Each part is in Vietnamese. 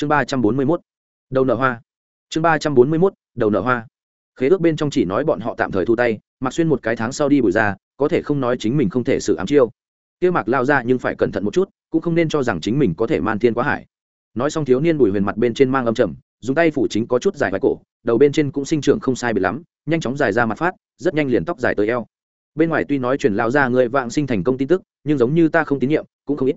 chương ba trăm bốn mươi mốt, đầu nở hoa. Chương ba trăm bốn mươi mốt, đầu nở hoa. Khế ước bên trong chỉ nói bọn họ tạm thời thu tay mặc xuyên một cái tháng sau đi bùi ra, có thể không nói chính mình không thể xử ám chiêu. Kia mạc lao ra nhưng phải cẩn thận một chút, cũng không nên cho rằng chính mình có thể man thiên quá hải. Nói xong thiếu niên bùi huyền mặt bên trên mang âm trầm, dùng tay phủ chính có chút dài vai cổ, đầu bên trên cũng sinh trưởng không sai bị lắm, nhanh chóng dài ra mặt phát, rất nhanh liền tóc dài tới eo. Bên ngoài tuy nói truyền lao ra người vạn sinh thành công tin tức, nhưng giống như ta không tín nhiệm, cũng không ít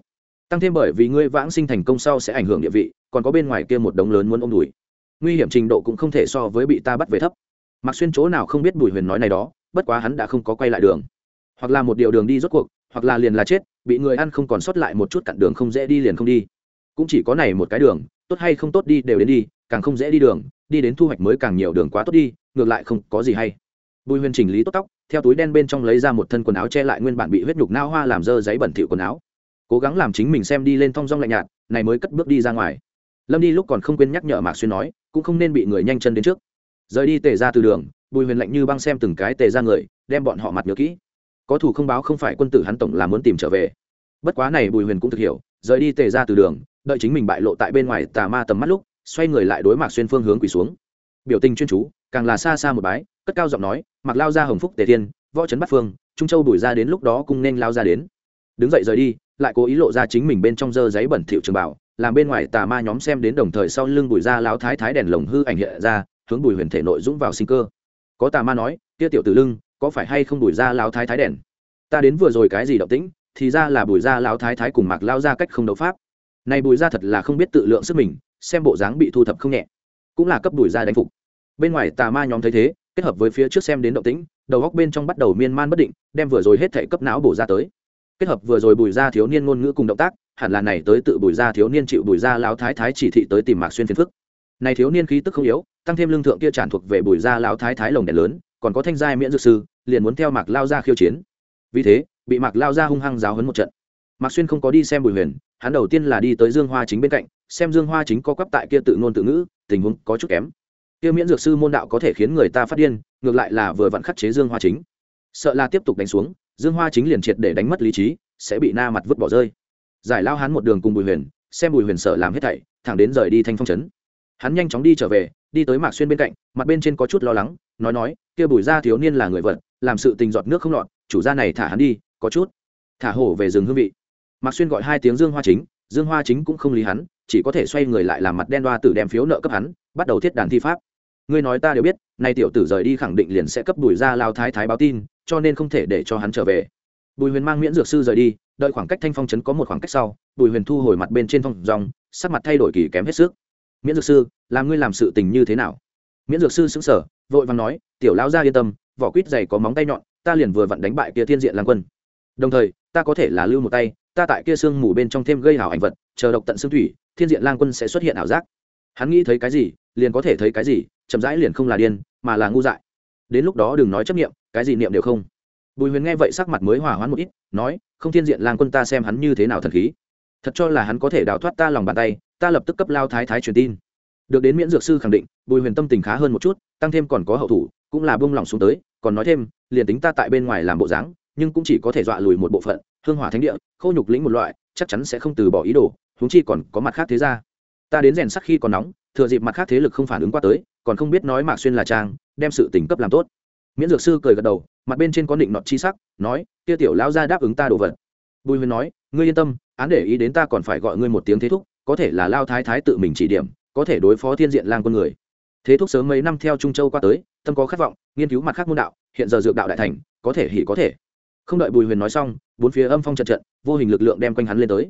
tăng thêm bởi vì ngươi vãng sinh thành công sau sẽ ảnh hưởng địa vị, còn có bên ngoài kia một đống lớn muốn ôm đùi. Nguy hiểm trình độ cũng không thể so với bị ta bắt về thấp. Mặc xuyên chỗ nào không biết bùi huyền nói này đó, bất quá hắn đã không có quay lại đường. Hoặc là một điều đường đi rốt cuộc, hoặc là liền là chết, bị người ăn không còn sót lại một chút cặn đường không dễ đi liền không đi. Cũng chỉ có này một cái đường, tốt hay không tốt đi đều đến đi, càng không dễ đi đường, đi đến thu hoạch mới càng nhiều đường quá tốt đi, ngược lại không có gì hay. Bùi huyền chỉnh lý tốt tóc, theo túi đen bên trong lấy ra một thân quần áo che lại nguyên bản bị huyết nhục nao hoa làm dơ giấy bẩn thỉu quần áo cố gắng làm chính mình xem đi lên thong dong lạnh nhạt, này mới cất bước đi ra ngoài. Lâm đi lúc còn không quên nhắc nhở mạc xuyên nói, cũng không nên bị người nhanh chân đến trước. Rời đi tề ra từ đường, bùi huyền lạnh như băng xem từng cái tề ra người, đem bọn họ mặt nhớ kỹ. Có thủ không báo không phải quân tử hắn tổng là muốn tìm trở về. Bất quá này bùi huyền cũng thực hiểu, rời đi tề ra từ đường, đợi chính mình bại lộ tại bên ngoài tà ma tầm mắt lúc, xoay người lại đối mạc xuyên phương hướng quỳ xuống. Biểu tình chuyên chú, càng là xa xa một bái, cất cao giọng nói mặc lao ra hồng phúc, tề thiên, võ trấn bắc phương, trung châu đuổi ra đến lúc đó cũng nên lao ra đến. Đứng dậy rời đi lại cố ý lộ ra chính mình bên trong dơ giấy bẩn thỉu trường bảo, làm bên ngoài tà ma nhóm xem đến đồng thời sau lưng bùi ra láo thái thái đèn lồng hư ảnh hiện ra, hướng bùi huyền thể nội dũng vào sinh cơ. Có tà ma nói, kia tiểu tử lưng, có phải hay không bùi ra láo thái thái đèn? Ta đến vừa rồi cái gì động tĩnh, thì ra là bùi ra láo thái thái cùng mạc lao ra cách không đấu pháp. Này bùi ra thật là không biết tự lượng sức mình, xem bộ dáng bị thu thập không nhẹ, cũng là cấp bùi ra đánh phục. Bên ngoài tà ma nhóm thấy thế, kết hợp với phía trước xem đến động tĩnh, đầu góc bên trong bắt đầu miên man bất định, đem vừa rồi hết thể cấp não bổ ra tới kết hợp vừa rồi bùi ra thiếu niên ngôn ngữ cùng động tác, hẳn là này tới tự bùi ra thiếu niên chịu bùi ra lão thái thái chỉ thị tới tìm mạc xuyên phiền phức. Này thiếu niên khí tức không yếu, tăng thêm lương thượng kia tràn thuộc về bùi ra lão thái thái lồng đèn lớn, còn có thanh giai miễn dược sư, liền muốn theo mạc lao ra khiêu chiến. Vì thế, bị mạc lao ra hung hăng giáo hấn một trận. Mạc xuyên không có đi xem bùi huyền, hắn đầu tiên là đi tới dương hoa chính bên cạnh, xem dương hoa chính có quắp tại kia tự ngôn tự ngữ, tình huống có chút kém. Kia miễn dược sư môn đạo có thể khiến người ta phát điên, ngược lại là vừa vặn khắc chế dương hoa chính. Sợ là tiếp tục đánh xuống dương hoa chính liền triệt để đánh mất lý trí, sẽ bị na mặt vứt bỏ rơi. Giải lao hắn một đường cùng bùi huyền, xem bùi huyền sợ làm hết thảy, thẳng đến rời đi thanh phong trấn. Hắn nhanh chóng đi trở về, đi tới mạc xuyên bên cạnh, mặt bên trên có chút lo lắng, nói nói, kia bùi gia thiếu niên là người vật, làm sự tình giọt nước không lọt, chủ gia này thả hắn đi, có chút thả hổ về rừng hương vị. Mạc xuyên gọi hai tiếng dương hoa chính, dương hoa chính cũng không lý hắn, chỉ có thể xoay người lại làm mặt đen đoa tử đem phiếu nợ cấp hắn, bắt đầu thiết đàn thi pháp. Ngươi nói ta đều biết, nay tiểu tử rời đi khẳng định liền sẽ cấp bùi ra lao thái thái báo tin cho nên không thể để cho hắn trở về. Bùi huyền mang miễn dược sư rời đi, đợi khoảng cách thanh phong trấn có một khoảng cách sau, bùi huyền thu hồi mặt bên trên phong dòng, sắc mặt thay đổi kỳ kém hết sức. Miễn dược sư, làm ngươi làm sự tình như thế nào? Miễn dược sư xứng sở vội vàng nói, tiểu lão gia yên tâm, vỏ quýt dày có móng tay nhọn, ta liền vừa vặn đánh bại kia thiên diện lang quân. Đồng thời, ta có thể là lưu một tay, ta tại kia sương mù bên trong thêm gây hảo ảnh vật, chờ độc tận xương thủy, thiên diện lang quân sẽ xuất hiện ảo giác. Hắn nghĩ thấy cái gì, liền có thể thấy cái gì, chậm rãi liền không là điên, mà là ngu dại đến lúc đó đừng nói chấp nghiệm cái gì niệm đều không. Bùi huyền nghe vậy sắc mặt mới hỏa hoãn một ít, nói, không thiên diện lang quân ta xem hắn như thế nào thần khí. Thật cho là hắn có thể đào thoát ta lòng bàn tay, ta lập tức cấp lao thái thái truyền tin. Được đến miễn dược sư khẳng định, bùi huyền tâm tình khá hơn một chút, tăng thêm còn có hậu thủ, cũng là bông lỏng xuống tới, còn nói thêm, liền tính ta tại bên ngoài làm bộ dáng, nhưng cũng chỉ có thể dọa lùi một bộ phận, hương hỏa thánh địa, khô nhục lĩnh một loại, chắc chắn sẽ không từ bỏ ý đồ, huống chi còn có mặt khác thế ra ta đến rèn sắc khi còn nóng, thừa dịp mặt khác thế lực không phản ứng qua tới, còn không biết nói mạc xuyên là trang đem sự tình cấp làm tốt. Miễn dược sư cười gật đầu, mặt bên trên có định nọt chi sắc, nói, kia tiểu lão ra đáp ứng ta đồ vật. Bùi huyền nói, ngươi yên tâm, án để ý đến ta còn phải gọi ngươi một tiếng thế thúc, có thể là lao thái thái tự mình chỉ điểm, có thể đối phó thiên diện lang quân người. Thế thúc sớm mấy năm theo trung châu qua tới, tâm có khát vọng, nghiên cứu mặt khác môn đạo, hiện giờ dược đạo đại thành, có thể hỉ có thể. Không đợi bùi huyền nói xong, bốn phía âm phong trận trận, vô hình lực lượng đem quanh hắn lên tới.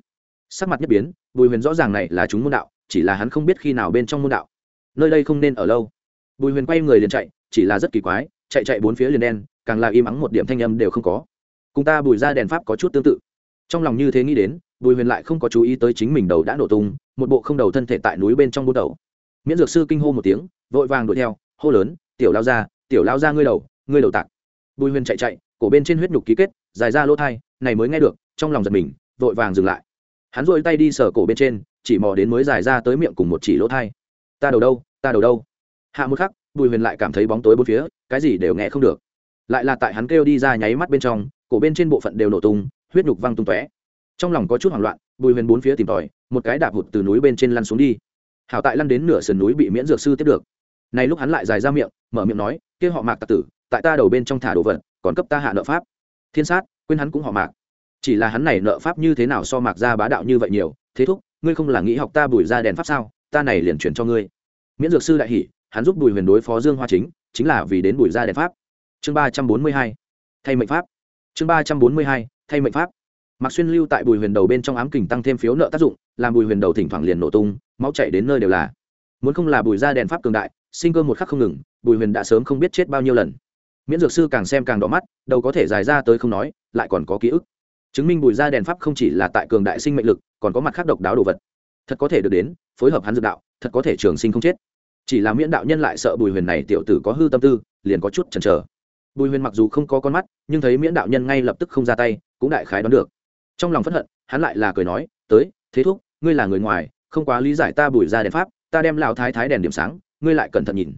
Sắc mặt nhất biến, bùi huyền rõ ràng này là chúng môn đạo, chỉ là hắn không biết khi nào bên trong môn đạo. Nơi đây không nên ở lâu. Bùi huyền quay người liền chạy chỉ là rất kỳ quái, chạy chạy bốn phía liền đen, càng là im ắng một điểm thanh âm đều không có. Cùng ta bùi ra đèn pháp có chút tương tự. Trong lòng như thế nghĩ đến, bùi huyền lại không có chú ý tới chính mình đầu đã nổ tung, một bộ không đầu thân thể tại núi bên trong bút đầu. Miễn dược sư kinh hô một tiếng, vội vàng đuổi theo, hô lớn, tiểu lao ra tiểu lao ra ngươi đầu ngươi đầu tạc. Bùi huyền chạy chạy, cổ bên trên huyết nhục ký kết, dài ra lỗ thai, này mới nghe được, trong lòng giật mình, vội vàng dừng lại. Hắn dội tay đi sờ cổ bên trên, chỉ mò đến mới dài ra tới miệng cùng một chỉ lỗ thai. Ta đầu đâu, ta đầu đâu? Hạ một khắc bùi huyền lại cảm thấy bóng tối bốn phía, cái gì đều nghe không được. Lại là tại hắn kêu đi ra nháy mắt bên trong, cổ bên trên bộ phận đều nổ tung, huyết nhục văng tung tóe. Trong lòng có chút hoảng loạn, bùi huyền bốn phía tìm tòi, một cái đạp hụt từ núi bên trên lăn xuống đi. Hảo tại lăn đến nửa sườn núi bị miễn dược sư tiếp được. Này lúc hắn lại dài ra miệng, mở miệng nói, kia họ mạc tạc tử, tại ta đầu bên trong thả đồ vật, còn cấp ta hạ nợ pháp. Thiên sát, quên hắn cũng họ mạc. Chỉ là hắn này nợ pháp như thế nào so mạc ra bá đạo như vậy nhiều, thế thúc, ngươi không là nghĩ học ta bùi ra đèn pháp sao? Ta này liền chuyển cho ngươi. Miễn dược sư đại hỉ hắn giúp bùi huyền đối phó dương hoa chính chính là vì đến bùi ra đèn pháp. Chương ba trăm bốn mươi hai, thay mệnh pháp. Chương ba trăm bốn mươi hai, thay mệnh pháp. Mạc xuyên lưu tại bùi huyền đầu bên trong ám kình tăng thêm phiếu nợ tác dụng, làm bùi huyền đầu thỉnh thoảng liền nổ tung, máu chảy đến nơi đều là. Muốn không là bùi ra đèn pháp cường đại, sinh cơ một khắc không ngừng, bùi huyền đã sớm không biết chết bao nhiêu lần. Miễn dược sư càng xem càng đỏ mắt, đầu có thể dài ra tới không nói, lại còn có ký ức. Chứng minh bùi ra đèn pháp không chỉ là tại cường đại sinh mệnh lực, còn có mặt khác độc đáo đồ vật. Thật có thể được đến, phối hợp hắn dược đạo, thật có thể trường sinh không chết chỉ là miễn đạo nhân lại sợ bùi huyền này tiểu tử có hư tâm tư, liền có chút chần chờ. Bùi huyền mặc dù không có con mắt, nhưng thấy miễn đạo nhân ngay lập tức không ra tay, cũng đại khái đoán được. Trong lòng phẫn hận, hắn lại là cười nói, tới, thế thúc, ngươi là người ngoài, không quá lý giải ta bùi ra đèn pháp, ta đem lào thái thái đèn điểm sáng, ngươi lại cẩn thận nhìn.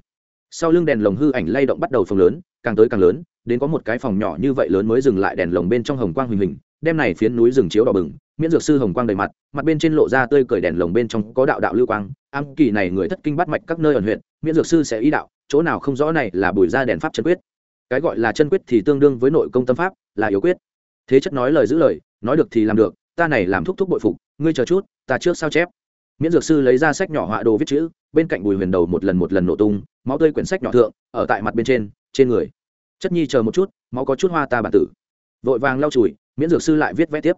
Sau lưng đèn lồng hư ảnh lay động bắt đầu phòng lớn, càng tới càng lớn, đến có một cái phòng nhỏ như vậy lớn mới dừng lại đèn lồng bên trong hồng quang huỳnh huỳnh, đem này phiến núi rừng chiếu đỏ bừng, miễn dược sư hồng quang đầy mặt mặt bên trên lộ ra tươi cười đèn lồng bên trong có đạo đạo lưu quang am kỳ này người thất kinh bắt mạch các nơi ẩn huyện miễn dược sư sẽ ý đạo, chỗ nào không rõ này là bùi ra đèn pháp chân quyết. Cái gọi là chân quyết thì tương đương với nội công tâm pháp, là yếu quyết. Thế chất nói lời giữ lời, nói được thì làm được, ta này làm thúc thúc bội phục, ngươi chờ chút, ta trước sao chép. Miễn dược sư lấy ra sách nhỏ họa đồ viết chữ, bên cạnh bùi huyền đầu một lần một lần nổ tung, máu tươi quyển sách nhỏ thượng, ở tại mặt bên trên trên người. Chất nhi chờ một chút, máu có chút hoa ta bản tử. Vội vàng lau chùi, miễn dược sư lại viết vẽ tiếp.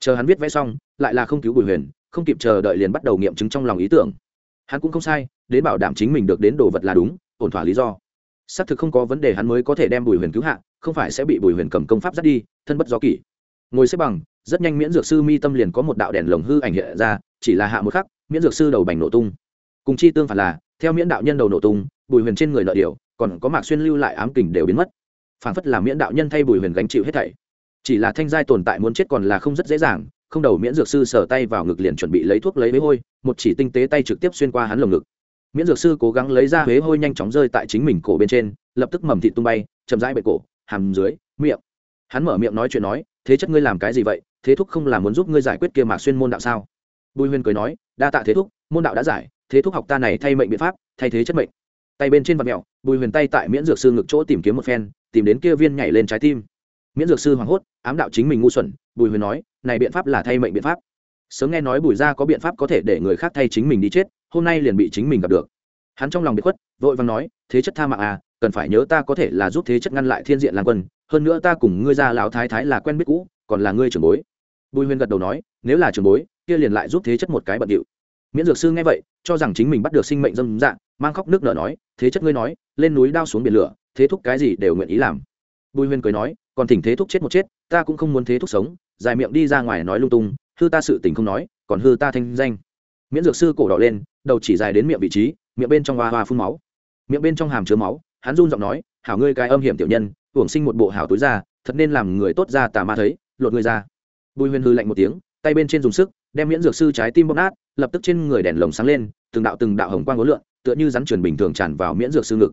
Chờ hắn viết vẽ xong, lại là không cứu bùi huyền, không kịp chờ đợi liền bắt đầu nghiệm chứng trong lòng ý tưởng hắn cũng không sai, đến bảo đảm chính mình được đến đồ vật là đúng, ổn thỏa lý do. Xác thực không có vấn đề, hắn mới có thể đem bùi huyền cứu hạ, không phải sẽ bị bùi huyền cầm công pháp dắt đi, thân bất do kỷ. Ngồi xếp bằng, rất nhanh miễn dược sư mi tâm liền có một đạo đèn lồng hư ảnh hiện ra, chỉ là hạ một khắc, miễn dược sư đầu bành nổ tung. Cùng chi tương phản là, theo miễn đạo nhân đầu nổ tung, bùi huyền trên người lợi điều còn có mạc xuyên lưu lại ám kình đều biến mất. Phản phất là miễn đạo nhân thay bùi huyền gánh chịu hết thảy. Chỉ là thanh giai tồn tại muốn chết còn là không rất dễ dàng không đầu miễn dược sư sờ tay vào ngực liền chuẩn bị lấy thuốc lấy huế hôi, một chỉ tinh tế tay trực tiếp xuyên qua hắn lồng ngực. Miễn dược sư cố gắng lấy ra huế hôi nhanh chóng rơi tại chính mình cổ bên trên, lập tức mầm thịt tung bay, chậm rãi bệ cổ, hàm dưới, miệng. Hắn mở miệng nói chuyện nói, thế chất ngươi làm cái gì vậy? Thế thúc không là muốn giúp ngươi giải quyết kia mạc xuyên môn đạo sao? Bùi huyền cười nói, đa tạ thế thúc, môn đạo đã giải, thế thúc học ta này thay mệnh biện pháp, thay thế chất mệnh. Tay bên trên vật mẹo, bùi huyền tay tại miễn dược sư ngực chỗ tìm kiếm một phen, tìm đến kia viên nhảy lên trái tim miễn dược sư hoảng hốt, ám đạo chính mình ngu xuẩn, bùi huyền nói, này biện pháp là thay mệnh biện pháp. Sớm nghe nói bùi gia có biện pháp có thể để người khác thay chính mình đi chết, hôm nay liền bị chính mình gặp được. Hắn trong lòng bị khuất, vội vàng nói, thế chất tha mạng à cần phải nhớ ta có thể là giúp thế chất ngăn lại thiên diện làm quân, hơn nữa ta cùng ngươi gia lão thái thái là quen biết cũ, còn là ngươi trưởng bối. Bùi huyền gật đầu nói, nếu là trưởng bối, kia liền lại giúp thế chất một cái bận điệu. Miễn dược sư nghe vậy, cho rằng chính mình bắt được sinh mệnh dâm dạng, mang khóc nước nở nói, thế chất ngươi nói, lên núi đao xuống biển lửa, thế thúc cái gì đều nguyện ý làm. Bùi huyền cười nói còn thỉnh thế thúc chết một chết, ta cũng không muốn thế thúc sống, dài miệng đi ra ngoài nói lung tung, hư ta sự tình không nói, còn hư ta thanh danh. Miễn dược sư cổ đỏ lên, đầu chỉ dài đến miệng vị trí, miệng bên trong hoa hoa phun máu. Miệng bên trong hàm chứa máu, hắn run giọng nói, hảo ngươi cái âm hiểm tiểu nhân, uổng sinh một bộ hảo túi ra, thật nên làm người tốt ra tà ma thấy, lột ngươi ra. Bùi huyền hư lạnh một tiếng, tay bên trên dùng sức, đem miễn dược sư trái tim bóp nát, lập tức trên người đèn lồng sáng lên, từng đạo từng đạo hồng quang ngối lượn, tựa như rắn truyền bình thường tràn vào miễn dược sư ngực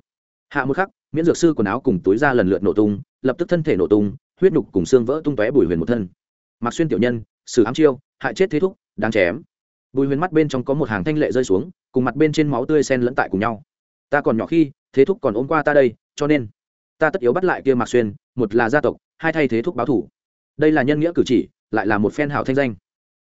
hạ một khắc, miễn dược sư quần áo cùng túi ra lần lượt nổ tung, lập tức thân thể nổ tung, huyết nhục cùng xương vỡ tung tóe bùi huyền một thân. Mặc xuyên tiểu nhân xử ám chiêu hại chết thế thúc, đáng chém. Bùi huyền mắt bên trong có một hàng thanh lệ rơi xuống, cùng mặt bên trên máu tươi sen lẫn tại cùng nhau. Ta còn nhỏ khi, thế thúc còn ôm qua ta đây, cho nên, ta tất yếu bắt lại kia mạc xuyên, một là gia tộc, hai thay thế thúc báo thủ. Đây là nhân nghĩa cử chỉ, lại là một phen hảo thanh danh.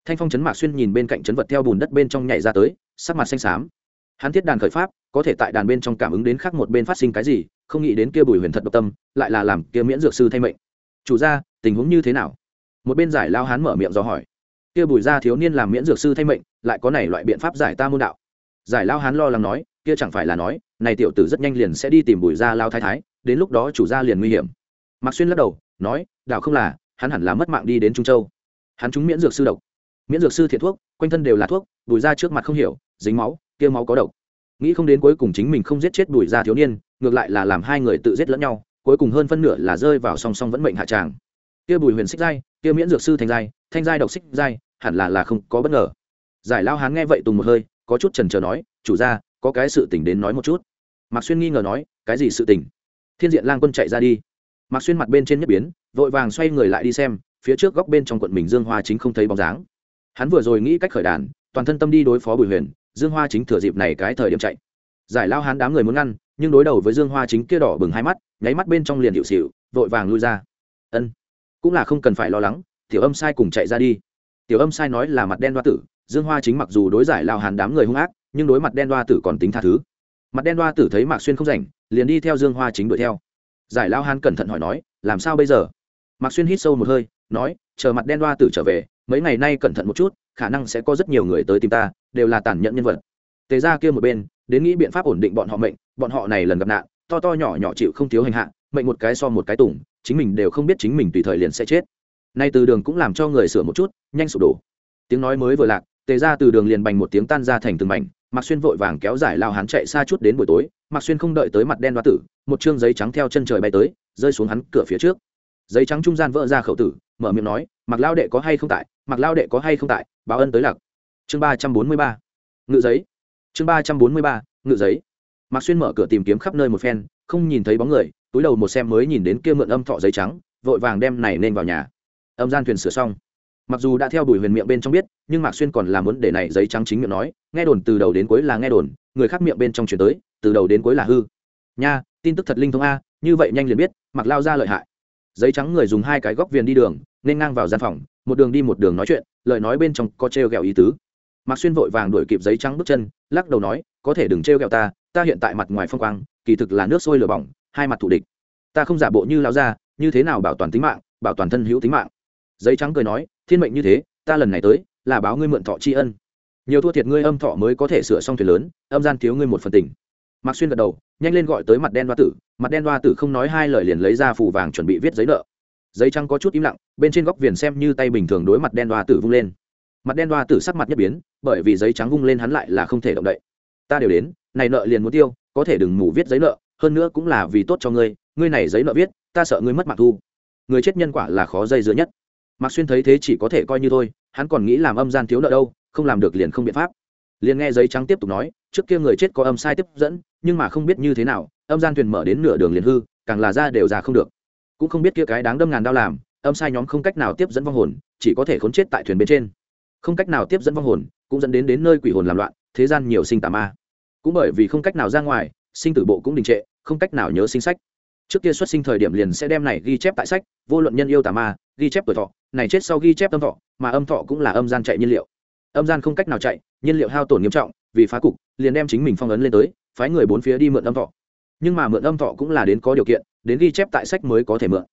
Thanh phong chấn mạc xuyên nhìn bên cạnh chấn vật theo bùn đất bên trong nhảy ra tới, sắc mặt xanh xám. Hắn thiết đàn khởi pháp có thể tại đàn bên trong cảm ứng đến khác một bên phát sinh cái gì, không nghĩ đến kia bùi huyền thật độc tâm, lại là làm kia miễn dược sư thay mệnh. Chủ gia, tình huống như thế nào? Một bên giải lao hán mở miệng do hỏi. Kia bùi gia thiếu niên làm miễn dược sư thay mệnh, lại có này loại biện pháp giải ta môn đạo. Giải lao hán lo lắng nói, kia chẳng phải là nói, này tiểu tử rất nhanh liền sẽ đi tìm bùi gia lao thái thái, đến lúc đó chủ gia liền nguy hiểm. Mạc xuyên lắc đầu, nói đạo không là, hắn hẳn là mất mạng đi đến trung châu. Hắn trúng miễn dược sư độc. Miễn dược sư thiệt thuốc, quanh thân đều là thuốc, bùi ra trước mặt không hiểu, dính máu, kia máu có độc nghĩ không đến cuối cùng chính mình không giết chết bùi ra thiếu niên, ngược lại là làm hai người tự giết lẫn nhau, cuối cùng hơn phân nửa là rơi vào song song vẫn mệnh hạ tràng. Kia bùi huyền xích giai, kia miễn dược sư thành giai, thanh giai độc xích giai, hẳn là là không có bất ngờ. Giải lao hán nghe vậy tùng một hơi, có chút trần trờ nói, chủ ra có cái sự tình đến nói một chút. Mạc xuyên nghi ngờ nói, cái gì sự tình? Thiên diện lang quân chạy ra đi. Mạc xuyên mặt bên trên nhất biến, vội vàng xoay người lại đi xem, phía trước góc bên trong quận mình dương hoa chính không thấy bóng dáng. Hắn vừa rồi nghĩ cách khởi đàn, toàn thân tâm đi đối phó bùi huyền dương hoa chính thừa dịp này cái thời điểm chạy. Giải lao hán đám người muốn ngăn, nhưng đối đầu với dương hoa chính kia đỏ bừng hai mắt, nháy mắt bên trong liền hiệu xịu vội vàng lui ra. Ân, cũng là không cần phải lo lắng, tiểu âm sai cùng chạy ra đi. Tiểu âm sai nói là mặt đen đoa tử, dương hoa chính mặc dù đối giải lao hán đám người hung ác, nhưng đối mặt đen đoa tử còn tính tha thứ. Mặt đen đoa tử thấy mạc xuyên không rảnh, liền đi theo dương hoa chính đuổi theo. Giải lao hán cẩn thận hỏi nói, làm sao bây giờ? Mạc xuyên hít sâu một hơi, nói, chờ mặt đen đoa tử trở về, mấy ngày nay cẩn thận một chút khả năng sẽ có rất nhiều người tới tìm ta đều là tàn nhẫn nhân vật. Tề ra kia một bên đến nghĩ biện pháp ổn định bọn họ mệnh bọn họ này lần gặp nạn to to nhỏ nhỏ chịu không thiếu hành hạ mệnh một cái so một cái tủng, chính mình đều không biết chính mình tùy thời liền sẽ chết. Nay từ đường cũng làm cho người sửa một chút nhanh sụp đổ. Tiếng nói mới vừa lạc tề ra từ đường liền bành một tiếng tan ra thành từng mảnh mạc xuyên vội vàng kéo dài lao hắn chạy xa chút đến buổi tối mạc xuyên không đợi tới mặt đen đoa tử một chương giấy trắng theo chân trời bay tới rơi xuống hắn cửa phía trước. Giấy trắng trung gian vỡ ra khẩu tử mở miệng nói mặc lao đệ có hay không tại? Mặc lao đệ có hay không tại? Báo ân tới lạc. Chương ba trăm bốn mươi ba. Ngự giấy. Chương ba trăm bốn mươi ba, ngự giấy. Mạc xuyên mở cửa tìm kiếm khắp nơi một phen, không nhìn thấy bóng người, túi đầu một xem mới nhìn đến kia mượn âm thọ giấy trắng, vội vàng đem này nên vào nhà. Âm gian thuyền sửa xong. Mặc dù đã theo đuổi huyền miệng bên trong biết, nhưng mạc xuyên còn làm muốn để này giấy trắng chính miệng nói, nghe đồn từ đầu đến cuối là nghe đồn, người khác miệng bên trong chuyển tới, từ đầu đến cuối là hư. Nha, tin tức thật linh thông a, như vậy nhanh liền biết mặc lao ra lợi hại giấy trắng người dùng hai cái góc viền đi đường, nên ngang vào gian phòng, một đường đi một đường nói chuyện, lời nói bên trong có trêu ghẹo ý tứ. Mạc xuyên vội vàng đuổi kịp giấy trắng bước chân, lắc đầu nói, có thể đừng trêu ghẹo ta ta hiện tại mặt ngoài phong quang, kỳ thực là nước sôi lửa bỏng, hai mặt thủ địch. Ta không giả bộ như lao ra như thế nào bảo toàn tính mạng, bảo toàn thân hữu tính mạng? Giấy trắng cười nói, thiên mệnh như thế, ta lần này tới, là báo ngươi mượn thọ tri ân. Nhiều thua thiệt ngươi âm thọ mới có thể sửa xong thuyền lớn, âm gian thiếu ngươi một phần tình mạc xuyên gật đầu, nhanh lên gọi tới mặt đen hoa tử, mặt đen hoa tử không nói hai lời liền lấy ra phủ vàng chuẩn bị viết giấy nợ. Giấy trắng có chút im lặng, bên trên góc viền xem như tay bình thường đối mặt đen hoa tử vung lên. Mặt đen hoa tử sắc mặt nhất biến, bởi vì giấy trắng vung lên hắn lại là không thể động đậy. Ta đều đến, này nợ liền muốn tiêu, có thể đừng ngủ viết giấy nợ, hơn nữa cũng là vì tốt cho ngươi ngươi này giấy nợ viết, ta sợ ngươi mất mạng thu. Người chết nhân quả là khó dây dưa nhất. Mạc xuyên thấy thế chỉ có thể coi như thôi, hắn còn nghĩ làm âm gian thiếu nợ đâu, không làm được liền không biện pháp liền nghe giấy trắng tiếp tục nói, trước kia người chết có âm sai tiếp dẫn, nhưng mà không biết như thế nào, âm gian thuyền mở đến nửa đường liền hư, càng là ra đều ra không được. Cũng không biết kia cái đáng đâm ngàn đau làm, âm sai nhóm không cách nào tiếp dẫn vong hồn, chỉ có thể khốn chết tại thuyền bên trên. Không cách nào tiếp dẫn vong hồn, cũng dẫn đến đến nơi quỷ hồn làm loạn, thế gian nhiều sinh tà ma. Cũng bởi vì không cách nào ra ngoài, sinh tử bộ cũng đình trệ, không cách nào nhớ sinh sách. Trước kia xuất sinh thời điểm liền sẽ đem này ghi chép tại sách, vô luận nhân yêu tà ma, ghi chép tuổi thọ, này chết sau ghi chép âm thọ, mà âm thọ cũng là âm gian chạy nhiên liệu âm gian không cách nào chạy, nhiên liệu hao tổn nghiêm trọng, vì phá cục, liền đem chính mình phong ấn lên tới, phái người bốn phía đi mượn âm thọ. Nhưng mà mượn âm thọ cũng là đến có điều kiện, đến ghi chép tại sách mới có thể mượn.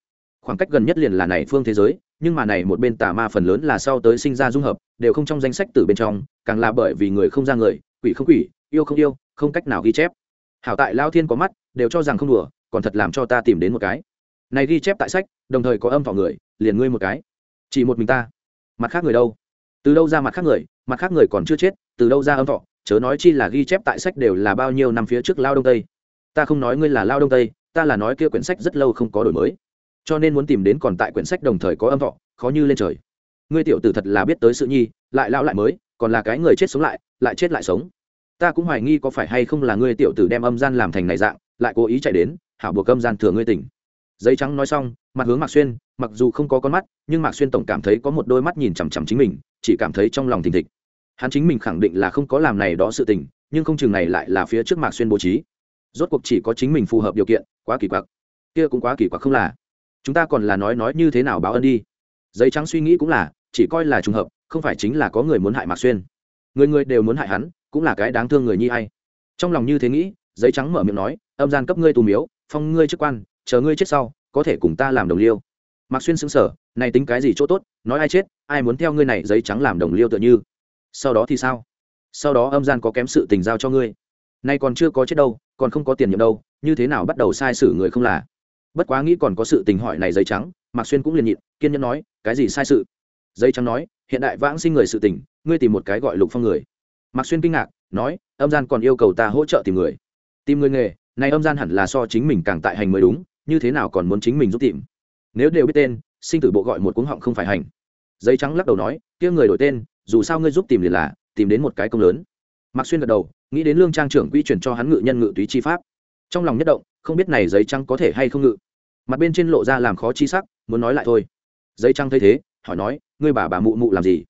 Khoảng cách gần nhất liền là này phương thế giới, nhưng mà này một bên tà ma phần lớn là sau tới sinh ra dung hợp, đều không trong danh sách từ bên trong, càng là bởi vì người không ra người, quỷ không quỷ, yêu không yêu, không cách nào ghi chép. Hảo tại lao thiên có mắt, đều cho rằng không đùa, còn thật làm cho ta tìm đến một cái. Này ghi chép tại sách, đồng thời có âm thọ người, liền ngươi một cái. Chỉ một mình ta. Mặt khác người đâu? Từ đâu ra mặt khác người mặt khác người còn chưa chết, từ đâu ra âm thọ, chớ nói chi là ghi chép tại sách đều là bao nhiêu năm phía trước lao đông tây. Ta không nói ngươi là lao đông tây, ta là nói kia quyển sách rất lâu không có đổi mới. Cho nên muốn tìm đến còn tại quyển sách đồng thời có âm thọ, khó như lên trời. Ngươi tiểu tử thật là biết tới sự nhi, lại lao lại mới, còn là cái người chết sống lại lại chết lại sống. Ta cũng hoài nghi có phải hay không là ngươi tiểu tử đem âm gian làm thành này dạng, lại cố ý chạy đến, hảo buộc âm gian thừa ngươi tỉnh. Giấy trắng nói xong, mặt hướng mạc xuyên, mặc dù không có con mắt, nhưng mạc xuyên tổng cảm thấy có một đôi mắt nhìn chằm chằm chính mình chỉ cảm thấy trong lòng thình thịch. Hắn chính mình khẳng định là không có làm này đó sự tình, nhưng không chừng này lại là phía trước mạc xuyên bố trí. Rốt cuộc chỉ có chính mình phù hợp điều kiện, quá kỳ quặc. Kia cũng quá kỳ quặc không là. Chúng ta còn là nói nói như thế nào báo ân đi. Giấy trắng suy nghĩ cũng là, chỉ coi là trùng hợp, không phải chính là có người muốn hại mạc xuyên. Người người đều muốn hại hắn, cũng là cái đáng thương người nhi hay trong lòng như thế nghĩ, giấy trắng mở miệng nói, âm gian cấp ngươi tù miếu, phong ngươi chức quan, chờ ngươi chết sau, có thể cùng ta làm đồng liêu mạc xuyên xứng sở, này tính cái gì chỗ tốt, nói ai chết, ai muốn theo ngươi này giấy trắng làm đồng liêu tựa như. Sau đó thì sao? Sau đó âm gian có kém sự tình giao cho ngươi. Nay còn chưa có chết đâu, còn không có tiền nhiệm đâu, như thế nào bắt đầu sai sử người không là? Bất quá nghĩ còn có sự tình hỏi này giấy trắng, mạc xuyên cũng liền nhịn, kiên nhẫn nói, cái gì sai sự? Giấy trắng nói, hiện đại vãng sinh người sự tình, ngươi tìm một cái gọi lục phong người. Mạc xuyên kinh ngạc, nói, âm gian còn yêu cầu ta hỗ trợ tìm người. Tìm người nghề, này âm gian hẳn là so chính mình càng tại hành mới đúng, như thế nào còn muốn chính mình giúp tìm? Nếu đều biết tên, sinh tử bộ gọi một cuống họng không phải hành. Giấy trắng lắc đầu nói, kia người đổi tên, dù sao ngươi giúp tìm liền là, tìm đến một cái công lớn. Mạc xuyên gật đầu, nghĩ đến lương trang trưởng quy chuyển cho hắn ngự nhân ngự túy chi pháp. Trong lòng nhất động, không biết này giấy trắng có thể hay không ngự. Mặt bên trên lộ ra làm khó chi sắc, muốn nói lại thôi. Giấy trắng thấy thế, hỏi nói, ngươi bà bà mụ mụ làm gì?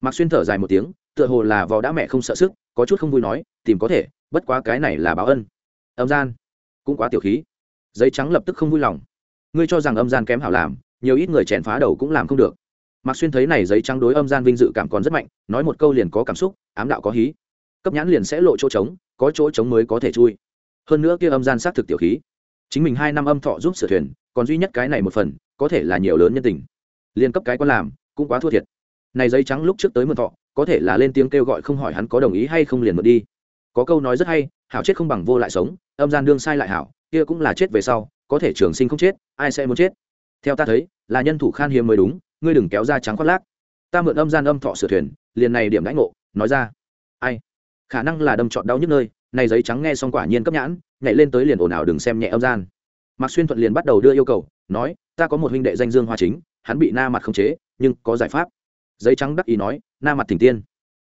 Mạc xuyên thở dài một tiếng, tựa hồ là vò đã mẹ không sợ sức, có chút không vui nói, tìm có thể, bất quá cái này là báo ân. Âm gian, cũng quá tiểu khí. Giấy trắng lập tức không vui lòng ngươi cho rằng âm gian kém hảo làm, nhiều ít người chèn phá đầu cũng làm không được. Mạc xuyên thấy này giấy trắng đối âm gian vinh dự cảm còn rất mạnh, nói một câu liền có cảm xúc, ám đạo có hí. Cấp nhãn liền sẽ lộ chỗ trống, có chỗ trống mới có thể chui. Hơn nữa kia âm gian xác thực tiểu khí. Chính mình hai năm âm thọ giúp sửa thuyền, còn duy nhất cái này một phần, có thể là nhiều lớn nhân tình. Liên cấp cái con làm, cũng quá thua thiệt. Này giấy trắng lúc trước tới mượn thọ, có thể là lên tiếng kêu gọi không hỏi hắn có đồng ý hay không liền mượn đi. Có câu nói rất hay, hảo chết không bằng vô lại sống, âm gian đương sai lại hảo, kia cũng là chết về sau có thể trường sinh không chết, ai sẽ muốn chết? Theo ta thấy, là nhân thủ khan hiếm mới đúng, ngươi đừng kéo ra trắng khoác lác. Ta mượn âm gian âm thọ sửa thuyền, liền này điểm đãi ngộ, nói ra. Ai? Khả năng là đâm trọn đau nhức nơi, này giấy trắng nghe xong quả nhiên cấp nhãn, nhảy lên tới liền ồn ào đừng xem nhẹ âm gian. Mạc xuyên thuận liền bắt đầu đưa yêu cầu, nói, ta có một huynh đệ danh dương hoa chính, hắn bị na mặt không chế, nhưng có giải pháp. Giấy trắng đắc ý nói, na mặt thỉnh tiên.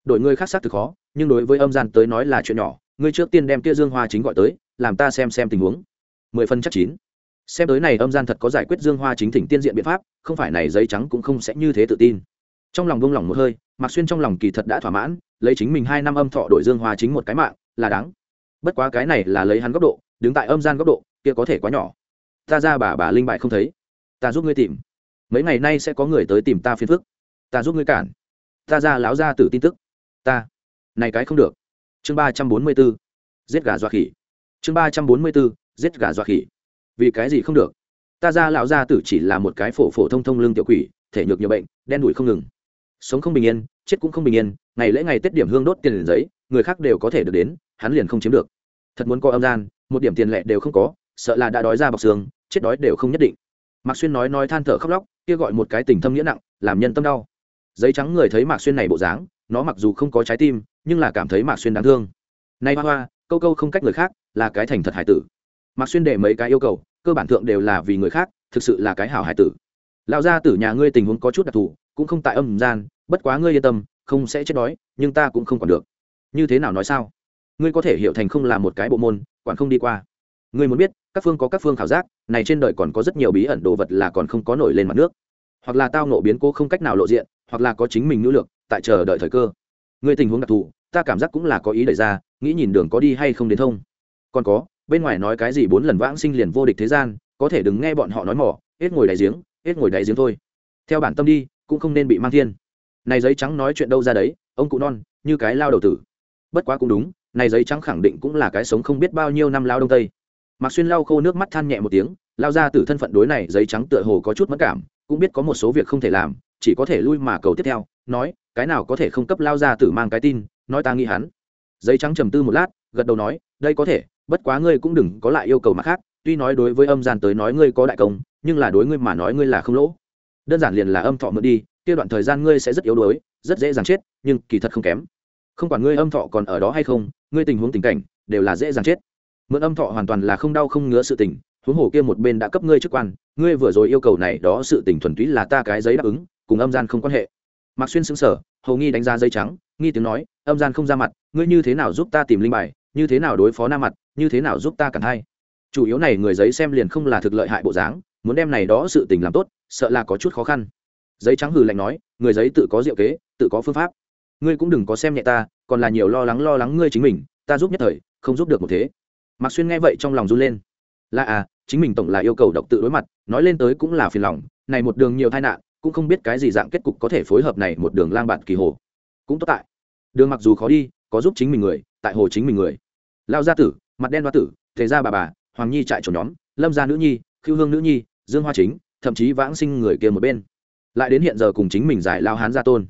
Đội ngươi khác xác thực khó, nhưng đối với âm gian tới nói là chuyện nhỏ, ngươi trước tiên đem kia dương hoa chính gọi tới, làm ta xem xem tình huống. Mười phân chắc chín xem tới này âm gian thật có giải quyết dương hoa chính thỉnh tiên diện biện pháp, không phải này giấy trắng cũng không sẽ như thế tự tin. Trong lòng buông lỏng một hơi, mạc xuyên trong lòng kỳ thật đã thỏa mãn, lấy chính mình hai năm âm thọ đổi dương hoa chính một cái mạng, là đáng. Bất quá cái này là lấy hắn góc độ, đứng tại âm gian góc độ, kia có thể quá nhỏ. Ta ra bà bà linh bại không thấy. Ta giúp ngươi tìm. Mấy ngày nay sẽ có người tới tìm ta phiền phức. Ta giúp ngươi cản. Ta ra láo ra tử tin tức. Ta. Này cái không được. Chương ba trăm bốn mươi b ố giết gà dọa khỉ. Chương ba trăm bốn mươi b ố giết gà dọa khỉ vì cái gì không được? Ta ra lão gia tử chỉ là một cái phổ phổ thông thông lương tiểu quỷ, thể nhược nhiều bệnh, đen đủi không ngừng. Sống không bình yên, chết cũng không bình yên, ngày lễ ngày tết điểm hương đốt tiền giấy, người khác đều có thể được đến, hắn liền không chiếm được. Thật muốn có âm gian, một điểm tiền lệ đều không có, sợ là đã đói ra bọc xương, chết đói đều không nhất định. Mạc xuyên nói nói than thở khóc lóc, kia gọi một cái tình thâm nghĩa nặng, làm nhân tâm đau. Giấy trắng người thấy mạc xuyên này bộ dáng, nó mặc dù không có trái tim, nhưng là cảm thấy mạc xuyên đáng thương. Nay hoa hoa, câu câu không cách người khác, là cái thành thật hải tử mạc xuyên để mấy cái yêu cầu, cơ bản thượng đều là vì người khác, thực sự là cái hảo hải tử. Lão gia tử nhà ngươi tình huống có chút đặc thù, cũng không tại âm gian, bất quá ngươi yên tâm, không sẽ chết đói, nhưng ta cũng không còn được. Như thế nào nói sao? Ngươi có thể hiểu thành không là một cái bộ môn, quản không đi qua. Ngươi muốn biết, các phương có các phương khảo giác, này trên đời còn có rất nhiều bí ẩn đồ vật là còn không có nổi lên mặt nước. Hoặc là tao nộ biến cố không cách nào lộ diện, hoặc là có chính mình nữ lược tại chờ đợi thời cơ. Ngươi tình huống đặc thù, ta cảm giác cũng là có ý đẩy ra, nghĩ nhìn đường có đi hay không đến thông. Còn có bên ngoài nói cái gì bốn lần vãng sinh liền vô địch thế gian, có thể đừng nghe bọn họ nói mỏ, hết ngồi đáy giếng, hết ngồi đáy giếng thôi. Theo bản tâm đi, cũng không nên bị mang thiên. Này giấy trắng nói chuyện đâu ra đấy, ông cụ non, như cái lao đầu tử. Bất quá cũng đúng, này giấy trắng khẳng định cũng là cái sống không biết bao nhiêu năm lao đông tây. Mạc xuyên lau khô nước mắt than nhẹ một tiếng, lao ra từ thân phận đối này giấy trắng tựa hồ có chút mất cảm, cũng biết có một số việc không thể làm, chỉ có thể lui mà cầu tiếp theo, nói, cái nào có thể không cấp lao ra tử mang cái tin, nói ta nghĩ hắn. Giấy trắng trầm tư một lát, gật đầu nói, đây có thể bất quá ngươi cũng đừng có lại yêu cầu mặt khác, tuy nói đối với âm gian tới nói ngươi có đại công, nhưng là đối ngươi mà nói ngươi là không lỗ. Đơn giản liền là âm thọ mượn đi, kia đoạn thời gian ngươi sẽ rất yếu đuối, rất dễ dàng chết, nhưng kỳ thật không kém. Không quản ngươi âm thọ còn ở đó hay không, ngươi tình huống tình cảnh đều là dễ dàng chết. Mượn âm thọ hoàn toàn là không đau không ngứa sự tình, huống hồ kia một bên đã cấp ngươi chức quan, ngươi vừa rồi yêu cầu này đó sự tình thuần túy là ta cái giấy đáp ứng, cùng âm gian không quan hệ. Mạc xuyên xứng sở hầu nghi đánh giá giấy trắng, nghi tiếng nói, âm gian không ra mặt, ngươi như thế nào giúp ta tìm linh bài như thế nào đối phó nam mặt, như thế nào giúp ta cản hay chủ yếu này người giấy xem liền không là thực lợi hại bộ dáng, muốn đem này đó sự tình làm tốt, sợ là có chút khó khăn. Giấy trắng hừ lạnh nói, người giấy tự có diệu kế, tự có phương pháp. Ngươi cũng đừng có xem nhẹ ta, còn là nhiều lo lắng lo lắng ngươi chính mình, ta giúp nhất thời, không giúp được một thế. Mạc xuyên nghe vậy trong lòng run lên. Là à chính mình tổng là yêu cầu độc tự đối mặt, nói lên tới cũng là phiền lòng, này một đường nhiều tai nạn, cũng không biết cái gì dạng kết cục có thể phối hợp này một đường lang bạn kỳ hồ. Cũng tốt tại. Đường mặc dù khó đi, có giúp chính mình người, tại hồ chính mình người lao gia tử, mặt đen hoa tử thế gia bà bà, hoàng nhi trại trổ nhóm, lâm gia nữ nhi, Khưu hương nữ nhi, dương hoa chính, thậm chí vãng sinh người kia một bên. Lại đến hiện giờ cùng chính mình giải lao hán gia tôn.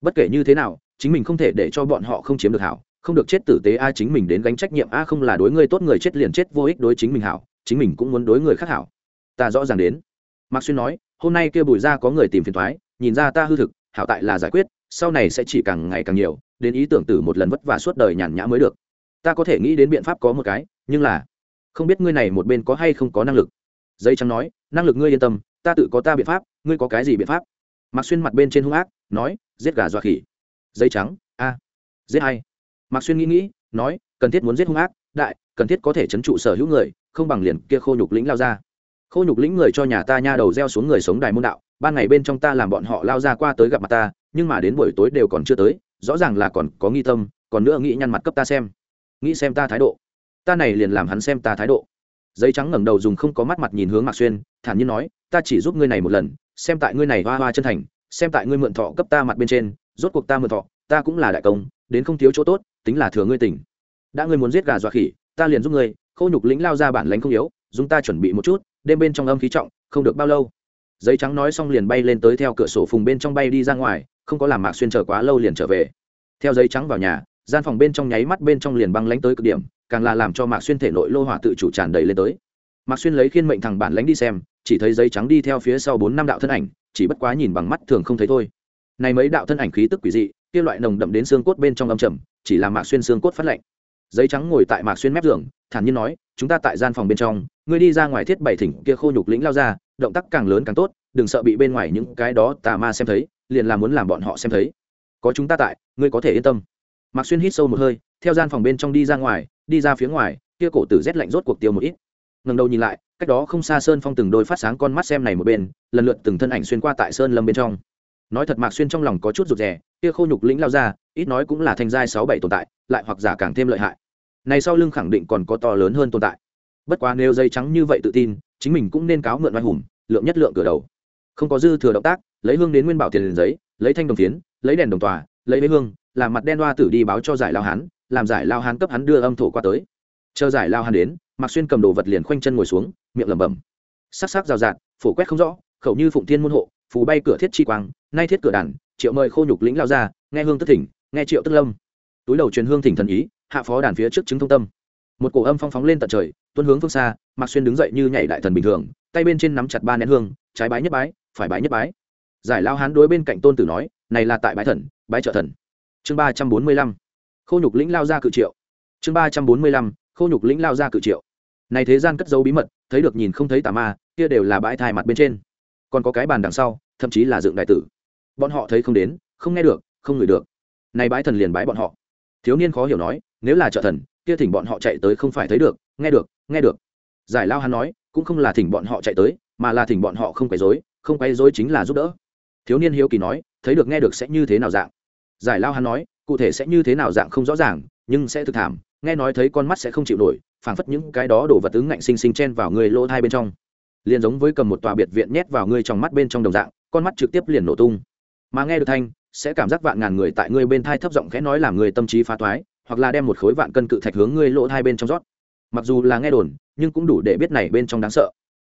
Bất kể như thế nào, chính mình không thể để cho bọn họ không chiếm được hảo, không được chết tử tế a chính mình đến gánh trách nhiệm, a không là đối người tốt người chết liền chết vô ích đối chính mình hảo, chính mình cũng muốn đối người khác hảo. Ta rõ ràng đến. Mạc xuyên nói, hôm nay kia bùi ra có người tìm phiền thoái nhìn ra ta hư thực, hảo tại là giải quyết, sau này sẽ chỉ càng ngày càng nhiều, đến ý tưởng tử một lần vất vả suốt đời nhàn nhã mới được ta có thể nghĩ đến biện pháp có một cái, nhưng là, không biết ngươi này một bên có hay không có năng lực. Giấy trắng nói, năng lực ngươi yên tâm, ta tự có ta biện pháp, ngươi có cái gì biện pháp? Mạc xuyên mặt bên trên hung ác, nói, giết gà dọa khỉ. Giấy trắng, a, giết hay mạc xuyên nghĩ nghĩ, nói, cần thiết muốn giết hung ác, đại, cần thiết có thể chấn trụ sở hữu người, không bằng liền kia khô nhục lĩnh lao ra. Khô nhục lĩnh người cho nhà ta nha đầu gieo xuống người sống đài môn đạo, ban ngày bên trong ta làm bọn họ lao ra qua tới gặp mặt ta, nhưng mà đến buổi tối đều còn chưa tới, rõ ràng là còn có nghi tâm, còn nữa nghĩ nhăn mặt cấp ta xem nghĩ xem ta thái độ. Ta này liền làm hắn xem ta thái độ. Giấy trắng ngẩng đầu dùng không có mắt mặt nhìn hướng mạc xuyên, thản nhiên nói, ta chỉ giúp ngươi này một lần, xem tại ngươi này hoa hoa chân thành, xem tại ngươi mượn thọ cấp ta mặt bên trên, rốt cuộc ta mượn thọ, ta cũng là đại công, đến không thiếu chỗ tốt, tính là thừa ngươi tỉnh. Đã ngươi muốn giết gà dọa khỉ, ta liền giúp ngươi, khô nhục lĩnh lao ra bản lánh không yếu, dùng ta chuẩn bị một chút, đêm bên trong âm khí trọng, không được bao lâu. Giấy trắng nói xong liền bay lên tới theo cửa sổ phùng bên trong bay đi ra ngoài, không có làm mạc xuyên chờ quá lâu liền trở về. Theo giấy trắng vào nhà gian phòng bên trong nháy mắt bên trong liền băng lánh tới cực điểm, càng là làm cho mạc xuyên thể nội lô hỏa tự chủ tràn đầy lên tới. Mạc xuyên lấy khiên mệnh thằng bản lánh đi xem, chỉ thấy giấy trắng đi theo phía sau bốn năm đạo thân ảnh, chỉ bất quá nhìn bằng mắt thường không thấy thôi. Này mấy đạo thân ảnh khí tức quỷ dị, kia loại nồng đậm đến xương cốt bên trong âm trầm, chỉ làm mạc xuyên xương cốt phát lạnh. Giấy trắng ngồi tại mạc xuyên mép giường, thản nhiên nói, chúng ta tại gian phòng bên trong, ngươi đi ra ngoài thiết bảy thỉnh kia khô nhục lĩnh lao ra, động tác càng lớn càng tốt, đừng sợ bị bên ngoài những cái đó tà ma xem thấy, liền là muốn làm bọn họ xem thấy. Có chúng ta tại, ngươi có thể yên tâm mạc xuyên hít sâu một hơi, theo gian phòng bên trong đi ra ngoài, đi ra phía ngoài, kia cổ tử rét lạnh rốt cuộc tiêu một ít. Ngần đầu nhìn lại, cách đó không xa sơn phong từng đôi phát sáng con mắt xem này một bên, lần lượt từng thân ảnh xuyên qua tại sơn lâm bên trong. Nói thật mạc xuyên trong lòng có chút rụt rè, kia khô nhục lĩnh lao ra, ít nói cũng là thanh giai sáu bảy tồn tại, lại hoặc giả càng thêm lợi hại. Này sau lưng khẳng định còn có to lớn hơn tồn tại. Bất quá nếu dây trắng như vậy tự tin, chính mình cũng nên cáo mượn oai hùng, lượng nhất lượng cửa đầu. Không có dư thừa động tác, lấy hương đến nguyên bảo tiền liền giấy, lấy thanh đồng tiến lấy đèn đồng tòa, lấy với hương làm mặt đen đoa tử đi báo cho giải lao hán, làm giải lao hán cấp hắn đưa âm thổ qua tới. Chờ giải lao hán đến, mạc xuyên cầm đồ vật liền khoanh chân ngồi xuống, miệng lẩm bẩm. Sắc sắc rào rạt, phổ quét không rõ, khẩu như phụng thiên môn hộ, phù bay cửa thiết chi quang, nay thiết cửa đàn, triệu mời khô nhục lĩnh lao ra, nghe hương tức thỉnh, nghe triệu tức lâm. Túi đầu truyền hương thỉnh thần ý, hạ phó đàn phía trước chứng thông tâm. Một cổ âm phong phóng lên tận trời tuân hướng phương xa, mạc xuyên đứng dậy như nhảy đại thần bình thường, tay bên trên nắm chặt ba nén hương, trái bái nhất bái, phải bái nhất bái. Giải lao hán đối bên cạnh tôn tử nói, này là tại bái thần, bái trợ thần chương ba trăm bốn mươi lăm. Khô nhục lĩnh lao ra cự triệu. Chương ba trăm bốn mươi lăm. Khô nhục lĩnh lao ra cự triệu. Này thế gian cất dấu bí mật, thấy được nhìn không thấy tà ma, kia đều là bãi thai mặt bên trên. Còn có cái bàn đằng sau, thậm chí là dựng đại tử. Bọn họ thấy không đến, không nghe được, không ngửi được. Này bãi thần liền bãi bọn họ. Thiếu niên khó hiểu nói, nếu là trợ thần, kia thỉnh bọn họ chạy tới không phải thấy được, nghe được nghe được. Giải lao hắn nói, cũng không là thỉnh bọn họ chạy tới, mà là thỉnh bọn họ không quấy dối không quấy dối chính là giúp đỡ. Thiếu niên hiếu kỳ nói, thấy được nghe được sẽ như thế nào dạng? Giải lao hắn nói, cụ thể sẽ như thế nào dạng không rõ ràng, nhưng sẽ thực thảm, nghe nói thấy con mắt sẽ không chịu nổi, phảng phất những cái đó đổ vật ứng ngạnh sinh sinh chen vào người lỗ thai bên trong. Liền giống với cầm một tòa biệt viện nhét vào ngươi trong mắt bên trong đồng dạng, con mắt trực tiếp liền nổ tung. Mà nghe được thanh, sẽ cảm giác vạn ngàn người tại ngươi bên thai thấp giọng khẽ nói làm người tâm trí phá toái hoặc là đem một khối vạn cân cự thạch hướng ngươi lỗ thai bên trong rót. Mặc dù là nghe đồn, nhưng cũng đủ để biết này bên trong đáng sợ.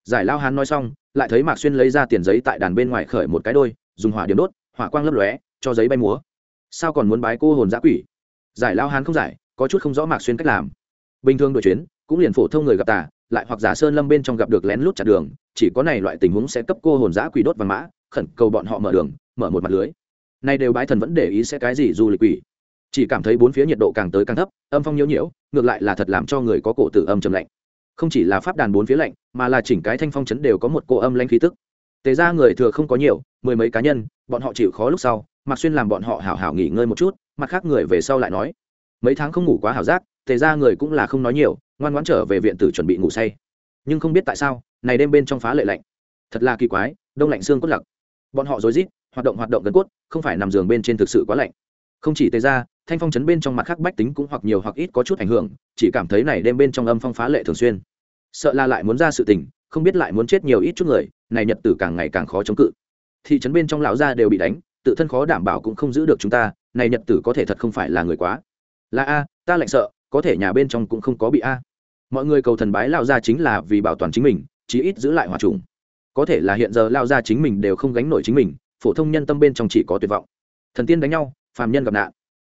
Giải lao hán nói xong, lại thấy mạc xuyên lấy ra tiền giấy tại đàn bên ngoài khởi một cái đôi, dùng hỏa điểm đốt, hỏa quang lấp lóe, cho giấy bay múa sao còn muốn bái cô hồn giã quỷ? Giải lao hán không giải, có chút không rõ mạc xuyên cách làm. Bình thường đội chuyến, cũng liền phổ thông người gặp tà, lại hoặc giả sơn lâm bên trong gặp được lén lút chặt đường, chỉ có này loại tình huống sẽ cấp cô hồn giã quỷ đốt vàng mã, khẩn cầu bọn họ mở đường, mở một mặt lưới. Nay đều bái thần vẫn để ý sẽ cái gì du lịch quỷ. Chỉ cảm thấy bốn phía nhiệt độ càng tới càng thấp, âm phong nhiễu nhiễu, ngược lại là thật làm cho người có cổ tử âm trầm lạnh. Không chỉ là pháp đàn bốn phía lạnh, mà là chỉnh cái thanh phong chấn đều có một cô âm lanh khí tức. Tề ra người thừa không có nhiều, mười mấy cá nhân, bọn họ chịu khó lúc sau mặc xuyên làm bọn họ hảo hảo nghỉ ngơi một chút, mặt khác người về sau lại nói. Mấy tháng không ngủ quá hảo giác, tề ra người cũng là không nói nhiều, ngoan ngoãn trở về viện tử chuẩn bị ngủ say. Nhưng không biết tại sao, này đêm bên trong phá lệ lạnh. Thật là kỳ quái, đông lạnh xương cốt lặc. Bọn họ rối rít, hoạt động hoạt động gần cốt, không phải nằm giường bên trên thực sự quá lạnh. Không chỉ tề ra thanh phong chấn bên trong mặt khác bách tính cũng hoặc nhiều hoặc ít có chút ảnh hưởng, chỉ cảm thấy này đêm bên trong âm phong phá lệ thường xuyên. Sợ là lại muốn ra sự tình, không biết lại muốn chết nhiều ít chút người, này nhật tử càng ngày càng khó chống cự. Thị trấn bên trong lão gia đều bị đánh tự thân khó đảm bảo cũng không giữ được chúng ta, này nhật tử có thể thật không phải là người quá. Là a, ta lạnh sợ, có thể nhà bên trong cũng không có bị a. Mọi người cầu thần bái lao ra chính là vì bảo toàn chính mình, chí ít giữ lại hòa trùng. Có thể là hiện giờ lao ra chính mình đều không gánh nổi chính mình, phổ thông nhân tâm bên trong chỉ có tuyệt vọng. Thần tiên đánh nhau, phàm nhân gặp nạn.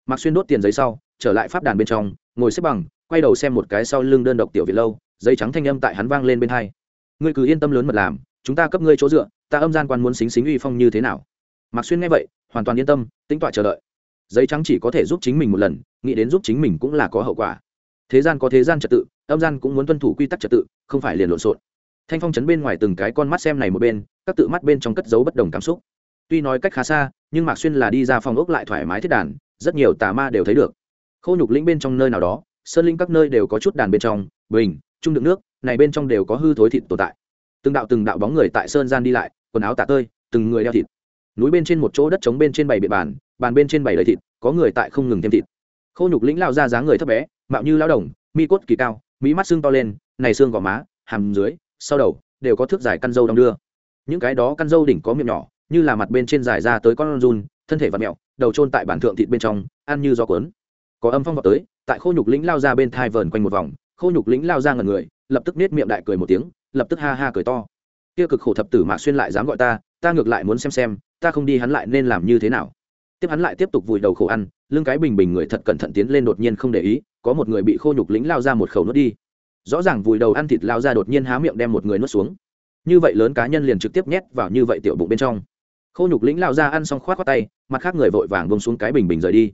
Mặc xuyên đốt tiền giấy sau, trở lại pháp đàn bên trong, ngồi xếp bằng, quay đầu xem một cái sau lưng đơn độc tiểu việt lâu, giấy trắng thanh âm tại hắn vang lên bên hai. Ngươi cứ yên tâm lớn mật làm, chúng ta cấp ngươi chỗ dựa, ta âm gian quan muốn xính xính uy phong như thế nào? Mạc xuyên nghe vậy, hoàn toàn yên tâm tính tọa chờ đợi. Giấy trắng chỉ có thể giúp chính mình một lần, nghĩ đến giúp chính mình cũng là có hậu quả. Thế gian có thế gian trật tự, âm gian cũng muốn tuân thủ quy tắc trật tự, không phải liền lộn xộn. Thanh phong chấn bên ngoài từng cái con mắt xem này một bên, các tự mắt bên trong cất giấu bất đồng cảm xúc. Tuy nói cách khá xa, nhưng mạc xuyên là đi ra phòng ốc lại thoải mái thiết đàn, rất nhiều tà ma đều thấy được. Khô nhục lĩnh bên trong nơi nào đó, sơn linh các nơi đều có chút đàn bên trong, bình trung đựng nước, này bên trong đều có hư thối thịt tồn tại. Từng đạo từng đạo bóng người tại sơn gian đi lại, quần áo tả tơi, từng người đeo thịt núi bên trên một chỗ đất trống bên trên bảy biện bàn bàn bên trên bảy đầy thịt, có người tại không ngừng thêm thịt. Khô nhục lĩnh lao ra dáng người thấp bé, mạo như lao đồng, mi cốt kỳ cao, mỹ mắt xương to lên, này xương gò má, hàm dưới, sau đầu, đều có thước dài căn dâu đong đưa. Những cái đó căn dâu đỉnh có miệng nhỏ, như là mặt bên trên dài ra tới con run, thân thể và mẹo, đầu trôn tại bản thượng thịt bên trong, ăn như gió cuốn. Có âm phong vào tới, tại khô nhục lĩnh lao ra bên thai vờn quanh một vòng, khô nhục lĩnh lao ra ngần người, lập tức nết miệng đại cười một tiếng, lập tức ha ha cười to. Kia cực khổ thập tử mạc xuyên lại dám gọi ta ta ngược lại muốn xem xem, ta không đi hắn lại nên làm như thế nào. Tiếp hắn lại tiếp tục vùi đầu khổ ăn, lưng cái bình bình người thật cẩn thận tiến lên đột nhiên không để ý, có một người bị khô nhục lính lao ra một khẩu nuốt đi. Rõ ràng vùi đầu ăn thịt lao ra đột nhiên há miệng đem một người nuốt xuống. Như vậy lớn cá nhân liền trực tiếp nhét vào như vậy tiểu bụng bên trong. Khô nhục lính lao ra ăn xong khoát khoát tay, mặt khác người vội vàng bông xuống cái bình bình rời đi.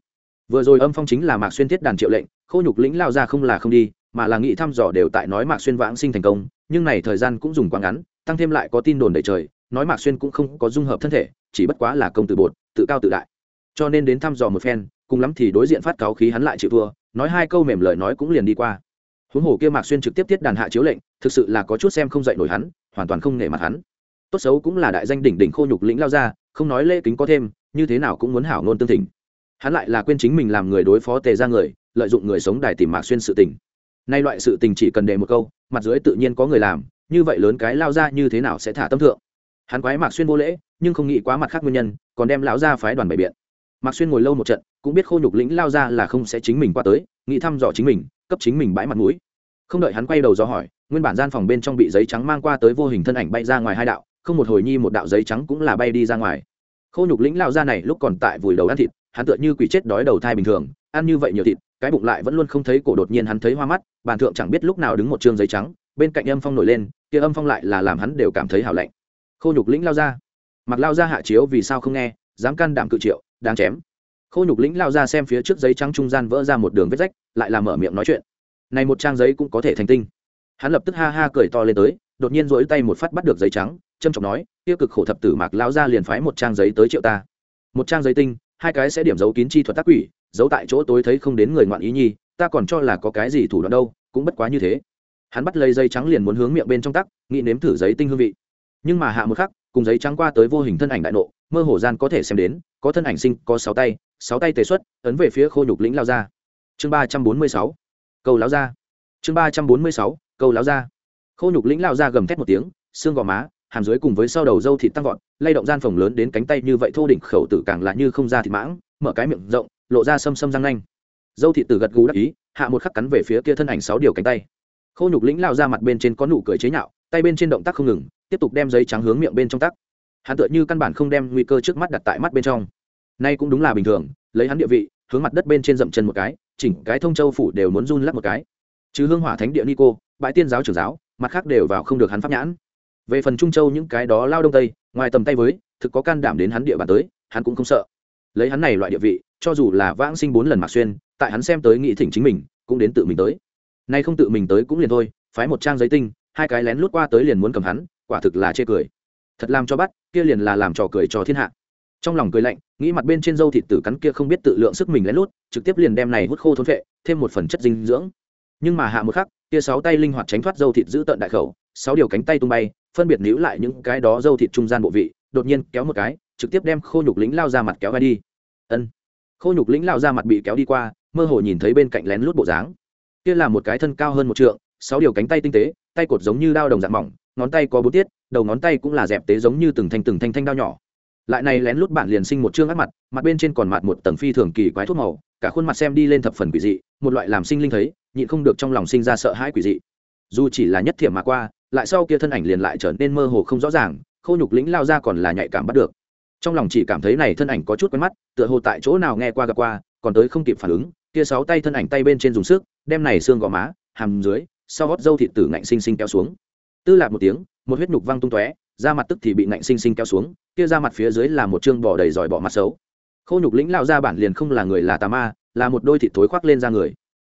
Vừa rồi âm phong chính là mạc xuyên thiết đàn triệu lệnh, khô nhục lính lao ra không là không đi, mà là nghĩ thăm dò đều tại nói mạc xuyên vãng sinh thành công, nhưng này thời gian cũng dùng quá ngắn, tăng thêm lại có tin đồn đầy trời nói mạc xuyên cũng không có dung hợp thân thể, chỉ bất quá là công tử bột, tự cao tự đại. Cho nên đến thăm dò một phen, cùng lắm thì đối diện phát cáo khí hắn lại chịu thua, nói hai câu mềm lời nói cũng liền đi qua. Huống hồ kia mạc xuyên trực tiếp tiết đàn hạ chiếu lệnh, thực sự là có chút xem không dạy nổi hắn, hoàn toàn không nể mặt hắn. Tốt xấu cũng là đại danh đỉnh đỉnh khô nhục lĩnh lao ra, không nói lễ kính có thêm, như thế nào cũng muốn hảo ngôn tương thỉnh. Hắn lại là quên chính mình làm người đối phó tề ra người, lợi dụng người sống đài tìm mạc xuyên sự tình. Nay loại sự tình chỉ cần đề một câu, mặt dưới tự nhiên có người làm, như vậy lớn cái lao ra như thế nào sẽ thả tâm thượng? Hắn quái mạc xuyên vô lễ, nhưng không nghĩ quá mặt khác nguyên nhân, còn đem lão ra phái đoàn bày biện. Mạc xuyên ngồi lâu một trận, cũng biết khô nhục lĩnh lao ra là không sẽ chính mình qua tới, nghĩ thăm dò chính mình, cấp chính mình bãi mặt mũi. Không đợi hắn quay đầu do hỏi, nguyên bản gian phòng bên trong bị giấy trắng mang qua tới vô hình thân ảnh bay ra ngoài hai đạo, không một hồi nhi một đạo giấy trắng cũng là bay đi ra ngoài. Khô nhục lĩnh lao ra này lúc còn tại vùi đầu ăn thịt, hắn tựa như quỷ chết đói đầu thai bình thường, ăn như vậy nhiều thịt, cái bụng lại vẫn luôn không thấy cổ đột nhiên hắn thấy hoa mắt, bàn thượng chẳng biết lúc nào đứng một chương giấy trắng, bên cạnh âm phong nổi lên, kia âm phong lại là làm hắn đều cảm thấy hảo lạnh khô nhục lĩnh lao ra. Mặc lao ra hạ chiếu vì sao không nghe, dám can đảm cự triệu, đáng chém. Khô nhục lĩnh lao ra xem phía trước giấy trắng trung gian vỡ ra một đường vết rách, lại làm mở miệng nói chuyện. Này một trang giấy cũng có thể thành tinh. Hắn lập tức ha ha cười to lên tới, đột nhiên rỗi tay một phát bắt được giấy trắng trâm trọng nói, tiêu cực khổ thập tử mạc lao ra liền phái một trang giấy tới triệu ta. Một trang giấy tinh, hai cái sẽ điểm giấu kín chi thuật tác quỷ, giấu tại chỗ tối thấy không đến người ngoạn ý nhi, ta còn cho là có cái gì thủ đoạn đâu, cũng bất quá như thế. Hắn bắt lấy giấy trắng liền muốn hướng miệng bên trong tắc, nghĩ nếm thử giấy tinh hương vị nhưng mà hạ một khắc, cùng giấy trắng qua tới vô hình thân ảnh đại nộ, mơ hồ gian có thể xem đến, có thân ảnh sinh, có sáu tay sáu tay tề xuất, ấn về phía khô nhục lĩnh lao ra. Chương ba trăm bốn mươi sáu câu láo ra chương ba trăm bốn mươi sáu câu láo ra khô nhục lĩnh lao ra gầm thét một tiếng, xương gò má, hàm dưới cùng với sau đầu dâu thịt tăng vọt, lay động gian phòng lớn đến cánh tay như vậy thô đỉnh khẩu tử càng là như không ra thịt mãng, mở cái miệng rộng, lộ ra xâm xâm răng nanh. Dâu thịt tử gật gù đắc ý, hạ một khắc cắn về phía kia thân ảnh sáu điều cánh tay. Khô nhục lĩnh lao ra mặt bên trên có nụ cười chế nhạo, tay bên trên động tác không ngừng tiếp tục đem giấy trắng hướng miệng bên trong tắc. Hắn tựa như căn bản không đem nguy cơ trước mắt đặt tại mắt bên trong. Nay cũng đúng là bình thường, lấy hắn địa vị, hướng mặt đất bên trên dậm chân một cái, chỉnh cái thông châu phủ đều muốn run lắc một cái. Chứ hương hỏa thánh địa nico, bãi tiên giáo trưởng giáo, mặt khác đều vào không được hắn pháp nhãn. Về phần trung châu những cái đó lao đông tây, ngoài tầm tay với, thực có can đảm đến hắn địa bàn tới, hắn cũng không sợ. Lấy hắn này loại địa vị, cho dù là vãng sinh bốn lần mạc xuyên, tại hắn xem tới nghị thỉnh chính mình, cũng đến tự mình tới. Nay không tự mình tới cũng liền thôi, phái một trang giấy tinh, hai cái lén lút qua tới liền muốn cầm hắn quả thực là chê cười. Thật làm cho bắt, kia liền là làm trò cười cho thiên hạ. Trong lòng cười lạnh, nghĩ mặt bên trên dâu thịt tử cắn kia không biết tự lượng sức mình lén lút, trực tiếp liền đem này hút khô thôn vệ thêm một phần chất dinh dưỡng. Nhưng mà hạ một khắc, kia sáu tay linh hoạt tránh thoát dâu thịt giữ tận đại khẩu, sáu điều cánh tay tung bay, phân biệt níu lại những cái đó dâu thịt trung gian bộ vị, đột nhiên kéo một cái, trực tiếp đem khô nhục lính lao ra mặt kéo vai đi. Ân. Khô nhục lính lao ra mặt bị kéo đi qua, mơ hồ nhìn thấy bên cạnh lén lút bộ dáng. Kia là một cái thân cao hơn một trượng, sáu điều cánh tay tinh tế, tay cột giống như đao đồng dạng mỏng ngón tay có bốn tiết, đầu ngón tay cũng là dẹp tế giống như từng thanh từng thanh thanh đao nhỏ. Lại này lén lút bạn liền sinh một chương ác mặt mặt bên trên còn mặt một tầng phi thường kỳ quái thuốc màu, cả khuôn mặt xem đi lên thập phần quỷ dị, một loại làm sinh linh thấy, nhịn không được trong lòng sinh ra sợ hãi quỷ dị. Dù chỉ là nhất thiểm mà qua, lại sau kia thân ảnh liền lại trở nên mơ hồ không rõ ràng, khô nhục lĩnh lao ra còn là nhạy cảm bắt được. Trong lòng chỉ cảm thấy này thân ảnh có chút quen mắt, tựa hồ tại chỗ nào nghe qua gặp qua, còn tới không kịp phản ứng, kia sáu tay thân ảnh tay bên trên dùng sức, đem này xương gò má, hàm dưới, sau gót dâu thịt tử ngạnh sinh sinh kéo xuống tư lạc một tiếng, một huyết nhục văng tung tóe, da mặt tức thì bị ngạnh sinh sinh kéo xuống, kia ra mặt phía dưới là một chương bò đầy giỏi bỏ mặt xấu. Khô nhục lĩnh lao ra bản liền không là người là tà ma, là một đôi thịt thối khoác lên ra người.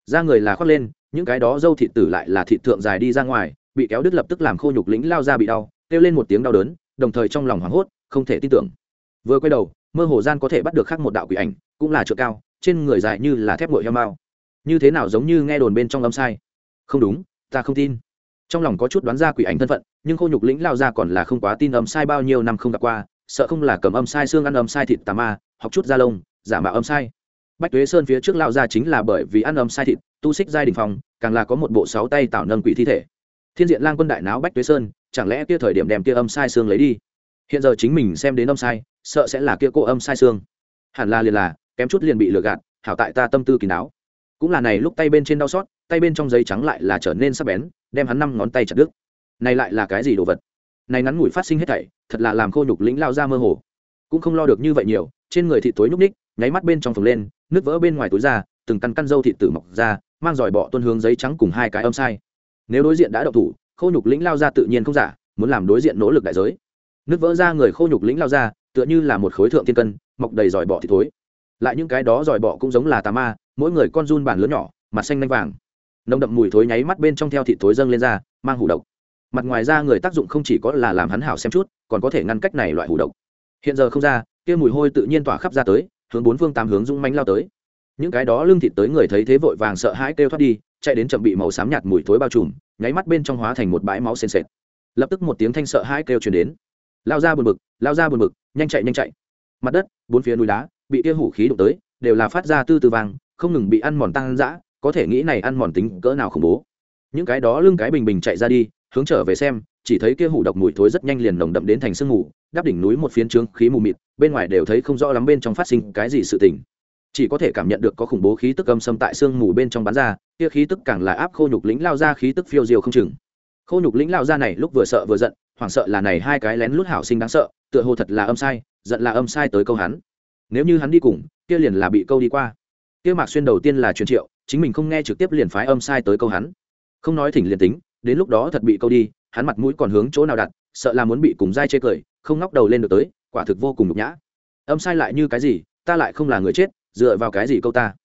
Ra người là khoác lên, những cái đó dâu thịt tử lại là thịt thượng dài đi ra ngoài, bị kéo đứt lập tức làm khô nhục lĩnh lao ra bị đau, kêu lên một tiếng đau đớn, đồng thời trong lòng hoảng hốt, không thể tin tưởng. Vừa quay đầu, mơ hồ gian có thể bắt được khắc một đạo quỷ ảnh, cũng là trượng cao, trên người dài như là thép ngội heo mao. Như thế nào giống như nghe đồn bên trong âm sai? Không đúng, ta không tin trong lòng có chút đoán ra quỷ ảnh thân phận, nhưng khô nhục lĩnh lao ra còn là không quá tin âm sai bao nhiêu năm không gặp qua, sợ không là cầm âm sai xương ăn âm sai thịt tà ma, học chút da lông, giả mạo âm sai. Bách tuế sơn phía trước lao ra chính là bởi vì ăn âm sai thịt, tu xích giai đình phòng càng là có một bộ sáu tay tạo nâng quỷ thi thể. Thiên diện lang quân đại náo bách tuế sơn, chẳng lẽ kia thời điểm đem kia âm sai xương lấy đi? Hiện giờ chính mình xem đến âm sai, sợ sẽ là kia cô âm sai xương. Hẳn là liền là, kém chút liền bị lừa gạt, hảo tại ta tâm tư kỳ đáo cũng là này lúc tay bên trên đau xót, tay bên trong giấy trắng lại là trở nên sắc bén đem hắn năm ngón tay chặt đứt. Này lại là cái gì đồ vật? Này ngắn ngủi phát sinh hết thảy, thật là làm khô nhục lĩnh lao ra mơ hồ. Cũng không lo được như vậy nhiều, trên người thịt tối nhúc ních nháy mắt bên trong phồng lên, nước vỡ bên ngoài túi ra, từng căn căn dâu thịt tử mọc ra, mang giỏi bọ tuân hướng giấy trắng cùng hai cái âm sai. Nếu đối diện đã đậu thủ, khô nhục lĩnh lao ra tự nhiên không giả, muốn làm đối diện nỗ lực đại giới. Nước vỡ ra người khô nhục lĩnh lao ra, tựa như là một khối thượng thiên cân, mọc đầy giỏi bọ thịt thối. Lại những cái đó giỏi bọ cũng giống là tà ma, mỗi người con run bản lớn nhỏ, mặt xanh lanh vàng nồng đậm mùi thối nháy mắt bên trong theo thịt thối dâng lên ra, mang hủ độc. Mặt ngoài ra người tác dụng không chỉ có là làm hắn hảo xem chút, còn có thể ngăn cách này loại hủ độc. Hiện giờ không ra, kia mùi hôi tự nhiên tỏa khắp ra tới, hướng bốn phương tám hướng rung manh lao tới. Những cái đó lương thịt tới người thấy thế vội vàng sợ hãi kêu thoát đi, chạy đến chậm bị màu xám nhạt mùi thối bao trùm, nháy mắt bên trong hóa thành một bãi máu sền sệt. Lập tức một tiếng thanh sợ hãi kêu truyền đến. Lao ra buồn bực, lao ra buồn bực, nhanh chạy nhanh chạy. Mặt đất, bốn phía núi đá, bị kia hủ khí đụng tới, đều là phát ra tư tư vàng không ngừng bị ăn mòn tăng dã có thể nghĩ này ăn mòn tính cỡ nào khủng bố. Những cái đó lưng cái bình bình chạy ra đi, hướng trở về xem, chỉ thấy kia hủ độc mùi thối rất nhanh liền nồng đậm đến thành sương mù, đắp đỉnh núi một phiến trướng khí mù mịt, bên ngoài đều thấy không rõ lắm bên trong phát sinh cái gì sự tình. Chỉ có thể cảm nhận được có khủng bố khí tức âm xâm tại sương mù bên trong bán ra, kia khí tức càng là áp khô nhục lĩnh lao ra khí tức phiêu diêu không chừng. Khô nhục lĩnh lao ra này lúc vừa sợ vừa giận, hoảng sợ là này hai cái lén lút hảo sinh đáng sợ, tựa hồ thật là âm sai, giận là âm sai tới câu hắn. Nếu như hắn đi cùng, kia liền là bị câu đi qua. Kia mạc xuyên đầu tiên là truyền triệu chính mình không nghe trực tiếp liền phái âm sai tới câu hắn. Không nói thỉnh liền tính, đến lúc đó thật bị câu đi, hắn mặt mũi còn hướng chỗ nào đặt, sợ là muốn bị cùng dai chê cười, không ngóc đầu lên được tới, quả thực vô cùng nhục nhã. Âm sai lại như cái gì, ta lại không là người chết, dựa vào cái gì câu ta?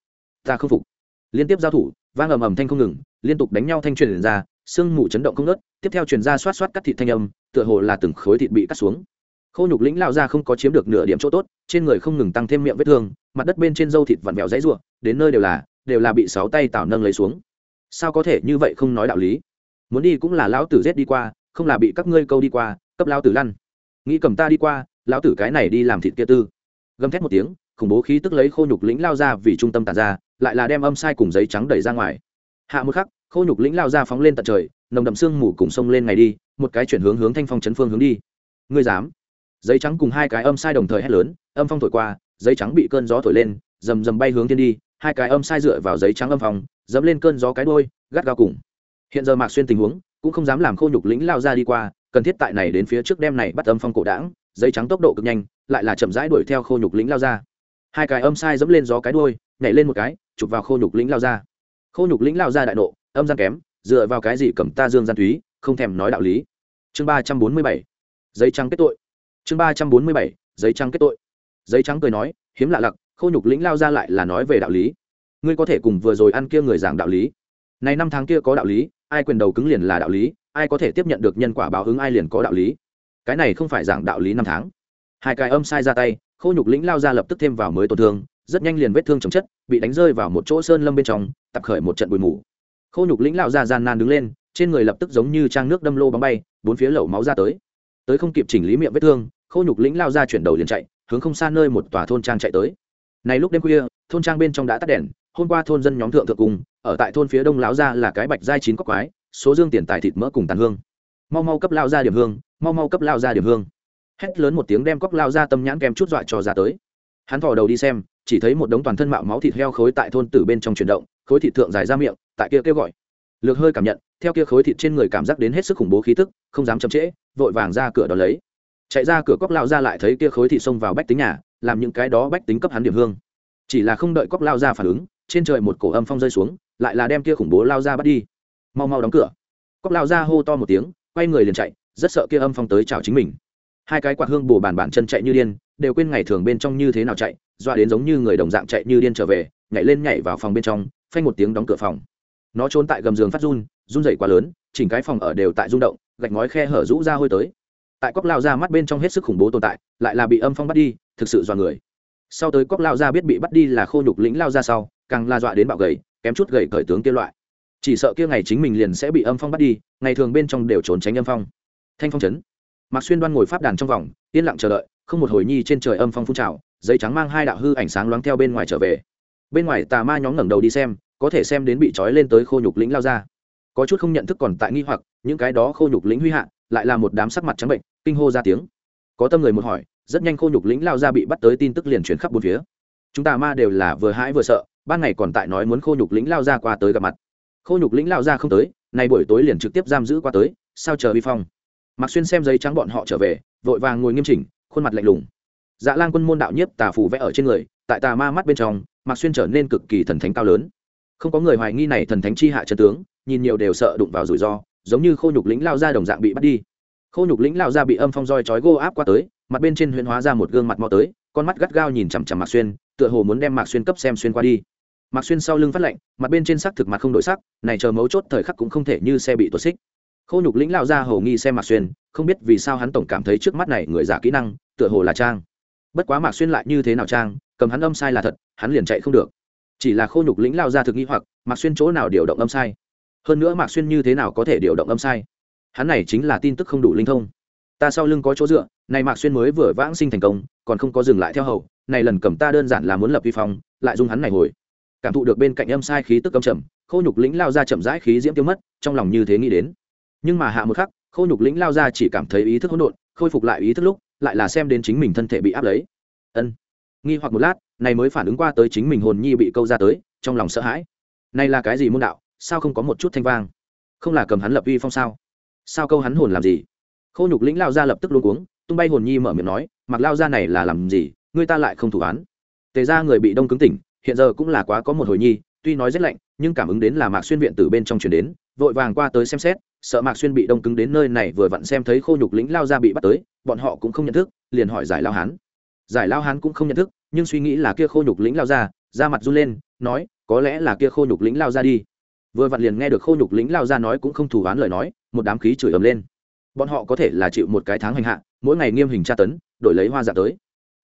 Ta không phục. Liên tiếp giao thủ, vang ầm ầm thanh không ngừng, liên tục đánh nhau thanh truyền ra, sương mù chấn động không nớt tiếp theo truyền ra xoát xoát cắt thịt thanh âm, tựa hồ là từng khối thịt bị cắt xuống. Khô nhục lĩnh lao ra không có chiếm được nửa điểm chỗ tốt, trên người không ngừng tăng thêm miệng vết thương, mặt đất bên trên dâu thịt vặn vẹo dãy ruộng đến nơi đều là đều là bị sáu tay tảo nâng lấy xuống. Sao có thể như vậy không nói đạo lý? Muốn đi cũng là lão tử giết đi qua, không là bị các ngươi câu đi qua, cấp lão tử lăn. Nghĩ cầm ta đi qua, lão tử cái này đi làm thịt kia tư. Gầm thét một tiếng, khủng bố khí tức lấy khô nhục lĩnh lao ra vì trung tâm tàn ra, lại là đem âm sai cùng giấy trắng đẩy ra ngoài. Hạ một khắc, khô nhục lĩnh lao ra phóng lên tận trời, nồng đậm sương mù cùng sông lên ngày đi, một cái chuyển hướng hướng thanh phong chấn phương hướng đi. Ngươi dám? Giấy trắng cùng hai cái âm sai đồng thời hét lớn, âm phong thổi qua, giấy trắng bị cơn gió thổi lên, rầm rầm bay hướng thiên đi hai cái âm sai dựa vào giấy trắng âm phòng dẫm lên cơn gió cái đôi gắt gao cùng. Hiện giờ mạc xuyên tình huống, cũng không dám làm khô nhục lĩnh lao ra đi qua, cần thiết tại này đến phía trước đêm này bắt âm phong cổ đảng, giấy trắng tốc độ cực nhanh, lại là chậm rãi đuổi theo khô nhục lĩnh lao ra. Hai cái âm sai dẫm lên gió cái đôi nhảy lên một cái, chụp vào khô nhục lĩnh lao ra. Khô nhục lĩnh lao ra đại nộ, âm gian kém, dựa vào cái gì cầm ta dương gian thúy, không thèm nói đạo lý. Chương ba trăm bốn mươi bảy, giấy trắng kết tội. Chương ba trăm bốn mươi bảy, giấy trắng kết tội. Giấy trắng cười nói, hiếm lạ lặc khô nhục lĩnh lao ra lại là nói về đạo lý. Ngươi có thể cùng vừa rồi ăn kia người giảng đạo lý. Này năm tháng kia có đạo lý, ai quyền đầu cứng liền là đạo lý, ai có thể tiếp nhận được nhân quả báo ứng ai liền có đạo lý. Cái này không phải giảng đạo lý năm tháng. Hai cái âm sai ra tay, khô nhục lĩnh lao ra lập tức thêm vào mới tổn thương, rất nhanh liền vết thương chồng chất, bị đánh rơi vào một chỗ sơn lâm bên trong, tập khởi một trận bụi mù. Khô nhục lĩnh lao ra gian nan đứng lên, trên người lập tức giống như trang nước đâm lô bóng bay, bốn phía lẩu máu ra tới. Tới không kịp chỉnh lý miệng vết thương, khô nhục lĩnh lao ra chuyển đầu liền chạy, hướng không xa nơi một tòa thôn trang chạy tới này lúc đêm khuya, thôn trang bên trong đã tắt đèn, hôm qua thôn dân nhóm thượng thượng cùng, ở tại thôn phía đông láo ra là cái bạch giai chín cóc quái, số dương tiền tài thịt mỡ cùng tàn hương. Mau mau cấp lao ra điểm hương, mau mau cấp lao ra điểm hương. Hét lớn một tiếng đem cóc lao ra tâm nhãn kem chút dọa cho ra tới. Hắn thò đầu đi xem, chỉ thấy một đống toàn thân mạo máu thịt heo khối tại thôn tử bên trong chuyển động, khối thịt thượng dài ra miệng, tại kia kêu gọi. Lược hơi cảm nhận, theo kia khối thịt trên người cảm giác đến hết sức khủng bố khí tức, không dám chậm trễ, vội vàng ra cửa đó lấy. Chạy ra cửa cóc lao ra lại thấy kia khối thịt xông vào bách tính nhà làm những cái đó bách tính cấp hắn điểm hương. Chỉ là không đợi cóc lao ra phản ứng, trên trời một cổ âm phong rơi xuống, lại là đem kia khủng bố lao ra bắt đi. Mau mau đóng cửa. Cóc lao ra hô to một tiếng, quay người liền chạy, rất sợ kia âm phong tới chào chính mình. Hai cái quạt hương bù bàn bản chân chạy như điên, đều quên ngày thường bên trong như thế nào chạy, dọa đến giống như người đồng dạng chạy như điên trở về, nhảy lên nhảy vào phòng bên trong, phanh một tiếng đóng cửa phòng. Nó trốn tại gầm giường phát run run dậy quá lớn, chỉnh cái phòng ở đều tại rung động, gạch ngói khe hở rũ ra hôi tới tại cóc lao ra mắt bên trong hết sức khủng bố tồn tại, lại là bị âm phong bắt đi, thực sự dọa người. Sau tới cóc lao ra biết bị bắt đi là khô nhục lĩnh lao ra sau, càng la dọa đến bạo gầy, kém chút gầy cởi tướng kia loại. Chỉ sợ kia ngày chính mình liền sẽ bị âm phong bắt đi, ngày thường bên trong đều trốn tránh âm phong. Thanh phong chấn. Mạc xuyên đoan ngồi pháp đàn trong vòng, yên lặng chờ đợi, không một hồi nhi trên trời âm phong phun trào, giấy trắng mang hai đạo hư ảnh sáng loáng theo bên ngoài trở về. Bên ngoài tà ma nhóm ngẩng đầu đi xem, có thể xem đến bị trói lên tới khô nhục lĩnh lao ra. Có chút không nhận thức còn tại nghi hoặc, những cái đó khô nhục lĩnh huy hạ lại là một đám sắc mặt trắng bệnh, kinh hô ra tiếng. Có tâm người một hỏi, rất nhanh khô nhục lĩnh lao ra bị bắt tới tin tức liền chuyển khắp bốn phía. Chúng ta ma đều là vừa hãi vừa sợ, ban ngày còn tại nói muốn khô nhục lĩnh lao ra qua tới gặp mặt. Khô nhục lĩnh lao ra không tới, nay buổi tối liền trực tiếp giam giữ qua tới, sao chờ vi phong. Mặc xuyên xem giấy trắng bọn họ trở về, vội vàng ngồi nghiêm chỉnh, khuôn mặt lạnh lùng. Dạ lan quân môn đạo nhiếp tà phù vẽ ở trên người, tại tà ma mắt bên trong mặc xuyên trở nên cực kỳ thần thánh cao lớn. Không có người hoài nghi này thần thánh chi hạ chân tướng, nhìn nhiều đều sợ đụng vào rủi ro giống như khô nhục lĩnh lao ra đồng dạng bị bắt đi. Khô nhục lĩnh lao ra bị âm phong roi chói gô áp qua tới, mặt bên trên huyễn hóa ra một gương mặt mò tới, con mắt gắt gao nhìn chằm chằm mạc xuyên, tựa hồ muốn đem mạc xuyên cấp xem xuyên qua đi. Mạc xuyên sau lưng phát lạnh mặt bên trên sắc thực mặt không đổi sắc, này chờ mấu chốt thời khắc cũng không thể như xe bị tuột xích. Khô nhục lĩnh lao ra hầu nghi xem mạc xuyên, không biết vì sao hắn tổng cảm thấy trước mắt này người giả kỹ năng, tựa hồ là trang. Bất quá mạc xuyên lại như thế nào trang, cầm hắn âm sai là thật, hắn liền chạy không được. Chỉ là khô nhục lĩnh lao ra thực nghi hoặc, mạc xuyên chỗ nào điều động âm sai? Hơn nữa mạc xuyên như thế nào có thể điều động âm sai? Hắn này chính là tin tức không đủ linh thông. Ta sau lưng có chỗ dựa, này mạc xuyên mới vừa vãng sinh thành công, còn không có dừng lại theo hầu, này lần cầm ta đơn giản là muốn lập vi phong, lại dung hắn này hồi. Cảm thụ được bên cạnh âm sai khí tức âm trầm, khô nhục lĩnh lao ra chậm rãi khí diễm tiêu mất, trong lòng như thế nghĩ đến. Nhưng mà hạ một khắc, khô nhục lĩnh lao ra chỉ cảm thấy ý thức hỗn độn, khôi phục lại ý thức lúc, lại là xem đến chính mình thân thể bị áp lấy. Ân. Nghi hoặc một lát, này mới phản ứng qua tới chính mình hồn nhi bị câu ra tới, trong lòng sợ hãi. Này là cái gì môn đạo? Sao không có một chút thanh vang? Không là cầm hắn lập uy phong sao? Sao câu hắn hồn làm gì? Khô nhục lĩnh lao ra lập tức luôn cuống, tung bay hồn nhi mở miệng nói, mặc lao ra này là làm gì, người ta lại không thủ án. Tề ra người bị đông cứng tỉnh, hiện giờ cũng là quá có một hồi nhi, tuy nói rất lạnh, nhưng cảm ứng đến là mạc xuyên viện từ bên trong chuyển đến, vội vàng qua tới xem xét, sợ mạc xuyên bị đông cứng đến nơi này vừa vặn xem thấy khô nhục lĩnh lao ra bị bắt tới, bọn họ cũng không nhận thức, liền hỏi giải lao hán. Giải lao hán cũng không nhận thức, nhưng suy nghĩ là kia khô nhục lĩnh lao ra ra mặt run lên, nói, có lẽ là kia khô nhục lĩnh lao ra đi vừa vặn liền nghe được khô nhục lính lao ra nói cũng không thủ oán lời nói, một đám khí chửi ầm lên. Bọn họ có thể là chịu một cái tháng hành hạ, mỗi ngày nghiêm hình tra tấn, đổi lấy hoa dạ tới.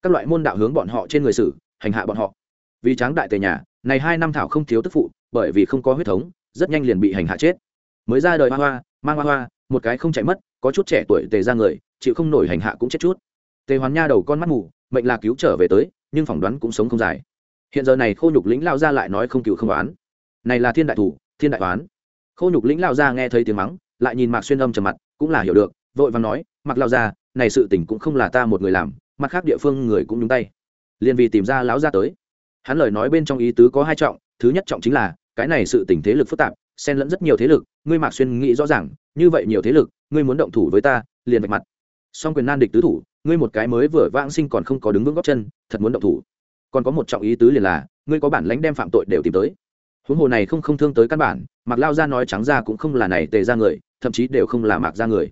Các loại môn đạo hướng bọn họ trên người xử, hành hạ bọn họ. Vì tráng đại tề nhà, này hai năm thảo không thiếu tức phụ, bởi vì không có huyết thống, rất nhanh liền bị hành hạ chết. Mới ra đời hoa hoa, mang hoa hoa, một cái không chạy mất, có chút trẻ tuổi tề ra người, chịu không nổi hành hạ cũng chết chút. Tề hoàn nha đầu con mắt mù, mệnh là cứu trở về tới, nhưng phỏng đoán cũng sống không dài. Hiện giờ này khô nhục lính lao ra lại nói không cựu không đoán này là thiên đại thủ thiên đại toán. Khô nhục lĩnh lao ra nghe thấy tiếng mắng, lại nhìn mạc xuyên âm trầm mặt, cũng là hiểu được, vội vàng nói mặc lao ra, này sự tình cũng không là ta một người làm, mặt khác địa phương người cũng nhúng tay. Liền vì tìm ra lão ra tới. Hắn lời nói bên trong ý tứ có hai trọng, thứ nhất trọng chính là, cái này sự tình thế lực phức tạp, xen lẫn rất nhiều thế lực, ngươi mạc xuyên nghĩ rõ ràng, như vậy nhiều thế lực, ngươi muốn động thủ với ta, liền vạch mặt. Song quyền nan địch tứ thủ, ngươi một cái mới vừa vãng sinh còn không có đứng vững góc chân, thật muốn động thủ. Còn có một trọng ý tứ liền là, ngươi có bản lãnh đem phạm tội đều tìm tới huống hồ này không không thương tới căn bản mặc lao ra nói trắng ra cũng không là này tề ra người, thậm chí đều không là mạc ra người.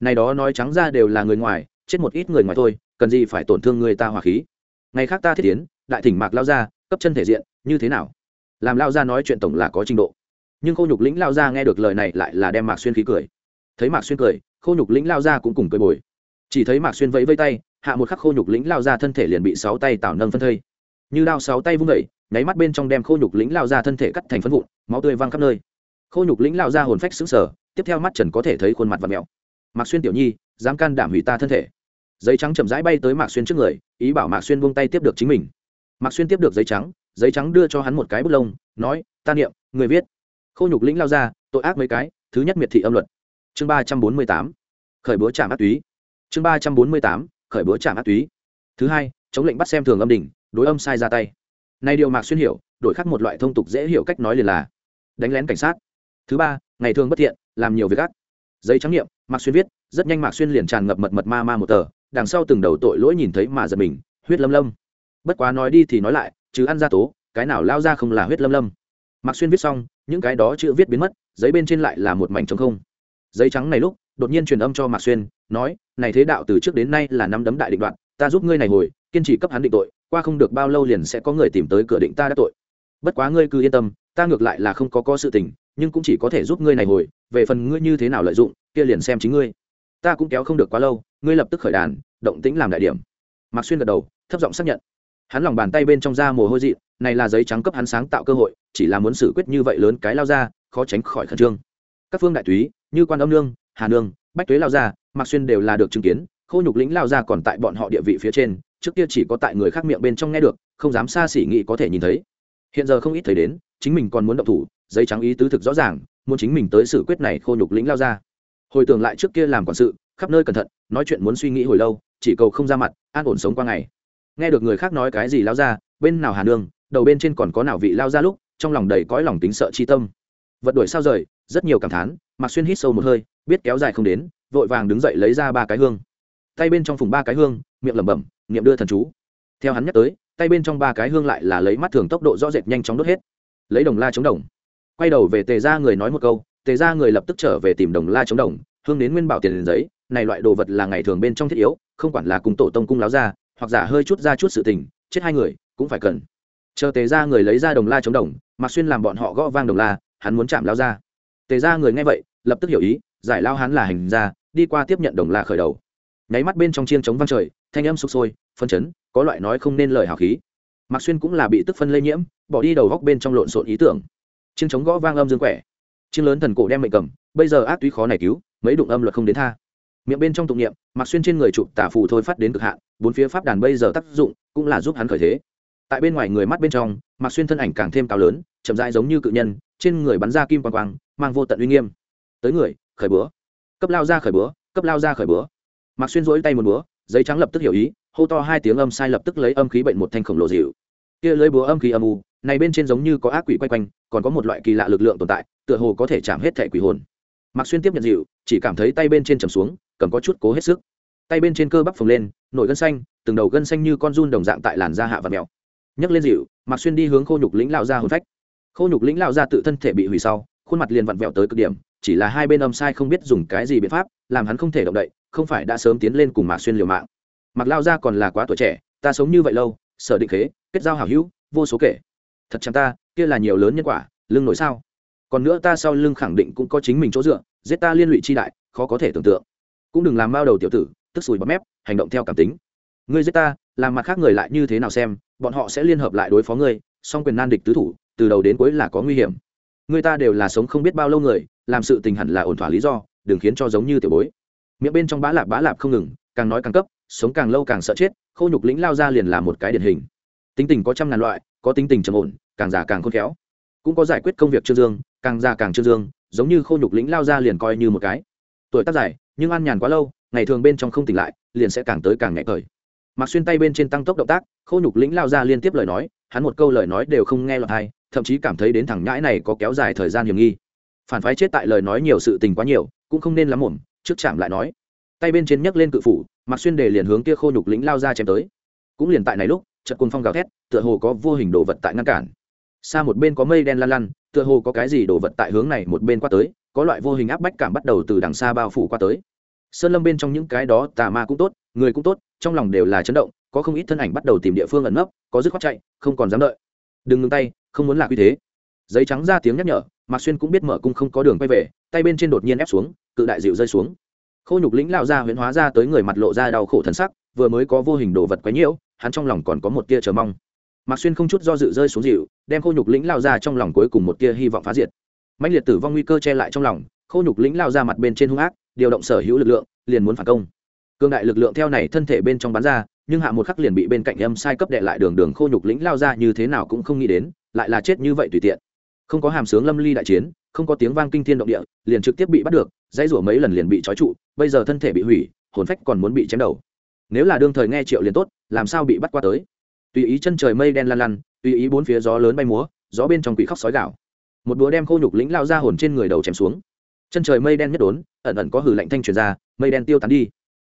Này đó nói trắng ra đều là người ngoài, chết một ít người ngoài thôi, cần gì phải tổn thương người ta hòa khí. Ngày khác ta thiết tiến, đại thỉnh mạc lao ra cấp chân thể diện, như thế nào? Làm lao ra nói chuyện tổng là có trình độ. Nhưng khô nhục lĩnh lao ra nghe được lời này lại là đem mạc xuyên khí cười. Thấy mạc xuyên cười, khô nhục lĩnh lao ra cũng cùng cười bồi. Chỉ thấy mạc xuyên vẫy vây tay, hạ một khắc khô nhục lĩnh lao ra thân thể liền bị sáu tay tạo nâng phân thây. Như đao sáu tay vung vẩy nháy mắt bên trong đem khô nhục lĩnh lao ra thân thể cắt thành phân vụn, máu tươi văng khắp nơi. Khô nhục lĩnh lao ra hồn phách xứng sở tiếp theo mắt trần có thể thấy khuôn mặt và mẹo. Mạc xuyên tiểu nhi, dám can đảm hủy ta thân thể. Giấy trắng chậm rãi bay tới mạc xuyên trước người, ý bảo mạc xuyên buông tay tiếp được chính mình. Mạc xuyên tiếp được giấy trắng giấy trắng đưa cho hắn một cái bút lông, nói, ta niệm, người viết. Khô nhục lĩnh lao ra, tội ác mấy cái, thứ nhất miệt thị âm luật. Chương ba trăm bốn mươi tám, khởi búa trạm ác túy. Chương ba trăm bốn mươi tám, khởi búa trạm ác túy. Thứ hai, chống lệnh bắt xem thường âm đỉnh, đối âm sai ra tay nay điều mạc xuyên hiểu, đổi khác một loại thông tục dễ hiểu cách nói liền là, đánh lén cảnh sát. Thứ ba, ngày thường bất thiện, làm nhiều việc gắt giấy trắng nghiệm, mạc xuyên viết, rất nhanh mạc xuyên liền tràn ngập mật mật ma ma một tờ, đằng sau từng đầu tội lỗi nhìn thấy mà giật mình, huyết lâm lâm. Bất quá nói đi thì nói lại chứ ăn ra tố, cái nào lao ra không là huyết lâm lâm. Mạc xuyên viết xong, những cái đó chữ viết biến mất, giấy bên trên lại là một mảnh trống không. Giấy trắng này lúc, đột nhiên truyền âm cho mạc xuyên, nói, này thế đạo từ trước đến nay là năm đấm đại định đoạn, ta giúp ngươi này hồi, kiên trì cấp hắn định tội qua không được bao lâu liền sẽ có người tìm tới cửa định ta đã tội. Bất quá ngươi cứ yên tâm, ta ngược lại là không có có sự tình, nhưng cũng chỉ có thể giúp ngươi này hồi, về phần ngươi như thế nào lợi dụng, kia liền xem chính ngươi. Ta cũng kéo không được quá lâu, ngươi lập tức khởi đàn, động tĩnh làm đại điểm. Mạc xuyên gật đầu, thấp giọng xác nhận. Hắn lòng bàn tay bên trong da mồ hôi dị, này là giấy trắng cấp hắn sáng tạo cơ hội, chỉ là muốn xử quyết như vậy lớn cái lao ra, khó tránh khỏi khẩn trương. Các phương đại túy, như quan âm nương, hà nương, bách tuế lao ra, mạc xuyên đều là được chứng kiến, khô nhục lĩnh lao ra còn tại bọn họ địa vị phía trên trước kia chỉ có tại người khác miệng bên trong nghe được, không dám xa xỉ nghĩ có thể nhìn thấy. Hiện giờ không ít thấy đến, chính mình còn muốn động thủ, giấy trắng ý tứ thực rõ ràng, muốn chính mình tới xử quyết này khô nhục lĩnh lao ra. Hồi tưởng lại trước kia làm quản sự, khắp nơi cẩn thận, nói chuyện muốn suy nghĩ hồi lâu, chỉ cầu không ra mặt, an ổn sống qua ngày. Nghe được người khác nói cái gì lao ra, bên nào hà nương, đầu bên trên còn có nào vị lao ra lúc, trong lòng đầy cõi lòng tính sợ chi tâm. Vật đuổi sao rời, rất nhiều cảm thán mặc xuyên hít sâu một hơi, biết kéo dài không đến, vội vàng đứng dậy lấy ra ba cái hương. Tay bên trong phùng ba cái hương, miệng lẩm bẩm niệm đưa thần chú. Theo hắn nhắc tới, tay bên trong ba cái hương lại là lấy mắt thường tốc độ rõ rệt nhanh chóng đốt hết. Lấy đồng la chống đồng. Quay đầu về tề ra người nói một câu, tề ra người lập tức trở về tìm đồng la chống đồng, hương đến nguyên bảo tiền giấy, này loại đồ vật là ngày thường bên trong thiết yếu, không quản là cùng tổ tông cung láo ra, hoặc giả hơi chút ra chút sự tình, chết hai người, cũng phải cần. Chờ tề ra người lấy ra đồng la chống đồng mặc xuyên làm bọn họ gõ vang đồng la, hắn muốn chạm lao ra. Tề ra người nghe vậy, lập tức hiểu ý, giải lao hắn là hành ra đi qua tiếp nhận đồng la khởi đầu. Nháy mắt bên trong chiên chống vang trời thanh âm sục sôi phân chấn có loại nói không nên lời hào khí. Mạc xuyên cũng là bị tức phân lây nhiễm bỏ đi đầu góc bên trong lộn xộn ý tưởng. Chiên chống gõ vang âm dương quẻ. Chiên lớn thần cổ đem mệnh cầm bây giờ ác túy khó này cứu mấy đụng âm luật không đến tha. Miệng bên trong tụng niệm mạc xuyên trên người chụp tả phù thôi phát đến cực hạn bốn phía pháp đàn bây giờ tác dụng cũng là giúp hắn khởi thế. Tại bên ngoài người mắt bên trong mạc xuyên thân ảnh càng thêm cao lớn chậm rãi giống như cự nhân trên người bắn ra kim quang quang mang vô tận uy nghiêm. Tới người khởi búa. cấp lao ra khởi búa, cấp lao ra khởi búa. mạc xuyên rỗi tay một búa giấy trắng lập tức hiểu ý, hô to hai tiếng âm sai lập tức lấy âm khí bệnh một thanh khổng lồ dịu. Kia lấy búa âm khí âm u, này bên trên giống như có ác quỷ quay quanh, còn có một loại kỳ lạ lực lượng tồn tại, tựa hồ có thể chạm hết thẻ quỷ hồn. Mặc xuyên tiếp nhận dịu, chỉ cảm thấy tay bên trên trầm xuống, cầm có chút cố hết sức. Tay bên trên cơ bắp phồng lên, nổi gân xanh, từng đầu gân xanh như con run đồng dạng tại làn da hạ và mèo. Nhấc lên dịu mặc xuyên đi hướng khô nhục lĩnh lao ra hồn phách. Khô nhục lĩnh lao ra tự thân thể bị hủy sau, khuôn mặt liền vặn vẹo tới cực điểm, chỉ là hai bên âm sai không biết dùng cái gì biện pháp, làm hắn không thể động đậy không phải đã sớm tiến lên cùng mạc xuyên liều mạng. Mặc lao ra còn là quá tuổi trẻ, ta sống như vậy lâu, sở định khế, kết giao hảo hữu, vô số kể. Thật chẳng ta, kia là nhiều lớn nhân quả lưng nổi sao? Còn nữa ta sau lưng khẳng định cũng có chính mình chỗ dựa, giết ta liên lụy chi đại, khó có thể tưởng tượng. Cũng đừng làm bao đầu tiểu tử, tức sùi bọt mép, hành động theo cảm tính. Ngươi giết ta, làm mặt khác người lại như thế nào xem, bọn họ sẽ liên hợp lại đối phó ngươi, song quyền nan địch tứ thủ, từ đầu đến cuối là có nguy hiểm. Người ta đều là sống không biết bao lâu người, làm sự tình hẳn là ổn thỏa lý do, đừng khiến cho giống như tiểu bối miệng bên trong bá lạp bá lạp không ngừng, càng nói càng cấp, sống càng lâu càng sợ chết khâu nhục lĩnh lao ra liền là một cái điển hình. Tính tình có trăm ngàn loại, có tính tình trầm ổn, càng già càng khôn khéo. Cũng có giải quyết công việc trương dương, càng già càng trương dương, giống như khâu nhục lĩnh lao ra liền coi như một cái. Tuổi tác dài, nhưng ăn nhàn quá lâu, ngày thường bên trong không tỉnh lại, liền sẽ càng tới càng nhẹ cởi mặc xuyên tay bên trên tăng tốc động tác khâu nhục lĩnh lao ra liên tiếp lời nói, hắn một câu lời nói đều không nghe lọt hay thậm chí cảm thấy đến thằng nhãi này có kéo dài thời gian hiểm nghi. Phản phái chết tại lời nói nhiều sự tình quá nhiều, cũng không nên lắm mồm trước chạm lại nói. Tay bên trên nhấc lên cự phủ, mặc xuyên đề liền hướng kia khô nhục lĩnh lao ra chém tới. Cũng liền tại này lúc, trận quân phong gào thét, tựa hồ có vô hình đồ vật tại ngăn cản. Xa một bên có mây đen lan lăn, tựa hồ có cái gì đồ vật tại hướng này một bên qua tới, có loại vô hình áp bách cảm bắt đầu từ đằng xa bao phủ qua tới. Sơn lâm bên trong những cái đó, tà ma cũng tốt, người cũng tốt, trong lòng đều là chấn động, có không ít thân ảnh bắt đầu tìm địa phương ẩn nấp, có dứt khoát chạy, không còn dám đợi. Đừng ngừng tay, không muốn lạc như thế giấy trắng ra tiếng nhắc nhở, mạc xuyên cũng biết mở cung không có đường quay về, tay bên trên đột nhiên ép xuống, cự đại dịu rơi xuống. Khô nhục lĩnh lao ra huyễn hóa ra tới người mặt lộ ra đau khổ thân sắc, vừa mới có vô hình đồ vật quấy nhiễu, hắn trong lòng còn có một tia chờ mong. Mạc xuyên không chút do dự rơi xuống dịu, đem khô nhục lĩnh lao ra trong lòng cuối cùng một tia hy vọng phá diệt. Mạnh liệt tử vong nguy cơ che lại trong lòng, khô nhục lĩnh lao ra mặt bên trên hung ác, điều động sở hữu lực lượng, liền muốn phản công. Cương đại lực lượng theo này thân thể bên trong bắn ra, nhưng hạ một khắc liền bị bên cạnh âm sai cấp đệ lại đường đường khô nhục lĩnh lao ra như thế nào cũng không nghĩ đến, lại là chết như vậy tùy tiện không có hàm sướng lâm ly đại chiến, không có tiếng vang kinh thiên động địa, liền trực tiếp bị bắt được, dãy rủa mấy lần liền bị trói trụ, bây giờ thân thể bị hủy, hồn phách còn muốn bị chém đầu. Nếu là đương thời nghe triệu liền tốt, làm sao bị bắt qua tới? Tùy ý chân trời mây đen lan lăn, tùy ý bốn phía gió lớn bay múa, gió bên trong quỷ khóc sói gạo một búa đem khô nhục lĩnh lao ra hồn trên người đầu chém xuống. Chân trời mây đen nhất đốn, ẩn ẩn có hử lạnh thanh truyền ra, mây đen tiêu tán đi.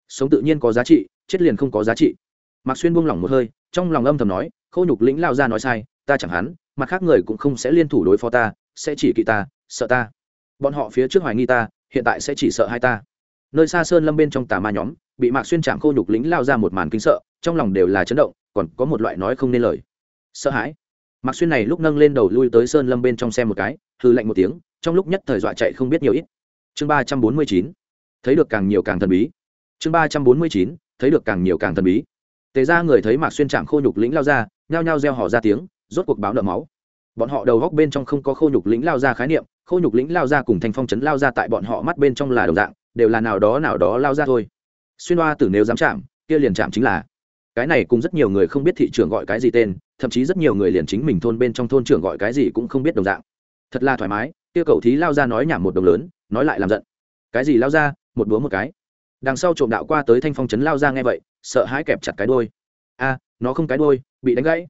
Sống tự nhiên có giá trị, chết liền không có giá trị. Mạc xuyên buông lỏng một hơi, trong lòng âm thầm nói, khô nhục lĩnh lao ra nói sai, ta chẳng hắn mặt khác người cũng không sẽ liên thủ đối phó ta, sẽ chỉ kỵ ta, sợ ta. Bọn họ phía trước hoài nghi ta, hiện tại sẽ chỉ sợ hai ta. Nơi xa sơn lâm bên trong tà ma nhóm, bị mạc xuyên chạm khô nhục lính lao ra một màn kinh sợ, trong lòng đều là chấn động, còn có một loại nói không nên lời. Sợ hãi. Mạc xuyên này lúc nâng lên đầu lui tới sơn lâm bên trong xem một cái hư lạnh một tiếng, trong lúc nhất thời dọa chạy không biết nhiều ít. Chương ba trăm bốn mươi chín. Thấy được càng nhiều càng thần bí. Chương ba trăm bốn mươi chín. Thấy được càng nhiều càng thần bí. Tề ra người thấy mạc xuyên chạm khô nhục lĩnh lao ra, nhao nhao reo hò ra tiếng rốt cuộc báo nợ máu. Bọn họ đầu góc bên trong không có khô nhục lĩnh lao ra khái niệm, khô nhục lĩnh lao ra cùng thành phong trấn lao ra tại bọn họ mắt bên trong là đồng dạng, đều là nào đó nào đó lao ra thôi. Xuyên hoa tử nếu dám chạm, kia liền chạm chính là. Cái này cũng rất nhiều người không biết thị trường gọi cái gì tên, thậm chí rất nhiều người liền chính mình thôn bên trong thôn trưởng gọi cái gì cũng không biết đồng dạng. Thật là thoải mái, kia cậu thí lao ra nói nhảm một đồng lớn, nói lại làm giận. Cái gì lao ra, một búa một cái. Đằng sau trộm đạo qua tới thanh phong trấn lao ra nghe vậy, sợ hãi kẹp chặt cái đôi a, nó không cái đôi bị đánh gãy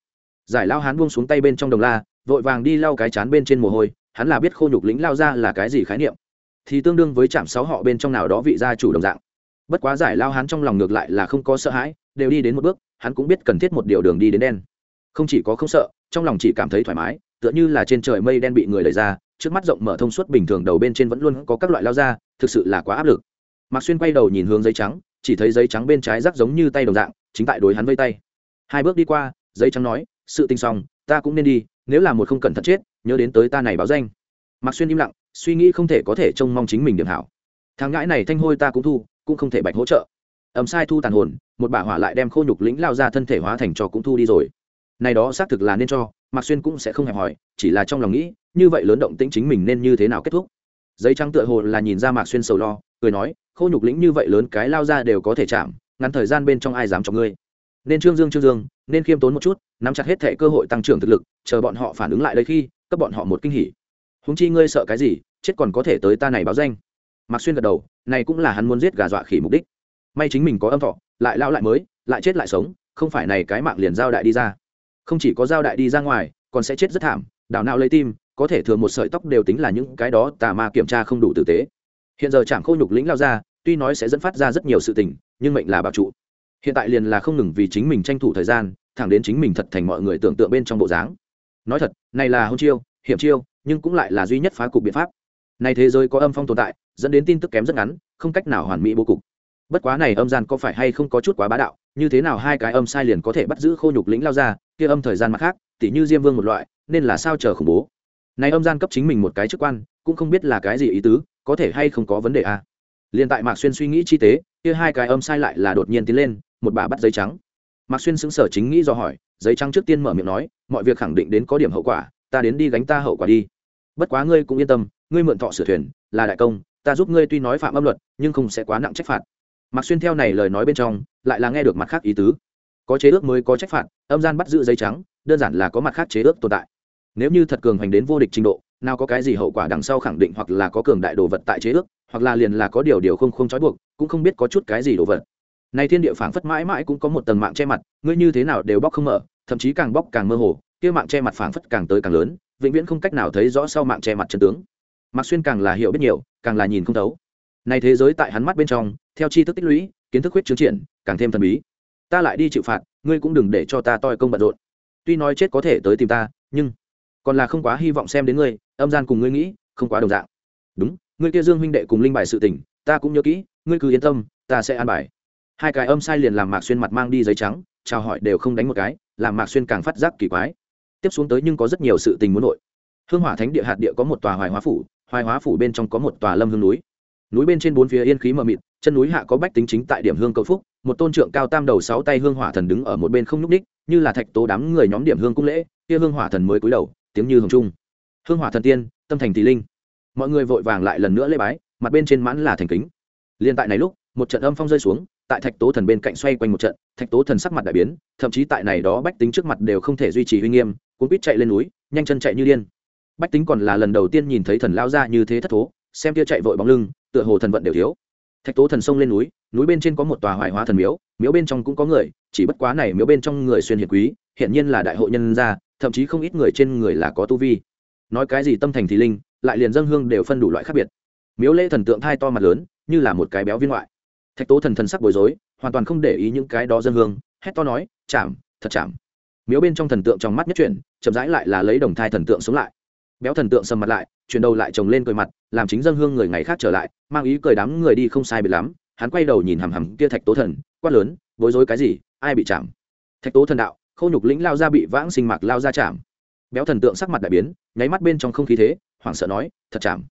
giải lao hán buông xuống tay bên trong đồng la, vội vàng đi lau cái chán bên trên mồ hôi, hắn là biết khô nhục lĩnh lao ra là cái gì khái niệm. Thì tương đương với chạm sáu họ bên trong nào đó vị gia chủ đồng dạng. Bất quá giải lao hán trong lòng ngược lại là không có sợ hãi, đều đi đến một bước, hắn cũng biết cần thiết một điều đường đi đến đen. Không chỉ có không sợ, trong lòng chỉ cảm thấy thoải mái, tựa như là trên trời mây đen bị người đẩy ra, trước mắt rộng mở thông suốt bình thường đầu bên trên vẫn luôn có các loại lao ra, thực sự là quá áp lực. Mạc xuyên quay đầu nhìn hướng giấy trắng, chỉ thấy giấy trắng bên trái rắc giống như tay đồng dạng, chính tại đối hắn vây tay. Hai bước đi qua, giấy trắng nói sự tinh xong, ta cũng nên đi, nếu là một không cẩn thận chết, nhớ đến tới ta này báo danh. Mạc xuyên im lặng, suy nghĩ không thể có thể trông mong chính mình điểm hảo. Thằng ngãi này thanh hôi ta cũng thu, cũng không thể bạch hỗ trợ. Ẩm sai thu tàn hồn, một bả hỏa lại đem khô nhục lĩnh lao ra thân thể hóa thành cho cũng thu đi rồi. Này đó xác thực là nên cho, mạc xuyên cũng sẽ không hẹp hỏi chỉ là trong lòng nghĩ, như vậy lớn động tĩnh chính mình nên như thế nào kết thúc? Giấy trắng tựa hồ là nhìn ra mạc xuyên sầu lo, cười nói, khô nhục lĩnh như vậy lớn cái lao ra đều có thể chạm, ngắn thời gian bên trong ai dám cho ngươi? Nên trương dương trương dương, nên khiêm tốn một chút, nắm chặt hết thẻ cơ hội tăng trưởng thực lực, chờ bọn họ phản ứng lại đây khi, cấp bọn họ một kinh hỉ. Húng chi ngươi sợ cái gì, chết còn có thể tới ta này báo danh. Mạc xuyên gật đầu, này cũng là hắn muốn giết gà dọa khỉ mục đích. May chính mình có âm thọ, lại lao lại mới, lại chết lại sống, không phải này cái mạng liền giao đại đi ra. Không chỉ có giao đại đi ra ngoài, còn sẽ chết rất thảm đào nào lấy tim, có thể thừa một sợi tóc đều tính là những cái đó tà ma kiểm tra không đủ tử tế. Hiện giờ chẳng khô nhục lĩnh lao ra, tuy nói sẽ dẫn phát ra rất nhiều sự tình, nhưng mệnh là bảo trụ hiện tại liền là không ngừng vì chính mình tranh thủ thời gian, thẳng đến chính mình thật thành mọi người tưởng tượng bên trong bộ dáng. Nói thật, này là hôn chiêu, hiểm chiêu, nhưng cũng lại là duy nhất phá cục biện pháp. Này thế giới có âm phong tồn tại, dẫn đến tin tức kém rất ngắn, không cách nào hoàn mỹ bố cục. Bất quá này âm gian có phải hay không có chút quá bá đạo, như thế nào hai cái âm sai liền có thể bắt giữ khô nhục lĩnh lao ra, kia âm thời gian mặt khác, tỉ như diêm vương một loại, nên là sao chờ khủng bố. Này âm gian cấp chính mình một cái chức quan, cũng không biết là cái gì ý tứ, có thể hay không có vấn đề à. liền tại mạc xuyên suy nghĩ chi tế, kia hai cái âm sai lại là đột nhiên tiến lên một bà bắt giấy trắng. Mạc xuyên xứng sở chính nghĩ do hỏi, giấy trắng trước tiên mở miệng nói, mọi việc khẳng định đến có điểm hậu quả, ta đến đi gánh ta hậu quả đi. Bất quá ngươi cũng yên tâm, ngươi mượn thọ sửa thuyền, là đại công, ta giúp ngươi tuy nói phạm âm luật, nhưng không sẽ quá nặng trách phạt. Mạc xuyên theo này lời nói bên trong, lại là nghe được mặt khác ý tứ. Có chế ước mới có trách phạt, âm gian bắt giữ giấy trắng, đơn giản là có mặt khác chế ước tồn tại. Nếu như thật cường hành đến vô địch trình độ, nào có cái gì hậu quả đằng sau khẳng định hoặc là có cường đại đồ vật tại chế ước, hoặc là liền là có điều điều không không trói buộc, cũng không biết có chút cái gì đồ vật này thiên địa phảng phất mãi mãi cũng có một tầng mạng che mặt, ngươi như thế nào đều bóc không mở, thậm chí càng bóc càng mơ hồ, kia mạng che mặt phảng phất càng tới càng lớn, vĩnh viễn không cách nào thấy rõ sau mạng che mặt chân tướng. Mạc xuyên càng là hiểu biết nhiều, càng là nhìn không thấu. Này thế giới tại hắn mắt bên trong, theo chi thức tích lũy, kiến thức huyết chứng triển, càng thêm thần bí. Ta lại đi chịu phạt, ngươi cũng đừng để cho ta toi công bận rộn. Tuy nói chết có thể tới tìm ta, nhưng còn là không quá hy vọng xem đến ngươi, âm gian cùng ngươi nghĩ, không quá đồng dạng. Đúng, ngươi kia dương huynh đệ cùng linh bài sự tình, ta cũng nhớ kỹ, ngươi cứ yên tâm, ta sẽ an bài hai cái âm sai liền làm mạc xuyên mặt mang đi giấy trắng, chào hỏi đều không đánh một cái, làm mạc xuyên càng phát giác kỳ quái. Tiếp xuống tới nhưng có rất nhiều sự tình muốn nội. Hương hỏa thánh địa hạt địa có một tòa hoài hóa phủ, hoài hóa phủ bên trong có một tòa lâm hương núi. Núi bên trên bốn phía yên khí mờ mịt, chân núi hạ có bách tính chính tại điểm hương cầu phúc, một tôn trượng cao tam đầu sáu tay hương hỏa thần đứng ở một bên không nhúc ních như là thạch tố đám người nhóm điểm hương cung lễ, kia hương hỏa thần mới cúi đầu, tiếng như hồng trung. Hương hỏa thần tiên, tâm thành tỷ linh. Mọi người vội vàng lại lần nữa lễ bái, mặt bên trên mãn là thành kính. Liên tại này lúc, một trận âm phong rơi xuống tại thạch tố thần bên cạnh xoay quanh một trận, thạch tố thần sắc mặt đại biến, thậm chí tại này đó bách tính trước mặt đều không thể duy trì uy nghiêm, cuốn quýt chạy lên núi, nhanh chân chạy như điên. Bách tính còn là lần đầu tiên nhìn thấy thần lao ra như thế thất thố, xem kia chạy vội bóng lưng, tựa hồ thần vận đều thiếu. Thạch tố thần sông lên núi núi bên trên có một tòa hoài hóa thần miếu miếu bên trong cũng có người, chỉ bất quá này miếu bên trong người xuyên hiền quý hiện nhiên là đại hội nhân gia, thậm chí không ít người trên người là có tu vi. Nói cái gì tâm thành thì linh, lại liền dân hương đều phân đủ loại khác biệt. Miếu lễ thần tượng thai to mặt lớn, như là một cái béo viên ngoại thạch tố thần thần sắc bối rối, hoàn toàn không để ý những cái đó dân hương, hét to nói chạm thật chạm miếu bên trong thần tượng trong mắt nhất chuyển, chậm rãi lại là lấy đồng thai thần tượng sống lại. Béo thần tượng sầm mặt lại, chuyển đầu lại trồng lên cười mặt, làm chính dân hương người ngày khác trở lại, mang ý cười đám người đi không sai biệt lắm, hắn quay đầu nhìn hằm hằm kia thạch tố thần, quát lớn, bối rối cái gì, ai bị chạm thạch tố thần đạo khâu nhục lĩnh lao ra bị vãng sinh mạc lao ra chạm béo thần tượng sắc mặt đại biến, nháy mắt bên trong không khí thế, hoảng sợ nói, thật chạm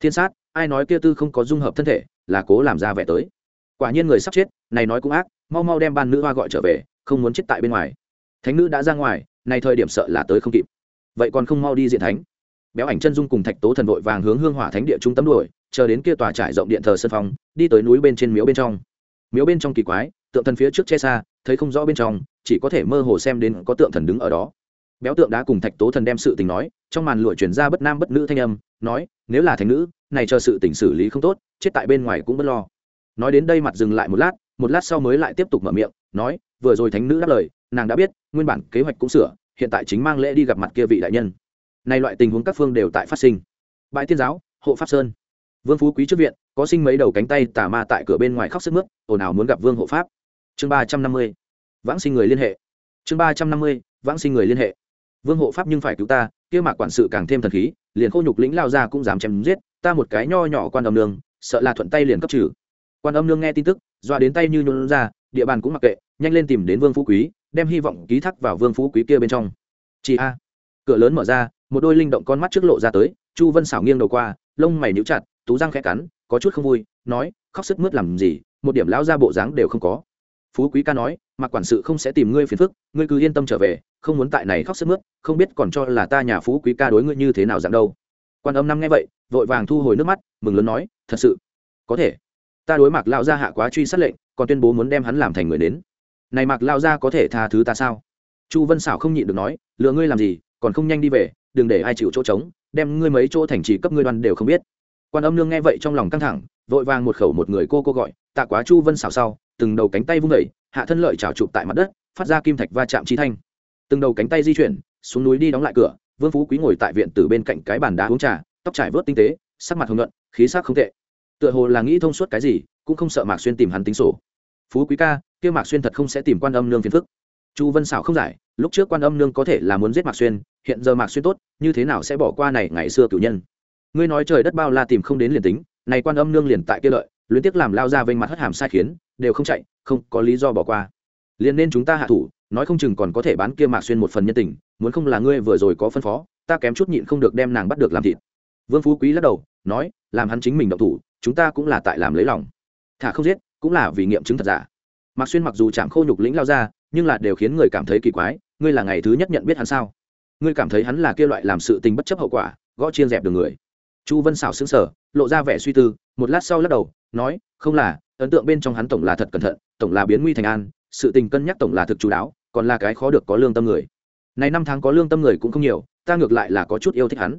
thiên sát, ai nói kia tư không có dung hợp thân thể, là cố làm ra vẻ tới? Quả nhiên người sắp chết, này nói cũng ác, mau mau đem ban nữ hoa gọi trở về, không muốn chết tại bên ngoài. Thánh nữ đã ra ngoài, này thời điểm sợ là tới không kịp. Vậy còn không mau đi diện thánh. Béo ảnh chân dung cùng thạch tố thần vội vàng hướng hương hỏa thánh địa trung tâm đuổi, chờ đến kia tòa trải rộng điện thờ sân phong đi tới núi bên trên miếu bên trong. Miếu bên trong kỳ quái, tượng thần phía trước che xa, thấy không rõ bên trong, chỉ có thể mơ hồ xem đến có tượng thần đứng ở đó. Béo tượng đã cùng thạch tố thần đem sự tình nói, trong màn lụa chuyển ra bất nam bất nữ thanh âm, nói, nếu là thành nữ, này chờ sự tình xử lý không tốt, chết tại bên ngoài cũng bất lo nói đến đây mặt dừng lại một lát một lát sau mới lại tiếp tục mở miệng, nói, vừa rồi thánh nữ đáp lời, nàng đã biết, nguyên bản kế hoạch cũng sửa, hiện tại chính mang lễ đi gặp mặt kia vị đại nhân. Nay loại tình huống các phương đều tại phát sinh. Bãi tiên giáo, hộ pháp sơn. Vương phú quý trước viện, có sinh mấy đầu cánh tay tà ma tại cửa bên ngoài khóc sức mướt, ồn ào muốn gặp vương hộ pháp. Chương ba trăm năm mươi, vãng sinh người liên hệ. Chương ba trăm năm mươi, vãng sinh người liên hệ. Vương hộ pháp nhưng phải cứu ta, kia mạc quản sự càng thêm thần khí, liền khô nhục lĩnh lao ra cũng dám chém giết, ta một cái nho nhỏ quan đồng nương, sợ là thuận tay liền cấp trừ quan âm nương nghe tin tức, doa đến tay như nhún ra, địa bàn cũng mặc kệ, nhanh lên tìm đến vương phú quý, đem hy vọng ký thác vào vương phú quý kia bên trong. Chị a. Cửa lớn mở ra, một đôi linh động con mắt trước lộ ra tới, chu vân xảo nghiêng đầu qua, lông mày níu chặt, tú răng khẽ cắn, có chút không vui, nói, khóc sức mướt làm gì, một điểm lão ra bộ dáng đều không có. Phú quý ca nói, mặc quản sự không sẽ tìm ngươi phiền phức, ngươi cứ yên tâm trở về, không muốn tại này khóc sức mướt, không biết còn cho là ta nhà phú quý ca đối ngươi như thế nào dạng đâu. Quan âm năm nghe vậy, vội vàng thu hồi nước mắt, mừng lớn nói, thật sự, có thể ta đối mặt lao Gia hạ quá truy sát lệnh còn tuyên bố muốn đem hắn làm thành người đến. Này mặc lao Gia có thể tha thứ ta sao? Chu vân xảo không nhịn được nói lừa ngươi làm gì còn không nhanh đi về đừng để ai chịu chỗ trống đem ngươi mấy chỗ thành trì cấp ngươi đoan đều không biết. Quan âm nương nghe vậy trong lòng căng thẳng vội vàng một khẩu một người cô cô gọi tạ quá chu vân xảo sau từng đầu cánh tay vung đẩy, hạ thân lợi trào chụp tại mặt đất phát ra kim thạch va chạm trí thanh. Từng đầu cánh tay di chuyển xuống núi đi đóng lại cửa vương phú quý ngồi tại viện từ bên cạnh cái bàn đá uống trà tóc trải vớt tinh tế sắc mặt hồng nhuận khí sắc không tệ tựa hồ là nghĩ thông suốt cái gì, cũng không sợ mạc xuyên tìm hắn tính sổ. Phú quý ca, kia mạc xuyên thật không sẽ tìm quan âm nương phiền phức. Chu vân xảo không giải, lúc trước quan âm nương có thể là muốn giết mạc xuyên, hiện giờ mạc xuyên tốt, như thế nào sẽ bỏ qua này ngày xưa cử nhân? Ngươi nói trời đất bao la tìm không đến liền tính, này quan âm nương liền tại kia lợi luyến tiếc làm lao ra vênh mặt hất hàm sai khiến, đều không chạy, không có lý do bỏ qua. Liền nên chúng ta hạ thủ, nói không chừng còn có thể bán kia mạc xuyên một phần nhân tình, muốn không là ngươi vừa rồi có phân phó, ta kém chút nhịn không được đem nàng bắt được làm thịt. Vương phú quý lắc đầu, nói, làm hắn chính mình động thủ chúng ta cũng là tại làm lấy lòng. Thả không giết, cũng là vì nghiệm chứng thật giả. Mạc xuyên mặc dù chạm khô nhục lĩnh lao ra, nhưng là đều khiến người cảm thấy kỳ quái, ngươi là ngày thứ nhất nhận biết hắn sao? Ngươi cảm thấy hắn là kia loại làm sự tình bất chấp hậu quả, gõ chiên dẹp đường người. Chu vân xảo xứng sở lộ ra vẻ suy tư, một lát sau lắc đầu, nói, không là, ấn tượng bên trong hắn tổng là thật cẩn thận, tổng là biến nguy thành an, sự tình cân nhắc tổng là thực chú đáo, còn là cái khó được có lương tâm người. Này năm tháng có lương tâm người cũng không nhiều, ta ngược lại là có chút yêu thích hắn.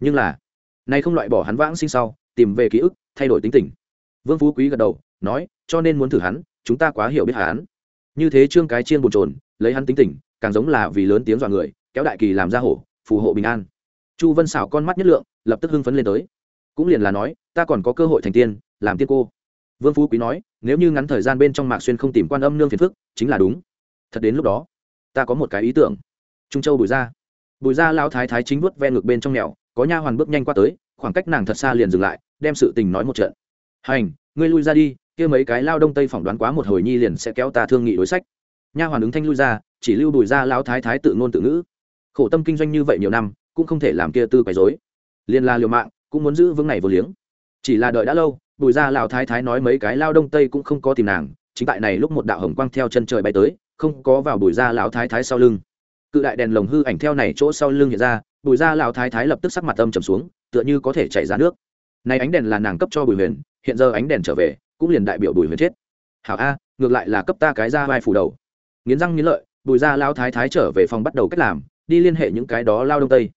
Nhưng là, này không loại bỏ hắn vãng sinh sau, tìm về ký ức thay đổi tính tình. Vương phú quý gật đầu, nói, cho nên muốn thử hắn, chúng ta quá hiểu biết hắn. Như thế trương cái chiên bồn trồn lấy hắn tính tình, càng giống là vì lớn tiếng dọa người, kéo đại kỳ làm ra hổ, phù hộ bình an. Chu vân xảo con mắt nhất lượng, lập tức hưng phấn lên tới. Cũng liền là nói, ta còn có cơ hội thành tiên, làm tiên cô. Vương phú quý nói, nếu như ngắn thời gian bên trong mạc xuyên không tìm quan âm nương phiền phức, chính là đúng. Thật đến lúc đó, ta có một cái ý tưởng. Trung châu bùi ra bùi ra lao thái thái chính vuốt ven ngực bên trong nghèo có nha hoàn bước nhanh qua tới, khoảng cách nàng thật xa liền dừng lại đem sự tình nói một trận. Hành, ngươi lui ra đi, kia mấy cái lao đông tây phỏng đoán quá một hồi nhi liền sẽ kéo ta thương nghị đối sách. Nha hoàn ứng thanh lui ra, chỉ lưu bùi ra lao thái thái tự ngôn tự ngữ. Khổ tâm kinh doanh như vậy nhiều năm, cũng không thể làm kia tư quấy dối liền là liều mạng, cũng muốn giữ vững này vô liếng. Chỉ là đợi đã lâu, bùi ra lão thái thái nói mấy cái lao đông tây cũng không có tìm nàng, chính tại này lúc một đạo hồng quang theo chân trời bay tới, không có vào bùi ra lão thái thái sau lưng. Cự đại đèn lồng hư ảnh theo này chỗ sau lưng hiện ra, bùi ra lão thái thái lập tức sắc mặt âm trầm xuống, tựa như có thể chảy ra nước này ánh đèn là nàng cấp cho bùi huyền, hiện giờ ánh đèn trở về, cũng liền đại biểu bùi huyền chết. Hảo a, ngược lại là cấp ta cái ra vai phủ đầu. Nghiến răng nghiến lợi, bùi ra lão thái thái trở về phòng bắt đầu cách làm, đi liên hệ những cái đó lao đông tây.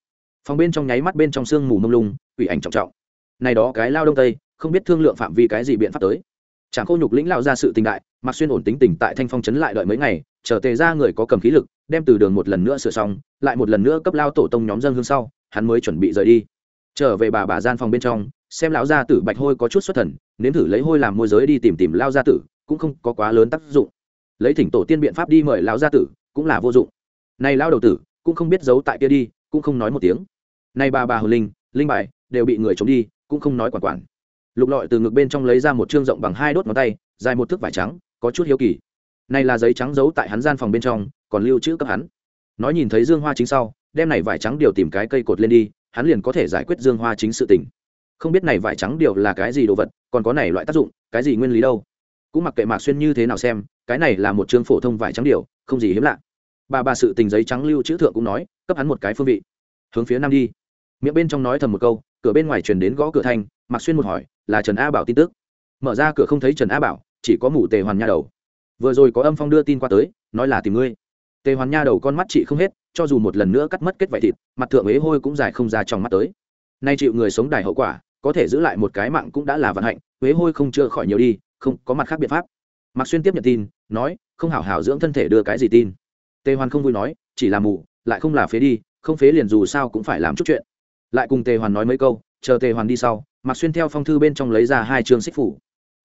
Phòng bên trong nháy mắt bên trong sương mù mông lung, quỷ ảnh trọng trọng. Này đó cái lao đông tây, không biết thương lượng phạm vi cái gì biện pháp tới. Chẳng khô nhục lĩnh lao ra sự tình đại mặc xuyên ổn tính tỉnh tại thanh phong chấn lại đợi mấy ngày, chờ tề ra người có cầm khí lực, đem từ đường một lần nữa sửa xong, lại một lần nữa cấp lao tổ tông nhóm dân hương sau, hắn mới chuẩn bị rời đi. Trở về bà bà gian phòng bên trong xem lão gia tử bạch hôi có chút xuất thần, nếm thử lấy hôi làm môi giới đi tìm tìm lao gia tử, cũng không có quá lớn tác dụng. Lấy thỉnh tổ tiên biện pháp đi mời lão gia tử, cũng là vô dụng. Này lao đầu tử, cũng không biết giấu tại kia đi, cũng không nói một tiếng. Nay bà bà hồ linh linh bài, đều bị người chống đi, cũng không nói quản quản. Lục lọi từ ngực bên trong lấy ra một chương rộng bằng hai đốt ngón tay, dài một thước vải trắng, có chút hiếu kỳ. Này là giấy trắng giấu tại hắn gian phòng bên trong, còn lưu trữ cấp hắn. Nói nhìn thấy dương hoa chính sau, đem này vải trắng điều tìm cái cây cột lên đi, hắn liền có thể giải quyết dương hoa chính sự tình không biết này vải trắng điều là cái gì đồ vật, còn có này loại tác dụng, cái gì nguyên lý đâu? Cũng mặc kệ mạc xuyên như thế nào xem, cái này là một chương phổ thông vải trắng điều, không gì hiếm lạ. Bà bà sự tình giấy trắng lưu chữ thượng cũng nói, cấp hắn một cái phương vị. Hướng phía nam đi. Miệng bên trong nói thầm một câu, cửa bên ngoài truyền đến gõ cửa thanh, mạc xuyên một hỏi, là trần a bảo tin tức? Mở ra cửa không thấy trần a bảo, chỉ có mủ tề hoàn nha đầu. Vừa rồi có âm phong đưa tin qua tới, nói là tìm ngươi. Tề hoàn nha đầu con mắt chị không hết, cho dù một lần nữa cắt mất kết vải thịt, mặt thượng ế hôi cũng dài không ra trong mắt tới. Nay chịu người sống đài hậu quả có thể giữ lại một cái mạng cũng đã là vận hạnh, huế hôi không chữa khỏi nhiều đi, không có mặt khác biện pháp. Mạc xuyên tiếp nhận tin, nói, không hảo hảo dưỡng thân thể đưa cái gì tin. Tề hoàn không vui nói, chỉ là mù, lại không là phế đi, không phế liền dù sao cũng phải làm chút chuyện. Lại cùng tề hoàn nói mấy câu, chờ tề hoàn đi sau, mạc xuyên theo phong thư bên trong lấy ra hai chương xích phủ.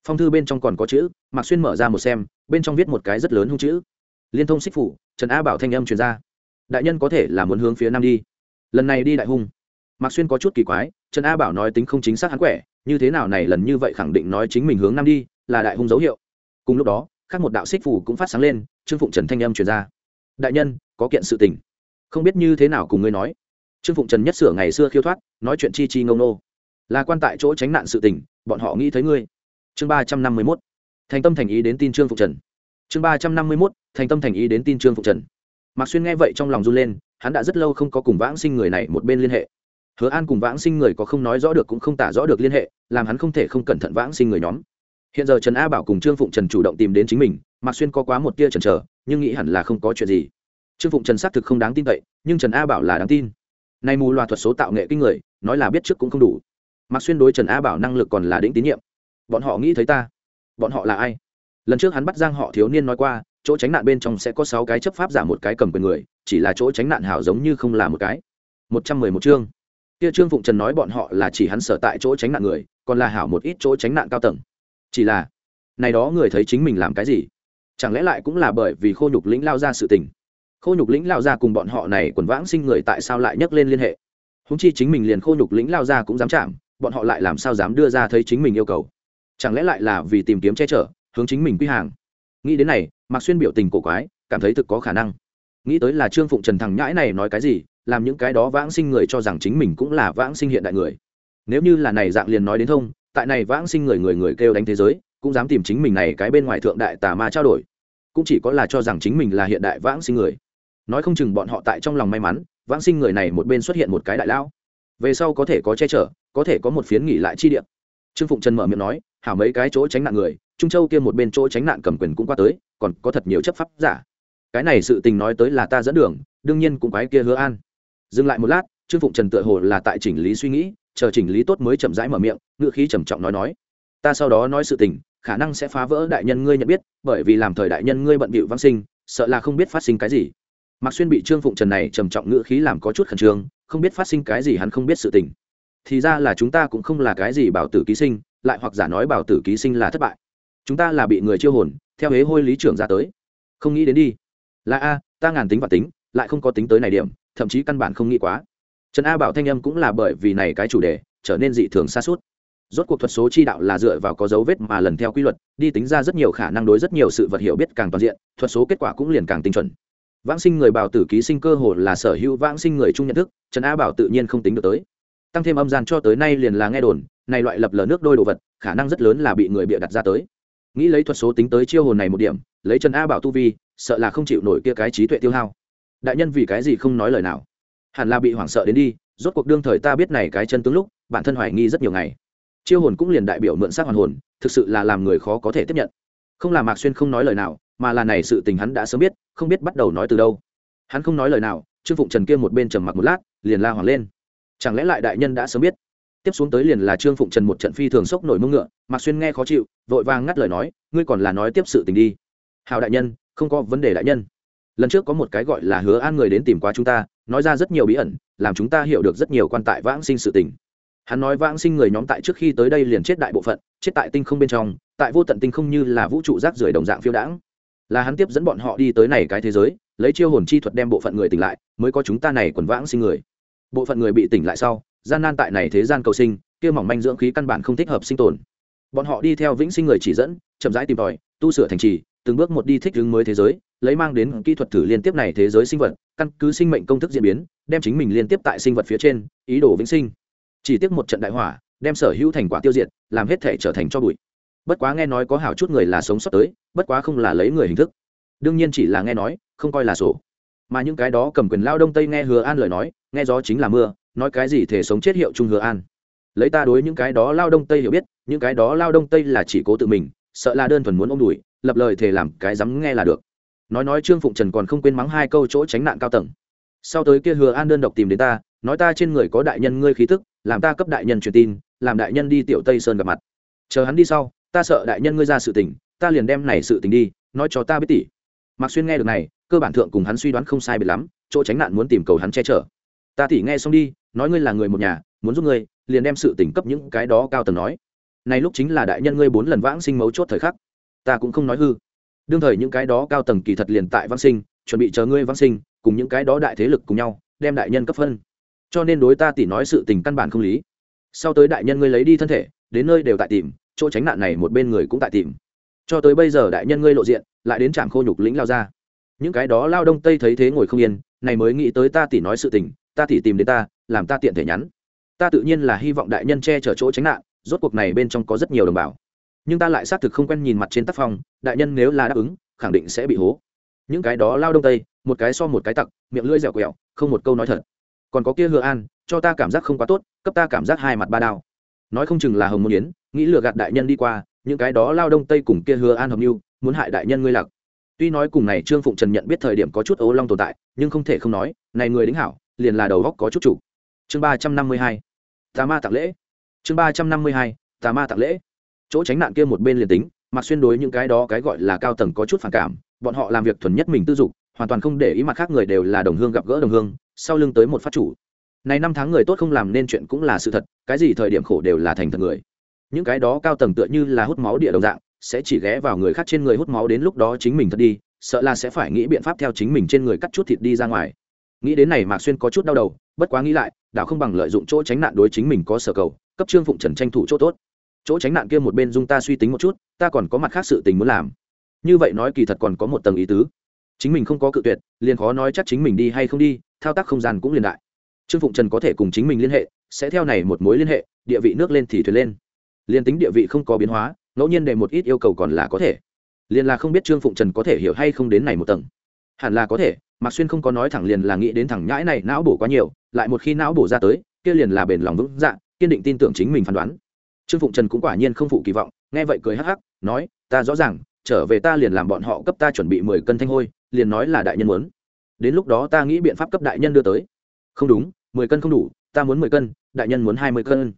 Phong thư bên trong còn có chữ, mạc xuyên mở ra một xem, bên trong viết một cái rất lớn hung chữ. Liên thông xích phủ, trần a bảo thanh âm truyền ra. Đại nhân có thể là muốn hướng phía nam đi. Lần này đi đại hung. Mạc xuyên có chút kỳ quái trần a bảo nói tính không chính xác hắn quẻ, như thế nào này lần như vậy khẳng định nói chính mình hướng nam đi, là đại hung dấu hiệu. Cùng lúc đó, khác một đạo xích phủ cũng phát sáng lên, trương phụng trần thanh âm truyền ra. Đại nhân, có kiện sự tình. Không biết như thế nào cùng ngươi nói. Trương phụng trần nhất sửa ngày xưa khiêu thoát, nói chuyện chi chi ngông nô. Là quan tại chỗ tránh nạn sự tình, bọn họ nghĩ thấy ngươi. Chương ba trăm năm mươi mốt. Thành tâm thành ý đến tin trương phụng trần. Chương ba trăm năm mươi mốt, thành tâm thành ý đến tin trương phụng trần. Mạc xuyên nghe vậy trong lòng run lên, hắn đã rất lâu không có cùng vãng sinh người này một bên liên hệ hứa an cùng vãng sinh người có không nói rõ được cũng không tả rõ được liên hệ, làm hắn không thể không cẩn thận vãng sinh người nhóm. Hiện giờ trần a bảo cùng trương phụng trần chủ động tìm đến chính mình, mạc xuyên có quá một tia chần chờ, nhưng nghĩ hẳn là không có chuyện gì. Trương phụng trần xác thực không đáng tin cậy, nhưng trần a bảo là đáng tin. Nay mù loà thuật số tạo nghệ kinh người, nói là biết trước cũng không đủ. Mạc xuyên đối trần a bảo năng lực còn là đĩnh tín nhiệm. Bọn họ nghĩ thấy ta. Bọn họ là ai? Lần trước hắn bắt giang họ thiếu niên nói qua, chỗ tránh nạn bên trong sẽ có sáu cái chấp pháp giả một cái cầm quyền người, chỉ là chỗ tránh nạn hảo giống như không là một cái. Một trăm mười một chương kia trương phụng trần nói bọn họ là chỉ hắn sở tại chỗ tránh nạn người, còn là hảo một ít chỗ tránh nạn cao tầng. Chỉ là, này đó người thấy chính mình làm cái gì? Chẳng lẽ lại cũng là bởi vì khô nhục lĩnh lao ra sự tình? Khô nhục lĩnh lao ra cùng bọn họ này quần vãng sinh người tại sao lại nhắc lên liên hệ? Húng chi chính mình liền khô nhục lĩnh lao ra cũng dám chạm, bọn họ lại làm sao dám đưa ra thấy chính mình yêu cầu? Chẳng lẽ lại là vì tìm kiếm che chở, hướng chính mình quy hàng? Nghĩ đến này, mạc xuyên biểu tình cổ quái, cảm thấy thực có khả năng. Nghĩ tới là trương phụng trần thằng nhãi này nói cái gì làm những cái đó vãng sinh người cho rằng chính mình cũng là vãng sinh hiện đại người. Nếu như là này dạng liền nói đến thông, tại này vãng sinh người người người kêu đánh thế giới, cũng dám tìm chính mình này cái bên ngoài thượng đại tà ma trao đổi. Cũng chỉ có là cho rằng chính mình là hiện đại vãng sinh người. Nói không chừng bọn họ tại trong lòng may mắn, vãng sinh người này một bên xuất hiện một cái đại lão. Về sau có thể có che chở, có thể có một phiến nghỉ lại chi điện trương phụng trần mở miệng nói, hảo mấy cái chỗ tránh nạn người, trung châu kia một bên chỗ tránh nạn cầm quyền cũng qua tới, còn có thật nhiều chấp pháp giả. Cái này sự tình nói tới là ta dẫn đường, đương nhiên cũng quái kia hứa an dừng lại một lát, trương phụng trần tựa hồ là tại chỉnh lý suy nghĩ, chờ chỉnh lý tốt mới chậm rãi mở miệng ngựa khí trầm trọng nói nói. Ta sau đó nói sự tình, khả năng sẽ phá vỡ đại nhân ngươi nhận biết, bởi vì làm thời đại nhân ngươi bận bịu vang sinh, sợ là không biết phát sinh cái gì. Mạc xuyên bị trương phụng trần này trầm trọng ngựa khí làm có chút khẩn trương, không biết phát sinh cái gì hắn không biết sự tình. Thì ra là chúng ta cũng không là cái gì bảo tử ký sinh, lại hoặc giả nói bảo tử ký sinh là thất bại. Chúng ta là bị người chiêu hồn, theo hế hôi lý trưởng ra tới. Không nghĩ đến đi. Là a, ta ngàn tính và tính, lại không có tính tới này điểm thậm chí căn bản không nghĩ quá. Trần a bảo thanh âm cũng là bởi vì này cái chủ đề, trở nên dị thường xa suốt. Rốt cuộc thuật số chi đạo là dựa vào có dấu vết mà lần theo quy luật, đi tính ra rất nhiều khả năng đối rất nhiều sự vật hiểu biết càng toàn diện, thuật số kết quả cũng liền càng tinh chuẩn. Vãng sinh người bảo tử ký sinh cơ hồ là sở hữu vãng sinh người chung nhận thức, trần a bảo tự nhiên không tính được tới. Tăng thêm âm gian cho tới nay liền là nghe đồn, này loại lập lờ nước đôi đồ vật, khả năng rất lớn là bị người bịa đặt ra tới. Nghĩ lấy thuật số tính tới chiêu hồn này một điểm, lấy trần a bảo tu vi, sợ là không chịu nổi kia cái trí tuệ tiêu hao đại nhân vì cái gì không nói lời nào? Hẳn là bị hoảng sợ đến đi, rốt cuộc đương thời ta biết này cái chân tướng lúc, bản thân hoài nghi rất nhiều ngày. Chiêu hồn cũng liền đại biểu mượn xác hoàn hồn, thực sự là làm người khó có thể tiếp nhận. Không là mạc xuyên không nói lời nào, mà là này sự tình hắn đã sớm biết, không biết bắt đầu nói từ đâu. Hắn không nói lời nào, trương phụng trần kia một bên trầm mặc một lát, liền la hoàng lên. Chẳng lẽ lại đại nhân đã sớm biết? Tiếp xuống tới liền là trương phụng trần một trận phi thường sốc nổi mông ngựa, mạc xuyên nghe khó chịu, vội vàng ngắt lời nói, ngươi còn là nói tiếp sự tình đi. Hào đại nhân, không có vấn đề đại nhân lần trước có một cái gọi là hứa an người đến tìm qua chúng ta, nói ra rất nhiều bí ẩn, làm chúng ta hiểu được rất nhiều quan tại vãng sinh sự tình. Hắn nói vãng sinh người nhóm tại trước khi tới đây liền chết đại bộ phận, chết tại tinh không bên trong, tại vô tận tinh không như là vũ trụ rác rưởi đồng dạng phiêu đãng. Là hắn tiếp dẫn bọn họ đi tới này cái thế giới, lấy chiêu hồn chi thuật đem bộ phận người tỉnh lại, mới có chúng ta này quần vãng sinh người. Bộ phận người bị tỉnh lại sau, gian nan tại này thế gian cầu sinh, kia mỏng manh dưỡng khí căn bản không thích hợp sinh tồn. Bọn họ đi theo vĩnh sinh người chỉ dẫn, chậm rãi tìm tòi, tu sửa thành trì từng bước một đi thích ứng mới thế giới, lấy mang đến kỹ thuật thử liên tiếp này thế giới sinh vật, căn cứ sinh mệnh công thức diễn biến, đem chính mình liên tiếp tại sinh vật phía trên, ý đồ vĩnh sinh. Chỉ tiếc một trận đại hỏa, đem sở hữu thành quả tiêu diệt, làm hết thể trở thành cho bụi. Bất quá nghe nói có hảo chút người là sống sót tới, bất quá không là lấy người hình thức. Đương nhiên chỉ là nghe nói, không coi là sổ. Mà những cái đó cầm quyền lao đông tây nghe hứa an lời nói, nghe gió chính là mưa, nói cái gì thể sống chết hiệu chung hứa an. Lấy ta đối những cái đó lao đông tây hiểu biết, những cái đó lao đông tây là chỉ cố tự mình, sợ là đơn thuần muốn ôm đùi lập lời thề làm cái dám nghe là được. Nói nói trương phụng trần còn không quên mắng hai câu chỗ tránh nạn cao tầng. Sau tới kia hứa an đơn độc tìm đến ta, nói ta trên người có đại nhân ngươi khí tức, làm ta cấp đại nhân truyền tin, làm đại nhân đi tiểu tây sơn gặp mặt. Chờ hắn đi sau, ta sợ đại nhân ngươi ra sự tình, ta liền đem này sự tình đi, nói cho ta biết tỷ. Mạc xuyên nghe được này, cơ bản thượng cùng hắn suy đoán không sai biệt lắm, chỗ tránh nạn muốn tìm cầu hắn che chở. Ta tỷ nghe xong đi, nói ngươi là người một nhà, muốn giúp ngươi, liền đem sự tình cấp những cái đó cao tầng nói. Này lúc chính là đại nhân ngươi bốn lần vãng sinh mấu chốt thời khắc ta cũng không nói hư. Đương thời những cái đó cao tầng kỳ thật liền tại vãng sinh, chuẩn bị chờ ngươi vãng sinh, cùng những cái đó đại thế lực cùng nhau, đem đại nhân cấp phân. Cho nên đối ta tỷ nói sự tình căn bản không lý. Sau tới đại nhân ngươi lấy đi thân thể, đến nơi đều tại tìm, chỗ tránh nạn này một bên người cũng tại tìm. Cho tới bây giờ đại nhân ngươi lộ diện, lại đến trạm khô nhục lĩnh lao ra. Những cái đó lao đông tây thấy thế ngồi không yên, này mới nghĩ tới ta tỷ nói sự tình, ta tỷ tìm đến ta, làm ta tiện thể nhắn. Ta tự nhiên là hy vọng đại nhân che chở chỗ tránh nạn, rốt cuộc này bên trong có rất nhiều đồng bào nhưng ta lại xác thực không quen nhìn mặt trên tác phong, đại nhân nếu là đáp ứng, khẳng định sẽ bị hố. Những cái đó lao đông tây, một cái so một cái tặc, miệng lưỡi dẻo quẹo, không một câu nói thật. Còn có kia hứa an, cho ta cảm giác không quá tốt, cấp ta cảm giác hai mặt ba đao. Nói không chừng là hồng môn yến, nghĩ lừa gạt đại nhân đi qua, những cái đó lao đông tây cùng kia hứa an hồng mưu muốn hại đại nhân ngươi lặc tuy nói cùng này trương phụng trần nhận biết thời điểm có chút ấu long tồn tại, nhưng không thể không nói, này người đính hảo, liền là đầu góc có chút chủ. Chương ba trăm năm mươi hai, tà ma tặng lễ. Chương ba trăm năm mươi hai, tà ma tặng lễ chỗ tránh nạn kia một bên liền tính, mặc xuyên đối những cái đó cái gọi là cao tầng có chút phản cảm, bọn họ làm việc thuần nhất mình tư dục, hoàn toàn không để ý mặt khác người đều là đồng hương gặp gỡ đồng hương, sau lưng tới một phát chủ. Này năm tháng người tốt không làm nên chuyện cũng là sự thật, cái gì thời điểm khổ đều là thành thật người. Những cái đó cao tầng tựa như là hút máu địa đồng dạng, sẽ chỉ ghé vào người khác trên người hút máu đến lúc đó chính mình thật đi, sợ là sẽ phải nghĩ biện pháp theo chính mình trên người cắt chút thịt đi ra ngoài. Nghĩ đến này mạc xuyên có chút đau đầu, bất quá nghĩ lại, đảo không bằng lợi dụng chỗ tránh nạn đối chính mình có sở cầu, cấp trương phụng trần tranh thủ chỗ tốt chỗ tránh nạn kia một bên dung ta suy tính một chút, ta còn có mặt khác sự tình muốn làm. Như vậy nói kỳ thật còn có một tầng ý tứ. Chính mình không có cự tuyệt, liền khó nói chắc chính mình đi hay không đi, thao tác không gian cũng liền đại. Trương phụng trần có thể cùng chính mình liên hệ, sẽ theo này một mối liên hệ, địa vị nước lên thì thuyền lên. Liền tính địa vị không có biến hóa, ngẫu nhiên để một ít yêu cầu còn là có thể. Liền là không biết trương phụng trần có thể hiểu hay không đến này một tầng. Hẳn là có thể, mạc xuyên không có nói thẳng liền là nghĩ đến thẳng nhãi này não bổ quá nhiều, lại một khi não bổ ra tới, kia liền là bền lòng vững dạ kiên định tin tưởng chính mình phán đoán trương phụng trần cũng quả nhiên không phụ kỳ vọng, nghe vậy cười hắc hắc, nói, ta rõ ràng, trở về ta liền làm bọn họ cấp ta chuẩn bị mười cân thanh hôi, liền nói là đại nhân muốn. Đến lúc đó ta nghĩ biện pháp cấp đại nhân đưa tới. Không đúng, mười cân không đủ, ta muốn mười cân, đại nhân muốn hai mươi cân.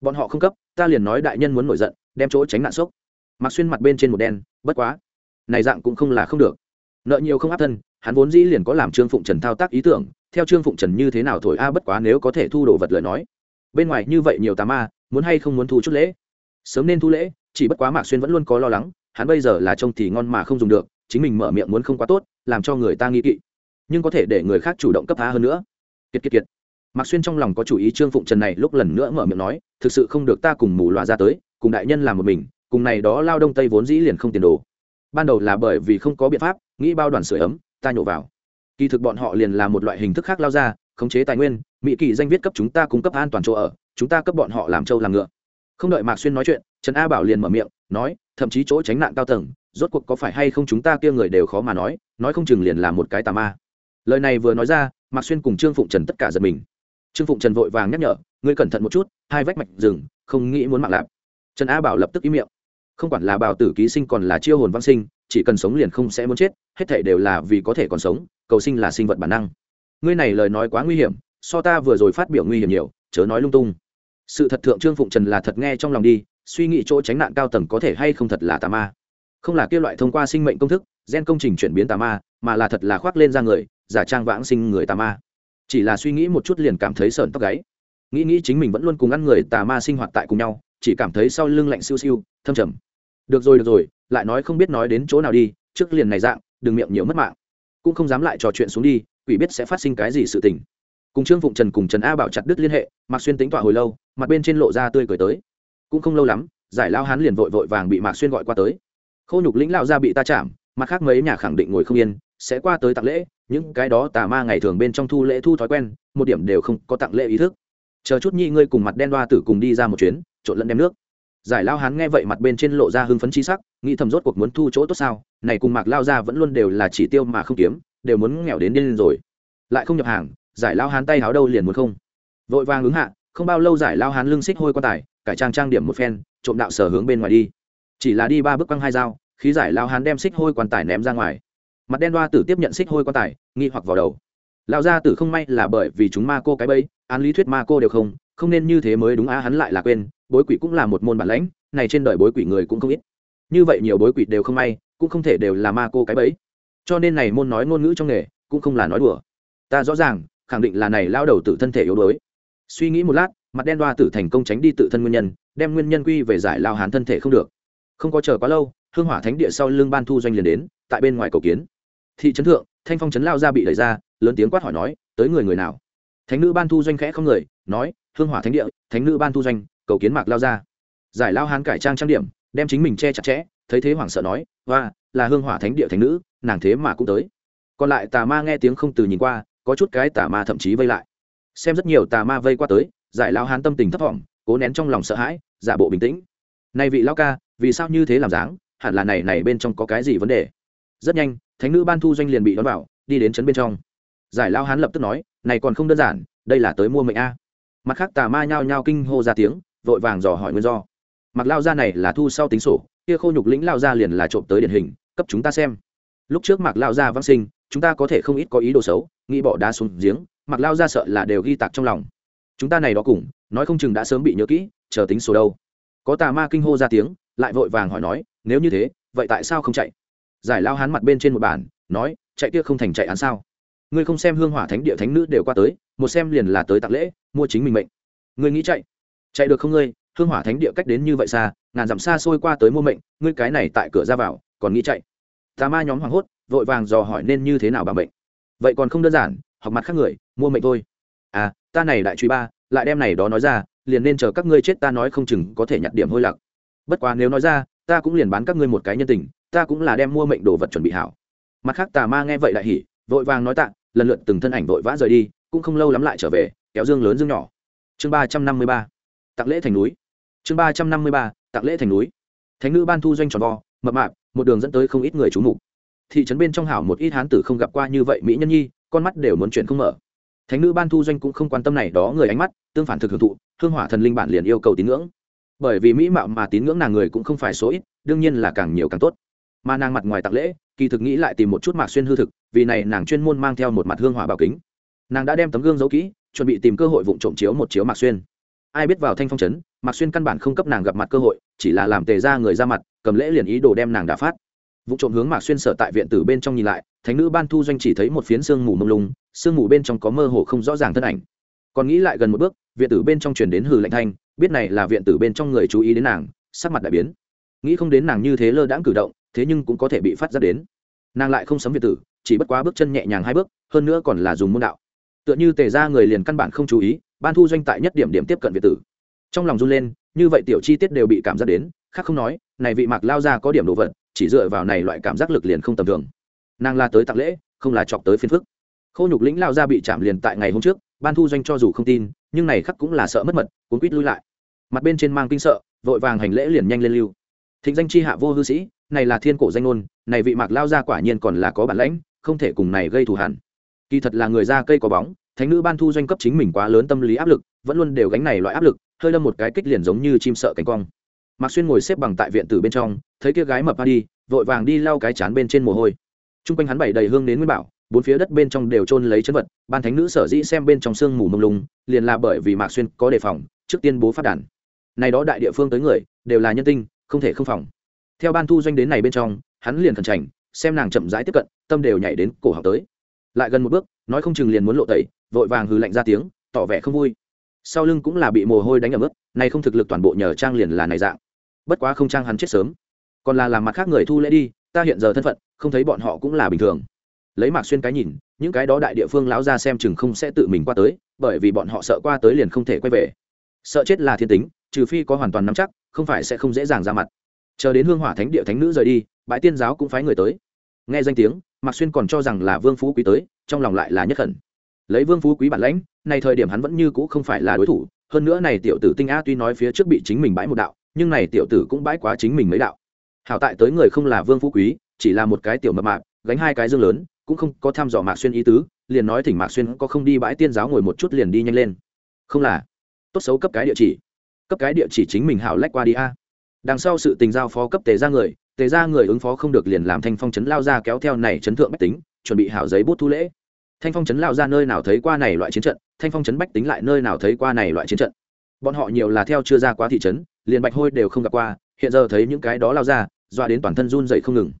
Bọn họ không cấp, ta liền nói đại nhân muốn nổi giận, đem chỗ tránh nạn sốc. Mặc xuyên mặt bên trên một đen, bất quá, này dạng cũng không là không được. Nợ nhiều không áp thân, hắn vốn dĩ liền có làm trương phụng trần thao tác ý tưởng, theo trương phụng trần như thế nào thổi a bất quá nếu có thể thu đồ vật lời nói. Bên ngoài như vậy nhiều tà ma muốn hay không muốn thu chút lễ? Sớm nên thu lễ, chỉ bất quá mạc xuyên vẫn luôn có lo lắng, hắn bây giờ là trông thì ngon mà không dùng được, chính mình mở miệng muốn không quá tốt, làm cho người ta nghi kỵ. Nhưng có thể để người khác chủ động cấp phá hơn nữa. Kiệt kiệt kiệt. Mạc xuyên trong lòng có chủ ý trương phụng trần này lúc lần nữa mở miệng nói, thực sự không được ta cùng mù loà ra tới, cùng đại nhân làm một mình, cùng này đó lao đông tây vốn dĩ liền không tiền đồ. Ban đầu là bởi vì không có biện pháp, nghĩ bao đoàn sửa ấm, ta nhổ vào. Kỳ thực bọn họ liền là một loại hình thức khác lao ra, khống chế tài nguyên, mỹ kỳ danh viết cấp chúng ta cung cấp an toàn chỗ ở chúng ta cấp bọn họ làm trâu làm ngựa. Không đợi mạc xuyên nói chuyện, trần a bảo liền mở miệng, nói, thậm chí chỗ tránh nạn cao tầng, rốt cuộc có phải hay không chúng ta kia người đều khó mà nói nói không chừng liền là một cái tà ma. Lời này vừa nói ra, mạc xuyên cùng trương phụng trần tất cả giật mình. Trương phụng trần vội vàng nhắc nhở, ngươi cẩn thận một chút, hai vách mạch rừng, không nghĩ muốn mạng lạp. Trần a bảo lập tức ý miệng. Không quản là bảo tử ký sinh còn là chiêu hồn văn sinh, chỉ cần sống liền không sẽ muốn chết, hết thể đều là vì có thể còn sống, cầu sinh là sinh vật bản năng. Ngươi này lời nói quá nguy hiểm, so ta vừa rồi phát biểu nguy hiểm nhiều, chớ nói lung tung sự thật thượng trương phụng trần là thật nghe trong lòng đi, suy nghĩ chỗ tránh nạn cao tầng có thể hay không thật là tà ma. Không là kia loại thông qua sinh mệnh công thức, gen công trình chuyển biến tà ma, mà là thật là khoác lên ra người, giả trang vãng sinh người tà ma. Chỉ là suy nghĩ một chút liền cảm thấy sợn tóc gáy. Nghĩ nghĩ chính mình vẫn luôn cùng ăn người tà ma sinh hoạt tại cùng nhau, chỉ cảm thấy sau lưng lạnh siêu siêu, thâm trầm. Được rồi được rồi, lại nói không biết nói đến chỗ nào đi, trước liền này dạng, đừng miệng nhiều mất mạng. Cũng không dám lại trò chuyện xuống đi, quỷ biết sẽ phát sinh cái gì sự tình cùng trương phụng trần cùng trần a bảo chặt đứt liên hệ mạc xuyên tính tọa hồi lâu mặt bên trên lộ ra tươi cười tới cũng không lâu lắm giải lao hán liền vội vội vàng bị mạc xuyên gọi qua tới khâu nhục lĩnh lao ra bị ta chạm mặt khác mấy nhà khẳng định ngồi không yên sẽ qua tới tặng lễ những cái đó tà ma ngày thường bên trong thu lễ thu thói quen một điểm đều không có tặng lễ ý thức chờ chút nhi ngươi cùng mặt đen đoa tử cùng đi ra một chuyến trộn lẫn đem nước giải lao hán nghe vậy mặt bên trên lộ ra hưng phấn chi sắc nghĩ thầm rốt cuộc muốn thu chỗ tốt sao này cùng mạc lao ra vẫn luôn đều là chỉ tiêu mà không kiếm đều muốn nghèo đến điên rồi lại không nhập hàng giải lao hán tay háo đâu liền muốn không? Vội vàng ứng hạ, không bao lâu giải lao hán lưng xích hôi quan tài cải trang trang điểm một phen, trộm đạo sở hướng bên ngoài đi. Chỉ là đi ba bước quăng hai dao, khí giải lao hán đem xích hôi quan tài ném ra ngoài. Mặt đen đoa tử tiếp nhận xích hôi quan tài nghi hoặc vào đầu. Lao gia tử không may là bởi vì chúng ma cô cái bẫy, án lý thuyết ma cô đều không không nên như thế mới đúng á, hắn lại là quên, bối quỷ cũng là một môn bản lãnh, này trên đời bối quỷ người cũng không ít. Như vậy nhiều bối quỷ đều không may, cũng không thể đều là ma cô cái bẫy. Cho nên này môn nói ngôn ngữ trong nghề, cũng không là nói đùa. Ta rõ ràng khẳng định là này lao đầu tự thân thể yếu đuối. Suy nghĩ một lát, mặt đen đoa tử thành công tránh đi tự thân nguyên nhân, đem nguyên nhân quy về giải lao hán thân thể không được. Không có chờ quá lâu, hương hỏa thánh địa sau lưng ban thu doanh liền đến, tại bên ngoài cầu kiến. Thị trấn thượng, thanh phong trấn lao ra bị đẩy ra, lớn tiếng quát hỏi nói, tới người người nào? Thánh nữ ban thu doanh khẽ không người, nói, hương hỏa thánh địa, thánh nữ ban thu doanh, cầu kiến mạc lao ra. Giải lao hán cải trang trang điểm, đem chính mình che chặt chẽ, thấy thế hoảng sợ nói và là hương hỏa thánh địa thánh nữ, nàng thế mà cũng tới. Còn lại tà ma nghe tiếng không từ nhìn qua có chút cái tà ma thậm chí vây lại. Xem rất nhiều tà ma vây qua tới, giải lao hán tâm tình thấp thỏm, cố nén trong lòng sợ hãi, giả bộ bình tĩnh. Này vị lao ca, vì sao như thế làm dáng, hẳn là này này bên trong có cái gì vấn đề? Rất nhanh, thánh nữ ban thu doanh liền bị đón vào, đi đến trấn bên trong. Giải lao hán lập tức nói, này còn không đơn giản, đây là tới mua mệnh a. Mặt khác tà ma nhao nhao kinh hô ra tiếng, vội vàng dò hỏi nguyên do. Mặc lao ra này là thu sau tính sổ, kia khô nhục lĩnh lao ra liền là trộm tới điển hình, cấp chúng ta xem lúc trước mặc lao ra vang sinh, chúng ta có thể không ít có ý đồ xấu, nghĩ bỏ đá xuống giếng mặc lao ra sợ là đều ghi tạc trong lòng. Chúng ta này đó cùng, nói không chừng đã sớm bị nhớ kỹ, chờ tính số đâu. Có tà ma kinh hô ra tiếng, lại vội vàng hỏi nói, nếu như thế, vậy tại sao không chạy? Giải lao hán mặt bên trên một bản nói, chạy kia không thành chạy án sao? Ngươi không xem hương hỏa thánh địa thánh nữ đều qua tới, một xem liền là tới tặng lễ, mua chính mình mệnh. Ngươi nghĩ chạy? Chạy được không ngươi? Hương hỏa thánh địa cách đến như vậy xa, ngàn dặm xa xôi qua tới mua mệnh, ngươi cái này tại cửa ra vào, còn nghĩ chạy? Tà ma nhóm hoảng hốt, vội vàng dò hỏi nên như thế nào bằng bệnh vậy còn không đơn giản, học mặt khác người, mua mệnh thôi. À ta này đại truy ba, lại đem này đó nói ra, liền nên chờ các ngươi chết ta nói không chừng có thể nhặt điểm hôi lặc. Bất quá nếu nói ra, ta cũng liền bán các ngươi một cái nhân tình, ta cũng là đem mua mệnh đồ vật chuẩn bị hảo. Mặt khác tà ma nghe vậy lại hỉ, vội vàng nói tạ, lần lượt từng thân ảnh vội vã rời đi, cũng không lâu lắm lại trở về, kéo dương lớn dương nhỏ. Chương ba trăm năm mươi ba, tặng lễ thành núi. Chương ba trăm năm mươi ba, tặng lễ thành núi. Thánh nữ ban thu doanh tròn vo, mập mạp một đường dẫn tới không ít người trú mục. Thị trấn bên trong hảo một ít hán tử không gặp qua như vậy mỹ nhân nhi, con mắt đều muốn chuyển không mở. Thánh nữ ban thu doanh cũng không quan tâm này đó người ánh mắt, tương phản thực hưởng thụ, hương hỏa thần linh bản liền yêu cầu tín ngưỡng. Bởi vì mỹ mạo mà tín ngưỡng nàng người cũng không phải số ít, đương nhiên là càng nhiều càng tốt. Mà nàng mặt ngoài tặng lễ, kỳ thực nghĩ lại tìm một chút mạc xuyên hư thực, vì này nàng chuyên môn mang theo một mặt hương hỏa bảo kính. Nàng đã đem tấm gương giấu kỹ, chuẩn bị tìm cơ hội vụ trộm chiếu một chiếu mạc xuyên. Ai biết vào thanh phong trấn mạc xuyên căn bản không cấp nàng gặp mặt cơ hội, chỉ là làm tề ra người ra mặt, cầm lễ liền ý đồ đem nàng đà phát. Vụ trộm hướng mạc xuyên sở tại viện tử bên trong nhìn lại, thánh nữ ban thu doanh chỉ thấy một phiến sương mù mông lung, sương mù bên trong có mơ hồ không rõ ràng thân ảnh. Còn nghĩ lại gần một bước, viện tử bên trong truyền đến hừ lạnh thanh, biết này là viện tử bên trong người chú ý đến nàng, sắc mặt đại biến. Nghĩ không đến nàng như thế lơ đãng cử động, thế nhưng cũng có thể bị phát ra đến. Nàng lại không sấm viện tử, chỉ bất quá bước chân nhẹ nhàng hai bước, hơn nữa còn là dùng môn đạo. Tựa như tề ra người liền căn bản không chú ý, ban thu doanh tại nhất điểm điểm tiếp cận viện tử trong lòng run lên, như vậy tiểu chi tiết đều bị cảm giác đến, khác không nói, này vị mạc lao ra có điểm đồ vật, chỉ dựa vào này loại cảm giác lực liền không tầm thường. Nàng la tới tặng lễ, không là chọc tới phiền phức. Khô nhục lĩnh lao ra bị chạm liền tại ngày hôm trước, ban thu doanh cho dù không tin, nhưng này khắc cũng là sợ mất mật, cuốn quýt lui lại. Mặt bên trên mang kinh sợ, vội vàng hành lễ liền nhanh lên lưu. Thịnh danh chi hạ vô hư sĩ, này là thiên cổ danh ngôn, này vị mạc lao ra quả nhiên còn là có bản lãnh, không thể cùng này gây thù hẳn. Kỳ thật là người ra cây có bóng, thánh nữ ban thu doanh cấp chính mình quá lớn tâm lý áp lực, vẫn luôn đều gánh này loại áp lực hơi lâm một cái kích liền giống như chim sợ cánh cong. Mạc xuyên ngồi xếp bằng tại viện tử bên trong, thấy kia gái mập ba đi, vội vàng đi lau cái chán bên trên mồ hôi. T r u n g quanh hắn bảy đầy hương đến nguyên bảo, bốn phía đất bên trong đều trôn lấy chân vật, ban thánh nữ sở dĩ xem bên trong sương mù mông lung, liền là bởi vì mạc xuyên có đề phòng, trước tiên bố phát đàn. Này đó đại địa phương tới người, đều là nhân tinh, không thể không phòng. Theo ban thu doanh đến này bên trong, hắn liền khẩn trành xem nàng chậm rãi tiếp cận, tâm đều nhảy đến cổ học tới. Lại gần một bước, nói không chừng liền muốn lộ tẩy, vội vàng hừ lạnh ra tiếng, tỏ vẻ không vui sau lưng cũng là bị mồ hôi đánh ở mức này không thực lực toàn bộ nhờ trang liền là này dạng. Bất quá không trang hắn chết sớm, còn là làm mặt khác người thu lễ đi, ta hiện giờ thân phận, không thấy bọn họ cũng là bình thường. Lấy mạc xuyên cái nhìn, những cái đó đại địa phương lão ra xem chừng không sẽ tự mình qua tới, bởi vì bọn họ sợ qua tới liền không thể quay về. Sợ chết là thiên tính, trừ phi có hoàn toàn nắm chắc, không phải sẽ không dễ dàng ra mặt. Chờ đến hương hỏa thánh địa thánh nữ rời đi, bãi tiên giáo cũng phái người tới. Nghe danh tiếng, mạc xuyên còn cho rằng là vương phú quý tới, trong lòng lại là nhất khẩn lấy vương phú quý bản lãnh, này thời điểm hắn vẫn như cũ không phải là đối thủ, hơn nữa này tiểu tử tinh a tuy nói phía trước bị chính mình bãi một đạo, nhưng này tiểu tử cũng bãi quá chính mình mấy đạo. Hảo tại tới người không là vương phú quý, chỉ là một cái tiểu mập mạp, gánh hai cái dương lớn, cũng không có tham dò mạc xuyên ý tứ, liền nói thỉnh mạc xuyên có không đi bãi tiên giáo ngồi một chút liền đi nhanh lên. Không là. Tốt xấu cấp cái địa chỉ. Cấp cái địa chỉ chính mình hảo lách qua đi a. Đằng sau sự tình giao phó cấp tề ra người, tề ra người ứng phó không được liền làm thanh phong chấn lao ra kéo theo này chấn thượng bách tính, chuẩn bị hảo giấy bút thu lễ thanh phong chấn lao ra nơi nào thấy qua này loại chiến trận, thanh phong chấn bách tính lại nơi nào thấy qua này loại chiến trận. Bọn họ nhiều là theo chưa ra quá thị trấn, liền bạch hôi đều không gặp qua, hiện giờ thấy những cái đó lao ra doa đến toàn thân run dậy không ngừng.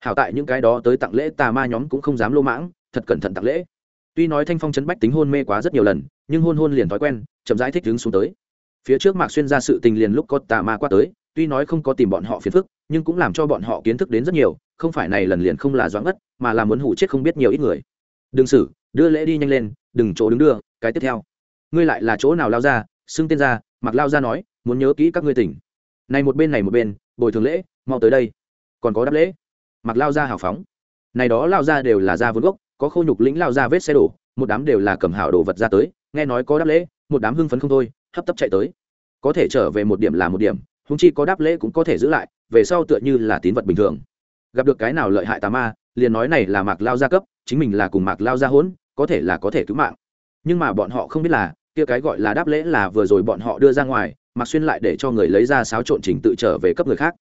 Hảo tại những cái đó tới tặng lễ tà ma nhóm cũng không dám lô mãng, thật cẩn thận tặng lễ. Tuy nói thanh phong chấn bách tính hôn mê quá rất nhiều lần, nhưng hôn hôn liền thói quen, chậm rãi thích đứng xuống tới. Phía trước mạc xuyên ra sự tình liền lúc có tà ma qua tới, tuy nói không có tìm bọn họ phiền phức, nhưng cũng làm cho bọn họ kiến thức đến rất nhiều, không phải này lần liền không là doãn ngất, mà là muốn hủ chết không biết nhiều ít người đừng xử, đưa lễ đi nhanh lên, đừng chỗ đứng đưa, cái tiếp theo. Ngươi lại là chỗ nào lao ra, xưng tên ra, mặc lao ra nói, muốn nhớ kỹ các ngươi tỉnh. Này một bên này một bên, bồi thường lễ, mau tới đây. Còn có đáp lễ. Mặc lao ra hào phóng. Này đó lao ra đều là ra vốn gốc, có khô nhục lĩnh lao ra vết xe đổ, một đám đều là cầm hảo đồ vật ra tới, nghe nói có đáp lễ, một đám hưng phấn không thôi, hấp tấp chạy tới. Có thể trở về một điểm là một điểm húng chi có đáp lễ cũng có thể giữ lại, về sau tựa như là tín vật bình thường. Gặp được cái nào lợi hại tà ma, liền nói này là mạc lao gia cấp chính mình là cùng mạc lao ra hỗn có thể là có thể cứu mạng. Nhưng mà bọn họ không biết là, kia cái gọi là đáp lễ là vừa rồi bọn họ đưa ra ngoài, mạc xuyên lại để cho người lấy ra xáo trộn trình tự trở về cấp người khác.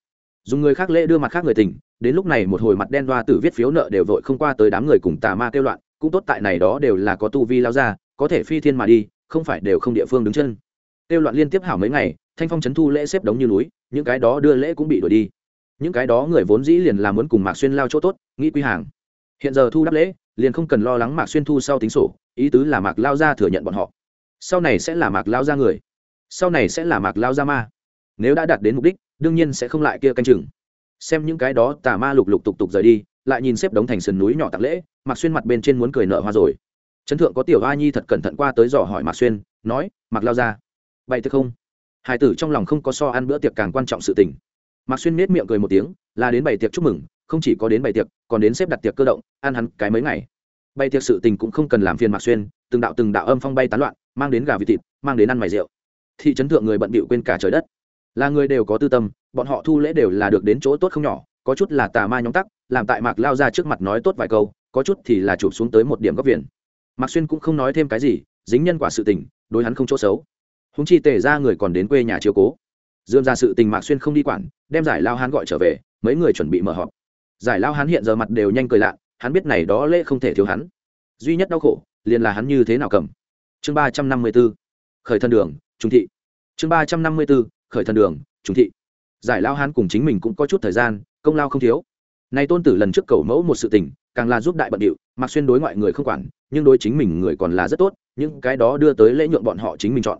Dùng người khác lễ đưa mặt khác người tình, đến lúc này một hồi mặt đen đoa tử viết phiếu nợ đều vội không qua tới đám người cùng tà ma kêu loạn, cũng tốt tại này đó đều là có tu vi lao ra, có thể phi thiên mà đi, không phải đều không địa phương đứng chân. Kêu loạn liên tiếp hảo mấy ngày, thanh phong trấn thu lễ xếp đống như núi, những cái đó đưa lễ cũng bị đuổi đi. Những cái đó người vốn dĩ liền là muốn cùng mạc xuyên lao chỗ tốt, nghĩ quy hàng hiện giờ thu đáp lễ, liền không cần lo lắng mạc xuyên thu sau tính sổ, ý tứ là mạc lao gia thừa nhận bọn họ. Sau này sẽ là mạc lao gia người. Sau này sẽ là mạc lao gia ma. Nếu đã đạt đến mục đích, đương nhiên sẽ không lại kia canh chừng. Xem những cái đó tà ma lục lục tục tục rời đi, lại nhìn xếp đống thành sườn núi nhỏ tạc lễ, mạc xuyên mặt bên trên muốn cười nợ hoa rồi. Trấn thượng có tiểu a nhi thật cẩn thận qua tới dò hỏi mạc xuyên, nói, mạc lao ra bậy thức không? Hải tử trong lòng không có so ăn bữa tiệc càng quan trọng sự tình. Mạc xuyên nết miệng cười một tiếng, là đến bày tiệc chúc mừng không chỉ có đến bày tiệc, còn đến xếp đặt tiệc cơ động, ăn hắn cái mấy ngày. Bày tiệc sự tình cũng không cần làm phiền mạc xuyên, từng đạo từng đạo âm phong bay tán loạn, mang đến gà vịt thịt, mang đến ăn mày rượu. Thị trấn thượng người bận bịu quên cả trời đất. Là người đều có tư tâm, bọn họ thu lễ đều là được đến chỗ tốt không nhỏ, có chút là tà ma nhóm tắc, làm tại mạc lao ra trước mặt nói tốt vài câu, có chút thì là chụp xuống tới một điểm góc viện. Mạc xuyên cũng không nói thêm cái gì, dính nhân quả sự tình, đối hắn không chỗ xấu. Húng chi tề ra người còn đến quê nhà chiếu cố. Dườm ra sự tình mạc xuyên không đi quản, đem giải lao hán gọi trở về, mấy người chuẩn bị mở họp giải lao hắn hiện giờ mặt đều nhanh cười lạ, hắn biết này đó lễ không thể thiếu hắn. Duy nhất đau khổ, liền là hắn như thế nào cầm. Chương ba trăm năm mươi b ố khởi thân đường trung thị. Chương ba trăm năm mươi b ố khởi thân đường trung thị. Giải lao hắn cùng chính mình cũng có chút thời gian, công lao không thiếu. Nay tôn tử lần trước cầu mẫu một sự tình, càng là giúp đại bận điệu, mặc xuyên đối ngoại người không quản, nhưng đối chính mình người còn là rất tốt, những cái đó đưa tới lễ nhuộm bọn họ chính mình chọn.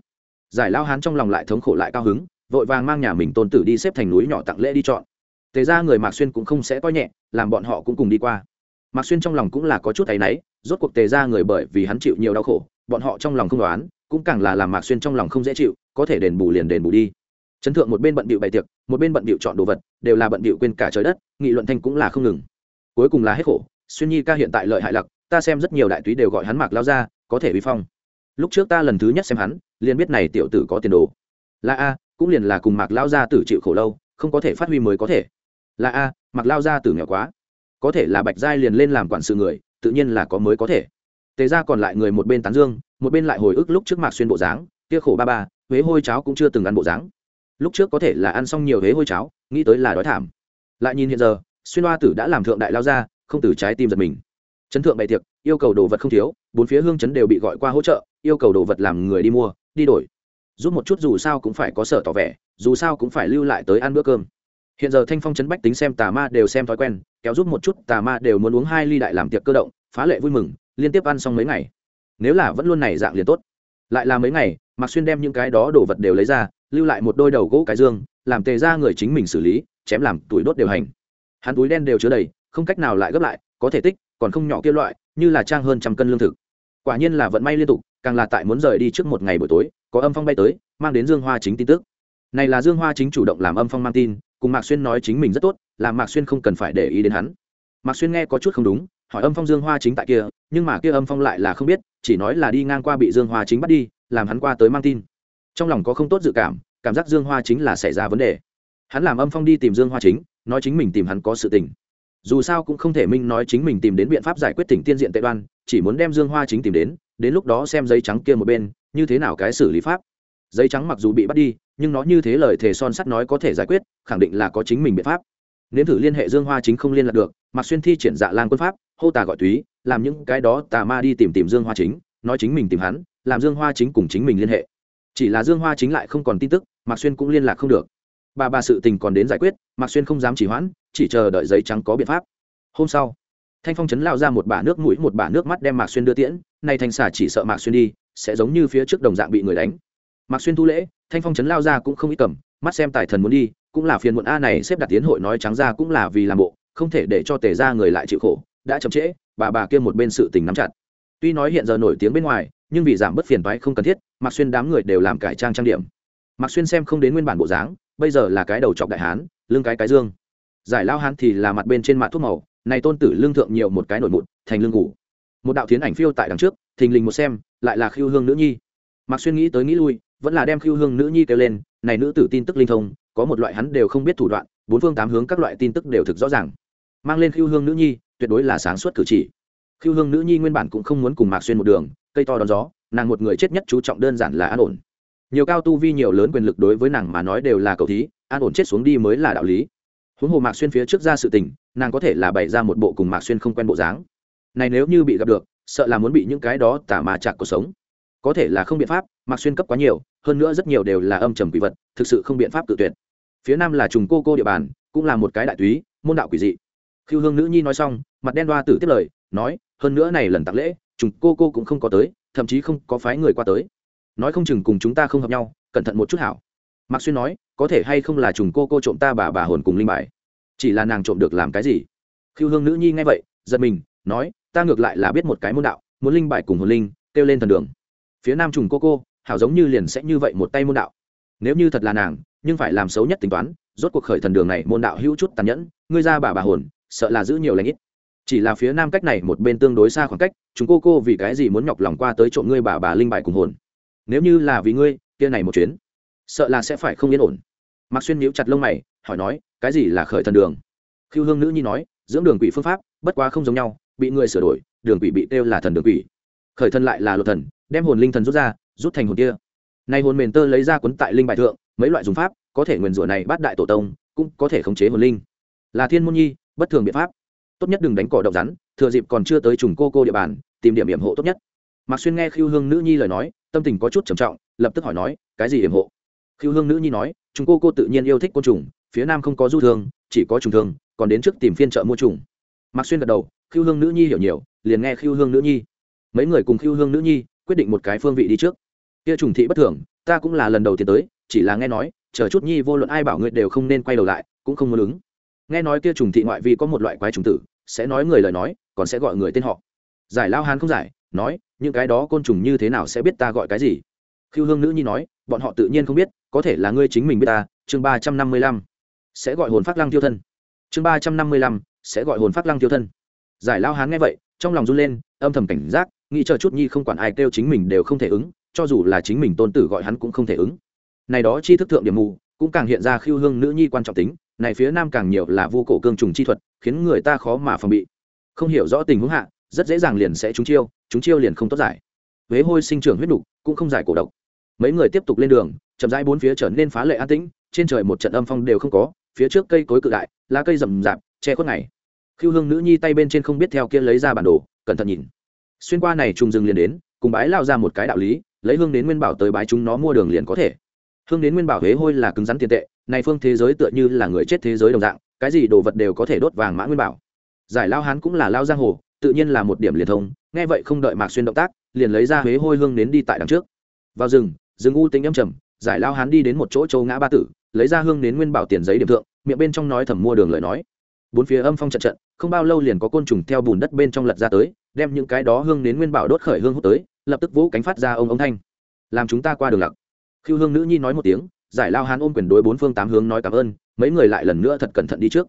Giải lao hán trong lòng lại thống khổ lại cao hứng, vội vàng mang nhà mình tôn tử đi xếp thành núi nhỏ tặng lễ đi chọn thế ra người mạc xuyên cũng không sẽ coi nhẹ, làm bọn họ cũng cùng đi qua. Mạc xuyên trong lòng cũng là có chút thấy náy, rốt cuộc tề ra người bởi vì hắn chịu nhiều đau khổ, bọn họ trong lòng không đoán, cũng càng là làm mạc xuyên trong lòng không dễ chịu, có thể đền bù liền đền bù đi. Chấn thượng một bên bận bịu bày tiệc, một bên bận bịu chọn đồ vật, đều là bận bịu quên cả trời đất, nghị luận thanh cũng là không ngừng. Cuối cùng là hết khổ, xuyên nhi ca hiện tại lợi hại lặc, ta xem rất nhiều đại túy đều gọi hắn mạc lao ra có thể vi phong. Lúc trước ta lần thứ nhất xem hắn, liền biết này tiểu tử có tiền đồ. Là a, cũng liền là cùng mạc lao gia tử chịu khổ lâu, không có thể phát huy mới có thể là a, mặc lao ra tử nghèo quá. Có thể là bạch giai liền lên làm quản sự người, tự nhiên là có mới có thể. Tề ra còn lại người một bên tán dương, một bên lại hồi ức lúc trước mạc xuyên bộ dáng, kia khổ ba ba, huế hôi cháo cũng chưa từng ăn bộ dáng. Lúc trước có thể là ăn xong nhiều huế hôi cháo, nghĩ tới là đói thảm. Lại nhìn hiện giờ, xuyên hoa tử đã làm thượng đại lao ra không từ trái tim giật mình. Chấn thượng bày tiệc, yêu cầu đồ vật không thiếu, bốn phía hương chấn đều bị gọi qua hỗ trợ, yêu cầu đồ vật làm người đi mua, đi đổi. Giúp một chút dù sao cũng phải có sở tỏ vẻ, dù sao cũng phải lưu lại tới ăn bữa cơm hiện giờ thanh phong chấn bách tính xem tà ma đều xem thói quen, kéo giúp một chút, tà ma đều muốn uống hai ly đại làm tiệc cơ động, phá lệ vui mừng, liên tiếp ăn xong mấy ngày. Nếu là vẫn luôn này dạng liền tốt. Lại là mấy ngày, mạc xuyên đem những cái đó đồ vật đều lấy ra, lưu lại một đôi đầu gỗ cái dương, làm tề ra người chính mình xử lý, chém làm túi đốt đều hành. Hắn túi đen đều chứa đầy, không cách nào lại gấp lại, có thể tích, còn không nhỏ kia loại, như là trang hơn trăm cân lương thực. Quả nhiên là vận may liên tục, càng là tại muốn rời đi trước một ngày buổi tối, có âm phong bay tới, mang đến dương hoa chính tin tức. Này là dương hoa chính chủ động làm âm phong mang tin cùng mạc xuyên nói chính mình rất tốt làm mạc xuyên không cần phải để ý đến hắn. Mạc xuyên nghe có chút không đúng, hỏi âm phong dương hoa chính tại kia, nhưng mà kia âm phong lại là không biết, chỉ nói là đi ngang qua bị dương hoa chính bắt đi, làm hắn qua tới mang tin. Trong lòng có không tốt dự cảm cảm giác dương hoa chính là xảy ra vấn đề. Hắn làm âm phong đi tìm dương hoa chính, nói chính mình tìm hắn có sự tình. Dù sao cũng không thể minh nói chính mình tìm đến biện pháp giải quyết tỉnh tiên diện tệ đoan, chỉ muốn đem dương hoa chính tìm đến đến lúc đó xem giấy trắng kia một bên, như thế nào cái xử lý pháp. Giấy trắng mặc dù bị bắt đi nhưng nó như thế lời thề son sắt nói có thể giải quyết, khẳng định là có chính mình biện pháp. Nếm thử liên hệ dương hoa chính không liên lạc được, mạc xuyên thi triển dạ lan quân pháp, hô tà gọi túy, làm những cái đó tà ma đi tìm tìm dương hoa chính, nói chính mình tìm hắn, làm dương hoa chính cùng chính mình liên hệ. Chỉ là dương hoa chính lại không còn tin tức, mạc xuyên cũng liên lạc không được. Bà bà sự tình còn đến giải quyết, mạc xuyên không dám chỉ hoãn, chỉ chờ đợi giấy trắng có biện pháp. Hôm sau, thanh phong chấn lao ra một bả nước mũi, một bả nước mắt đem mạc xuyên đưa tiễn nay thanh xà, chỉ sợ mạc xuyên đi, sẽ giống như phía trước đồng dạng bị người đánh mạc xuyên thu lễ, thanh phong chấn lao ra cũng không ít cầm, mắt xem tài thần muốn đi, cũng là phiền muộn a này xếp đặt tiến hội nói trắng ra cũng là vì làm bộ, không thể để cho tề ra người lại chịu khổ, đã chậm trễ, bà bà kia một bên sự tình nắm chặt. Tuy nói hiện giờ nổi tiếng bên ngoài, nhưng vì giảm bớt phiền toái không cần thiết, mạc xuyên đám người đều làm cải trang trang điểm. Mạc xuyên xem không đến nguyên bản bộ dáng, bây giờ là cái đầu chọc đại hán, lưng cái cái dương. Giải lao hán thì là mặt bên trên mặt thuốc màu, này tôn tử lương thượng nhiều một cái nổi mụn, thành lương ngủ. Một đạo thiến ảnh phiêu tại đằng trước, thình lình một xem, lại là khiêu hương nữ nhi. Mạc xuyên nghĩ tới nghĩ lui vẫn là đem khiêu hương nữ nhi kêu lên, này nữ tử tin tức linh thông, có một loại hắn đều không biết thủ đoạn, bốn phương tám hướng các loại tin tức đều thực rõ ràng. Mang lên khiêu hương nữ nhi, tuyệt đối là sáng suốt cử chỉ. Khiêu hương nữ nhi nguyên bản cũng không muốn cùng mạc xuyên một đường, cây to đón gió, nàng một người chết nhất chú trọng đơn giản là an ổn. Nhiều cao tu vi nhiều lớn quyền lực đối với nàng mà nói đều là cầu thí, an ổn chết xuống đi mới là đạo lý. Huống hồ mạc xuyên phía trước ra sự tình, nàng có thể là bày ra một bộ cùng mạc xuyên không quen bộ dáng. Này nếu như bị gặp được, sợ là muốn bị những cái đó tả mà chạc cuộc sống có thể là không biện pháp mạc xuyên cấp quá nhiều, hơn nữa rất nhiều đều là âm trầm quỷ vật, thực sự không biện pháp tự tuyệt. Phía nam là trùng cô cô địa bàn, cũng là một cái đại túy, môn đạo quỷ dị. Khiêu hương nữ nhi nói xong, mặt đen đoa tử tiếp lời, nói, hơn nữa này lần tặng lễ, trùng cô cô cũng không có tới, thậm chí không có phái người qua tới. Nói không chừng cùng chúng ta không hợp nhau, cẩn thận một chút hảo. Mạc xuyên nói, có thể hay không là trùng cô cô trộm ta bà bà hồn cùng linh bài? Chỉ là nàng trộm được làm cái gì? Khiêu hương nữ nhi nghe vậy, giật mình, nói, ta ngược lại là biết một cái môn đạo, muốn linh bài cùng hồn linh, kêu lên thần đường phía nam trùng cô cô, hảo giống như liền sẽ như vậy một tay môn đạo. Nếu như thật là nàng, nhưng phải làm xấu nhất tính toán, rốt cuộc khởi thần đường này môn đạo hữu chút tàn nhẫn, ngươi ra bà bà hồn, sợ là giữ nhiều lãnh ít. Chỉ là phía nam cách này một bên tương đối xa khoảng cách chúng cô cô vì cái gì muốn nhọc lòng qua tới trộm ngươi bà bà linh bài cùng hồn? Nếu như là vì ngươi, kia này một chuyến, sợ là sẽ phải không yên ổn. Mạc xuyên nhíu chặt lông mày, hỏi nói, cái gì là khởi thần đường? Khiêu hương nữ nhi nói, dưỡng đường quỷ phương pháp, bất quá không giống nhau, bị người sửa đổi, đường quỷ bị kêu là thần đường quỷ. Khởi thần lại là luật thần đem hồn linh thần rút ra, rút thành hồn kia. Nay hồn mền tơ lấy ra quấn tại linh bài thượng, mấy loại dùng pháp, có thể nguyền rủa này bát đại tổ tông, cũng có thể khống chế hồn linh. Là thiên môn nhi, bất thường biện pháp. Tốt nhất đừng đánh cỏ động rắn, thừa dịp còn chưa tới trùng cô cô địa bàn, tìm điểm hiểm hộ tốt nhất. Mạc xuyên nghe khiêu hương nữ nhi lời nói, tâm tình có chút trầm trọng, lập tức hỏi nói, cái gì hiểm hộ? Khiêu hương nữ nhi nói chúng cô cô tự nhiên yêu thích côn trùng, phía nam không có du thương chỉ có trùng thương còn đến trước tìm phiên chợ mua trùng. Mạc xuyên gật đầu khiêu hương nữ nhi hiểu nhiều, liền nghe khiêu hương nữ nhi. Mấy người cùng khiêu hương nữ nhi quyết định một cái phương vị đi trước. Kia trùng thị bất thường, ta cũng là lần đầu tiên tới, chỉ là nghe nói, chờ chút nhi vô luận ai bảo ngươi đều không nên quay đầu lại, cũng không muốn ứng. Nghe nói kia trùng thị ngoại vi có một loại quái trùng tử, sẽ nói người lời nói, còn sẽ gọi người tên họ. Giải lao hán không giải, nói, những cái đó côn trùng như thế nào sẽ biết ta gọi cái gì? Khiêu hương nữ nhi nói, bọn họ tự nhiên không biết, có thể là ngươi chính mình biết ta, chương ba trăm năm mươi lăm, sẽ gọi hồn phát lăng tiêu thân. Chương ba trăm năm mươi lăm, sẽ gọi hồn phát lăng tiêu thân. Giải lao hán nghe vậy, trong lòng run lên, âm thầm cảnh giác nghĩ chờ chút nhi không quản ai kêu chính mình đều không thể ứng, cho dù là chính mình tôn tử gọi hắn cũng không thể ứng. Này đó chi thức thượng điểm mù, cũng càng hiện ra khiêu hương nữ nhi quan trọng tính, này phía nam càng nhiều là vô cổ cương trùng chi thuật, khiến người ta khó mà phòng bị. Không hiểu rõ tình huống hạ, rất dễ dàng liền sẽ trúng chiêu trúng chiêu liền không tốt giải. Huế hôi sinh trưởng huyết đục cũng không giải cổ độc. Mấy người tiếp tục lên đường, chậm rãi bốn phía trở nên phá lệ an tĩnh, trên trời một trận âm phong đều không có, phía trước cây cối cự đại, lá cây rậm rạp, che khuất ngày. Khiêu hương nữ nhi tay bên trên không biết theo kia lấy ra bản đồ, cẩn thận nhìn xuyên qua này trùng rừng liền đến, cùng bái lao ra một cái đạo lý, lấy hương đến nguyên bảo tới bái chúng nó mua đường liền có thể. Hương đến nguyên bảo huế hôi là cứng rắn tiền tệ, này phương thế giới tựa như là người chết thế giới đồng dạng, cái gì đồ vật đều có thể đốt vàng mã nguyên bảo. Giải lao hán cũng là lao giang hồ, tự nhiên là một điểm liền thông, nghe vậy không đợi mạc xuyên động tác, liền lấy ra huế hôi hương đến đi tại đằng trước. Vào rừng rừng u tính âm trầm, giải lao hán đi đến một chỗ châu ngã ba tử, lấy ra hương đến nguyên bảo tiền giấy điểm thượng, miệng bên trong nói thầm mua đường lời nói. Bốn phía âm phong trận trận, không bao lâu liền có côn trùng theo bùn đất bên trong lật ra tới đem những cái đó hương đến nguyên bảo đốt khởi hương hút tới, lập tức vũ cánh phát ra ông ông thanh. Làm chúng ta qua đường lặc. Khiêu hương nữ nhi nói một tiếng, giải lao hán ôm quyền đối bốn phương tám hướng nói cảm ơn, mấy người lại lần nữa thật cẩn thận đi trước.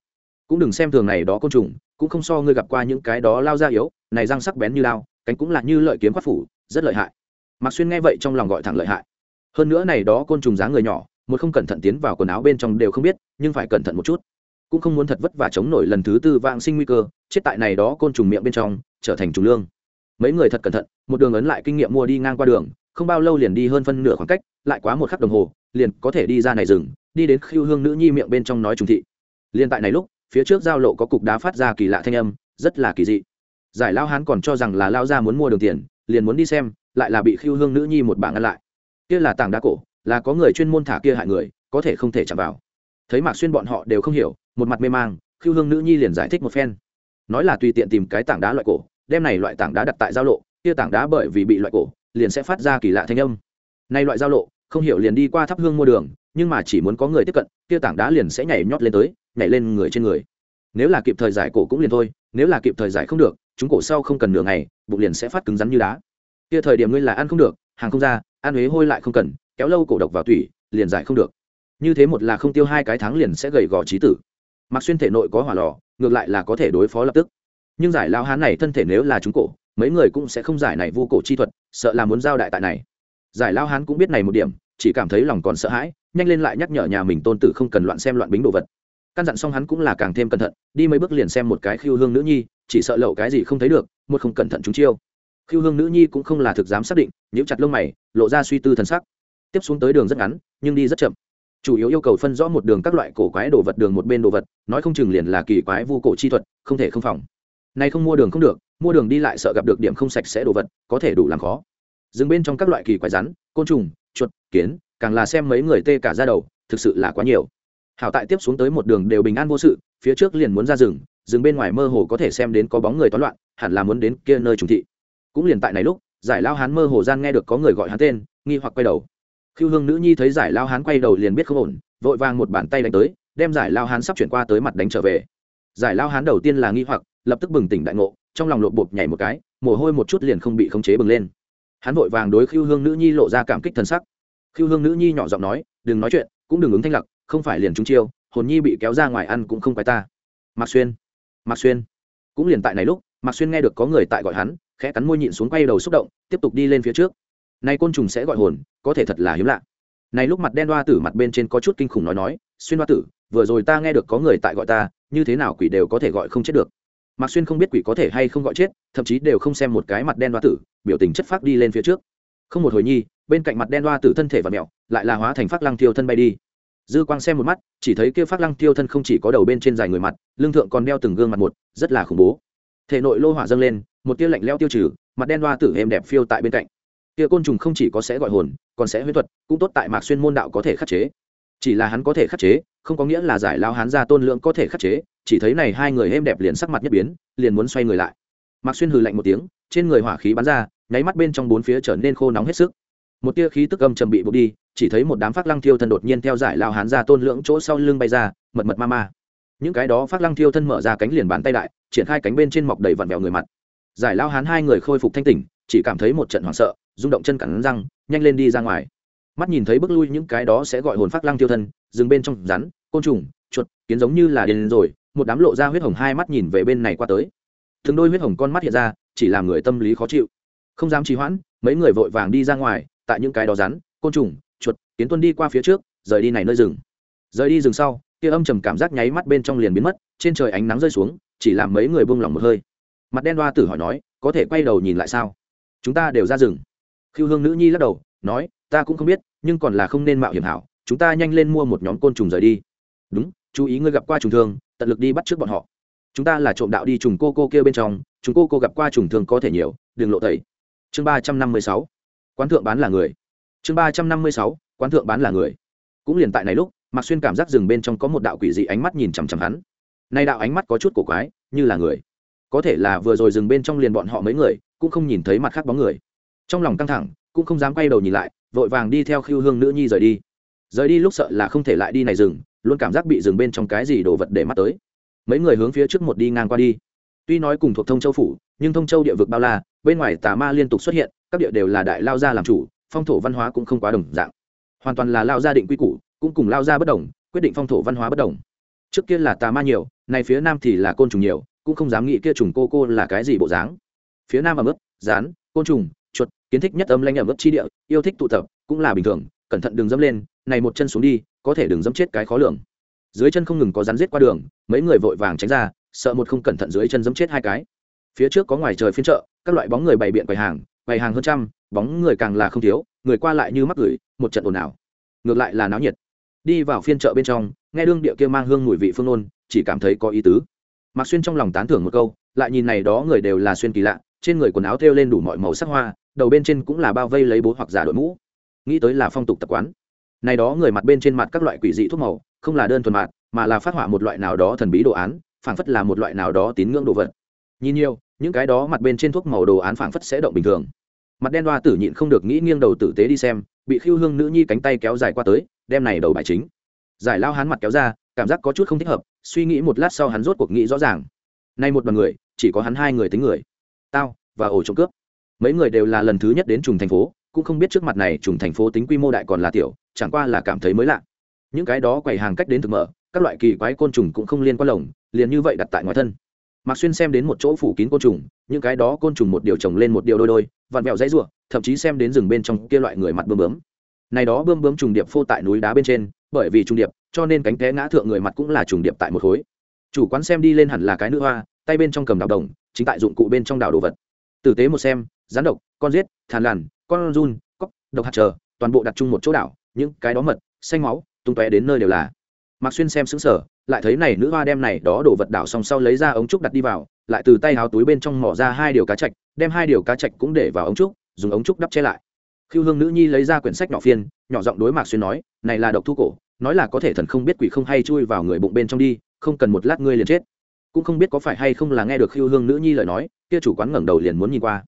Cũng đừng xem thường này đó côn trùng, cũng không so ngươi gặp qua những cái đó lao ra yếu, này răng sắc bén như lao cánh cũng là như lợi kiếm quát phủ, rất lợi hại. Mạc xuyên nghe vậy trong lòng gọi thẳng lợi hại. Hơn nữa này đó côn trùng dáng người nhỏ, một không cẩn thận tiến vào quần áo bên trong đều không biết, nhưng phải cẩn thận một chút. Cũng không muốn thật vất vả chống nổi lần thứ tư vang sinh nguy cơ, chết tại này đó côn trùng miệng bên trong trở thành trùng lương. Mấy người thật cẩn thận, một đường ấn lại kinh nghiệm mua đi ngang qua đường, không bao lâu liền đi hơn phân nửa khoảng cách, lại quá một khắc đồng hồ, liền có thể đi ra này rừng, đi đến khiêu hương nữ nhi miệng bên trong nói trùng thị. Liền tại này lúc, phía trước giao lộ có cục đá phát ra kỳ lạ thanh âm, rất là kỳ dị. Giải lao hán còn cho rằng là lao ra muốn mua đường tiền, liền muốn đi xem, lại là bị khiêu hương nữ nhi một bảng ngăn lại. Kia là tảng đá cổ, là có người chuyên môn thả kia hại người, có thể không thể chạm vào. Thấy mạc xuyên bọn họ đều không hiểu, một mặt mê mang, khiêu hương nữ nhi liền giải thích một phen. Nói là tùy tiện tìm cái tảng đá loại cổ đem này loại tảng đá đặt tại giao lộ, kia tảng đá bởi vì bị loại cổ, liền sẽ phát ra kỳ lạ thanh âm. Nay loại giao lộ, không hiểu liền đi qua thắp hương mua đường, nhưng mà chỉ muốn có người tiếp cận, kia tảng đá liền sẽ nhảy nhót lên tới, nhảy lên người trên người. Nếu là kịp thời giải cổ cũng liền thôi, nếu là kịp thời giải không được, chúng cổ sau không cần nửa ngày, bụng liền sẽ phát cứng rắn như đá. Kia thời điểm ngươi là ăn không được, hàng không ra, ăn huế hôi lại không cần, kéo lâu cổ độc vào tủy, liền giải không được. Như thế một là không tiêu hai cái tháng liền sẽ gầy gò trí tử. Mặc xuyên thể nội có hỏa lò, ngược lại là có thể đối phó lập tức nhưng giải lao hán này thân thể nếu là chúng cổ, mấy người cũng sẽ không giải này vô cổ chi thuật, sợ là muốn giao đại tại này. Giải lao hán cũng biết này một điểm, chỉ cảm thấy lòng còn sợ hãi, nhanh lên lại nhắc nhở nhà mình tôn tử không cần loạn xem loạn bính đồ vật. Căn dặn xong hắn cũng là càng thêm cẩn thận, đi mấy bước liền xem một cái khiêu hương nữ nhi, chỉ sợ lậu cái gì không thấy được, một không cẩn thận chúng chiêu. Khiêu hương nữ nhi cũng không là thực dám xác định những chặt lông mày, lộ ra suy tư thần sắc. Tiếp xuống tới đường rất ngắn, nhưng đi rất chậm. Chủ yếu yêu cầu phân rõ một đường các loại cổ quái đồ vật đường một bên đồ vật, nói không chừng liền là kỳ quái vu cổ chi thuật, không thể không phòng nay không mua đường không được, mua đường đi lại sợ gặp được điểm không sạch sẽ đồ vật, có thể đủ làm khó. Dừng bên trong các loại kỳ quái rắn, côn trùng, chuột, kiến, càng là xem mấy người tê cả ra đầu, thực sự là quá nhiều. Hảo tại tiếp xuống tới một đường đều bình an vô sự, phía trước liền muốn ra rừng rừng bên ngoài mơ hồ có thể xem đến có bóng người toán loạn, hẳn là muốn đến kia nơi trùng thị. Cũng liền tại này lúc, giải lao hán mơ hồ gian nghe được có người gọi hắn tên, nghi hoặc quay đầu. Khiêu hương nữ nhi thấy giải lao hán quay đầu liền biết không ổn, vội vàng một bàn tay đánh tới, đem giải lao hán sắp chuyển qua tới mặt đánh trở về giải lao hán đầu tiên là nghi hoặc, lập tức bừng tỉnh đại ngộ, trong lòng lộp bột nhảy một cái, mồ hôi một chút liền không bị khống chế bừng lên. Hắn vội vàng đối khiêu hương nữ nhi lộ ra cảm kích thân sắc. Khiêu hương nữ nhi nhỏ giọng nói, đừng nói chuyện, cũng đừng ứng thanh lặc, không phải liền chúng chiêu, hồn nhi bị kéo ra ngoài ăn cũng không phải ta. Mạc xuyên mạc xuyên. Cũng liền tại này lúc, mạc xuyên nghe được có người tại gọi hắn, khẽ cắn môi nhịn xuống quay đầu xúc động, tiếp tục đi lên phía trước. Nay côn trùng sẽ gọi hồn, có thể thật là hiếm lạ. Này lúc mặt đen đoa tử mặt bên trên có chút kinh khủng nói nói, xuyên đoa tử, vừa rồi ta nghe được có người tại gọi ta như thế nào quỷ đều có thể gọi không chết được. Mạc xuyên không biết quỷ có thể hay không gọi chết, thậm chí đều không xem một cái mặt đen đoa tử, biểu tình chất phác đi lên phía trước. Không một hồi nhi, bên cạnh mặt đen đoa tử thân thể và mẹo lại là hóa thành phát lăng tiêu thân bay đi. Dư quang xem một mắt, chỉ thấy kia phát lăng tiêu thân không chỉ có đầu bên trên dài người mặt, lưng thượng còn đeo từng gương mặt một, rất là khủng bố. Thể nội lô hỏa dâng lên, một tia lạnh leo tiêu trừ, mặt đen đoa tử êm đẹp phiêu tại bên cạnh. Kia côn trùng không chỉ có sẽ gọi hồn, còn sẽ huyết thuật, cũng tốt tại mạc xuyên môn đạo có thể khắc chế chỉ là hắn có thể khắc chế, không có nghĩa là giải lao hắn ra tôn lượng có thể khắc chế, chỉ thấy này hai người êm đẹp liền sắc mặt nhất biến, liền muốn xoay người lại. Mạc xuyên hừ lạnh một tiếng, trên người hỏa khí bắn ra, nháy mắt bên trong bốn phía trở nên khô nóng hết sức. Một tia khí tức âm trầm bị buộc đi, chỉ thấy một đám phát lăng thiêu thân đột nhiên theo giải lao hán ra tôn lưỡng chỗ sau lưng bay ra, mật mật ma ma. Những cái đó phát lăng thiêu thân mở ra cánh liền bàn tay đại triển khai cánh bên trên mọc đầy vặn vẹo người mặt. Giải lao hán hai người khôi phục thanh tỉnh, chỉ cảm thấy một trận hoảng sợ, rung động chân cẳng răng, nhanh lên đi ra ngoài mắt nhìn thấy bước lui những cái đó sẽ gọi hồn phát lăng tiêu thân, dừng bên trong rắn, côn trùng, chuột, kiến giống như là điên rồi, một đám lộ ra huyết hồng hai mắt nhìn về bên này qua tới. Thường đôi huyết hồng con mắt hiện ra, chỉ làm người tâm lý khó chịu. Không dám trì hoãn, mấy người vội vàng đi ra ngoài, tại những cái đó rắn, côn trùng, chuột, kiến tuân đi qua phía trước, rời đi này nơi rừng. Rời đi rừng sau, kia âm trầm cảm giác nháy mắt bên trong liền biến mất, trên trời ánh nắng rơi xuống, chỉ làm mấy người buông lỏng một hơi. Mặt đen đoa tử hỏi nói, có thể quay đầu nhìn lại sao? Chúng ta đều ra rừng. Khiêu hương nữ nhi lắc đầu, nói ta cũng không biết, nhưng còn là không nên mạo hiểm hảo, chúng ta nhanh lên mua một nhóm côn trùng rời đi. Đúng, chú ý ngươi gặp qua trùng thương tận lực đi bắt trước bọn họ. Chúng ta là trộm đạo đi trùng cô cô kia bên trong chúng cô cô gặp qua trùng thương có thể nhiều, đừng lộ tẩy. Chương ba trăm năm mươi sáu, quán thượng bán là người. Chương ba trăm năm mươi sáu, quán thượng bán là người. Cũng liền tại này lúc, mạc xuyên cảm giác rừng bên trong có một đạo quỷ dị ánh mắt nhìn chằm chằm hắn. Nay đạo ánh mắt có chút cổ quái, như là người. Có thể là vừa rồi rừng bên trong liền bọn họ mấy người, cũng không nhìn thấy mặt khác bóng người. Trong lòng căng thẳng, cũng không dám quay đầu nhìn lại vội vàng đi theo khiêu hương nữ nhi rời đi. Rời đi lúc sợ là không thể lại đi này rừng, luôn cảm giác bị rừng bên trong cái gì đồ vật để mắt tới. Mấy người hướng phía trước một đi ngang qua đi. Tuy nói cùng thuộc thông châu phủ, nhưng thông châu địa vực bao la, bên ngoài tà ma liên tục xuất hiện, các địa đều là đại lao gia làm chủ, phong thổ văn hóa cũng không quá đồng dạng. Hoàn toàn là lao gia định quy củ, cũng cùng lao gia bất đồng, quyết định phong thổ văn hóa bất đồng. Trước kia là tà ma nhiều này phía nam thì là côn trùng nhiều, cũng không dám nghĩ kia trùng cô cô là cái gì bộ dáng. Phía nam ẩm ướt, rán, côn trùng kiến thích nhất âm lanh ẩm ướt chi địa, yêu thích tụ tập, cũng là bình thường, cẩn thận đừng dẫm lên, này một chân xuống đi, có thể đừng dẫm chết cái khó lường. Dưới chân không ngừng có rắn rết qua đường, mấy người vội vàng tránh ra, sợ một không cẩn thận dưới chân dẫm chết hai cái. Phía trước có ngoài trời phiên chợ, các loại bóng người bày biện quầy hàng bày hàng hơn trăm, bóng người càng là không thiếu, người qua lại như mắc gửi, một trận ồn ào. Ngược lại là náo nhiệt. Đi vào phiên chợ bên trong, nghe đương địa kia mang hương mùi vị phương nôn chỉ cảm thấy có ý tứ. Mạc xuyên trong lòng tán thưởng một câu, lại nhìn này đó người đều là xuyên kỳ lạ, trên người quần áo thêu lên đủ mọi màu sắc hoa đầu bên trên cũng là bao vây lấy bố hoặc giả đội mũ. Nghĩ tới là phong tục tập quán. Này đó người mặt bên trên mặt các loại quỷ dị thuốc màu, không là đơn thuần mặt, mà là phát họa một loại nào đó thần bí đồ án, phảng phất là một loại nào đó tín ngưỡng đồ vật. Nhìn nhiều, những cái đó mặt bên trên thuốc màu đồ án phảng phất sẽ động bình thường. Mặt đen đoa tử nhịn không được nghĩ nghiêng đầu tử tế đi xem, bị khiêu hương nữ nhi cánh tay kéo dài qua tới, đem này đầu bài chính. Giải lao hắn mặt kéo ra, cảm giác có chút không thích hợp, suy nghĩ một lát sau hắn rốt cuộc nghĩ rõ ràng. Nay một bằng người, chỉ có hắn hai người tính người. Tao và ổ trộm cướp mấy người đều là lần thứ nhất đến trùng thành phố, cũng không biết trước mặt này trùng thành phố tính quy mô đại còn là tiểu, chẳng qua là cảm thấy mới lạ. Những cái đó quầy hàng cách đến thực mở, các loại kỳ quái côn trùng cũng không liên quan lồng, liền như vậy đặt tại ngoài thân. Mạc xuyên xem đến một chỗ phủ kín côn trùng, những cái đó côn trùng một điều trồng lên một điều đôi đôi, vặn vẹo dãy ruộng thậm chí xem đến rừng bên trong kia loại người mặt bơm bướm. Này đó bơm bướm trùng điệp phô tại núi đá bên trên, bởi vì trùng điệp, cho nên cánh té ngã thượng người mặt cũng là trùng điệp tại một khối. Chủ quán xem đi lên hẳn là cái nữ hoa, tay bên trong cầm đào đồng, chính tại dụng cụ bên trong đào đồ vật. Tử tế một xem rắn độc, con giết, thàn lằn, con run, cóc, độc hạt chờ toàn bộ đặt chung một chỗ đảo, những cái đó mật, xanh máu, tung tóe đến nơi đều là. Mạc xuyên xem xứng sở lại thấy này nữ hoa đem này đó đổ vật đảo xong sau lấy ra ống trúc đặt đi vào, lại từ tay háo túi bên trong mỏ ra hai điều cá chạch, đem hai điều cá chạch cũng để vào ống trúc, dùng ống trúc đắp che lại. Khiêu hương nữ nhi lấy ra quyển sách nhỏ phiên, nhỏ giọng đối mạc xuyên nói, này là độc thu cổ, nói là có thể thần không biết quỷ không hay chui vào người bụng bên trong đi, không cần một lát ngươi liền chết. Cũng không biết có phải hay không là nghe được khiêu hương nữ nhi lời nói, kia chủ quán ngẩng đầu liền muốn nhìn qua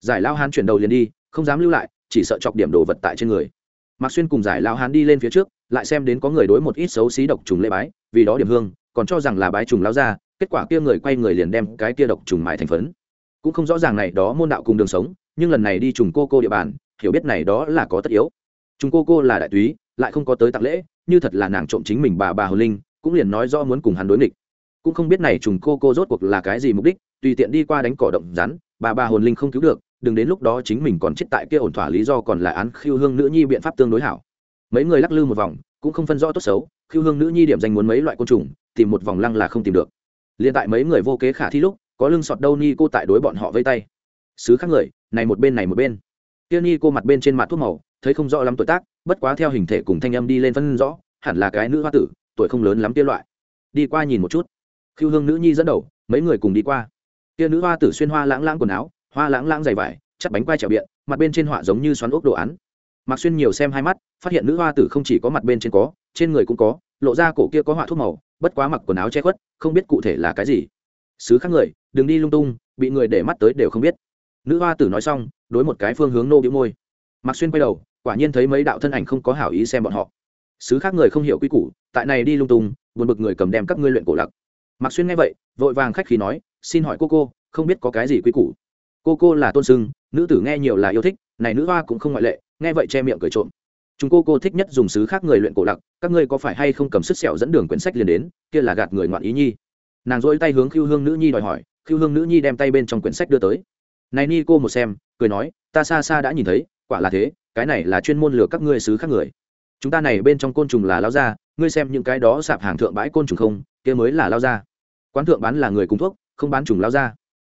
giải lao hán chuyển đầu liền đi, không dám lưu lại, chỉ sợ chọc điểm đồ vật tại trên người. Mạc xuyên cùng giải lao hán đi lên phía trước, lại xem đến có người đối một ít xấu xí độc trùng lễ bái, vì đó điểm hương, còn cho rằng là bái trùng lao ra, kết quả kia người quay người liền đem cái kia độc trùng mại thành phấn. Cũng không rõ ràng này đó môn đạo cùng đường sống, nhưng lần này đi trùng cô cô địa bàn, hiểu biết này đó là có tất yếu. Trùng cô cô là đại túy, lại không có tới tặng lễ, như thật là nàng trộm chính mình bà bà hồ linh, cũng liền nói rõ muốn cùng hắn đối nghịch. Cũng không biết này trùng cô cô rốt cuộc là cái gì mục đích, tùy tiện đi qua đánh cỏ động rắn, bà bà hồn linh không cứu được đừng đến lúc đó chính mình còn chết tại kia ổn thỏa lý do còn là án khiêu hương nữ nhi biện pháp tương đối hảo. Mấy người lắc lư một vòng, cũng không phân rõ tốt xấu, khiêu hương nữ nhi điểm danh muốn mấy loại côn trùng, tìm một vòng lăng là không tìm được. Liền tại mấy người vô kế khả thi lúc, có lưng sọt đâu ni cô tại đối bọn họ vây tay. Xứ khác người, này một bên này một bên. Kia ni cô mặt bên trên mặt thuốc màu, thấy không rõ lắm tuổi tác, bất quá theo hình thể cùng thanh âm đi lên phân rõ, hẳn là cái nữ hoa tử, tuổi không lớn lắm kia loại. Đi qua nhìn một chút. Khiêu hương nữ nhi dẫn đầu, mấy người cùng đi qua. Kia nữ hoa tử xuyên hoa lãng lãng quần áo hoa lãng lãng dày vải, chắt bánh quai trèo biện, mặt bên trên họa giống như xoắn ốc đồ án. Mặc xuyên nhiều xem hai mắt, phát hiện nữ hoa tử không chỉ có mặt bên trên có, trên người cũng có, lộ ra cổ kia có họa thuốc màu, bất quá mặc quần áo che khuất, không biết cụ thể là cái gì. Xứ khác người, đừng đi lung tung, bị người để mắt tới đều không biết. Nữ hoa tử nói xong, đối một cái phương hướng nô bĩu môi. Mặc xuyên quay đầu, quả nhiên thấy mấy đạo thân ảnh không có hảo ý xem bọn họ. Xứ khác người không hiểu quy củ, tại này đi lung tung, buồn bực người cầm đem các ngươi luyện cổ lặc. Mặc xuyên nghe vậy, vội vàng khách khí nói, xin hỏi cô cô, không biết có cái gì quy củ? Cô cô là tôn sưng, nữ tử nghe nhiều là yêu thích, này nữ hoa cũng không ngoại lệ, nghe vậy che miệng cười trộm. Chúng cô cô thích nhất dùng sứ khác người luyện cổ lặc, các ngươi có phải hay không cầm sức sẹo dẫn đường quyển sách liền đến, kia là gạt người ngoạn ý nhi. Nàng dỗi tay hướng khiêu hương nữ nhi đòi hỏi khiêu hương nữ nhi đem tay bên trong quyển sách đưa tới. Này ni cô một xem, cười nói, ta xa xa đã nhìn thấy, quả là thế, cái này là chuyên môn lừa các ngươi sứ khác người. Chúng ta này bên trong côn trùng là lao ra ngươi xem những cái đó sạp hàng thượng bãi côn trùng không, kia mới là lao ra quán thượng bán là người cung thuốc, không bán trùng lao ra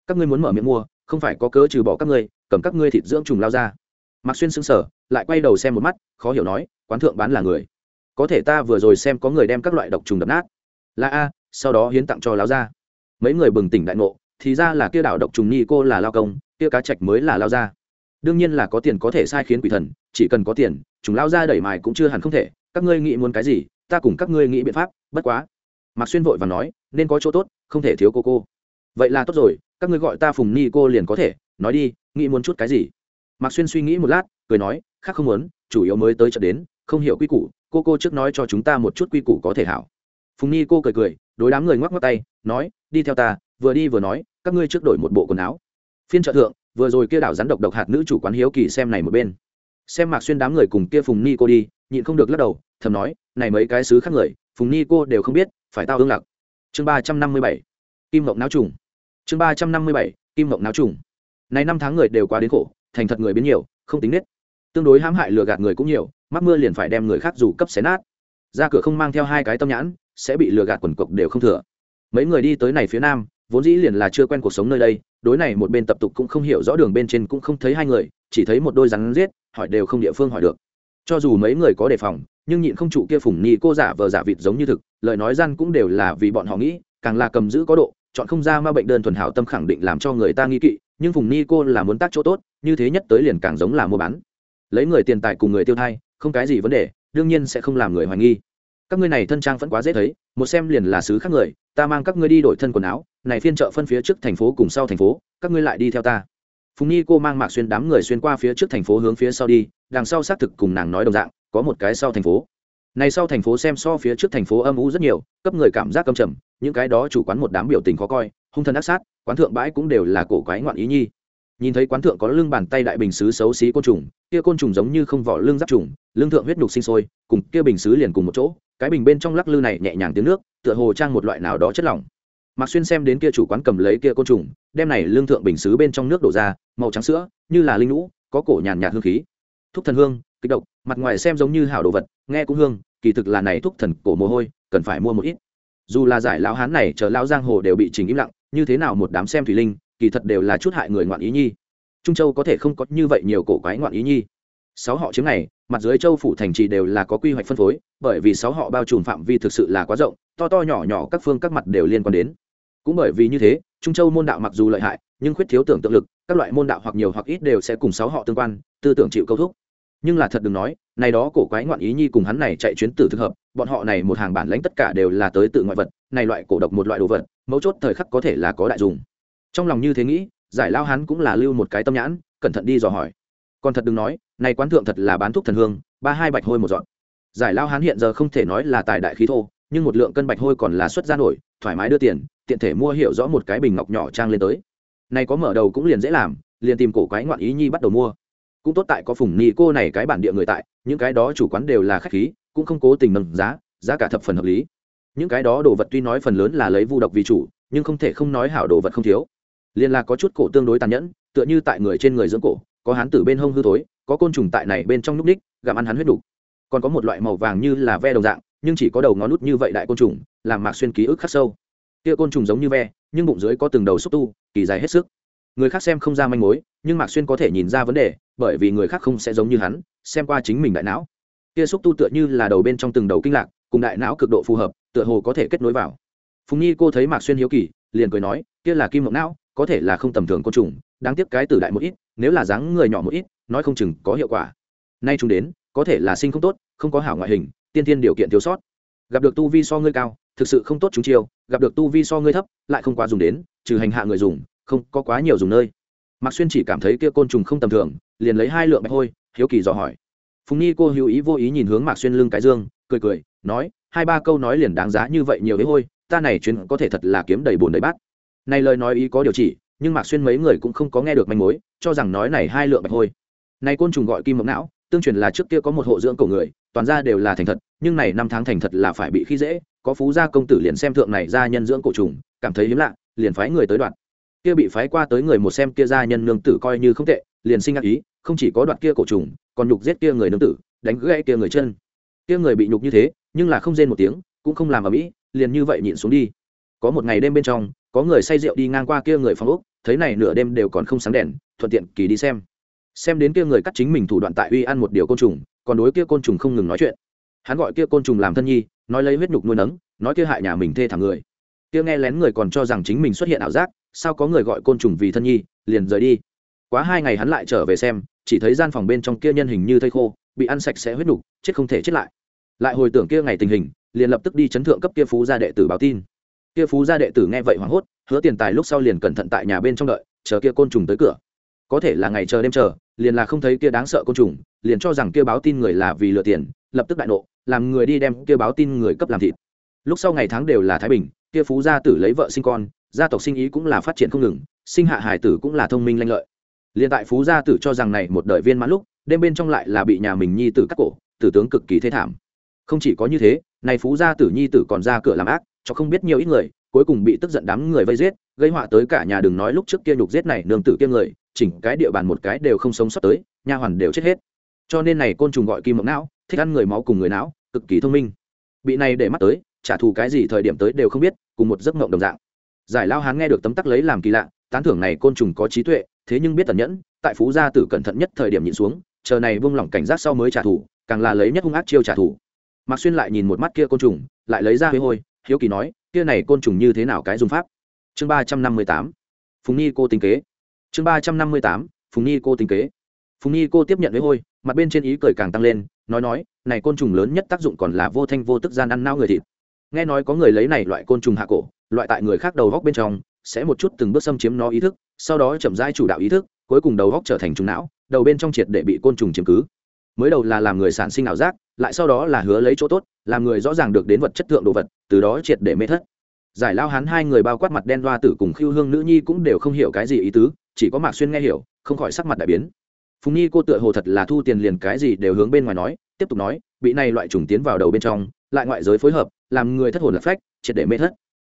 các ngươi muốn mở miệng mua không phải có cớ trừ bỏ các ngươi, cầm các ngươi thịt dưỡng trùng lao ra. Mạc xuyên sững sờ, lại quay đầu xem một mắt, khó hiểu nói, quán thượng bán là người. Có thể ta vừa rồi xem có người đem các loại độc trùng đập nát. Là a, sau đó hiến tặng cho lao ra mấy người bừng tỉnh đại ngộ, thì ra là kia đảo độc trùng ni cô là lao công, kia cá trạch mới là lao ra đương nhiên là có tiền có thể sai khiến quỷ thần, chỉ cần có tiền chúng lao ra đẩy mài cũng chưa hẳn không thể. Các ngươi nghĩ muốn cái gì, ta cùng các ngươi nghĩ biện pháp, bất quá. Mạc xuyên vội và nói, nên có chỗ tốt, không thể thiếu cô cô. Vậy là tốt rồi các ngươi gọi ta phùng ni cô liền có thể, nói đi, nghĩ muốn chút cái gì? Mạc xuyên suy nghĩ một lát, cười nói, khác không muốn, chủ yếu mới tới chợ đến, không hiểu quy củ, cô cô trước nói cho chúng ta một chút quy củ có thể hảo. Phùng ni cô cười cười, đối đám người ngoắc ngoắc tay, nói, đi theo ta, vừa đi vừa nói, các ngươi trước đổi một bộ quần áo. Phiên trợ thượng, vừa rồi kia đảo rắn độc độc hạt nữ chủ quán hiếu kỳ xem này một bên. Xem mạc xuyên đám người cùng kia phùng ni cô đi, nhịn không được lắc đầu, thầm nói, này mấy cái xứ khác người, phùng ni cô đều không biết, phải tao hương lạc. Chương ba trăm năm mươi bảy, kim mộng náo trùng chương ba trăm năm mươi bảy, kim mộng náo trùng. Này năm tháng người đều quá đến khổ, thành thật người biến nhiều, không tính nết. Tương đối hãm hại lừa gạt người cũng nhiều, mắc mưa liền phải đem người khác dù cấp xé nát. Ra cửa không mang theo hai cái tâm nhãn, sẽ bị lừa gạt quần cộc đều không thừa. Mấy người đi tới này phía nam, vốn dĩ liền là chưa quen cuộc sống nơi đây, đối này một bên tập tục cũng không hiểu rõ đường bên trên cũng không thấy hai người, chỉ thấy một đôi rắn giết, hỏi đều không địa phương hỏi được. Cho dù mấy người có đề phòng, nhưng nhịn không trụ kia phủng ni cô giả vờ giả vịt giống như thực, lời nói răn cũng đều là vì bọn họ nghĩ, càng là cầm giữ có độ chọn không ra ma bệnh đơn thuần hảo tâm khẳng định làm cho người ta nghi kỵ, nhưng phùng ni cô là muốn tác chỗ tốt, như thế nhất tới liền càng giống là mua bán. Lấy người tiền tài cùng người tiêu thai, không cái gì vấn đề, đương nhiên sẽ không làm người hoài nghi. Các ngươi này thân trang vẫn quá dễ thấy, một xem liền là sứ khác người, ta mang các ngươi đi đổi thân quần áo, này phiên chợ phân phía trước thành phố cùng sau thành phố, các ngươi lại đi theo ta. Phùng nhi cô mang mạc xuyên đám người xuyên qua phía trước thành phố hướng phía sau đi, đằng sau xác thực cùng nàng nói đồng dạng, có một cái sau thành phố này sau thành phố xem so phía trước thành phố âm u rất nhiều, cấp người cảm giác căm trầm, những cái đó chủ quán một đám biểu tình khó coi, hung thần ác sát, quán thượng bãi cũng đều là cổ quái ngoạn ý nhi. Nhìn thấy quán thượng có lưng bàn tay đại bình xứ xấu xí côn trùng, kia côn trùng giống như không vỏ lưng giáp trùng, lưng thượng huyết nhục sinh sôi, cùng kia bình xứ liền cùng một chỗ, cái bình bên trong lắc lư này nhẹ nhàng tiếng nước, tựa hồ trang một loại nào đó chất lỏng. Mạc xuyên xem đến kia chủ quán cầm lấy kia côn trùng, đem này lương thượng bình xứ bên trong nước đổ ra, màu trắng sữa, như là linh lũ có cổ nhàn nhạt hương khí. Thúc thần hương kích độc, mặt ngoài xem giống như hảo đồ vật nghe cũng hương, kỳ thực là này thúc thần cổ mồ hôi, cần phải mua một ít. Dù là giải lão hán này chờ lão giang hồ đều bị trình im lặng, như thế nào một đám xem thủy linh, kỳ thật đều là chút hại người ngoạn ý nhi. Trung châu có thể không có như vậy nhiều cổ quái ngoạn ý nhi. Sáu họ chiếm này, mặt dưới châu phủ thành trì đều là có quy hoạch phân phối, bởi vì sáu họ bao trùm phạm vi thực sự là quá rộng, to to nhỏ nhỏ các phương các mặt đều liên quan đến. Cũng bởi vì như thế, trung châu môn đạo mặc dù lợi hại, nhưng khuyết thiếu tưởng tượng lực, các loại môn đạo hoặc nhiều hoặc ít đều sẽ cùng sáu họ tương quan, tư tưởng chịu câu thúc nhưng là thật đừng nói, này đó cổ quái ngoạn ý nhi cùng hắn này chạy chuyến tử thực hợp, bọn họ này một hàng bản lãnh tất cả đều là tới tự ngoại vật, này loại cổ độc một loại đồ vật, mấu chốt thời khắc có thể là có đại dùng. Trong lòng như thế nghĩ, giải lao hắn cũng là lưu một cái tâm nhãn, cẩn thận đi dò hỏi. Còn thật đừng nói, này quán thượng thật là bán thuốc thần hương, ba hai bạch hôi một dọn. Giải lao hắn hiện giờ không thể nói là tài đại khí thô, nhưng một lượng cân bạch hôi còn là xuất ra nổi, thoải mái đưa tiền, tiện thể mua hiểu rõ một cái bình ngọc nhỏ trang lên tới. Này có mở đầu cũng liền dễ làm, liền tìm cổ quái ngoạn ý nhi bắt đầu mua cũng tốt tại có phùng ni cô này cái bản địa người tại, những cái đó chủ quán đều là khách khí, cũng không cố tình nâng giá giá cả thập phần hợp lý. Những cái đó đồ vật tuy nói phần lớn là lấy vu độc vì chủ, nhưng không thể không nói hảo đồ vật không thiếu. Liền là có chút cổ tương đối tàn nhẫn, tựa như tại người trên người dưỡng cổ, có hán tử bên hông hư thối, có côn trùng tại này bên trong núc ních, gặm ăn hắn huyết đủ. Còn có một loại màu vàng như là ve đồng dạng, nhưng chỉ có đầu ngón nút như vậy đại côn trùng, làm mạc xuyên ký ức khắc sâu. Kia côn trùng giống như ve, nhưng bụng dưới có từng đầu xúc tu, kỳ dài hết sức người khác xem không ra manh mối, nhưng mạc xuyên có thể nhìn ra vấn đề, bởi vì người khác không sẽ giống như hắn, xem qua chính mình đại não. Kia xúc tu tựa như là đầu bên trong từng đầu kinh lạc, cùng đại não cực độ phù hợp, tựa hồ có thể kết nối vào. Phùng nhi cô thấy mạc xuyên hiếu kỳ, liền cười nói, kia là kim mộng não, có thể là không tầm thường côn trùng, đáng tiếc cái tử đại một ít, nếu là dáng người nhỏ một ít, nói không chừng có hiệu quả. Nay chúng đến, có thể là sinh không tốt, không có hảo ngoại hình, tiên tiên điều kiện thiếu sót. Gặp được tu vi so ngươi cao, thực sự không tốt chúng chiêu, gặp được tu vi so ngươi thấp, lại không quá dùng đến, trừ hành hạ người dùng không có quá nhiều dùng nơi. Mạc xuyên chỉ cảm thấy kia côn trùng không tầm thường, liền lấy hai lượng bạch hôi, hiếu kỳ dò hỏi. Phùng nhi cô hữu ý vô ý nhìn hướng mạc xuyên lưng cái dương, cười cười, nói, hai ba câu nói liền đáng giá như vậy nhiều đấy hôi, ta này chuyến có thể thật là kiếm đầy bồn đầy bát. Này lời nói ý có điều chỉ, nhưng mạc xuyên mấy người cũng không có nghe được manh mối, cho rằng nói này hai lượng bạch hôi. Này côn trùng gọi kim mộng não, tương truyền là trước kia có một hộ dưỡng cổ người, toàn ra đều là thành thật, nhưng này năm tháng thành thật là phải bị khi dễ, có phú gia công tử liền xem thượng này ra nhân dưỡng cổ trùng, cảm thấy hiếm lạ, liền phái người tới đoạn kia bị phái qua tới người một xem kia gia nhân nương tử coi như không tệ, liền sinh ác ý, không chỉ có đoạn kia cổ trùng, còn nhục giết kia người nương tử, đánh gãy kia người chân. Kia người bị nhục như thế, nhưng là không rên một tiếng, cũng không làm ở mỹ liền như vậy nhịn xuống đi. Có một ngày đêm bên trong, có người say rượu đi ngang qua kia người phòng úc thấy này nửa đêm đều còn không sáng đèn, thuận tiện kỳ đi xem. Xem đến kia người cắt chính mình thủ đoạn tại uy ăn một điều côn trùng, còn đối kia côn trùng không ngừng nói chuyện. Hắn gọi kia côn trùng làm thân nhi, nói lấy huyết nhục nuôi nấng, nói kia hại nhà mình thê thảm người. Kia nghe lén người còn cho rằng chính mình xuất hiện ảo giác sao có người gọi côn trùng vì thân nhi, liền rời đi. Quá hai ngày hắn lại trở về xem, chỉ thấy gian phòng bên trong kia nhân hình như thây khô, bị ăn sạch sẽ huyết nục, chết không thể chết lại. Lại hồi tưởng kia ngày tình hình, liền lập tức đi chấn thượng cấp kia phú gia đệ tử báo tin. Kia phú gia đệ tử nghe vậy hoảng hốt, hứa tiền tài lúc sau liền cẩn thận tại nhà bên trong đợi, chờ kia côn trùng tới cửa. Có thể là ngày chờ đêm chờ, liền là không thấy kia đáng sợ côn trùng, liền cho rằng kia báo tin người là vì lừa tiền, lập tức đại nộ, làm người đi đem kia báo tin người cấp làm thịt. Lúc sau ngày tháng đều là thái bình, kia phú gia tử lấy vợ sinh con gia tộc sinh ý cũng là phát triển không ngừng, sinh hạ hải tử cũng là thông minh lanh lợi. Liền tại phú gia tử cho rằng này một đời viên mãn lúc, đêm bên trong lại là bị nhà mình nhi tử cắt cổ, tử tướng cực kỳ thế thảm. Không chỉ có như thế, này phú gia tử nhi tử còn ra cửa làm ác, cho không biết nhiều ít người, cuối cùng bị tức giận đám người vây giết, gây họa tới cả nhà đừng nói lúc trước kia nhục giết này nương tử kia người, chỉnh cái địa bàn một cái đều không sống sót tới, nha hoàn đều chết hết. Cho nên này côn trùng gọi kim mộng não, thích ăn người máu cùng người não, cực kỳ thông minh. Bị này để mắt tới, trả thù cái gì thời điểm tới đều không biết, cùng một giấc mộng đồng dạng giải lao hán nghe được tấm tắc lấy làm kỳ lạ, tán thưởng này côn trùng có trí tuệ, thế nhưng biết tẩn nhẫn, tại phú gia tử cẩn thận nhất thời điểm nhịn xuống, chờ này buông lỏng cảnh giác sau mới trả thù, càng là lấy nhất hung ác chiêu trả thù. Mạc xuyên lại nhìn một mắt kia côn trùng, lại lấy ra huế hôi, hiếu kỳ nói, kia này côn trùng như thế nào cái dùng pháp? Chương ba trăm năm mươi tám, phùng nhi cô tính kế. Chương ba trăm năm mươi tám, phùng nhi cô tính kế. Phùng nhi cô tiếp nhận huế hôi, mặt bên trên ý cười càng tăng lên, nói nói, này côn trùng lớn nhất tác dụng còn là vô thanh vô tức gian ăn nao người thịt. Nghe nói có người lấy này loại côn trùng hạ cổ loại tại người khác đầu góc bên trong, sẽ một chút từng bước xâm chiếm nó ý thức, sau đó chậm rãi chủ đạo ý thức, cuối cùng đầu góc trở thành trùng não, đầu bên trong triệt để bị côn trùng chiếm cứ. Mới đầu là làm người sản sinh ảo giác, lại sau đó là hứa lấy chỗ tốt, làm người rõ ràng được đến vật chất thượng đồ vật, từ đó triệt để mê thất. Giải lao hán hai người bao quát mặt đen đoa tử cùng khiêu hương nữ nhi cũng đều không hiểu cái gì ý tứ, chỉ có mạc xuyên nghe hiểu, không khỏi sắc mặt đại biến. Phùng nhi cô tựa hồ thật là thu tiền liền cái gì đều hướng bên ngoài nói, tiếp tục nói, bị này loại trùng tiến vào đầu bên trong, lại ngoại giới phối hợp, làm người thất hồn lạc phách, triệt để mê thất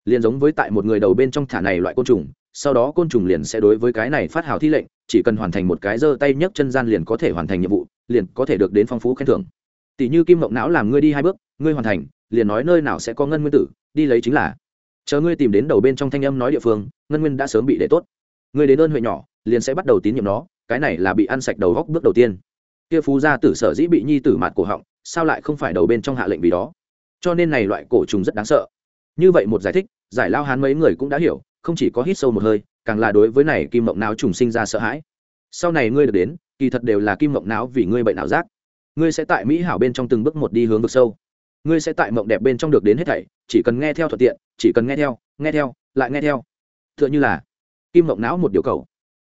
liền giống với tại một người đầu bên trong thả này loại côn trùng, sau đó côn trùng liền sẽ đối với cái này phát hào thi lệnh, chỉ cần hoàn thành một cái giơ tay nhấc chân gian liền có thể hoàn thành nhiệm vụ, liền có thể được đến phong phú khen thưởng. Tỷ như kim mộng não làm ngươi đi hai bước, ngươi hoàn thành, liền nói nơi nào sẽ có ngân nguyên tử, đi lấy chính là. Chờ ngươi tìm đến đầu bên trong thanh âm nói địa phương, ngân nguyên đã sớm bị để tốt. Ngươi đến ơn huệ nhỏ, liền sẽ bắt đầu tín nhiệm nó, cái này là bị ăn sạch đầu góc bước đầu tiên. Kia phú gia tử sở dĩ bị nhi tử mạt cổ họng, sao lại không phải đầu bên trong hạ lệnh vì đó? Cho nên này loại cổ trùng rất đáng sợ như vậy một giải thích, giải lao hán mấy người cũng đã hiểu, không chỉ có hít sâu một hơi, càng là đối với này kim mộng não trùng sinh ra sợ hãi. Sau này ngươi được đến, kỳ thật đều là kim mộng não vì ngươi bệnh não giác. Ngươi sẽ tại mỹ hảo bên trong từng bước một đi hướng vực sâu. Ngươi sẽ tại mộng đẹp bên trong được đến hết thảy, chỉ cần nghe theo thuận tiện, chỉ cần nghe theo nghe theo, lại nghe theo. T h ư ợ n h ư là kim mộng não một điều cầu.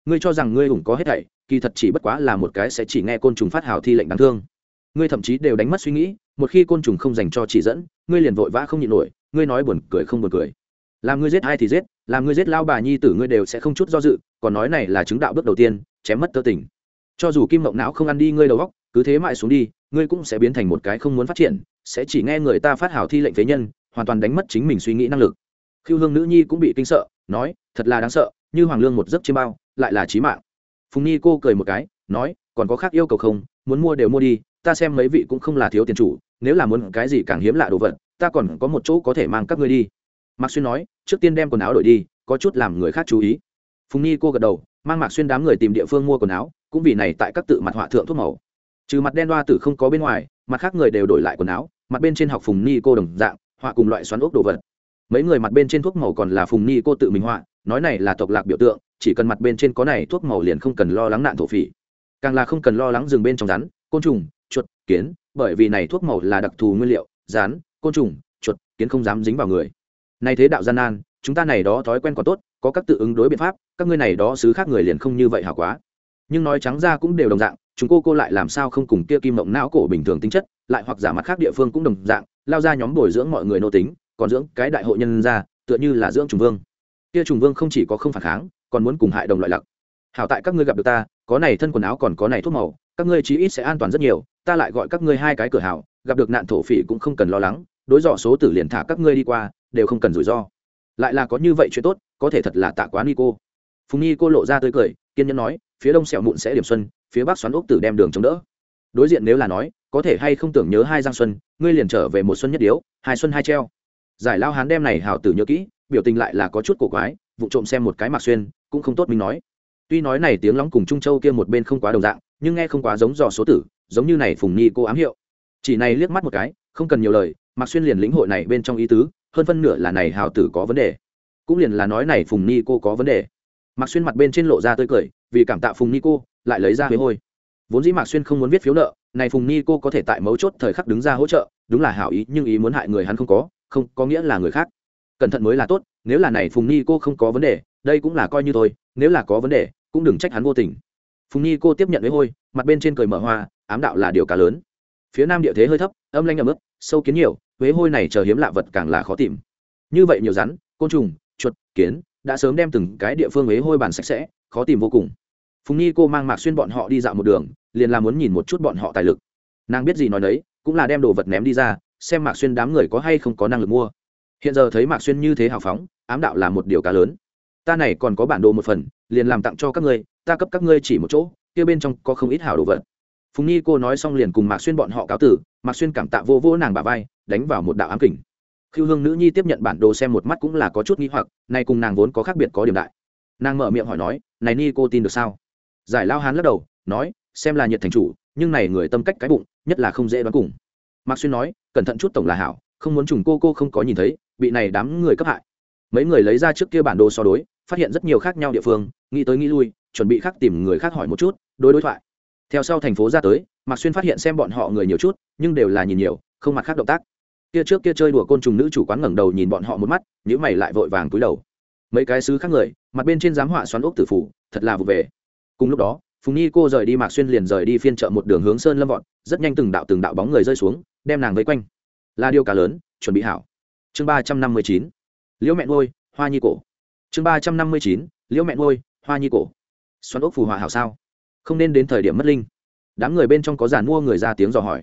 Ngươi cho rằng ngươi ủng có hết thảy, kỳ thật chỉ bất quá là một cái sẽ chỉ nghe côn trùng phát hào thi lệnh đáng thương. Ngươi thậm chí đều đánh mất suy nghĩ, một khi côn trùng không dành cho chỉ dẫn, ngươi liền vội vã không nhịn nổi ngươi nói buồn cười không buồn cười? Làm ngươi giết ai thì giết, làm ngươi giết lao bà nhi tử ngươi đều sẽ không chút do dự, còn nói này là chứng đạo bước đầu tiên, chém mất tơ tình. Cho dù kim mộng não không ăn đi ngươi đầu góc cứ thế mãi xuống đi, ngươi cũng sẽ biến thành một cái không muốn phát triển, sẽ chỉ nghe người ta phát hảo thi lệnh phế nhân, hoàn toàn đánh mất chính mình suy nghĩ năng lực. Khiêu hương nữ nhi cũng bị kinh sợ, nói, thật là đáng sợ, như hoàng lương một giấc chiêm bao, lại là trí mạng. Phùng nhi cô cười một cái, nói, còn có khác yêu cầu không? Muốn mua đều mua đi, ta xem mấy vị cũng không là thiếu tiền chủ, nếu là muốn cái gì càng hiếm lạ đồ vật ta còn có một chỗ có thể mang các ngươi đi. Mạc xuyên nói, trước tiên đem quần áo đổi đi, có chút làm người khác chú ý. Phùng nhi cô gật đầu, mang mạc xuyên đám người tìm địa phương mua quần áo, cũng vì này tại các tự mặt họa thượng thuốc màu. Trừ mặt đen đoa tử không có bên ngoài, mặt khác người đều đổi lại quần áo, mặt bên trên học phùng ni cô đồng dạng, họa cùng loại xoắn ốc đồ vật. Mấy người mặt bên trên thuốc màu còn là phùng ni cô tự mình họa, nói này là tộc lạc biểu tượng, chỉ cần mặt bên trên có này thuốc màu liền không cần lo lắng nạn thổ phỉ. Càng là không cần lo lắng rừng bên trong rắn, côn trùng, chuột, kiến, bởi vì này thuốc màu là đặc thù nguyên liệu rán côn trùng, chuột, kiến không dám dính vào người. Nay thế đạo gian nan, chúng ta này đó thói quen còn tốt, có các tự ứng đối biện pháp, các ngươi này đó xứ khác người liền không như vậy hảo quá. Nhưng nói trắng ra cũng đều đồng dạng, chúng cô cô lại làm sao không cùng kia kim mộng não cổ bình thường tính chất, lại hoặc giả mặt khác địa phương cũng đồng dạng, lao ra nhóm bồi dưỡng mọi người nô tính, còn dưỡng cái đại hội nhân ra, tựa như là dưỡng trùng vương. Kia trùng vương không chỉ có không phản kháng, còn muốn cùng hại đồng loại lặc. Hảo tại các ngươi gặp được ta, có này thân quần áo còn có này thuốc màu, các ngươi chí ít sẽ an toàn rất nhiều, ta lại gọi các ngươi hai cái cửa hảo gặp được nạn thổ phỉ cũng không cần lo lắng, đối dọ số tử liền thả các ngươi đi qua, đều không cần rủi ro. Lại là có như vậy chuyện tốt, có thể thật là tạ quá ni cô phùng ni cô lộ ra tươi cười, kiên nhẫn nói, phía đông sẹo mụn sẽ điểm xuân, phía bắc xoắn ốc tử đem đường chống đỡ. Đối diện nếu là nói, có thể hay không tưởng nhớ hai giang xuân, ngươi liền trở về một xuân nhất điếu, hai xuân hai treo. Giải lao hán đem này hào tử nhớ kỹ, biểu tình lại là có chút cổ quái, vụ trộm xem một cái mạc xuyên, cũng không tốt mình nói. Tuy nói này tiếng lóng cùng trung châu kia một bên không quá đồng dạng, nhưng nghe không quá giống dò số tử, giống như này phùng nhi cô ám hiệu chỉ này liếc mắt một cái, không cần nhiều lời, mạc xuyên liền lĩnh hội này bên trong ý tứ, hơn phân nửa là này hào tử có vấn đề. Cũng liền là nói này phùng nhi cô có vấn đề. Mạc xuyên mặt bên trên lộ ra tươi cười, vì cảm tạ phùng nhi cô, lại lấy ra huế hôi. Vốn dĩ mạc xuyên không muốn viết phiếu nợ, này phùng ni cô có thể tại mấu chốt thời khắc đứng ra hỗ trợ, đúng là hảo ý, nhưng ý muốn hại người hắn không có không có nghĩa là người khác. Cẩn thận mới là tốt, nếu là này phùng ni cô không có vấn đề, đây cũng là coi như thôi, nếu là có vấn đề, cũng đừng trách hắn vô tình. Phùng ni cô tiếp nhận với hôi, mặt bên trên cười mở hoa, ám đạo là điều cá lớn phía nam địa thế hơi thấp, âm lanh ẩm ướt, sâu kiến nhiều, huế hôi này chờ hiếm lạ vật càng là khó tìm. Như vậy nhiều rắn, côn trùng, chuột, kiến, đã sớm đem từng cái địa phương huế hôi bàn sạch sẽ, khó tìm vô cùng. Phùng nhi cô mang mạc xuyên bọn họ đi dạo một đường, liền là muốn nhìn một chút bọn họ tài lực. Nàng biết gì nói đấy cũng là đem đồ vật ném đi ra, xem mạc xuyên đám người có hay không có năng lực mua. Hiện giờ thấy mạc xuyên như thế hào phóng, ám đạo là một điều cá lớn. Ta này còn có bản đồ một phần, liền làm tặng cho các ngươi, ta cấp các ngươi chỉ một chỗ, kia bên trong có không ít hảo đồ vật phùng nhi cô nói xong liền cùng mạc xuyên bọn họ cáo tử, mạc xuyên cảm tạ vô vô nàng bà vai, đánh vào một đạo ám kỉnh khiêu hương nữ nhi tiếp nhận bản đồ xem một mắt cũng là có chút nghi hoặc, nay cùng nàng vốn có khác biệt có điểm đại. Nàng mở miệng hỏi nói, này ni cô tin được sao? Giải lao hán lắc đầu, nói, xem là nhiệt thành chủ, nhưng này người tâm cách cái bụng, nhất là không dễ đoán cùng. Mạc xuyên nói, cẩn thận chút tổng là hảo, không muốn trùng cô cô không có nhìn thấy, bị này đám người cấp hại. Mấy người lấy ra trước kia bản đồ so đối, phát hiện rất nhiều khác nhau địa phương, nghĩ tới nghĩ lui, chuẩn bị khác tìm người khác hỏi một chút, đối đối thoại theo sau thành phố ra tới, mạc xuyên phát hiện xem bọn họ người nhiều chút, nhưng đều là nhìn nhiều, không mặt khác động tác. Kia trước kia chơi đùa côn trùng nữ chủ quán ngẩng đầu nhìn bọn họ một mắt nhữ mày lại vội vàng túi đầu. Mấy cái sứ khác người, mặt bên trên giám họa xoắn ốc tử phủ, thật là vụ về. Cùng lúc đó, phùng nhi cô rời đi mạc xuyên liền rời đi phiên chợ một đường hướng sơn lâm vọt, rất nhanh từng đạo từng đạo bóng người rơi xuống, đem nàng vây quanh. Là điều cá lớn, chuẩn bị hảo. Chương ba trăm năm mươi chín, liễu mẹ ngôi, hoa nhi cổ. Chương ba trăm năm mươi chín, liễu mẹ ngôi, hoa nhi cổ. Xoắn ốc phù hòa hảo sao? Không nên đến thời điểm mất linh. Đám người bên trong có giàn mua người ra tiếng dò hỏi.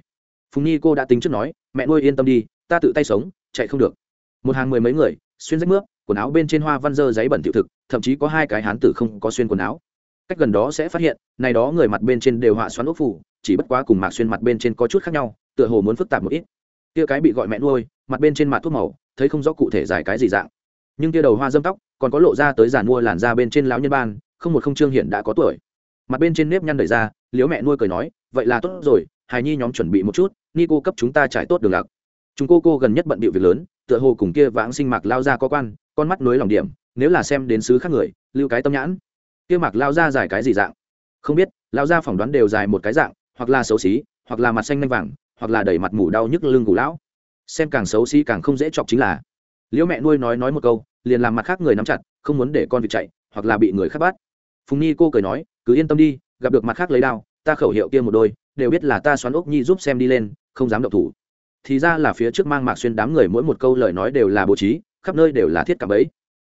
Phùng nhi cô đã tính trước nói, mẹ nuôi yên tâm đi, ta tự tay sống, chạy không được. Một hàng mười mấy người, xuyên rách mướp, quần áo bên trên hoa văn dơ giấy bẩn tiểu thực, thậm chí có hai cái hán tử không có xuyên quần áo. Cách gần đó sẽ phát hiện, này đó người mặt bên trên đều họa xoắn ốc phủ, chỉ bất quá cùng mạc xuyên mặt bên trên có chút khác nhau, tựa hồ muốn phức tạp một ít. Kia cái bị gọi mẹ nuôi, mặt bên trên mặt thuốc màu, thấy không rõ cụ thể dài cái gì dạng. Nhưng kia đầu hoa dâm tóc, còn có lộ ra tới giàn mua làn da bên trên lão nhân ban, không một không trương hiện đã có tuổi mặt bên trên nếp nhăn đẩy ra, liếu mẹ nuôi cười nói, vậy là tốt rồi, hài nhi nhóm chuẩn bị một chút ni cô cấp chúng ta trải tốt đường lạc. Chúng cô cô gần nhất bận bịu việc lớn, tựa hồ cùng kia vãng sinh mạc lao ra có quan, con mắt nối lòng điểm, nếu là xem đến xứ khác người, lưu cái tâm nhãn. Kia mạc lao ra dài cái gì dạng? Không biết, lao ra phỏng đoán đều dài một cái dạng, hoặc là xấu xí, hoặc là mặt xanh nanh vàng, hoặc là đẩy mặt mủ đau nhức lưng củ lão. Xem càng xấu xí càng không dễ chọc chính là. Liễu mẹ nuôi nói nói một câu, liền làm mặt khác người nắm chặt, không muốn để con vịt chạy, hoặc là bị người khác bắt. Phùng ni cô cười nói cứ yên tâm đi, gặp được mặt khác lấy đao, ta khẩu hiệu kia một đôi, đều biết là ta xoắn ốc nhi giúp xem đi lên, không dám động thủ. Thì ra là phía trước mang mạc xuyên đám người mỗi một câu lời nói đều là bố trí, khắp nơi đều là thiết cả ấy.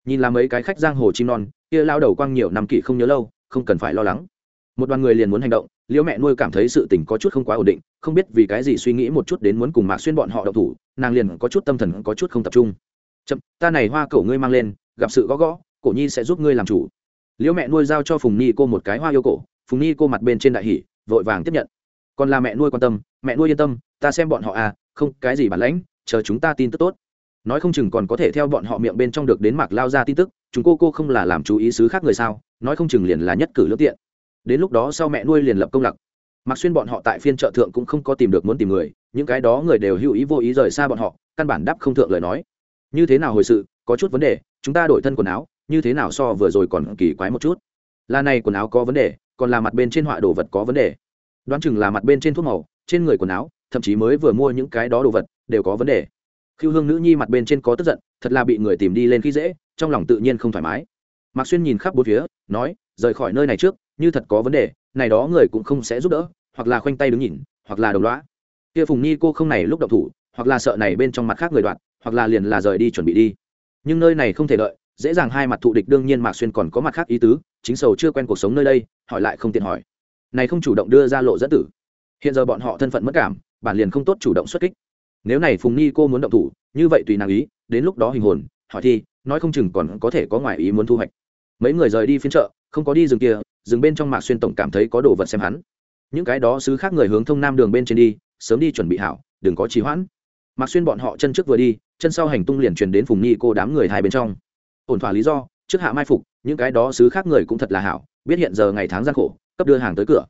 Nhìn là mấy cái khách giang hồ chim non, kia lao đầu quang nhiều năm kỷ không nhớ lâu, không cần phải lo lắng. Một đoàn người liền muốn hành động, liễu mẹ nuôi cảm thấy sự tình có chút không quá ổn định, không biết vì cái gì suy nghĩ một chút đến muốn cùng mạc xuyên bọn họ đậu thủ, nàng liền có chút tâm thần có chút không tập trung. Chậm, ta này hoa cổ ngươi mang lên, gặp sự gõ gõ, cổ nhi sẽ giúp ngươi làm chủ liễu mẹ nuôi giao cho phùng nhi cô một cái hoa yêu cổ, phùng nhi cô mặt bên trên đại hỷ vội vàng tiếp nhận. Còn là mẹ nuôi quan tâm, mẹ nuôi yên tâm, ta xem bọn họ à không, cái gì bản lãnh, chờ chúng ta tin tức tốt. Nói không chừng còn có thể theo bọn họ miệng bên trong được đến mạc lao ra tin tức, chúng cô cô không là làm chú ý xứ khác người sao, nói không chừng liền là nhất cử lưỡng tiện. Đến lúc đó sau mẹ nuôi liền lập công lặc mặc xuyên bọn họ tại phiên trợ thượng cũng không có tìm được muốn tìm người, những cái đó người đều hữu ý vô ý rời xa bọn họ, căn bản đáp không thượng lời nói. Như thế nào hồi sự, có chút vấn đề, chúng ta đổi thân quần áo như thế nào so vừa rồi còn kỳ quái một chút? Là này quần áo có vấn đề, còn là mặt bên trên họa đồ vật có vấn đề. Đoán chừng là mặt bên trên thuốc màu, trên người quần áo, thậm chí mới vừa mua những cái đó đồ vật, đều có vấn đề. Khiêu hương nữ nhi mặt bên trên có tức giận, thật là bị người tìm đi lên khi dễ, trong lòng tự nhiên không thoải mái. Mạc xuyên nhìn khắp bốn phía, nói, rời khỏi nơi này trước, như thật có vấn đề, này đó người cũng không sẽ giúp đỡ, hoặc là khoanh tay đứng nhìn, hoặc là đồng loã kia phùng nhi cô không này lúc độc thủ, hoặc là sợ này bên trong mặt khác người đoạn hoặc là liền là rời đi chuẩn bị đi. Nhưng nơi này không thể đợi dễ dàng hai mặt thụ địch đương nhiên mạc xuyên còn có mặt khác ý tứ, chính sầu chưa quen cuộc sống nơi đây, hỏi lại không tiện hỏi. Này không chủ động đưa ra lộ dẫn tử. Hiện giờ bọn họ thân phận mất cảm, bản liền không tốt chủ động xuất kích. Nếu này phùng ni cô muốn động thủ, như vậy tùy nàng ý, đến lúc đó hình hồn, hỏi thi, nói không chừng còn có thể có ngoài ý muốn thu hoạch. Mấy người rời đi phiên chợ, không có đi rừng kia, rừng bên trong mạc xuyên tổng cảm thấy có đồ vật xem hắn. Những cái đó xứ khác người hướng thông nam đường bên trên đi, sớm đi chuẩn bị hảo, đừng có trì hoãn. Mạc xuyên bọn họ chân trước vừa đi, chân sau hành tung liền truyền đến phùng ni cô đám người hai bên trong ổn thỏa lý do, trước hạ mai phục, những cái đó xứ khác người cũng thật là hảo, biết hiện giờ ngày tháng gian khổ, cấp đưa hàng tới cửa.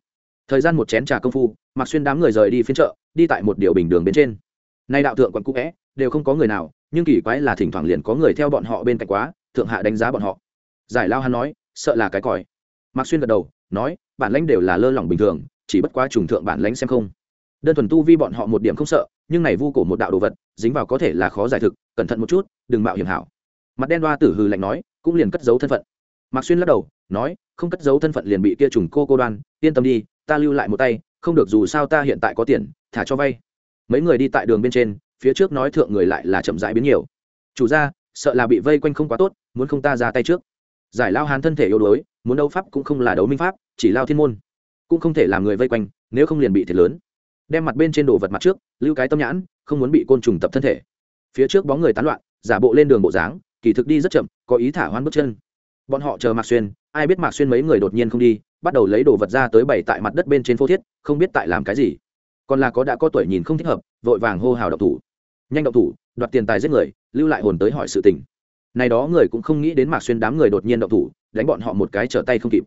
Thời gian một chén trà công phu Mặc xuyên đám người rời đi phiên chợ, đi tại một điều bình đường bên trên. Nay đạo thượng quận cũ vẽ, đều không có người nào, nhưng kỳ quái là thỉnh thoảng liền có người theo bọn họ bên cạnh quá, thượng hạ đánh giá bọn họ. Giải lao hắn nói, sợ là cái còi. Mạc xuyên gật đầu, nói, bản lãnh đều là lơ lỏng bình thường, chỉ bất quá trùng thượng bản lãnh xem không. Đơn thuần tu vi bọn họ một điểm không sợ, nhưng này vu cổ một đạo đồ vật, dính vào có thể là khó giải thực, cẩn thận một chút, đừng mạo hiểm hảo mặt đen đoa tử hừ lạnh nói, cũng liền cất giấu thân phận. Mạc xuyên lắc đầu, nói, không cất giấu thân phận liền bị kia trùng cô cô đoan, yên tâm đi, ta lưu lại một tay, không được dù sao ta hiện tại có tiền, thả cho vay. Mấy người đi tại đường bên trên, phía trước nói thượng người lại là chậm rãi biến nhiều. Chủ gia, sợ là bị vây quanh không quá tốt, muốn không ta ra tay trước. Giải lao hán thân thể yếu đuối, muốn đấu pháp cũng không là đấu minh pháp, chỉ lao thiên môn. Cũng không thể làm người vây quanh, nếu không liền bị thiệt lớn. Đem mặt bên trên đồ vật mặt trước, lưu cái tâm nhãn, không muốn bị côn trùng tập thân thể. Phía trước bóng người tán loạn, giả bộ lên đường bộ dáng kỳ thực đi rất chậm, có ý thả hoan bước chân. Bọn họ chờ mạc xuyên, ai biết mạc xuyên mấy người đột nhiên không đi, bắt đầu lấy đồ vật ra tới bày tại mặt đất bên trên phố thiết, không biết tại làm cái gì. Còn là có đã có tuổi nhìn không thích hợp, vội vàng hô hào độc thủ. Nhanh độc thủ, đoạt tiền tài giết người, lưu lại hồn tới hỏi sự tình. Này đó người cũng không nghĩ đến mạc xuyên đám người đột nhiên độc thủ, đánh bọn họ một cái trở tay không kịp.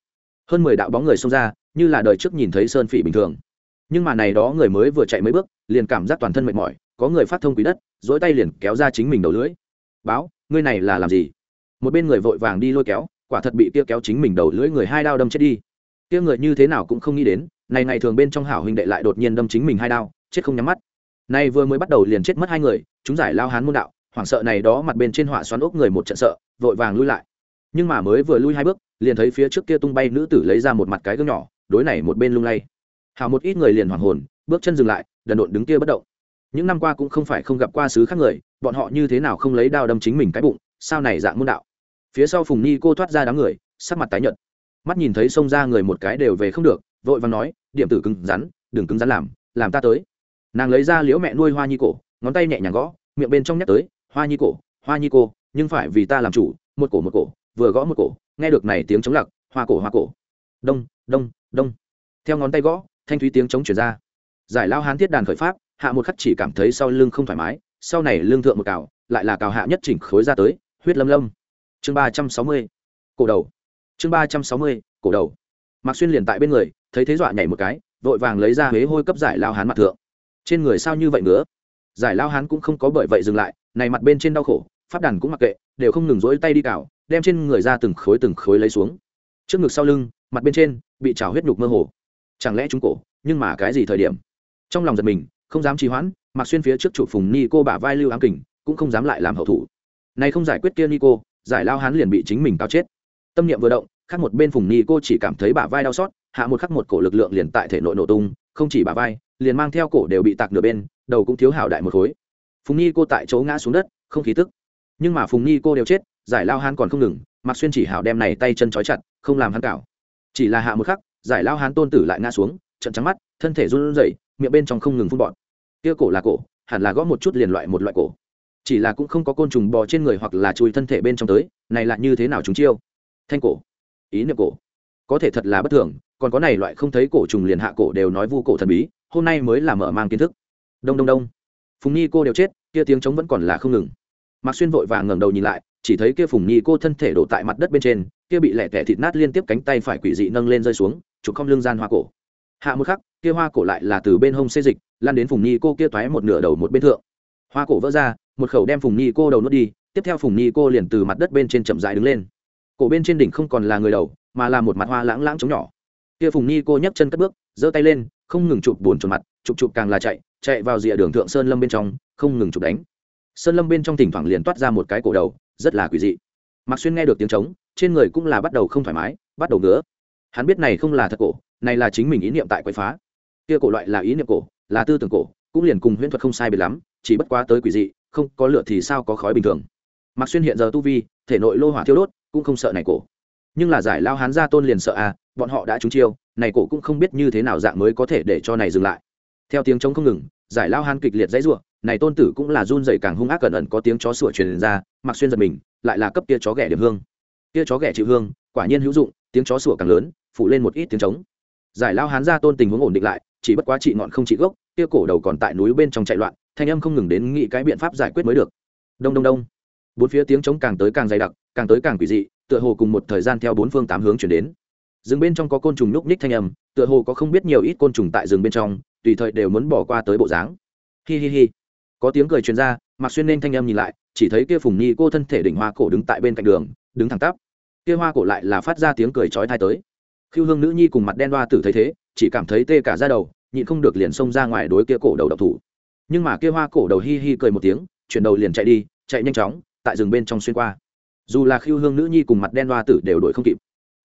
Hơn mười đạo bóng người xông ra, như là đời trước nhìn thấy sơn phỉ bình thường. Nhưng mà này đó người mới vừa chạy mấy bước, liền cảm giác toàn thân mệt mỏi, có người phát thông quý đất dỗi tay liền kéo ra chính mình đầu lưỡi. Báo ngươi này là làm gì? Một bên người vội vàng đi lôi kéo, quả thật bị kia kéo chính mình đầu lưỡi người hai đao đâm chết đi. Kia người như thế nào cũng không nghĩ đến, này ngày thường bên trong hảo huynh đệ lại đột nhiên đâm chính mình hai đao, chết không nhắm mắt. Nay vừa mới bắt đầu liền chết mất hai người, chúng giải lao hán môn đạo, hoảng sợ này đó mặt bên trên họa xoắn ốc người một trận sợ, vội vàng lui lại. Nhưng mà mới vừa lui hai bước, liền thấy phía trước kia tung bay nữ tử lấy ra một mặt cái gương nhỏ, đối này một bên lung lay. Hào một ít người liền hoảng hồn, bước chân dừng lại, đần độn đứng kia bất động những năm qua cũng không phải không gặp qua sứ khác người, bọn họ như thế nào không lấy đao đâm chính mình cái bụng, sao này dạng môn đạo. Phía sau phùng ni cô thoát ra đám người, sắc mặt tái nhợt. Mắt nhìn thấy xông ra người một cái đều về không được, vội vàng nói, điểm tử cứng rắn, đừng cứng rắn làm làm ta tới. Nàng lấy ra liễu mẹ nuôi hoa nhi cổ, ngón tay nhẹ nhàng gõ, miệng bên trong nhắc tới, hoa nhi cổ, hoa nhi cô, nhưng phải vì ta làm chủ, một cổ một cổ, vừa gõ một cổ, nghe được này tiếng chống lặc, hoa cổ hoa cổ. Đông đông đông. Theo ngón tay gõ, thanh thúy tiếng chống chuyển ra. Giải lao hán thiết đàn khởi pháp hạ một khắc chỉ cảm thấy sau lưng không thoải mái, sau này lương thượng một cào, lại là cào hạ nhất chỉnh khối ra tới, huyết lâm lâm. Chương ba trăm sáu mươi, cổ đầu. Chương ba trăm sáu mươi, cổ đầu. Mạc xuyên liền tại bên người, thấy thế dọa nhảy một cái, vội vàng lấy ra huế hôi cấp giải lao hán mặt thượng. Trên người sao như vậy nữa? Giải lao hán cũng không có bởi vậy dừng lại, này mặt bên trên đau khổ, pháp đàn cũng mặc kệ, đều không ngừng rỗi tay đi cào, đem trên người ra từng khối từng khối lấy xuống. Trước ngực sau lưng, mặt bên trên bị trào huyết nhục mơ hồ. Chẳng lẽ chúng cổ, nhưng mà cái gì thời điểm? Trong lòng giật mình không dám trì hoãn, mặc xuyên phía trước chủ phùng ni cô bả vai lưu ám kình, cũng không dám lại làm hậu thủ. Này không giải quyết kia ni cô giải lao hán liền bị chính mình cao chết. Tâm niệm vừa động khác một bên phùng ni cô chỉ cảm thấy bả vai đau xót, hạ một khắc một cổ lực lượng liền tại thể nội nổ tung, không chỉ bả vai, liền mang theo cổ đều bị tạc nửa bên, đầu cũng thiếu hảo đại một khối. Phùng ni cô tại chỗ ngã xuống đất, không khí tức. Nhưng mà phùng ni cô đều chết, giải lao hán còn không ngừng, mặc xuyên chỉ hảo đem này tay chân trói chặt, không làm hắn cảo chỉ là hạ một khắc, giải lao hán tôn tử lại ngã xuống trận trắng mắt, thân thể run rẩy, miệng bên trong không ngừng phun bọt kia cổ là cổ, hẳn là gõ một chút liền loại một loại cổ. Chỉ là cũng không có côn trùng bò trên người hoặc là chui thân thể bên trong tới, này là như thế nào chúng chiêu? Thanh cổ. Ý niệm cổ. Có thể thật là bất thường, còn có này loại không thấy cổ trùng liền hạ cổ đều nói vu cổ thần bí, hôm nay mới là mở mang kiến thức. Đông đông đông. Phùng nhi cô đều chết, kia tiếng trống vẫn còn là không ngừng. Mạc xuyên vội vàng ngẩng đầu nhìn lại, chỉ thấy kia phùng nhi cô thân thể đổ tại mặt đất bên trên, kia bị lẻ tẻ thịt nát liên tiếp cánh tay phải quỷ dị nâng lên rơi xuống, chụp không lưng gian hoa cổ. Hạ một khắc kia hoa cổ lại là từ bên hông xê dịch lan đến phùng nhi cô kia toái một nửa đầu một bên thượng. Hoa cổ vỡ ra, một khẩu đem phùng nhi cô đầu nuốt đi, tiếp theo phùng nhi cô liền từ mặt đất bên trên chậm dại đứng lên. Cổ bên trên đỉnh không còn là người đầu, mà là một mặt hoa lãng lãng trống nhỏ. Kia phùng nhi cô nhấc chân cất bước, giơ tay lên, không ngừng chụp bồn tròn mặt, chụp chụp càng là chạy chạy vào rìa đường thượng sơn lâm bên trong, không ngừng chụp đánh. Sơn lâm bên trong thỉnh thoảng liền toát ra một cái cổ đầu, rất là quỷ dị. Mạc xuyên nghe được tiếng trống, trên người cũng là bắt đầu không thoải mái, bắt đầu ngứa. Hắn biết này không là thật cổ, này là chính mình ý niệm tại quậy phá kia cổ loại là ý niệm cổ, là tư tưởng cổ, cũng liền cùng huyễn thuật không sai biệt lắm, chỉ bất quá tới quỷ dị, không có lửa thì sao có khói bình thường. Mạc xuyên hiện giờ tu vi, thể nội lô hỏa thiêu đốt, cũng không sợ này cổ. Nhưng là giải lao hán gia tôn liền sợ à bọn họ đã trúng chiêu, này cổ cũng không biết như thế nào dạng mới có thể để cho này dừng lại. Theo tiếng trống không ngừng, giải lao hán kịch liệt dãy ruộng này tôn tử cũng là run dày càng hung ác cẩn ẩn có tiếng chó sủa truyền ra mặc xuyên giật mình, lại là cấp kia chó ghẻ điểm hương. Kia chó ghẻ chịu hương, quả nhiên hữu dụng, tiếng chó sủa càng lớn phụ lên một ít tiếng trống. Giải lao hán ra tôn tình huống ổn định lại chỉ bất quá trị ngọn không trị gốc, kia cổ đầu còn tại núi bên trong chạy loạn, thanh âm không ngừng đến nghĩ cái biện pháp giải quyết mới được. Đông đông đông. Bốn phía tiếng trống càng tới càng dày đặc, càng tới càng quỷ dị, tựa hồ cùng một thời gian theo bốn phương tám hướng chuyển đến. Rừng bên trong có côn trùng nhúc nhích thanh âm, tựa hồ có không biết nhiều ít côn trùng tại rừng bên trong, tùy thời đều muốn bỏ qua tới bộ dáng. Hi hi hi. Có tiếng cười truyền ra mặc xuyên nên thanh âm nhìn lại, chỉ thấy kia phùng nhi cô thân thể đỉnh hoa cổ đứng tại bên cạnh đường, đứng thẳng tắp. Kia hoa cổ lại là phát ra tiếng cười chói tai tới. Khiêu hương nữ nhi cùng mặt đen hoa tử thấy thế chỉ cảm thấy tê cả ra đầu, nhịn không được liền xông ra ngoài đối kia cổ đầu độc thủ. Nhưng mà kia hoa cổ đầu hi hi cười một tiếng, chuyển đầu liền chạy đi, chạy nhanh chóng, tại rừng bên trong xuyên qua. Dù là khiêu hương nữ nhi cùng mặt đen hoa tử đều đuổi không kịp.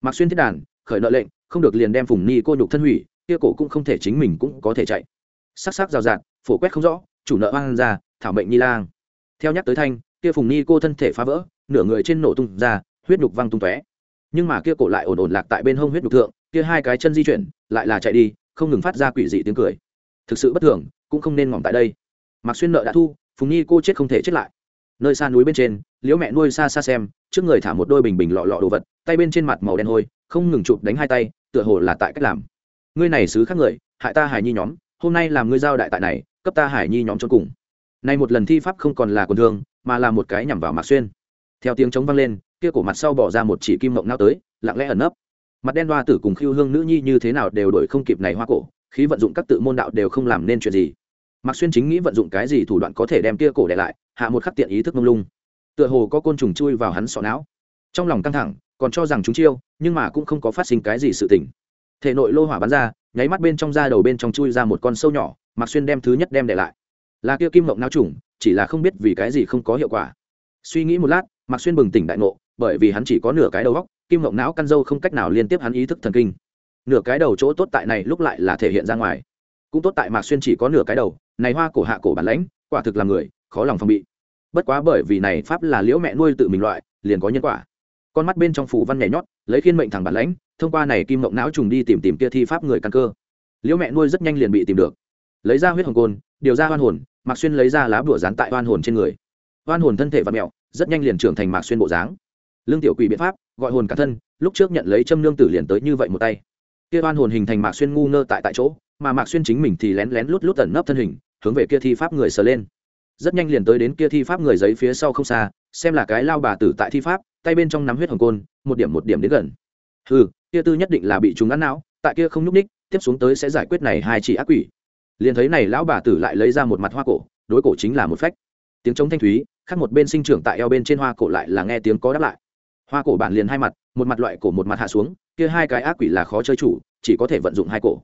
Mặc xuyên thiết đàn, khởi nợ lệnh, không được liền đem phùng ni cô nhục thân hủy, kia cổ cũng không thể chính mình cũng có thể chạy. Sắc sắc rào rạt, phổ quét không rõ, chủ nợ oan ra, thảo mệnh nhi lang. Theo nhắc tới thanh, kia phùng ni cô thân thể phá vỡ, nửa người trên nổ tung ra, huyết nhục văng tung tóe. Nhưng mà kia cổ lại ổn ổn lạc tại bên hông huyết nhục thượng kia hai cái chân di chuyển, lại là chạy đi, không ngừng phát ra quỷ dị tiếng cười. Thực sự bất thường, cũng không nên ngỏm tại đây. Mặc xuyên nợ đã thu, phùng nhi cô chết không thể chết lại. Nơi xa núi bên trên, liễu mẹ nuôi xa xa xem, trước người thả một đôi bình bình lọ lọ đồ vật, tay bên trên mặt màu đen hôi, không ngừng chụp đánh hai tay, tựa hồ là tại cách làm. Ngươi này xứ khác người, hại ta hải nhi nhóm, hôm nay làm ngươi giao đại tại này, cấp ta hải nhi nhóm cho cùng. Nay một lần thi pháp không còn là quần thương, mà là một cái nhằm vào mạc xuyên. Theo tiếng chống vang lên, kia cổ mặt sau bỏ ra một chỉ kim mộng nao tới, lặng lẽ ẩn nấp mặt đen đoa tử cùng khiêu hương nữ nhi như thế nào đều đổi không kịp này hoa cổ, khí vận dụng các tự môn đạo đều không làm nên chuyện gì. Mạc xuyên chính nghĩ vận dụng cái gì thủ đoạn có thể đem kia cổ để lại, hạ một khắc tiện ý thức mông lung. Tựa hồ có côn trùng chui vào hắn sọ não. Trong lòng căng thẳng, còn cho rằng chúng chiêu, nhưng mà cũng không có phát sinh cái gì sự tình. Thể nội lô hỏa bắn ra, nháy mắt bên trong da đầu bên trong chui ra một con sâu nhỏ, mạc xuyên đem thứ nhất đem để lại. Là kia kim mộng não trùng, chỉ là không biết vì cái gì không có hiệu quả. Suy nghĩ một lát, mạc xuyên bừng tỉnh đại ngộ bởi vì hắn chỉ có nửa cái đầu góc, kim mộng não căn dâu không cách nào liên tiếp hắn ý thức thần kinh. Nửa cái đầu chỗ tốt tại này lúc lại là thể hiện ra ngoài. Cũng tốt tại mạc xuyên chỉ có nửa cái đầu, này hoa cổ hạ cổ bản lãnh, quả thực là người, khó lòng phòng bị. Bất quá bởi vì này pháp là liễu mẹ nuôi tự mình loại, liền có nhân quả. Con mắt bên trong phủ văn nhảy nhót, lấy khiên mệnh thẳng bản lãnh, thông qua này kim mộng não trùng đi tìm tìm kia thi pháp người căn cơ. Liễu mẹ nuôi rất nhanh liền bị tìm được. Lấy ra huyết hồng côn, điều ra hoan hồn, mạc xuyên lấy ra lá bùa dán tại hoan hồn trên người. Hoan hồn thân thể và mẹo, rất nhanh liền trưởng thành mạc xuyên bộ dáng lương tiểu quỷ biện pháp, gọi hồn cả thân, lúc trước nhận lấy châm nương tử liền tới như vậy một tay. Kia oan hồn hình thành mạc xuyên ngu ngơ tại tại chỗ, mà mạc xuyên chính mình thì lén lén lút lút ẩn nấp thân hình, hướng về kia thi pháp người sờ lên. Rất nhanh liền tới đến kia thi pháp người giấy phía sau không xa, xem là cái lao bà tử tại thi pháp, tay bên trong nắm huyết hồng côn, một điểm một điểm đến gần. Ừ kia tư nhất định là bị chúng ngắn não, tại kia không nhúc ních tiếp xuống tới sẽ giải quyết này hai chỉ ác quỷ. Liền thấy này lão bà tử lại lấy ra một mặt hoa cổ, đối cổ chính là một phách. Tiếng trống thanh thúy khác một bên sinh trưởng tại eo bên trên hoa cổ lại là nghe tiếng có đáp lại hoa cổ bản liền hai mặt, một mặt loại cổ một mặt hạ xuống, kia hai cái ác quỷ là khó chơi chủ, chỉ có thể vận dụng hai cổ.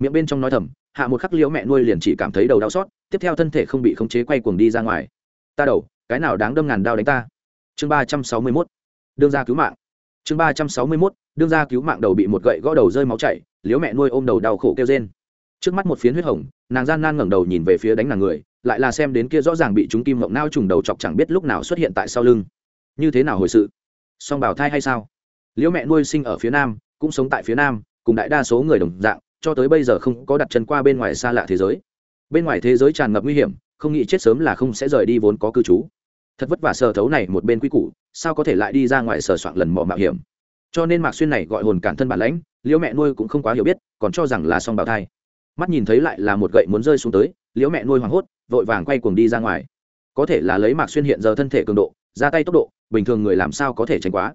Miệng bên trong nói thầm, hạ một khắc liễu mẹ nuôi liền chỉ cảm thấy đầu đau xót, tiếp theo thân thể không bị khống chế quay cuồng đi ra ngoài. Ta đầu, cái nào đáng đâm ngàn đao đánh ta? Chương ba trăm sáu mươi mốt, đương ra cứu mạng. Chương ba trăm sáu mươi mốt, đương ra cứu mạng đầu bị một gậy gõ đầu rơi máu chảy, liễu mẹ nuôi ôm đầu đau khổ kêu trên trước mắt một phiến huyết hồng, nàng gian nan ngẩng đầu nhìn về phía đánh nàng người, lại là xem đến kia rõ ràng bị chúng kim mộng nao trùng đầu chọc chẳng biết lúc nào xuất hiện tại sau lưng. Như thế nào hồi sự? Song bảo thai hay sao? Liễu mẹ nuôi sinh ở phía nam, cũng sống tại phía nam, cùng đại đa số người đồng dạng, cho tới bây giờ không có đặt chân qua bên ngoài xa lạ thế giới. Bên ngoài thế giới tràn ngập nguy hiểm, không nghĩ chết sớm là không sẽ rời đi vốn có cư trú. Thật vất vả sờ thấu này một bên quy củ, sao có thể lại đi ra ngoài sờ soạn lần mò mạo hiểm? Cho nên mạc xuyên này gọi hồn cản thân bản lãnh, liễu mẹ nuôi cũng không quá hiểu biết, còn cho rằng là song bào thai. Mắt nhìn thấy lại là một gậy muốn rơi xuống tới, liễu mẹ nuôi hoảng hốt, vội vàng quay cuồng đi ra ngoài. Có thể là lấy mạc xuyên hiện giờ thân thể cường độ, ra tay tốc độ bình thường người làm sao có thể tránh quá.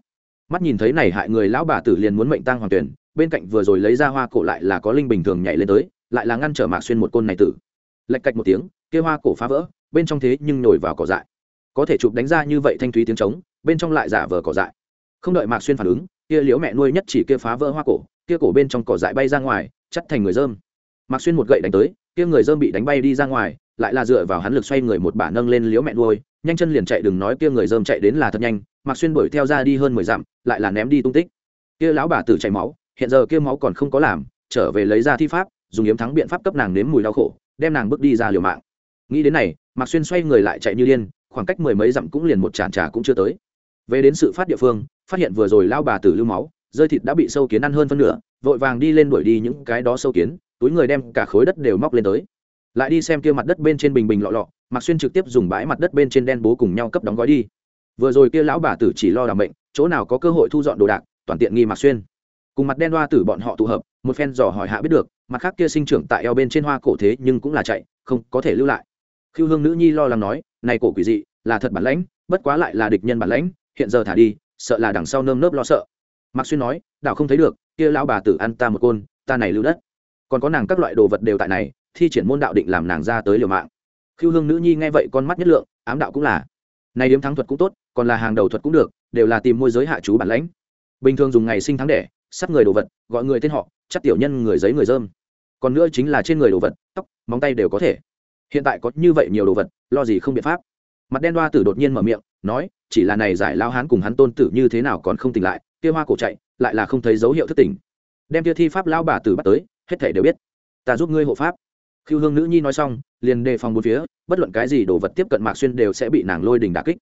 Mắt nhìn thấy này hại người lão bà tử liền muốn mệnh tăng hoàng tuyển, bên cạnh vừa rồi lấy ra hoa cổ lại là có linh bình thường nhảy lên tới, lại là ngăn trở mạc xuyên một côn này tử. Lạch cạch một tiếng, kia hoa cổ phá vỡ, bên trong thế nhưng nhồi vào cỏ dại. Có thể chụp đánh ra như vậy thanh thúy tiếng trống, bên trong lại giả vờ cỏ dại. Không đợi mạc xuyên phản ứng, kia liễu mẹ nuôi nhất chỉ kia phá vỡ hoa cổ, kia cổ bên trong cỏ dại bay ra ngoài chắt thành người dơm mạc xuyên một gậy đánh tới, kia người dơm bị đánh bay đi ra ngoài lại là dựa vào hắn lực xoay người một bả nâng lên liễu mẹ nuôi, nhanh chân liền chạy đừng nói kia người dơm chạy đến là thật nhanh mạc xuyên đuổi theo ra đi hơn mười dặm, lại là ném đi tung tích. Kia lão bà tử chảy máu, hiện giờ kia máu còn không có làm, trở về lấy ra thi pháp, dùng yếm thắng biện pháp cấp nàng nếm mùi đau khổ, đem nàng bước đi ra liều mạng. Nghĩ đến này mạc xuyên xoay người lại chạy như điên, khoảng cách mười mấy dặm cũng liền một tràn trà cũng chưa tới. Về đến sự phát địa phương, phát hiện vừa rồi lao bà tử lưu máu, rơi thịt đã bị sâu kiến ăn hơn phân nửa, vội vàng đi lên đuổi đi những cái đó sâu kiến, túi người đem cả khối đất đều móc lên tới lại đi xem kia mặt đất bên trên bình bình lọ lọ, mạc xuyên trực tiếp dùng bãi mặt đất bên trên đen bố cùng nhau cấp đóng gói đi. Vừa rồi kia lão bà tử chỉ lo đảm bệnh chỗ nào có cơ hội thu dọn đồ đạc, toàn tiện nghi mạc xuyên. Cùng mặt đen hoa tử bọn họ tụ hợp, một phen dò hỏi hạ biết được, mặt khác kia sinh trưởng tại eo bên trên hoa cổ thế nhưng cũng là chạy, không có thể lưu lại. Khiêu hương nữ nhi lo lắng nói, này cổ quỷ dị, là thật bản lãnh, bất quá lại là địch nhân bản lãnh, hiện giờ thả đi, sợ là đằng sau nơm nớp lo sợ. Mạc xuyên nói, đảo không thấy được, kia lão bà tử ăn ta một côn, ta này lưu đất. Còn có nàng các loại đồ vật đều tại này thi triển môn đạo định làm nàng ra tới liều mạng. Khiêu hương nữ nhi nghe vậy con mắt nhất lượng, ám đạo cũng là, này điếm thắng thuật cũng tốt, còn là hàng đầu thuật cũng được, đều là tìm môi giới hạ chú bản lãnh. Bình thường dùng ngày sinh tháng đẻ, sắp người đồ vật, gọi người tên họ, chắc tiểu nhân người giấy người dơm còn nữa chính là trên người đồ vật, tóc, móng tay đều có thể. Hiện tại có như vậy nhiều đồ vật, lo gì không biện pháp. Mặt đen đoa tử đột nhiên mở miệng, nói, chỉ là này giải lao hán cùng hắn tôn tử như thế nào còn không tỉnh lại, kia hoa cổ chạy, lại là không thấy dấu hiệu thất tỉnh. Đem kia thi pháp lao bà tử bắt tới, hết thể đều biết. Ta giúp ngươi hộ pháp khiêu hương nữ nhi nói xong, liền đề phòng bốn phía, bất luận cái gì đồ vật tiếp cận mạc xuyên đều sẽ bị nàng lôi đình đà kích.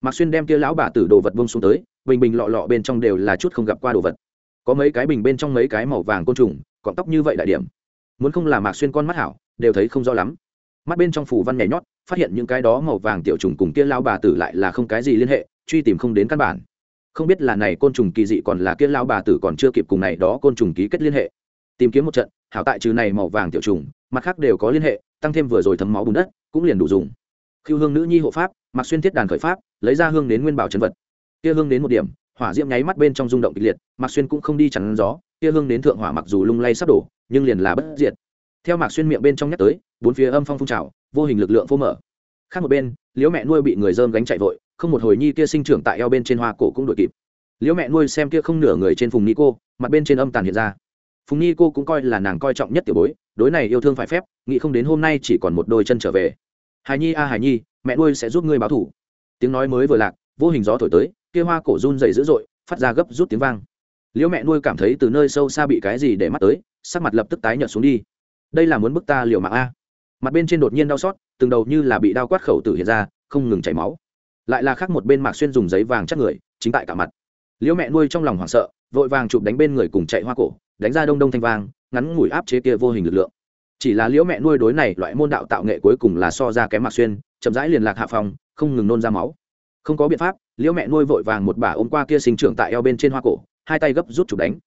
Mạc xuyên đem kia lão bà tử đồ vật bông xuống tới, bình bình lọ lọ bên trong đều là chút không gặp qua đồ vật. Có mấy cái bình bên trong mấy cái màu vàng côn trùng, cọng tóc như vậy đại điểm. Muốn không là mạc xuyên con mắt hảo, đều thấy không rõ lắm. Mắt bên trong phủ văn nhảy nhót, phát hiện những cái đó màu vàng tiểu trùng cùng kia lao bà tử lại là không cái gì liên hệ, truy tìm không đến căn bản. Không biết là này côn trùng kỳ dị còn là kia lao bà tử còn chưa kịp cùng này đó côn trùng ký kết liên hệ. Tìm kiếm một trận, hảo tại trừ này màu vàng tiểu trùng mặt khác đều có liên hệ, tăng thêm vừa rồi thấm máu bùn đất, cũng liền đủ dùng. Khiêu hương nữ nhi hộ pháp mặc xuyên thiết đàn khởi pháp, lấy ra hương đến nguyên bảo chân vật. Kia hương đến một điểm, hỏa diễm nháy mắt bên trong rung động kịch liệt mặc xuyên cũng không đi chắn gió, kia hương đến thượng hỏa mặc dù lung lay sắp đổ, nhưng liền là bất diệt. Theo mạc xuyên miệng bên trong nhắc tới, bốn phía âm phong phun trào, vô hình lực lượng phô mở. Khác một bên, liễu mẹ nuôi bị người dơm gánh chạy vội, không một hồi nhi kia sinh trưởng tại eo bên trên hoa cổ cũng đuổi kịp. Liễu mẹ nuôi xem kia không nửa người trên phùng ni cô, mặt bên trên âm tàn hiện ra. Phùng ni cô cũng coi là nàng coi trọng nhất tiểu bối đối này yêu thương phải phép, nghĩ không đến hôm nay chỉ còn một đôi chân trở về. Hài nhi, a à hài nhi, mẹ nuôi sẽ giúp ngươi báo thủ. Tiếng nói mới vừa lạc, vô hình gió thổi tới, kia hoa cổ run dày dữ dội, phát ra gấp rút tiếng vang. Liễu mẹ nuôi cảm thấy từ nơi sâu xa bị cái gì để mắt tới, sắc mặt lập tức tái nhợt xuống đi. Đây là muốn bức ta liều mạng a. Mặt bên trên đột nhiên đau xót, từng đầu như là bị đau quát khẩu tử hiện ra, không ngừng chảy máu. Lại là khác một bên mạc xuyên dùng giấy vàng chắc người, chính tại cả mặt. Liễu mẹ nuôi trong lòng hoảng sợ, vội vàng chụp đánh bên người cùng chạy hoa cổ, đánh ra đông đông thanh vang ngắn ngủi áp chế kia vô hình lực lượng. Chỉ là liễu mẹ nuôi đối này loại môn đạo tạo nghệ cuối cùng là so ra kém mạc xuyên, chậm rãi liền lạc hạ phòng, không ngừng nôn ra máu. Không có biện pháp, liễu mẹ nuôi vội vàng một bà ôm qua kia sinh trưởng tại eo bên trên hoa cổ, hai tay gấp rút chụp đánh.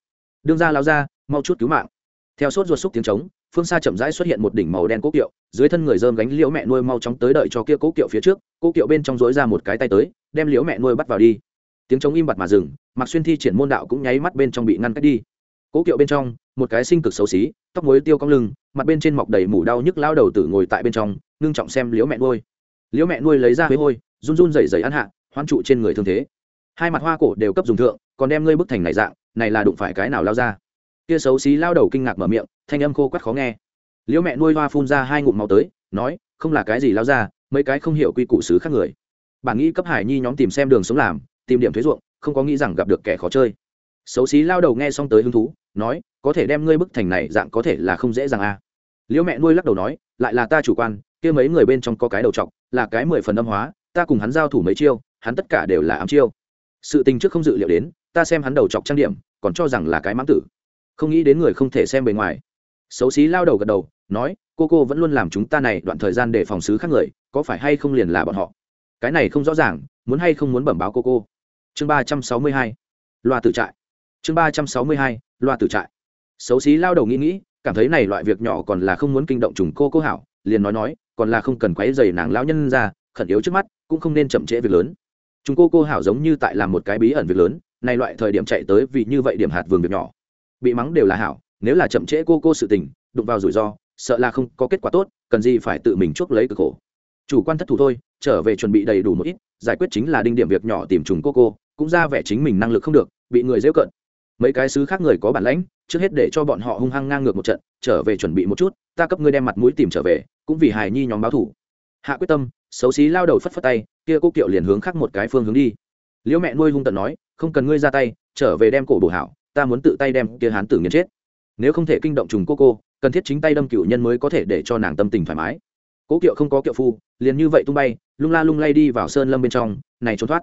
Đương ra lao ra, mau chút cứu mạng. Theo sốt ruột xúc tiếng trống, phương xa chậm rãi xuất hiện một đỉnh màu đen cố kiệu, dưới thân người dơm gánh liễu mẹ nuôi mau chóng tới đợi cho kia cố kiệu phía trước, cố kiệu bên trong dối ra một cái tay tới, đem liễu mẹ nuôi bắt vào đi. Tiếng trống im bặt mà dừng mặc xuyên thi triển môn đạo cũng nháy mắt bên trong bị ngăn cách đi. Cố kiệu bên trong một cái sinh cực xấu xí, tóc muối tiêu cong lưng, mặt bên trên mọc đầy mủ đau nhức lao đầu tử ngồi tại bên trong, ngưng trọng xem liễu mẹ nuôi. Liễu mẹ nuôi lấy ra huế hôi, run run rẩy rẩy ăn hạ hoan trụ trên người thương thế. Hai mặt hoa cổ đều cấp dùng thượng, còn đem ngươi bức thành này dạng, này là đụng phải cái nào lao ra? Kia xấu xí lao đầu kinh ngạc mở miệng, thanh âm khô quắt khó nghe. Liễu mẹ nuôi hoa phun ra hai ngụm máu tới, nói, không là cái gì lao ra, mấy cái không hiểu quy củ xứ khác người. Bản nghĩ cấp hải nhi nhóm tìm xem đường sống làm, tìm điểm thuế ruộng, không có nghĩ rằng gặp được kẻ khó chơi. Xấu xí lao đầu nghe xong tới hứng thú nói, có thể đem ngươi bức thành này dạng có thể là không dễ dàng a à. liễu mẹ nuôi lắc đầu nói, lại là ta chủ quan, kia mấy người bên trong có cái đầu trọc, là cái mười phần âm hóa, ta cùng hắn giao thủ mấy chiêu, hắn tất cả đều là ám chiêu. Sự tình trước không dự liệu đến, ta xem hắn đầu chọc trang điểm, còn cho rằng là cái mãng tử. Không nghĩ đến người không thể xem bề ngoài. Xấu xí lao đầu gật đầu, nói, cô cô vẫn luôn làm chúng ta này đoạn thời gian để phòng xứ khác người, có phải hay không liền là bọn họ? Cái này không rõ ràng, muốn hay không muốn bẩm báo cô cô. Chương ba trăm sáu mươi hai, loa tử trại chương ba trăm sáu mươi hai, loa tử trại. Xấu xí lao đầu nghĩ nghĩ, cảm thấy này loại việc nhỏ còn là không muốn kinh động trùng cô cô hảo, liền nói nói, còn là không cần quấy dày nàng lão nhân ra, khẩn yếu trước mắt, cũng không nên chậm trễ việc lớn. Chúng cô cô hảo giống như tại làm một cái bí ẩn việc lớn, này loại thời điểm chạy tới vì như vậy điểm hạt vườn việc nhỏ. Bị mắng đều là hảo, nếu là chậm trễ cô cô sự tình, đụng vào rủi ro, sợ là không có kết quả tốt, cần gì phải tự mình chuốc lấy cực khổ. Chủ quan thất thủ thôi, trở về chuẩn bị đầy đủ một ít, giải quyết chính là đinh điểm việc nhỏ tìm trùng cô cô, cũng ra vẻ chính mình năng lực không được, bị người dễ cận mấy cái xứ khác người có bản lãnh, trước hết để cho bọn họ hung hăng ngang ngược một trận, trở về chuẩn bị một chút, ta cấp ngươi đem mặt mũi tìm trở về, cũng vì hài nhi nhóm báo thủ. Hạ quyết tâm, xấu xí lao đầu phất phất tay, kia cô kiệu liền hướng khác một cái phương hướng đi. Liễu mẹ nuôi hung tận nói, không cần ngươi ra tay, trở về đem cổ bổ hảo, ta muốn tự tay đem kia hán tử nghiền chết. Nếu không thể kinh động trùng cô cô, cần thiết chính tay đâm cựu nhân mới có thể để cho nàng tâm tình thoải mái. Cố kiệu không có kiệu phu, liền như vậy tung bay, lung la lung lay đi vào sơn lâm bên trong, này trốn thoát.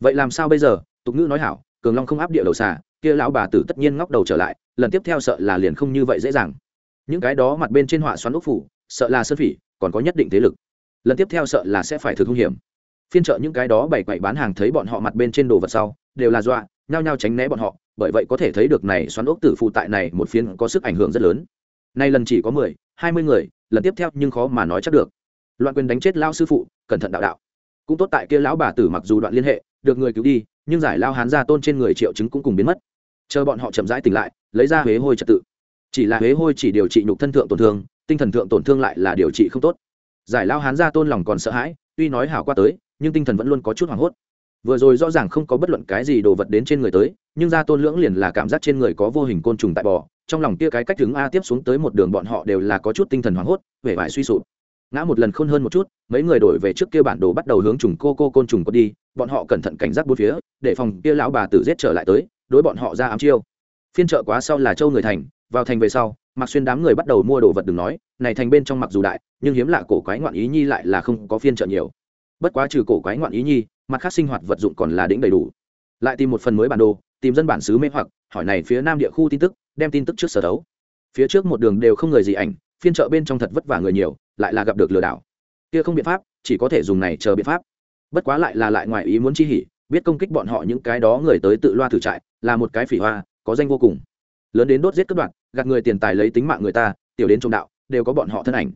Vậy làm sao bây giờ? Tục ngữ nói hảo, cường long không áp địa đầu xà kia lão bà tử tất nhiên ngóc đầu trở lại, lần tiếp theo sợ là liền không như vậy dễ dàng. Những cái đó mặt bên trên họa xoắn ốc phủ, sợ là sơn phỉ, còn có nhất định thế lực. Lần tiếp theo sợ là sẽ phải thực hung hiểm. Phiên trợ những cái đó bày quậy bán hàng thấy bọn họ mặt bên trên đồ vật sau, đều là dọa, nhao nhao tránh né bọn họ, bởi vậy có thể thấy được này xoắn ốc tử phụ tại này một phiên có sức ảnh hưởng rất lớn. Nay lần chỉ có mười, hai mươi người, lần tiếp theo nhưng khó mà nói chắc được. Loạn quyền đánh chết lao sư phụ, cẩn thận đạo đạo. Cũng tốt tại kia lão bà tử mặc dù đoạn liên hệ, được người cứu đi, nhưng giải lao hán ra tôn trên người triệu chứng cũng cùng biến mất chờ bọn họ chậm rãi tỉnh lại, lấy ra huế hôi trật tự. Chỉ là huế hôi chỉ điều trị nhục thân thượng tổn thương, tinh thần thượng tổn thương lại là điều trị không tốt. Giải lao hán ra tôn lòng còn sợ hãi, tuy nói hảo qua tới, nhưng tinh thần vẫn luôn có chút hoảng hốt. Vừa rồi rõ ràng không có bất luận cái gì đồ vật đến trên người tới, nhưng ra tôn lưỡng liền là cảm giác trên người có vô hình côn trùng tại bò, trong lòng kia cái cách đứng a tiếp xuống tới một đường bọn họ đều là có chút tinh thần hoảng hốt, vẻ vải suy sụp. Ngã một lần khôn hơn một chút, mấy người đổi về trước kia bản đồ bắt đầu hướng trùng cô cô côn trùng có đi, bọn họ cẩn thận cảnh giác bốn phía, để phòng kia lão bà tử giết trở lại tới đối bọn họ ra ám chiêu. Phiên chợ quá sau là châu người thành, vào thành về sau mặc xuyên đám người bắt đầu mua đồ vật đừng nói, này thành bên trong mặc dù đại, nhưng hiếm lạ cổ quái ngoạn ý nhi lại là không có phiên chợ nhiều. Bất quá trừ cổ quái ngoạn ý nhi, mặt khác sinh hoạt vật dụng còn là đỉnh đầy đủ. Lại tìm một phần mới bản đồ, tìm dân bản xứ mê hoặc, hỏi này phía nam địa khu tin tức, đem tin tức trước sở đấu. Phía trước một đường đều không người gì ảnh, phiên chợ bên trong thật vất vả người nhiều, lại là gặp được lừa đảo. Kia không biện pháp, chỉ có thể dùng này chờ biện pháp. Bất quá lại là lại ngoài ý muốn chi hỉ biết công kích bọn họ những cái đó người tới tự loa thử trại, là một cái phỉ hoa, có danh vô cùng. Lớn đến đốt giết cướp đoạt, gạt người tiền tài lấy tính mạng người ta, tiểu đến trung đạo, đều có bọn họ thân ảnh.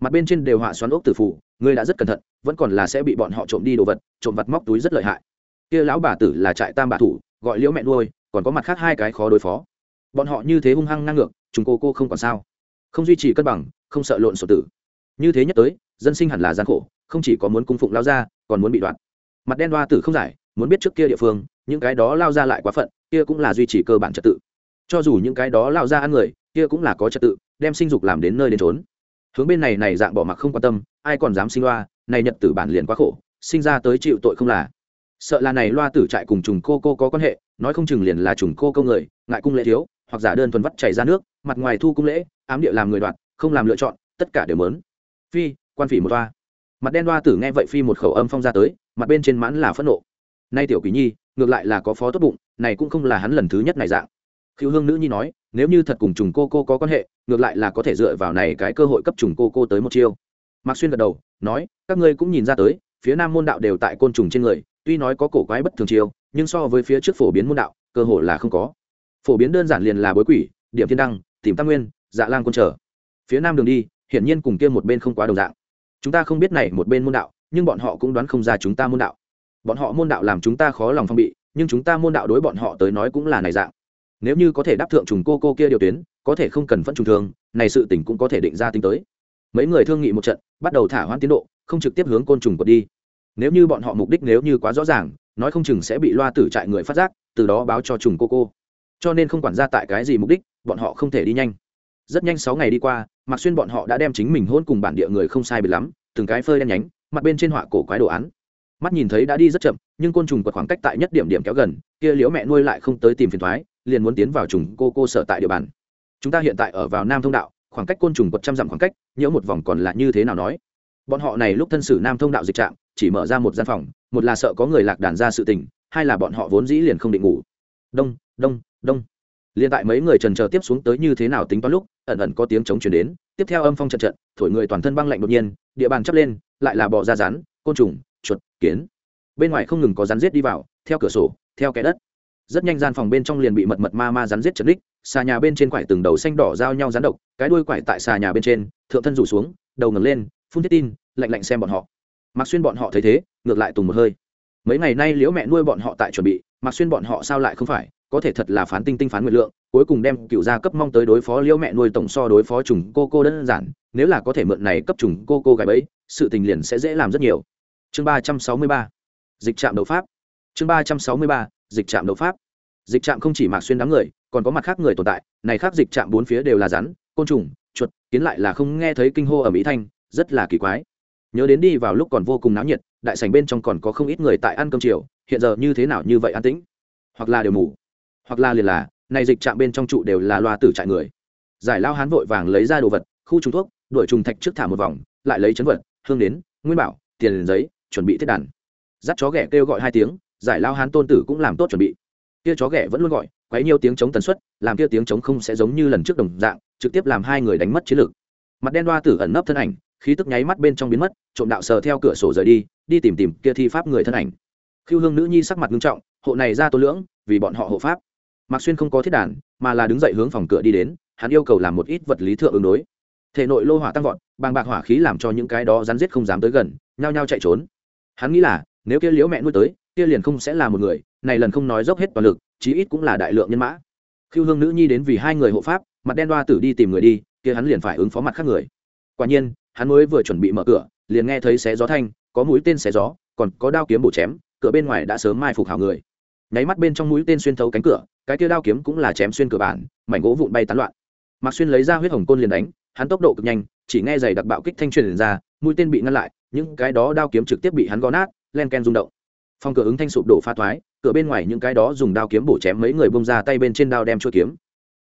Mặt bên trên đều họa xoắn ốc tử phủ ngươi đã rất cẩn thận, vẫn còn là sẽ bị bọn họ trộm đi đồ vật, trộm vặt móc túi rất lợi hại. Kia lão bà tử là trại tam bà thủ, gọi liễu mẹ nuôi, còn có mặt khác hai cái khó đối phó. Bọn họ như thế hung hăng ngang ngược, chúng cô cô không còn sao. Không duy trì cân bằng, không sợ lộn sổ tử. Như thế nhất tới, dân sinh hẳn là gian khổ, không chỉ có muốn cung phụng lao ra, còn muốn bị đoạt. Mặt đen đoa tử không giải muốn biết trước kia địa phương, những cái đó lao ra lại quá phận, kia cũng là duy trì cơ bản trật tự. Cho dù những cái đó lao ra ăn người, kia cũng là có trật tự, đem sinh dục làm đến nơi đến trốn hướng bên này này dạng bỏ mặc không quan tâm, ai còn dám sinh loa, này nhật tử bản liền quá khổ, sinh ra tới chịu tội không là. Sợ là này loa tử trại cùng trùng cô cô có quan hệ, nói không chừng liền là trùng cô câu người, ngại cung lễ thiếu, hoặc giả đơn thuần vắt chảy ra nước, mặt ngoài thu cung lễ, ám địa làm người đoạt, không làm lựa chọn, tất cả đều mớn. Phi, quan phỉ một loa mặt đen loa tử nghe vậy phi một khẩu âm phong ra tới, mặt bên trên mãn là phẫn nộ nay tiểu quỷ nhi, ngược lại là có phó tốt bụng, này cũng không là hắn lần thứ nhất này dạng. Khiêu hương nữ nhi nói, nếu như thật cùng trùng cô cô có quan hệ, ngược lại là có thể dựa vào này cái cơ hội cấp trùng cô cô tới một chiêu. Mạc xuyên gật đầu, nói, các ngươi cũng nhìn ra tới, phía nam môn đạo đều tại côn trùng trên người, tuy nói có cổ quái bất thường chiêu, nhưng so với phía trước phổ biến môn đạo, cơ hội là không có. Phổ biến đơn giản liền là bối quỷ, điểm thiên đăng, tìm tam nguyên dạ lang quân trở. Phía nam đường đi, hiển nhiên cùng kia một bên không quá đồng dạng. Chúng ta không biết này một bên môn đạo, nhưng bọn họ cũng đoán không ra chúng ta môn đạo bọn họ môn đạo làm chúng ta khó lòng phong bị, nhưng chúng ta môn đạo đối bọn họ tới nói cũng là này dạng. Nếu như có thể đáp thượng trùng cô cô kia điều tuyến, có thể không cần phân trùng thường, này sự tỉnh cũng có thể định ra tính tới. Mấy người thương nghị một trận, bắt đầu thả hoãn tiến độ, không trực tiếp hướng côn trùng quật đi. Nếu như bọn họ mục đích nếu như quá rõ ràng, nói không chừng sẽ bị loa tử trại người phát giác, từ đó báo cho trùng cô cô. Cho nên không quản ra tại cái gì mục đích, bọn họ không thể đi nhanh. Rất nhanh sáu ngày đi qua mặc xuyên bọn họ đã đem chính mình hôn cùng bản địa người không sai biệt lắm, từng cái phơi đen nhánh, mặt bên trên họa cổ quái đồ án mắt nhìn thấy đã đi rất chậm, nhưng côn trùng quật khoảng cách tại nhất điểm điểm kéo gần, kia liễu mẹ nuôi lại không tới tìm phiền thoái, liền muốn tiến vào trùng cô cô sở tại địa bàn. Chúng ta hiện tại ở vào nam thông đạo, khoảng cách côn trùng quật trăm dặm khoảng cách nhỡ một vòng còn là như thế nào nói? Bọn họ này lúc thân sử nam thông đạo dịch trạm, chỉ mở ra một gian phòng, một là sợ có người lạc đàn ra sự tình, hai là bọn họ vốn dĩ liền không định ngủ. Đông đông đông. Liền tại mấy người trần chờ tiếp xuống tới như thế nào tính toán lúc, ẩn ẩn có tiếng chống chuyển đến, tiếp theo âm phong trận trận, thổi người toàn thân băng lạnh đột nhiên, địa bàn chắp lên, lại là bò ra rán côn trùng chuột, kiến. Bên ngoài không ngừng có rắn giết đi vào, theo cửa sổ, theo kẽ đất. Rất nhanh gian phòng bên trong liền bị mật mật ma ma rắn giết chật ních xà nhà bên trên quải từng đầu xanh đỏ giao nhau rắn độc, cái đuôi quải tại xà nhà bên trên, thượng thân rủ xuống, đầu ngẩng lên, phun thiết tin, lạnh lạnh xem bọn họ. Mặc xuyên bọn họ thấy thế, ngược lại tùng một hơi. Mấy ngày nay liễu mẹ nuôi bọn họ tại chuẩn bị mặc xuyên bọn họ sao lại không phải, có thể thật là phán tinh tinh phán nguyện lượng, cuối cùng đem cựu gia cấp mong tới đối phó liễu mẹ nuôi tổng so đối phó trùng cô cô đơn giản, nếu là có thể mượn này cấp trùng cô cô gái bẫy, sự tình liền sẽ dễ làm rất nhiều chương ba trăm sáu mươi ba. Dịch trạm đấu pháp. Chương ba trăm sáu mươi ba, dịch trạm đấu pháp. Dịch trạm không chỉ mạc xuyên đám người, còn có mặt khác người tồn tại. Này khác dịch trạm bốn phía đều là rắn, côn trùng, chuột, kiến lại là không nghe thấy kinh hô ở mỹ thanh, rất là kỳ quái. Nhớ đến đi vào lúc còn vô cùng náo nhiệt, đại sảnh bên trong còn có không ít người tại ăn cơm chiều, hiện giờ như thế nào như vậy an tĩnh? Hoặc là đều mù hoặc là liền là, này dịch trạm bên trong trụ đều là loa tử trại người. Giải lao hán vội vàng lấy ra đồ vật, khu trùng thuốc, đuổi trùng thạch trước thả một vòng, lại lấy chấn vật, hương đến nguyên bảo, tiền giấy chuẩn bị thiết đàn. Dắt chó ghẻ kêu gọi hai tiếng, giải lao hán tôn tử cũng làm tốt chuẩn bị. Kia chó ghẻ vẫn luôn gọi, quấy nhiều tiếng chống tần suất, làm kia tiếng chống không sẽ giống như lần trước đồng dạng, trực tiếp làm hai người đánh mất chiến lược. Mặt đen đoa tử ẩn nấp thân ảnh, khí tức nháy mắt bên trong biến mất, trộm đạo sờ theo cửa sổ rời đi đi tìm tìm kia thi pháp người thân ảnh. Khiêu hương nữ nhi sắc mặt nghiêm trọng, hộ này ra tô lưỡng, vì bọn họ hộ pháp. Mạc xuyên không có thiết đàn, mà là đứng dậy hướng phòng cửa đi đến, hắn yêu cầu làm một ít vật lý thượng ứng đối. Thể nội lô hỏa tăng vọt, bàng bạc hỏa khí làm cho những cái đó rắn giết không dám tới gần, nhao nhao chạy trốn hắn nghĩ là, nếu kia liễu mẹ nuôi tới, kia liền không sẽ là một người, này lần không nói dốc hết toàn lực, chí ít cũng là đại lượng nhân mã. Khiêu hương nữ nhi đến vì hai người hộ pháp, mặt đen đoa tử đi tìm người đi, kia hắn liền phải ứng phó mặt khác người. Quả nhiên, hắn mới vừa chuẩn bị mở cửa, liền nghe thấy xé gió thanh, có mũi tên xé gió, còn có đao kiếm bổ chém, cửa bên ngoài đã sớm mai phục hảo người. Nháy mắt bên trong mũi tên xuyên thấu cánh cửa, cái kia đao kiếm cũng là chém xuyên cửa bản, mảnh gỗ vụn bay tán loạn. Mạc xuyên lấy ra huyết hồng côn liền đánh, hắn tốc độ cực nhanh, chỉ nghe giày đặc bạo kích thanh truyền ra, mũi tên bị ngăn lại những cái đó đao kiếm trực tiếp bị hắn gõ nát, len ken rung động. Phòng cửa ứng thanh sụp đổ pha thoái, cửa bên ngoài những cái đó dùng đao kiếm bổ chém mấy người bông ra tay bên trên đao đem chua kiếm.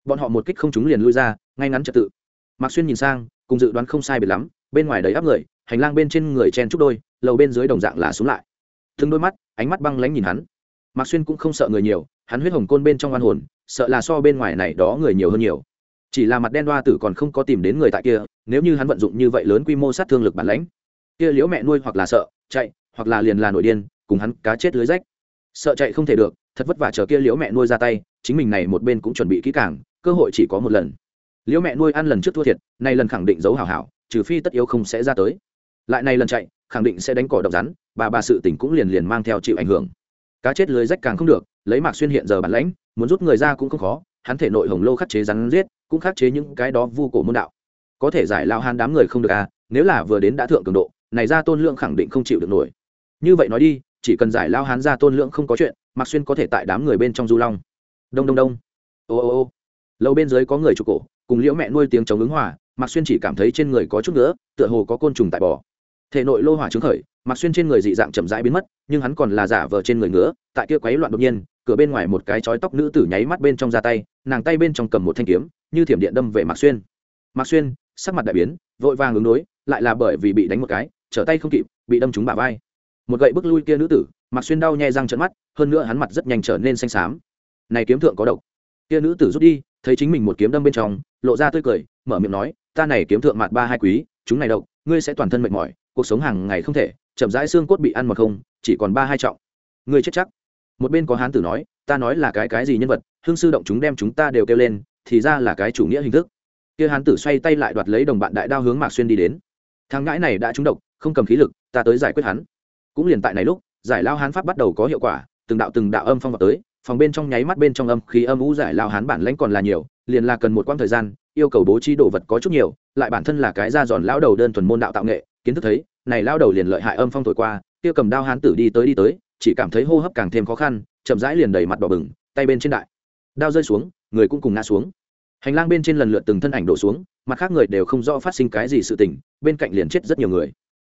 Bọn họ một kích không trúng liền lui ra, ngay ngắn trật tự. Mạc xuyên nhìn sang, cùng dự đoán không sai biệt lắm, bên ngoài đầy áp người, hành lang bên trên người chen chúc đôi, lầu bên dưới đồng dạng là xuống lại. Thương đôi mắt, ánh mắt băng lánh nhìn hắn. Mạc xuyên cũng không sợ người nhiều, hắn huyết hồng côn bên trong oan hồn, sợ là so bên ngoài này đó người nhiều hơn nhiều. Chỉ là mặt đen đoa tử còn không có tìm đến người tại kia, nếu như hắn vận dụng như vậy lớn quy mô sát thương lực bản lãnh kia liễu mẹ nuôi hoặc là sợ, chạy, hoặc là liền là nổi điên, cùng hắn cá chết lưới rách. Sợ chạy không thể được, thật vất vả chờ kia liễu mẹ nuôi ra tay, chính mình này một bên cũng chuẩn bị kỹ càng, cơ hội chỉ có một lần. Liễu mẹ nuôi ăn lần trước thua thiệt, nay lần khẳng định giấu hảo hảo, trừ phi tất yếu không sẽ ra tới. Lại này lần chạy, khẳng định sẽ đánh cỏ độc rắn, bà bà sự tỉnh cũng liền liền mang theo chịu ảnh hưởng. Cá chết lưới rách càng không được, lấy mạc xuyên hiện giờ bản lãnh, muốn rút người ra cũng không khó, hắn thể nội hồng lô khắc chế rắn giết, cũng khắc chế những cái đó vu cổ môn đạo. Có thể giải lao hán đám người không được à nếu là vừa đến đã thượng cường độ này ra tôn lượng khẳng định không chịu được nổi. Như vậy nói đi, chỉ cần giải lao hán ra tôn lượng không có chuyện, mạc xuyên có thể tại đám người bên trong du long. Đông đông đông. Ô ô ô. Lâu bên dưới có người chụp cổ, cùng liễu mẹ nuôi tiếng chống ứng hỏa mạc xuyên chỉ cảm thấy trên người có chút nữa tựa hồ có côn trùng tại bò. Thể nội lô hỏa trứng khởi, mạc xuyên trên người dị dạng chậm rãi biến mất, nhưng hắn còn là giả vờ trên người ngứa, tại kia quấy loạn đột nhiên, cửa bên ngoài một cái chói tóc nữ tử nháy mắt bên trong ra tay, nàng tay bên trong cầm một thanh kiếm, như thiểm điện đâm về mạc xuyên. Mạc xuyên sắc mặt đại biến, vội vàng ứng đối, lại là bởi vì bị đánh một cái trở tay không kịp, bị đâm trúng bả vai. Một gậy bước lui kia nữ tử mạc xuyên đau nhè răng trận mắt, hơn nữa hắn mặt rất nhanh trở nên xanh xám. Này kiếm thượng có độc. Kia nữ tử rút đi, thấy chính mình một kiếm đâm bên trong, lộ ra tươi cười, mở miệng nói, ta này kiếm thượng mặt ba hai quý, chúng này độc, ngươi sẽ toàn thân mệt mỏi, cuộc sống hàng ngày không thể, chậm rãi xương cốt bị ăn mà không, chỉ còn ba hai trọng. Ngươi chết chắc. Một bên có hán tử nói, ta nói là cái cái gì nhân vật, hương sư động chúng đem chúng ta đều kêu lên, thì ra là cái chủ nghĩa hình thức. Kia hán tử xoay tay lại đoạt lấy đồng bạn đại đao hướng mạc xuyên đi đến thằng ngãi này đã trúng độc, không cầm khí lực, ta tới giải quyết hắn. Cũng liền tại này lúc, giải lao hán pháp bắt đầu có hiệu quả, từng đạo từng đạo âm phong vào tới, phòng bên trong nháy mắt bên trong âm khí âm ú giải lao hán bản lãnh còn là nhiều, liền là cần một quãng thời gian, yêu cầu bố trí đồ vật có chút nhiều, lại bản thân là cái da giòn lao đầu đơn thuần môn đạo tạo nghệ, kiến thức thấy, này lao đầu liền lợi hại âm phong thổi qua, kia cầm đao hán tử đi tới đi tới, chỉ cảm thấy hô hấp càng thêm khó khăn, chậm rãi liền đầy mặt đỏ bừng, tay bên trên đại, đao rơi xuống, người cũng cùng ngã xuống. Hành lang bên trên lần lượt từng thân ảnh đổ xuống mặt khác người đều không rõ phát sinh cái gì sự tình, bên cạnh liền chết rất nhiều người.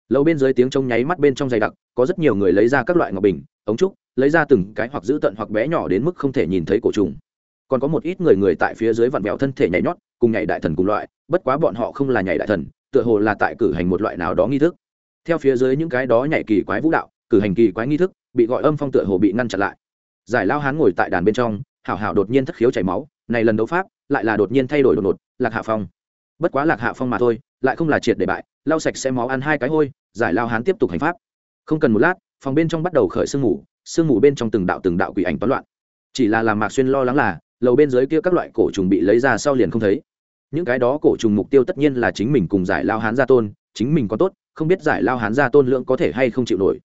Lâu bên dưới tiếng trông nháy mắt bên trong dày đặc, có rất nhiều người lấy ra các loại ngọc bình, ống trúc, lấy ra từng cái hoặc giữ tận hoặc bé nhỏ đến mức không thể nhìn thấy cổ trùng. Còn có một ít người người tại phía dưới vặn vẹo thân thể nhảy nhót, cùng nhảy đại thần cùng loại, bất quá bọn họ không là nhảy đại thần, tựa hồ là tại cử hành một loại nào đó nghi thức. Theo phía dưới những cái đó nhảy kỳ quái vũ đạo, cử hành kỳ quái nghi thức, bị gọi âm phong tựa hồ bị ngăn chặn lại. Giải lao hán ngồi tại đàn bên trong, hảo hảo đột nhiên thất khiếu chảy máu, này lần đấu pháp, lại là đột nhiên thay đổi đột ngột, lạc hạ phong bất quá lạc hạ phong mà thôi, lại không là triệt để bại, lau sạch sẽ máu ăn hai cái hôi, giải lao hán tiếp tục hành pháp. Không cần một lát, phòng bên trong bắt đầu khởi sương mù sương mù bên trong từng đạo từng đạo quỷ ảnh toán loạn. Chỉ là làm mạc xuyên lo lắng là, lầu bên dưới kia các loại cổ trùng bị lấy ra sau liền không thấy. Những cái đó cổ trùng mục tiêu tất nhiên là chính mình cùng giải lao hán gia tôn, chính mình có tốt, không biết giải lao hán gia tôn lượng có thể hay không chịu nổi.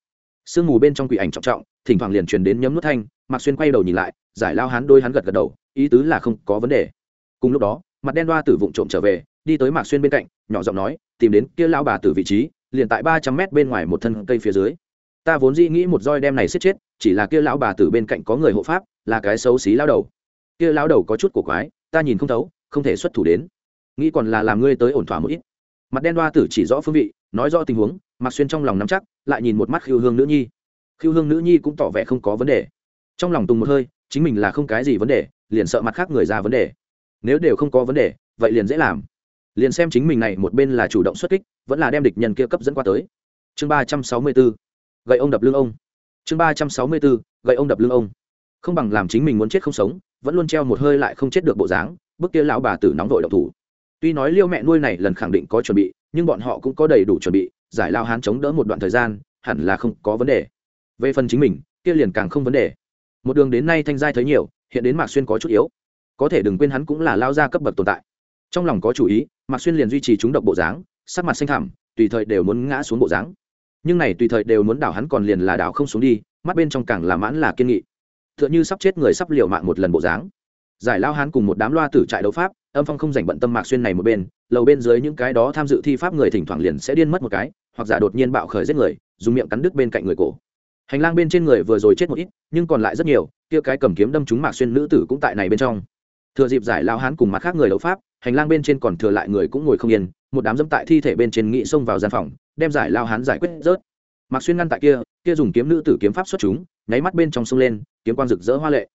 Sương mù bên trong quỷ ảnh trọng trọng, thỉnh thoảng liền truyền đến nhấm nút thanh, mạc xuyên quay đầu nhìn lại, giải lao hán đôi hắn gật gật đầu, ý tứ là không có vấn đề. Cùng lúc đó, mặt đen đoa tử vụng trộm trở về đi tới mạc xuyên bên cạnh, nhỏ giọng nói, tìm đến kia lao bà tử vị trí, liền tại ba trăm mét bên ngoài một thân cây phía dưới. Ta vốn dĩ nghĩ một roi đem này xếp chết, chỉ là kia lão bà tử bên cạnh có người hộ pháp, là cái xấu xí lao đầu. Kia lao đầu có chút cổ quái, ta nhìn không thấu, không thể xuất thủ đến. Nghĩ còn là làm ngươi tới ổn thỏa một ít. Mặt đen đoa tử chỉ rõ phương vị, nói rõ tình huống, mạc xuyên trong lòng nắm chắc, lại nhìn một mắt khiêu hương nữ nhi. Khiêu hương nữ nhi cũng tỏ vẻ không có vấn đề. Trong lòng tùng một hơi, chính mình là không cái gì vấn đề, liền sợ mặt khác người ra vấn đề. Nếu đều không có vấn đề, vậy liền dễ làm liền xem chính mình này một bên là chủ động xuất kích, vẫn là đem địch nhân kia cấp dẫn qua tới. Chương ba trăm sáu mươi b ố gậy ông đập lưng ông. Chương ba trăm sáu mươi b ố gậy ông đập lưng ông. Không bằng làm chính mình muốn chết không sống, vẫn luôn treo một hơi lại không chết được bộ dáng bức kia lão bà tử nóng vội độc thủ. Tuy nói liêu mẹ nuôi này lần khẳng định có chuẩn bị, nhưng bọn họ cũng có đầy đủ chuẩn bị, giải lao hán chống đỡ một đoạn thời gian, hẳn là không có vấn đề. Về phần chính mình, kia liền càng không vấn đề. Một đường đến nay thanh giai thấy nhiều, hiện đến mạc xuyên có chút yếu. Có thể đừng quên hắn cũng là lao ra cấp bậc tồn tại. Trong lòng có chủ ý mạc xuyên liền duy trì chúng độc bộ dáng, sắc mặt xanh thẳm, tùy thời đều muốn ngã xuống bộ dáng. Nhưng này tùy thời đều muốn đảo hắn còn liền là đảo không xuống đi, mắt bên trong càng là mãn là kiên nghị. T h ư ợ n h ư sắp chết người sắp liều mạng một lần bộ dáng. Giải lao hắn cùng một đám loa tử trại đấu pháp, âm phong không dành bận tâm mạc xuyên này một bên, lầu bên dưới những cái đó tham dự thi pháp người thỉnh thoảng liền sẽ điên mất một cái, hoặc giả đột nhiên bạo khởi giết người, dùng miệng cắn đứt bên cạnh người cổ. Hành lang bên trên người vừa rồi chết một ít, nhưng còn lại rất nhiều, kia cái cầm kiếm đâm trúng mạc xuyên nữ tử cũng tại này bên trong. Thừa dịp giải lao hán cùng mặt khác người đấu pháp hành lang bên trên còn thừa lại người cũng ngồi không yên, một đám dẫm tại thi thể bên trên nghị xông vào gian phòng, đem giải lao hán giải quyết rớt. Mạc xuyên ngăn tại kia kia dùng kiếm nữ tử kiếm pháp xuất chúng, nháy mắt bên trong sông lên, kiếm quan rực rỡ hoa lệ.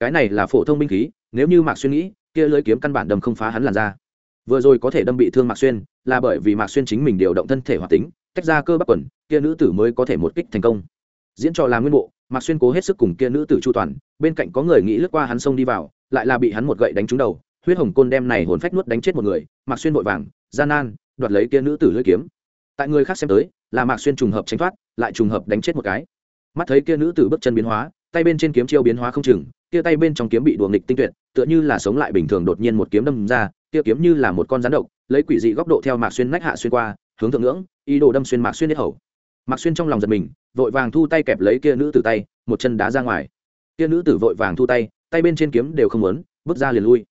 Cái này là phổ thông binh khí, nếu như mạc xuyên nghĩ, kia lưỡi kiếm căn bản đâm không phá hắn làn ra vừa rồi có thể đâm bị thương mạc xuyên, là bởi vì mạc xuyên chính mình điều động thân thể hoạt tính, tách ra cơ bắp quần, kia nữ tử mới có thể một kích thành công. Diễn trò là nguyên bộ, mạc xuyên cố hết sức cùng kia nữ tử chu toàn, bên cạnh có người nghĩ lướt qua hắn xông đi vào, lại là bị hắn một gậy đánh trúng đầu huyết hồng côn đem này hồn phách nuốt đánh chết một người, mạc xuyên vội vàng, gian nan, đoạt lấy kia nữ tử lưỡi kiếm. Tại người khác xem tới, là mạc xuyên trùng hợp tránh thoát, lại trùng hợp đánh chết một cái. Mắt thấy kia nữ tử bước chân biến hóa, tay bên trên kiếm chiêu biến hóa không chừng, kia tay bên trong kiếm bị đùa nghịch tinh tuyệt, tựa như là sống lại bình thường đột nhiên một kiếm đâm ra, kia kiếm như là một con rắn độc, lấy quỷ dị góc độ theo mạc xuyên nách hạ xuyên qua, hướng thượng ngưỡng, ý đồ đâm xuyên mạc xuyên hết hầu. Mạc xuyên trong lòng giật mình, vội vàng thu tay kẹp lấy kia nữ tử tay, một chân đá ra ngoài. Kia nữ tử vội vàng thu tay tay bên trên kiếm đều không muốn, bước ra liền lui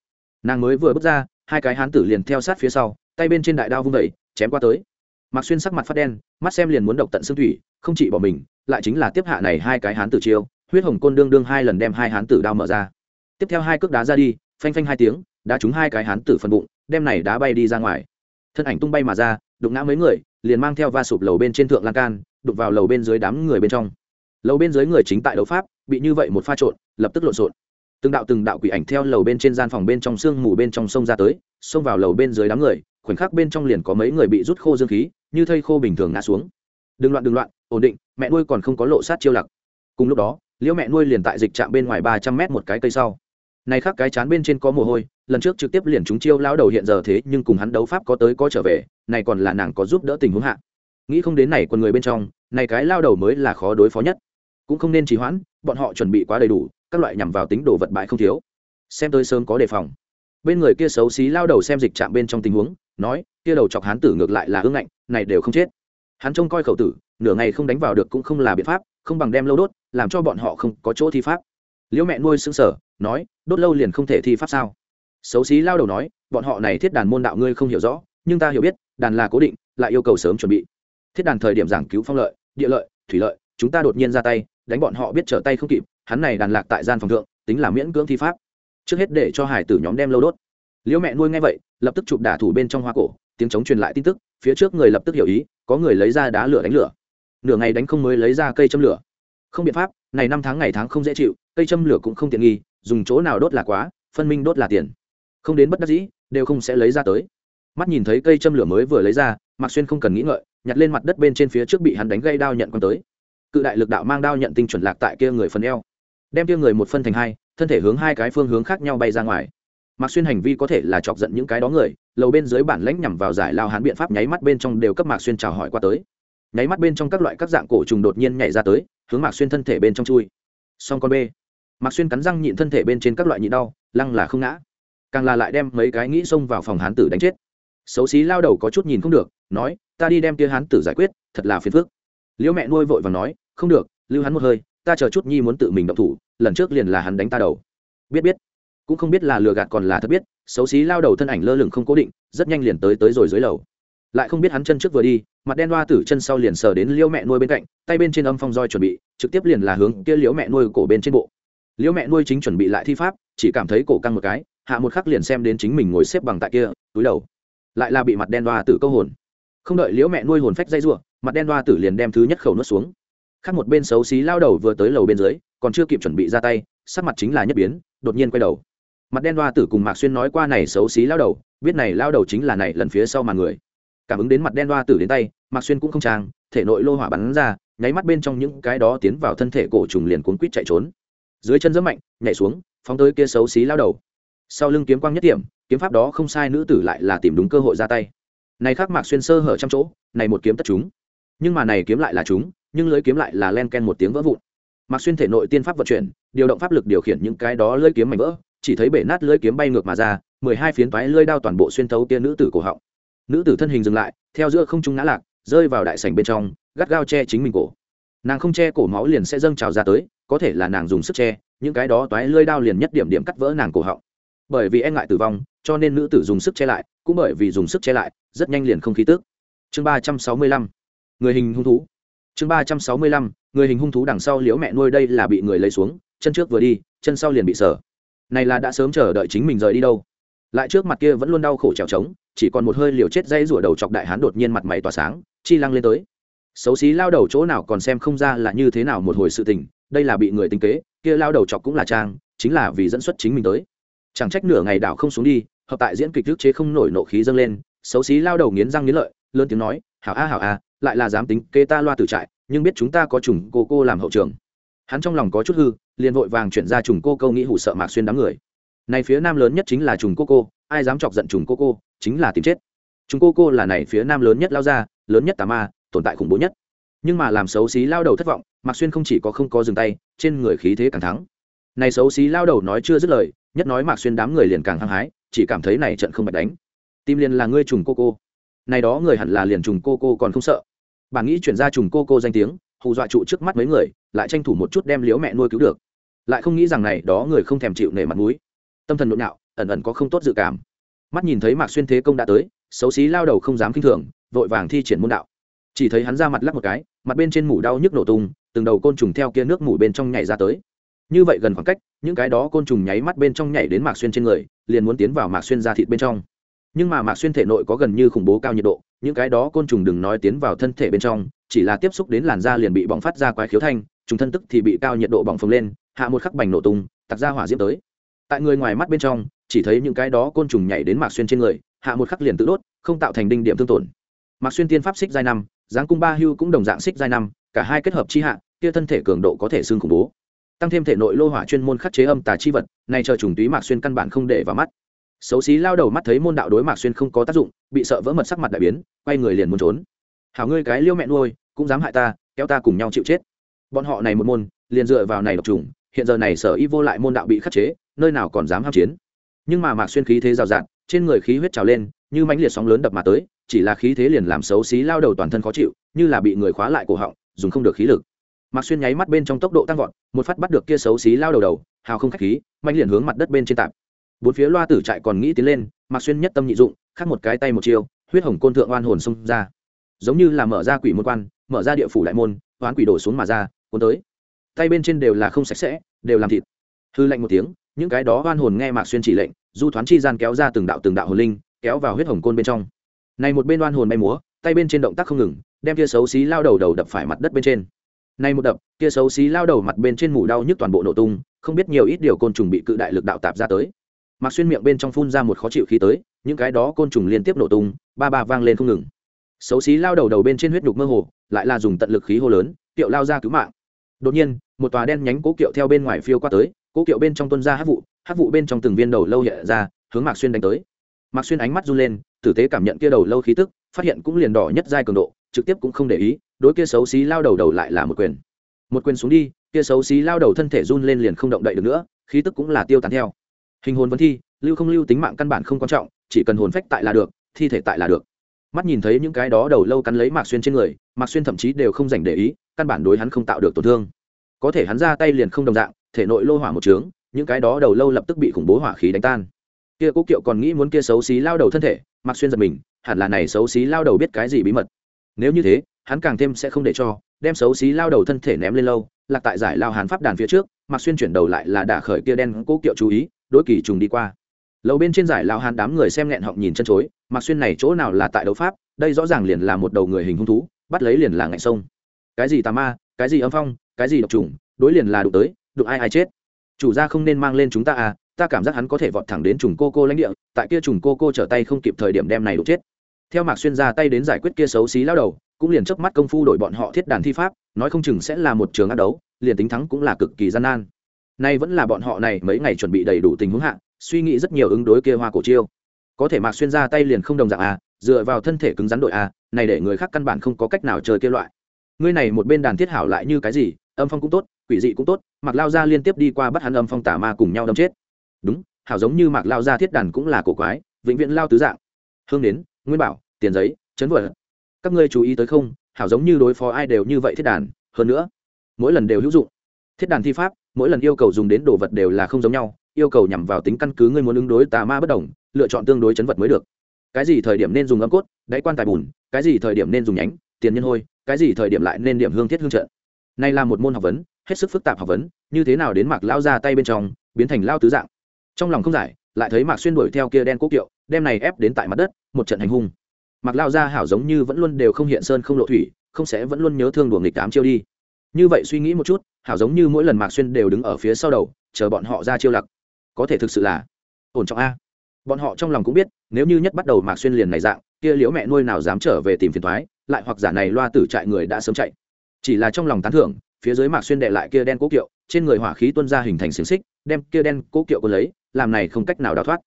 nàng mới vừa bước ra, hai cái hán tử liền theo sát phía sau, tay bên trên đại đao vung vẩy chém qua tới. Mạc xuyên sắc mặt phát đen, mắt xem liền muốn độc tận xương thủy, không chỉ bỏ mình, lại chính là tiếp hạ này hai cái hán tử chiêu, huyết hồng côn đương đương hai lần đem hai hán tử đao mở ra. Tiếp theo hai cước đá ra đi, phanh phanh hai tiếng, đá trúng hai cái hán tử phần bụng, đem này đá bay đi ra ngoài. Thân ảnh tung bay mà ra, đụng ngã mấy người, liền mang theo va sụp lầu bên trên thượng lan can, đụng vào lầu bên dưới đám người bên trong. Lầu bên dưới người chính tại đấu pháp, bị như vậy một pha trộn, lập tức lộn xộn từng đạo từng đạo quỷ ảnh theo lầu bên trên gian phòng bên trong sương mù bên trong sông ra tới, xông vào lầu bên dưới đám người, khoảnh khắc bên trong liền có mấy người bị rút khô dương khí, như thây khô bình thường ngã xuống. Đừng loạn đừng loạn, ổn định, mẹ nuôi còn không có lộ sát chiêu lặc cùng lúc đó, liễu mẹ nuôi liền tại dịch trạm bên ngoài ba trăm mét một cái cây sau. Này khác cái chán bên trên có mồ hôi, lần trước trực tiếp liền chúng chiêu lao đầu hiện giờ thế, nhưng cùng hắn đấu pháp có tới có trở về, này còn là nàng có giúp đỡ tình huống hạ. Nghĩ không đến này còn người bên trong, này cái lao đầu mới là khó đối phó nhất. Cũng không nên trì hoãn, bọn họ chuẩn bị quá đầy đủ các loại nhằm vào tính đồ vật bại không thiếu. Xem tôi sớm có đề phòng. Bên người kia xấu xí lao đầu xem dịch chạm bên trong tình huống, nói, kia đầu chọc hán tử ngược lại là ương ngạnh, này đều không chết. Hắn trông coi khẩu tử, nửa ngày không đánh vào được cũng không là biện pháp, không bằng đem lâu đốt, làm cho bọn họ không có chỗ thi pháp. Liễu mẹ nuôi xương sở nói, đốt lâu liền không thể thi pháp sao? Xấu xí lao đầu nói, bọn họ này thiết đàn môn đạo ngươi không hiểu rõ, nhưng ta hiểu biết, đàn là cố định, lại yêu cầu sớm chuẩn bị. Thiết đàn thời điểm giảng cứu phong lợi, địa lợi, thủy lợi, chúng ta đột nhiên ra tay, đánh bọn họ biết trở tay không kịp hắn này đàn lạc tại gian phòng thượng, tính là miễn cưỡng thi pháp. Trước hết để cho hải tử nhóm đem lâu đốt. Liễu mẹ nuôi ngay vậy, lập tức chụp đả thủ bên trong hoa cổ, tiếng chống truyền lại tin tức, phía trước người lập tức hiểu ý, có người lấy ra đá lửa đánh lửa. Nửa ngày đánh không mới lấy ra cây châm lửa. Không biện pháp, này năm tháng ngày tháng không dễ chịu, cây châm lửa cũng không tiện nghi, dùng chỗ nào đốt là quá, phân minh đốt là tiền. Không đến bất đắc dĩ, đều không sẽ lấy ra tới. Mắt nhìn thấy cây châm lửa mới vừa lấy ra, mạc xuyên không cần nghĩ ngợi, nhặt lên mặt đất bên trên phía trước bị hắn đánh gây đao nhận con tới. Cự đại lực đạo mang đao nhận tinh chuẩn lạc tại kia người phần eo đem tiêu người một phân thành hai, thân thể hướng hai cái phương hướng khác nhau bay ra ngoài. Mạc xuyên hành vi có thể là chọc giận những cái đó người, lầu bên dưới bản lãnh nhằm vào giải lao hán biện pháp nháy mắt bên trong đều cấp mạc xuyên chào hỏi qua tới. Nháy mắt bên trong các loại các dạng cổ trùng đột nhiên nhảy ra tới, hướng mạc xuyên thân thể bên trong chui. Song con b mạc xuyên cắn răng nhịn thân thể bên trên các loại nhịn đau, lăng là không ngã. Càng là lại đem mấy cái nghĩ xông vào phòng hán tử đánh chết. Xấu xí lao đầu có chút nhìn không được, nói, ta đi đem tia hán tử giải quyết, thật là phiền phức. Liễu mẹ nuôi vội và nói, không được, lưu hắn một hơi ta chờ chút nhi muốn tự mình động thủ, lần trước liền là hắn đánh ta đầu. Biết biết. Cũng không biết là lừa gạt còn là thật biết, xấu xí lao đầu thân ảnh lơ lửng không cố định, rất nhanh liền tới tới rồi dưới lầu. Lại không biết hắn chân trước vừa đi, mặt đen hoa tử chân sau liền sờ đến liễu mẹ nuôi bên cạnh, tay bên trên âm phong roi chuẩn bị, trực tiếp liền là hướng kia liễu mẹ nuôi cổ bên trên bộ. Liễu mẹ nuôi chính chuẩn bị lại thi pháp, chỉ cảm thấy cổ căng một cái, hạ một khắc liền xem đến chính mình ngồi xếp bằng tại kia, túi đầu. Lại là bị mặt đen hoa tử câu hồn. Không đợi liễu mẹ nuôi hồn phách dây ruộng mặt đen hoa tử liền đem thứ nhất khẩu nuốt xuống khác một bên xấu xí lao đầu vừa tới lầu bên dưới, còn chưa kịp chuẩn bị ra tay, sắc mặt chính là nhất biến, đột nhiên quay đầu. Mặt đen đoa tử cùng mạc xuyên nói qua này xấu xí lao đầu, biết này lao đầu chính là này lần phía sau mà người. Cảm ứng đến mặt đen đoa tử đến tay, mạc xuyên cũng không trang, thể nội lô hỏa bắn ra, nháy mắt bên trong những cái đó tiến vào thân thể cổ trùng liền cuốn quýt chạy trốn. Dưới chân rất mạnh, nhảy xuống, phóng tới kia xấu xí lao đầu. Sau lưng kiếm quang nhất điểm kiếm pháp đó không sai nữ tử lại là tìm đúng cơ hội ra tay. Này khác mạc xuyên sơ hở trăm chỗ, này một kiếm tất chúng. Nhưng mà này kiếm lại là chúng nhưng lưỡi kiếm lại là len ken một tiếng vỡ vụn. Mạc xuyên thể nội tiên pháp vận chuyển, điều động pháp lực điều khiển những cái đó lưỡi kiếm mảnh vỡ, chỉ thấy bể nát lưỡi kiếm bay ngược mà ra, mười hai phiến toái lưỡi đao toàn bộ xuyên thấu tia nữ tử cổ họng. Nữ tử thân hình dừng lại, theo giữa không trung ngã lạc, rơi vào đại sảnh bên trong, gắt gao che chính mình cổ. Nàng không che cổ máu liền sẽ dâng trào ra tới, có thể là nàng dùng sức che, những cái đó toái lưỡi đao liền nhất điểm điểm cắt vỡ nàng cổ họng. Bởi vì e ngại tử vong, cho nên nữ tử dùng sức che lại, cũng bởi vì dùng sức che lại, rất nhanh liền không khí tước chương ba trăm sáu mươi lăm, người hình hung thú chương ba trăm sáu mươi lăm, người hình hung thú đằng sau liễu mẹ nuôi đây là bị người lấy xuống, chân trước vừa đi, chân sau liền bị sở này là đã sớm chờ đợi chính mình rời đi đâu. Lại trước mặt kia vẫn luôn đau khổ trèo trống, chỉ còn một hơi liều chết dây rủa đầu chọc đại hán đột nhiên mặt mày tỏa sáng, chi lăng lên tới. Xấu xí lao đầu chỗ nào còn xem không ra là như thế nào một hồi sự tình, đây là bị người tính kế, kia lao đầu chọc cũng là trang, chính là vì dẫn xuất chính mình tới. Chẳng trách nửa ngày đảo không xuống đi, hợp tại diễn kịch thức chế không nổi nộ khí dâng lên, xấu xí lao đầu nghiến răng nghiến lợi, lớn tiếng nói, hảo a hảo a lại là dám tính kê ta loa tử trại, nhưng biết chúng ta có trùng cô cô làm hậu trường. Hắn trong lòng có chút hư, liền vội vàng chuyển ra trùng cô câu nghĩ hủ sợ mạc xuyên đám người. Này phía nam lớn nhất chính là trùng cô cô, ai dám chọc giận trùng cô cô, chính là tìm chết. Trùng cô cô là này phía nam lớn nhất lao ra lớn nhất tà ma, tồn tại khủng bố nhất. Nhưng mà làm xấu xí lao đầu thất vọng, mạc xuyên không chỉ có không có dừng tay, trên người khí thế càng thắng. Này xấu xí lao đầu nói chưa dứt lời, nhất nói mạc xuyên đám người liền càng hăng hái, chỉ cảm thấy này trận không bạch đánh. Tim liền là ngươi trùng cô cô này đó người hẳn là liền trùng cô cô còn không sợ. Bà nghĩ chuyển ra trùng cô cô danh tiếng, hù dọa trụ trước mắt mấy người, lại tranh thủ một chút đem liếu mẹ nuôi cứu được. Lại không nghĩ rằng này đó người không thèm chịu nể mặt mũi. Tâm thần nhộn nhạo, ẩn ẩn có không tốt dự cảm. Mắt nhìn thấy mạc xuyên thế công đã tới, xấu xí lao đầu không dám kinh thường, vội vàng thi triển môn đạo. Chỉ thấy hắn ra mặt lắc một cái, mặt bên trên mủ đau nhức nổ tung, từng đầu côn trùng theo kia nước mủ bên trong nhảy ra tới. Như vậy gần khoảng cách, những cái đó côn trùng nháy mắt bên trong nhảy đến mạc xuyên trên người, liền muốn tiến vào mạc xuyên ra thịt bên trong nhưng mà mạc xuyên thể nội có gần như khủng bố cao nhiệt độ, những cái đó côn trùng đừng nói tiến vào thân thể bên trong, chỉ là tiếp xúc đến làn da liền bị bỏng phát ra quái khiếu thanh chúng thân tức thì bị cao nhiệt độ bỏng phồng lên, hạ một khắc bành nổ tung tặc ra hỏa diễm tới. Tại người ngoài mắt bên trong, chỉ thấy những cái đó côn trùng nhảy đến mạc xuyên trên người, hạ một khắc liền tự đốt, không tạo thành đinh điểm thương tổn. Mạc xuyên tiên pháp xích giai năm giáng cung ba hưu cũng đồng dạng xích giai năm, cả hai kết hợp chi hạ, kia thân thể cường độ có thể xương khủng bố. Tăng thêm thể nội lô hỏa chuyên môn khắc chế âm tà chi vật này chờ trùng túy mạc xuyên căn bản không để vào mắt xấu xí lao đầu mắt thấy môn đạo đối mạc xuyên không có tác dụng, bị sợ vỡ mật sắc mặt đại biến, quay người liền muốn trốn. Hảo ngươi cái liêu mẹ nuôi, cũng dám hại ta, kéo ta cùng nhau chịu chết. Bọn họ này một môn, liền dựa vào này độc trùng, hiện giờ này sở y vô lại môn đạo bị khắc chế, nơi nào còn dám ham chiến. Nhưng mà mạc xuyên khí thế rào rạt, trên người khí huyết trào lên, như mãnh liệt sóng lớn đập mà tới, chỉ là khí thế liền làm xấu xí lao đầu toàn thân khó chịu, như là bị người khóa lại cổ họng, dùng không được khí lực. Mạc xuyên nháy mắt bên trong tốc độ tăng vọt, một phát bắt được kia xấu xí lao đầu đầu, hào không khách khí mạnh liền hướng mặt đất bên trên tạp bốn phía loa tử trại còn nghĩ tiến lên mạc xuyên nhất tâm nhị dụng, khắc một cái tay một chiêu, huyết hồng côn thượng oan hồn xông ra. Giống như là mở ra quỷ môn quan, mở ra địa phủ đại môn oán quỷ đổ xuống mà ra, cuốn tới. Tay bên trên đều là không sạch sẽ, đều làm thịt. Hư lạnh một tiếng, những cái đó oan hồn nghe mạc xuyên chỉ lệnh, du thoáng chi gian kéo ra từng đạo từng đạo hồn linh, kéo vào huyết hồng côn bên trong. Này một bên oan hồn bay múa, tay bên trên động tác không ngừng, đem kia xấu xí lao đầu đầu đập phải mặt đất bên trên. Nay một đập kia xấu xí lao đầu mặt bên trên mủ đau nhức toàn bộ nổ tung, không biết nhiều ít điều côn trùng bị cự đại lực đạo tạp ra tới mạc xuyên miệng bên trong phun ra một khó chịu khí tới, những cái đó côn trùng liên tiếp nổ tung, ba ba vang lên không ngừng. Xấu xí lao đầu đầu bên trên huyết nhục mơ hồ, lại là dùng tận lực khí hô lớn, kiệu lao ra cứu mạng. Đột nhiên, một tòa đen nhánh cố kiệu theo bên ngoài phiêu qua tới, cố kiệu bên trong tuân ra hát vụ hát vụ bên trong từng viên đầu lâu hiện ra, hướng mạc xuyên đánh tới. Mạc xuyên ánh mắt run lên, tử tế cảm nhận kia đầu lâu khí tức, phát hiện cũng liền đỏ nhất giai cường độ, trực tiếp cũng không để ý, đối kia xấu xí lao đầu đầu lại là một quyền. Một quyền xuống đi, kia xấu xí lao đầu thân thể run lên liền không động đậy được nữa, khí tức cũng là tiêu tán theo hình hồn vấn thi, lưu không lưu tính mạng căn bản không quan trọng, chỉ cần hồn phách tại là được, thi thể tại là được. Mắt nhìn thấy những cái đó đầu lâu cắn lấy mạc xuyên trên người, mạc xuyên thậm chí đều không dành để ý, căn bản đối hắn không tạo được tổn thương. Có thể hắn ra tay liền không đồng dạng, thể nội lô hỏa một trướng, những cái đó đầu lâu lập tức bị khủng bố hỏa khí đánh tan. Kia cố kiệu còn nghĩ muốn kia xấu xí lao đầu thân thể, mạc xuyên giật mình, hẳn là này xấu xí lao đầu biết cái gì bí mật. Nếu như thế, hắn càng thêm sẽ không để cho, đem xấu xí lao đầu thân thể ném lên lâu, lạc tại giải lao hàn pháp đàn phía trước, mạc xuyên chuyển đầu lại là đả khởi kia đen cố kiệu chú ý đối kỳ trùng đi qua. Lầu bên trên giải lao hàn đám người xem nghẹn họng nhìn chân chối mạc xuyên này chỗ nào là tại đấu pháp, đây rõ ràng liền là một đầu người hình hung thú, bắt lấy liền là ngạnh sông. Cái gì tà ma, cái gì âm phong, cái gì độc trùng, đối liền là đụng tới, đụng ai ai chết. Chủ gia không nên mang lên chúng ta à ta cảm giác hắn có thể vọt thẳng đến trùng cô cô lãnh địa, tại kia trùng cô cô trở tay không kịp thời điểm đem này đụng chết. Theo mạc xuyên ra tay đến giải quyết kia xấu xí lao đầu, cũng liền chớp mắt công phu đổi bọn họ thiết đàn thi pháp, nói không chừng sẽ là một trường ác đấu, liền tính thắng cũng là cực kỳ gian nan nay vẫn là bọn họ này mấy ngày chuẩn bị đầy đủ tình huống hạ, suy nghĩ rất nhiều ứng đối kia hoa cổ chiêu. Có thể mạc xuyên ra tay liền không đồng dạng à dựa vào thân thể cứng rắn đội à này để người khác căn bản không có cách nào chơi kia loại. Ngươi này một bên đàn thiết hảo lại như cái gì, âm phong cũng tốt, quỷ dị cũng tốt, mạc lao ra liên tiếp đi qua bắt hắn âm phong tả ma cùng nhau đâm chết. Đúng, hảo giống như mạc lao ra thiết đàn cũng là cổ quái, vĩnh viễn lao tứ dạng. Hương đến nguyên bảo, tiền giấy, chấn vợ. Các ngươi chú ý tới không, hảo giống như đối phó ai đều như vậy thiết đàn, hơn nữa, mỗi lần đều hữu dụng. Thiết đàn thi pháp mỗi lần yêu cầu dùng đến đồ vật đều là không giống nhau, yêu cầu nhằm vào tính căn cứ ngươi muốn ứng đối tà ma bất đồng, lựa chọn tương đối chấn vật mới được. Cái gì thời điểm nên dùng âm cốt, đáy quan tài bùn, cái gì thời điểm nên dùng nhánh, tiền nhân hôi, cái gì thời điểm lại nên điểm hương thiết hương trận này là một môn học vấn, hết sức phức tạp học vấn, như thế nào đến mạc lao ra tay bên trong, biến thành lao tứ dạng. Trong lòng không giải, lại thấy mạc xuyên đuổi theo kia đen quốc kiệu, đem này ép đến tại mặt đất, một trận hành hung. Mạc lao ra hảo giống như vẫn luôn đều không hiện sơn không lộ thủy, không sẽ vẫn luôn nhớ thương đùa nghịch tám chiêu đi như vậy suy nghĩ một chút, hảo giống như mỗi lần mạc xuyên đều đứng ở phía sau đầu, chờ bọn họ ra chiêu lặc. Có thể thực sự là ổn trọng a. Bọn họ trong lòng cũng biết, nếu như nhất bắt đầu mạc xuyên liền này dạng, kia liễu mẹ nuôi nào dám trở về tìm phiền thoái lại hoặc giả này loa tử trại người đã sớm chạy. Chỉ là trong lòng tán thưởng, phía dưới mạc xuyên đệ lại kia đen cố kiệu, trên người hỏa khí tuân ra hình thành xiềng xích, đem kia đen cố kiệu quân lấy, làm này không cách nào đào thoát.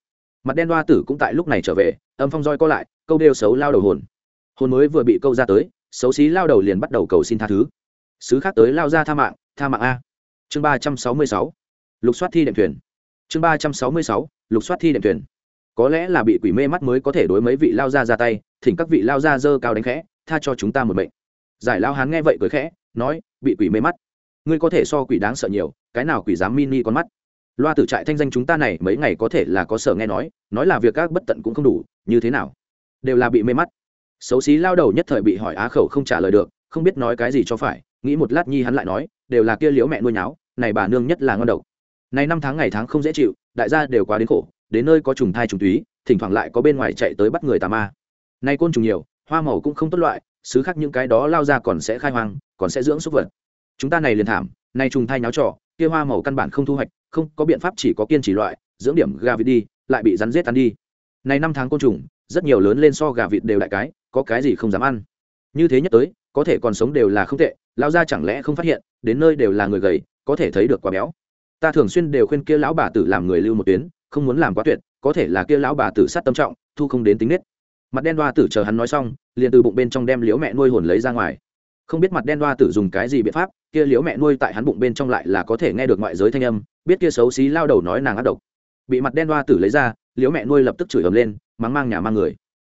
Mặt đen loa tử cũng tại lúc này trở về, âm phong roi co lại, câu đều xấu lao đầu hồn. Hồn mới vừa bị câu ra tới, xấu xí lao đầu liền bắt đầu cầu xin tha thứ sứ khác tới lao ra tha mạng tha mạng a. Chương ba trăm sáu mươi sáu, lục soát thi đệm thuyền. Chương ba trăm sáu mươi sáu, lục soát thi đệm thuyền. Có lẽ là bị quỷ mê mắt mới có thể đối mấy vị lao ra ra tay, thỉnh các vị lao ra dơ cao đánh khẽ, tha cho chúng ta một mệnh. Giải lao hán nghe vậy cười khẽ, nói, bị quỷ mê mắt. Ngươi có thể so quỷ đáng sợ nhiều, cái nào quỷ dám mini con mắt? Loa tử trại thanh danh chúng ta này mấy ngày có thể là có sở nghe nói nói là việc các bất tận cũng không đủ, như thế nào? Đều là bị mê mắt. Xấu xí lao đầu nhất thời bị hỏi á khẩu không trả lời được, không biết nói cái gì cho phải nghĩ một lát nhi hắn lại nói, đều là kia liễu mẹ nuôi nháo, này bà nương nhất là ngon độc. Này năm tháng ngày tháng không dễ chịu, đại gia đều quá đến khổ, đến nơi có trùng thai trùng túy, thỉnh thoảng lại có bên ngoài chạy tới bắt người tà ma. Nay côn trùng nhiều, hoa màu cũng không tốt loại, xứ khác những cái đó lao ra còn sẽ khai hoang, còn sẽ dưỡng súc vật. Chúng ta này liền thảm, nay trùng thai nháo trò, kia hoa màu căn bản không thu hoạch, không có biện pháp chỉ có kiên trì loại, dưỡng điểm gà vịt đi, lại bị rắn rết ăn đi. Này năm tháng côn trùng, rất nhiều lớn lên so gà vịt đều đại cái, có cái gì không dám ăn. Như thế nhất tới có thể còn sống đều là không tệ, lão gia chẳng lẽ không phát hiện, đến nơi đều là người gầy, có thể thấy được quá béo. Ta thường xuyên đều khuyên kia lão bà tử làm người lưu một tuyến, không muốn làm quá tuyệt, có thể là kia lão bà tử sát tâm trọng, thu không đến tính nết. Mặt đen đoa tử chờ hắn nói xong, liền từ bụng bên trong đem liễu mẹ nuôi hồn lấy ra ngoài. Không biết mặt đen đoa tử dùng cái gì biện pháp, kia liễu mẹ nuôi tại hắn bụng bên trong lại là có thể nghe được ngoại giới thanh âm, biết kia xấu xí lao đầu nói nàng ác độc. Bị mặt đen đoa tử lấy ra, liễu mẹ nuôi lập tức chửi ầm lên, mắng mang nhà mang người.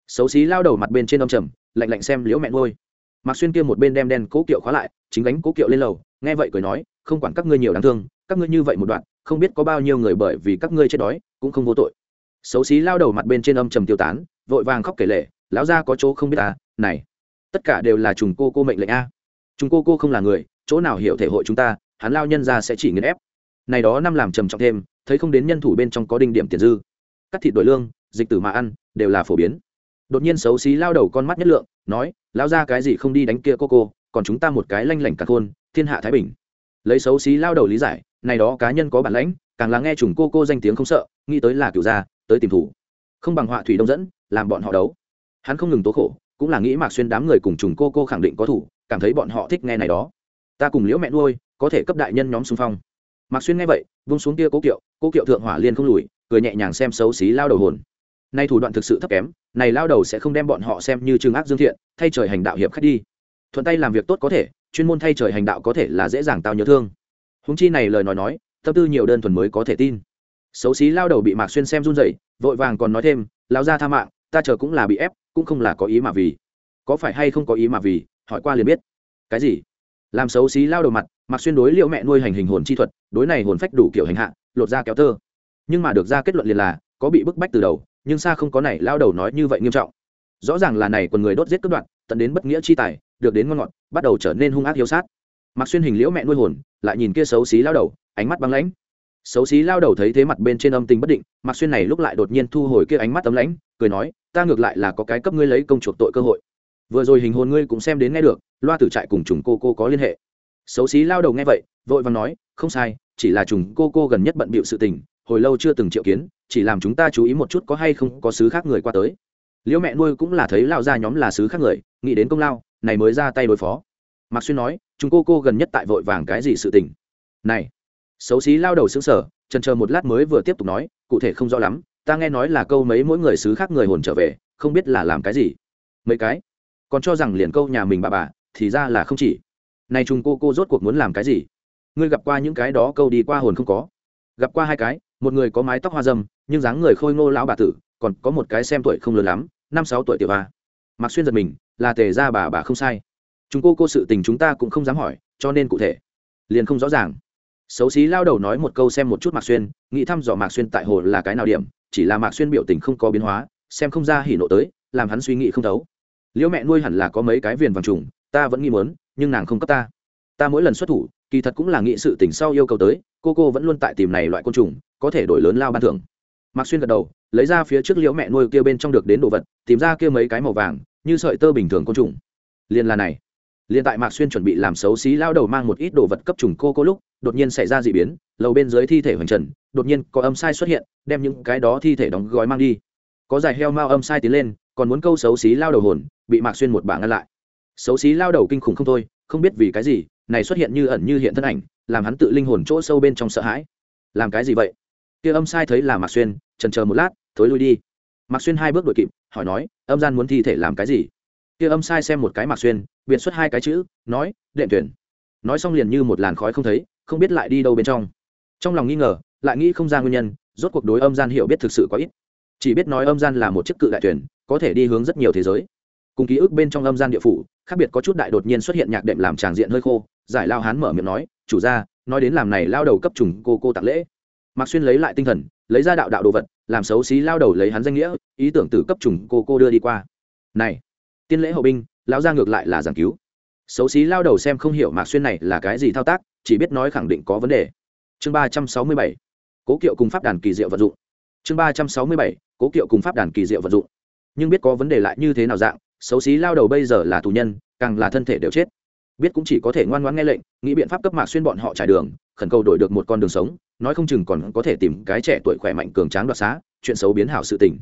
Xấu xí lao đầu mặt bên trên âm trầm, lạnh lạnh xem liễu mẹ nuôi mạc xuyên kia một bên đem đen cố kiệu khóa lại chính đánh cố kiệu lên lầu nghe vậy cười nói không quản các ngươi nhiều đáng thương các ngươi như vậy một đoạn không biết có bao nhiêu người bởi vì các ngươi chết đói cũng không vô tội. Xấu xí lao đầu mặt bên trên âm trầm tiêu tán vội vàng khóc kể lệ lão ra có chỗ không biết à, này tất cả đều là trùng cô cô mệnh lệnh a. Chúng cô cô không là người chỗ nào hiểu thể hội chúng ta hắn lao nhân ra sẽ chỉ nghiền ép. Này đó năm làm trầm trọng thêm thấy không đến nhân thủ bên trong có đinh điểm tiền dư. Cắt thịt đổi lương dịch tử mà ăn đều là phổ biến. Đột nhiên xấu xí lao đầu con mắt nhất lượng nói lao ra cái gì không đi đánh kia cô cô, còn chúng ta một cái lanh lảnh cả khôn thiên hạ thái bình. Lấy xấu xí lao đầu lý giải, này đó cá nhân có bản lãnh, càng là nghe trùng cô cô danh tiếng không sợ, nghĩ tới là kiểu gia, tới tìm thủ. Không bằng họa thủy đông dẫn, làm bọn họ đấu. Hắn không ngừng tố khổ, cũng là nghĩ mạc xuyên đám người cùng trùng cô cô khẳng định có thủ, cảm thấy bọn họ thích nghe này đó. Ta cùng liễu mẹ nuôi, có thể cấp đại nhân nhóm xung phong. Mạc xuyên nghe vậy, vung xuống kia cố kiệu cố kiệu thượng hỏa liên không lùi, cười nhẹ nhàng xem xấu xí lao đầu hồn. Nay thủ đoạn thực sự thấp kém này lao đầu sẽ không đem bọn họ xem như trừng ác dương thiện, thay trời hành đạo hiệp khách đi. Thuận tay làm việc tốt có thể, chuyên môn thay trời hành đạo có thể là dễ dàng tao nhớ thương. Húng chi này lời nói nói, tâm tư nhiều đơn thuần mới có thể tin. Xấu xí lao đầu bị mạc xuyên xem run rẩy, vội vàng còn nói thêm lao ra tha mạng, ta chờ cũng là bị ép, cũng không là có ý mà vì. Có phải hay không có ý mà vì? hỏi qua liền biết. Cái gì? Làm xấu xí lao đầu mặt, mạc xuyên đối liệu mẹ nuôi hành hình hồn chi thuật, đối này hồn phách đủ kiểu hành hạ, lột ra kéo tơ. Nhưng mà được ra kết luận liền là, có bị bức bách từ đầu nhưng xa không có này lao đầu nói như vậy nghiêm trọng. Rõ ràng là này còn người đốt giết cướp đoạn tận đến bất nghĩa chi tài, được đến ngon ngọt, bắt đầu trở nên hung ác hiếu sát. Mặc xuyên hình liễu mẹ nuôi hồn, lại nhìn kia xấu xí lao đầu, ánh mắt băng lãnh. Xấu xí lao đầu thấy thế mặt bên trên âm tình bất định mặc xuyên này lúc lại đột nhiên thu hồi kia ánh mắt tấm lãnh, cười nói, ta ngược lại là có cái cấp ngươi lấy công chuộc tội cơ hội. Vừa rồi hình hồn ngươi cũng xem đến nghe được, loa tử trại cùng trùng cô cô có liên hệ. Xấu xí lao đầu nghe vậy, vội vàng nói, không sai, chỉ là trùng cô cô gần nhất bận bịu sự tình, hồi lâu chưa từng triệu kiến chỉ làm chúng ta chú ý một chút có hay không có sứ khác người qua tới. Liễu mẹ nuôi cũng là thấy lao ra nhóm là sứ khác người, nghĩ đến công lao, này mới ra tay đối phó. Mạc xuyên nói, chúng cô cô gần nhất tại vội vàng cái gì sự tình? Này. Xấu xí lao đầu xứng sở trần chờ một lát mới vừa tiếp tục nói, cụ thể không rõ lắm, ta nghe nói là câu mấy mỗi người sứ khác người hồn trở về, không biết là làm cái gì. Mấy cái? Còn cho rằng liền câu nhà mình bà bà, thì ra là không chỉ. Này chúng cô cô rốt cuộc muốn làm cái gì? Ngươi gặp qua những cái đó câu đi qua hồn không có? Gặp qua hai cái, một người có mái tóc hoa dâm nhưng dáng người khôi ngô lão bà tử còn có một cái xem tuổi không lớn lắm, năm sáu tuổi tiểu ba mặc xuyên giật mình, là tề ra bà bà không sai. Chúng cô cô sự tình chúng ta cũng không dám hỏi, cho nên cụ thể liền không rõ ràng. Xấu xí lao đầu nói một câu xem một chút mạc xuyên, nghĩ thăm dò mạc xuyên tại hồ là cái nào điểm, chỉ là mạc xuyên biểu tình không có biến hóa, xem không ra hỉ nộ tới, làm hắn suy nghĩ không thấu. Liễu mẹ nuôi hẳn là có mấy cái viền vàng trùng, ta vẫn nghĩ mớn nhưng nàng không cấp ta. Ta mỗi lần xuất thủ, kỳ thật cũng là nghị sự tỉnh sau yêu cầu tới, cô cô vẫn luôn tại tìm này loại côn trùng, có thể đổi lớn lao ban thưởng mạc xuyên gật đầu, lấy ra phía trước liễu mẹ nuôi kia bên trong được đến đồ vật, tìm ra kia mấy cái màu vàng, như sợi tơ bình thường côn trùng. Liền là này. Liền tại mạc xuyên chuẩn bị làm xấu xí lao đầu mang một ít đồ vật cấp trùng cô cô lúc, đột nhiên xảy ra d ị biến, lầu bên dưới thi thể hoành trần, đột nhiên có âm sai xuất hiện, đem những cái đó thi thể đóng gói mang đi. Có dài heo mao âm sai tiến lên, còn muốn câu xấu xí lao đầu hồn, bị mạc xuyên một bảng ngăn lại. Xấu xí lao đầu kinh khủng không thôi, không biết vì cái gì, này xuất hiện như ẩn như hiện thân ảnh, làm hắn tự linh hồn chỗ sâu bên trong sợ hãi. Làm cái gì vậy? Kia âm sai thấy là mạc xuyên trần chờ một lát, thối lui đi. Mạc xuyên hai bước đuổi kịp, hỏi nói, âm gian muốn thi thể làm cái gì? Kia âm sai xem một cái mạc xuyên biện xuất hai cái chữ, nói, đệm tuyển. Nói xong liền như một làn khói không thấy, không biết lại đi đâu bên trong. Trong lòng nghi ngờ, lại nghĩ không ra nguyên nhân, rốt cuộc đối âm gian hiểu biết thực sự có ít. Chỉ biết nói âm gian là một chiếc cự đại tuyển, có thể đi hướng rất nhiều thế giới. Cùng ký ức bên trong âm gian địa phủ, khác biệt có chút đại đột nhiên xuất hiện nhạc đệm làm tràng diện hơi khô, giải lao hán mở miệng nói, chủ gia, nói đến làm này lao đầu cấp trùng cô cô tặng lễ mạc xuyên lấy lại tinh thần, lấy ra đạo đạo đồ vật, làm xấu xí lao đầu lấy hắn danh nghĩa, ý tưởng từ cấp trùng cô cô đưa đi qua. Này, tiên lễ hậu binh, lão ra ngược lại là giảng cứu. Xấu xí lao đầu xem không hiểu mạc xuyên này là cái gì thao tác, chỉ biết nói khẳng định có vấn đề. Chương ba trăm sáu mươi bảy, cố kiệu cùng pháp đàn kỳ diệu vật dụng. Chương ba trăm sáu mươi bảy, cố kiệu cùng pháp đàn kỳ diệu vật dụng. Nhưng biết có vấn đề lại như thế nào dạng, xấu xí lao đầu bây giờ là tù nhân, càng là thân thể đều chết. Biết cũng chỉ có thể ngoan ngoãn nghe lệnh, nghĩ biện pháp cấp mạc xuyên bọn họ trải đường, khẩn cầu đổi được một con đường sống nói không chừng còn có thể tìm cái trẻ tuổi khỏe mạnh cường tráng đoạt xá, chuyện xấu biến hảo sự tình.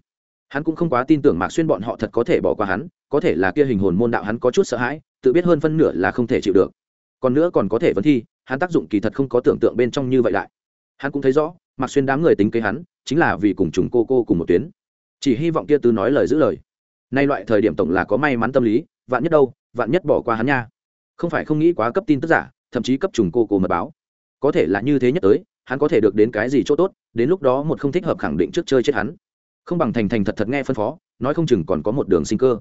Hắn cũng không quá tin tưởng mạc xuyên bọn họ thật có thể bỏ qua hắn, có thể là kia hình hồn môn đạo hắn có chút sợ hãi, tự biết hơn phân nửa là không thể chịu được. Còn nữa còn có thể vấn thi, hắn tác dụng kỳ thật không có tưởng tượng bên trong như vậy lại. Hắn cũng thấy rõ, mạc xuyên đám người tính kế hắn, chính là vì cùng chúng cô cô cùng một tuyến. Chỉ hy vọng kia tứ nói lời giữ lời. Nay loại thời điểm tổng là có may mắn tâm lý, vạn nhất đâu, vạn nhất bỏ qua hắn nha. Không phải không nghĩ quá cấp tin tức giả, thậm chí cấp trùng cô cô mật báo. Có thể là như thế nhất tới hắn có thể được đến cái gì chỗ tốt, đến lúc đó một không thích hợp khẳng định trước chơi chết hắn. Không bằng thành thành thật thật nghe phân phó, nói không chừng còn có một đường sinh cơ.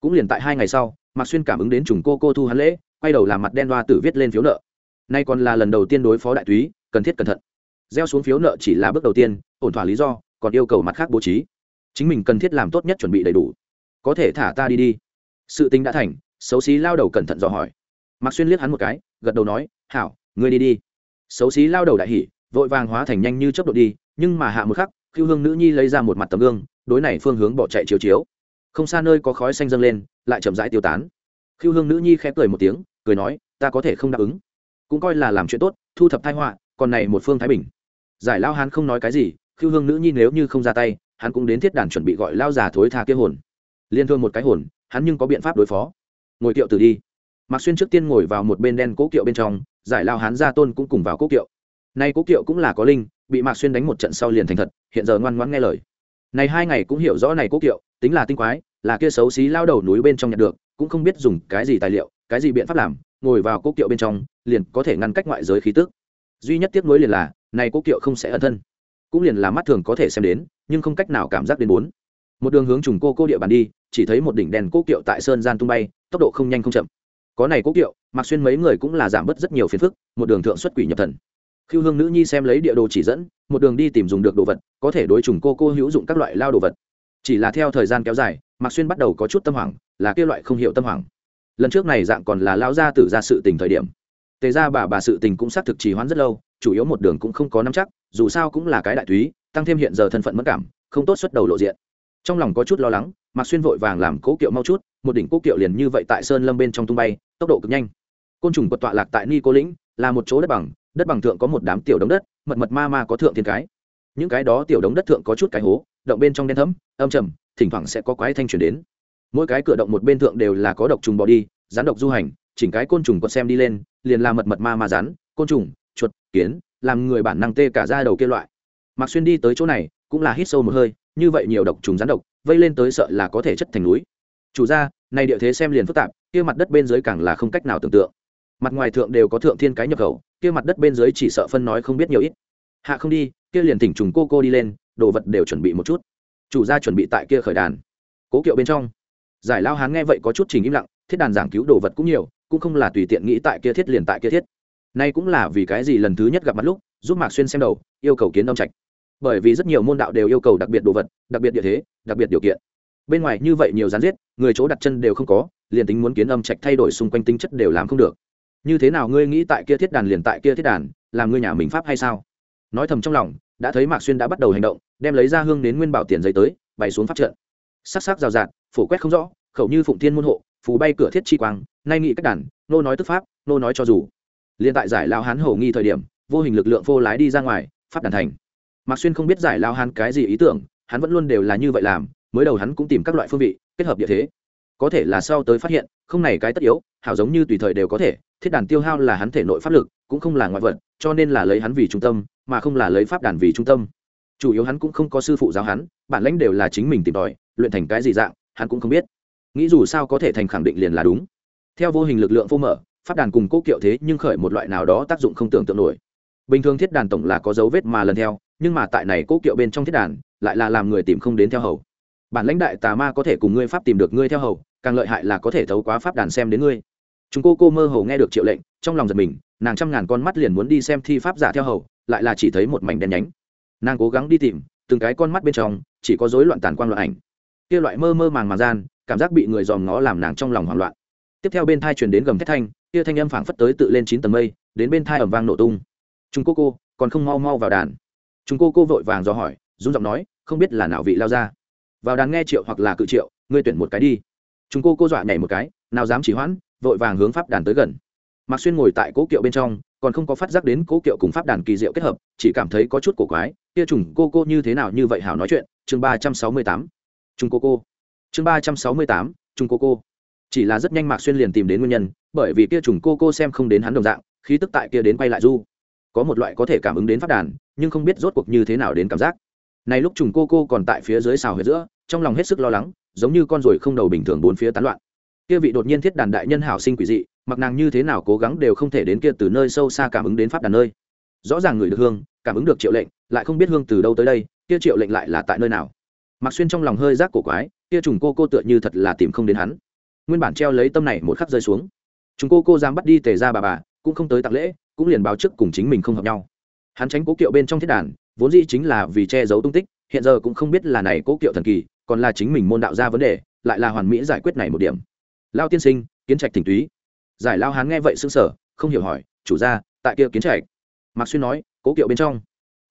Cũng liền tại hai ngày sau, mạc xuyên cảm ứng đến trùng cô cô thu hắn lễ, quay đầu làm mặt đen đoa tử viết lên phiếu nợ. Nay còn là lần đầu tiên đối phó đại túy, cần thiết cẩn thận. Gieo xuống phiếu nợ chỉ là bước đầu tiên, ổn thỏa lý do, còn yêu cầu mặt khác bố trí. Chính mình cần thiết làm tốt nhất chuẩn bị đầy đủ. Có thể thả ta đi đi. Sự tính đã thành, xấu xí lao đầu cẩn thận dò hỏi. Mạc xuyên liếc hắn một cái, gật đầu nói, hảo, ngươi đi đi. Xấu xí lao đầu đại hỉ vội vàng hóa thành nhanh như chớp độ đi, nhưng mà hạ một khắc khiêu hương nữ nhi lấy ra một mặt tấm gương, đối này phương hướng bỏ chạy chiếu chiếu. Không xa nơi có khói xanh dâng lên, lại chậm rãi tiêu tán. Khiêu hương nữ nhi khẽ cười một tiếng, cười nói, ta có thể không đáp ứng. Cũng coi là làm chuyện tốt, thu thập thai họa, còn này một phương thái bình. Giải lao Hán không nói cái gì khiêu hương nữ nhi nếu như không ra tay, hắn cũng đến thiết đàn chuẩn bị gọi lao già thối tha kia hồn. Liên thương một cái hồn, hắn nhưng có biện pháp đối phó. Ngồi kiệu tử đi. Mạc xuyên trước tiên ngồi vào một bên đen cố kiệu bên trong, giải lao Hán gia tôn cũng cùng vào cố kiệu nay cố kiệu cũng là có linh, bị mạc xuyên đánh một trận sau liền thành thật, hiện giờ ngoan ngoãn nghe lời. Này hai ngày cũng hiểu rõ này cố kiệu, tính là tinh quái, là kia xấu xí lao đầu núi bên trong nhận được, cũng không biết dùng cái gì tài liệu, cái gì biện pháp làm, ngồi vào cố kiệu bên trong, liền có thể ngăn cách ngoại giới khí tức. Duy nhất tiếc nuối liền là, này cố kiệu không sẽ ẩn thân. Cũng liền là mắt thường có thể xem đến, nhưng không cách nào cảm giác đến bốn. Một đường hướng trùng cô cô địa bàn đi, chỉ thấy một đỉnh đèn cố kiệu tại sơn gian tung bay, tốc độ không nhanh không chậm. Có này cố kiệu, mạc xuyên mấy người cũng là giảm bớt rất nhiều phiền phức, một đường thượng xuất quỷ nhập thần khiêu hương nữ nhi xem lấy địa đồ chỉ dẫn, một đường đi tìm dùng được đồ vật, có thể đối trùng cô cô hữu dụng các loại lao đồ vật. Chỉ là theo thời gian kéo dài, mạc xuyên bắt đầu có chút tâm hoảng, là kia loại không hiểu tâm hoảng. Lần trước này dạng còn là lao ra tử ra sự tình thời điểm. Tề ra bà bà sự tình cũng xác thực trì hoãn rất lâu, chủ yếu một đường cũng không có nắm chắc, dù sao cũng là cái đại túy, tăng thêm hiện giờ thân phận mất cảm, không tốt xuất đầu lộ diện. Trong lòng có chút lo lắng, mạc xuyên vội vàng làm cố kiệu mau chút, một đỉnh cố kiệu liền như vậy tại sơn lâm bên trong tung bay, tốc độ cực nhanh. Côn trùng quật tọa lạc tại ni cô lĩnh, là một chỗ đất bằng đất bằng thượng có một đám tiểu đống đất, mật mật ma ma có thượng thiên cái. Những cái đó tiểu đống đất thượng có chút cái hố, động bên trong đen thấm âm trầm, thỉnh thoảng sẽ có quái thanh chuyển đến. Mỗi cái cửa động một bên thượng đều là có độc trùng bỏ đi, rắn độc du hành, chỉnh cái côn trùng còn xem đi lên, liền làm mật mật ma ma rắn, côn trùng, chuột, kiến, làm người bản năng tê cả ra đầu kia loại. Mạc xuyên đi tới chỗ này, cũng là hít sâu một hơi, như vậy nhiều độc trùng rắn độc, vây lên tới sợ là có thể chất thành núi. Chủ ra, này địa thế xem liền phức tạp, kia mặt đất bên dưới càng là không cách nào tưởng tượng. Mặt ngoài thượng đều có thượng thiên cái nhập khẩu kia mặt đất bên dưới chỉ sợ phân nói không biết nhiều ít. Hạ không đi, kia liền thỉnh trùng cô cô đi lên, đồ vật đều chuẩn bị một chút. Chủ gia chuẩn bị tại kia khởi đàn. Cố kiệu bên trong. Giải lao hán nghe vậy có chút trình im lặng, thiết đàn giảng cứu đồ vật cũng nhiều, cũng không là tùy tiện nghĩ tại kia thiết liền tại kia thiết. Nay cũng là vì cái gì lần thứ nhất gặp mặt lúc, giúp mạc xuyên xem đầu, yêu cầu kiến âm trạch. Bởi vì rất nhiều môn đạo đều yêu cầu đặc biệt đồ vật, đặc biệt địa thế, đặc biệt điều kiện. Bên ngoài như vậy nhiều gián giết, người chỗ đặt chân đều không có, liền tính muốn kiến âm trạch thay đổi xung quanh tính chất đều làm không được như thế nào ngươi nghĩ tại kia thiết đàn liền tại kia thiết đàn, làm ngươi nhà mình pháp hay sao? Nói thầm trong lòng, đã thấy mạc xuyên đã bắt đầu hành động, đem lấy ra hương đến nguyên bảo tiền giấy tới, bày xuống pháp trận. Sắc sắc rào rạt, phổ quét không rõ, khẩu như phụng thiên môn hộ, phù bay cửa thiết chi quang, nay nghị cách đàn, nô nói tức pháp, nô nói cho dù. Liền tại giải lao hán hầu nghi thời điểm, vô hình lực lượng vô lái đi ra ngoài, pháp đàn thành. Mạc xuyên không biết giải lao hán cái gì ý tưởng, hắn vẫn luôn đều là như vậy làm, mới đầu hắn cũng tìm các loại phương vị, kết hợp địa thế có thể là sau tới phát hiện, không này cái tất yếu, hảo giống như tùy thời đều có thể, thiết đàn tiêu hao là hắn thể nội pháp lực, cũng không là ngoại vật, cho nên là lấy hắn vì trung tâm, mà không là lấy pháp đàn vì trung tâm. Chủ yếu hắn cũng không có sư phụ giáo hắn, bản lãnh đều là chính mình tìm tòi, luyện thành cái gì dạng, hắn cũng không biết. Nghĩ dù sao có thể thành khẳng định liền là đúng. Theo vô hình lực lượng vô mở, pháp đàn cùng cố kiệu thế nhưng khởi một loại nào đó tác dụng không tưởng tượng nổi. Bình thường thiết đàn tổng là có dấu vết mà lần theo, nhưng mà tại này cố kiệu bên trong thiết đàn, lại là làm người tìm không đến theo hầu. Bản lãnh đại tà ma có thể cùng ngươi pháp tìm được ngươi theo hầu càng lợi hại là có thể thấu quá pháp đàn xem đến ngươi. Chúng cô cô mơ hồ nghe được triệu lệnh, trong lòng giật mình, nàng trăm ngàn con mắt liền muốn đi xem thi pháp giả theo hầu, lại là chỉ thấy một mảnh đen nhánh. Nàng cố gắng đi tìm, từng cái con mắt bên trong, chỉ có rối loạn tàn quang loạn ảnh. Kia loại mơ mơ màng màng gian, cảm giác bị người dòm ngó làm nàng trong lòng hoảng loạn. Tiếp theo bên thai truyền đến gầm thét thanh, kia thanh âm phảng phất tới tự lên chín tầng mây, đến bên thai ẩm vang nổ tung. Chúng cô cô, còn không mau mau vào đàn. Chúng cô cô vội vàng do hỏi, run giọng nói, không biết là nào vị lao ra. Vào đàn nghe triệu hoặc là cự triệu, ngươi tuyển một cái đi chúng cô cô dọa nhảy một cái, nào dám chỉ hoãn, vội vàng hướng pháp đàn tới gần. Mạc xuyên ngồi tại cố kiệu bên trong, còn không có phát giác đến cố kiệu cùng pháp đàn kỳ diệu kết hợp, chỉ cảm thấy có chút cổ quái, kia trùng cô cô như thế nào như vậy hảo nói chuyện? Chương ba trăm sáu mươi tám. Trùng cô cô. Chương ba trăm sáu mươi tám Trùng cô cô. Chỉ là rất nhanh mạc xuyên liền tìm đến nguyên nhân, bởi vì kia trùng cô cô xem không đến hắn đồng dạng, khí tức tại kia đến quay lại du. Có một loại có thể cảm ứng đến phát đàn, nhưng không biết rốt cuộc như thế nào đến cảm giác. Này lúc trùng cô cô còn tại phía dưới xào huyệt giữa trong lòng hết sức lo lắng, giống như con ruồi không đầu bình thường bốn phía tán loạn. Kia vị đột nhiên thiết đàn đại nhân hảo sinh quỷ dị, mặc nàng như thế nào cố gắng đều không thể đến kia từ nơi sâu xa cảm ứng đến pháp đàn nơi. Rõ ràng người được hương, cảm ứng được triệu lệnh, lại không biết hương từ đâu tới đây, kia triệu lệnh lại là tại nơi nào. Mặc xuyên trong lòng hơi rác cổ quái, kia trùng cô cô tựa như thật là tìm không đến hắn. Nguyên bản treo lấy tâm này một khắc rơi xuống. Chúng cô cô dám bắt đi tề ra bà bà, cũng không tới tặng lễ, cũng liền báo trước cùng chính mình không hợp nhau. Hắn tránh cố kiệu bên trong thiết đàn, vốn dĩ chính là vì che giấu tung tích, hiện giờ cũng không biết là này cố kiệu thần kỳ còn là chính mình môn đạo ra vấn đề, lại là hoàn mỹ giải quyết này một điểm. Lao tiên sinh, kiến trạch thỉnh túy. Giải lao hán nghe vậy xưng sở không hiểu hỏi, chủ gia, tại kia kiến trạch? Mạc xuyên nói, cố kiệu bên trong.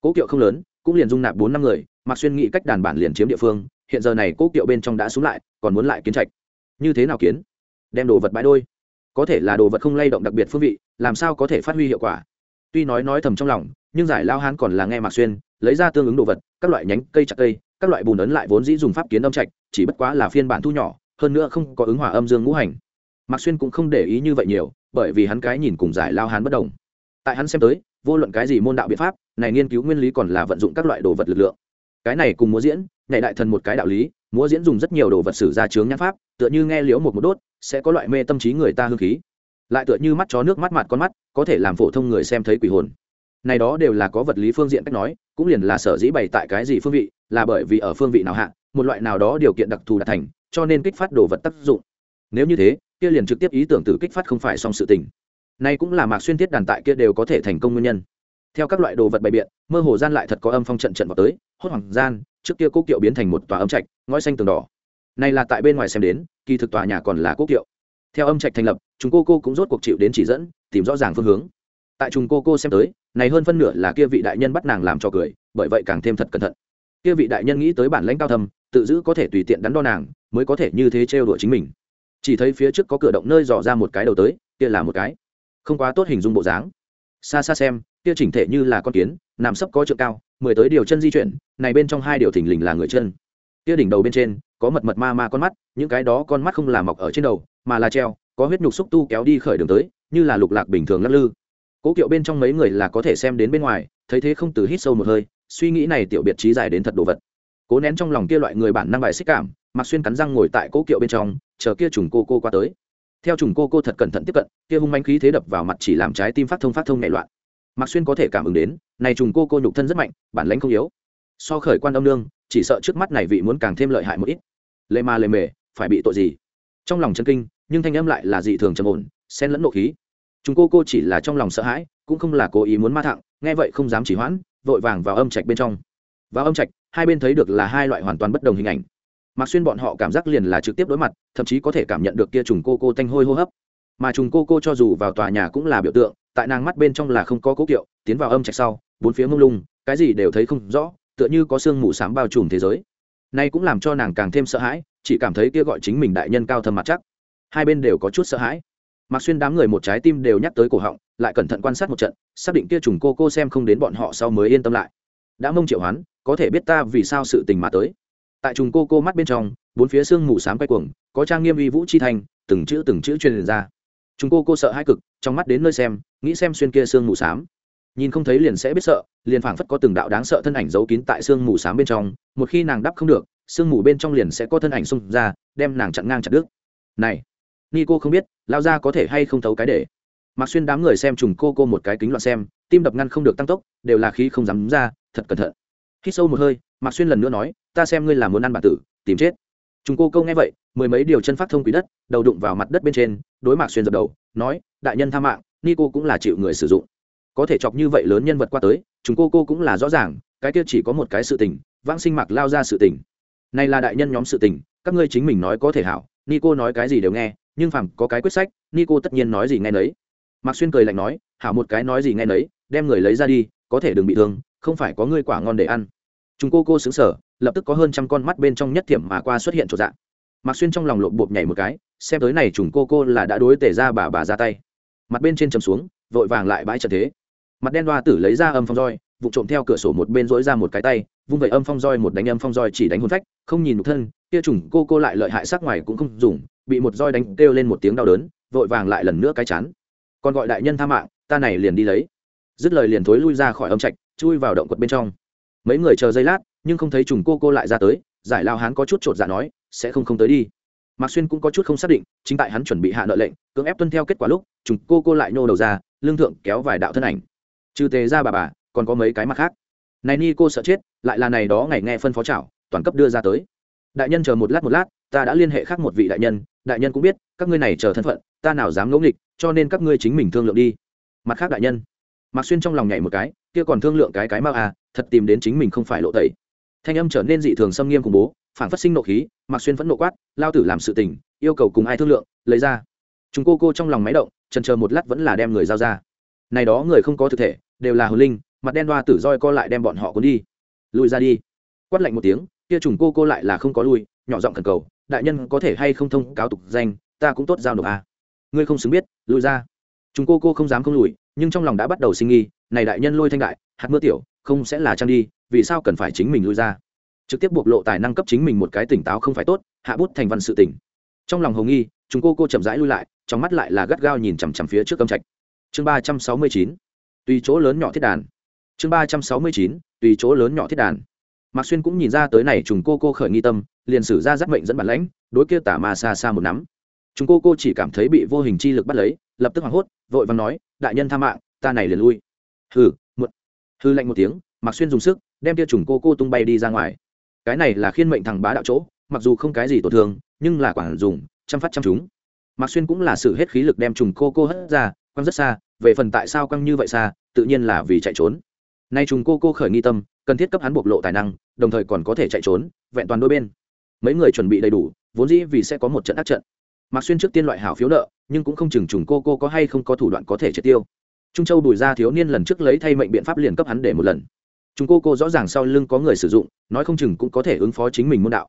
Cố kiệu không lớn, cũng liền dung nạp bốn năm người, mạc xuyên nghĩ cách đàn bản liền chiếm địa phương, hiện giờ này cố kiệu bên trong đã xuống lại, còn muốn lại kiến trạch. Như thế nào kiến? Đem đồ vật bãi đôi. Có thể là đồ vật không lay động đặc biệt phương vị, làm sao có thể phát huy hiệu quả? Tuy nói nói thầm trong lòng, nhưng giải lao hán còn là nghe mạc xuyên, lấy ra tương ứng đồ vật, các loại nhánh cây chặt cây các loại bùn ấn lại vốn dĩ dùng pháp kiến âm trạch, chỉ bất quá là phiên bản thu nhỏ, hơn nữa không có ứng hòa âm dương ngũ hành. Mạc xuyên cũng không để ý như vậy nhiều, bởi vì hắn cái nhìn cùng giải lao hán bất đồng. Tại hắn xem tới, vô luận cái gì môn đạo biện pháp, này nghiên cứu nguyên lý còn là vận dụng các loại đồ vật lực lượng. Cái này cùng múa diễn, nhảy đại thần một cái đạo lý, múa diễn dùng rất nhiều đồ vật sử ra chướng nhãn pháp, tựa như nghe liễu một một đốt, sẽ có loại mê tâm trí người ta hương khí. Lại tựa như mắt chó nước mắt mặt con mắt, có thể làm phổ thông người xem thấy quỷ hồn. Này đó đều là có vật lý phương diện cách nói, cũng liền là sở dĩ bày tại cái gì phương vị là bởi vì ở phương vị nào hạ, một loại nào đó điều kiện đặc thù đạt thành, cho nên kích phát đồ vật tác dụng. Nếu như thế, kia liền trực tiếp ý tưởng từ kích phát không phải song sự tình. Nay cũng là mạc xuyên thiết đàn tại kia đều có thể thành công nguyên nhân. Theo các loại đồ vật bày biện, mơ hồ gian lại thật có âm phong trận trận vào tới, hốt hoảng gian, trước kia cố kiệu biến thành một tòa âm trạch, ngói xanh tường đỏ. Này là tại bên ngoài xem đến, kỳ thực tòa nhà còn là cố kiệu. Theo âm trạch thành lập, chúng cô cô cũng rốt cuộc chịu đến chỉ dẫn, tìm rõ ràng phương hướng. Tại chúng cô cô xem tới, này hơn phân nửa là kia vị đại nhân bắt nàng làm cho cười, bởi vậy càng thêm thật cẩn thận kia vị đại nhân nghĩ tới bản lãnh cao thâm, tự giữ có thể tùy tiện đắn đo nàng, mới có thể như thế trêu đùa chính mình. Chỉ thấy phía trước có cửa động nơi dò ra một cái đầu tới, kia là một cái. Không quá tốt hình dung bộ dáng. Xa xa xem, kia chỉnh thể như là con kiến, nằm sấp có trượng cao, mười tới điều chân di chuyển, này bên trong hai điều thình lình là người chân. Kia đỉnh đầu bên trên, có mật mật ma ma con mắt, những cái đó con mắt không là mọc ở trên đầu, mà là treo, có huyết nhục xúc tu kéo đi khởi đường tới, như là lục lạc bình thường lắc lư. Cố kiệu bên trong mấy người là có thể xem đến bên ngoài, thấy thế không từ hít sâu một hơi suy nghĩ này tiểu biệt trí dài đến thật đồ vật. Cố nén trong lòng kia loại người bản năng bài xích cảm mặc xuyên cắn răng ngồi tại cố kiệu bên trong, chờ kia trùng cô cô qua tới. Theo trùng cô cô thật cẩn thận tiếp cận, kia hung manh khí thế đập vào mặt chỉ làm trái tim phát thông phát thông nhẹ loạn. Mặc xuyên có thể cảm ứng đến, này trùng cô cô nhục thân rất mạnh, bản lãnh không yếu. So khởi quan âm nương, chỉ sợ trước mắt này vị muốn càng thêm lợi hại một ít. Lê ma lê mề, phải bị tội gì? Trong lòng chân kinh, nhưng thanh âm lại là dị thường trầm ổn, xen lẫn nộ khí. Chúng cô cô chỉ là trong lòng sợ hãi, cũng không là cố ý muốn ma thẳng, nghe vậy không dám chỉ hoãn vội vàng vào âm trạch bên trong. Vào âm trạch, hai bên thấy được là hai loại hoàn toàn bất đồng hình ảnh. Mặc xuyên bọn họ cảm giác liền là trực tiếp đối mặt, thậm chí có thể cảm nhận được kia trùng cô cô tanh hôi hô hấp. Mà trùng cô cô cho dù vào tòa nhà cũng là biểu tượng, tại nàng mắt bên trong là không có cố kiệu, tiến vào âm trạch sau, bốn phía mông lung, cái gì đều thấy không rõ, tựa như có sương mù s bao trùm thế giới. Nay cũng làm cho nàng càng thêm sợ hãi, chỉ cảm thấy kia gọi chính mình đại nhân cao thâm mặt chắc. Hai bên đều có chút sợ hãi. Mặc xuyên đám người một trái tim đều nhắc tới cổ họng lại cẩn thận quan sát một trận, xác định kia trùng cô cô xem không đến bọn họ sau mới yên tâm lại. Đã mông triệu hoán, có thể biết ta vì sao sự tình mà tới. Tại trùng cô cô mắt bên trong, bốn phía xương mù s á m quay cuồng, có trang nghiêm uy vũ chi thành, từng chữ từng chữ truyền ra. Chúng cô cô sợ hai cực, trong mắt đến nơi xem, nghĩ xem xuyên kia xương mù s á m nhìn không thấy liền sẽ biết sợ, liền phảng phất có từng đạo đáng sợ thân ảnh giấu kín tại xương mù s á m bên trong, một khi nàng đắp không được xương mù bên trong liền sẽ có thân ảnh xung ra, đem nàng chặn ngang chặt đứt. Này ni cô không biết lao ra có thể hay không thấu cái để mặc xuyên đám người xem trùng cô cô một cái kính loạn xem, tim đập ngăn không được tăng tốc, đều là khí không dám ra, thật cẩn thận. Khi sâu một hơi, mạc xuyên lần nữa nói, ta xem ngươi là muốn ăn bản tử, tìm chết. Chúng cô câu nghe vậy, mười mấy điều chân phát thông quý đất, đầu đụng vào mặt đất bên trên, đối mạc xuyên dập đầu, nói, đại nhân tha mạng, ni cô cũng là chịu người sử dụng. Có thể chọc như vậy lớn nhân vật qua tới chúng cô cô cũng là rõ ràng, cái kia chỉ có một cái sự tình, vãng sinh mạc lao ra sự tình. Này là đại nhân nhóm sự tình, các ngươi chính mình nói có thể hảo nico nói cái gì đều nghe, nhưng phàm có cái quyết sách nico tất nhiên nói gì nghe nấy mạc xuyên cười lạnh nói, hảo một cái nói gì nghe nấy, đem người lấy ra đi, có thể đừng bị thương, không phải có ngươi quả ngon để ăn. Chúng cô cô xứng sở lập tức có hơn trăm con mắt bên trong nhất thiểm mà qua xuất hiện chỗ dạng mạc xuyên trong lòng lộp bộp nhảy một cái, xem tới này trùng cô cô là đã đối tể ra bà bà ra tay. Mặt bên trên chầm xuống, vội vàng lại bãi trận thế. Mặt đen đoa tử lấy ra âm phong roi, vụ trộm theo cửa sổ một bên dỗi ra một cái tay, vung về âm phong roi một đánh âm phong roi chỉ đánh hôn phách, không nhìn một thân, kia trùng cô cô lại lợi hại sắc ngoài cũng không dùng, bị một roi đánh kêu lên một tiếng đau đớn, vội vàng lại lần nữa cái chán còn gọi đại nhân tha mạng, ta này liền đi lấy. Dứt lời liền thối lui ra khỏi âm trạch, chui vào động quật bên trong. Mấy người chờ giây lát, nhưng không thấy trùng cô cô lại ra tới, giải lao hán có chút chột dạ nói, sẽ không không tới đi. Mạc xuyên cũng có chút không xác định, chính tại hắn chuẩn bị hạ nợ lệnh, cưỡng ép tuân theo kết quả lúc, trùng cô cô lại nhô đầu ra, lương thượng kéo vài đạo thân ảnh. Trừ tề ra bà bà, còn có mấy cái mặt khác. Này ni cô sợ chết, lại là này đó ngày nghe phân phó chảo, toàn cấp đưa ra tới. Đại nhân chờ một lát một lát, ta đã liên hệ khác một vị đại nhân đại nhân cũng biết, các ngươi này chờ thân phận, ta nào dám ngẫu nghịch, cho nên các ngươi chính mình thương lượng đi. Mặt khác đại nhân, mạc xuyên trong lòng nhảy một cái, kia còn thương lượng cái cái mau à thật tìm đến chính mình không phải lộ tẩy. Thanh âm trở nên dị thường xâm nghiêm khủng bố phản phát sinh nộ khí, mạc xuyên vẫn nộ quát, lao tử làm sự tình, yêu cầu cùng ai thương lượng, lấy ra. Chúng cô cô trong lòng máy động trần chờ một lát vẫn là đem người giao ra. Này đó người không có thực thể, đều là hồn linh, mặt đen đoa tử roi co lại đem bọn họ cuốn đi. Lùi ra đi. Quát lạnh một tiếng, kia trùng cô cô lại là không có lui, nhỏ giọng thần cầu đại nhân có thể hay không thông cáo tục danh, ta cũng tốt giao nộp à. ngươi không xứng biết, lùi ra. Chúng cô cô không dám không lùi, nhưng trong lòng đã bắt đầu sinh nghi này đại nhân lôi thanh đại, hạt mưa tiểu, không sẽ là trang đi, vì sao cần phải chính mình lui ra? Trực tiếp bộc lộ tài năng cấp chính mình một cái tỉnh táo không phải tốt, hạ bút thành văn sự tỉnh. Trong lòng hồng nghi, chúng cô cô chậm rãi lui lại, trong mắt lại là gắt gao nhìn chằm chằm phía trước âm trạch. Chương ba trăm sáu mươi chín, tùy chỗ lớn nhỏ thiết đàn. Chương ba trăm sáu mươi chín, tùy chỗ lớn nhỏ thiết đàn. Mạc xuyên cũng nhìn ra tới này trùng cô cô khởi nghi tâm liền sử ra giác mệnh dẫn bản lãnh, đối kia tả ma xa xa một nắm. Chúng cô cô chỉ cảm thấy bị vô hình chi lực bắt lấy, lập tức hoảng hốt, vội vàng nói, đại nhân tha mạng, ta này liền lui. Hừ một hư lạnh một tiếng Mặc xuyên dùng sức, đem kia trùng cô cô tung bay đi ra ngoài. Cái này là khiên mệnh thằng bá đạo chỗ, mặc dù không cái gì tổn thương, nhưng là quản dùng, chăm phát chăm chúng. Mặc xuyên cũng là sự hết khí lực đem trùng cô cô hất ra, quăng rất xa, về phần tại sao quăng như vậy xa, tự nhiên là vì chạy trốn. Nay trùng cô cô khởi nghi tâm, cần thiết cấp hắn bộc lộ tài năng, đồng thời còn có thể chạy trốn, vẹn toàn đôi bên mấy người chuẩn bị đầy đủ, vốn dĩ vì sẽ có một trận ác trận. Mạc xuyên trước tiên loại hảo phiếu nợ, nhưng cũng không chừng trùng cô cô có hay không có thủ đoạn có thể triệt tiêu. Trung châu bùi ra thiếu niên lần trước lấy thay mệnh biện pháp liền cấp hắn để một lần. Chúng cô cô rõ ràng sau lưng có người sử dụng, nói không chừng cũng có thể ứng phó chính mình môn đạo.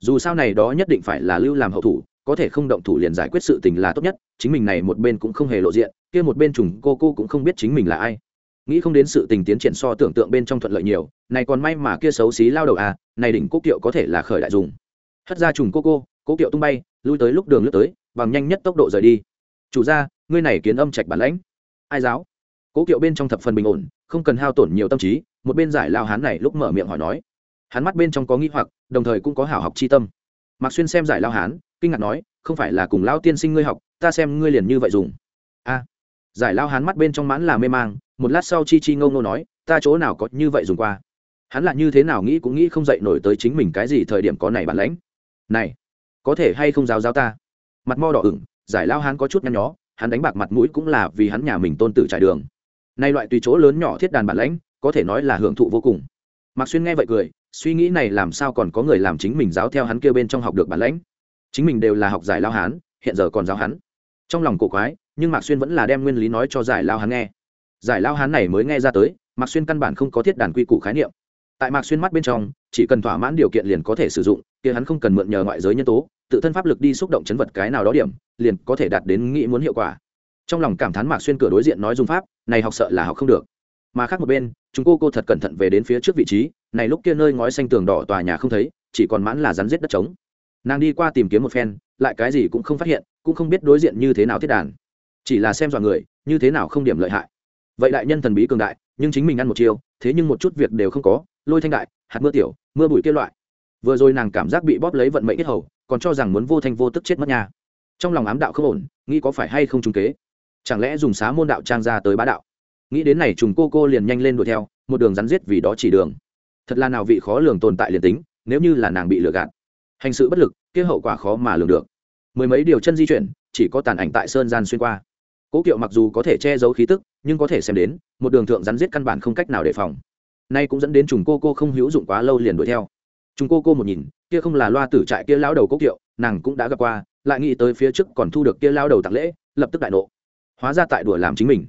Dù sao này đó nhất định phải là lưu làm hậu thủ, có thể không động thủ liền giải quyết sự tình là tốt nhất, chính mình này một bên cũng không hề lộ diện, kia một bên trùng cô cô cũng không biết chính mình là ai. Nghĩ không đến sự tình tiến triển so tưởng tượng bên trong thuận lợi nhiều, này còn may mà kia xấu xí lao đầu à này đỉnh cúc kiệu có thể là khởi đại dùng hất ra trùng cô cô, cố kiệu tung bay, lui tới lúc đường lướt tới, bằng nhanh nhất tốc độ rời đi. Chủ ra ngươi này kiến âm trạch bản lãnh. Ai giáo? Cố kiệu bên trong thập phần bình ổn, không cần hao tổn nhiều tâm trí, một bên giải lao hán này lúc mở miệng hỏi nói. Hắn mắt bên trong có nghi hoặc, đồng thời cũng có hảo học chi tâm. Mạc xuyên xem giải lao hán, kinh ngạc nói, không phải là cùng lao tiên sinh ngươi học, ta xem ngươi liền như vậy dùng. A. À. Giải lao hán mắt bên trong mãn là mê mang, một lát sau chi chi ngâu ngô nói, ta chỗ nào có như vậy dùng qua? Hắn là như thế nào nghĩ cũng nghĩ không dậy nổi tới chính mình cái gì thời điểm có này bản lãnh này, có thể hay không giáo giáo ta? Mặt mo đỏ ửng, giải lao hán có chút nhăn nhó, hắn đánh bạc mặt mũi cũng là vì hắn nhà mình tôn tử trải đường. Nay loại tùy chỗ lớn nhỏ thiết đàn bản lãnh, có thể nói là hưởng thụ vô cùng. Mạc xuyên nghe vậy cười, suy nghĩ này làm sao còn có người làm chính mình giáo theo hắn kêu bên trong học được bản lãnh? Chính mình đều là học giải lao hán, hiện giờ còn giáo hắn. Trong lòng cổ quái, nhưng mạc xuyên vẫn là đem nguyên lý nói cho giải lao hán nghe. Giải lao hán này mới nghe ra tới, mạc xuyên căn bản không có thiết đàn quy củ khái niệm. Tại mạc xuyên mắt bên trong, chỉ cần thỏa mãn điều kiện liền có thể sử dụng kia hắn không cần mượn nhờ ngoại giới nhân tố, tự thân pháp lực đi xúc động chấn vật cái nào đó điểm, liền có thể đạt đến nghĩ muốn hiệu quả. Trong lòng cảm thán mạc xuyên cửa đối diện nói dùng pháp, này học sợ là học không được. Mà khác một bên, chúng cô cô thật cẩn thận về đến phía trước vị trí, này lúc kia nơi ngói xanh tường đỏ tòa nhà không thấy, chỉ còn mãn là rắn giết đất trống. Nàng đi qua tìm kiếm một phen, lại cái gì cũng không phát hiện, cũng không biết đối diện như thế nào thiết đàn. Chỉ là xem dọa người, như thế nào không điểm lợi hại. Vậy đại nhân thần bí cường đại, nhưng chính mình ăn một chiều thế nhưng một chút việc đều không có, lôi thanh đại, hạt mưa tiểu, mưa bụi kia loại vừa rồi nàng cảm giác bị bóp lấy vận mệnh kết hầu, còn cho rằng muốn vô thanh vô tức chết mất nhà trong lòng ám đạo không ổn, nghĩ có phải hay không trúng kế? Chẳng lẽ dùng xá môn đạo trang ra tới bá đạo? Nghĩ đến này trùng cô cô liền nhanh lên đuổi theo, một đường rắn giết vì đó chỉ đường. Thật là nào vị khó lường tồn tại liền tính, nếu như là nàng bị lừa gạt. Hành sự bất lực, kia hậu quả khó mà lường được. Mười mấy điều chân di chuyển, chỉ có tàn ảnh tại sơn gian xuyên qua. Cố kiệu mặc dù có thể che giấu khí tức, nhưng có thể xem đến, một đường thượng rắn giết căn bản không cách nào đề phòng. Nay cũng dẫn đến trùng cô cô không hữu dụng quá lâu liền đuổi theo trùng cô cô một nhìn, kia không là loa tử trại kia lao đầu cốc kiệu, nàng cũng đã gặp qua, lại nghĩ tới phía trước còn thu được kia lao đầu tặng lễ, lập tức đại nộ. Hóa ra tại đùa làm chính mình.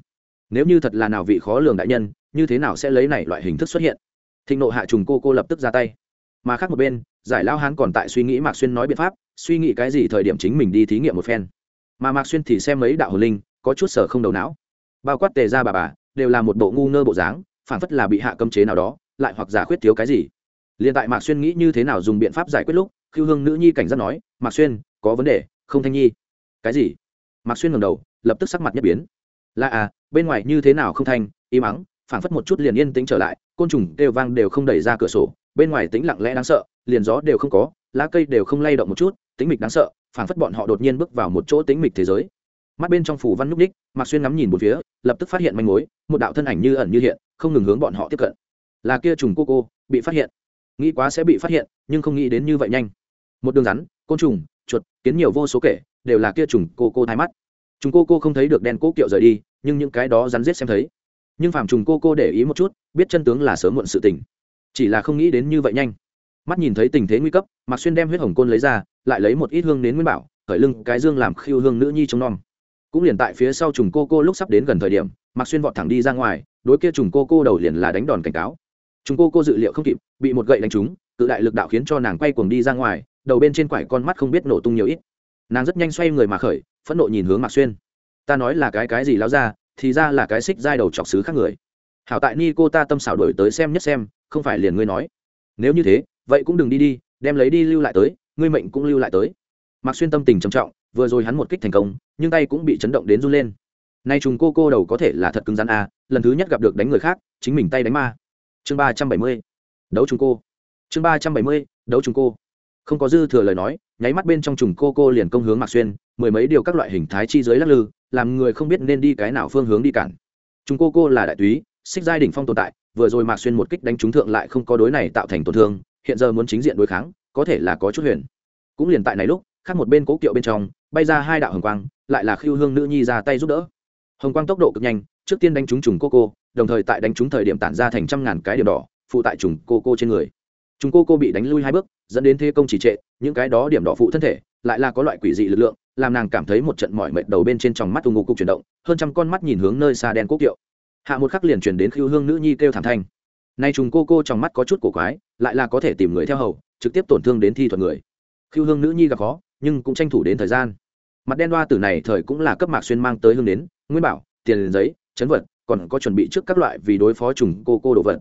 Nếu như thật là nào vị khó lường đại nhân, như thế nào sẽ lấy này loại hình thức xuất hiện? Thịnh nộ hạ trùng cô cô lập tức ra tay. Mà khác một bên, giải lao hán còn tại suy nghĩ mạc xuyên nói biện pháp, suy nghĩ cái gì thời điểm chính mình đi thí nghiệm một phen. Mà mạc xuyên thì xem mấy đạo hồn linh, có chút sở không đầu não. Bao quát tề ra bà bà, đều là một bộ ngu ngơ bộ dáng phản phất là bị hạ cấm chế nào đó, lại hoặc giả khuyết thiếu cái gì liền tại mạc xuyên nghĩ như thế nào dùng biện pháp giải quyết lúc khiêu hương nữ nhi cảnh giác nói, mạc xuyên, có vấn đề, không thanh nhi. Cái gì? Mạc xuyên ngầm đầu, lập tức sắc mặt nhất biến. Là à bên ngoài như thế nào không thanh, im ắng, phảng phất một chút liền yên tĩnh trở lại, côn trùng đều vang đều không đẩy ra cửa sổ, bên ngoài tĩnh lặng lẽ đáng sợ, liền gió đều không có, lá cây đều không lay động một chút, tĩnh mịch đáng sợ, phảng phất bọn họ đột nhiên bước vào một chỗ tĩnh mịch thế giới. Mắt bên trong phủ văn núp ních, mạc xuyên ngắm nhìn một phía, lập tức phát hiện manh mối, một đạo thân ảnh như ẩn như hiện, không ngừng hướng bọn họ tiếp cận. Là kia trùng cô cô, bị phát hiện nghĩ quá sẽ bị phát hiện, nhưng không nghĩ đến như vậy nhanh. Một đường rắn, côn trùng, chuột, kiến nhiều vô số kể, đều là kia trùng cô cô thái mắt. Chúng cô cô không thấy được đen cố kiệu rời đi, nhưng những cái đó rắn rết xem thấy. Nhưng phàm trùng cô cô để ý một chút, biết chân tướng là sớm muộn sự tình. Chỉ là không nghĩ đến như vậy nhanh. Mắt nhìn thấy tình thế nguy cấp, mạc xuyên đem huyết hồng côn lấy ra, lại lấy một ít hương đến nguyên bảo, khởi lưng, cái dương làm khiêu hương nữ nhi trong non cũng liền tại phía sau trùng cô cô lúc sắp đến gần thời điểm, mạc xuyên vọt thẳng đi ra ngoài, đối kia trùng cô cô đầu liền là đánh đòn cảnh cáo chúng cô cô dự liệu không kịp bị một gậy đánh trúng tự đại lực đạo khiến cho nàng quay cuồng đi ra ngoài đầu bên trên quải con mắt không biết nổ tung nhiều ít. Nàng rất nhanh xoay người mà khởi phẫn nộ nhìn hướng mạc xuyên. Ta nói là cái cái gì láo ra thì ra là cái xích dai đầu chọc xứ khác người. Hảo tại ni cô ta tâm xảo đổi tới xem nhất xem không phải liền ngươi nói. Nếu như thế vậy cũng đừng đi đi đem lấy đi lưu lại tới ngươi mệnh cũng lưu lại tới. Mạc xuyên tâm tình trầm trọng vừa rồi hắn một kích thành công nhưng tay cũng bị chấn động đến run lên. Nay trùng cô cô đầu có thể là thật cứng rắn a à, lần thứ nhất gặp được đánh người khác chính mình tay đánh ma chương ba trăm bảy mươi, đấu trùng cô. Chương ba trăm bảy mươi, đấu trùng cô. Không có dư thừa lời nói, nháy mắt bên trong trùng cô cô liền công hướng mạc xuyên, mười mấy điều các loại hình thái chi giới lắc lư, làm người không biết nên đi cái nào phương hướng đi cản. Trùng cô cô là đại túy, xích giai đỉnh phong tồn tại, vừa rồi mạc xuyên một kích đánh trúng thượng lại không có đối này tạo thành tổn thương, hiện giờ muốn chính diện đối kháng, có thể là có chút huyền. Cũng liền tại này lúc, khác một bên cố kiệu bên trong, bay ra hai đạo hồng quang, lại là khiêu hương nữ nhi ra tay giúp đỡ hồng quang tốc độ cực nhanh, trước tiên đánh trúng trùng cô cô, đồng thời tại đánh trúng thời điểm tản ra thành trăm ngàn cái điểm đỏ, phụ tại trùng cô cô trên người. Trùng cô cô bị đánh lui hai bước, dẫn đến thế công chỉ trệ, những cái đó điểm đỏ phụ thân thể, lại là có loại quỷ dị lực lượng, làm nàng cảm thấy một trận mỏi mệt đầu bên trên tròng mắt ù ngụ cục chuyển động, hơn trăm con mắt nhìn hướng nơi xa đen quốc kiệu. Hạ một khắc liền chuyển đến khiêu hương nữ nhi kêu thảm thanh. Nay trùng cô cô trong mắt có chút cổ quái, lại là có thể tìm người theo hầu, trực tiếp tổn thương đến thi thuật người. Khiêu hương nữ nhi gặp khó, nhưng cũng tranh thủ đến thời gian. Mặt đen đoa tử này thời cũng là cấp mạc xuyên mang tới hương đến nguyên bảo, tiền giấy, chấn vật, còn có chuẩn bị trước các loại vì đối phó trùng cô cô đồ vật.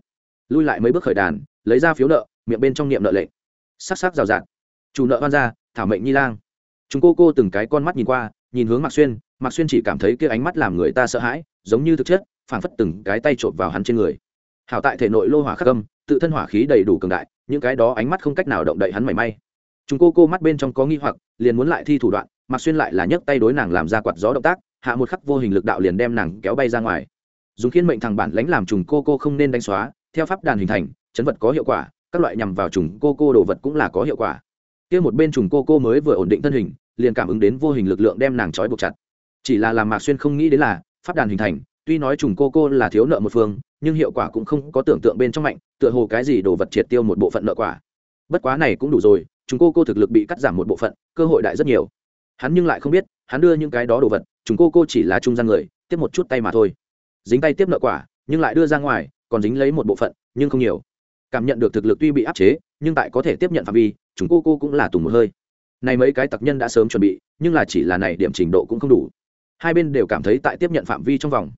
Lui lại mấy bước khởi đàn, lấy ra phiếu nợ, miệng bên trong niệm nợ lệnh. Sắc sắc rào rạt. Chủ nợ hoan ra, thảo mệnh nhi lang. Chúng cô cô từng cái con mắt nhìn qua, nhìn hướng mạc xuyên mạc xuyên chỉ cảm thấy kia ánh mắt làm người ta sợ hãi, giống như thực chất, phảng phất từng cái tay trộm vào hắn trên người. Hảo tại thể nội lô hỏa khắc âm, tự thân hỏa khí đầy đủ cường đại, những cái đó ánh mắt không cách nào động đậy hắn mảy may. Chúng cô cô mắt bên trong có nghi hoặc, liền muốn lại thi thủ đoạn, mạc xuyên lại là nhấc tay đối nàng làm ra quạt gió động tác hạ một khắc vô hình lực đạo liền đem nàng kéo bay ra ngoài. Dùng khiên mệnh thằng bản lãnh làm trùng cô cô không nên đánh xóa, theo pháp đàn hình thành, chấn vật có hiệu quả, các loại nhằm vào trùng cô cô đồ vật cũng là có hiệu quả. Kia một bên trùng cô cô mới vừa ổn định thân hình, liền cảm ứng đến vô hình lực lượng đem nàng trói buộc chặt. Chỉ là làm mạc xuyên không nghĩ đến là, pháp đàn hình thành, tuy nói trùng cô cô là thiếu nợ một phương, nhưng hiệu quả cũng không có tưởng tượng bên trong mạnh, tựa hồ cái gì đồ vật triệt tiêu một bộ phận nợ quả. Bất quá này cũng đủ rồi chúng cô cô thực lực bị cắt giảm một bộ phận, cơ hội đại rất nhiều. Hắn nhưng lại không biết, hắn đưa những cái đó đồ vật chúng cô cô chỉ là trung gian người, tiếp một chút tay mà thôi. Dính tay tiếp nợ quả, nhưng lại đưa ra ngoài, còn dính lấy một bộ phận, nhưng không nhiều. Cảm nhận được thực lực tuy bị áp chế, nhưng tại có thể tiếp nhận phạm vi, chúng cô cô cũng là tùng một hơi. Này mấy cái tặc nhân đã sớm chuẩn bị, nhưng là chỉ là này điểm trình độ cũng không đủ. Hai bên đều cảm thấy tại tiếp nhận phạm vi trong vòng.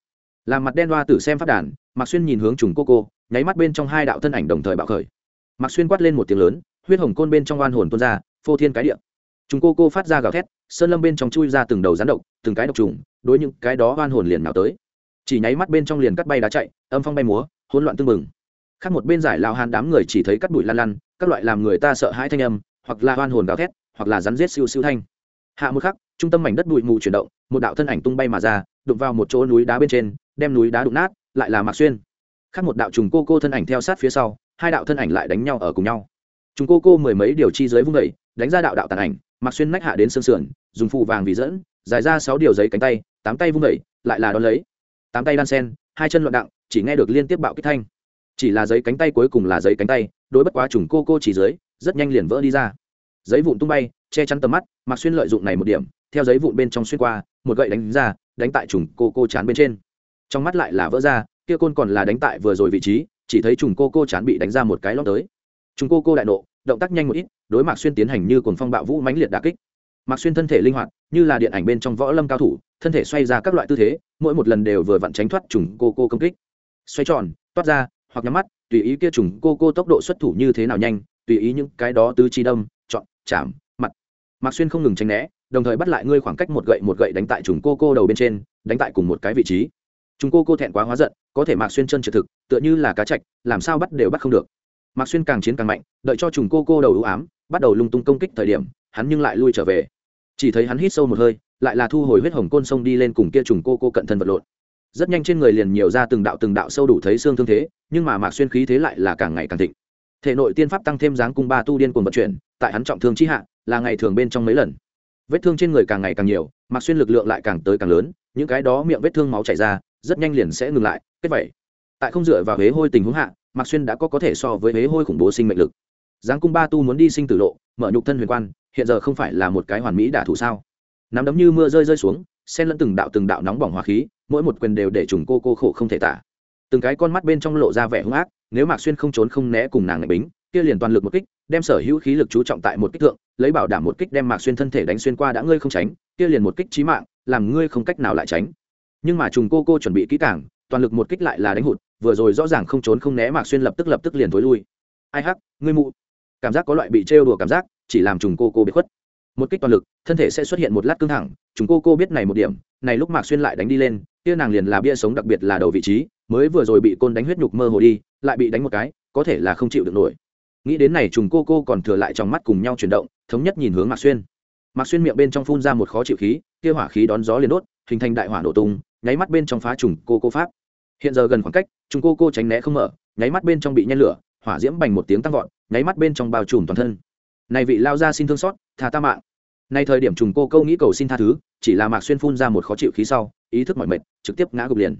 Làm mặt đen đoa tử xem phát đàn, mạc xuyên nhìn hướng trùng cô cô, nháy mắt bên trong hai đạo thân ảnh đồng thời bạo khởi. Mạc xuyên quát lên một tiếng lớn, huyết hồng côn bên trong oan hồn tuôn ra, phô thiên cái địa chúng cô cô phát ra gào thét, sơn lâm bên trong chui ra từng đầu rắn độc, từng cái độc trùng, đối những cái đó oan hồn liền nào tới. Chỉ nháy mắt bên trong liền cắt bay đá chạy, âm phong bay múa, hỗn loạn tương mừng khác một bên giải lao hàn đám người chỉ thấy cắt bụi lăn lăn, các loại làm người ta sợ hãi thanh âm, hoặc là oan hồn gào thét, hoặc là rắn rết siêu siêu thanh. Hạ một khắc, trung tâm mảnh đất bụi mù chuyển động, một đạo thân ảnh tung bay mà ra, đụng vào một chỗ núi đá bên trên, đem núi đá đụng nát, lại là mạc xuyên. Khác một đạo trùng cô cô thân ảnh theo sát phía sau, hai đạo thân ảnh lại đánh nhau ở cùng nhau. Chúng cô cô mười mấy điều chi dưới vung vẩy đánh ra đạo đạo tàn ảnh mặc xuyên nách hạ đến sương sườn dùng phụ vàng vì dẫn dài ra sáu điều giấy cánh tay tám tay vung đẩy, lại là đón lấy. Tám tay đan sen hai chân loạn đặng chỉ nghe được liên tiếp bạo kích thanh. Chỉ là giấy cánh tay cuối cùng là giấy cánh tay đối bất quá trùng cô cô chỉ dưới rất nhanh liền vỡ đi ra. Giấy vụn tung bay che chắn tầm mắt mặc xuyên lợi dụng này một điểm theo giấy vụn bên trong xuyên qua một gậy đánh ra đánh tại trùng cô cô chán bên trên. Trong mắt lại là vỡ ra kia côn còn là đánh tại vừa rồi vị trí chỉ thấy trùng cô cô chán bị đánh ra một cái lót tới. Trùng cô cô đại nộ động tác nhanh một ít, đối mạc xuyên tiến hành như cồn phong bạo vũ mãnh liệt đà kích. Mạc xuyên thân thể linh hoạt, như là điện ảnh bên trong võ lâm cao thủ, thân thể xoay ra các loại tư thế, mỗi một lần đều vừa vặn tránh thoát trùng cô cô công kích. Xoay tròn, toát ra, hoặc nhắm mắt, tùy ý kia trùng cô cô tốc độ xuất thủ như thế nào nhanh, tùy ý những cái đó tứ chi đâm, chọn, chạm, mặt. Mạc xuyên không ngừng tránh né, đồng thời bắt lại ngươi khoảng cách một gậy một gậy đánh tại trùng cô cô đầu bên trên, đánh tại cùng một cái vị trí. Trùng cô cô thẹn quá hóa giận, có thể mạc xuyên chân trượt thực, tựa như là cá chạch, làm sao bắt đều bắt không được mạc xuyên càng chiến càng mạnh, đợi cho trùng cô cô đầu ưu ám, bắt đầu lung tung công kích thời điểm, hắn nhưng lại lui trở về. Chỉ thấy hắn hít sâu một hơi, lại là thu hồi huyết hồng côn sông đi lên cùng kia trùng cô cô cận thân vật lộn. Rất nhanh trên người liền nhiều ra từng đạo từng đạo sâu đủ thấy xương thương thế, nhưng mà mạc xuyên khí thế lại là càng ngày càng thịnh. Thể nội tiên pháp tăng thêm dáng cung ba tu điên cuồng vận chuyển, tại hắn trọng thương chi hạ, là ngày thường bên trong mấy lần. Vết thương trên người càng ngày càng nhiều, mạc xuyên lực lượng lại càng tới càng lớn, những cái đó miệng vết thương máu chảy ra, rất nhanh liền sẽ ngừng lại, kết vậy. Tại không dựa vào huế hôi tình huống hạ mạc xuyên đã có có thể so với huế hôi khủng bố sinh mệnh lực. Giáng cung ba tu muốn đi sinh tử lộ, mở nhục thân huyền quan, hiện giờ không phải là một cái hoàn mỹ đả thủ sao? Nắm đấm như mưa rơi rơi xuống, xen lẫn từng đạo từng đạo nóng bỏng hỏa khí, mỗi một quyền đều để trùng cô cô khổ không thể tả. Từng cái con mắt bên trong lộ ra vẻ hung ác, nếu mạc xuyên không trốn không né cùng nàng ngạch bính, kia liền toàn lực một kích, đem sở hữu khí lực chú trọng tại một kích thượng, lấy bảo đảm một kích đem mạc xuyên thân thể đánh xuyên qua đã ngươi không tránh, kia liền một kích trí mạng, làm ngươi không cách nào lại tránh. Nhưng mà trùng cô cô chuẩn bị kỹ càng, toàn lực một kích lại là đánh hụt vừa rồi rõ ràng không trốn không né mạc xuyên lập tức lập tức liền thối lui. Ai hắc, ngươi mụ. Cảm giác có loại bị trêu đùa cảm giác, chỉ làm trùng cô cô bị khuất. Một kích toàn lực, thân thể sẽ xuất hiện một lát căng thẳng. Chúng cô cô biết này một điểm, này lúc mạc xuyên lại đánh đi lên, kia nàng liền là bia sống đặc biệt là đầu vị trí, mới vừa rồi bị côn đánh huyết nhục mơ hồ đi, lại bị đánh một cái, có thể là không chịu được nổi. Nghĩ đến này trùng cô cô còn thừa lại trong mắt cùng nhau chuyển động, thống nhất nhìn hướng mạc xuyên. Mạc xuyên miệng bên trong phun ra một khó chịu khí, kia hỏa khí đón gió liền đốt, hình thành đại hỏa nổ tung, nháy mắt bên trong phá trùng cô cô pháp hiện giờ gần khoảng cách trùng cô cô tránh né không mở, nháy mắt bên trong bị nhen lửa, hỏa diễm bành một tiếng tăng vọt, nháy mắt bên trong bao trùm toàn thân. Này vị lao ra xin thương xót thà ta mạng. Nay thời điểm trùng cô câu nghĩ cầu xin tha thứ, chỉ là mạc xuyên phun ra một khó chịu khí sau, ý thức mọi mệt, trực tiếp ngã gục liền.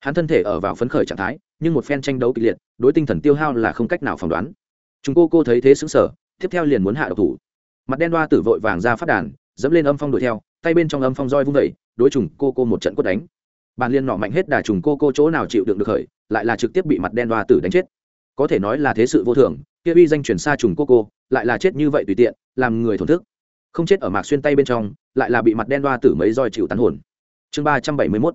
Hắn thân thể ở vào phấn khởi trạng thái, nhưng một phen tranh đấu kịch liệt, đối tinh thần tiêu hao là không cách nào phỏng đoán. Chúng cô cô thấy thế xứng sở tiếp theo liền muốn hạ độc thủ. Mặt đen đoa tử vội vàng ra phát đàn, dẫm lên âm phong đuổi theo, tay bên trong âm phong roi vung vẩy đối trùng cô cô một trận quất đánh bàn liên nọ mạnh hết đà trùng cô cô chỗ nào chịu đựng được khởi, lại là trực tiếp bị mặt đen đoa tử đánh chết. Có thể nói là thế sự vô thường, kia uy danh chuyển xa trùng cô cô, lại là chết như vậy tùy tiện, làm người thổn thức. Không chết ở mạc xuyên tay bên trong, lại là bị mặt đen đoa tử mấy roi chịu tán hồn. Chương ba trăm bảy mươi mốt,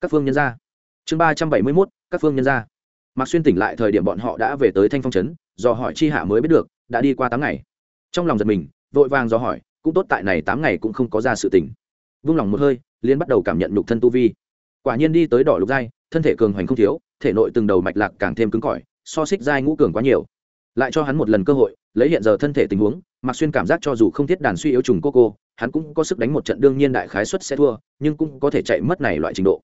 các phương nhân gia. Chương ba trăm bảy mươi mốt, các phương nhân gia. Mạc xuyên tỉnh lại thời điểm bọn họ đã về tới thanh phong trấn do hỏi chi hạ mới biết được, đã đi qua tám ngày. Trong lòng giật mình, vội vàng do hỏi, cũng tốt tại này tám ngày cũng không có ra sự tỉnh vung lòng một hơi liên bắt đầu cảm nhận nhục thân tu vi quả nhiên đi tới đỏ lục giai, thân thể cường hoành không thiếu, thể nội từng đầu mạch lạc càng thêm cứng cỏi, so xích giai ngũ cường quá nhiều. Lại cho hắn một lần cơ hội, lấy hiện giờ thân thể tình huống Mặc xuyên cảm giác cho dù không thiết đàn suy yếu trùng cô cô, hắn cũng có sức đánh một trận đương nhiên đại khái suất sẽ thua, nhưng cũng có thể chạy mất này loại trình độ.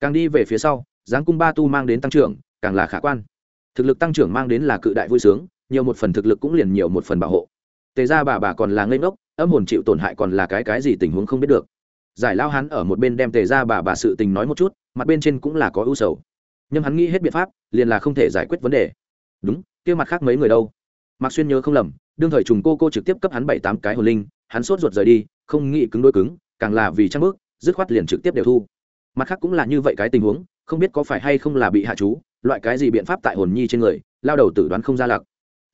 Càng đi về phía sau, giáng cung ba tu mang đến tăng trưởng, càng là khả quan. Thực lực tăng trưởng mang đến là cự đại vui sướng, nhiều một phần thực lực cũng liền nhiều một phần bảo hộ. Tề ra bà bà còn là ngây ngốc, âm hồn chịu tổn hại còn là cái cái gì tình huống không biết được giải lao hắn ở một bên đem tề ra bà bà sự tình nói một chút, mặt bên trên cũng là có ưu sầu. Nhưng hắn nghĩ hết biện pháp, liền là không thể giải quyết vấn đề. Đúng, kia mặt khác mấy người đâu? Mạc xuyên nhớ không lầm, đương thời trùng cô cô trực tiếp cấp hắn bảy tám cái hồn linh, hắn sốt ruột rời đi, không nghĩ cứng đôi cứng, càng là vì trang bước, dứt khoát liền trực tiếp đều thu. Mặt khác cũng là như vậy cái tình huống, không biết có phải hay không là bị hạ chú, loại cái gì biện pháp tại hồn nhi trên người, lao đầu tử đoán không ra lạc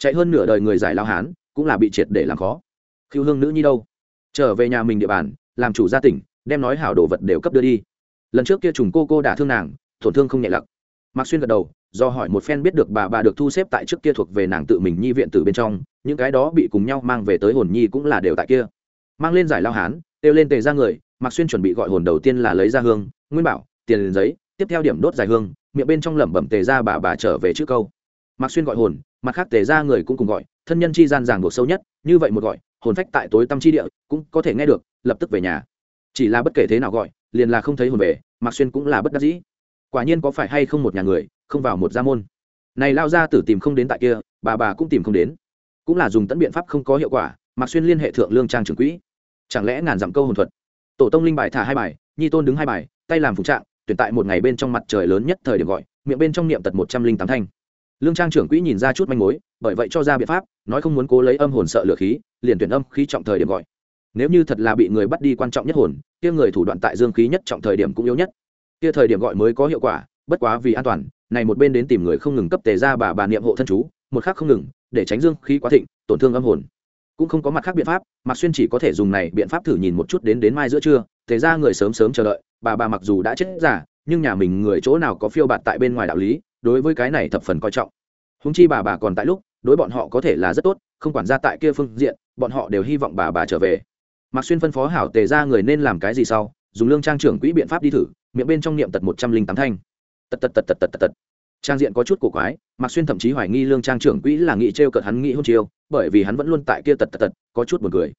chạy hơn nửa đời người giải lao hán cũng là bị triệt để làm khó. Khiêu hương nữ nhi đâu? Trở về nhà mình địa bàn, làm chủ gia tỉnh đem nói hảo đồ vật đều cấp đưa đi. Lần trước kia trùng cô cô đả thương nàng, tổn thương không nhẹ lặc. Mạc xuyên gật đầu, do hỏi một phen biết được bà bà được thu xếp tại trước kia thuộc về nàng tự mình nhi viện từ bên trong, những cái đó bị cùng nhau mang về tới hồn nhi cũng là đều tại kia. Mang lên giải lao hán, kêu lên tề ra người, mạc xuyên chuẩn bị gọi hồn đầu tiên là lấy ra hương, nguyên bảo, tiền giấy, tiếp theo điểm đốt dài hương, miệng bên trong lẩm bẩm tề ra bà bà trở về trước câu. Mạc xuyên gọi hồn, mặt khác tề ra người cũng cùng gọi, thân nhân chi gian ràng buộc sâu nhất, như vậy một gọi, hồn phách tại tối tâm chi địa, cũng có thể nghe được, lập tức về nhà chỉ là bất kể thế nào gọi, liền là không thấy hồn về, mạc xuyên cũng là bất đắc dĩ. Quả nhiên có phải hay không một nhà người, không vào một gia môn. Này lao ra tử tìm không đến tại kia, bà bà cũng tìm không đến. Cũng là dùng tận biện pháp không có hiệu quả, mạc xuyên liên hệ thượng lương trang trưởng quỹ. Chẳng lẽ ngàn dặm câu hồn thuật? Tổ tông linh bài thả hai bài, nhi tôn đứng hai bài, tay làm phục trạng, tuyển tại một ngày bên trong mặt trời lớn nhất thời điểm gọi, miệng bên trong niệm tật một trăm linh tám thanh. Lương trang trưởng quỹ nhìn ra chút manh mối, bởi vậy cho ra biện pháp, nói không muốn cố lấy âm hồn sợ lửa khí, liền tuyển âm khí trọng thời điểm gọi nếu như thật là bị người bắt đi quan trọng nhất hồn, kia người thủ đoạn tại dương khí nhất trọng thời điểm cũng yếu nhất. Kia thời điểm gọi mới có hiệu quả, bất quá vì an toàn, này một bên đến tìm người không ngừng cấp tề ra bà bà niệm hộ thân chú, một khác không ngừng, để tránh dương khí quá thịnh, tổn thương âm hồn. Cũng không có mặt khác biện pháp, mạc xuyên chỉ có thể dùng này biện pháp thử nhìn một chút đến đến mai giữa trưa, tề ra người sớm sớm chờ đợi, bà bà mặc dù đã chết giả nhưng nhà mình người chỗ nào có phiêu bạt tại bên ngoài đạo lý, đối với cái này thập phần coi trọng. Húng chi bà bà còn tại lúc, đối bọn họ có thể là rất tốt, không quản ra tại kia phương diện, bọn họ đều hy vọng bà bà trở về mạc xuyên phân phó hảo tề ra người nên làm cái gì sau, dùng lương trang trưởng quỹ biện pháp đi thử, miệng bên trong niệm tật một trăm linh tám thanh. Tật tật tật tật tật tật tật. Trang diện có chút cổ quái, mạc xuyên thậm chí hoài nghi lương trang trưởng quỹ là nghị t r cợt hắn nghĩ hôn chiêu, bởi vì hắn vẫn luôn tại kia tật tật tật, có chút buồn cười.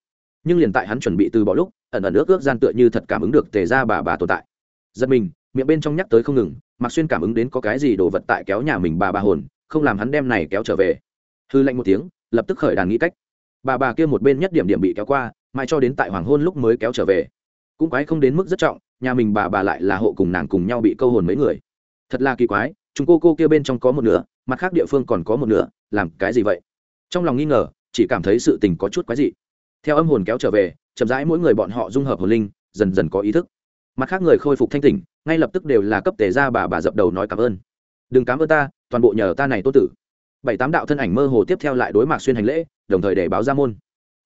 Nhưng liền tại hắn chuẩn bị từ bỏ lúc, ẩn ẩn ước ước gian tựa như thật cảm ứng được tề ra bà bà tồn tại. Giật mình, miệng bên trong nhắc tới không ngừng, mạc xuyên cảm ứng đến có cái gì đồ vật tại kéo nhà mình bà bà hồn, không làm hắn đem này kéo trở về. Hư lạnh một tiếng, lập tức khởi đàn nghĩ cách. Bà bà kia một bên nhất điểm điểm bị kéo qua mãi cho đến tại hoàng hôn lúc mới kéo trở về. Cũng quái không đến mức rất trọng, nhà mình bà bà lại là hộ cùng nàng cùng nhau bị câu hồn mấy người. Thật là kỳ quái, chúng cô cô kia bên trong có một nửa, mặt khác địa phương còn có một nửa, làm cái gì vậy? Trong lòng nghi ngờ, chỉ cảm thấy sự tình có chút quái dị. Theo âm hồn kéo trở về, chậm rãi mỗi người bọn họ dung hợp hồn linh, dần dần có ý thức. Mặt khác người khôi phục thanh tỉnh, ngay lập tức đều là cấp tề ra bà bà dập đầu nói cảm ơn. Đừng cảm ơn ta, toàn bộ nhờ ta này tốt tử. Bảy tám đạo thân ảnh mơ hồ tiếp theo lại đối mặt xuyên hành lễ, đồng thời để báo ra môn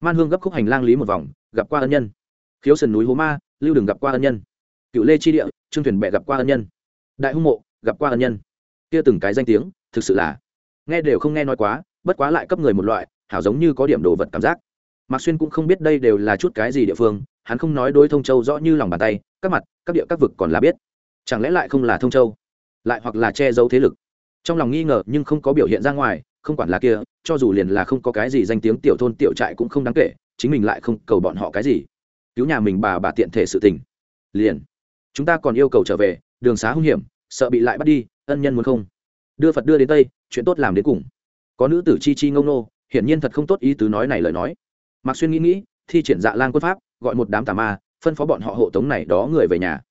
man hương gấp khúc hành lang lý một vòng, gặp qua ân nhân. Khiếu sườn núi hố ma, lưu đường gặp qua ân nhân. Cựu lê chi địa, trương thuyền bệ gặp qua ân nhân. Đại hung mộ, gặp qua ân nhân. Kia từng cái danh tiếng, thực sự là nghe đều không nghe nói quá, bất quá lại cấp người một loại, hảo giống như có điểm đồ vật cảm giác. Mạc xuyên cũng không biết đây đều là chút cái gì địa phương, hắn không nói đối thông châu rõ như lòng bàn tay, các mặt, các địa, các vực còn là biết. Chẳng lẽ lại không là thông châu? Lại hoặc là che giấu thế lực? Trong lòng nghi ngờ nhưng không có biểu hiện ra ngoài không quản là kia, cho dù liền là không có cái gì danh tiếng, tiểu thôn, tiểu trại cũng không đáng kể, chính mình lại không cầu bọn họ cái gì. Cứu nhà mình bà bà tiện thể sự tình. Liền. Chúng ta còn yêu cầu trở về, đường xá hung hiểm, sợ bị lại bắt đi, ân nhân muốn không? Đưa phật đưa đến tây, chuyện tốt làm đến cùng. Có nữ tử chi chi ngông nô, hiển nhiên thật không tốt ý tứ nói này lời nói. Mạc xuyên nghĩ nghĩ, thi triển dạ lan quân pháp, gọi một đám tà ma, phân phó bọn họ hộ tống này đó người về nhà.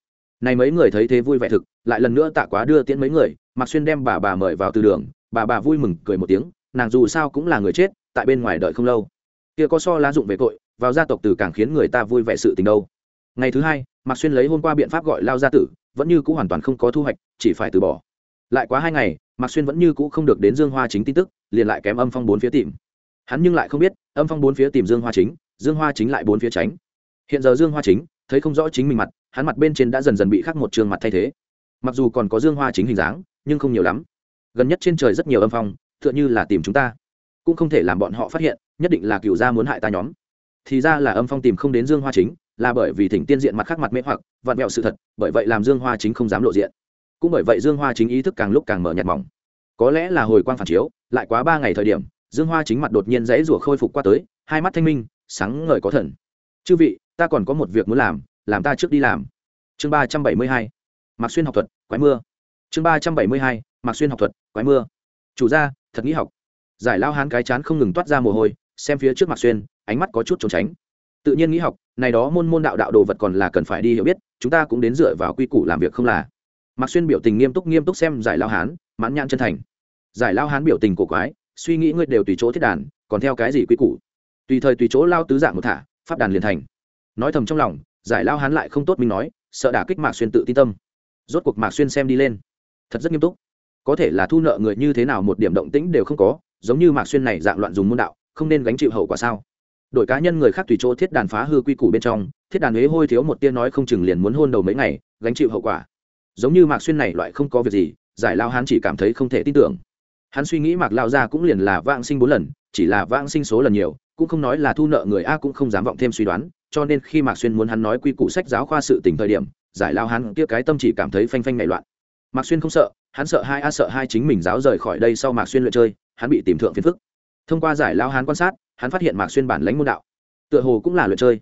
Này mấy người thấy thế vui vẻ thực, lại lần nữa tạ quá đưa tiễn mấy người, mạc xuyên đem bà bà mời vào từ đường bà bà vui mừng cười một tiếng, nàng dù sao cũng là người chết, tại bên ngoài đợi không lâu. Kia có so lá dụng về tội, vào gia tộc từ càng khiến người ta vui vẻ sự tình đâu. Ngày thứ hai, mạc xuyên lấy hôm qua biện pháp gọi lao gia tử, vẫn như c ũ hoàn toàn không có thu hoạch, chỉ phải từ bỏ. Lại quá hai ngày, mạc xuyên vẫn như c ũ không được đến dương hoa chính tin tức, liền lại kém âm phong bốn phía tìm. Hắn nhưng lại không biết, âm phong bốn phía tìm dương hoa chính, dương hoa chính lại bốn phía tránh. Hiện giờ dương hoa chính, thấy không rõ chính mình mặt, hắn mặt bên trên đã dần dần bị khắc một trường mặt thay thế. Mặc dù còn có dương hoa chính hình dáng, nhưng không nhiều lắm gần nhất trên trời rất nhiều âm phong, tựa như là tìm chúng ta. Cũng không thể làm bọn họ phát hiện, nhất định là cựu gia muốn hại ta nhóm. Thì ra là âm phong tìm không đến dương hoa chính, là bởi vì thỉnh tiên diện mặt khác mặt mễ hoặc, vặn vẹo sự thật, bởi vậy làm dương hoa chính không dám lộ diện. Cũng bởi vậy dương hoa chính ý thức càng lúc càng mở nhạt mỏng. Có lẽ là hồi quang phản chiếu, lại quá ba ngày thời điểm, dương hoa chính mặt đột nhiên dãy rủa khôi phục qua tới, hai mắt thanh minh, sáng ngời có thần. Chư vị, ta còn có một việc muốn làm làm ta trước đi làm. Chương ba trăm bảy mươi hai. Mạc xuyên học thuật, quái mưa. Chương ba trăm bảy mươi hai mạc xuyên học thuật, quái mưa. Chủ gia, thật nghĩ học. Giải lao hán cái chán không ngừng toát ra mồ hôi, xem phía trước mạc xuyên, ánh mắt có chút trốn tránh. Tự nhiên nghĩ học, này đó môn môn đạo đạo đồ vật còn là cần phải đi hiểu biết, chúng ta cũng đến dựa vào quy củ làm việc không là. Mạc xuyên biểu tình nghiêm túc nghiêm túc xem giải lao hán, mãn nhãn chân thành. Giải lao hán biểu tình cổ quái, suy nghĩ ngươi đều tùy chỗ thiết đàn, còn theo cái gì quy củ? Tùy thời tùy chỗ lao tứ dạng một thả, pháp đàn liền thành. Nói thầm trong lòng, giải lao hán lại không tốt mình nói, sợ đả kích mạc xuyên tự tin tâm. Rốt cuộc mạc xuyên xem đi lên. Thật rất nghiêm túc có thể là thu nợ người như thế nào một điểm động tĩnh đều không có, giống như mạc xuyên này dạng loạn dùng môn đạo, không nên gánh chịu hậu quả sao? Đội cá nhân người khác tùy chỗ thiết đàn phá hư quy củ bên trong, thiết đàn huế hôi thiếu một tia nói không chừng liền muốn hôn đầu mấy ngày, gánh chịu hậu quả. Giống như mạc xuyên này loại không có việc gì, giải lao hắn chỉ cảm thấy không thể tin tưởng. Hắn suy nghĩ mạc lao ra cũng liền là vãng sinh bốn lần, chỉ là vãng sinh số lần nhiều, cũng không nói là thu nợ người a cũng không dám vọng thêm suy đoán, cho nên khi mạc xuyên muốn hắn nói quy củ sách giáo khoa sự tình thời điểm, giải lao hắn kia cái tâm chỉ cảm thấy phanh phanh nảy loạn. Mạc xuyên không sợ hắn sợ hai a sợ hai chính mình giáo rời khỏi đây sau mạc xuyên luyện chơi, hắn bị tìm thượng phiền phức. Thông qua giải lao hắn quan sát, hắn phát hiện mạc xuyên bản lãnh môn đạo. Tựa hồ cũng là luyện chơi.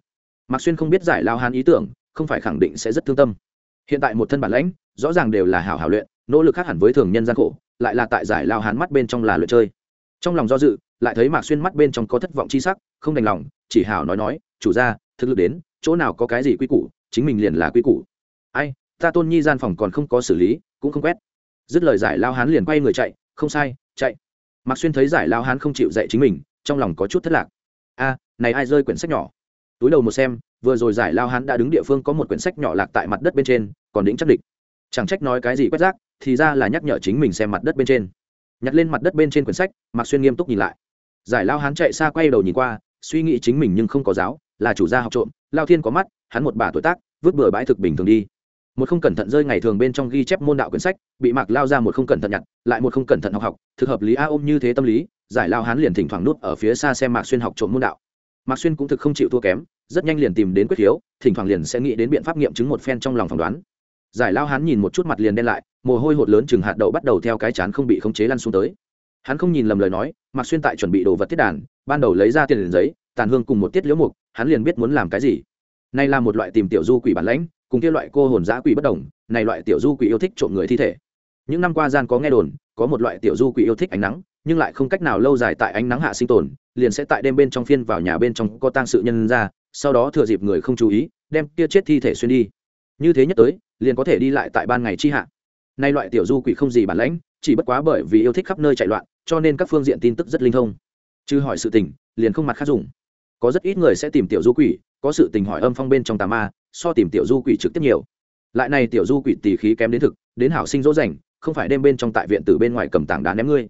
Mạc xuyên không biết giải lao hắn ý tưởng, không phải khẳng định sẽ rất thương tâm. Hiện tại một thân bản lãnh, rõ ràng đều là hảo hảo luyện, nỗ lực khác hẳn với thường nhân gian khổ, lại là tại giải lao hắn mắt bên trong là luyện chơi. Trong lòng do dự, lại thấy mạc xuyên mắt bên trong có thất vọng chi sắc, không đành lòng, chỉ hảo nói nói, chủ ra thực lực đến, chỗ nào có cái gì quy củ, chính mình liền là quy củ. Ai, ta tôn nhi gian phòng còn không có xử lý, cũng không quét dứt lời giải lao hắn liền quay người chạy, không sai, chạy. Mạc xuyên thấy giải lao hán không chịu dạy chính mình, trong lòng có chút thất lạc. A, này ai rơi quyển sách nhỏ? Túi đầu một xem, vừa rồi giải lao hán đã đứng địa phương có một quyển sách nhỏ lạc tại mặt đất bên trên, còn đĩnh chắc địch. Chẳng trách nói cái gì quét rác, thì ra là nhắc nhở chính mình xem mặt đất bên trên. Nhặt lên mặt đất bên trên quyển sách, mạc xuyên nghiêm túc nhìn lại. Giải lao hán chạy xa quay đầu nhìn qua, suy nghĩ chính mình nhưng không có giáo, là chủ gia học trộm, lao thiên có mắt, hắn một bà tuổi tác, vứt bừa bãi thực bình thường đi một không cẩn thận rơi ngày thường bên trong ghi chép môn đạo quyển sách, bị mạc lao ra một không cẩn thận nhặt, lại một không cẩn thận học học, thực hợp lý a ôm như thế tâm lý, giải lao hán liền thỉnh thoảng nút ở phía xa xem mạc xuyên học trộm môn đạo. Mạc xuyên cũng thực không chịu thua kém, rất nhanh liền tìm đến quyết hiếu, thỉnh thoảng liền sẽ nghĩ đến biện pháp nghiệm chứng một phen trong lòng phỏng đoán. Giải lao hán nhìn một chút mặt liền đen lại, mồ hôi hột lớn chừng hạt đậu bắt đầu theo cái chán không bị khống chế lăn xuống tới. Hắn không nhìn lầm lời nói, mạc xuyên tại chuẩn bị đồ vật tiết đàn, ban đầu lấy ra tiền liền giấy, tàn hương cùng một tiết liễu mục, hắn liền biết muốn làm cái gì. Nay là một loại tìm tiểu du quỷ bản lãnh cùng kia loại cô hồn giã quỷ bất đồng, này loại tiểu du quỷ yêu thích trộm người thi thể. Những năm qua gian có nghe đồn, có một loại tiểu du quỷ yêu thích ánh nắng, nhưng lại không cách nào lâu dài tại ánh nắng hạ sinh tồn, liền sẽ tại đêm bên trong phiên vào nhà bên trong có tang sự nhân ra, sau đó thừa dịp người không chú ý, đem kia chết thi thể xuyên đi. Như thế nhất tới, liền có thể đi lại tại ban ngày chi hạ. Nay loại tiểu du quỷ không gì bản lãnh, chỉ bất quá bởi vì yêu thích khắp nơi chạy loạn, cho nên các phương diện tin tức rất linh thông. Chứ hỏi sự tình, liền không mặt khác dùng. Có rất ít người sẽ tìm tiểu du quỷ, có sự tình hỏi âm phong bên trong tà ma so tìm tiểu du quỷ trực tiếp nhiều. Lại này tiểu du quỷ tỉ khí kém đến thực, đến hảo sinh dỗ dành, không phải đem bên trong tại viện từ bên ngoài cầm tảng đá ném ngươi.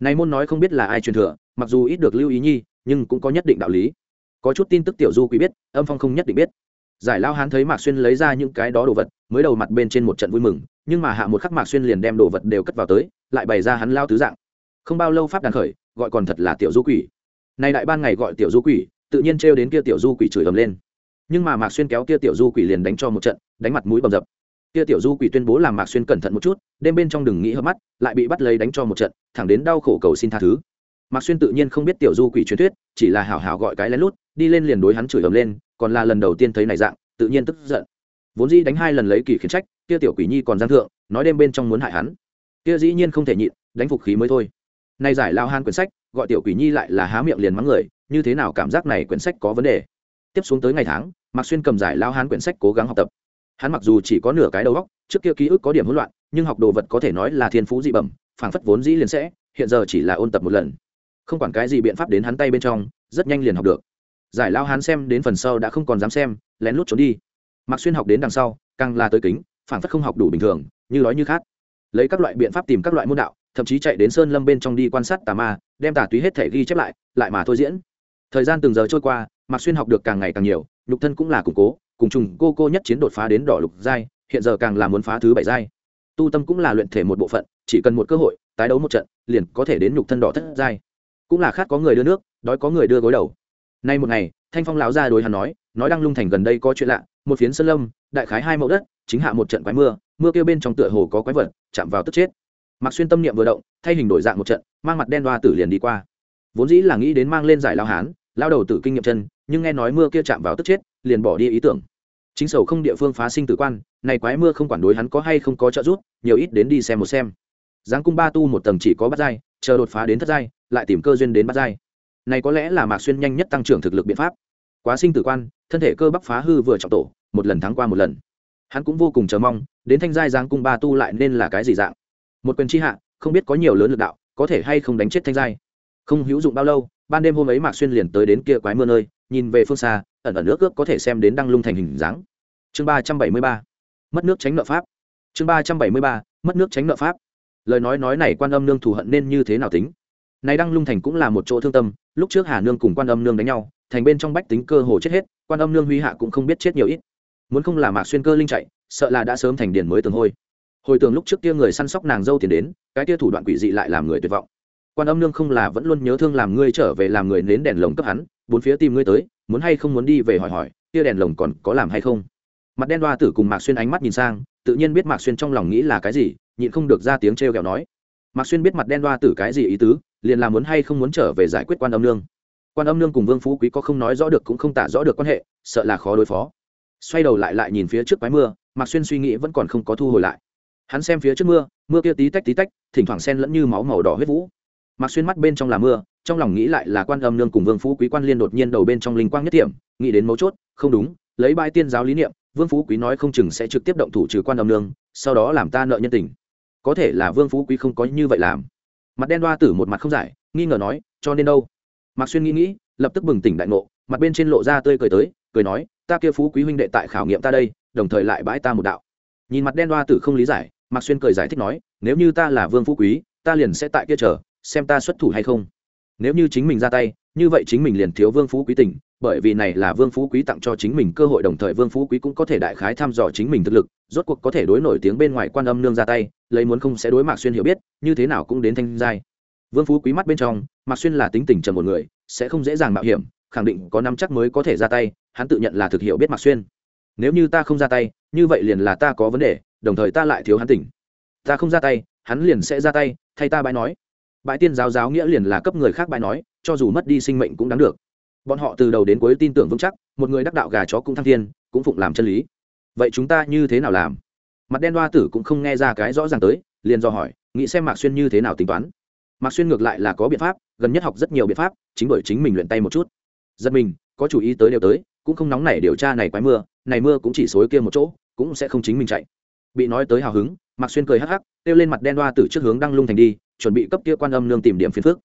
Này môn nói không biết là ai truyền thừa, mặc dù ít được lưu ý nhi, nhưng cũng có nhất định đạo lý. Có chút tin tức tiểu du quỷ biết, âm phong không nhất định biết. Giải lao hán thấy mạc xuyên lấy ra những cái đó đồ vật, mới đầu mặt bên trên một trận vui mừng, nhưng mà hạ một khắc mạc xuyên liền đem đồ vật đều cất vào tới, lại bày ra hắn lao tứ dạng. Không bao lâu pháp đàn khởi, gọi còn thật là tiểu du quỷ. Nay đại ban ngày gọi tiểu du quỷ, tự nhiên trêu đến kia tiểu du quỷ chửi ầm lên nhưng mà mạc xuyên kéo kia tiểu du quỷ liền đánh cho một trận, đánh mặt mũi bầm dập. Kia tiểu du quỷ tuyên bố làm mạc xuyên cẩn thận một chút, đêm bên trong đừng nghĩ hợp mắt, lại bị bắt lấy đánh cho một trận, thẳng đến đau khổ cầu xin tha thứ. Mạc xuyên tự nhiên không biết tiểu du quỷ truyền thuyết, chỉ là hảo hảo gọi cái lén lút, đi lên liền đối hắn chửi ầm lên, còn là lần đầu tiên thấy này dạng, tự nhiên tức giận. Vốn dĩ đánh hai lần lấy kỳ khiển trách, kia tiểu quỷ nhi còn gian thượng, nói đêm bên trong muốn hại hắn. Kia dĩ nhiên không thể nhịn, đánh phục khí mới thôi. Nay giải lao han quyển sách, gọi tiểu quỷ nhi lại là há miệng liền mắng người, như thế nào cảm giác này quyển sách có vấn đề? Tiếp xuống tới ngày tháng mạc xuyên cầm giải lao hán quyển sách cố gắng học tập. Hắn mặc dù chỉ có nửa cái đầu óc, trước kia ký ức có điểm hỗn loạn, nhưng học đồ vật có thể nói là thiên phú dị bẩm, phảng phất vốn dĩ liền sẽ, hiện giờ chỉ là ôn tập một lần. Không quản cái gì biện pháp đến hắn tay bên trong, rất nhanh liền học được. Giải lao hán xem đến phần sau đã không còn dám xem, lén lút trốn đi. Mạc xuyên học đến đằng sau, càng là tới kính, phảng phất không học đủ bình thường, như nói như khát. Lấy các loại biện pháp tìm các loại môn đạo, thậm chí chạy đến sơn lâm bên trong đi quan sát tà ma, đem tà túy hết thể ghi chép lại lại mà thôi diễn. Thời gian từng giờ trôi qua, mạc xuyên học được càng ngày càng nhiều nhục thân cũng là củng cố, cùng trùng cô cô nhất chiến đột phá đến đỏ lục giai, hiện giờ càng là muốn phá thứ bảy giai. Tu tâm cũng là luyện thể một bộ phận, chỉ cần một cơ hội, tái đấu một trận, liền có thể đến nhục thân đỏ thất giai. Cũng là khát có người đưa nước, đói có người đưa gối đầu. Nay một ngày, thanh phong lão ra đối hắn nói nói đang lung thành gần đây có chuyện lạ, một phiến sơn lâm, đại khái hai mẫu đất, chính hạ một trận quái mưa mưa kêu bên trong tựa hồ có quái vật, chạm vào tức chết. Mặc xuyên tâm niệm vừa động, thay hình đổi dạng một trận, mang mặt đen đoa tử liền đi qua. Vốn dĩ là nghĩ đến mang lên giải lao hán, lao đầu tử kinh nghiệm chân nhưng nghe nói mưa kia chạm vào tức chết, liền bỏ đi ý tưởng. Chính sầu không địa phương phá sinh tử quan, này quái mưa không quản đối hắn có hay không có trợ giúp, nhiều ít đến đi xem một xem. Giáng cung ba tu một tầng chỉ có bắt giai, chờ đột phá đến thất giai, lại tìm cơ duyên đến bắt giai. Này có lẽ là mạc xuyên nhanh nhất tăng trưởng thực lực biện pháp. Quá sinh tử quan, thân thể cơ bắp phá hư vừa trọng tổ, một lần thắng qua một lần. Hắn cũng vô cùng chờ mong, đến thanh giai giáng cung ba tu lại nên là cái gì dạng. Một quyền chi hạ, không biết có nhiều lớn lực đạo, có thể hay không đánh chết thanh giai. Không hữu dụng bao lâu, ban đêm hôm ấy mạc xuyên liền tới đến kia quái mưa nơi nhìn về phương xa, ẩn ẩn nước ước có thể xem đến đăng lung thành hình dáng. Chương ba trăm bảy mươi ba, mất nước tránh nợ pháp. Chương ba trăm bảy mươi ba, mất nước tránh nợ pháp. Lời nói nói này quan âm nương thù hận nên như thế nào tính? Này đăng lung thành cũng là một chỗ thương tâm, lúc trước hà nương cùng quan âm nương đánh nhau, thành bên trong bách tính cơ hồ chết hết, quan âm nương huy hạ cũng không biết chết nhiều ít. Muốn không là mạc xuyên cơ linh chạy, sợ là đã sớm thành điển mới tường hôi. Hồi tưởng lúc trước kia người săn sóc nàng dâu tiền đến, cái kia thủ đoạn quỷ dị lại làm người tuyệt vọng. Quan âm nương không là vẫn luôn nhớ thương làm ngươi trở về làm người nến đèn lồng cấp hắn bốn phía tìm ngươi tới, muốn hay không muốn đi về hỏi hỏi, kia đèn lồng còn có làm hay không? Mặt đen đoa tử cùng mạc xuyên ánh mắt nhìn sang, tự nhiên biết mạc xuyên trong lòng nghĩ là cái gì, nhịn không được ra tiếng t r e o kẹo nói. Mạc xuyên biết mặt đen đoa tử cái gì ý tứ, liền là muốn hay không muốn trở về giải quyết quan âm nương. Quan âm nương cùng vương phú quý có không nói rõ được cũng không tả rõ được quan hệ, sợ là khó đối phó. Xoay đầu lại lại nhìn phía trước mái mưa, mạc xuyên suy nghĩ vẫn còn không có thu hồi lại. Hắn xem phía trước mưa mưa kia tí tách tí tách, thỉnh thoảng sen lẫn như máu màu đỏ huyết vũ mặc xuyên mắt bên trong là mưa, trong lòng nghĩ lại là quan âm nương cùng vương phú quý quan liên đột nhiên đầu bên trong linh quang nhất điểm nghĩ đến mấu chốt, không đúng, lấy bãi tiên giáo lý niệm, vương phú quý nói không chừng sẽ trực tiếp động thủ trừ quan âm nương, sau đó làm ta nợ nhân tình. Có thể là vương phú quý không có như vậy làm. Mặt đen đoa tử một mặt không giải, nghi ngờ nói, cho nên đâu? Mạc xuyên nghĩ nghĩ, lập tức bừng tỉnh đại ngộ, mặt bên trên lộ ra tươi cười tới, cười nói, ta kia phú quý huynh đệ tại khảo nghiệm ta đây, đồng thời lại bãi ta một đạo. Nhìn mặt đen đoa tử không lý giải, mạc xuyên cười giải thích nói, nếu như ta là vương phú quý, ta liền sẽ tại kia chờ xem ta xuất thủ hay không. Nếu như chính mình ra tay, như vậy chính mình liền thiếu vương phú quý tình, bởi vì này là vương phú quý tặng cho chính mình cơ hội đồng thời vương phú quý cũng có thể đại khái thăm dò chính mình thực lực, rốt cuộc có thể đối nổi tiếng bên ngoài quan âm nương ra tay, lấy muốn không sẽ đối mạc xuyên hiểu biết, như thế nào cũng đến thanh giai. Vương phú quý mắt bên trong, mạc xuyên là tính tình trầm một người, sẽ không dễ dàng mạo hiểm, khẳng định có năm chắc mới có thể ra tay, hắn tự nhận là thực hiểu biết mạc xuyên. Nếu như ta không ra tay, như vậy liền là ta có vấn đề, đồng thời ta lại thiếu hắn tỉnh ta không ra tay, hắn liền sẽ ra tay, thay ta bãi nói bãi tiên giáo giáo nghĩa liền là cấp người khác bãi nói, cho dù mất đi sinh mệnh cũng đáng được. Bọn họ từ đầu đến cuối tin tưởng vững chắc, một người đắc đạo gà chó cũng thăng thiên, cũng phụng làm chân lý. Vậy chúng ta như thế nào làm? Mặt đen đoa tử cũng không nghe ra cái rõ ràng tới, liền do hỏi, nghĩ xem mạc xuyên như thế nào tính toán. Mạc xuyên ngược lại là có biện pháp, gần nhất học rất nhiều biện pháp, chính bởi chính mình luyện tay một chút. Giật mình, có chủ ý tới đều tới, cũng không nóng nảy điều tra này quái mưa, này mưa cũng chỉ xối kia một chỗ, cũng sẽ không chính mình chạy. Bị nói tới hào hứng, mạc xuyên cười hắc hắc, kêu lên mặt đen đoa tử trước hướng đăng lung thành đi chuẩn bị cấp kia quan âm nương tìm điểm phiền phức,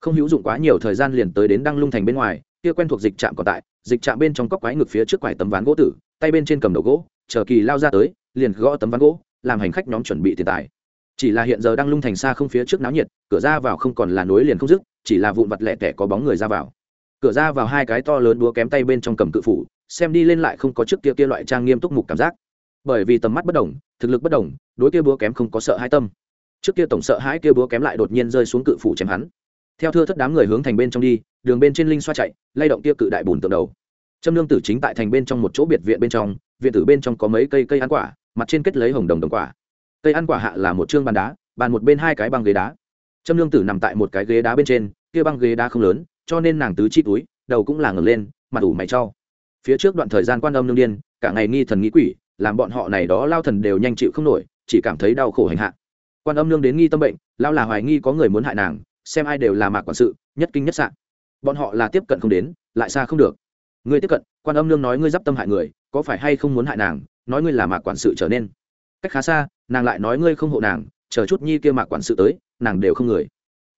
không hữu dụng quá nhiều thời gian liền tới đến đăng lung thành bên ngoài kia quen thuộc dịch trạm còn tại dịch trạm bên trong cốc quái ngực phía trước quải tấm ván gỗ tử tay bên trên cầm đầu gỗ chờ kỳ lao ra tới liền gõ tấm ván gỗ làm hành khách nhóm chuẩn bị tiền tài. Chỉ là hiện giờ đang lung thành xa không phía trước náo nhiệt cửa ra vào không còn là nối liền không dứt chỉ là vụn vặt lẹ tẻ có bóng người ra vào. Cửa ra vào hai cái to lớn đúa kém tay bên trong cầm cự phủ xem đi lên lại không có trước kia kia loại trang nghiêm túc mục cảm giác. Bởi vì tầm mắt bất đồng thực lực bất đồng đối kia búa kém không có sợ hai tâm trước kia tổng sợ hãi kia búa kém lại đột nhiên rơi xuống cự phủ chém hắn. Theo thưa thất đám người hướng thành bên trong đi, đường bên trên linh xoa chạy, lay động kia cự đại bùn tượng đầu. Trâm lương tử chính tại thành bên trong một chỗ biệt viện bên trong, viện tử bên trong có mấy cây cây ăn quả, mặt trên kết lấy hồng đồng đồng quả. Cây ăn quả hạ là một chương bàn đá, bàn một bên hai cái băng ghế đá. Trâm lương tử nằm tại một cái ghế đá bên trên, kia băng ghế đá không lớn, cho nên nàng tứ chi túi, đầu cũng là ngẩng lên, mặt ủ mày cho. Phía trước đoạn thời gian quan âm lương điên, cả ngày nghi thần nghĩ quỷ, làm bọn họ này đó lao thần đều nhanh chịu không nổi, chỉ cảm thấy đau khổ hành hạ quan âm nương đến nghi tâm bệnh lao là hoài nghi có người muốn hại nàng, xem ai đều là mạc quản sự, nhất kinh nhất sạn bọn họ là tiếp cận không đến, lại xa không được. Ngươi tiếp cận, quan âm nương nói ngươi d i p tâm hại người, có phải hay không muốn hại nàng, nói ngươi là mạc quản sự trở nên. Cách khá xa, nàng lại nói ngươi không hộ nàng, chờ chút nhi kia mạc quản sự tới, nàng đều không người.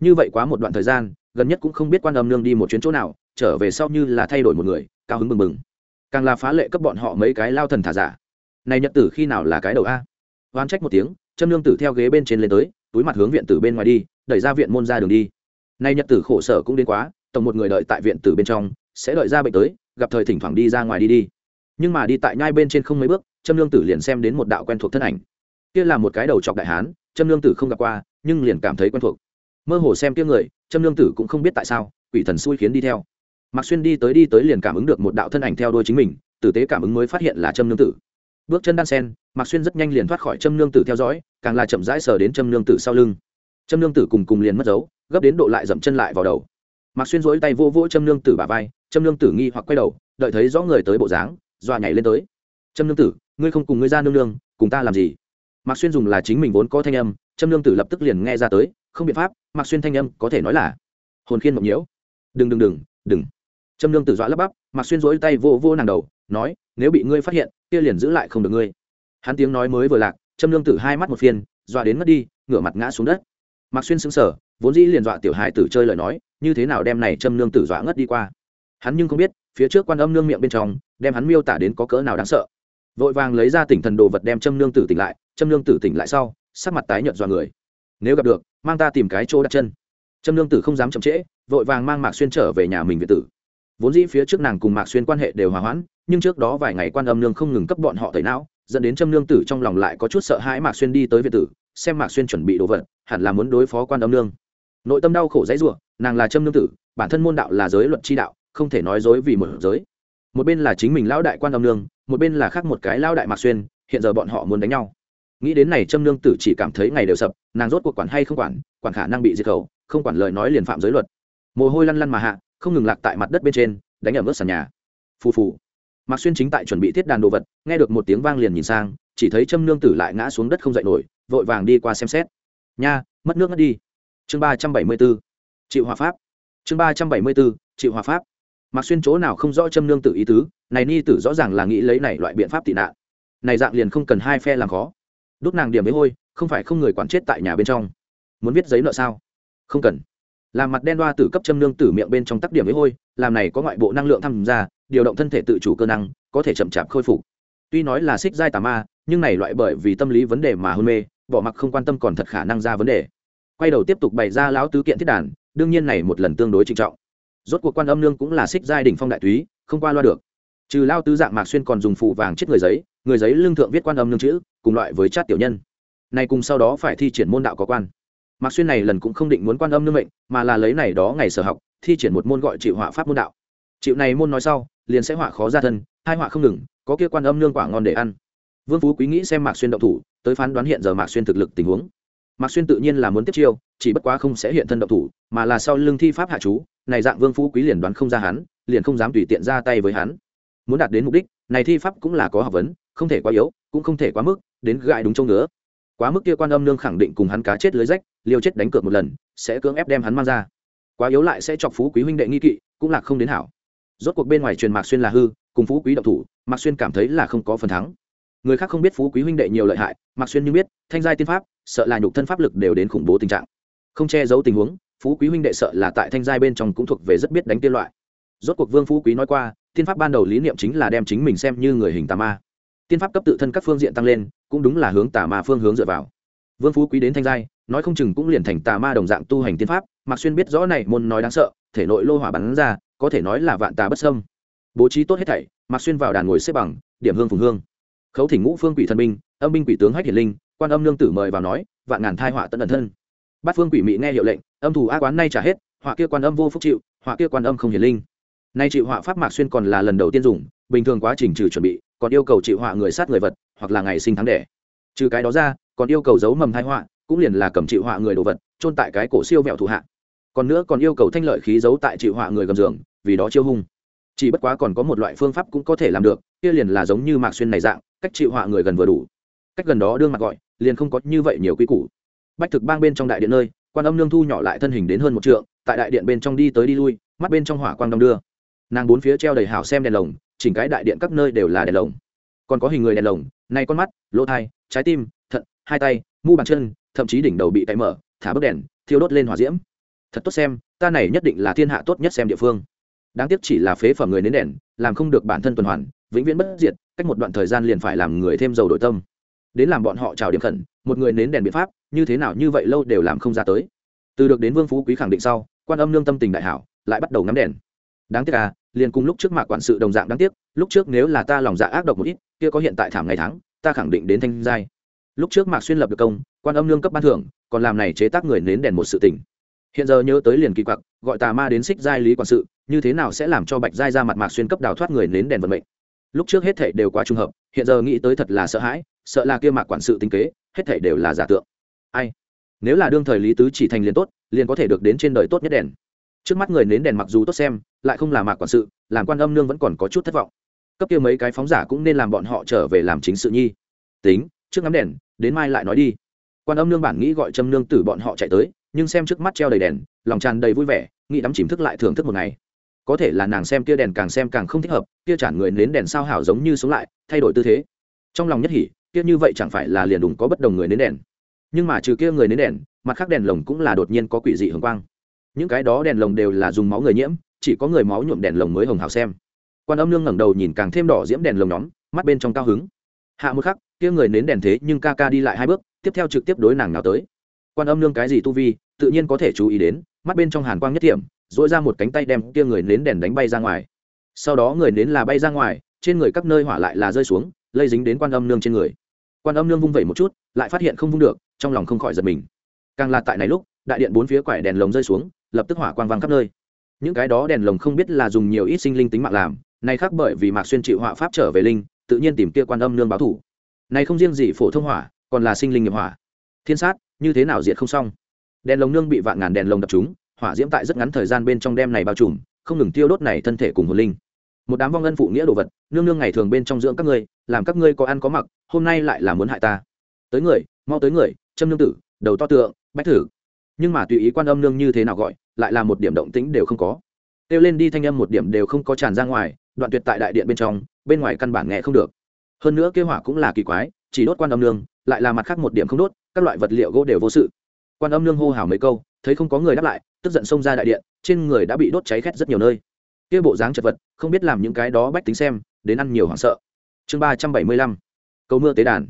Như vậy quá một đoạn thời gian, gần nhất cũng không biết quan âm nương đi một chuyến chỗ nào, trở về sau như là thay đổi một người, cao hứng mừng mừng càng là phá lệ cấp bọn họ mấy cái lao thần thả giả. Này nhật tử khi nào là cái đầu a? Oan trách một tiếng châm nương tử theo ghế bên trên lên tới, túi mặt hướng viện tử bên ngoài đi, đẩy ra viện môn ra đường đi. Nay nhật tử khổ sở cũng đến quá, tổng một người đợi tại viện tử bên trong, sẽ đợi ra bệnh tới, gặp thời thỉnh thoảng đi ra ngoài đi đi. Nhưng mà đi tại nhai bên trên không mấy bước, châm lương tử liền xem đến một đạo quen thuộc thân ảnh. Kia là một cái đầu chọc đại hán, châm lương tử không gặp qua, nhưng liền cảm thấy quen thuộc. Mơ hồ xem kia người, châm lương tử cũng không biết tại sao, quỷ thần xui khiến đi theo. Mạc xuyên đi tới đi tới liền cảm ứng được một đạo thân ảnh theo đuôi chính mình, tử tế cảm ứng mới phát hiện là châm lương tử bước chân đan sen, mạc xuyên rất nhanh liền thoát khỏi châm lương tử theo dõi, càng là chậm rãi sờ đến châm lương tử sau lưng. Châm lương tử cùng cùng liền mất dấu, gấp đến độ lại dậm chân lại vào đầu. Mạc xuyên dối tay vô vỗ châm lương tử bà vai châm lương tử nghi hoặc quay đầu, đợi thấy rõ người tới bộ dáng, dọa nhảy lên tới. Châm lương tử, ngươi không cùng ngươi ra nương nương, cùng ta làm gì? Mạc xuyên dùng là chính mình vốn có thanh âm châm lương tử lập tức liền nghe ra tới, không biện pháp, mạc xuyên thanh âm có thể nói là hồn khiên mộng nhiễu. Đừng đừng đừng đừng. Châm lương tử dọa lắp bắp, mạc xuyên dối tay vô vô nàng đầu, nói, nếu bị ngươi phát hiện kia liền giữ lại không được ngươi. Hắn tiếng nói mới vừa lạc châm lương tử hai mắt một phiên dọa đến mất đi, ngửa mặt ngã xuống đất. Mạc xuyên sững sờ, vốn dĩ liền dọa tiểu hài tử chơi lời nói, như thế nào đem này châm nương tử dọa ngất đi qua. Hắn nhưng không biết, phía trước quan âm nương miệng bên trong, đem hắn miêu tả đến có cỡ nào đáng sợ. Vội vàng lấy ra tỉnh thần đồ vật đem châm nương tử tỉnh lại châm nương tử tỉnh lại sau, sắc mặt tái nhợt dọa người. Nếu gặp được, mang ta tìm cái chỗ đặt chân. Châm nương tử không dám chậm trễ, vội vàng mang mạc xuyên trở về nhà mình việt tử. Vốn dĩ phía trước nàng cùng mạc xuyên quan hệ đều hòa hoãn nhưng trước đó vài ngày quan âm nương không ngừng cấp bọn họ tẩy não, dẫn đến châm nương tử trong lòng lại có chút sợ hãi mạc xuyên đi tới việt tử, xem mạc xuyên chuẩn bị đồ vật, hẳn là muốn đối phó quan âm nương. Nội tâm đau khổ dãy rủa, nàng là châm nương tử, bản thân môn đạo là giới luật chi đạo, không thể nói dối vì một giới. Một bên là chính mình lão đại quan âm nương, một bên là khác một cái lão đại mạc xuyên, hiện giờ bọn họ muốn đánh nhau. Nghĩ đến này châm nương tử chỉ cảm thấy ngày đều sập, nàng rốt cuộc quản hay không quản quản khả năng bị diệt khẩu, không quản lời nói liền phạm giới luật. Mồ hôi lăn lăn mà hạ, không ngừng lạc tại mặt đất bên trên, đánh ở mức sàn nhà. Phù phù mạc xuyên chính tại chuẩn bị thiết đàn đồ vật, nghe được một tiếng vang liền nhìn sang, chỉ thấy châm nương tử lại ngã xuống đất không dậy nổi, vội vàng đi qua xem xét. Nha, mất nước mất đi. Chương ba trăm bảy mươi b ố chịu hòa pháp. Chương ba trăm bảy mươi b ố chịu hòa pháp. Mạc xuyên chỗ nào không rõ châm nương tử ý tứ, này ni tử rõ ràng là nghĩ lấy này loại biện pháp tị nạn. Này dạng liền không cần hai phe làm khó. Đốt nàng điểm với hôi, không phải không người quản chết tại nhà bên trong. Muốn viết giấy nợ sao? Không cần làm mặt đen đoa tử cấp châm nương tử miệng bên trong tắc điểm với hôi, làm này có ngoại bộ năng lượng tham gia, điều động thân thể tự chủ cơ năng, có thể chậm chạp khôi phục. Tuy nói là xích giai tà ma, nhưng này loại bởi vì tâm lý vấn đề mà hôn mê, bỏ mặc không quan tâm còn thật khả năng ra vấn đề. Quay đầu tiếp tục bày ra lão tứ kiện thiết đàn, đương nhiên này một lần tương đối trịnh trọng. Rốt cuộc quan âm nương cũng là xích giai đỉnh phong đại túy, không qua loa được. Trừ lao tứ dạng mạc xuyên còn dùng phụ vàng chết người giấy người giấy lương thượng viết quan âm nương chữ, cùng loại với chát tiểu nhân. Này cùng sau đó phải thi triển môn đạo có quan mạc xuyên này lần cũng không định muốn quan âm nương mệnh, mà là lấy này đó ngày sở học, thi triển một môn gọi chịu họa pháp môn đạo. Chịu này môn nói sau, liền sẽ họa khó ra thân, hai họa không ngừng, có kia quan âm nương quả ngon để ăn. Vương phú quý nghĩ xem mạc xuyên động thủ, tới phán đoán hiện giờ mạc xuyên thực lực tình huống. Mạc xuyên tự nhiên là muốn tiếp chiêu, chỉ bất quá không sẽ hiện thân động thủ, mà là sau lưng thi pháp hạ chú, này dạng vương phú quý liền đoán không ra hắn, liền không dám tùy tiện ra tay với hắn. Muốn đạt đến mục đích, này thi pháp cũng là có học vấn, không thể quá yếu, cũng không thể quá mức, đến gại đúng châu nữa quá mức kia quan âm nương khẳng định cùng hắn cá chết lưới rách, liều chết đánh cược một lần, sẽ cưỡng ép đem hắn mang ra. Quá yếu lại sẽ chọc phú quý huynh đệ nghi kỵ, cũng là không đến hảo. Rốt cuộc bên ngoài truyền mạc xuyên là hư, cùng phú quý đậu thủ, mạc xuyên cảm thấy là không có phần thắng. Người khác không biết phú quý huynh đệ nhiều lợi hại, mạc xuyên như biết, thanh giai tiên pháp, sợ là nhục thân pháp lực đều đến khủng bố tình trạng. Không che giấu tình huống, phú quý huynh đệ sợ là tại thanh giai bên trong cũng thuộc về rất biết đánh tiên loại. Rốt cuộc vương phú quý nói qua, tiên pháp ban đầu lý niệm chính là đem chính mình xem như người hình tà ma tiên pháp cấp tự thân các phương diện tăng lên, cũng đúng là hướng tà ma phương hướng dựa vào. Vương phú quý đến thanh giai, nói không chừng cũng liền thành tà ma đồng dạng tu hành tiên pháp Mặc xuyên biết rõ này, môn nói đáng sợ, thể nội lô hỏa bắn ra, có thể nói là vạn tà bất sâm bố trí tốt hết thảy Mặc xuyên vào đàn ngồi xếp bằng, điểm hương phùng hương. Khấu thỉnh ngũ phương quỷ thần binh, âm binh quỷ tướng hách hiển linh, quan âm lương tử mời vào nói, vạn ngàn thai họa tận ẩn thân. Bát phương quỷ mị nghe hiệu lệnh, âm thủ ác quán nay trả hết, họa kia quan âm vô phúc chịu, họa kia quan âm không hiển linh. Nay chịu họa pháp mạc xuyên còn là lần đầu tiên dùng, bình thường quá trình trừ chuẩn bị còn yêu cầu chịu họa người sát người vật, hoặc là ngày sinh tháng đẻ. Trừ cái đó ra, còn yêu cầu giấu mầm thai họa, cũng liền là cầm chịu họa người đồ vật trôn tại cái cổ siêu vẹo thủ hạ. Còn nữa còn yêu cầu thanh lợi khí giấu tại chịu họa người gầm giường, vì đó chiêu hung. Chỉ bất quá còn có một loại phương pháp cũng có thể làm được, kia liền là giống như mạc xuyên này dạng, cách chịu họa người gần vừa đủ. Cách gần đó đương mặt gọi, liền không có như vậy nhiều quy củ. Bách thực bang bên trong đại điện nơi, quan âm nương thu nhỏ lại thân hình đến hơn một trượng, tại đại điện bên trong đi tới đi lui, mắt bên trong hỏa quang đông đưa. Nàng bốn phía treo đầy hào xem đèn lồng chỉnh cái đại điện các nơi đều là đèn lồng. Còn có hình người đèn lồng, nay con mắt, lỗ thai, trái tim, thận, hai tay, mu bàn chân, thậm chí đỉnh đầu bị cậy mở, thả bức đèn, thiêu đốt lên hỏa diễm. Thật tốt xem, ta này nhất định là thiên hạ tốt nhất xem địa phương. Đáng tiếc chỉ là phế phẩm người nến đèn, làm không được bản thân tuần hoàn, vĩnh viễn bất diệt, cách một đoạn thời gian liền phải làm người thêm dầu đổi tâm. Đến làm bọn họ trào điểm khẩn, một người nến đèn biện pháp, như thế nào như vậy lâu đều làm không ra tới. Từ được đến vương phú quý khẳng định sau, quan âm nương tâm tình đại hảo, lại bắt đầu ngắm đèn đáng tiếc à liền cùng lúc trước mạc quản sự đồng dạng đáng tiếc, lúc trước nếu là ta lòng dạ ác độc một ít, kia có hiện tại thảm ngày tháng, ta khẳng định đến thanh giai. Lúc trước mạc xuyên lập được công, quan âm lương cấp ban thưởng, còn làm này chế tác người nến đèn một sự tình. Hiện giờ nhớ tới liền kỳ quặc, gọi tà ma đến xích giai lý quản sự, như thế nào sẽ làm cho bạch giai ra mặt mạc xuyên cấp đào thoát người nến đèn vận mệnh? Lúc trước hết thể đều quá trùng hợp, hiện giờ nghĩ tới thật là sợ hãi, sợ là kia mạc quản sự tính kế, hết thể đều là giả tượng. Ai? Nếu là đương thời lý tứ chỉ thành liền tốt, liền có thể được đến trên đời tốt nhất đèn trước mắt người nến đèn mặc dù tốt xem, lại không là mạc quản sự, làm quan âm nương vẫn còn có chút thất vọng. Cấp kia mấy cái phóng giả cũng nên làm bọn họ trở về làm chính sự nhi. Tính, trước ngắm đèn, đến mai lại nói đi. Quan âm nương bản nghĩ gọi châm nương tử bọn họ chạy tới, nhưng xem trước mắt treo đầy đèn, lòng tràn đầy vui vẻ, nghĩ đắm chìm thức lại thưởng thức một ngày. Có thể là nàng xem kia đèn càng xem càng không thích hợp, kia chản người nến đèn sao hảo giống như sống lại, thay đổi tư thế. Trong lòng nhất hỉ, kia như vậy chẳng phải là liền đúng có bất đồng người nến đèn. Nhưng mà trừ kia người nến đèn, mặt khác đèn lồng cũng là đột nhiên có quỷ dị hồng quang những cái đó đèn lồng đều là dùng máu người nhiễm, chỉ có người máu nhuộm đèn lồng mới hồng hào xem. Quan âm nương ngẩng đầu nhìn càng thêm đỏ diễm đèn lồng nhóm, mắt bên trong cao hứng. Hạ một khắc, kia người nến đèn thế nhưng ca ca đi lại hai bước, tiếp theo trực tiếp đối nàng nào tới. Quan âm nương cái gì tu vi, tự nhiên có thể chú ý đến, mắt bên trong hàn quang nhất thiểm dỗi ra một cánh tay đem kia người nến đèn đánh bay ra ngoài. Sau đó người nến là bay ra ngoài, trên người các nơi hỏa lại là rơi xuống, lây dính đến quan âm nương trên người. Quan âm nương vung vẩy một chút, lại phát hiện không vung được, trong lòng không khỏi giật mình. Càng là tại này lúc, đại điện bốn phía quải đèn lồng rơi xuống lập tức hỏa quang vang khắp nơi. Những cái đó đèn lồng không biết là dùng nhiều ít sinh linh tính mạng làm này khác bởi vì mạc xuyên chịu họa pháp trở về linh, tự nhiên tìm kia quan âm nương báo thủ. Này không riêng gì phổ thông hỏa, còn là sinh linh nghiệp hỏa. Thiên sát, như thế nào diệt không xong? Đèn lồng nương bị vạn ngàn đèn lồng đập chúng hỏa diễm tại rất ngắn thời gian bên trong đêm này bao trùm, không ngừng tiêu đốt này thân thể cùng hồn linh. Một đám vong ân phụ nghĩa đồ vật, nương nương ngày thường bên trong dưỡng các ngươi, làm các ngươi có ăn có mặc, hôm nay lại là muốn hại ta. Tới người, mau tới người, châm nương tử, đầu to tượng, bách thử nhưng mà tùy ý quan âm nương như thế nào gọi, lại là một điểm động tĩnh đều không có. Kêu lên đi thanh âm một điểm đều không có tràn ra ngoài, đoạn tuyệt tại đại điện bên trong, bên ngoài căn bản nghe không được. Hơn nữa kế hỏa cũng là kỳ quái, chỉ đốt quan âm nương, lại là mặt khác một điểm không đốt, các loại vật liệu gỗ đều vô sự. Quan âm nương hô hào mấy câu, thấy không có người đáp lại, tức giận xông ra đại điện, trên người đã bị đốt cháy khét rất nhiều nơi. Kia bộ dáng chật vật, không biết làm những cái đó bách tính xem, đến ăn nhiều hoảng sợ. Chương ba trăm bảy mươi lăm, cầu mưa tế đàn.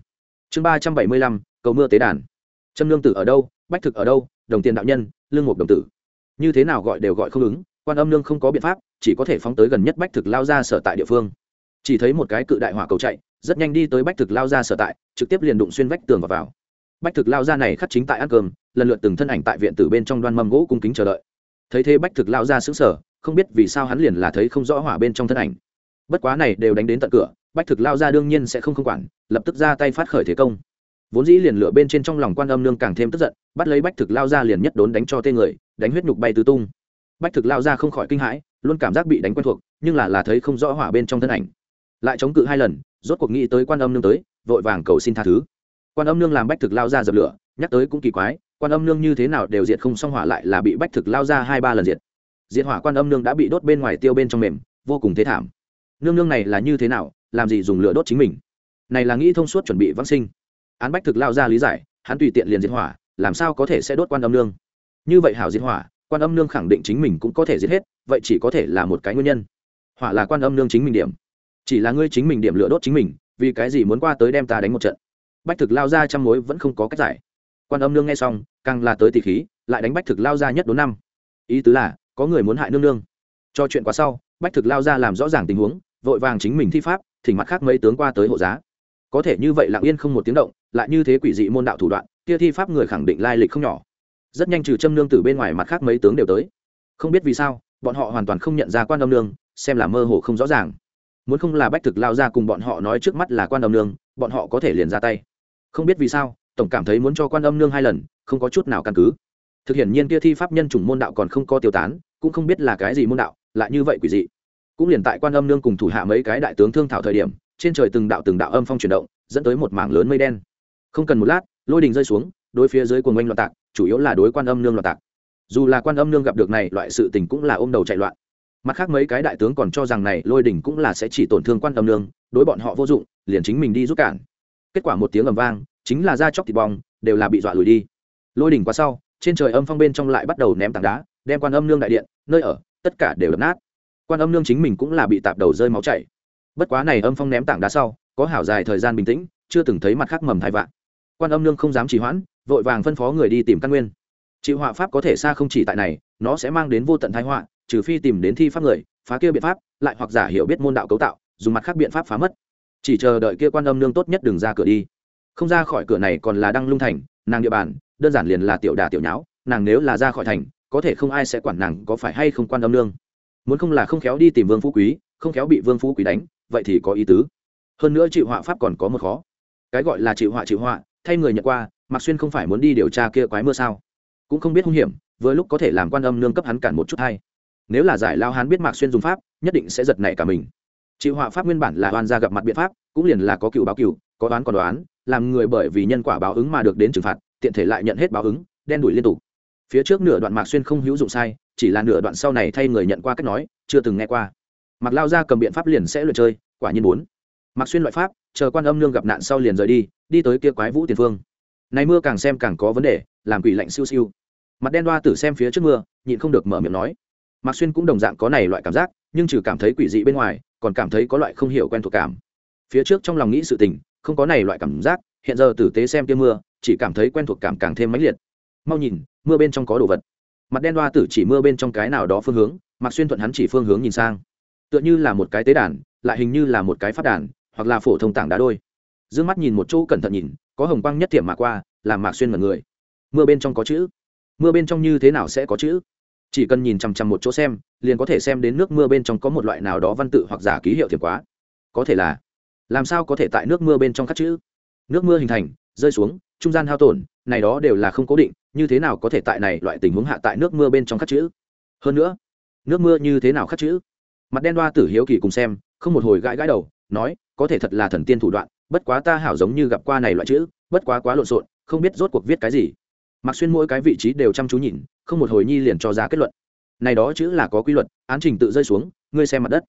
Chương ba trăm bảy mươi lăm, cầu mưa tế đàn. Châm lương tử ở đâu bách thực ở đâu? Đồng tiền đạo nhân, lương một đồng tử. Như thế nào gọi đều gọi không ứng, quan âm lương không có biện pháp, chỉ có thể phóng tới gần nhất bách thực lao ra sở tại địa phương. Chỉ thấy một cái cự đại hỏa cầu chạy, rất nhanh đi tới bách thực lao ra sở tại, trực tiếp liền đụng xuyên vách tường và vào. Bách thực lao ra này khắc chính tại ăn cơm, lần lượt từng thân ảnh tại viện tử bên trong đoan mâm gỗ cung kính chờ đợi. Thấy thế bách thực lao ra xứng sở không biết vì sao hắn liền là thấy không rõ hỏa bên trong thân ảnh. Bất quá này đều đánh đến tận cửa, bách thực lao ra đương nhiên sẽ không không quản, lập tức ra tay phát khởi thế công vốn dĩ liền lửa bên trên trong lòng quan âm nương càng thêm tức giận, bắt lấy bách thực lao ra liền nhất đốn đánh cho tên người, đánh huyết nhục bay tứ tung. Bách thực lao ra không khỏi kinh hãi, luôn cảm giác bị đánh quen thuộc, nhưng là là thấy không rõ hỏa bên trong thân ảnh. Lại chống cự hai lần, rốt cuộc nghĩ tới quan âm nương tới, vội vàng cầu xin tha thứ. Quan âm nương làm bách thực lao ra dập lửa, nhắc tới cũng kỳ quái, quan âm nương như thế nào đều diệt không xong hỏa lại là bị bách thực lao ra hai ba lần diệt. Diệt hỏa quan âm nương đã bị đốt bên ngoài tiêu bên trong mềm, vô cùng thế thảm. Nương nương này là như thế nào, làm gì dùng lửa đốt chính mình? Này là nghĩ thông suốt chuẩn bị vãng sinh án bách thực lao ra lý giải, hắn tùy tiện liền diệt hỏa, làm sao có thể sẽ đốt quan âm nương? Như vậy hảo diệt hỏa, quan âm nương khẳng định chính mình cũng có thể giết hết, vậy chỉ có thể là một cái nguyên nhân. Hỏa là quan âm nương chính mình điểm. Chỉ là ngươi chính mình điểm lửa đốt chính mình, vì cái gì muốn qua tới đem ta đánh một trận? Bách thực lao ra trăm mối vẫn không có cách giải. Quan âm nương nghe xong, càng là tới tỷ khí, lại đánh bách thực lao ra nhất đốn năm. Ý tứ là, có người muốn hại nương nương. Cho chuyện quá sau, bách thực lao ra làm rõ ràng tình huống, vội vàng chính mình thi pháp, thỉnh mặt khác mấy tướng qua tới hộ giá. Có thể như vậy lặng yên không một tiếng động lại như thế quỷ dị môn đạo thủ đoạn, kia thi pháp người khẳng định lai lịch không nhỏ. Rất nhanh trừ châm nương từ bên ngoài mặt khác mấy tướng đều tới. Không biết vì sao, bọn họ hoàn toàn không nhận ra quan âm nương, xem là mơ hồ không rõ ràng. Muốn không là bách thực lao ra cùng bọn họ nói trước mắt là quan âm nương, bọn họ có thể liền ra tay. Không biết vì sao, tổng cảm thấy muốn cho quan âm nương hai lần, không có chút nào căn cứ. Thực hiện nhiên kia thi pháp nhân chủng môn đạo còn không có tiêu tán, cũng không biết là cái gì môn đạo, lại như vậy quỷ dị. Cũng liền tại quan âm nương cùng thủ hạ mấy cái đại tướng thương thảo thời điểm, trên trời từng đạo từng đạo âm phong chuyển động, dẫn tới một mảng lớn mây đen không cần một lát, lôi đình rơi xuống, đối phía dưới cuồng oanh loạn tạc, chủ yếu là đối quan âm nương loạn tạc. Dù là quan âm nương gặp được này, loại sự tình cũng là ôm đầu chạy loạn. Mặt khác mấy cái đại tướng còn cho rằng này, lôi đình cũng là sẽ chỉ tổn thương quan âm nương, đối bọn họ vô dụng, liền chính mình đi giúp cản. Kết quả một tiếng ầm vang, chính là da chóc thịt bong, đều là bị dọa lùi đi. Lôi đỉnh qua sau, trên trời âm phong bên trong lại bắt đầu ném tảng đá, đem quan âm nương đại điện, nơi ở, tất cả đều đập nát. Quan âm nương chính mình cũng là bị tạp đầu rơi máu chảy. Bất quá này âm phong ném tảng đá sau, có hảo dài thời gian bình tĩnh, chưa từng thấy mặt khác mầm thai vạn quan âm nương không dám trì hoãn, vội vàng phân phó người đi tìm căn nguyên. Chịu họa pháp có thể xa không chỉ tại này, nó sẽ mang đến vô tận thái họa, trừ phi tìm đến thi pháp người, phá kia biện pháp, lại hoặc giả hiểu biết môn đạo cấu tạo, dùng mặt khác biện pháp phá mất. Chỉ chờ đợi kia quan âm nương tốt nhất đừng ra cửa đi. Không ra khỏi cửa này còn là đăng lung thành, nàng địa bàn, đơn giản liền là tiểu đà tiểu nháo, nàng nếu là ra khỏi thành, có thể không ai sẽ quản nàng có phải hay không quan âm nương. Muốn không là không khéo đi tìm vương phú quý, không khéo bị vương phú quý đánh, vậy thì có ý tứ. Hơn nữa chịu họa pháp còn có một khó. Cái gọi là chịu họa chịu họa thay người nhận qua, mạc xuyên không phải muốn đi điều tra kia quái mưa sao? Cũng không biết hung hiểm, vừa lúc có thể làm quan âm nương cấp hắn cản một chút hay. Nếu là giải lao hắn biết mạc xuyên dùng pháp, nhất định sẽ giật nảy cả mình. Chịu họa pháp nguyên bản là oan ra gặp mặt biện pháp, cũng liền là có cựu báo cựu, có đoán còn đoán làm người bởi vì nhân quả báo ứng mà được đến trừng phạt, tiện thể lại nhận hết báo ứng, đen đủi liên tục. Phía trước nửa đoạn mạc xuyên không hữu dụng sai, chỉ là nửa đoạn sau này thay người nhận qua cách nói, chưa từng nghe qua. Mặc lao ra cầm biện pháp liền sẽ lượt chơi, quả nhiên bốn mạc xuyên loại pháp, chờ quan âm nương gặp nạn sau liền rời đi đi tới kia quái vũ tiền phương. Này mưa càng xem càng có vấn đề, làm quỷ lạnh siêu siêu. Mặt đen đoa tử xem phía trước mưa, nhịn không được mở miệng nói. Mạc xuyên cũng đồng dạng có này loại cảm giác, nhưng trừ cảm thấy quỷ dị bên ngoài, còn cảm thấy có loại không hiểu quen thuộc cảm. Phía trước trong lòng nghĩ sự tình, không có này loại cảm giác, hiện giờ tử tế xem kia mưa, chỉ cảm thấy quen thuộc cảm càng thêm mãnh liệt. Mau nhìn, mưa bên trong có đồ vật. Mặt đen đoa tử chỉ mưa bên trong cái nào đó phương hướng, mạc xuyên thuận hắn chỉ phương hướng nhìn sang. Tựa như là một cái tế đàn, lại hình như là một cái phát đàn, hoặc là phổ thông tảng đá đôi d mắt nhìn một chỗ cẩn thận nhìn, có hồng quang nhất thiểm mà qua, làm mạc xuyên mật người. Mưa bên trong có chữ. Mưa bên trong như thế nào sẽ có chữ? Chỉ cần nhìn chằm chằm một chỗ xem, liền có thể xem đến nước mưa bên trong có một loại nào đó văn tự hoặc giả ký hiệu thiệt quá. Có thể là, làm sao có thể tại nước mưa bên trong các chữ? Nước mưa hình thành, rơi xuống, trung gian hao tổn, này đó đều là không cố định, như thế nào có thể tại này loại tình huống hạ tại nước mưa bên trong các chữ? Hơn nữa, nước mưa như thế nào khắc chữ? Mặt đen đoa tử hiếu kỳ cùng xem, không một hồi gãi gãi đầu, nói, có thể thật là thần tiên thủ đoạn bất quá ta hảo giống như gặp qua này loại chữ, bất quá quá lộn xộn, không biết rốt cuộc viết cái gì. Mặc xuyên mỗi cái vị trí đều chăm chú nhìn, không một hồi nhi liền cho ra kết luận. Này đó chữ là có quy luật, án trình tự rơi xuống, ngươi xem mặt đất.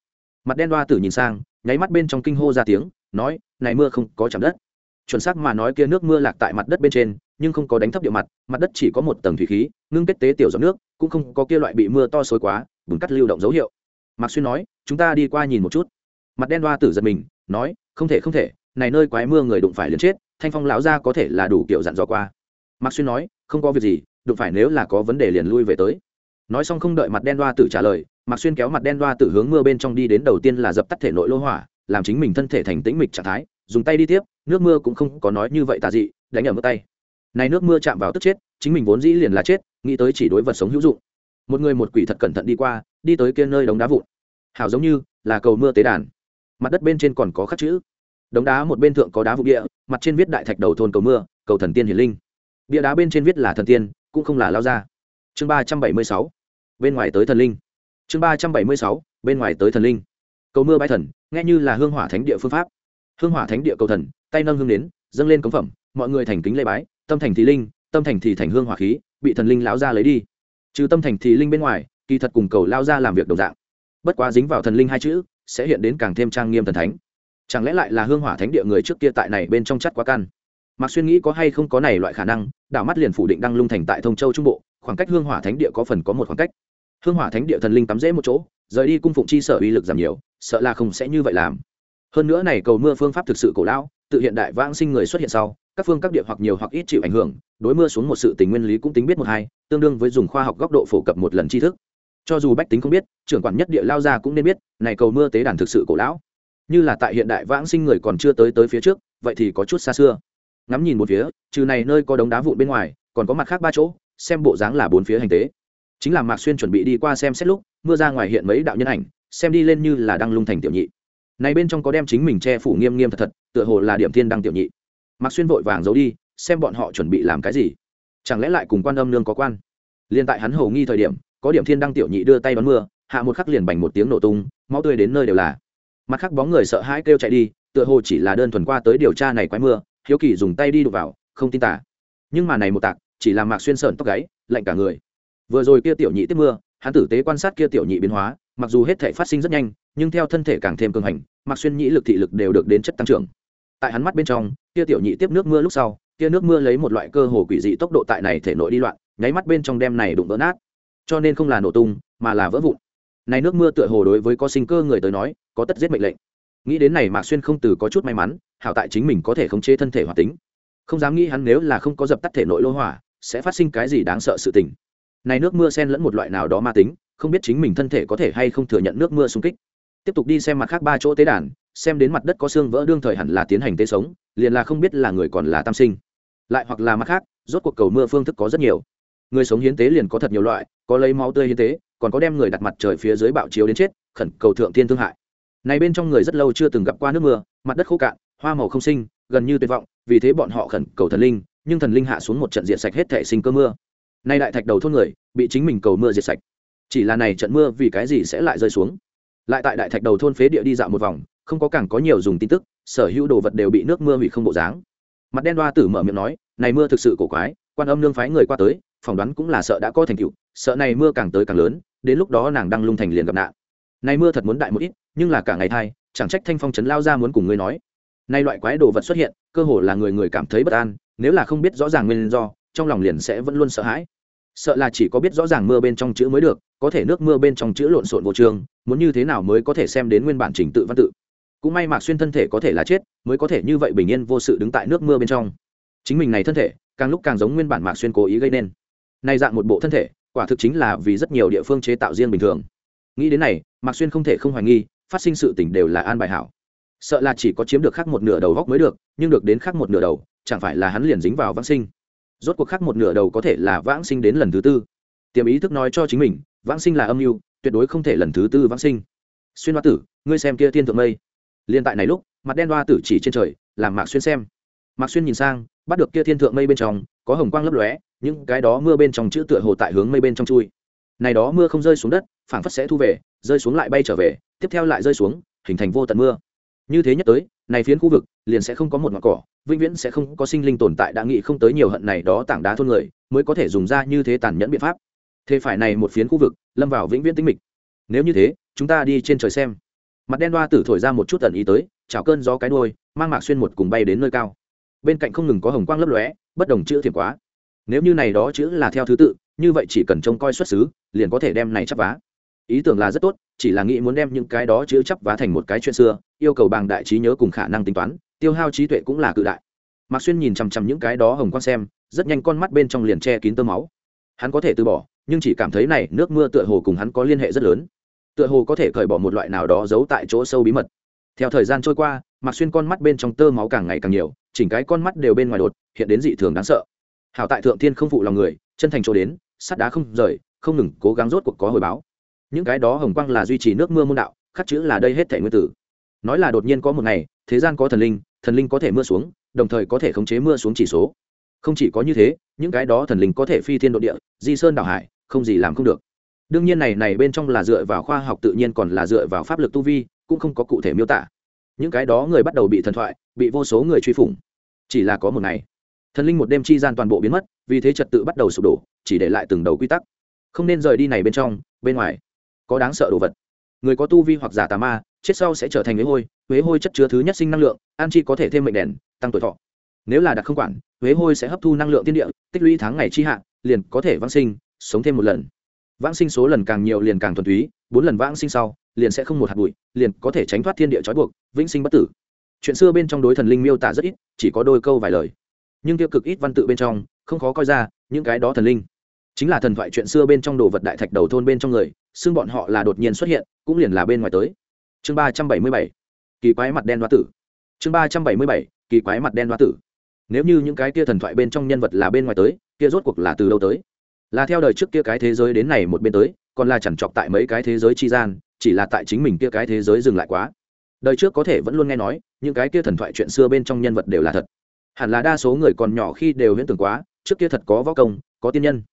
Mặt đen đoa tử nhìn sang, nháy mắt bên trong kinh hô ra tiếng, nói, này mưa không có chạm đất. Chuẩn xác mà nói kia nước mưa lạc tại mặt đất bên trên, nhưng không có đánh thấp địa mặt mặt đất chỉ có một tầng thủy khí, ngưng kết tế tiểu giọt nước, cũng không có kia loại bị mưa to xối quá, bùn cắt lưu động dấu hiệu. Mạc xuyên nói, chúng ta đi qua nhìn một chút. Mặt đen đoa tử giật mình, nói, không thể không thể này nơi quái mưa người đụng phải liền chết, thanh phong lão ra có thể là đủ kiểu dặn dò qua. Mạc xuyên nói, không có việc gì, đụng phải nếu là có vấn đề liền lui về tới. Nói xong không đợi mặt đen đoa tử trả lời, mạc xuyên kéo mặt đen đoa tử hướng mưa bên trong đi đến đầu tiên là dập tắt thể nội lô hỏa, làm chính mình thân thể thành tĩnh mịch trạng thái, dùng tay đi tiếp, nước mưa cũng không có nói như vậy tà dị, đánh ở mức tay. Này nước mưa chạm vào tức chết, chính mình vốn dĩ liền là chết, nghĩ tới chỉ đối vật sống hữu dụng. Một người một quỷ thật cẩn thận đi qua, đi tới kia nơi đống đá vụn. Hảo giống như là cầu mưa tế đàn. Mặt đất bên trên còn có khắc chữ đống đá một bên thượng có đá vụ địa, mặt trên viết đại thạch đầu thôn cầu mưa, cầu thần tiên hiển linh. Bia đá bên trên viết là thần tiên, cũng không là lao ra chương ba trăm bảy mươi sáu, bên ngoài tới thần linh. Chương ba trăm bảy mươi sáu, bên ngoài tới thần linh. Cầu mưa bãi thần, nghe như là hương hỏa thánh địa phương pháp. Hương hỏa thánh địa cầu thần, tay nâng hương đến, dâng lên cống phẩm, mọi người thành kính lê bái, tâm thành thì linh, tâm thành thì thành hương hỏa khí, bị thần linh lão ra lấy đi. Trừ tâm thành thì linh bên ngoài, kỳ thật cùng cầu lao ra làm việc đồng dạng. Bất quá dính vào thần linh hai chữ, sẽ hiện đến càng thêm trang nghiêm thần thánh chẳng lẽ lại là hương hỏa thánh địa người trước kia tại này bên trong chắt quá căn mặc xuyên nghĩ có hay không có này loại khả năng, đảo mắt liền phủ định đăng lung thành tại thông châu trung bộ, khoảng cách hương hỏa thánh địa có phần có một khoảng cách. Hương hỏa thánh địa thần linh tắm rễ một chỗ, rời đi cung phụng chi sở uy lực giảm nhiều, sợ là không sẽ như vậy làm. Hơn nữa này cầu mưa phương pháp thực sự cổ lão, tự hiện đại vãng sinh người xuất hiện sau, các phương các địa hoặc nhiều hoặc ít chịu ảnh hưởng, đối mưa xuống một sự tình nguyên lý cũng tính biết một hai, tương đương với dùng khoa học góc độ phổ cập một lần tri thức. Cho dù bách tính không biết, trưởng quản nhất địa lao ra cũng nên biết, này cầu mưa tế đàn thực sự cổ lão như là tại hiện đại vãng sinh người còn chưa tới tới phía trước, vậy thì có chút xa xưa. Ngắm nhìn một phía, trừ này nơi có đống đá vụn bên ngoài, còn có mặt khác ba chỗ, xem bộ dáng là bốn phía hành tế. Chính là mạc xuyên chuẩn bị đi qua xem xét lúc, mưa ra ngoài hiện mấy đạo nhân ảnh, xem đi lên như là đang lung thành tiểu nhị. Này bên trong có đem chính mình che phủ nghiêm nghiêm thật thật, tựa hồ là điểm thiên đăng tiểu nhị. Mạc xuyên vội vàng giấu đi, xem bọn họ chuẩn bị làm cái gì. Chẳng lẽ lại cùng quan âm nương có quan? Liên tại hắn hầu nghi thời điểm, có điểm thiên đăng tiểu nhị đưa tay đón mưa, hạ một khắc liền bành một tiếng nổ tung, máu tươi đến nơi đều là mặt khác bóng người sợ hãi kêu chạy đi, tựa hồ chỉ là đơn thuần qua tới điều tra này quái mưa, hiếu kỳ dùng tay đi đục vào, không tin tả. Nhưng mà này một tạc, chỉ làm mạc xuyên sợn tóc gáy, lạnh cả người. Vừa rồi kia tiểu nhị tiếp mưa, hắn tử tế quan sát kia tiểu nhị biến hóa, mặc dù hết thể phát sinh rất nhanh, nhưng theo thân thể càng thêm cường hành, mạc xuyên nhĩ lực thị lực đều được đến chất tăng trưởng. Tại hắn mắt bên trong, kia tiểu nhị tiếp nước mưa lúc sau, kia nước mưa lấy một loại cơ hồ quỷ dị tốc độ tại này thể nội đi loạn, nháy mắt bên trong đem này đụng vỡ nát. Cho nên không là nổ tung, mà là vỡ vụn này nước mưa tựa hồ đối với có sinh cơ người tới nói, có tất giết mệnh lệnh. Nghĩ đến này mạc xuyên không từ có chút may mắn, hảo tại chính mình có thể khống chế thân thể hoạt tính. Không dám nghĩ hắn nếu là không có dập tắt thể nội lô hỏa, sẽ phát sinh cái gì đáng sợ sự tình. Này nước mưa xen lẫn một loại nào đó ma tính, không biết chính mình thân thể có thể hay không thừa nhận nước mưa xung kích. Tiếp tục đi xem mặt khác ba chỗ tế đàn, xem đến mặt đất có xương vỡ đương thời hẳn là tiến hành tế sống, liền là không biết là người còn là tam sinh. Lại hoặc là mặt khác, rốt cuộc cầu mưa phương thức có rất nhiều. Người sống hiến tế liền có thật nhiều loại, có lấy máu tươi hiến tế còn có đem người đặt mặt trời phía dưới bạo chiếu đến chết, khẩn cầu thượng thiên thương hại. Này bên trong người rất lâu chưa từng gặp qua nước mưa, mặt đất khô cạn, hoa màu không sinh, gần như tuyệt vọng, vì thế bọn họ khẩn cầu thần linh, nhưng thần linh hạ xuống một trận diệt sạch hết thể sinh cơ mưa. Nay đại thạch đầu thôn người, bị chính mình cầu mưa diệt sạch. Chỉ là này trận mưa vì cái gì sẽ lại rơi xuống? Lại tại đại thạch đầu thôn phế địa đi dạo một vòng, không có càng có nhiều dùng tin tức, sở hữu đồ vật đều bị nước mưa hủy không bộ dáng. Mặt đen đoa tử mở miệng nói, này mưa thực sự cổ quái, quan âm nương phái người qua tới, phỏng đoán cũng là sợ đã có thành tựu, sợ này mưa càng tới càng lớn đến lúc đó nàng đang lung thành liền gặp nạn. Nay mưa thật muốn đại một ít, nhưng là cả ngày thai, chẳng trách thanh phong trấn lao ra muốn cùng ngươi nói. Nay loại quái đồ vật xuất hiện, cơ hồ là người người cảm thấy bất an, nếu là không biết rõ ràng nguyên do, trong lòng liền sẽ vẫn luôn sợ hãi. Sợ là chỉ có biết rõ ràng mưa bên trong chữ mới được, có thể nước mưa bên trong chữ lộn xộn vô trường, muốn như thế nào mới có thể xem đến nguyên bản trình tự văn tự. Cũng may mạc xuyên thân thể có thể là chết, mới có thể như vậy bình yên vô sự đứng tại nước mưa bên trong. Chính mình này thân thể, càng lúc càng giống nguyên bản mạc xuyên cố ý gây nên. Nay dạng một bộ thân thể quả thực chính là vì rất nhiều địa phương chế tạo riêng bình thường. Nghĩ đến này, mạc xuyên không thể không hoài nghi, phát sinh sự tình đều là an bài hảo. Sợ là chỉ có chiếm được khác một nửa đầu góc mới được, nhưng được đến khác một nửa đầu, chẳng phải là hắn liền dính vào vãng sinh. Rốt cuộc khác một nửa đầu có thể là vãng sinh đến lần thứ tư. Tiềm ý thức nói cho chính mình, vãng sinh là âm mưu, tuyệt đối không thể lần thứ tư vãng sinh. Xuyên hoa tử, ngươi xem kia thiên thượng mây. Liên tại này lúc, mặt đen hoa tử chỉ trên trời, làm mạc xuyên xem. Mạc xuyên nhìn sang, bắt được kia thiên thượng mây bên trong, có hồng quang lấp lóe những cái đó mưa bên trong chữ tựa hồ tại hướng mây bên trong chui. Này đó mưa không rơi xuống đất, phảng phất sẽ thu về, rơi xuống lại bay trở về, tiếp theo lại rơi xuống, hình thành vô tận mưa. Như thế nhất tới, này phiến khu vực liền sẽ không có một ngọn cỏ, vĩnh viễn sẽ không có sinh linh tồn tại đã nghĩ không tới nhiều hận này đó tảng đá thôn người, mới có thể dùng ra như thế tàn nhẫn biện pháp. Thế phải này một phiến khu vực, lâm vào vĩnh viễn tính mịch. Nếu như thế, chúng ta đi trên trời xem. Mặt đen đoa tử thổi ra một chút tần ý tới, chảo cơn gió cái đôi mang mạc xuyên một cùng bay đến nơi cao. Bên cạnh không ngừng có hồng quang lấp lóe, bất đồng chữ thiểm quá nếu như này đó chữ là theo thứ tự, như vậy chỉ cần trông coi xuất xứ, liền có thể đem này chắp vá. Ý tưởng là rất tốt, chỉ là nghĩ muốn đem những cái đó chữ chắp vá thành một cái chuyện xưa, yêu cầu bằng đại trí nhớ cùng khả năng tính toán, tiêu hao trí tuệ cũng là cự đại. Mạc xuyên nhìn chằm chằm những cái đó hồng quang xem, rất nhanh con mắt bên trong liền che kín tơ máu. Hắn có thể từ bỏ, nhưng chỉ cảm thấy này nước mưa tựa hồ cùng hắn có liên hệ rất lớn. Tựa hồ có thể cởi bỏ một loại nào đó giấu tại chỗ sâu bí mật. Theo thời gian trôi qua, mạc xuyên con mắt bên trong tơ máu càng ngày càng nhiều, chỉnh cái con mắt đều bên ngoài đột, hiện đến dị thường đáng sợ hảo tại thượng thiên không phụ lòng người, chân thành chỗ đến, sắt đá không rời, không ngừng cố gắng rốt cuộc có hồi báo. Những cái đó hồng quang là duy trì nước mưa môn đạo, khắc chữ là đây hết thể nguyên tử. Nói là đột nhiên có một ngày, thế gian có thần linh thần linh có thể mưa xuống, đồng thời có thể khống chế mưa xuống chỉ số. Không chỉ có như thế, những cái đó thần linh có thể phi thiên độ địa, di sơn đảo hải, không gì làm không được. Đương nhiên này này bên trong là dựa vào khoa học tự nhiên còn là dựa vào pháp lực tu vi, cũng không có cụ thể miêu tả. Những cái đó người bắt đầu bị thần thoại, bị vô số người truy phủng. Chỉ là có một ngày thần linh một đêm chi gian toàn bộ biến mất, vì thế trật tự bắt đầu sụp đổ, chỉ để lại từng đầu quy tắc. Không nên rời đi này bên trong, bên ngoài. Có đáng sợ đồ vật. Người có tu vi hoặc giả tà ma, chết sau sẽ trở thành huế hôi huế hôi chất chứa thứ nhất sinh năng lượng, an chi có thể thêm mệnh đèn, tăng tuổi thọ. Nếu là đặc không quản, huế hôi sẽ hấp thu năng lượng tiên địa, tích lũy tháng ngày chi hạ, liền có thể vãng sinh, sống thêm một lần. Vãng sinh số lần càng nhiều liền càng thuần túy, bốn lần vãng sinh sau, liền sẽ không một hạt bụi, liền có thể tránh thoát thiên địa trói buộc, vĩnh sinh bất tử. Chuyện xưa bên trong đối thần linh miêu tả rất ít, chỉ có đôi câu vài lời nhưng tiêu cực ít văn tự bên trong, không khó coi ra, những cái đó thần linh. Chính là thần thoại chuyện xưa bên trong đồ vật đại thạch đầu thôn bên trong người, xưng bọn họ là đột nhiên xuất hiện, cũng liền là bên ngoài tới. Chương ba trăm bảy mươi bảy, kỳ quái mặt đen đoá tử. Chương ba trăm bảy mươi bảy, kỳ quái mặt đen đoá tử. Nếu như những cái kia thần thoại bên trong nhân vật là bên ngoài tới, kia rốt cuộc là từ đâu tới? Là theo đời trước kia cái thế giới đến này một bên tới, còn là chẳng chọc tại mấy cái thế giới chi gian, chỉ là tại chính mình kia cái thế giới dừng lại quá. Đời trước có thể vẫn luôn nghe nói, những cái kia thần thoại chuyện xưa bên trong nhân vật đều là thật hẳn là đa số người còn nhỏ khi đều huyễn tưởng quá, trước kia thật có võ công, có tiên nhân.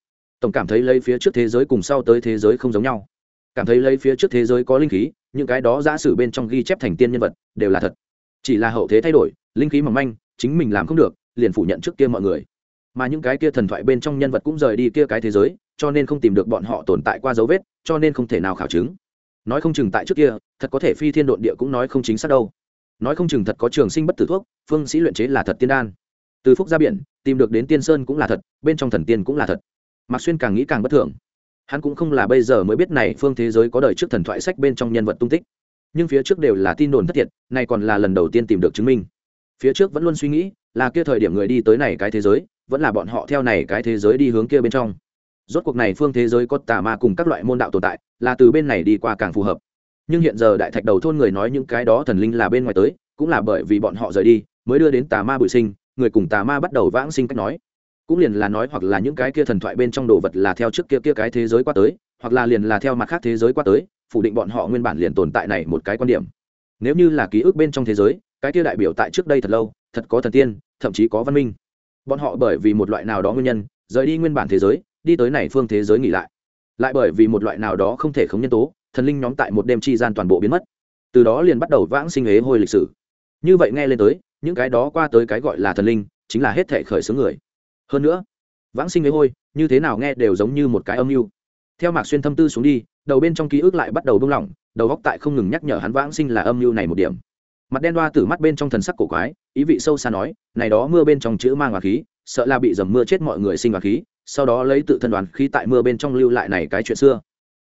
Tổng cảm thấy lấy phía trước thế giới cùng sau tới thế giới không giống nhau. Cảm thấy lấy phía trước thế giới có linh khí, những cái đó giả sử bên trong ghi chép thành tiên nhân vật, đều là thật. Chỉ là hậu thế thay đổi, linh khí mỏng manh, chính mình làm không được, liền phủ nhận trước kia mọi người. Mà những cái kia thần thoại bên trong nhân vật cũng rời đi kia cái thế giới, cho nên không tìm được bọn họ tồn tại qua dấu vết, cho nên không thể nào khảo chứng. Nói không chừng tại trước kia, thật có thể phi thiên độn địa cũng nói không chính xác đâu. Nói không chừng thật có trường sinh bất tử thuốc phương sĩ luyện chế là thật tiên đan. Từ phúc ra biển, tìm được đến tiên sơn cũng là thật, bên trong thần tiên cũng là thật. Mạc xuyên càng nghĩ càng bất thường. Hắn cũng không là bây giờ mới biết này phương thế giới có đời trước thần thoại sách bên trong nhân vật tung tích. Nhưng phía trước đều là tin đồn thất thiệt, nay còn là lần đầu tiên tìm được chứng minh. Phía trước vẫn luôn suy nghĩ, là kia thời điểm người đi tới này cái thế giới, vẫn là bọn họ theo này cái thế giới đi hướng kia bên trong. Rốt cuộc này phương thế giới có tà ma cùng các loại môn đạo tồn tại, là từ bên này đi qua càng phù hợp. Nhưng hiện giờ đại thạch đầu thôn người nói những cái đó thần linh là bên ngoài tới, cũng là bởi vì bọn họ rời đi mới đưa đến tà ma bụi sinh, người cùng tà ma bắt đầu vãng sinh cách nói. Cũng liền là nói hoặc là những cái kia thần thoại bên trong đồ vật là theo trước kia kia cái thế giới qua tới, hoặc là liền là theo mặt khác thế giới qua tới, phủ định bọn họ nguyên bản liền tồn tại này một cái quan điểm. Nếu như là ký ức bên trong thế giới, cái kia đại biểu tại trước đây thật lâu, thật có thần tiên, thậm chí có văn minh. Bọn họ bởi vì một loại nào đó nguyên nhân, rời đi nguyên bản thế giới, đi tới này phương thế giới nghỉ lại. Lại bởi vì một loại nào đó không thể không nhân tố, thần linh nhóm tại một đêm chi gian toàn bộ biến mất. Từ đó liền bắt đầu vãng sinh ế hôi lịch sử. Như vậy nghe lên tới những cái đó qua tới cái gọi là thần linh, chính là hết thể khởi xướng người. Hơn nữa, vãng sinh với hôi, như thế nào nghe đều giống như một cái âm mưu. Theo mạc xuyên thâm tư xuống đi, đầu bên trong ký ức lại bắt đầu buông lỏng, đầu góc tại không ngừng nhắc nhở hắn vãng sinh là âm mưu này một điểm. Mặt đen đoa từ mắt bên trong thần sắc cổ quái, ý vị sâu xa nói, này đó mưa bên trong chữ mang hòa khí, sợ là bị dầm mưa chết mọi người sinh hòa khí, sau đó lấy tự thân đoàn khí tại mưa bên trong lưu lại này cái chuyện xưa.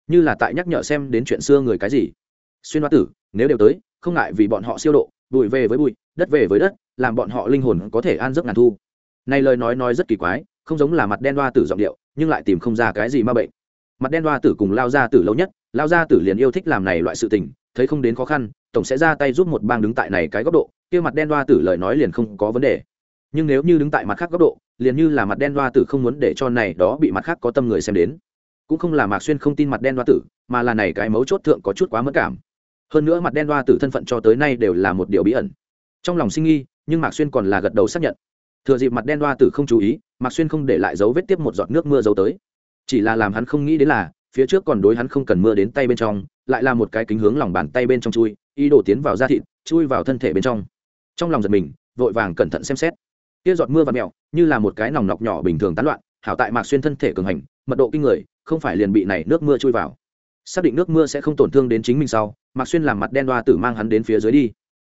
Như là tại nhắc nhở xem đến chuyện xưa người cái gì. Xuyên hoa tử, nếu đều tới, không ngại vì bọn họ siêu độ, bụi về với bụi đất về với đất, làm bọn họ linh hồn có thể an giấc ngàn thu. Này lời nói nói rất kỳ quái, không giống là mặt đen đoa tử giọng điệu, nhưng lại tìm không ra cái gì ma bệnh. Mặt đen đoa tử cùng lao ra tử lâu nhất, lao ra tử liền yêu thích làm này loại sự tình, thấy không đến khó khăn, tổng sẽ ra tay giúp một bang đứng tại này cái góc độ, kia mặt đen đoa tử lời nói liền không có vấn đề. Nhưng nếu như đứng tại mặt khác góc độ, liền như là mặt đen đoa tử không muốn để cho này đó bị mặt khác có tâm người xem đến. Cũng không là mạc xuyên không tin mặt đen đoa tử, mà là này cái mấu chốt thượng có chút quá mất cảm. Hơn nữa mặt đen đoa tử thân phận cho tới nay đều là một điều bí ẩn trong lòng sinh nghi, nhưng mạc xuyên còn là gật đầu xác nhận. Thừa dịp mặt đen đoa tử không chú ý, mạc xuyên không để lại dấu vết tiếp một giọt nước mưa dấu tới. Chỉ là làm hắn không nghĩ đến là, phía trước còn đối hắn không cần mưa đến tay bên trong, lại là một cái kính hướng lòng bàn tay bên trong chui, ý đổ tiến vào da thịt, chui vào thân thể bên trong. Trong lòng giật mình, vội vàng cẩn thận xem xét. Kia giọt mưa và mèo, như là một cái nòng nọc nhỏ bình thường tán loạn, hảo tại mạc xuyên thân thể cường hành, mật độ kinh người, không phải liền bị này nước mưa chui vào. Xác định nước mưa sẽ không tổn thương đến chính mình sau, mạc xuyên làm mặt đen đoa tử mang hắn đến phía dưới đi.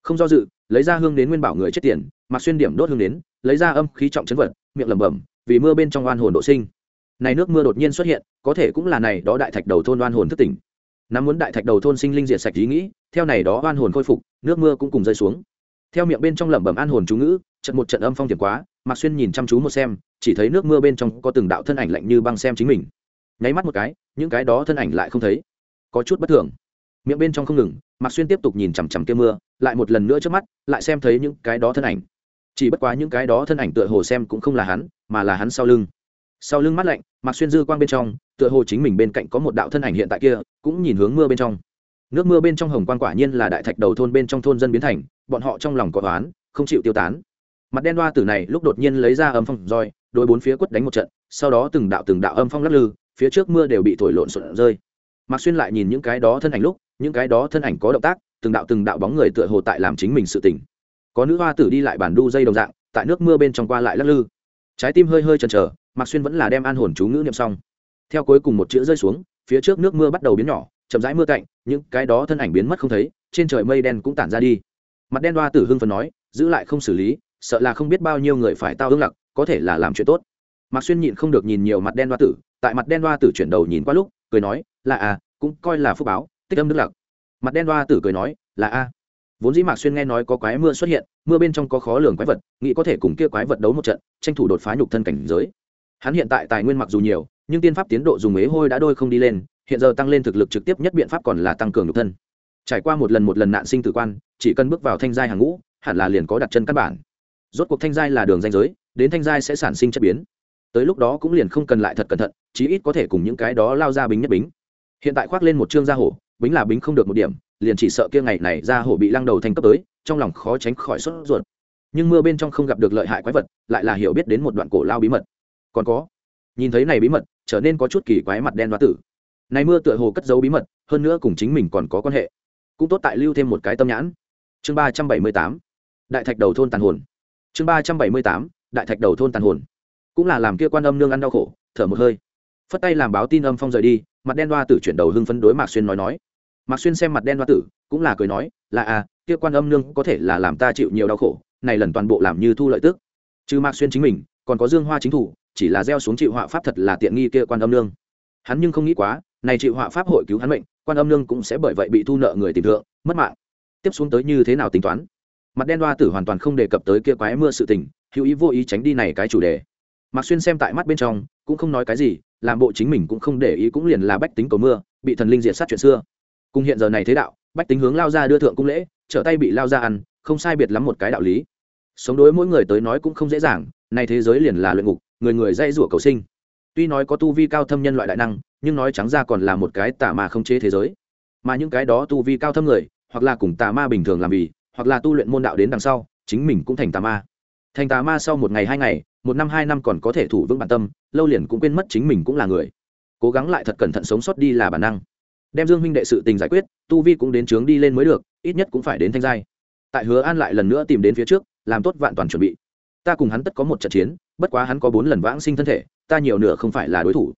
Không do dự lấy ra hương đến nguyên bảo người chết tiền, mặc xuyên điểm đốt hương đến, lấy ra âm khí trọng chấn vật, miệng lẩm bẩm, vì mưa bên trong oan hồn độ sinh. Này nước mưa đột nhiên xuất hiện, có thể cũng là này đó đại thạch đầu thôn oan hồn thức tỉnh. Nắm muốn đại thạch đầu thôn sinh linh diệt sạch ý nghĩ, theo này đó oan hồn khôi phục, nước mưa cũng cùng rơi xuống. Theo miệng bên trong lẩm bẩm an hồn chú ngữ, trận một trận âm phong tiệm quá mạc xuyên nhìn chăm chú một xem, chỉ thấy nước mưa bên trong có từng đạo thân ảnh lạnh như băng xem chính mình. Nháy mắt một cái, những cái đó thân ảnh lại không thấy. Có chút bất thường miệng bên trong không ngừng, mạc xuyên tiếp tục nhìn chằm chằm kia mưa, lại một lần nữa trước mắt, lại xem thấy những cái đó thân ảnh. Chỉ bất quá những cái đó thân ảnh tựa hồ xem cũng không là hắn, mà là hắn sau lưng. Sau lưng mắt lạnh, mạc xuyên dư quang bên trong, tựa hồ chính mình bên cạnh có một đạo thân ảnh hiện tại kia, cũng nhìn hướng mưa bên trong. Nước mưa bên trong hồng quang quả nhiên là đại thạch đầu thôn bên trong thôn dân biến thành, bọn họ trong lòng có toán không chịu tiêu tán. Mặt đen đoa tử này lúc đột nhiên lấy ra âm phong roi đôi bốn phía quất đánh một trận, sau đó từng đạo từng đạo âm phong lắc lư, phía trước mưa đều bị thổi lộn xộn rơi. Mạc xuyên lại nhìn những cái đó thân ảnh lúc những cái đó thân ảnh có động tác, từng đạo từng đạo bóng người tựa hồ tại làm chính mình sự tỉnh có nữ hoa tử đi lại bản đu dây đồng dạng, tại nước mưa bên trong qua lại lắc lư. Trái tim hơi hơi chần chờ, mạc xuyên vẫn là đem an hồn chú ngữ niệm xong. Theo cuối cùng một chữ rơi xuống, phía trước nước mưa bắt đầu biến nhỏ, chậm rãi mưa cạnh, những cái đó thân ảnh biến mất không thấy, trên trời mây đen cũng tản ra đi. Mặt đen đoa tử hưng phần nói, giữ lại không xử lý, sợ là không biết bao nhiêu người phải tao hưng lặc, có thể là làm chuyện tốt. Mạc xuyên nhịn không được nhìn nhiều mặt đen đoa tử, tại mặt đen đoa tử chuyển đầu nhìn qua lúc, cười nói, là à cũng coi là phúc báo tích âm đức lặc. Mặt đen đoa tử cười nói, là a. Vốn dĩ mạc xuyên nghe nói có quái mưa xuất hiện, mưa bên trong có khó lường quái vật, nghĩ có thể cùng kia quái vật đấu một trận, tranh thủ đột phá nhục thân cảnh giới. Hắn hiện tại tài nguyên mặc dù nhiều, nhưng tiên pháp tiến độ dùng ế hôi đã đôi không đi lên, hiện giờ tăng lên thực lực trực tiếp nhất biện pháp còn là tăng cường nhục thân. Trải qua một lần một lần nạn sinh tử quan, chỉ cần bước vào thanh giai hàng ngũ, hẳn là liền có đặt chân căn bản. Rốt cuộc thanh giai là đường danh giới, đến thanh giai sẽ sản sinh chất biến. Tới lúc đó cũng liền không cần lại thật cẩn thận, chí ít có thể cùng những cái đó lao ra bính nhất bính. Hiện tại khoác lên một chương gia hổ bính là bính không được một điểm, liền chỉ sợ kia ngày này ra hổ bị lăng đầu thành cấp tới, trong lòng khó tránh khỏi sốt ruột. Nhưng mưa bên trong không gặp được lợi hại quái vật, lại là hiểu biết đến một đoạn cổ lao bí mật. Còn có, nhìn thấy này bí mật, trở nên có chút kỳ quái mặt đen đoá tử. Này mưa tựa hồ cất giấu bí mật, hơn nữa cùng chính mình còn có quan hệ. Cũng tốt tại lưu thêm một cái tâm nhãn. Chương ba trăm bảy mươi tám, đại thạch đầu thôn tàn hồn. Chương ba trăm bảy mươi tám, đại thạch đầu thôn tàn hồn. Cũng là làm kia quan âm nương ăn đau khổ, thở một hơi. Phất tay làm báo tin âm phong rời đi, mặt đen đoa tử chuyển đầu hưng phấn đối mạc xuyên nói nói mạc xuyên xem mặt đen đoa tử, cũng là cười nói, là à kia quan âm nương có thể là làm ta chịu nhiều đau khổ, này lần toàn bộ làm như thu lợi tức. Chứ mạc xuyên chính mình, còn có dương hoa chính thủ, chỉ là gieo xuống chịu họa pháp thật là tiện nghi kia quan âm nương. Hắn nhưng không nghĩ quá, này chịu họa pháp hội cứu hắn mệnh, quan âm nương cũng sẽ bởi vậy bị thu nợ người tìm thượng, mất mạng. Tiếp xuống tới như thế nào tính toán? Mặt đen đoa tử hoàn toàn không đề cập tới kia quái mưa sự tình, hữu ý vô ý tránh đi này cái chủ đề. Mạc xuyên xem tại mắt bên trong, cũng không nói cái gì, làm bộ chính mình cũng không để ý cũng liền là bách tính cầu mưa, bị thần linh diệt sát chuyện xưa cùng hiện giờ này thế đạo, bách tính hướng lao ra đưa thượng cung lễ, trở tay bị lao ra ăn, không sai biệt lắm một cái đạo lý. Sống đối mỗi người tới nói cũng không dễ dàng, nay thế giới liền là luyện ngục, người người dây rủa cầu sinh. Tuy nói có tu vi cao thâm nhân loại đại năng, nhưng nói trắng ra còn là một cái tà ma không chế thế giới. Mà những cái đó tu vi cao thâm người, hoặc là cùng tà ma bình thường làm vì, hoặc là tu luyện môn đạo đến đằng sau, chính mình cũng thành tà ma. Thành tà ma sau một ngày hai ngày, một năm hai năm còn có thể thủ vững bản tâm, lâu liền cũng quên mất chính mình cũng là người. Cố gắng lại thật cẩn thận sống sót đi là bản năng đem dương huynh đệ sự tình giải quyết, tu vi cũng đến trướng đi lên mới được, ít nhất cũng phải đến thanh giai. Tại hứa an lại lần nữa tìm đến phía trước, làm tốt vạn toàn chuẩn bị. Ta cùng hắn tất có một trận chiến, bất quá hắn có bốn lần vãng sinh thân thể, ta nhiều nửa không phải là đối thủ.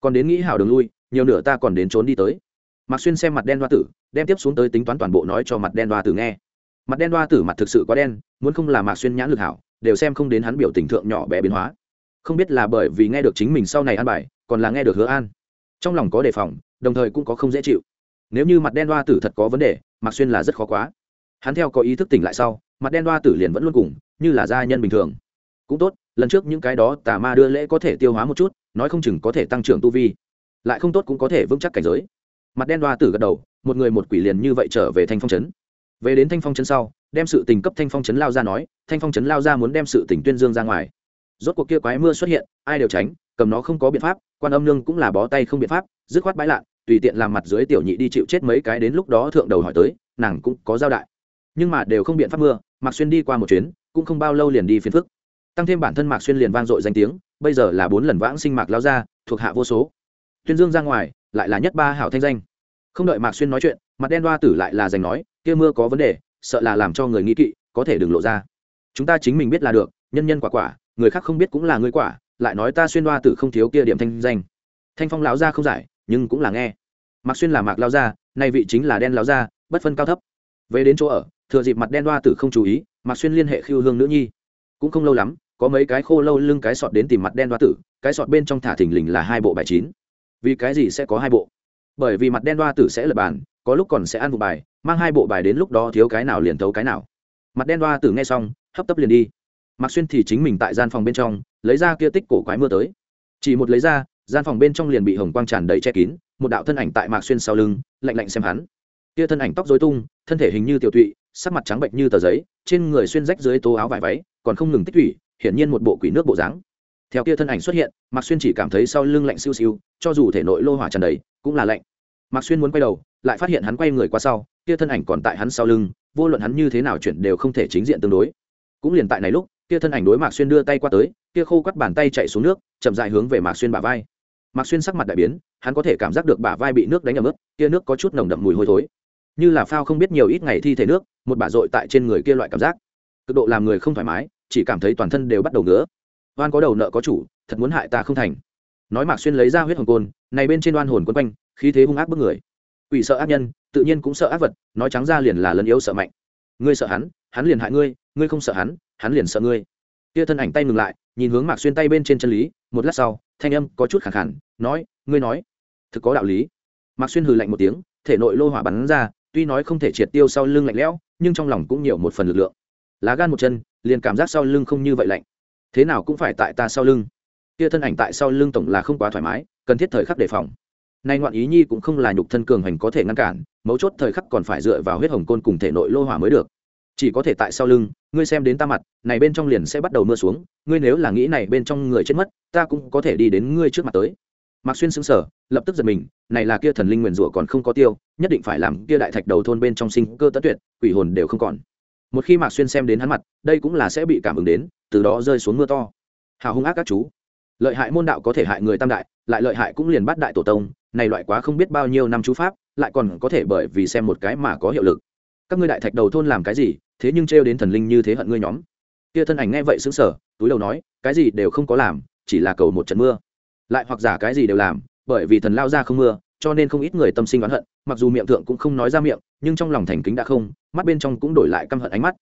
Còn đến nghĩ hảo đường lui, nhiều nửa ta còn đến trốn đi tới. Mạc xuyên xem mặt đen đoa tử, đem tiếp xuống tới tính toán toàn bộ nói cho mặt đen đoa tử nghe. Mặt đen đoa tử mặt thực sự quá đen, muốn không là mạc xuyên nhãn lực hảo, đều xem không đến hắn biểu tình thượng nhỏ bé biến hóa. Không biết là bởi vì nghe được chính mình sau này ăn bài, còn là nghe được hứa an trong lòng có đề phòng, đồng thời cũng có không dễ chịu. Nếu như mặt đen đoa tử thật có vấn đề mặc xuyên là rất khó quá. Hắn theo có ý thức tỉnh lại sau, mặt đen đoa tử liền vẫn luôn cùng, như là gia nhân bình thường. Cũng tốt, lần trước những cái đó tà ma đưa lễ có thể tiêu hóa một chút, nói không chừng có thể tăng trưởng tu vi. Lại không tốt cũng có thể vững chắc cảnh giới. Mặt đen đoa tử gật đầu, một người một quỷ liền như vậy trở về thanh phong trấn. Về đến thanh phong trấn sau, đem sự tình cấp thanh phong trấn lao ra nói, thanh phong trấn lao ra muốn đem sự tình tuyên dương ra ngoài. Rốt cuộc kia quái mưa xuất hiện, ai đều tránh cầm nó không có biện pháp, quan âm nương cũng là bó tay không biện pháp, dứt khoát bãi lạ tùy tiện làm mặt dưới tiểu nhị đi chịu chết mấy cái đến lúc đó thượng đầu hỏi tới, nàng cũng có giao đại. Nhưng mà đều không biện pháp mưa, mạc xuyên đi qua một chuyến, cũng không bao lâu liền đi phiền phức. Tăng thêm bản thân mạc xuyên liền vang dội danh tiếng, bây giờ là bốn lần vãng sinh mạc lao ra thuộc hạ vô số. Tuyên dương ra ngoài, lại là nhất ba hảo thanh danh. Không đợi mạc xuyên nói chuyện, mặt đen đoa tử lại là giành nói, kia mưa có vấn đề, sợ là làm cho người nghĩ kỵ, có thể đừng lộ ra. Chúng ta chính mình biết là được, nhân nhân quả quả, người khác không biết cũng là người quả lại nói ta xuyên đoa tử không thiếu kia điểm thanh danh. Thanh phong lão gia không giải, nhưng cũng là nghe. Mạc xuyên là mạc lao gia, nay vị chính là đen lao gia, bất phân cao thấp. Về đến chỗ ở, thừa dịp mặt đen đoa tử không chú ý, mạc xuyên liên hệ khiêu hương nữ nhi. Cũng không lâu lắm, có mấy cái khô lâu lưng cái sọt đến tìm mặt đen đoa tử, cái sọt bên trong thả thình lình là hai bộ bài chín. Vì cái gì sẽ có hai bộ? Bởi vì mặt đen đoa tử sẽ lập bàn, có lúc còn sẽ ăn vụ bài, mang hai bộ bài đến lúc đó thiếu cái nào liền thấu cái nào. Mặt đen đoa tử nghe xong, hấp tấp liền đi. Mặc xuyên thì chính mình tại gian phòng bên trong lấy ra kia tích cổ quái mưa tới. Chỉ một lấy ra, gian phòng bên trong liền bị hồng quang tràn đầy che kín, một đạo thân ảnh tại mạc xuyên sau lưng, lạnh lạnh xem hắn. Kia thân ảnh tóc dối tung, thân thể hình như tiểu tụy, sắc mặt trắng bệnh như tờ giấy, trên người xuyên rách dưới tố áo vải váy, còn không ngừng tích thủy hiển nhiên một bộ quỷ nước bộ dáng. Theo kia thân ảnh xuất hiện, mạc xuyên chỉ cảm thấy sau lưng lạnh siêu siêu, cho dù thể nội lô hỏa tràn đầy, cũng là lạnh. Mạc xuyên muốn quay đầu, lại phát hiện hắn quay người qua sau, kia thân ảnh còn tại hắn sau lưng, vô luận hắn như thế nào chuyển đều không thể chính diện tương đối. Cũng liền tại này lúc kia thân ảnh đối mạc xuyên đưa tay qua tới, kia khô quắt bàn tay chạy xuống nước, chậm dại hướng về mạc xuyên bả vai. Mạc xuyên sắc mặt đại biến, hắn có thể cảm giác được bả vai bị nước đánh ẩm ướt, kia nước có chút nồng đậm mùi hôi thối. Như là phao không biết nhiều ít ngày thi thể nước, một bả dội tại trên người kia loại cảm giác. Cực độ làm người không thoải mái, chỉ cảm thấy toàn thân đều bắt đầu ngứa. Oan có đầu nợ có chủ, thật muốn hại ta không thành. Nói mạc xuyên lấy ra huyết hồng côn, này bên trên đoan hồn quân quanh, khí thế hung ác bức người. Quỷ sợ ác nhân, tự nhiên cũng sợ ác vật, nói trắng ra liền là lân yếu sợ mạnh. Ngươi sợ hắn hắn liền hại ngươi ngươi không sợ hắn hắn liền sợ ngươi. Kia thân ảnh tay ngừng lại, nhìn hướng mạc xuyên tay bên trên chân lý, một lát sau, thanh âm có chút khẳng khẳng nói, ngươi nói, thực có đạo lý. Mạc xuyên hừ lạnh một tiếng, thể nội lô hỏa bắn ra, tuy nói không thể triệt tiêu sau lưng lạnh lẽo, nhưng trong lòng cũng nhiều một phần lực lượng. Lá gan một chân, liền cảm giác sau lưng không như vậy lạnh. Thế nào cũng phải tại ta sau lưng. Kia thân ảnh tại sau lưng tổng là không quá thoải mái, cần thiết thời khắc đề phòng. Nay ngoạn ý nhi cũng không là nhục thân cường hành có thể ngăn cản, mấu chốt thời khắc còn phải dựa vào huyết hồng côn cùng thể nội lô hỏa mới được chỉ có thể tại sau lưng, ngươi xem đến ta mặt, này bên trong liền sẽ bắt đầu mưa xuống, ngươi nếu là nghĩ này bên trong người chết mất, ta cũng có thể đi đến ngươi trước mặt tới. Mạc xuyên xứng sở lập tức giật mình, này là kia thần linh nguyền rủa còn không có tiêu, nhất định phải làm kia đại thạch đầu thôn bên trong sinh cơ tất tuyệt, quỷ hồn đều không còn. Một khi mạc xuyên xem đến hắn mặt, đây cũng là sẽ bị cảm ứng đến, từ đó rơi xuống mưa to. Hào hung ác các chú. Lợi hại môn đạo có thể hại người tam đại, lại lợi hại cũng liền bắt đại tổ tông, này loại quá không biết bao nhiêu năm chú pháp, lại còn có thể bởi vì xem một cái mà có hiệu lực. Các ngươi đại thạch đầu thôn làm cái gì thế nhưng trêu đến thần linh như thế hận ngươi nhóm. Kia thân ảnh nghe vậy xứng sở túi đầu nói, cái gì đều không có làm, chỉ là cầu một trận mưa. Lại hoặc giả cái gì đều làm, bởi vì thần lao ra không mưa, cho nên không ít người tâm sinh oán hận, mặc dù miệng thượng cũng không nói ra miệng, nhưng trong lòng thành kính đã không, mắt bên trong cũng đổi lại căm hận ánh mắt.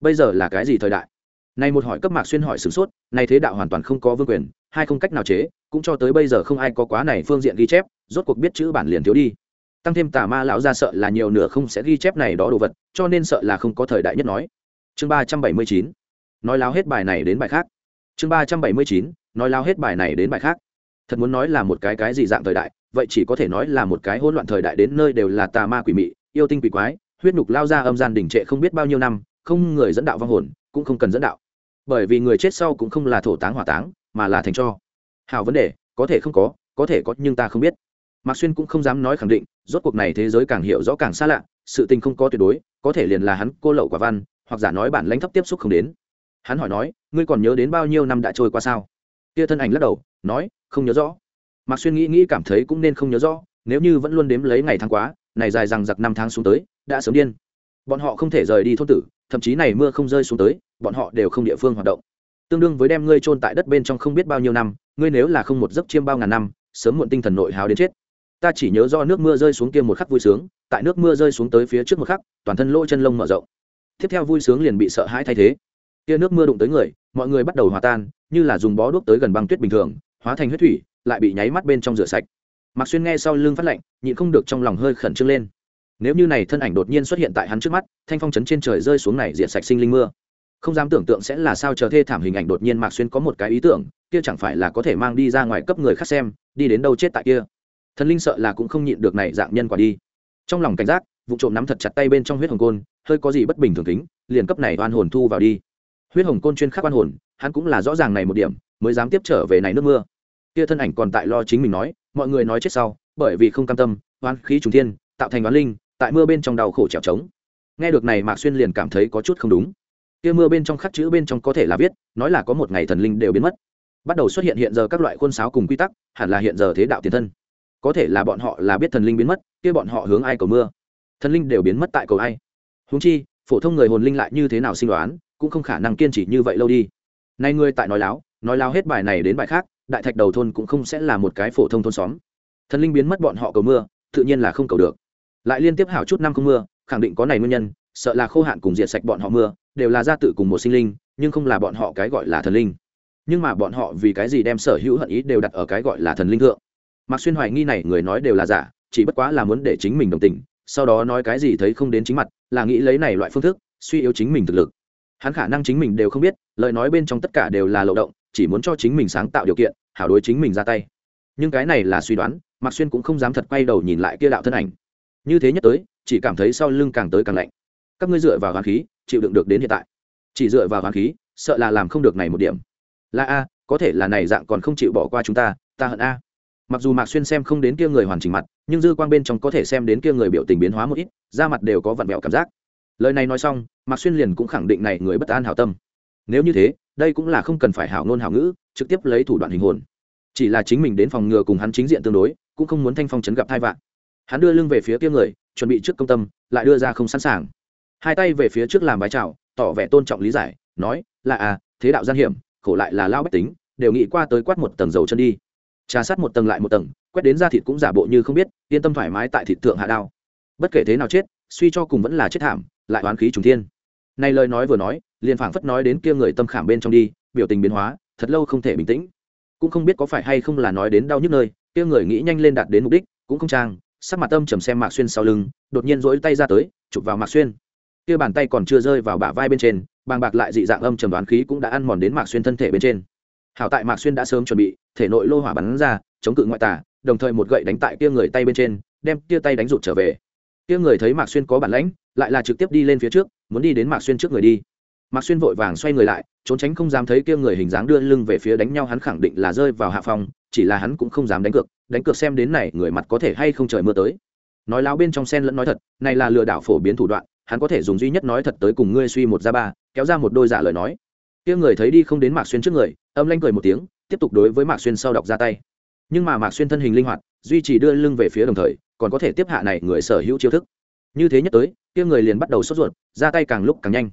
Bây giờ là cái gì thời đại? Này một hỏi cấp mạc xuyên hỏi sửng sốt, này thế đạo hoàn toàn không có vương quyền, hai không cách nào chế, cũng cho tới bây giờ không ai có quá này phương diện ghi chép, rốt cuộc biết chữ bản liền thiếu đi tăng thêm tà ma lão ra sợ là nhiều nửa không sẽ ghi chép này đó đồ vật, cho nên sợ là không có thời đại nhất nói. Chương ba trăm bảy mươi chín, nói láo hết bài này đến bài khác. Chương ba trăm bảy mươi chín, nói láo hết bài này đến bài khác. Thật muốn nói là một cái cái gì dạng thời đại, vậy chỉ có thể nói là một cái hỗn loạn thời đại đến nơi đều là tà ma quỷ mị, yêu tinh quỷ quái, huyết nhục lao ra âm gian đỉnh trệ không biết bao nhiêu năm, không người dẫn đạo vong hồn, cũng không cần dẫn đạo. Bởi vì người chết sau cũng không là thổ táng hỏa táng, mà là thành cho. Hào vấn đề, có thể không có có thể có nhưng ta không biết mạc xuyên cũng không dám nói khẳng định, rốt cuộc này thế giới càng hiểu rõ càng xa lạ, sự tình không có tuyệt đối, có thể liền là hắn cô lậu quả văn, hoặc giả nói bản lãnh thấp tiếp xúc không đến. Hắn hỏi nói, ngươi còn nhớ đến bao nhiêu năm đã trôi qua sao? Kia thân ảnh lắc đầu, nói, không nhớ rõ. Mạc xuyên nghĩ nghĩ cảm thấy cũng nên không nhớ rõ, nếu như vẫn luôn đếm lấy ngày tháng quá, này dài rằng giặc năm tháng xuống tới, đã sớm điên. Bọn họ không thể rời đi thôn tử, thậm chí này mưa không rơi xuống tới, bọn họ đều không địa phương hoạt động. Tương đương với đem ngươi chôn tại đất bên trong không biết bao nhiêu năm, ngươi nếu là không một giấc chiêm bao ngàn năm, sớm muộn tinh thần nội hào đến chết ta chỉ nhớ do nước mưa rơi xuống kia một khắc vui sướng, tại nước mưa rơi xuống tới phía trước một khắc, toàn thân lỗ chân lông mở rộng. Tiếp theo vui sướng liền bị sợ hãi thay thế. Kia nước mưa đụng tới người, mọi người bắt đầu hòa tan, như là dùng bó đuốc tới gần băng tuyết bình thường, hóa thành huyết thủy, lại bị nháy mắt bên trong rửa sạch. Mặc xuyên nghe sau lưng phát lạnh, nhịn không được trong lòng hơi khẩn trương lên. Nếu như này thân ảnh đột nhiên xuất hiện tại hắn trước mắt, thanh phong chấn trên trời rơi xuống này diện sạch sinh linh mưa. Không dám tưởng tượng sẽ là sao chờ thê thảm hình ảnh đột nhiên mạc xuyên có một cái ý tưởng, kia chẳng phải là có thể mang đi ra ngoài cấp người khác xem, đi đến đâu chết tại kia thần linh sợ là cũng không nhịn được này dạng nhân quả đi. Trong lòng cảnh giác, vụ trộm nắm thật chặt tay bên trong huyết hồng côn, hơi có gì bất bình thường tính liền cấp này oan hồn thu vào đi. Huyết hồng côn chuyên khắc oan hồn, hắn cũng là rõ ràng này một điểm, mới dám tiếp trở về này nước mưa. Kia thân ảnh còn tại lo chính mình nói, mọi người nói chết sau, bởi vì không cam tâm oan khí trùng thiên, tạo thành oan linh, tại mưa bên trong đau khổ trèo trống. Nghe được này mạc xuyên liền cảm thấy có chút không đúng. Kia mưa bên trong khắc chữ bên trong có thể là viết, nói là có một ngày thần linh đều biến mất. Bắt đầu xuất hiện hiện giờ các loại khuôn sáo cùng quy tắc, hẳn là hiện giờ thế đạo tiền thân có thể là bọn họ là biết thần linh biến mất, kia bọn họ hướng ai cầu mưa? Thần linh đều biến mất tại cầu ai? Húng chi, phổ thông người hồn linh lại như thế nào sinh đoán, cũng không khả năng kiên trì như vậy lâu đi. Nay ngươi tại nói láo nói láo hết bài này đến bài khác, đại thạch đầu thôn cũng không sẽ là một cái phổ thông thôn xóm. Thần linh biến mất bọn họ cầu mưa, tự nhiên là không cầu được. Lại liên tiếp hảo chút năm không mưa, khẳng định có này nguyên nhân, sợ là khô hạn cùng diệt sạch bọn họ mưa, đều là ra tự cùng một sinh linh, nhưng không là bọn họ cái gọi là thần linh. Nhưng mà bọn họ vì cái gì đem sở hữu hận ý đều đặt ở cái gọi là thần linh thượng? Mạc xuyên hoài nghi này người nói đều là giả, chỉ bất quá là muốn để chính mình đồng tình, sau đó nói cái gì thấy không đến chính mặt, là nghĩ lấy này loại phương thức, suy yếu chính mình thực lực. Hắn khả năng chính mình đều không biết, lời nói bên trong tất cả đều là lộ động, chỉ muốn cho chính mình sáng tạo điều kiện, hảo đối chính mình ra tay. Nhưng cái này là suy đoán, mạc xuyên cũng không dám thật quay đầu nhìn lại kia đạo thân ảnh. Như thế nhất tới, chỉ cảm thấy sau lưng càng tới càng lạnh. Các ngươi dựa vào hoàng khí, chịu đựng được đến hiện tại. Chỉ dựa vào hoàng khí, sợ là làm không được này một điểm. Là a, có thể là này dạng còn không chịu bỏ qua chúng ta ta hận a mặc dù mạc xuyên xem không đến kia người hoàn chỉnh mặt, nhưng dư quang bên trong có thể xem đến kia người biểu tình biến hóa một ít, da mặt đều có vặn vẹo cảm giác. Lời này nói xong, mạc xuyên liền cũng khẳng định này người bất an hảo tâm. Nếu như thế, đây cũng là không cần phải hảo ngôn hảo ngữ, trực tiếp lấy thủ đoạn hình hồn. Chỉ là chính mình đến phòng ngừa cùng hắn chính diện tương đối, cũng không muốn thanh phong chấn gặp thai vạn. Hắn đưa lưng về phía kia người, chuẩn bị trước công tâm, lại đưa ra không sẵn sàng. Hai tay về phía trước làm bài chào, tỏ vẻ tôn trọng lý giải, nói, là à thế đạo gian hiểm, khổ lại là lao bách tính, đều nghĩ qua tới quát một tầng dầu chân đi trà sát một tầng lại một tầng, quét đến da thịt cũng giả bộ như không biết, yên tâm thoải mái tại thịt thượng hạ đao. Bất kể thế nào chết, suy cho cùng vẫn là chết thảm, lại oán khí trùng thiên. Này lời nói vừa nói, liền phảng phất nói đến kia người tâm khảm bên trong đi, biểu tình biến hóa, thật lâu không thể bình tĩnh. Cũng không biết có phải hay không là nói đến đau nhức nơi, kia người nghĩ nhanh lên đạt đến mục đích, cũng không trang, sắc mặt tâm trầm xem mạc xuyên sau lưng, đột nhiên rỗi tay ra tới, chụp vào mạc xuyên. Kia bàn tay còn chưa rơi vào bả vai bên trên, bàng bạc lại dị dạng âm trầm đoán khí cũng đã ăn mòn đến mạc xuyên thân thể bên trên. Hảo tại mạc xuyên đã sớm chuẩn bị thể nội lô hỏa bắn ra, chống cự ngoại tả đồng thời một gậy đánh tại kia người tay bên trên, đem kia tay đánh rụt trở về. Kia người thấy mạc xuyên có bản lãnh, lại là trực tiếp đi lên phía trước, muốn đi đến mạc xuyên trước người đi. Mạc xuyên vội vàng xoay người lại, trốn tránh không dám thấy kia người hình dáng đưa lưng về phía đánh nhau, hắn khẳng định là rơi vào hạ phòng chỉ là hắn cũng không dám đánh cược đánh cược xem đến này người mặt có thể hay không trời mưa tới. Nói láo bên trong sen lẫn nói thật, này là lừa đảo phổ biến thủ đoạn, hắn có thể dùng duy nhất nói thật tới cùng ngươi suy một ra ba, kéo ra một đôi giả lời nói. Kia người thấy đi không đến mạc xuyên trước người, âm lanh cười một tiếng tiếp tục đối với mạc xuyên sau đọc ra tay nhưng mà mạc xuyên thân hình linh hoạt duy trì đưa lưng về phía đồng thời còn có thể tiếp hạ này người sở hữu chiêu thức như thế nhất tới kia người liền bắt đầu sốt ruột ra tay càng lúc càng nhanh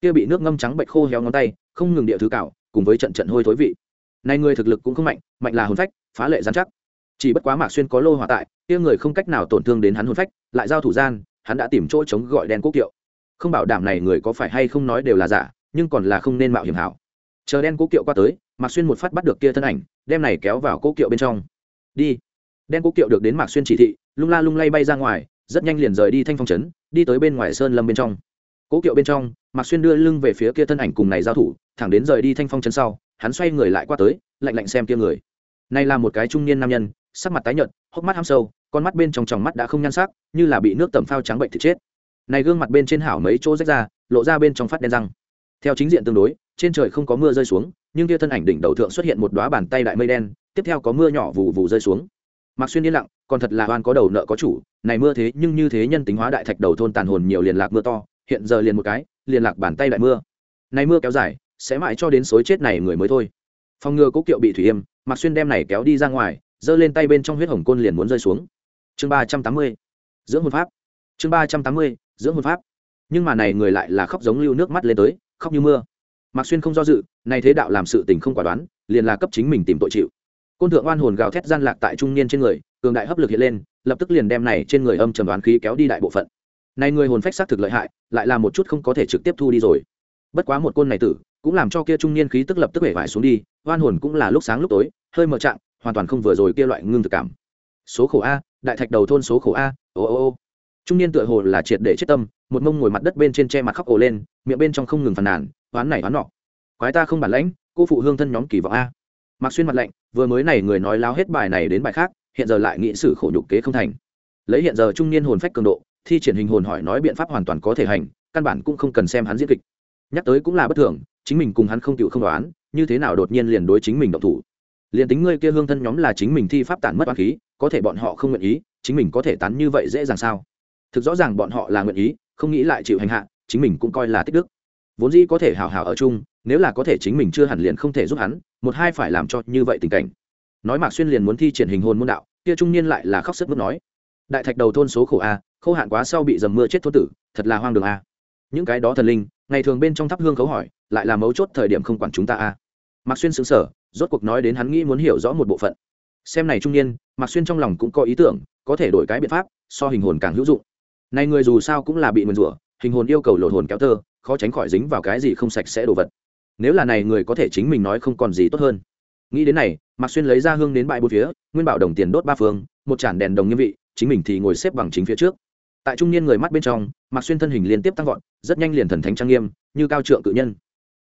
kia bị nước ngâm trắng bệnh khô héo ngón tay không ngừng địa thứ cạo cùng với trận trận hôi thối vị này người thực lực cũng không mạnh mạnh là hồn phách phá lệ giám chắc chỉ bất quá mạc xuyên có lô hòa tại kia người không cách nào tổn thương đến hắn hồn phách lại giao thủ gian hắn đã tìm chỗ chống gọi đen quốc kiệu không bảo đảm này người có phải hay không nói đều là giả nhưng còn là không nên mạo hiểm hảo chờ đen cố kiệu qua tới mạc xuyên một phát bắt được kia thân ảnh, đem này kéo vào cỗ kiệu bên trong. Đi. Đen cỗ kiệu được đến mạc xuyên chỉ thị, lung la lung lay bay ra ngoài, rất nhanh liền rời đi thanh phong trấn, đi tới bên ngoài sơn lâm bên trong. Cỗ kiệu bên trong, mạc xuyên đưa lưng về phía kia thân ảnh cùng này giao thủ, thẳng đến rời đi thanh phong trấn sau, hắn xoay người lại qua tới, lạnh lạnh xem kia người. Này là một cái trung niên nam nhân, sắc mặt tái nhợt, hốc mắt ham sâu, con mắt bên trong tròng mắt đã không nhan sắc, như là bị nước tẩm phao trắng bệnh thì chết. Này gương mặt bên trên hảo mấy chỗ rách ra, lộ ra bên trong phát đen răng. Theo chính diện tương đối trên trời không có mưa rơi xuống, nhưng kia thân ảnh đỉnh đầu thượng xuất hiện một đóa bàn tay đại mây đen, tiếp theo có mưa nhỏ vù vù rơi xuống. Mặc xuyên yên lặng, còn thật là oan có đầu nợ có chủ, này mưa thế nhưng như thế nhân tính hóa đại thạch đầu thôn tàn hồn nhiều liền lạc mưa to, hiện giờ liền một cái, liền lạc bàn tay đại mưa. Này mưa kéo dài, sẽ mãi cho đến xối chết này người mới thôi. Phòng ngừa cố kiệu bị thủy yêm Mặc xuyên đem này kéo đi ra ngoài, giơ lên tay bên trong huyết hồng côn liền muốn rơi xuống. Chương ba trăm tám mươi, dưỡng hồn pháp. Chương ba trăm tám mươi, dưỡng hồn pháp. Nhưng mà này người lại là khóc giống lưu nước mắt lên tới, khóc như mưa mạc xuyên không do dự, nay thế đạo làm sự tình không quả đoán, liền là cấp chính mình tìm tội chịu. Côn thượng oan hồn gào thét gian lạc tại trung niên trên người, cường đại hấp lực hiện lên, lập tức liền đem này trên người âm trầm đoán khí kéo đi đại bộ phận. Này người hồn phách xác thực lợi hại, lại là một chút không có thể trực tiếp thu đi rồi. Bất quá một côn này tử, cũng làm cho kia trung niên khí tức lập tức hể vải xuống đi, oan hồn cũng là lúc sáng lúc tối, hơi mở trạng, hoàn toàn không vừa rồi kia loại ngưng thực cảm. Số khổ a, đại thạch đầu thôn số khổ a, ô ô ô. Trung niên tựa hồ là triệt để chết tâm, một mông ngồi mặt đất bên trên che mặt khóc ồ lên, miệng bên trong không ngừng phàn nàn oán này oán nọ. Quái ta không bản lãnh, cô phụ hương thân nhóm kỳ vọng a. Mặc xuyên mặt lạnh, vừa mới này người nói láo hết bài này đến bài khác, hiện giờ lại nghĩ sự khổ nhục kế không thành. Lấy hiện giờ trung niên hồn phách cường độ, thi triển hình hồn hỏi nói biện pháp hoàn toàn có thể hành, căn bản cũng không cần xem hắn diễn kịch. Nhắc tới cũng là bất thường, chính mình cùng hắn không chịu không đoán, như thế nào đột nhiên liền đối chính mình động thủ. Liền tính ngươi kia hương thân nhóm là chính mình thi pháp tản mất oán khí, có thể bọn họ không nguyện ý, chính mình có thể tán như vậy dễ dàng sao? Thực rõ ràng bọn họ là nguyện ý, không nghĩ lại chịu hành hạ, chính mình cũng coi là tích đức vốn dĩ có thể hào hào ở chung, nếu là có thể chính mình chưa hẳn liền không thể giúp hắn, một hai phải làm cho như vậy tình cảnh. Nói mạc xuyên liền muốn thi triển hình hồn môn đạo, kia trung niên lại là khóc sức mức nói, đại thạch đầu thôn số khổ a, khô hạn quá sau bị dầm mưa chết thôn tử, thật là hoang đường a. Những cái đó thần linh, ngày thường bên trong thắp hương khấu hỏi, lại là mấu chốt thời điểm không quản chúng ta a. Mạc xuyên xứng sở rốt cuộc nói đến hắn nghĩ muốn hiểu rõ một bộ phận. Xem này trung niên, mạc xuyên trong lòng cũng có ý tưởng, có thể đổi cái biện pháp, so hình hồn càng hữu dụng. Này người dù sao cũng là bị mượn rủa, hình hồn yêu cầu lột hồn kéo tơ khó tránh khỏi dính vào cái gì không sạch sẽ đồ vật. Nếu là này người có thể chính mình nói không còn gì tốt hơn. Nghĩ đến này, mạc xuyên lấy ra hương đến bãi bốn phía, nguyên bảo đồng tiền đốt ba phương, một chản đèn đồng nghiêm vị, chính mình thì ngồi xếp bằng chính phía trước. Tại trung niên người mắt bên trong, mạc xuyên thân hình liên tiếp tăng vọt, rất nhanh liền thần thánh trang nghiêm, như cao trượng cự nhân.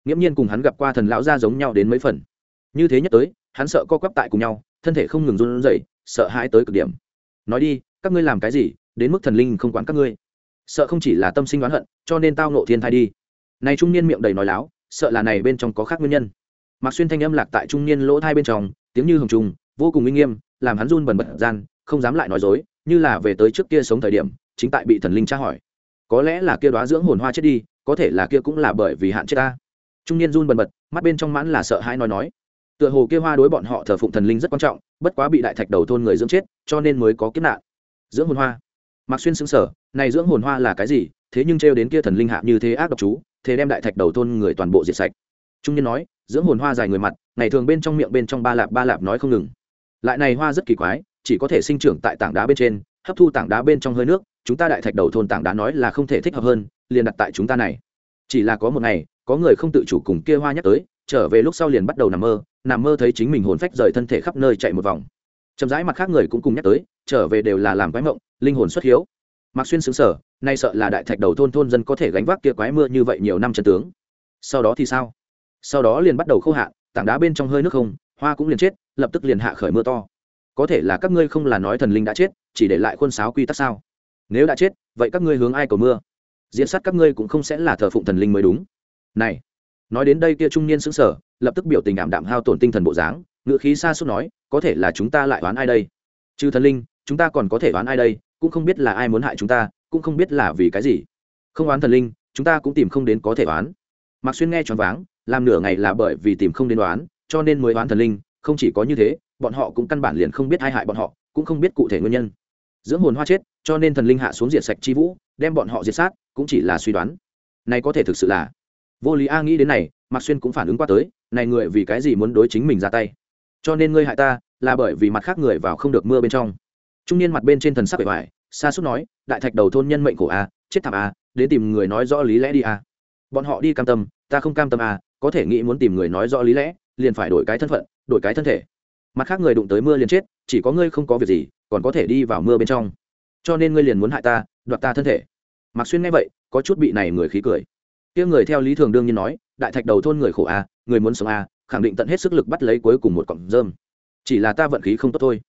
Nghiễm nhiên cùng hắn gặp qua thần lão gia giống nhau đến mấy phần. Như thế nhất tới, hắn sợ co quắp tại cùng nhau, thân thể không ngừng run rẩy, sợ hãi tới cực điểm. Nói đi, các ngươi làm cái gì, đến mức thần linh không quản các ngươi? Sợ không chỉ là tâm sinh đoán hận, cho nên tao nộ thiên thai đi. Này trung niên miệng đầy nói láo, sợ là này bên trong có khác nguyên nhân. Mạc xuyên thanh âm lạc tại trung niên lỗ thai bên trong, tiếng như hồng trung vô cùng uy nghiêm, làm hắn run bần bật gian, không dám lại nói dối, như là về tới trước kia sống thời điểm, chính tại bị thần linh tra hỏi. Có lẽ là kia đoá dưỡng hồn hoa chết đi, có thể là kia cũng là bởi vì hạn chết ta. Trung niên run bần bật, mắt bên trong mãn là sợ hãi nói nói. Tựa hồ kia hoa đối bọn họ thờ phụng thần linh rất quan trọng, bất quá bị đại thạch đầu thôn người dưỡng chết, cho nên mới có kiếp nạn. Dưỡng hồn hoa mạc xuyên xứng sở này dưỡng hồn hoa là cái gì? Thế nhưng trêu đến kia thần linh hạ như thế ác độc chú, thế đem đại thạch đầu thôn người toàn bộ diệt sạch. Trung nhân nói, dưỡng hồn hoa dài người mặt, ngày thường bên trong miệng bên trong ba lạp ba lạp nói không ngừng. Lại này hoa rất kỳ quái, chỉ có thể sinh trưởng tại tảng đá bên trên, hấp thu tảng đá bên trong hơi nước, chúng ta đại thạch đầu thôn tảng đá nói là không thể thích hợp hơn, liền đặt tại chúng ta này. Chỉ là có một ngày, có người không tự chủ cùng kia hoa nhắc tới, trở về lúc sau liền bắt đầu nằm mơ nằm mơ thấy chính mình hồn phách rời thân thể khắp nơi chạy một vòng. Chậm rãi mặt khác người cũng cùng nhắc tới trở về đều là làm quái mộng, linh hồn xuất hiếu. Mạc xuyên xứng sở nay sợ là đại thạch đầu thôn thôn dân có thể gánh vác kia quái mưa như vậy nhiều năm chân tướng. Sau đó thì sao? Sau đó liền bắt đầu khô hạn, tảng đá bên trong hơi nước không, hoa cũng liền chết, lập tức liền hạ khởi mưa to. Có thể là các ngươi không là nói thần linh đã chết, chỉ để lại khuôn sáo quy tắc sao? Nếu đã chết, vậy các ngươi hướng ai cầu mưa? Diễn sát các ngươi cũng không sẽ là thờ phụng thần linh mới đúng. Này, nói đến đây kia trung niên xứng sở lập tức biểu tình ảm đạm hao tổn tinh thần bộ dáng ngựa khí xa suốt nói, có thể là chúng ta lại oán ai đây? Trừ thần linh chúng ta còn có thể oán ai đây, cũng không biết là ai muốn hại chúng ta, cũng không biết là vì cái gì. Không oán thần linh, chúng ta cũng tìm không đến có thể oán. Mạc xuyên nghe choáng váng, làm nửa ngày là bởi vì tìm không đến đoán cho nên mới oán thần linh, không chỉ có như thế, bọn họ cũng căn bản liền không biết ai hại bọn họ, cũng không biết cụ thể nguyên nhân. Dưỡng hồn hoa chết, cho nên thần linh hạ xuống diệt sạch chi vũ, đem bọn họ diệt sát, cũng chỉ là suy đoán. Này có thể thực sự là. Vô lý a nghĩ đến này, mạc xuyên cũng phản ứng qua tới, này người vì cái gì muốn đối chính mình ra tay? Cho nên ngươi hại ta, là bởi vì mặt khác người vào không được mưa bên trong trung niên mặt bên trên thần sắc bề ngoài xa suốt nói, đại thạch đầu thôn nhân mệnh khổ a, chết thảm a, đến tìm người nói rõ lý lẽ đi a. Bọn họ đi cam tâm, ta không cam tâm a, có thể nghĩ muốn tìm người nói rõ lý lẽ, liền phải đổi cái thân phận, đổi cái thân thể. Mặt khác người đụng tới mưa liền chết, chỉ có ngươi không có việc gì, còn có thể đi vào mưa bên trong. Cho nên ngươi liền muốn hại ta, đoạt ta thân thể. Mặc xuyên nghe vậy, có chút bị này người khí cười. Kia người theo lý thường đương nhiên nói, đại thạch đầu thôn người khổ a, người muốn sống a, khẳng định tận hết sức lực bắt lấy cuối cùng một cọng rơm. Chỉ là ta vận khí không tốt thôi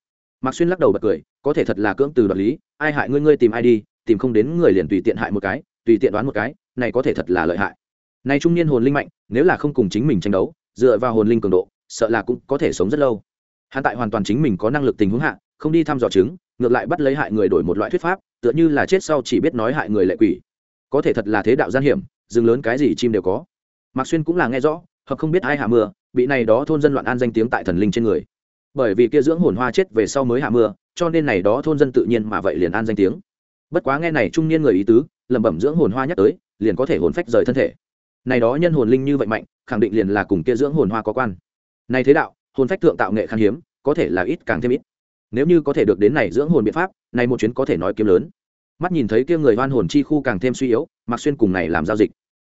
mạc xuyên lắc đầu bật cười, có thể thật là cưỡng từ đoạt lý, ai hại ngươi ngươi tìm ai đi, tìm không đến người liền tùy tiện hại một cái, tùy tiện đoán một cái, này có thể thật là lợi hại. Này trung niên hồn linh mạnh, nếu là không cùng chính mình tranh đấu, dựa vào hồn linh cường độ, sợ là cũng có thể sống rất lâu. Hắn tại hoàn toàn chính mình có năng lực tình huống hạ, không đi thăm dò chứng, ngược lại bắt lấy hại người đổi một loại thuyết pháp, tựa như là chết sau chỉ biết nói hại người lệ quỷ. Có thể thật là thế đạo gian hiểm, rừng lớn cái gì chim đều có. Mạc xuyên cũng là nghe rõ, hợp không biết ai hạ mưa, bị này đó thôn dân loạn an danh tiếng tại thần linh trên người bởi vì kia dưỡng hồn hoa chết về sau mới hạ mưa, cho nên này đó thôn dân tự nhiên mà vậy liền an danh tiếng. Bất quá nghe này trung niên người ý tứ, lẩm bẩm dưỡng hồn hoa nhắc tới, liền có thể hồn phách rời thân thể. Này đó nhân hồn linh như vậy mạnh, khẳng định liền là cùng kia dưỡng hồn hoa có quan. Này thế đạo, hồn phách thượng tạo nghệ khan hiếm, có thể là ít càng thêm ít. Nếu như có thể được đến này dưỡng hồn biện pháp, này một chuyến có thể nói kiếm lớn. Mắt nhìn thấy kia người hoan hồn chi khu càng thêm suy yếu mặc xuyên cùng này làm giao dịch.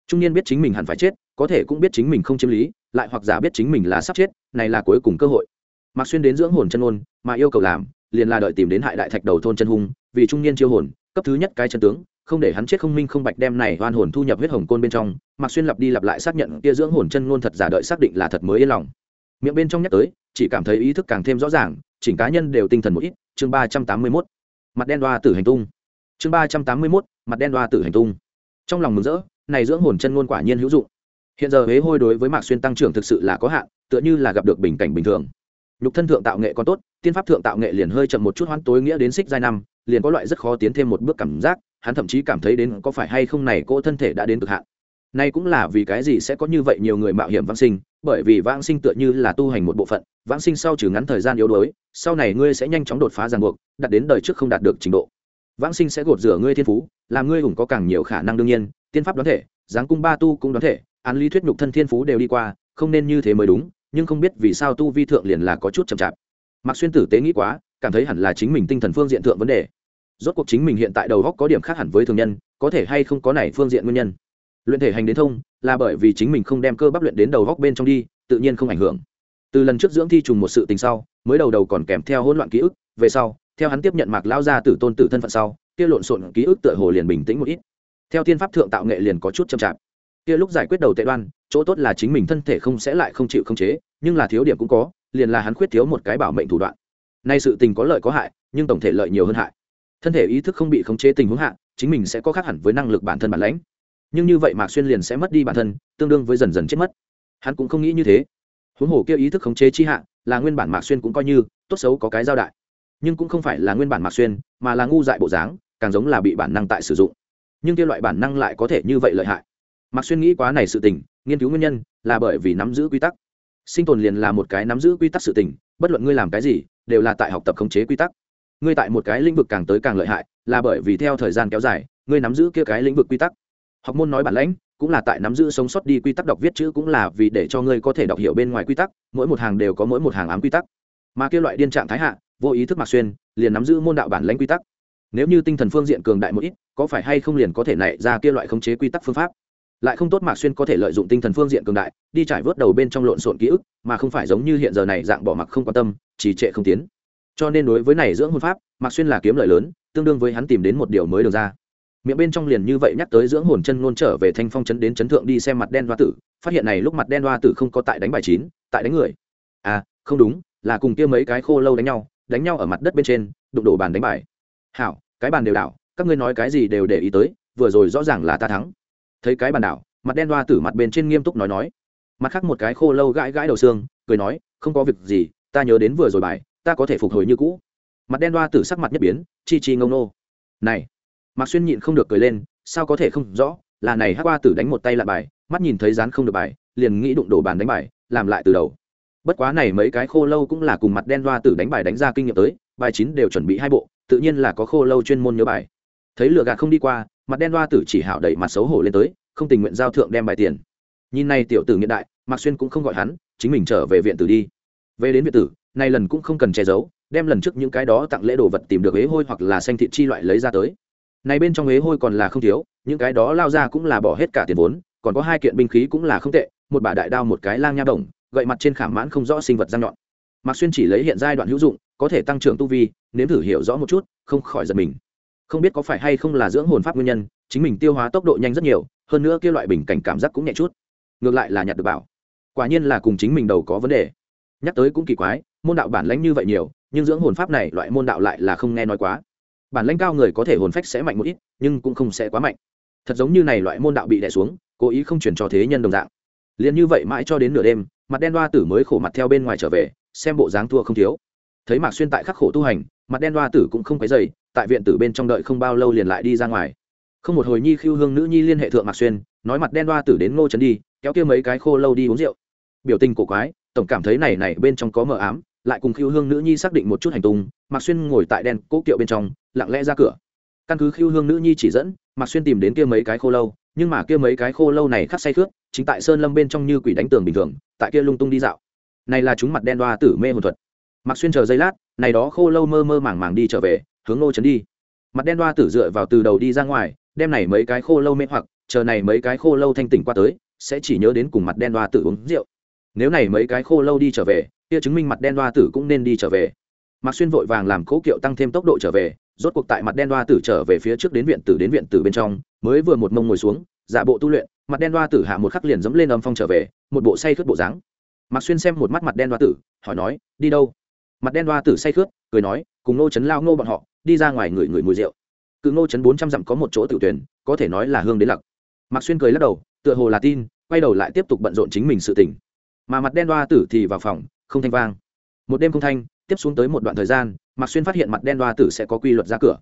Trung niên biết chính mình hẳn phải chết, có thể cũng biết chính mình không chiếm lý, lại hoặc giả biết chính mình là sắp chết, này là cuối cùng cơ hội. Mạc xuyên đến dưỡng hồn chân ôn, mà yêu cầu làm, liền là đợi tìm đến hại đại thạch đầu thôn chân hung, vì trung niên chiêu hồn, cấp thứ nhất cái chân tướng, không để hắn chết không minh không bạch đem này hoan hồn thu nhập huyết hồng côn bên trong. Mạc xuyên lặp đi lặp lại xác nhận kia dưỡng hồn chân ngôn thật giả đợi xác định là thật mới yên lòng. Miệng bên trong nhắc tới, chỉ cảm thấy ý thức càng thêm rõ ràng, chỉnh cá nhân đều tinh thần một ít. Chương ba trăm tám mươi mốt, mặt đen đoa tử hành tung. Chương ba trăm tám mươi mốt, mặt đen đoa tử hành tung. Trong lòng mừng rỡ, này dưỡng hồn chân ngôn quả nhiên hữu dụng. Hiện giờ huế hôi đối với mạc xuyên tăng trưởng thực sự là có hạn, tựa như là gặp được bình cảnh bình thường nhục thân thượng tạo nghệ còn tốt, tiên pháp thượng tạo nghệ liền hơi chậm một chút, hoãn tối nghĩa đến xích giai năm, liền có loại rất khó tiến thêm một bước cảm giác, hắn thậm chí cảm thấy đến có phải hay không này cô thân thể đã đến cực hạn. Nay cũng là vì cái gì sẽ có như vậy nhiều người mạo hiểm vãng sinh, bởi vì vãng sinh tựa như là tu hành một bộ phận, vãng sinh sau trừ ngắn thời gian yếu đuối, sau này ngươi sẽ nhanh chóng đột phá ràng buộc, đạt đến đời trước không đạt được trình độ. Vãng sinh sẽ gột rửa ngươi thiên phú, làm ngươi hùng có càng nhiều khả năng đương nhiên, tiên pháp đoán thể, giáng cung ba tu cũng đoán thể, án lý thuyết nhục thân thiên phú đều đi qua, không nên như thế mới đúng nhưng không biết vì sao tu vi thượng liền là có chút chậm chạp. Mặc xuyên tử tế nghĩ quá, cảm thấy hẳn là chính mình tinh thần phương diện thượng vấn đề. Rốt cuộc chính mình hiện tại đầu góc có điểm khác hẳn với thường nhân, có thể hay không có này phương diện nguyên nhân. Luyện thể hành đến thông, là bởi vì chính mình không đem cơ bắp luyện đến đầu góc bên trong đi, tự nhiên không ảnh hưởng. Từ lần trước dưỡng thi trùng một sự tình sau, mới đầu đầu còn kèm theo hỗn loạn ký ức, về sau, theo hắn tiếp nhận mạc lao ra từ tôn tử thân phận sau, kia lộn xộn ký ức tựa hồ liền bình tĩnh một ít. Theo tiên pháp thượng tạo nghệ liền có chút chậm chạp. Kia lúc giải quyết đầu tệ đoan chỗ tốt là chính mình thân thể không sẽ lại không chịu không chế, nhưng là thiếu điểm cũng có, liền là hắn khuyết thiếu một cái bảo mệnh thủ đoạn. Nay sự tình có lợi có hại, nhưng tổng thể lợi nhiều hơn hại. Thân thể ý thức không bị khống chế tình huống hạ, chính mình sẽ có khác hẳn với năng lực bản thân bản lãnh. Nhưng như vậy mạc xuyên liền sẽ mất đi bản thân, tương đương với dần dần chết mất. Hắn cũng không nghĩ như thế. Huống hồ kia ý thức khống chế chi hạ, là nguyên bản mạc xuyên cũng coi như, tốt xấu có cái giao đại. Nhưng cũng không phải là nguyên bản mạc xuyên, mà là ngu dại bộ dáng, càng giống là bị bản năng tại sử dụng. Nhưng kia loại bản năng lại có thể như vậy lợi hại mạc xuyên nghĩ quá này sự tình, nghiên cứu nguyên nhân là bởi vì nắm giữ quy tắc. Sinh tồn liền là một cái nắm giữ quy tắc sự tình, bất luận ngươi làm cái gì, đều là tại học tập khống chế quy tắc. Ngươi tại một cái lĩnh vực càng tới càng lợi hại, là bởi vì theo thời gian kéo dài, ngươi nắm giữ kia cái lĩnh vực quy tắc. Học môn nói bản lãnh, cũng là tại nắm giữ sống sót đi quy tắc đọc viết chữ cũng là vì để cho ngươi có thể đọc hiểu bên ngoài quy tắc, mỗi một hàng đều có mỗi một hàng ám quy tắc. Mà kia loại điên trạng thái hạ, vô ý thức mạc xuyên liền nắm giữ môn đạo bản lãnh quy tắc. Nếu như tinh thần phương diện cường đại một ít, có phải hay không liền có thể nảy ra kia loại khống chế quy tắc phương pháp? Lại không tốt mạc xuyên có thể lợi dụng tinh thần phương diện cường đại, đi trải vớt đầu bên trong lộn xộn ký ức, mà không phải giống như hiện giờ này dạng bỏ mặc không quan tâm chỉ trệ không tiến. Cho nên đối với này dưỡng hồn pháp, mạc xuyên là kiếm lợi lớn, tương đương với hắn tìm đến một điều mới được ra. Miệng bên trong liền như vậy nhắc tới dưỡng hồn chân ngôn trở về thanh phong chấn đến chấn thượng đi xem mặt đen hoa tử, phát hiện này lúc mặt đen hoa tử không có tại đánh bài chín, tại đánh người. À không đúng, là cùng kia mấy cái khô lâu đánh nhau đánh nhau ở mặt đất bên trên, đụng đổ bàn đánh bài. Hảo, cái bàn đều đảo, các ngươi nói cái gì đều để ý tới, vừa rồi rõ ràng là ta thắng thấy cái bàn đảo, mặt đen đoa tử mặt bên trên nghiêm túc nói nói. Mặt khác một cái khô lâu gãi gãi đầu xương, cười nói, không có việc gì, ta nhớ đến vừa rồi bài, ta có thể phục hồi như cũ. Mặt đen đoa tử sắc mặt nhất biến, chi chi ngông nô. Này. Mạc xuyên nhịn không được cười lên, sao có thể không rõ, là này hát hoa tử đánh một tay lại bài, mắt nhìn thấy rán không được bài, liền nghĩ đụng đổ bàn đánh bài, làm lại từ đầu. Bất quá này mấy cái khô lâu cũng là cùng mặt đen đoa tử đánh bài đánh ra kinh nghiệm tới, bài chín đều chuẩn bị hai bộ, tự nhiên là có khô lâu chuyên môn nhớ bài. Thấy lựa gạt không đi qua mặt đen đoa tử chỉ hảo đẩy mặt xấu hổ lên tới, không tình nguyện giao thượng đem bài tiền. Nhìn này tiểu tử hiện đại, mạc xuyên cũng không gọi hắn, chính mình trở về viện tử đi. Về đến viện tử, nay lần cũng không cần che giấu, đem lần trước những cái đó tặng lễ đồ vật tìm được ế hôi hoặc là xanh thịt chi loại lấy ra tới. Này bên trong ế hôi còn là không thiếu, những cái đó lao ra cũng là bỏ hết cả tiền vốn, còn có hai kiện binh khí cũng là không tệ, một bả đại đao một cái lang nha đồng, gậy mặt trên khảm mãn không rõ sinh vật răng nhọn. Mạc xuyên chỉ lấy hiện giai đoạn hữu dụng, có thể tăng trưởng tu vi, nếm thử hiểu rõ một chút, không khỏi giật mình không biết có phải hay không là dưỡng hồn pháp nguyên nhân, chính mình tiêu hóa tốc độ nhanh rất nhiều, hơn nữa kia loại bình cảnh cảm giác cũng nhẹ chút. Ngược lại là nhặt được bảo. Quả nhiên là cùng chính mình đầu có vấn đề. Nhắc tới cũng kỳ quái, môn đạo bản lãnh như vậy nhiều, nhưng dưỡng hồn pháp này loại môn đạo lại là không nghe nói quá. Bản lãnh cao người có thể hồn phách sẽ mạnh một ít, nhưng cũng không sẽ quá mạnh. Thật giống như này loại môn đạo bị đè xuống, cố ý không chuyển cho thế nhân đồng dạng. Liền như vậy mãi cho đến nửa đêm, mặt đen đoa tử mới khổ mặt theo bên ngoài trở về, xem bộ dáng thua không thiếu. Thấy mạc xuyên tại khắc khổ tu hành mặt đen đoa tử cũng không quấy dày tại viện tử bên trong đợi không bao lâu liền lại đi ra ngoài. Không một hồi nhi khiêu hương nữ nhi liên hệ thượng mạc xuyên, nói mặt đen đoa tử đến ngô trấn đi, kéo kia mấy cái khô lâu đi uống rượu. Biểu tình cổ quái, tổng cảm thấy này này bên trong có mờ ám, lại cùng khiêu hương nữ nhi xác định một chút hành tung, mạc xuyên ngồi tại đen cố kiệu bên trong, lặng lẽ ra cửa. Căn cứ khiêu hương nữ nhi chỉ dẫn, mạc xuyên tìm đến kia mấy cái khô lâu, nhưng mà kia mấy cái khô lâu này khắc say khướt, chính tại sơn lâm bên trong như quỷ đánh tường bình thường, tại kia lung tung đi dạo. Này là chúng mặt đen đoa tử mê hồn thuật. Mặc xuyên chờ giây lát, này đó khô lâu mơ mơ màng màng đi trở về, hướng nô trấn đi. Mặt đen đoa tử dựa vào từ đầu đi ra ngoài, đem này mấy cái khô lâu mê hoặc, chờ này mấy cái khô lâu thanh tỉnh qua tới, sẽ chỉ nhớ đến cùng mặt đen đoa tử uống rượu. Nếu này mấy cái khô lâu đi trở về, kia chứng minh mặt đen đoa tử cũng nên đi trở về. Mạc xuyên vội vàng làm cố kiệu tăng thêm tốc độ trở về, rốt cuộc tại mặt đen đoa tử trở về phía trước đến viện tử đến viện tử bên trong, mới vừa một mông ngồi xuống, giả bộ tu luyện, mặt đen đoa tử hạ một khắc liền dẫm lên âm phong trở về, một bộ say khướt bộ dáng. Mạc xuyên xem một mắt mặt đen đoa tử, hỏi nói, đi đâu? Mặt đen đoa tử say khướt, cười nói, cùng nô chấn lao nô bọn họ, đi ra ngoài người người mùi rượu. Cự nô chấn bốn trăm dặm có một chỗ tự tuyển, có thể nói là hương đến lặc. Mạc xuyên cười lắc đầu, tựa hồ là tin, quay đầu lại tiếp tục bận rộn chính mình sự tỉnh mà mặt đen đoa tử thì vào phòng, không thanh vang. Một đêm không thanh, tiếp xuống tới một đoạn thời gian, mạc xuyên phát hiện mặt đen đoa tử sẽ có quy luật ra cửa.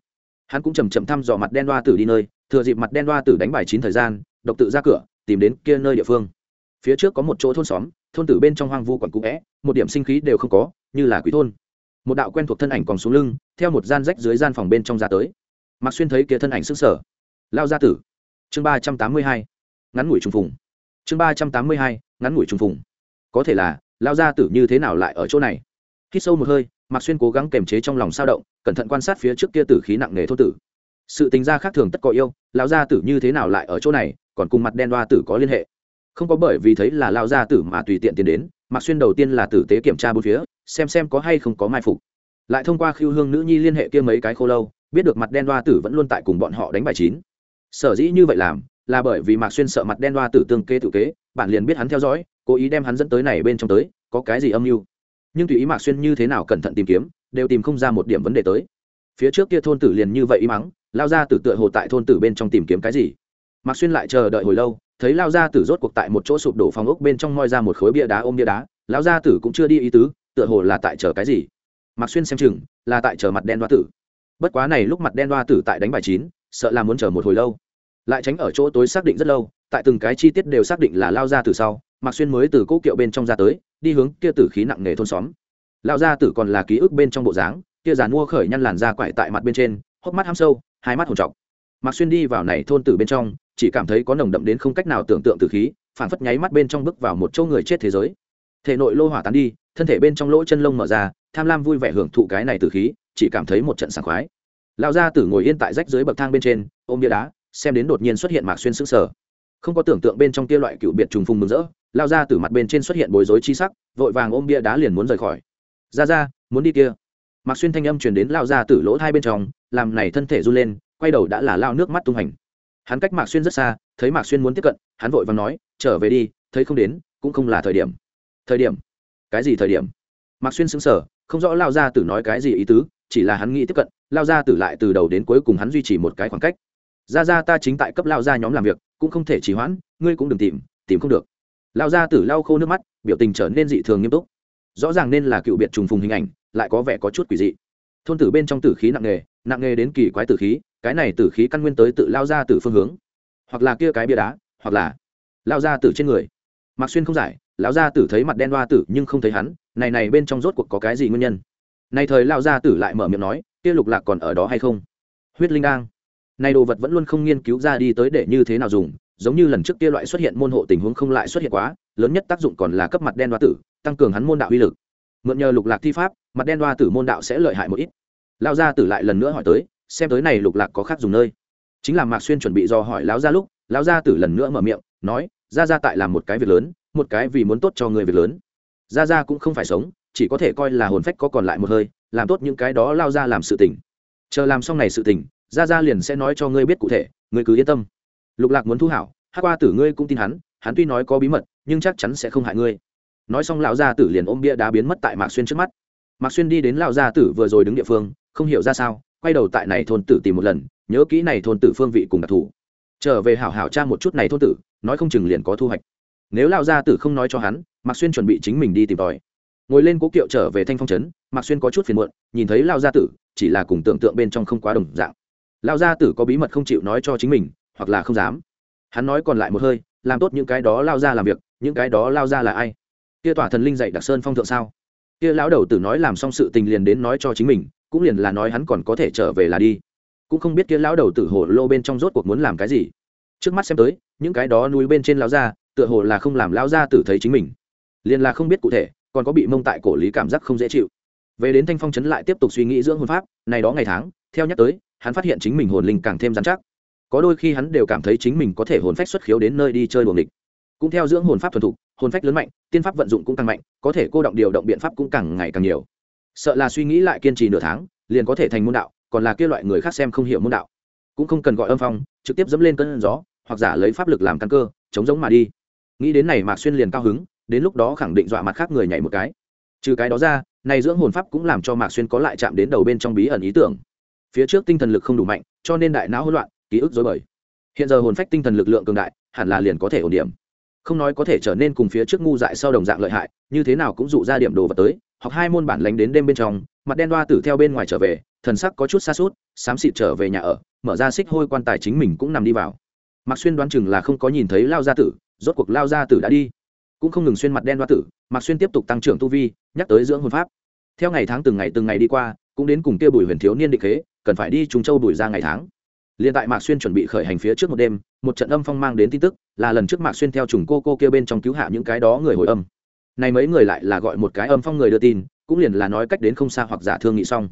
Hắn cũng chầm chậm thăm dò mặt đen đoa tử đi nơi, thừa dịp mặt đen đoa tử đánh bài chín thời gian, độc tự ra cửa, tìm đến kia nơi địa phương. Phía trước có một chỗ thôn xóm, thôn tử bên trong hoang vu còn cũ vẽ, một điểm sinh khí đều không có như là quý thôn. Một đạo quen thuộc thân ảnh còn xuống lưng, theo một gian rách dưới gian phòng bên trong ra tới. Mạc xuyên thấy kia thân ảnh sức sở lao gia tử. Chương ba trăm tám mươi hai, ngắn ngủi trùng phùng. Chương ba trăm tám mươi hai, ngắn ngủi trùng phùng. Có thể là, lao gia tử như thế nào lại ở chỗ này? Khi sâu một hơi, mạc xuyên cố gắng kềm chế trong lòng sao động, cẩn thận quan sát phía trước kia tử khí nặng nề thô tử. Sự tính ra khác thường tất có yêu lao gia tử như thế nào lại ở chỗ này, còn cùng mặt đen đoa tử có liên hệ. Không có bởi vì thấy là lao gia tử mà tùy tiện tiến đến mạc xuyên đầu tiên là tử tế kiểm tra bốn phía, xem xem có hay không có mai phục. Lại thông qua khiêu hương nữ nhi liên hệ kia mấy cái khô lâu, biết được mặt đen đoa tử vẫn luôn tại cùng bọn họ đánh bài chín. Sở dĩ như vậy làm, là bởi vì mạc xuyên sợ mặt đen đoa tử tương kê tự kế, bạn liền biết hắn theo dõi, cố ý đem hắn dẫn tới này bên trong tới, có cái gì âm mưu. Nhưng tùy ý mạc xuyên như thế nào cẩn thận tìm kiếm, đều tìm không ra một điểm vấn đề tới. Phía trước kia thôn tử liền như vậy y mắng, lao ra tử tựa hồ tại thôn tử bên trong tìm kiếm cái gì. Mạc xuyên lại chờ đợi hồi lâu thấy lao gia tử rốt cuộc tại một chỗ sụp đổ phòng ốc bên trong moi ra một khối bia đá ôm bia đá, lao gia tử cũng chưa đi ý tứ, tựa hồ là tại chờ cái gì. Mặc xuyên xem chừng, là tại chờ mặt đen đoa tử. Bất quá này lúc mặt đen đoa tử tại đánh bài chín, sợ là muốn chờ một hồi lâu. Lại tránh ở chỗ tối xác định rất lâu, tại từng cái chi tiết đều xác định là lao ra từ sau, mạc xuyên mới từ cỗ kiệu bên trong ra tới, đi hướng kia tử khí nặng nề thôn xóm. Lao ra tử còn là ký ức bên trong bộ dáng, kia giàn mua khởi nhăn làn ra quải tại mặt bên trên, hốc mắt ham sâu, hai mắt hồn trọc. Mạc xuyên đi vào này thôn tử bên trong chỉ cảm thấy có nồng đậm đến không cách nào tưởng tượng từ khí phản phất nháy mắt bên trong bước vào một chỗ người chết thế giới. Thể nội lô hỏa tán đi, thân thể bên trong lỗ chân lông mở ra, tham lam vui vẻ hưởng thụ cái này từ khí, chỉ cảm thấy một trận sảng khoái. Lão gia tử ngồi yên tại rách dưới bậc thang bên trên, ôm bia đá, xem đến đột nhiên xuất hiện mạc xuyên sững sờ. Không có tưởng tượng bên trong kia loại cựu biệt trùng phùng mừng rỡ lao ra từ mặt bên trên xuất hiện bối rối chi sắc, vội vàng ôm bia đá liền muốn rời khỏi. Ra ra, muốn đi kia. Mạc xuyên thanh âm truyền đến lao ra từ lỗ hai bên trong, làm này thân thể run lên, quay đầu đã là lao nước mắt tung hành hắn cách mạc xuyên rất xa, thấy mạc xuyên muốn tiếp cận, hắn vội vàng nói, trở về đi, thấy không đến, cũng không là thời điểm. Thời điểm? Cái gì thời điểm? Mạc xuyên sững sờ, không rõ lao ra tử nói cái gì ý tứ, chỉ là hắn nghĩ tiếp cận, lao ra tử lại từ đầu đến cuối cùng hắn duy trì một cái khoảng cách. Ra ra ta chính tại cấp lao ra nhóm làm việc, cũng không thể trì hoãn, ngươi cũng đừng tìm tìm không được. Lao ra tử lau khô nước mắt, biểu tình trở nên dị thường nghiêm túc. Rõ ràng nên là cựu biệt trùng phùng hình ảnh, lại có vẻ có chút quỷ dị. Thôn tử bên trong tử khí nặng nghề nặng nghề đến kỳ quái tử khí cái này tử khí căn nguyên tới tự lao ra từ phương hướng, hoặc là kia cái bia đá, hoặc là lao ra từ trên người. Mạc xuyên không giải, lão gia tử thấy mặt đen đoa tử nhưng không thấy hắn, này này bên trong rốt cuộc có cái gì nguyên nhân? Này thời lao gia tử lại mở miệng nói, kia lục lạc còn ở đó hay không? Huyết linh đang này đồ vật vẫn luôn không nghiên cứu ra đi tới để như thế nào dùng, giống như lần trước kia loại xuất hiện môn hộ tình huống không lại xuất hiện quá, lớn nhất tác dụng còn là cấp mặt đen đoa tử, tăng cường hắn môn đạo uy lực. Mượn nhờ lục lạc thi pháp, mặt đen đoa tử môn đạo sẽ lợi hại một ít. Lao gia tử lại lần nữa hỏi tới xem tới này lục lạc có khác dùng nơi. Chính là mạc xuyên chuẩn bị do hỏi lão gia lúc, lão gia tử lần nữa mở miệng, nói, gia gia tại làm một cái việc lớn, một cái vì muốn tốt cho người việc lớn. Gia gia cũng không phải sống, chỉ có thể coi là hồn phách có còn lại một hơi, làm tốt những cái đó lao ra làm sự tỉnh chờ làm xong này sự tỉnh gia gia liền sẽ nói cho ngươi biết cụ thể, ngươi cứ yên tâm. Lục lạc muốn thu hảo, hát qua tử ngươi cũng tin hắn hắn tuy nói có bí mật, nhưng chắc chắn sẽ không hại ngươi. Nói xong lão gia tử liền ôm bia đá biến mất tại mạc xuyên trước mắt. Mạc xuyên đi đến lão gia tử vừa rồi đứng địa phương, không hiểu ra sao quay đầu tại này thôn tử tìm một lần, nhớ kỹ này thôn tử phương vị cùng đặc thù. Trở về hảo hảo tra một chút này thôn tử, nói không chừng liền có thu hoạch. Nếu lão gia tử không nói cho hắn, mạc xuyên chuẩn bị chính mình đi tìm tòi. Ngồi lên cố kiệu trở về thanh phong trấn, mạc xuyên có chút phiền muộn, nhìn thấy lão gia tử, chỉ là cùng tưởng tượng bên trong không quá đồng dạng. Lão gia tử có bí mật không chịu nói cho chính mình, hoặc là không dám. Hắn nói còn lại một hơi, làm tốt những cái đó lao ra làm việc, những cái đó lao ra là ai? Kia tỏa thần linh dạy đặc sơn phong thượng sao? Kia lão đầu tử nói làm xong sự tình liền đến nói cho chính mình cũng liền là nói hắn còn có thể trở về là đi. Cũng không biết kia lão đầu tử hồ lô bên trong rốt cuộc muốn làm cái gì. Trước mắt xem tới, những cái đó núi bên trên lão gia, tựa hồ là không làm lão gia tử thấy chính mình. Liền là không biết cụ thể, còn có bị mông tại cổ lý cảm giác không dễ chịu. Về đến thanh phong trấn lại tiếp tục suy nghĩ dưỡng hồn pháp, này đó ngày tháng, theo nhắc tới, hắn phát hiện chính mình hồn linh càng thêm dán chắc. Có đôi khi hắn đều cảm thấy chính mình có thể hồn phách xuất khiếu đến nơi đi chơi đuồng địch cũng theo dưỡng hồn pháp thuần thục, hồn phách lớn mạnh, tiên pháp vận dụng cũng càng mạnh, có thể cô động điều động biện pháp cũng càng ngày càng nhiều sợ là suy nghĩ lại kiên trì nửa tháng, liền có thể thành môn đạo, còn là kia loại người khác xem không hiểu môn đạo. Cũng không cần gọi âm phong, trực tiếp dẫm lên cơn gió, hoặc giả lấy pháp lực làm căn cơ, chống giống mà đi. Nghĩ đến này mạc xuyên liền cao hứng, đến lúc đó khẳng định dọa mặt khác người nhảy một cái. Trừ cái đó ra, này dưỡng hồn pháp cũng làm cho mạc xuyên có lại chạm đến đầu bên trong bí ẩn ý tưởng. Phía trước tinh thần lực không đủ mạnh, cho nên đại não hỗn loạn, ký ức dối bời. Hiện giờ hồn phách tinh thần lực lượng cường đại, hẳn là liền có thể ổn điểm. Không nói có thể trở nên cùng phía trước ngu dại sau đồng dạng lợi hại, như thế nào cũng dụ ra điểm đồ vật tới Học hai môn bản lánh đến đêm bên trong, mặt đen đoa tử theo bên ngoài trở về, thần sắc có chút xa suốt xám xịt trở về nhà ở, mở ra xích hôi quan tài chính mình cũng nằm đi vào. Mặc xuyên đoán chừng là không có nhìn thấy lao gia tử, rốt cuộc lao gia tử đã đi. Cũng không ngừng xuyên mặt đen đoa tử mặc xuyên tiếp tục tăng trưởng tu vi, nhắc tới dưỡng hồn pháp. Theo ngày tháng từng ngày từng ngày đi qua, cũng đến cùng kia bùi huyền thiếu niên định khế, cần phải đi trùng châu bùi ra ngày tháng. Liền tại mạc xuyên chuẩn bị khởi hành phía trước một đêm, một trận âm phong mang đến tin tức, là lần trước mạc xuyên theo trùng cô cô kia bên trong cứu hạ những cái đó người hồi âm này mấy người lại là gọi một cái âm phong người đưa tin, cũng liền là nói cách đến không xa hoặc giả thương nghị xong.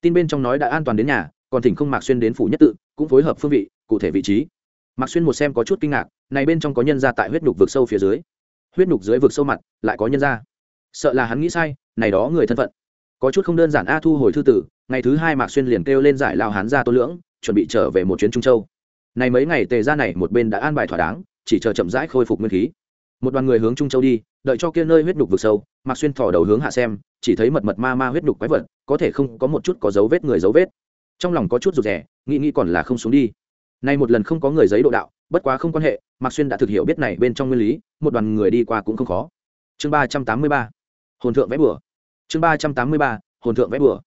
Tin bên trong nói đã an toàn đến nhà, còn thỉnh không mạc xuyên đến phủ nhất tự, cũng phối hợp phương vị, cụ thể vị trí. Mạc xuyên một xem có chút kinh ngạc, này bên trong có nhân ra tại huyết nhục vực sâu phía dưới. Huyết nhục dưới vực sâu mặt, lại có nhân ra. Sợ là hắn nghĩ sai, này đó người thân phận. Có chút không đơn giản a thu hồi thư tử, ngày thứ hai mạc xuyên liền kêu lên giải lao hán ra tô lưỡng, chuẩn bị trở về một chuyến trung châu. Này mấy ngày tề ra này một bên đã an bài thỏa đáng, chỉ chờ chậm rãi khôi phục nguyên khí. Một đoàn người hướng trung châu đi đợi cho kia nơi huyết đục vực sâu, mạc xuyên thò đầu hướng hạ xem, chỉ thấy mật mật ma ma huyết đục quái vật, có thể không có một chút có dấu vết người dấu vết. Trong lòng có chút rụt rẻ nghĩ nghĩ còn là không xuống đi. Nay một lần không có người giấy độ đạo, bất quá không quan hệ, mạc xuyên đã thực hiểu biết này bên trong nguyên lý, một đoàn người đi qua cũng không khó. Chương ba trăm tám mươi ba, hồn thượng vẽ bừa. Chương ba trăm tám mươi ba, hồn thượng vẽ bừa.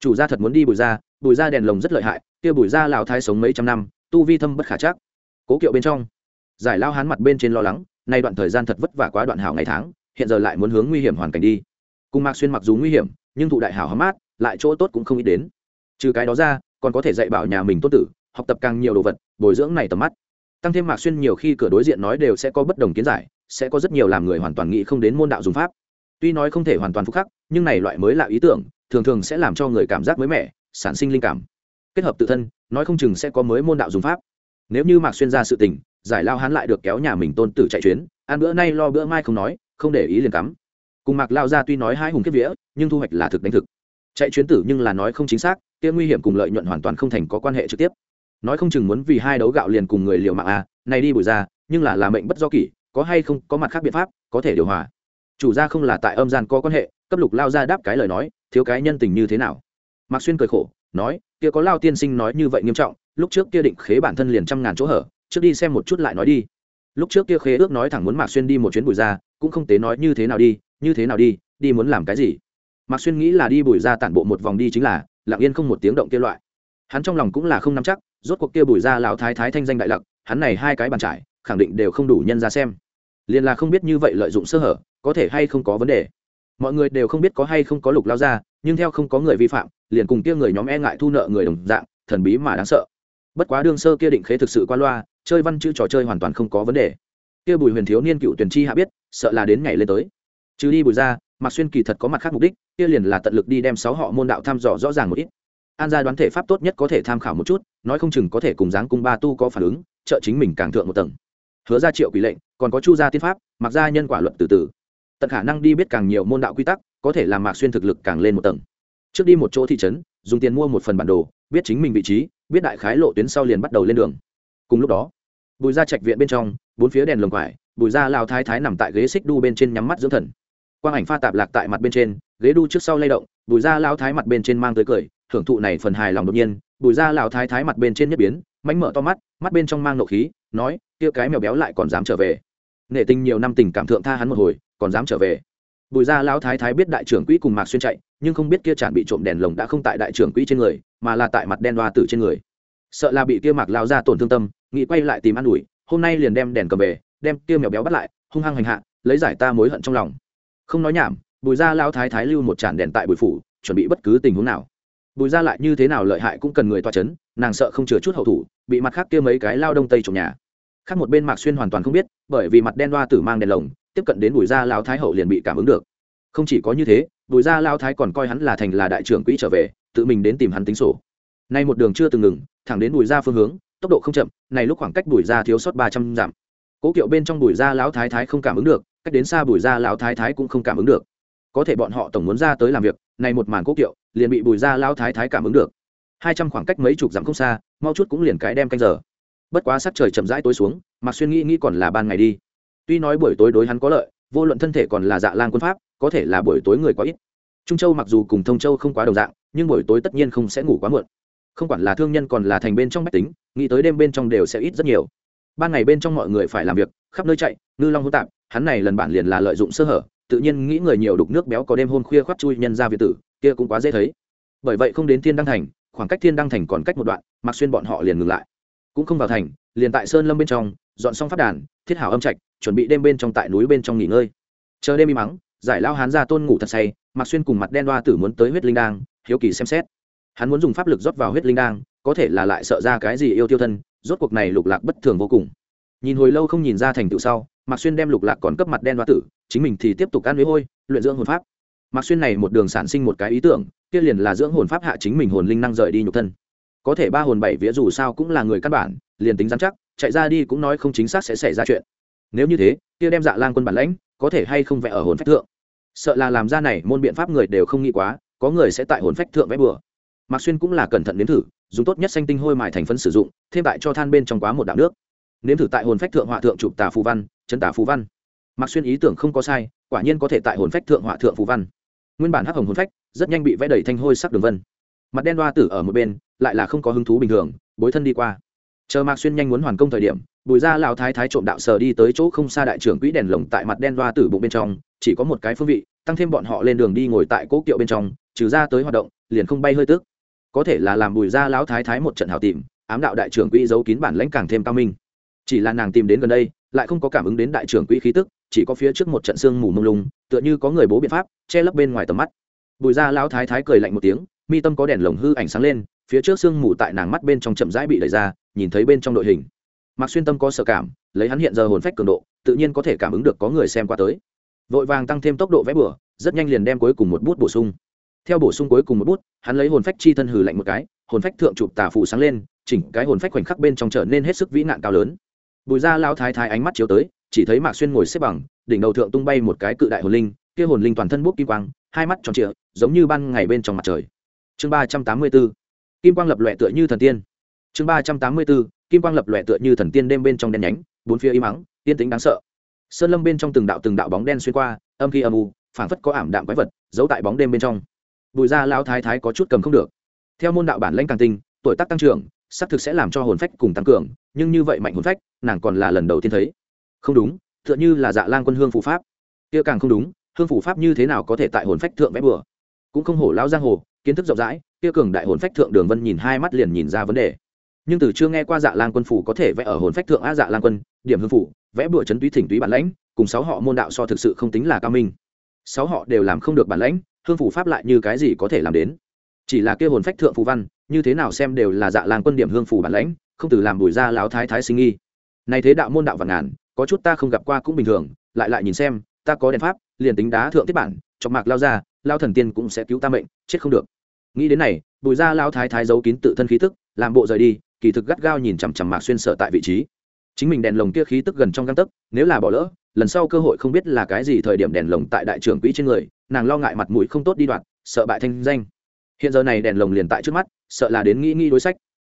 Chủ gia thật muốn đi bùi ra bùi ra đèn lồng rất lợi hại, kia bùi ra lào thái sống mấy trăm năm, tu vi thâm bất khả chắc. Cố kiệu bên trong, giải lao hán mặt bên trên lo lắng nay đoạn thời gian thật vất vả quá đoạn hảo ngày tháng, hiện giờ lại muốn hướng nguy hiểm hoàn cảnh đi. Cùng mạc xuyên mặc dù nguy hiểm, nhưng thụ đại hảo hóm mát, lại chỗ tốt cũng không ít đến. Trừ cái đó ra, còn có thể dạy bảo nhà mình tốt tử, học tập càng nhiều đồ vật, bồi dưỡng này tầm mắt. Tăng thêm mạc xuyên nhiều khi cửa đối diện nói đều sẽ có bất đồng kiến giải, sẽ có rất nhiều làm người hoàn toàn nghĩ không đến môn đạo dùng pháp. Tuy nói không thể hoàn toàn phúc khắc, nhưng này loại mới là ý tưởng, thường thường sẽ làm cho người cảm giác mới mẻ, sản sinh linh cảm. Kết hợp tự thân, nói không chừng sẽ có mới môn đạo dùng pháp. Nếu như mạc xuyên ra sự tình giải lao hắn lại được kéo nhà mình tôn tử chạy chuyến, ăn bữa nay lo bữa mai không nói, không để ý liền cắm. Cùng mạc lao ra tuy nói hai hùng kiếp vía, nhưng thu hoạch là thực đánh thực. Chạy chuyến tử nhưng là nói không chính xác, kia nguy hiểm cùng lợi nhuận hoàn toàn không thành có quan hệ trực tiếp. Nói không chừng muốn vì hai đấu gạo liền cùng người liều mạng à này đi bùi ra, nhưng là là mệnh bất do kỷ, có hay không, có mặt khác biện pháp, có thể điều hòa. Chủ gia không là tại âm gian có quan hệ, cấp lục lao ra đáp cái lời nói, thiếu cái nhân tình như thế nào? Mạc xuyên cười khổ, nói, kia có lao tiên sinh nói như vậy nghiêm trọng, lúc trước kia định khế bản thân liền trăm ngàn chỗ hở trước đi xem một chút lại nói đi. Lúc trước kia khế ước nói thẳng muốn mạc xuyên đi một chuyến bùi ra, cũng không tế nói như thế nào đi, như thế nào đi đi muốn làm cái gì? Mạc xuyên nghĩ là đi bùi ra tản bộ một vòng đi chính là, lặng yên không một tiếng động kia loại. Hắn trong lòng cũng là không nắm chắc, rốt cuộc kia bùi ra lão thái thái thanh danh đại lặc, hắn này hai cái bàn trải, khẳng định đều không đủ nhân ra xem. Liền là không biết như vậy lợi dụng sơ hở, có thể hay không có vấn đề. Mọi người đều không biết có hay không có lục lao ra, nhưng theo không có người vi phạm, liền cùng kia người nhóm e ngại thu nợ người đồng dạng, thần bí mà đáng sợ. Bất quá đương sơ kia định khế thực sự qua loa chơi văn chữ trò chơi hoàn toàn không có vấn đề. Kia bùi huyền thiếu niên cựu tuyển chi hạ biết, sợ là đến ngày lên tới. Trừ đi bùi ra, mạc xuyên kỳ thật có mặt khác mục đích, kia liền là tận lực đi đem sáu họ môn đạo thăm dò rõ ràng một ít. An gia đoán thể pháp tốt nhất có thể tham khảo một chút, nói không chừng có thể cùng dáng cung ba tu có phản ứng, trợ chính mình càng thượng một tầng. Hứa ra triệu quỷ lệnh, còn có chu gia tiên pháp mặc ra nhân quả luận từ từ. Tận khả năng đi biết càng nhiều môn đạo quy tắc, có thể làm mạc xuyên thực lực càng lên một tầng. Trước đi một chỗ thị trấn, dùng tiền mua một phần bản đồ, biết chính mình vị trí, biết đại khái lộ tuyến sau liền bắt đầu lên đường cùng lúc đó, bùi ra trạch viện bên trong, bốn phía đèn lồng quải, bùi ra lao thái thái nằm tại ghế xích đu bên trên nhắm mắt dưỡng thần. Quang ảnh pha tạp lạc tại mặt bên trên, ghế đu trước sau lay động, bùi ra lao thái mặt bên trên mang tới cười, thưởng thụ này phần hài lòng đột nhiên, bùi ra lao thái thái mặt bên trên nhất biến, mánh mở to mắt mắt bên trong mang nộ khí, nói, kia cái mèo béo lại còn dám trở về. Nể tình nhiều năm tình cảm thượng tha hắn một hồi, còn dám trở về. Bùi ra lão thái thái biết đại trưởng quỹ cùng mạc xuyên chạy, nhưng không biết kia tràn bị trộm đèn lồng đã không tại đại trưởng quỹ trên người, mà là tại mặt đen đoa tử trên người. Sợ là bị kia mạc lao ra tổn thương tâm nghĩ quay lại tìm ăn ủi, hôm nay liền đem đèn cầm về, đem kia mèo béo bắt lại, hung hăng hành hạ, lấy giải ta mối hận trong lòng. Không nói nhảm, bùi ra lao thái thái lưu một tràn đèn tại bùi phủ, chuẩn bị bất cứ tình huống nào. Bùi ra lại như thế nào lợi hại cũng cần người toa chấn, nàng sợ không chừa chút hậu thủ, bị mặt khác kia mấy cái lao đông tây trộm nhà. Khác một bên mạc xuyên hoàn toàn không biết, bởi vì mặt đen đoa tử mang đèn lồng, tiếp cận đến bùi gia lao thái hậu liền bị cảm ứng được. Không chỉ có như thế, bùi gia lao thái còn coi hắn là thành là đại trưởng quỹ trở về, tự mình đến tìm hắn tính sổ. Nay một đường chưa từng ngừng, thẳng đến bùi gia phương hướng tốc độ không chậm, này lúc khoảng cách bùi gia thiếu sót ba trăm dặm. Cố kiệu bên trong bùi gia lão thái thái không cảm ứng được, cách đến xa bùi gia lão thái thái cũng không cảm ứng được. Có thể bọn họ tổng muốn ra tới làm việc, này một màn cố kiệu, liền bị bùi gia lão thái thái cảm ứng được. Hai trăm khoảng cách mấy chục dặm không xa, mau chút cũng liền cái đem canh giờ. Bất quá sắc trời chậm rãi tối xuống mặc xuyên nghĩ nghĩ còn là ban ngày đi. Tuy nói buổi tối đối hắn có lợi, vô luận thân thể còn là dạ lan quân pháp, có thể là buổi tối người có ít. Trung châu mặc dù cùng thông châu không quá đồng dạng, nhưng buổi tối tất nhiên không sẽ ngủ quá muộn không quản là thương nhân còn là thành bên trong bách tính, nghĩ tới đêm bên trong đều sẽ ít rất nhiều. Ban ngày bên trong mọi người phải làm việc, khắp nơi chạy, ngư long hỗn tạp, hắn này lần bản liền là lợi dụng sơ hở, tự nhiên nghĩ người nhiều đục nước béo có đêm hôn khuya khoác chui nhân ra việt tử, kia cũng quá dễ thấy. Bởi vậy không đến thiên đăng thành, khoảng cách thiên đăng thành còn cách một đoạn mặc xuyên bọn họ liền ngừng lại. Cũng không vào thành, liền tại sơn lâm bên trong, dọn xong phát đàn, thiết hảo âm trạch, chuẩn bị đêm bên trong tại núi bên trong nghỉ ngơi. Chờ đêm im mắng, giải lao hán ra tôn ngủ thật say mặc xuyên cùng mặt đen đoa tử muốn tới huyết linh đang hiếu kỳ xem xét hắn muốn dùng pháp lực rót vào huyết linh đang, có thể là lại sợ ra cái gì yêu tiêu thân, rốt cuộc này lục lạc bất thường vô cùng. Nhìn hồi lâu không nhìn ra thành tựu sau, mạc xuyên đem lục lạc còn cấp mặt đen đoa tử, chính mình thì tiếp tục ăn với hôi, luyện dưỡng hồn pháp. Mạc xuyên này một đường sản sinh một cái ý tưởng, kia liền là dưỡng hồn pháp hạ chính mình hồn linh năng rời đi nhục thân. Có thể ba hồn bảy vía dù sao cũng là người căn bản, liền tính dám chắc, chạy ra đi cũng nói không chính xác sẽ xảy ra chuyện. Nếu như thế, kia đem dạ lang quân bản lãnh, có thể hay không vẽ ở hồn phách thượng? Sợ là làm ra này môn biện pháp người đều không nghĩ quá, có người sẽ tại hồn phách thượng vẽ bừa mạc xuyên cũng là cẩn thận nếm thử, dùng tốt nhất xanh tinh hôi mài thành phấn sử dụng, thêm tại cho than bên trong quá một đạo nước. Nếm thử tại hồn phách thượng họa thượng chụp tà phù văn, chân tà phù văn. Mạc xuyên ý tưởng không có sai, quả nhiên có thể tại hồn phách thượng họa thượng phù văn. Nguyên bản hắc hồng hồn phách, rất nhanh bị vẽ đầy thanh hôi sắc đường vân. Mặt đen đoa tử ở một bên, lại là không có hứng thú bình thường, bối thân đi qua. Chờ mạc xuyên nhanh muốn hoàn công thời điểm, bùi ra lão thái thái trộm đạo sờ đi tới chỗ không xa đại trưởng quỹ đèn lồng tại mặt đen đoa tử bụng bên trong, chỉ có một cái phương vị, tăng thêm bọn họ lên đường đi ngồi tại cố kiệu bên trong, trừ ra tới hoạt động, liền không bay hơi tức có thể là làm bùi ra lão thái thái một trận hào tìm, ám đạo đại trưởng quỹ giấu kín bản lãnh càng thêm cao minh. Chỉ là nàng tìm đến gần đây, lại không có cảm ứng đến đại trưởng quỹ khí tức, chỉ có phía trước một trận sương mù mông lung, tựa như có người bố biện pháp, che lấp bên ngoài tầm mắt. Bùi ra lão thái thái cười lạnh một tiếng, mi tâm có đèn lồng hư ảnh sáng lên, phía trước sương mù tại nàng mắt bên trong chậm rãi bị đẩy ra, nhìn thấy bên trong đội hình. Mặc xuyên tâm có sợ cảm, lấy hắn hiện giờ hồn phách cường độ, tự nhiên có thể cảm ứng được có người xem qua tới. Vội vàng tăng thêm tốc độ vẽ bửa rất nhanh liền đem cuối cùng một bút bổ sung theo bổ sung cuối cùng một bút, hắn lấy hồn phách chi thân hừ lạnh một cái, hồn phách thượng chụp tà phù sáng lên, chỉnh cái hồn phách khoảnh khắc bên trong trở nên hết sức vĩ nạn cao lớn. Bùi ra lao thái thái ánh mắt chiếu tới, chỉ thấy mạc xuyên ngồi xếp bằng, đỉnh đầu thượng tung bay một cái cự đại hồn linh, kia hồn linh toàn thân bút kim quang, hai mắt tròn trịa, giống như ban ngày bên trong mặt trời. Chương ba trăm tám mươi b ố kim quang lập lòe tựa như thần tiên. Chương ba trăm tám mươi b ố kim quang lập lòe tựa như thần tiên đêm bên trong đen nhánh, bốn phía im mắng tiên tính đáng sợ. Sơn lâm bên trong từng đạo từng đạo bóng đen xuyên qua, âm khi âm u, phảng phất có ảm đạm quái vật, giấu tại bóng đêm bên trong bùi ra lao thái thái có chút cầm không được. Theo môn đạo bản lãnh càng tinh, tuổi tác tăng trưởng, xác thực sẽ làm cho hồn phách cùng tăng cường, nhưng như vậy mạnh hồn phách, nàng còn là lần đầu tiên thấy. Không đúng, tựa như là dạ lang quân hương phụ pháp. Kia càng không đúng, hương phủ pháp như thế nào có thể tại hồn phách thượng vẽ bừa? Cũng không hổ lao giang hồ, kiến thức rộng rãi, kia cường đại hồn phách thượng đường vân nhìn hai mắt liền nhìn ra vấn đề. Nhưng từ chưa nghe qua dạ lang quân phủ có thể vẽ ở hồn phách thượng a dạ lang quân, điểm hương phủ vẽ bừa chấn túy thỉnh túy bản lãnh, cùng sáu họ môn đạo so thực sự không tính là cao minh. Sáu họ đều làm không được bản lãnh hương phủ pháp lại như cái gì có thể làm đến? Chỉ là kia hồn phách thượng phù văn, như thế nào xem đều là dạ làng quân điểm hương phủ bản lãnh, không từ làm bùi ra láo thái thái sinh nghi. Này thế đạo môn đạo vạn ngàn, có chút ta không gặp qua cũng bình thường, lại lại nhìn xem, ta có đèn pháp, liền tính đá thượng tiết bản, chọc mạc lao ra, lao thần tiên cũng sẽ cứu ta mệnh, chết không được. Nghĩ đến này, bùi ra lao thái thái giấu kín tự thân khí tức, làm bộ rời đi, kỳ thực gắt gao nhìn chằm chằm mạc xuyên sợ tại vị trí. Chính mình đèn lồng kia khí tức gần trong găng tấc, nếu là bỏ lỡ, lần sau cơ hội không biết là cái gì thời điểm đèn lồng tại đại trưởng quỹ trên người nàng lo ngại mặt mũi không tốt đi đoạn, sợ bại thanh danh. Hiện giờ này đèn lồng liền tại trước mắt, sợ là đến nghĩ nghĩ đối sách.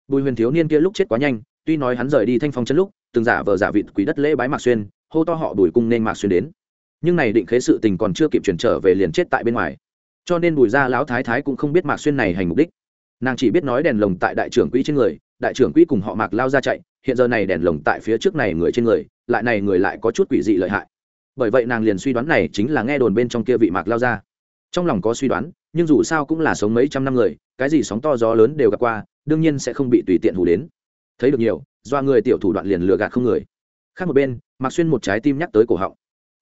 Bùi huyền thiếu niên kia lúc chết quá nhanh, tuy nói hắn rời đi thanh phong chân lúc, từng giả vờ giả vịt quý đất lễ bái mạc xuyên, hô to họ bùi cung nên mạc xuyên đến. Nhưng này định khế sự tình còn chưa kịp chuyển trở về liền chết tại bên ngoài. Cho nên bùi gia lão thái thái cũng không biết mạc xuyên này hành mục đích. Nàng chỉ biết nói đèn lồng tại đại trưởng quỹ trên người, đại trưởng quỹ cùng họ mạc lao ra chạy, hiện giờ này đèn lồng tại phía trước này người trên người, lại này người lại có chút quỷ dị lợi hại bởi vậy nàng liền suy đoán này chính là nghe đồn bên trong kia vị mạc lao ra trong lòng có suy đoán, nhưng dù sao cũng là sống mấy trăm năm người, cái gì sóng to gió lớn đều gặp qua, đương nhiên sẽ không bị tùy tiện hù đến. Thấy được nhiều do người tiểu thủ đoạn liền lừa gạt không người. Khác một bên, mạc xuyên một trái tim nhắc tới cổ họng.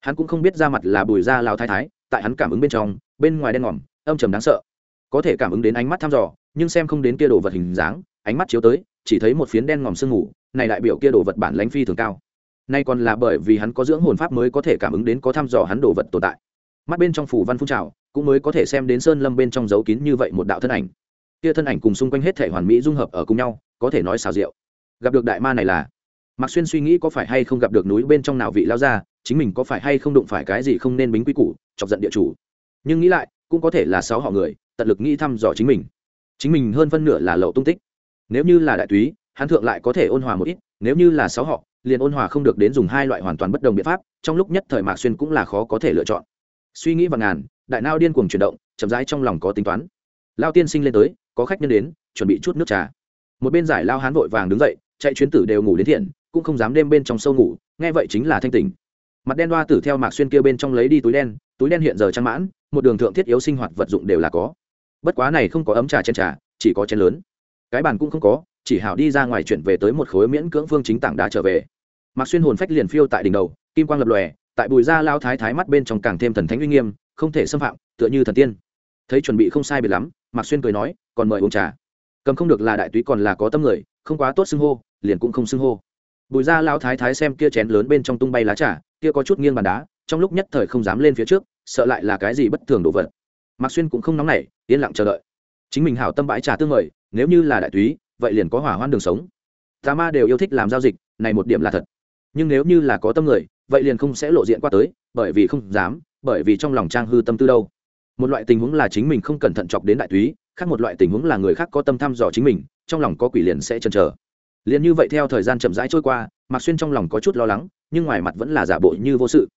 Hắn cũng không biết ra mặt là bùi da lao thái thái, tại hắn cảm ứng bên trong, bên ngoài đen ngòm, âm trầm đáng sợ. Có thể cảm ứng đến ánh mắt thăm dò, nhưng xem không đến kia đồ vật hình dáng, ánh mắt chiếu tới, chỉ thấy một phiến đen ngòm sương ngủ này đại biểu kia đồ vật bản lãnh phi thường cao nay còn là bởi vì hắn có dưỡng hồn pháp mới có thể cảm ứng đến có thăm dò hắn đồ vật tồn tại. Mắt bên trong phủ văn phun trào, cũng mới có thể xem đến sơn lâm bên trong dấu kín như vậy một đạo thân ảnh. Kia thân ảnh cùng xung quanh hết thể hoàn mỹ dung hợp ở cùng nhau, có thể nói xào rượu. Gặp được đại ma này là, mạc xuyên suy nghĩ có phải hay không gặp được núi bên trong nào vị lao ra chính mình có phải hay không đụng phải cái gì không nên bính quy củ, chọc giận địa chủ. Nhưng nghĩ lại, cũng có thể là sáu họ người, tận lực nghĩ thăm dò chính mình. Chính mình hơn phân nửa là lậu tung tích. Nếu như là đại túy, hắn thượng lại có thể ôn hòa một ít, nếu như là sáu họ liền ôn hòa không được đến dùng hai loại hoàn toàn bất đồng biện pháp, trong lúc nhất thời mạc xuyên cũng là khó có thể lựa chọn. Suy nghĩ và ngàn, đại nao điên cuồng chuyển động, chậm rãi trong lòng có tính toán. Lao tiên sinh lên tới, có khách nhân đến, chuẩn bị chút nước trà. Một bên giải lao hán vội vàng đứng dậy, chạy chuyến tử đều ngủ đến thiện, cũng không dám đêm bên trong sâu ngủ, nghe vậy chính là thanh tỉnh. Mặt đen đoa tử theo mạc xuyên kia bên trong lấy đi túi đen túi đen hiện giờ trăng mãn, một đường thượng thiết yếu sinh hoạt vật dụng đều là có. Bất quá này không có ấm trà chen trà, chỉ có chén lớn. Cái bàn cũng không có, chỉ hảo đi ra ngoài chuyển về tới một khối miễn cưỡng phương chính tảng đá trở về mạc xuyên hồn phách liền phiêu tại đỉnh đầu, kim quang lập lòe, tại bùi da lao thái thái mắt bên trong càng thêm thần thánh uy nghiêm, không thể xâm phạm, tựa như thần tiên. Thấy chuẩn bị không sai biệt lắm, mạc xuyên cười nói, còn mời uống trà. Cầm không được là đại túy còn là có tâm người, không quá tốt xưng hô, liền cũng không xưng hô. Bùi da lao thái thái xem kia chén lớn bên trong tung bay lá trà, kia có chút nghiêng bàn đá, trong lúc nhất thời không dám lên phía trước, sợ lại là cái gì bất thường đồ vật. Mạc xuyên cũng không nóng nảy, yên lặng chờ đợi. Chính mình hảo tâm bãi trà tương mời nếu như là đại túy, vậy liền có hỏa hoan đường sống. Tà ma đều yêu thích làm giao dịch, này một điểm là thật nhưng nếu như là có tâm người, vậy liền không sẽ lộ diện qua tới, bởi vì không dám, bởi vì trong lòng trang hư tâm tư đâu. Một loại tình huống là chính mình không cẩn thận chọc đến đại túy, khác một loại tình huống là người khác có tâm thăm dò chính mình, trong lòng có quỷ liền sẽ chần chờ. Liền như vậy theo thời gian chậm rãi trôi qua, mạc xuyên trong lòng có chút lo lắng, nhưng ngoài mặt vẫn là giả bộ như vô sự.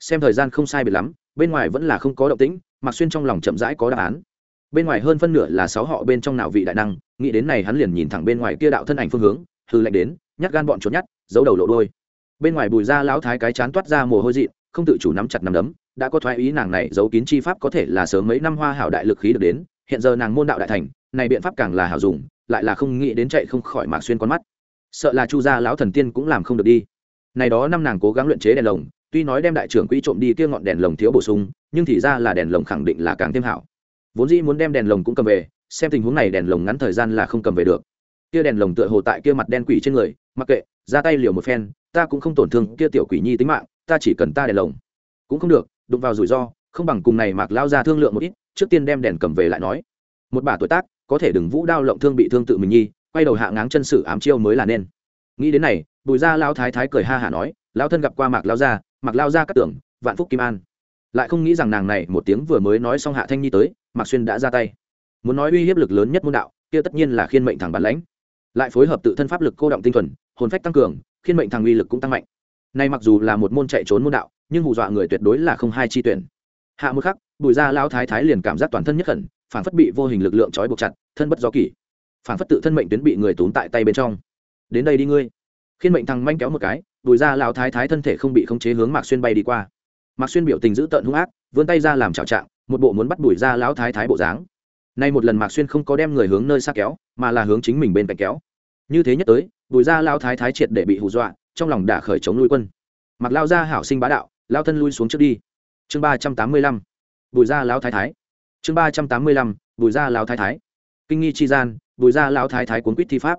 Xem thời gian không sai biệt lắm, bên ngoài vẫn là không có động tĩnh, mạc xuyên trong lòng chậm rãi có đáp án. Bên ngoài hơn phân nửa là sáu họ bên trong nào vị đại năng, nghĩ đến này hắn liền nhìn thẳng bên ngoài kia đạo thân ảnh phương hướng, hư lệnh đến, nhát gan bọn trốn nhát, giấu đầu lộ đôi bên ngoài bùi ra lão thái cái chán toát ra mồ hôi dị, không tự chủ nắm chặt nắm đấm, đã có thoái ý nàng này giấu kín chi pháp có thể là sớm mấy năm hoa hảo đại lực khí được đến, hiện giờ nàng môn đạo đại thành, này biện pháp càng là hảo dùng, lại là không nghĩ đến chạy không khỏi mạc xuyên con mắt. Sợ là chu gia lão thần tiên cũng làm không được đi. Này đó năm nàng cố gắng luyện chế đèn lồng, tuy nói đem đại trưởng quỹ trộm đi kia ngọn đèn lồng thiếu bổ sung, nhưng thì ra là đèn lồng khẳng định là càng thêm hảo. Vốn dĩ muốn đem đèn lồng cũng cầm về, xem tình huống này đèn lồng ngắn thời gian là không cầm về được kia đèn lồng tựa hồ tại kia mặt đen quỷ trên người, mặc kệ, ra tay liều một phen, ta cũng không tổn thương kia tiểu quỷ nhi tính mạng, ta chỉ cần ta đèn lồng. Cũng không được, đụng vào rủi ro, không bằng cùng này mạc lao ra thương lượng một ít, trước tiên đem đèn cầm về lại nói. Một bà tuổi tác, có thể đừng vũ đao lộng thương bị thương tự mình nhi, quay đầu hạ ngáng chân sự ám chiêu mới là nên. Nghĩ đến này, bùi gia lao thái thái cười ha hả nói lao thân gặp qua mạc lao gia mạc lao gia các tưởng, vạn phúc kim an. Lại không nghĩ rằng nàng này một tiếng vừa mới nói xong hạ thanh nhi tới, mạc xuyên đã ra tay. Muốn nói uy hiếp lực lớn nhất môn đạo, kia tất nhiên là khiên mệnh thẳng bản lãnh lại phối hợp tự thân pháp lực cô động tinh thuần, hồn phách tăng cường, khiến mệnh thằng uy lực cũng tăng mạnh. Nay mặc dù là một môn chạy trốn môn đạo, nhưng hù dọa người tuyệt đối là không hai chi tuyển. Hạ một khắc, bùi gia lao thái thái liền cảm giác toàn thân nhất khẩn, phản phất bị vô hình lực lượng trói buộc chặt, thân bất gió kỷ. Phản phất tự thân mệnh tuyến bị người tốn tại tay bên trong. Đến đây đi ngươi. Khiến mệnh thằng manh kéo một cái, bùi gia lao thái thái thân thể không bị khống chế hướng mạc xuyên bay đi qua. Mạc xuyên biểu tình giữ tợn hung ác, vươn tay ra làm chảo trạng, một bộ muốn bắt bùi gia lão thái thái bộ dáng nay một lần mạc xuyên không có đem người hướng nơi xa kéo, mà là hướng chính mình bên cạnh kéo. Như thế nhất tới, bùi gia lao thái thái triệt để bị hù dọa, trong lòng đã khởi chống nuôi quân. Mặc lao ra hảo sinh bá đạo, lao thân lui xuống trước đi. Chương ba trăm tám mươi lăm, bùi gia lao thái thái. Chương ba trăm tám mươi lăm, bùi gia lao thái thái. Kinh nghi chi gian, bùi gia lao thái thái cuốn quýt thi pháp.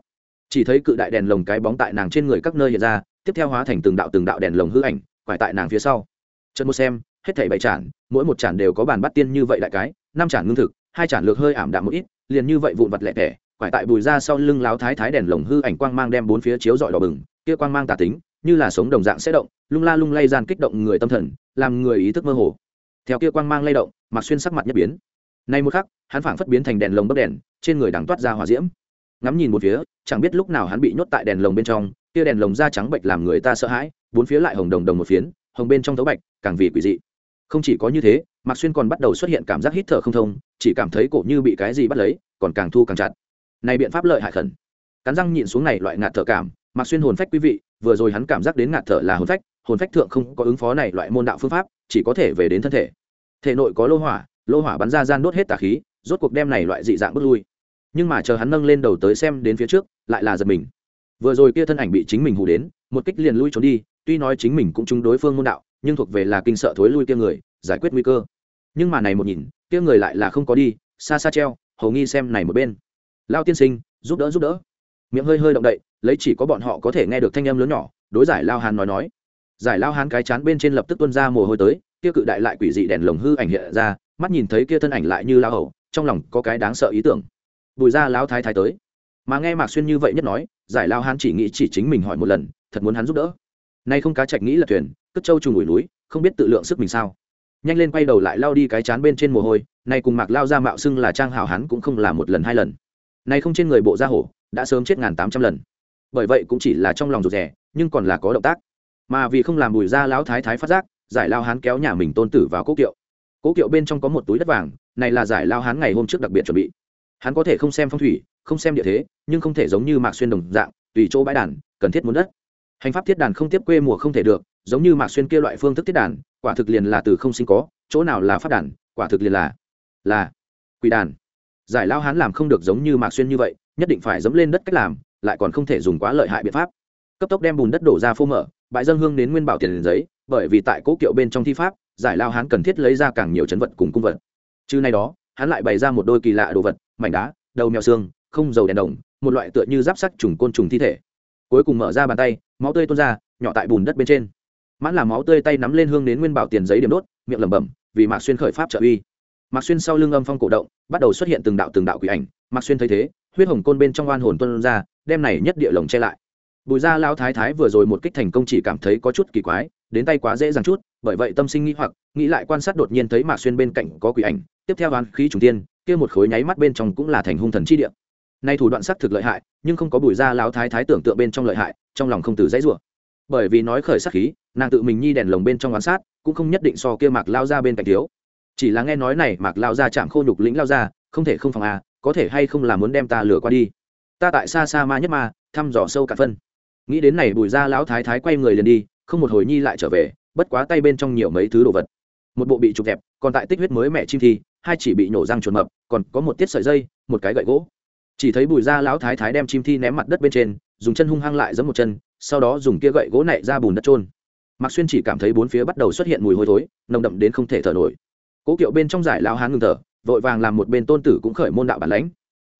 Chỉ thấy cự đại đèn lồng cái bóng tại nàng trên người các nơi hiện ra, tiếp theo hóa thành từng đạo từng đạo đèn lồng hư ảnh, quải tại nàng phía sau. Chân một xem, hết thảy bảy tràn mỗi một tràn đều có bàn bắt tiên như vậy đại cái, năm tràn ngưng thực hai tràn lược hơi ảm đạm một ít, liền như vậy vụn vặt lẻ tẻ, quải tại bùi ra sau lưng láo thái thái đèn lồng hư ảnh quang mang đem bốn phía chiếu dọi đỏ bừng, kia quang mang tà tính, như là sống đồng dạng sẽ động, lung la lung lay gian kích động người tâm thần, làm người ý thức mơ hồ. Theo kia quang mang lay động mặc xuyên sắc mặt nhất biến. Nay một khắc, hắn phảng phất biến thành đèn lồng bấc đèn, trên người đằng toát ra hỏa diễm. Ngắm nhìn một phía, chẳng biết lúc nào hắn bị nhốt tại đèn lồng bên trong, kia đèn lồng da trắng bệch làm người ta sợ hãi, bốn phía lại hồng đồng đồng một phiến, hồng bên trong thấu bạch, càng vì quỷ dị. Không chỉ có như thế mạc xuyên còn bắt đầu xuất hiện cảm giác hít thở không thông, chỉ cảm thấy cổ như bị cái gì bắt lấy, còn càng thu càng chặt. Này biện pháp lợi hại khẩn. Cắn răng nhịn xuống này loại ngạt thở cảm, mạc xuyên hồn phách quý vị, vừa rồi hắn cảm giác đến ngạt thở là hồn phách hồn phách thượng không có ứng phó này loại môn đạo phương pháp, chỉ có thể về đến thân thể. Thể nội có lô hỏa lô hỏa bắn ra gian đốt hết tà khí, rốt cuộc đem này loại dị dạng bước lui. Nhưng mà chờ hắn nâng lên đầu tới xem đến phía trước, lại là giật mình. Vừa rồi kia thân ảnh bị chính mình hù đến, một kích liền lui trốn đi, tuy nói chính mình cũng trúng đối phương môn đạo, nhưng thuộc về là kinh sợ thối lui kia người giải quyết nguy cơ. Nhưng mà này một nhìn, kia người lại là không có đi, xa xa treo, hầu nghi xem này một bên. Lao tiên sinh, giúp đỡ giúp đỡ. Miệng hơi hơi động đậy, lấy chỉ có bọn họ có thể nghe được thanh âm lớn nhỏ, đối giải lao hán nói nói. Giải lao hán cái chán bên trên lập tức tuân ra mồ hôi tới, kia cự đại lại quỷ dị đèn lồng hư ảnh hiện ra, mắt nhìn thấy kia thân ảnh lại như lao hầu, trong lòng có cái đáng sợ ý tưởng. Bùi ra lao thái thái tới. Mà nghe mạc xuyên như vậy nhất nói, giải lao hán chỉ nghĩ chỉ chính mình hỏi một lần, thật muốn hắn giúp đỡ. Nay không cá trạch nghĩ là thuyền, cất châu trùng ủi núi, không biết tự lượng sức mình sao nhanh lên quay đầu lại lao đi cái chán bên trên mồ hôi, nay cùng mạc lao ra mạo xưng là trang hảo hắn cũng không là một lần hai lần. Nay không trên người bộ da hổ, đã sớm chết ngàn tám trăm lần. Bởi vậy cũng chỉ là trong lòng rụt rẻ nhưng còn là có động tác. Mà vì không làm bùi ra lão thái thái phát giác, giải lao hán kéo nhà mình tôn tử vào cố kiệu. Cố kiệu bên trong có một túi đất vàng, này là giải lao hán ngày hôm trước đặc biệt chuẩn bị. Hắn có thể không xem phong thủy, không xem địa thế, nhưng không thể giống như mạc xuyên đồng dạng, tùy chỗ bãi đàn, cần thiết muốn đất hành pháp thiết đàn không tiếp quê mùa không thể được, giống như mạc xuyên kia loại phương thức thiết đàn, quả thực liền là từ không sinh có, chỗ nào là phát đàn, quả thực liền là là quỷ đàn. Giải lao hán làm không được giống như mạc xuyên như vậy, nhất định phải dẫm lên đất cách làm, lại còn không thể dùng quá lợi hại biện pháp. Cấp tốc đem bùn đất đổ ra phô mở, bãi dân hương đến nguyên bảo tiền giấy, bởi vì tại cố kiệu bên trong thi pháp, giải lao hán cần thiết lấy ra càng nhiều chấn vật cùng cung vật. Chứ nay đó, hắn lại bày ra một đôi kỳ lạ đồ vật, mảnh đá, đầu mèo xương, không dầu đèn đồng, một loại tựa như giáp sắt trùng côn trùng thi thể cuối cùng mở ra bàn tay, máu tươi tuôn ra, nhỏ tại bùn đất bên trên. Mãn là máu tươi tay nắm lên hương đến nguyên bảo tiền giấy điểm đốt, miệng lẩm bẩm, vì mạc xuyên khởi pháp trợ uy. Mạc xuyên sau lưng âm phong cổ động, bắt đầu xuất hiện từng đạo từng đạo quỷ ảnh. Mạc xuyên thấy thế, huyết hồng côn bên trong oan hồn tuân ra, đem này nhất địa lồng che lại. Bùi gia lao thái thái vừa rồi một kích thành công chỉ cảm thấy có chút kỳ quái, đến tay quá dễ dàng chút, bởi vậy tâm sinh nghĩ hoặc, nghĩ lại quan sát đột nhiên thấy mạc xuyên bên cạnh có quỷ ảnh, tiếp theo oan khí trùng tiên kia một khối nháy mắt bên trong cũng là thành hung thần chi địa nay thủ đoạn sắc thực lợi hại, nhưng không có bùi gia lão thái thái tưởng tượng bên trong lợi hại, trong lòng không từ dãy rủa. Bởi vì nói khởi sắc khí, nàng tự mình nhi đèn lồng bên trong quan sát, cũng không nhất định so kia mạc lao ra bên cạnh thiếu. Chỉ là nghe nói này mạc lao ra chạm khô nhục lĩnh lao ra không thể không phòng à có thể hay không là muốn đem ta lừa qua đi. Ta tại xa xa ma nhất ma, thăm dò sâu cả phân. Nghĩ đến này bùi gia lão thái thái quay người liền đi, không một hồi nhi lại trở về, bất quá tay bên trong nhiều mấy thứ đồ vật. Một bộ bị trục đẹp còn tại tích huyết mới mẹ chim thi, hai chỉ bị nhổ răng chuột mập, còn có một tiết sợi dây, một cái gậy gỗ chỉ thấy bùi da lão thái thái đem chim thi ném mặt đất bên trên, dùng chân hung hăng lại giẫm một chân, sau đó dùng kia gậy gỗ nảy ra bùn đất trôn mạc xuyên chỉ cảm thấy bốn phía bắt đầu xuất hiện mùi hôi thối, nồng đậm đến không thể thở nổi. Cố kiệu bên trong giải lão hán ngừng thở, vội vàng làm một bên tôn tử cũng khởi môn đạo bản lãnh.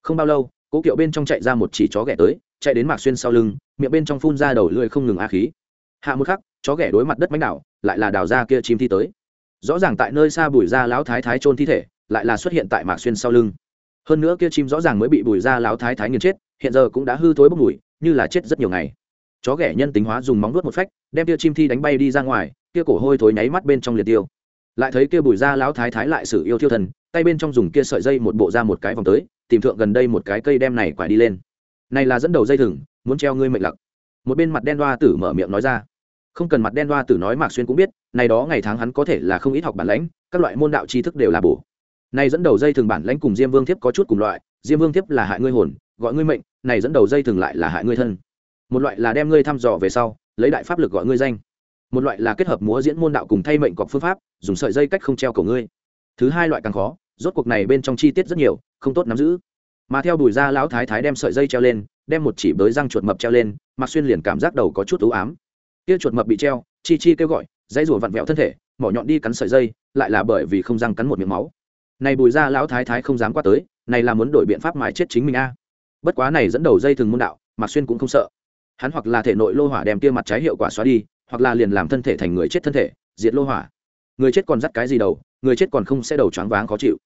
Không bao lâu, cố kiệu bên trong chạy ra một chỉ chó ghẻ tới, chạy đến mạc xuyên sau lưng, miệng bên trong phun ra đầu lưỡi không ngừng a khí. Hạ một khắc, chó ghẻ đối mặt đất mánh đảo, lại là đào ra kia chim thi tới. Rõ ràng tại nơi xa bùi ra lão thái thái trôn thi thể, lại là xuất hiện tại mạc xuyên sau lưng hơn nữa kia chim rõ ràng mới bị bùi ra láo thái thái nghiền chết, hiện giờ cũng đã hư thối bốc mùi, như là chết rất nhiều ngày. Chó ghẻ nhân tính hóa dùng móng vuốt một phách, đem kia chim thi đánh bay đi ra ngoài, kia cổ hôi thối nháy mắt bên trong liệt tiêu. Lại thấy kia bùi ra lão thái thái lại sử yêu thiêu thần, tay bên trong dùng kia sợi dây một bộ ra một cái vòng tới, tìm thượng gần đây một cái cây đem này quải đi lên. Này là dẫn đầu dây thừng, muốn treo ngươi mệnh lặc. Một bên mặt đen đoa tử mở miệng nói ra. Không cần mặt đen đoa tử nói mạc xuyên cũng biết, này đó ngày tháng hắn có thể là không ít học bản lãnh, các loại môn đạo tri thức đều là bổ này dẫn đầu dây thường bản lãnh cùng diêm vương thiếp có chút cùng loại, diêm vương thiếp là hại ngươi hồn, gọi ngươi mệnh, này dẫn đầu dây thường lại là hại ngươi thân. Một loại là đem ngươi thăm dò về sau, lấy đại pháp lực gọi ngươi danh. Một loại là kết hợp múa diễn môn đạo cùng thay mệnh cọc phương pháp, dùng sợi dây cách không treo cổ ngươi. Thứ hai loại càng khó, rốt cuộc này bên trong chi tiết rất nhiều, không tốt nắm giữ. Mà theo đùi ra lão thái thái đem sợi dây treo lên, đem một chỉ bới răng chuột mập treo lên, mạc xuyên liền cảm giác đầu có chút ưu ám. Kia chuột mập bị treo, chi chi kêu gọi, dãy rủa vặn vẹo thân thể, mỏ nhọn đi cắn sợi dây, lại là bởi vì không răng cắn một miệng máu này bùi ra lão thái thái không dám qua tới, này là muốn đổi biện pháp mài chết chính mình a. Bất quá này dẫn đầu dây thừng môn đạo, mạc xuyên cũng không sợ. Hắn hoặc là thể nội lô hỏa đem kia mặt trái hiệu quả xóa đi, hoặc là liền làm thân thể thành người chết thân thể, diệt lô hỏa. Người chết còn dắt cái gì đầu, người chết còn không sẽ đầu choáng váng khó chịu.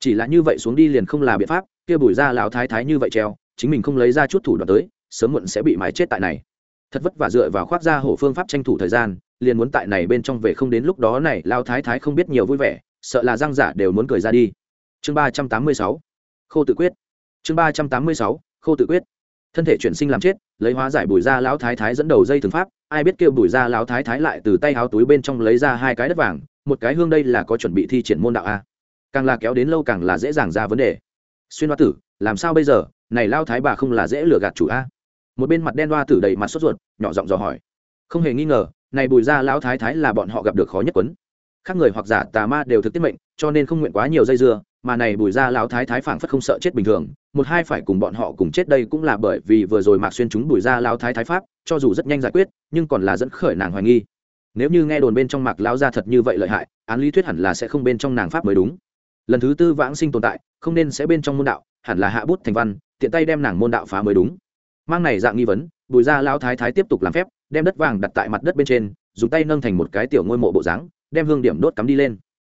Chỉ là như vậy xuống đi liền không là biện pháp, kia bùi ra lão thái thái như vậy treo, chính mình không lấy ra chút thủ đoạn tới, sớm muộn sẽ bị mái chết tại này. Thật vất vả dựa vào khoác ra hổ phương pháp tranh thủ thời gian, liền muốn tại này bên trong về không đến lúc đó này lao thái thái không biết nhiều vui vẻ sợ là răng giả đều muốn cười ra đi. Chương ba trăm tám mươi sáu, khô tự quyết. Chương ba trăm tám mươi sáu, khô tự quyết. Thân thể chuyển sinh làm chết, lấy hóa giải bùi ra lão thái thái dẫn đầu dây thường pháp, ai biết kêu bùi ra lão thái thái lại từ tay háo túi bên trong lấy ra hai cái đất vàng, một cái hương đây là có chuẩn bị thi triển môn đạo a. Càng là kéo đến lâu càng là dễ dàng ra vấn đề. Xuyên hoa tử, làm sao bây giờ? Này lao thái bà không là dễ lừa gạt chủ a? Một bên mặt đen hoa tử đầy mặt sốt ruột, nhỏ giọng dò hỏi. Không hề nghi ngờ, này bùi ra lão thái thái là bọn họ gặp được khó nhất quấn khác người hoặc giả tà ma đều thực tiết mệnh, cho nên không nguyện quá nhiều dây dưa, mà này bùi ra lão thái thái phảng phất không sợ chết bình thường, một hai phải cùng bọn họ cùng chết đây cũng là bởi vì vừa rồi mạc xuyên chúng bùi ra lão thái thái pháp, cho dù rất nhanh giải quyết, nhưng còn là dẫn khởi nàng hoài nghi. Nếu như nghe đồn bên trong mạc lão gia thật như vậy lợi hại, án lý thuyết hẳn là sẽ không bên trong nàng pháp mới đúng. Lần thứ tư vãng sinh tồn tại, không nên sẽ bên trong môn đạo, hẳn là hạ bút thành văn, tiện tay đem nàng môn đạo phá mới đúng. Mang này dạng nghi vấn, bùi ra lão thái thái tiếp tục làm phép, đem đất vàng đặt tại mặt đất bên trên, dùng tay nâng thành một cái tiểu ngôi mộ bộ dáng đem hương điểm đốt cắm đi lên.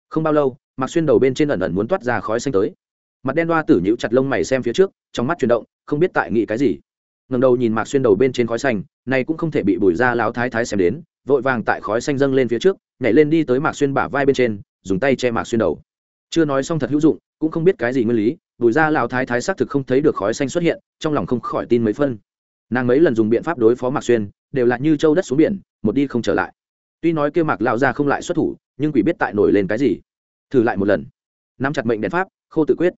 Không bao lâu mặc xuyên đầu bên trên ẩn ẩn muốn toát ra khói xanh tới. Mặt đen đoa tử nhũ chặt lông mày xem phía trước, trong mắt chuyển động, không biết tại nghị cái gì. Ngầm đầu nhìn mạc xuyên đầu bên trên khói xanh, này cũng không thể bị bùi ra láo thái thái xem đến, vội vàng tại khói xanh dâng lên phía trước, nhảy lên đi tới mạc xuyên bả vai bên trên, dùng tay che mạc xuyên đầu. Chưa nói xong thật hữu dụng, cũng không biết cái gì nguyên lý, bùi ra láo thái thái xác thực không thấy được khói xanh xuất hiện, trong lòng không khỏi tin mấy phân. Nàng mấy lần dùng biện pháp đối phó mạc xuyên, đều là như châu đất xuống biển, một đi không trở lại tuy nói kêu mạc lão ra không lại xuất thủ, nhưng quỷ biết tại nổi lên cái gì. Thử lại một lần. Nắm chặt mệnh đèn pháp, khô tự quyết.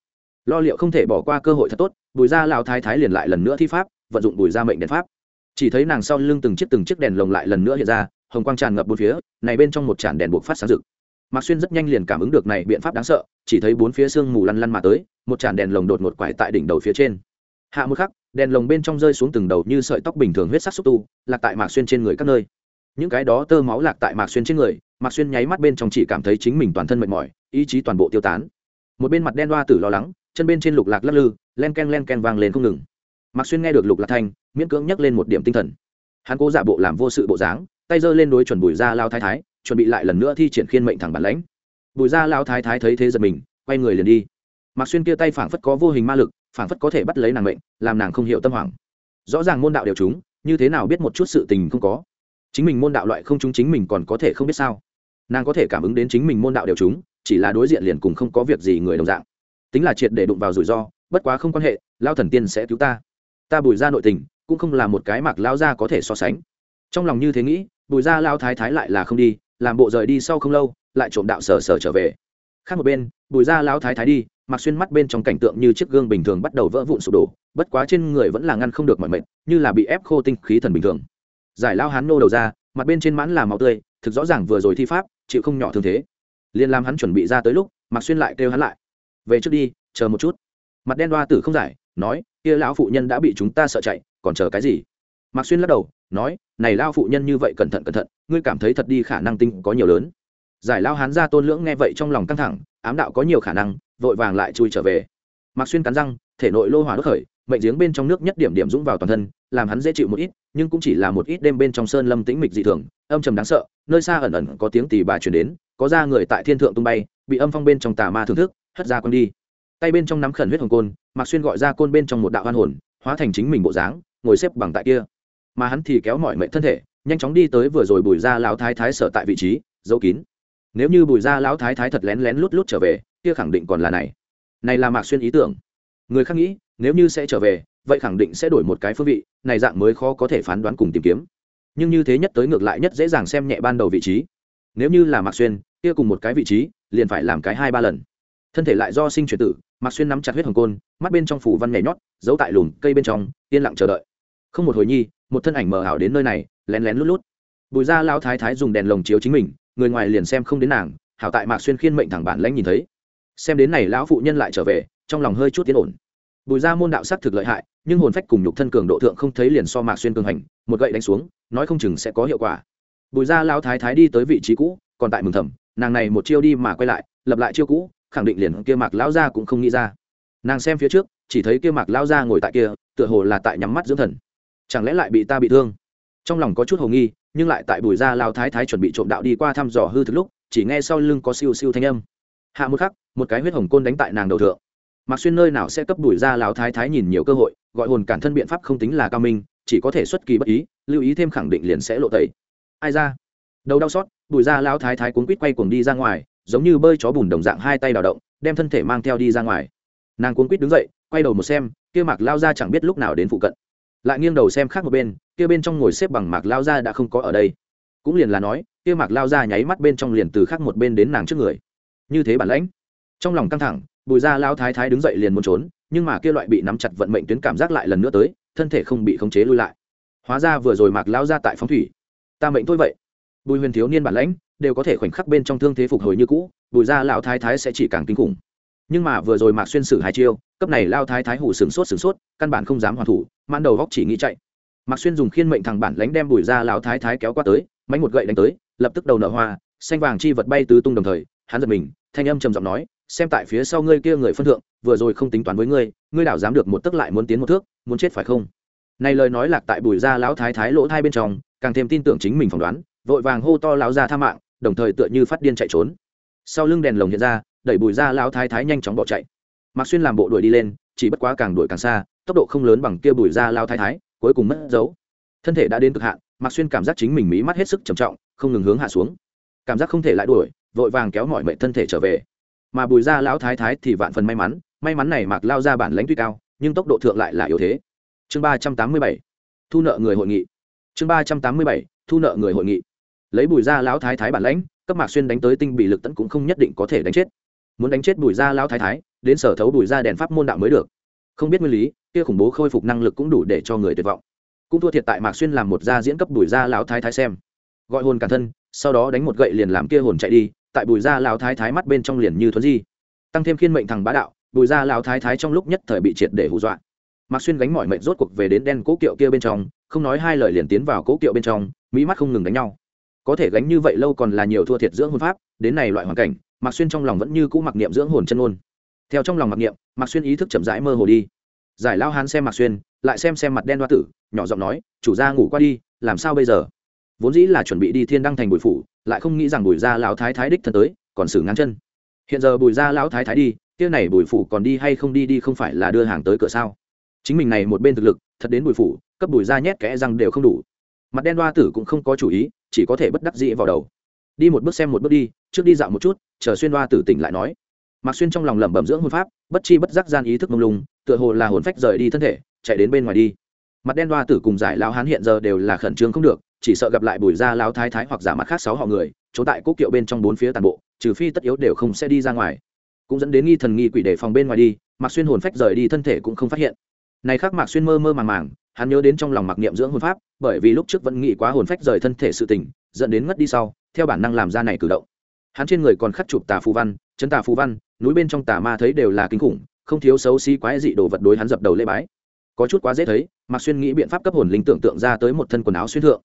Lo liệu không thể bỏ qua cơ hội thật tốt, bùi ra lão thái thái liền lại lần nữa thi pháp, vận dụng bùi ra mệnh đèn pháp. Chỉ thấy nàng sau lưng từng chiếc từng chiếc đèn lồng lại lần nữa hiện ra, hồng quang tràn ngập bốn phía, này bên trong một tràn đèn buộc phát sáng rực. Mạc xuyên rất nhanh liền cảm ứng được này biện pháp đáng sợ, chỉ thấy bốn phía sương mù lăn lăn mà tới, một tràn đèn lồng đột một quải tại đỉnh đầu phía trên. Hạ một khắc, đèn lồng bên trong rơi xuống từng đầu như sợi tóc bình thường huyết sắc xúc tu, lạc tại mạc xuyên trên người các nơi những cái đó tơ máu lạc tại mạc xuyên trên người, mạc xuyên nháy mắt bên trong chỉ cảm thấy chính mình toàn thân mệt mỏi, ý chí toàn bộ tiêu tán. Một bên mặt đen đoa tử lo lắng, chân bên trên lục lạc lắc lư, len ken len ken vang lên không ngừng. Mạc xuyên nghe được lục lạc thanh, miễn cưỡng nhắc lên một điểm tinh thần. Hắn cố giả bộ làm vô sự bộ dáng, tay giơ lên đối chuẩn bùi ra lao thái thái, chuẩn bị lại lần nữa thi triển khiên mệnh thẳng bản lãnh. Bùi ra lao thái thái thấy thế giật mình, quay người liền đi. Mạc xuyên kia tay phảng phất có vô hình ma lực, phảng phất có thể bắt lấy nàng mệnh, làm nàng không hiểu tâm hoảng. Rõ ràng môn đạo đều chúng như thế nào biết một chút sự tình không có chính mình môn đạo loại không chúng chính mình còn có thể không biết sao. Nàng có thể cảm ứng đến chính mình môn đạo đều chúng, chỉ là đối diện liền cùng không có việc gì người đồng dạng. Tính là triệt để đụng vào rủi ro, bất quá không quan hệ, lao thần tiên sẽ cứu ta. Ta bùi ra nội tình, cũng không là một cái mặc lao ra có thể so sánh. Trong lòng như thế nghĩ, bùi ra lao thái thái lại là không đi, làm bộ rời đi sau không lâu, lại trộm đạo sở sở trở về. Khác một bên, bùi ra lao thái thái đi, mặc xuyên mắt bên trong cảnh tượng như chiếc gương bình thường bắt đầu vỡ vụn sụp đổ, bất quá trên người vẫn là ngăn không được mọi mệt như là bị ép khô tinh khí thần bình thường giải lao hắn nô đầu ra, mặt bên trên mãn là máu tươi, thực rõ ràng vừa rồi thi pháp, chịu không nhỏ thương thế. Liền làm hắn chuẩn bị ra tới lúc mặc xuyên lại kêu hắn lại. Về trước đi, chờ một chút. Mặt đen đoa tử không giải, nói, kia lão phụ nhân đã bị chúng ta sợ chạy, còn chờ cái gì? Mặc xuyên lắc đầu, nói, này lao phụ nhân như vậy cẩn thận cẩn thận, ngươi cảm thấy thật đi khả năng tinh có nhiều lớn. Giải lao hán ra tôn lưỡng nghe vậy trong lòng căng thẳng, ám đạo có nhiều khả năng, vội vàng lại chui trở về. Mặc xuyên cắn răng, thể nội lô hỏa đốt khởi mệnh giếng bên trong nước nhất điểm điểm dũng vào toàn thân, làm hắn dễ chịu một ít, nhưng cũng chỉ là một ít đêm bên trong sơn lâm tĩnh mịch dị thường, âm trầm đáng sợ, nơi xa ẩn ẩn có tiếng tỳ bà truyền đến, có ra người tại thiên thượng tung bay, bị âm phong bên trong tà ma thưởng thức, hất ra con đi. Tay bên trong nắm khẩn huyết hồng côn, mạc xuyên gọi ra côn bên trong một đạo hoan hồn, hóa thành chính mình bộ dáng, ngồi xếp bằng tại kia. Mà hắn thì kéo mọi mệnh thân thể, nhanh chóng đi tới vừa rồi bùi ra lão thái thái sở tại vị trí, giấu kín. Nếu như bùi ra lão thái thái thật lén lén lút lút trở về, kia khẳng định còn là này. Này là mạc xuyên ý tưởng. Người khác nghĩ nếu như sẽ trở về, vậy khẳng định sẽ đổi một cái phương vị, này dạng mới khó có thể phán đoán cùng tìm kiếm. Nhưng như thế nhất tới ngược lại nhất dễ dàng xem nhẹ ban đầu vị trí. Nếu như là mạc xuyên, kia cùng một cái vị trí, liền phải làm cái hai ba lần. Thân thể lại do sinh chuyển tử mạc xuyên nắm chặt huyết hồng côn, mắt bên trong phủ văn nhảy nhót, giấu tại lùm cây bên trong, yên lặng chờ đợi. Không một hồi nhi, một thân ảnh mờ ảo đến nơi này, lén lén lút lút. Bùi ra lao thái thái dùng đèn lồng chiếu chính mình, người ngoài liền xem không đến nàng, hảo tại mạc xuyên khiên mệnh thẳng bản lãnh nhìn thấy. Xem đến này lão phụ nhân lại trở về, trong lòng hơi chút tiến ổn bùi ra môn đạo sắc thực lợi hại, nhưng hồn phách cùng nhục thân cường độ thượng không thấy liền so mạc xuyên cường hành, một gậy đánh xuống, nói không chừng sẽ có hiệu quả. Bùi ra lao thái thái đi tới vị trí cũ, còn tại mừng thầm, nàng này một chiêu đi mà quay lại, lập lại chiêu cũ, khẳng định liền kia mạc lão gia cũng không nghĩ ra. Nàng xem phía trước, chỉ thấy kia mạc lão gia ngồi tại kia, tựa hồ là tại nhắm mắt dưỡng thần. Chẳng lẽ lại bị ta bị thương? Trong lòng có chút hồ nghi, nhưng lại tại bùi gia lao thái thái chuẩn bị trộm đạo đi qua thăm dò hư thực lúc, chỉ nghe sau lưng có siêu siêu thanh âm. Hạ một khắc, một cái huyết hồng côn đánh tại nàng đầu thượng mạc xuyên nơi nào sẽ cấp đuổi ra lão thái thái nhìn nhiều cơ hội, gọi hồn cản thân biện pháp không tính là cao minh, chỉ có thể xuất kỳ bất ý, lưu ý thêm khẳng định liền sẽ lộ tẩy. Ai ra? Đầu đau xót, đuổi ra lão thái thái cuốn quýt quay cuồng đi ra ngoài, giống như bơi chó bùn đồng dạng hai tay đào động, đem thân thể mang theo đi ra ngoài. Nàng cuốn quýt đứng dậy, quay đầu một xem, kia mạc lao ra chẳng biết lúc nào đến phụ cận. Lại nghiêng đầu xem khác một bên, kia bên trong ngồi xếp bằng mạc lao ra đã không có ở đây. Cũng liền là nói, kia mạc lao ra nháy mắt bên trong liền từ khác một bên đến nàng trước người. Như thế bản lãnh. Trong lòng căng thẳng bùi ra lao thái thái đứng dậy liền muốn trốn, nhưng mà kia loại bị nắm chặt vận mệnh tuyến cảm giác lại lần nữa tới, thân thể không bị khống chế lui lại. Hóa ra vừa rồi mạc lao ra tại phóng thủy. Ta mệnh thôi vậy. Bùi huyền thiếu niên bản lãnh, đều có thể khoảnh khắc bên trong thương thế phục hồi như cũ, bùi ra lão thái thái sẽ chỉ càng kinh khủng. Nhưng mà vừa rồi mạc xuyên sử hai chiêu, cấp này lao thái thái hủ sửng sốt sửng sốt, căn bản không dám hoàn thủ man đầu góc chỉ nghĩ chạy. Mạc xuyên dùng khiên mệnh thằng bản lãnh đem bùi ra lão thái thái kéo qua tới mánh một gậy đánh tới, lập tức đầu nở hoa, xanh vàng chi vật bay tứ tung đồng thời, hắn giật mình, thanh âm trầm giọng nói xem tại phía sau ngươi kia người phân thượng, vừa rồi không tính toán với ngươi ngươi đảo dám được một tức lại muốn tiến một thước, muốn chết phải không? Này lời nói lạc tại bùi gia lão thái thái lỗ thai bên trong, càng thêm tin tưởng chính mình phỏng đoán, vội vàng hô to lão gia tha mạng, đồng thời tựa như phát điên chạy trốn. Sau lưng đèn lồng hiện ra, đẩy bùi ra lão thái thái nhanh chóng bỏ chạy. Mạc xuyên làm bộ đuổi đi lên, chỉ bất quá càng đuổi càng xa, tốc độ không lớn bằng kia bùi ra lao thái thái, cuối cùng mất dấu. Thân thể đã đến cực hạn, mạc xuyên cảm giác chính mình mí mắt hết sức trầm trọng, không ngừng hướng hạ xuống. Cảm giác không thể lại đuổi, vội vàng kéo mọi mệnh thân thể trở về mà bùi gia lão thái thái thì vạn phần may mắn may mắn này mạc lao ra bản lãnh tuy cao, nhưng tốc độ thượng lại là yếu thế. Chương ba trăm tám mươi bảy, thu nợ người hội nghị. Chương ba trăm tám mươi bảy, thu nợ người hội nghị. Lấy bùi gia lão thái thái bản lãnh, cấp mạc xuyên đánh tới tinh bị lực tẫn cũng không nhất định có thể đánh chết. Muốn đánh chết bùi gia lão thái thái, đến sở thấu bùi gia đèn pháp môn đạo mới được. Không biết nguyên lý, kia khủng bố khôi phục năng lực cũng đủ để cho người tuyệt vọng. Cũng thua thiệt tại mạc xuyên làm một gia diễn cấp bùi gia lão thái thái xem. Gọi hồn cản thân, sau đó đánh một gậy liền làm kia hồn chạy đi tại bùi Gia lão thái thái mắt bên trong liền như thuấn di. Tăng thêm khiên mệnh thằng bá đạo, bùi Gia lão thái thái trong lúc nhất thời bị triệt để hù dọa. Mạc xuyên gánh mọi mệnh rốt cuộc về đến đen cố kiệu kia bên trong, không nói hai lời liền tiến vào cố kiệu bên trong, mỹ mắt không ngừng đánh nhau. Có thể gánh như vậy lâu còn là nhiều thua thiệt dưỡng hồn pháp, đến này loại hoàn cảnh, mạc xuyên trong lòng vẫn như cũ mặc niệm dưỡng hồn chân ôn theo trong lòng mặc niệm, mạc xuyên ý thức chậm rãi mơ hồ đi. Giải lao hán xem mạc xuyên, lại xem xem mặt đen đoa tử, nhỏ giọng nói, chủ gia ngủ qua đi, làm sao bây giờ? Vốn dĩ là chuẩn bị đi thiên đăng thành bùi phủ lại không nghĩ rằng bùi gia lão thái thái đích thân tới, còn xử ngang chân. Hiện giờ bùi gia lão thái thái đi tiêu này bùi phủ còn đi hay không đi đi không phải là đưa hàng tới cửa sao? Chính mình này một bên thực lực, thật đến bùi phủ, cấp bùi ra nhét kẽ răng đều không đủ. Mặt đen đoa tử cũng không có chủ ý, chỉ có thể bất đắc dĩ vào đầu. Đi một bước xem một bước đi, trước đi dạo một chút, chờ xuyên đoa tử tỉnh lại nói. Mạc xuyên trong lòng lẩm bẩm dưỡng hồn pháp, bất chi bất giác gian ý thức mông lung, tựa hồ là hồn phách rời đi thân thể, chạy đến bên ngoài đi. Mặt đen đoa tử cùng giải lao hán hiện giờ đều là khẩn trương không được chỉ sợ gặp lại bùi gia lão thái thái hoặc giả mặt khác sáu họ người trốn tại cúc kiệu bên trong bốn phía toàn bộ, trừ phi tất yếu đều không sẽ đi ra ngoài. Cũng dẫn đến nghi thần nghi quỷ để phòng bên ngoài đi, mạc xuyên hồn phách rời đi thân thể cũng không phát hiện. Này khác mạc xuyên mơ mơ màng màng, hắn nhớ đến trong lòng mặc niệm dưỡng hồn pháp, bởi vì lúc trước vẫn nghĩ quá hồn phách rời thân thể sự tình, dẫn đến ngất đi sau, theo bản năng làm ra này cử động. Hắn trên người còn khắc chụp tà phù văn, chân tà phù văn, núi bên trong tà ma thấy đều là kinh khủng, không thiếu xấu xí quái dị đồ vật đối hắn dập đầu lễ bái. Có chút quá dễ thấy, mạc xuyên nghĩ biện pháp cấp hồn linh tưởng tượng ra tới một thân quần áo xuyên thượng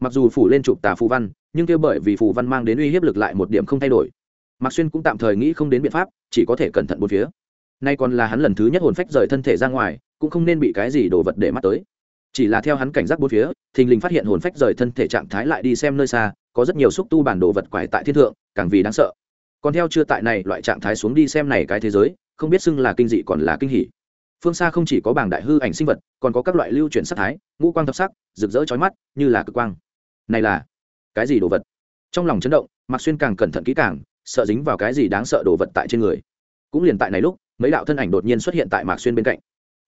mặc dù phủ lên chụp tà phù văn, nhưng kia bởi vì phù văn mang đến uy hiếp lực lại một điểm không thay đổi. Mạc xuyên cũng tạm thời nghĩ không đến biện pháp, chỉ có thể cẩn thận một phía. Nay còn là hắn lần thứ nhất hồn phách rời thân thể ra ngoài, cũng không nên bị cái gì đồ vật để mắt tới. Chỉ là theo hắn cảnh giác bốn phía, thình lình phát hiện hồn phách rời thân thể trạng thái lại đi xem nơi xa, có rất nhiều xúc tu bản đồ vật quải tại thiên thượng, càng vì đáng sợ. Còn theo chưa tại này, loại trạng thái xuống đi xem này cái thế giới, không biết xưng là kinh dị còn là kinh hỉ phương xa không chỉ có bảng đại hư ảnh sinh vật, còn có các loại lưu chuyển sắc thái, ngũ quang thập sắc, rực rỡ chói mắt, như là cực quang. Này là cái gì đồ vật? Trong lòng chấn động, mạc xuyên càng cẩn thận kỹ càng, sợ dính vào cái gì đáng sợ đồ vật tại trên người. Cũng liền tại này lúc, mấy đạo thân ảnh đột nhiên xuất hiện tại mạc xuyên bên cạnh.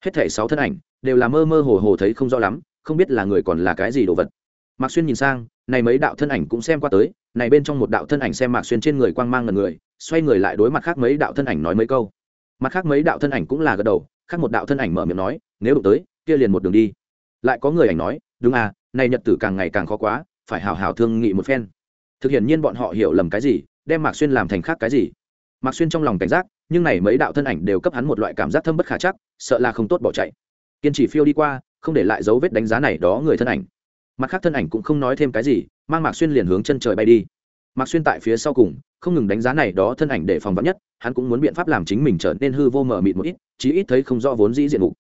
Hết thể sáu thân ảnh đều là mơ mơ hồ hồ thấy không rõ lắm, không biết là người còn là cái gì đồ vật. Mạc xuyên nhìn sang, này mấy đạo thân ảnh cũng xem qua tới, này bên trong một đạo thân ảnh xem mạc xuyên trên người quang mang ngần người, xoay người lại đối mặt khác mấy đạo thân ảnh nói mấy câu. Mặt khác mấy đạo thân ảnh cũng là gật đầu khác một đạo thân ảnh mở miệng nói, nếu đụng tới, kia liền một đường đi. Lại có người ảnh nói, đúng à này nhật tử càng ngày càng khó quá, phải hào hào thương nghị một phen. Thực hiện nhiên bọn họ hiểu lầm cái gì, đem mạc xuyên làm thành khác cái gì. Mạc xuyên trong lòng cảnh giác, nhưng này mấy đạo thân ảnh đều cấp hắn một loại cảm giác thâm bất khả chắc, sợ là không tốt bỏ chạy. Kiên trì phiêu đi qua, không để lại dấu vết đánh giá này đó người thân ảnh. Mặt khác thân ảnh cũng không nói thêm cái gì, mang mạc xuyên liền hướng chân trời bay đi mạc xuyên tại phía sau cùng, không ngừng đánh giá này đó thân ảnh để phòng vắn nhất, hắn cũng muốn biện pháp làm chính mình trở nên hư vô mờ mịt một ít, chí ít thấy không rõ vốn dĩ diện mục.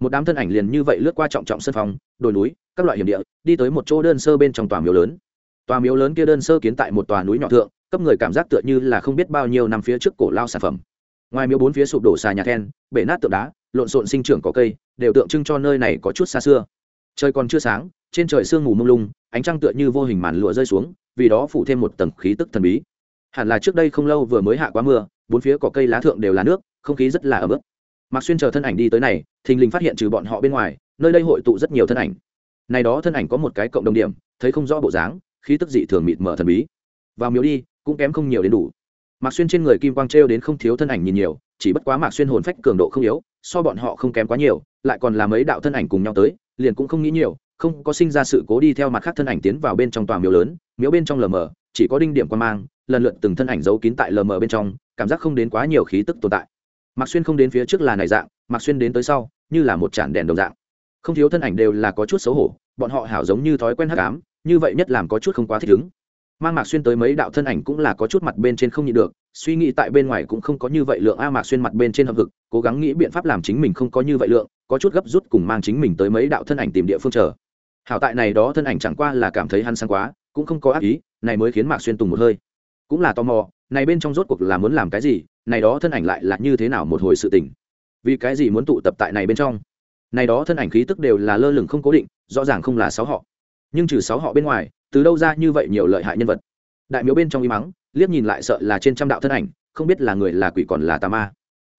Một đám thân ảnh liền như vậy lướt qua trọng trọng sân phòng, đồi núi, các loại hiểm địa, đi tới một chỗ đơn sơ bên trong tòa miếu lớn. Tòa miếu lớn kia đơn sơ kiến tại một tòa núi nhỏ thượng, cấp người cảm giác tựa như là không biết bao nhiêu năm phía trước cổ lao sản phẩm. Ngoài miếu bốn phía sụp đổ xà nhà then, bể nát tượng đá, lộn xộn sinh trưởng có cây, đều tượng trưng cho nơi này có chút xa xưa. Trời còn chưa sáng, trên trời sương mù mông lung, ánh trăng tựa như vô hình màn lụa rơi xuống vì đó phủ thêm một tầng khí tức thần bí. Hẳn là trước đây không lâu vừa mới hạ quá mưa, bốn phía cỏ cây lá thượng đều là nước, không khí rất là ấm ức mạc xuyên chờ thân ảnh đi tới này, thình lình phát hiện trừ bọn họ bên ngoài, nơi đây hội tụ rất nhiều thân ảnh. Này đó thân ảnh có một cái cộng đồng điểm, thấy không rõ bộ dáng, khí tức dị thường mịt mờ thần bí. Vào miếu đi, cũng kém không nhiều đến đủ. Mạc xuyên trên người kim quang trêu đến không thiếu thân ảnh nhìn nhiều, chỉ bất quá mạc xuyên hồn phách cường độ không yếu, so bọn họ không kém quá nhiều, lại còn là mấy đạo thân ảnh cùng nhau tới, liền cũng không nghĩ nhiều không có sinh ra sự cố đi theo mặt khác thân ảnh tiến vào bên trong tòa miếu lớn, miếu bên trong lờ mờ, chỉ có đinh điểm quan mang, lần lượt từng thân ảnh giấu kín tại lờ mờ bên trong, cảm giác không đến quá nhiều khí tức tồn tại. Mặc xuyên không đến phía trước là này dạng mặc xuyên đến tới sau, như là một tràn đèn đồng dạng. Không thiếu thân ảnh đều là có chút xấu hổ, bọn họ hảo giống như thói quen hắc ám, như vậy nhất làm có chút không quá thích ứng. Mang mạc xuyên tới mấy đạo thân ảnh cũng là có chút mặt bên trên không nhịn được, suy nghĩ tại bên ngoài cũng không có như vậy lượng a mạc xuyên mặt bên trên hợp vực cố gắng nghĩ biện pháp làm chính mình không có như vậy lượng, có chút gấp rút cùng mang chính mình tới mấy đạo thân ảnh tìm địa phương chờ hảo tại này đó thân ảnh chẳng qua là cảm thấy hắn sáng quá, cũng không có ác ý, này mới khiến mạc xuyên tùng một hơi. Cũng là tò mò, này bên trong rốt cuộc là muốn làm cái gì, này đó thân ảnh lại là như thế nào một hồi sự tình. Vì cái gì muốn tụ tập tại này bên trong? Này đó thân ảnh khí tức đều là lơ lửng không cố định, rõ ràng không là sáu họ. Nhưng trừ sáu họ bên ngoài, từ đâu ra như vậy nhiều lợi hại nhân vật? Đại miếu bên trong y mắng, liếc nhìn lại sợ là trên trăm đạo thân ảnh, không biết là người là quỷ còn là tà ma.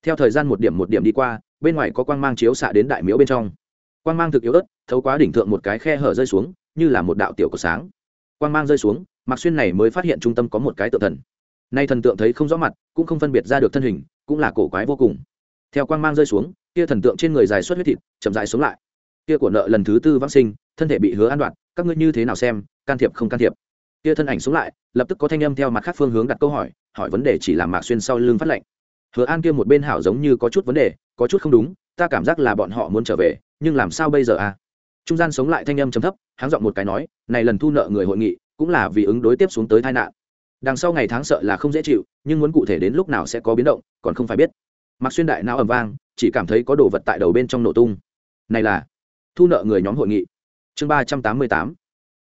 Theo thời gian một điểm một điểm đi qua, bên ngoài có quang mang chiếu xạ đến đại miếu bên trong quang mang thực yếu ớt, thấu quá đỉnh thượng một cái khe hở rơi xuống, như là một đạo tiểu của sáng. Quang mang rơi xuống, mạc xuyên này mới phát hiện trung tâm có một cái tượng thần. Nay thần tượng thấy không rõ mặt, cũng không phân biệt ra được thân hình, cũng là cổ quái vô cùng. Theo quang mang rơi xuống, kia thần tượng trên người dài xuất huyết thịt, chậm dài xuống lại. Kia của nợ lần thứ tư vắc sinh, thân thể bị hứa an đoạt các ngươi như thế nào xem, can thiệp không can thiệp. Kia thân ảnh xuống lại, lập tức có thanh âm theo mặt khác phương hướng đặt câu hỏi hỏi vấn đề chỉ làm mạc xuyên sau lưng phát lệnh. Hứa an kia một bên hảo giống như có chút vấn đề có chút không đúng, ta cảm giác là bọn họ muốn trở về, nhưng làm sao bây giờ à? Trung gian sống lại thanh âm chấm thấp, háng dọn một cái nói, này lần thu nợ người hội nghị, cũng là vì ứng đối tiếp xuống tới tai nạn. Đằng sau ngày tháng sợ là không dễ chịu, nhưng muốn cụ thể đến lúc nào sẽ có biến động, còn không phải biết. Mặc xuyên đại não ầm vang, chỉ cảm thấy có đồ vật tại đầu bên trong nổ tung. Này là thu nợ người nhóm hội nghị. Chương ba trăm tám mươi tám,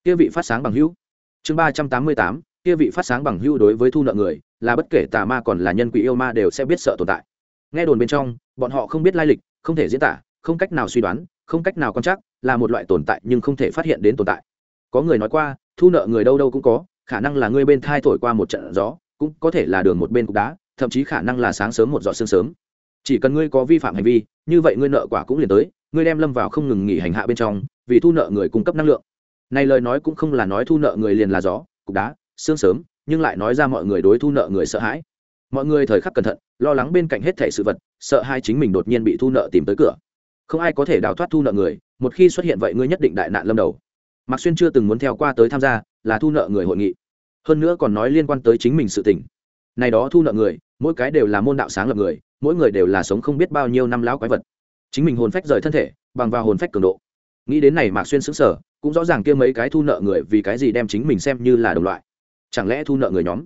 kia vị phát sáng bằng hữu. Chương ba trăm tám mươi tám, kia vị phát sáng bằng hữu đối với thu nợ người, là bất kể tà ma còn là nhân quỷ yêu ma đều sẽ biết sợ tồn tại nghe đồn bên trong, bọn họ không biết lai lịch, không thể diễn tả, không cách nào suy đoán, không cách nào quan trắc, là một loại tồn tại nhưng không thể phát hiện đến tồn tại. Có người nói qua, thu nợ người đâu đâu cũng có, khả năng là ngươi bên thai thổi qua một trận gió, cũng có thể là đường một bên cục đá, thậm chí khả năng là sáng sớm một giọt sương sớm. Chỉ cần ngươi có vi phạm hành vi, như vậy ngươi nợ quả cũng liền tới, ngươi đem lâm vào không ngừng nghỉ hành hạ bên trong, vì thu nợ người cung cấp năng lượng. Này lời nói cũng không là nói thu nợ người liền là gió, cục đá, sương sớm, nhưng lại nói ra mọi người đối thu nợ người sợ hãi mọi người thời khắc cẩn thận, lo lắng bên cạnh hết thẻ sự vật, sợ hai chính mình đột nhiên bị thu nợ tìm tới cửa. Không ai có thể đào thoát thu nợ người, một khi xuất hiện vậy ngươi nhất định đại nạn lâm đầu. Mạc xuyên chưa từng muốn theo qua tới tham gia, là thu nợ người hội nghị. Hơn nữa còn nói liên quan tới chính mình sự tình. Này đó thu nợ người, mỗi cái đều là môn đạo sáng lập người, mỗi người đều là sống không biết bao nhiêu năm lão quái vật. Chính mình hồn phách rời thân thể, bằng vào hồn phách cường độ. Nghĩ đến này mạc xuyên xứng sở cũng rõ ràng kia mấy cái thu nợ người vì cái gì đem chính mình xem như là đồng loại. Chẳng lẽ thu nợ người nhóm?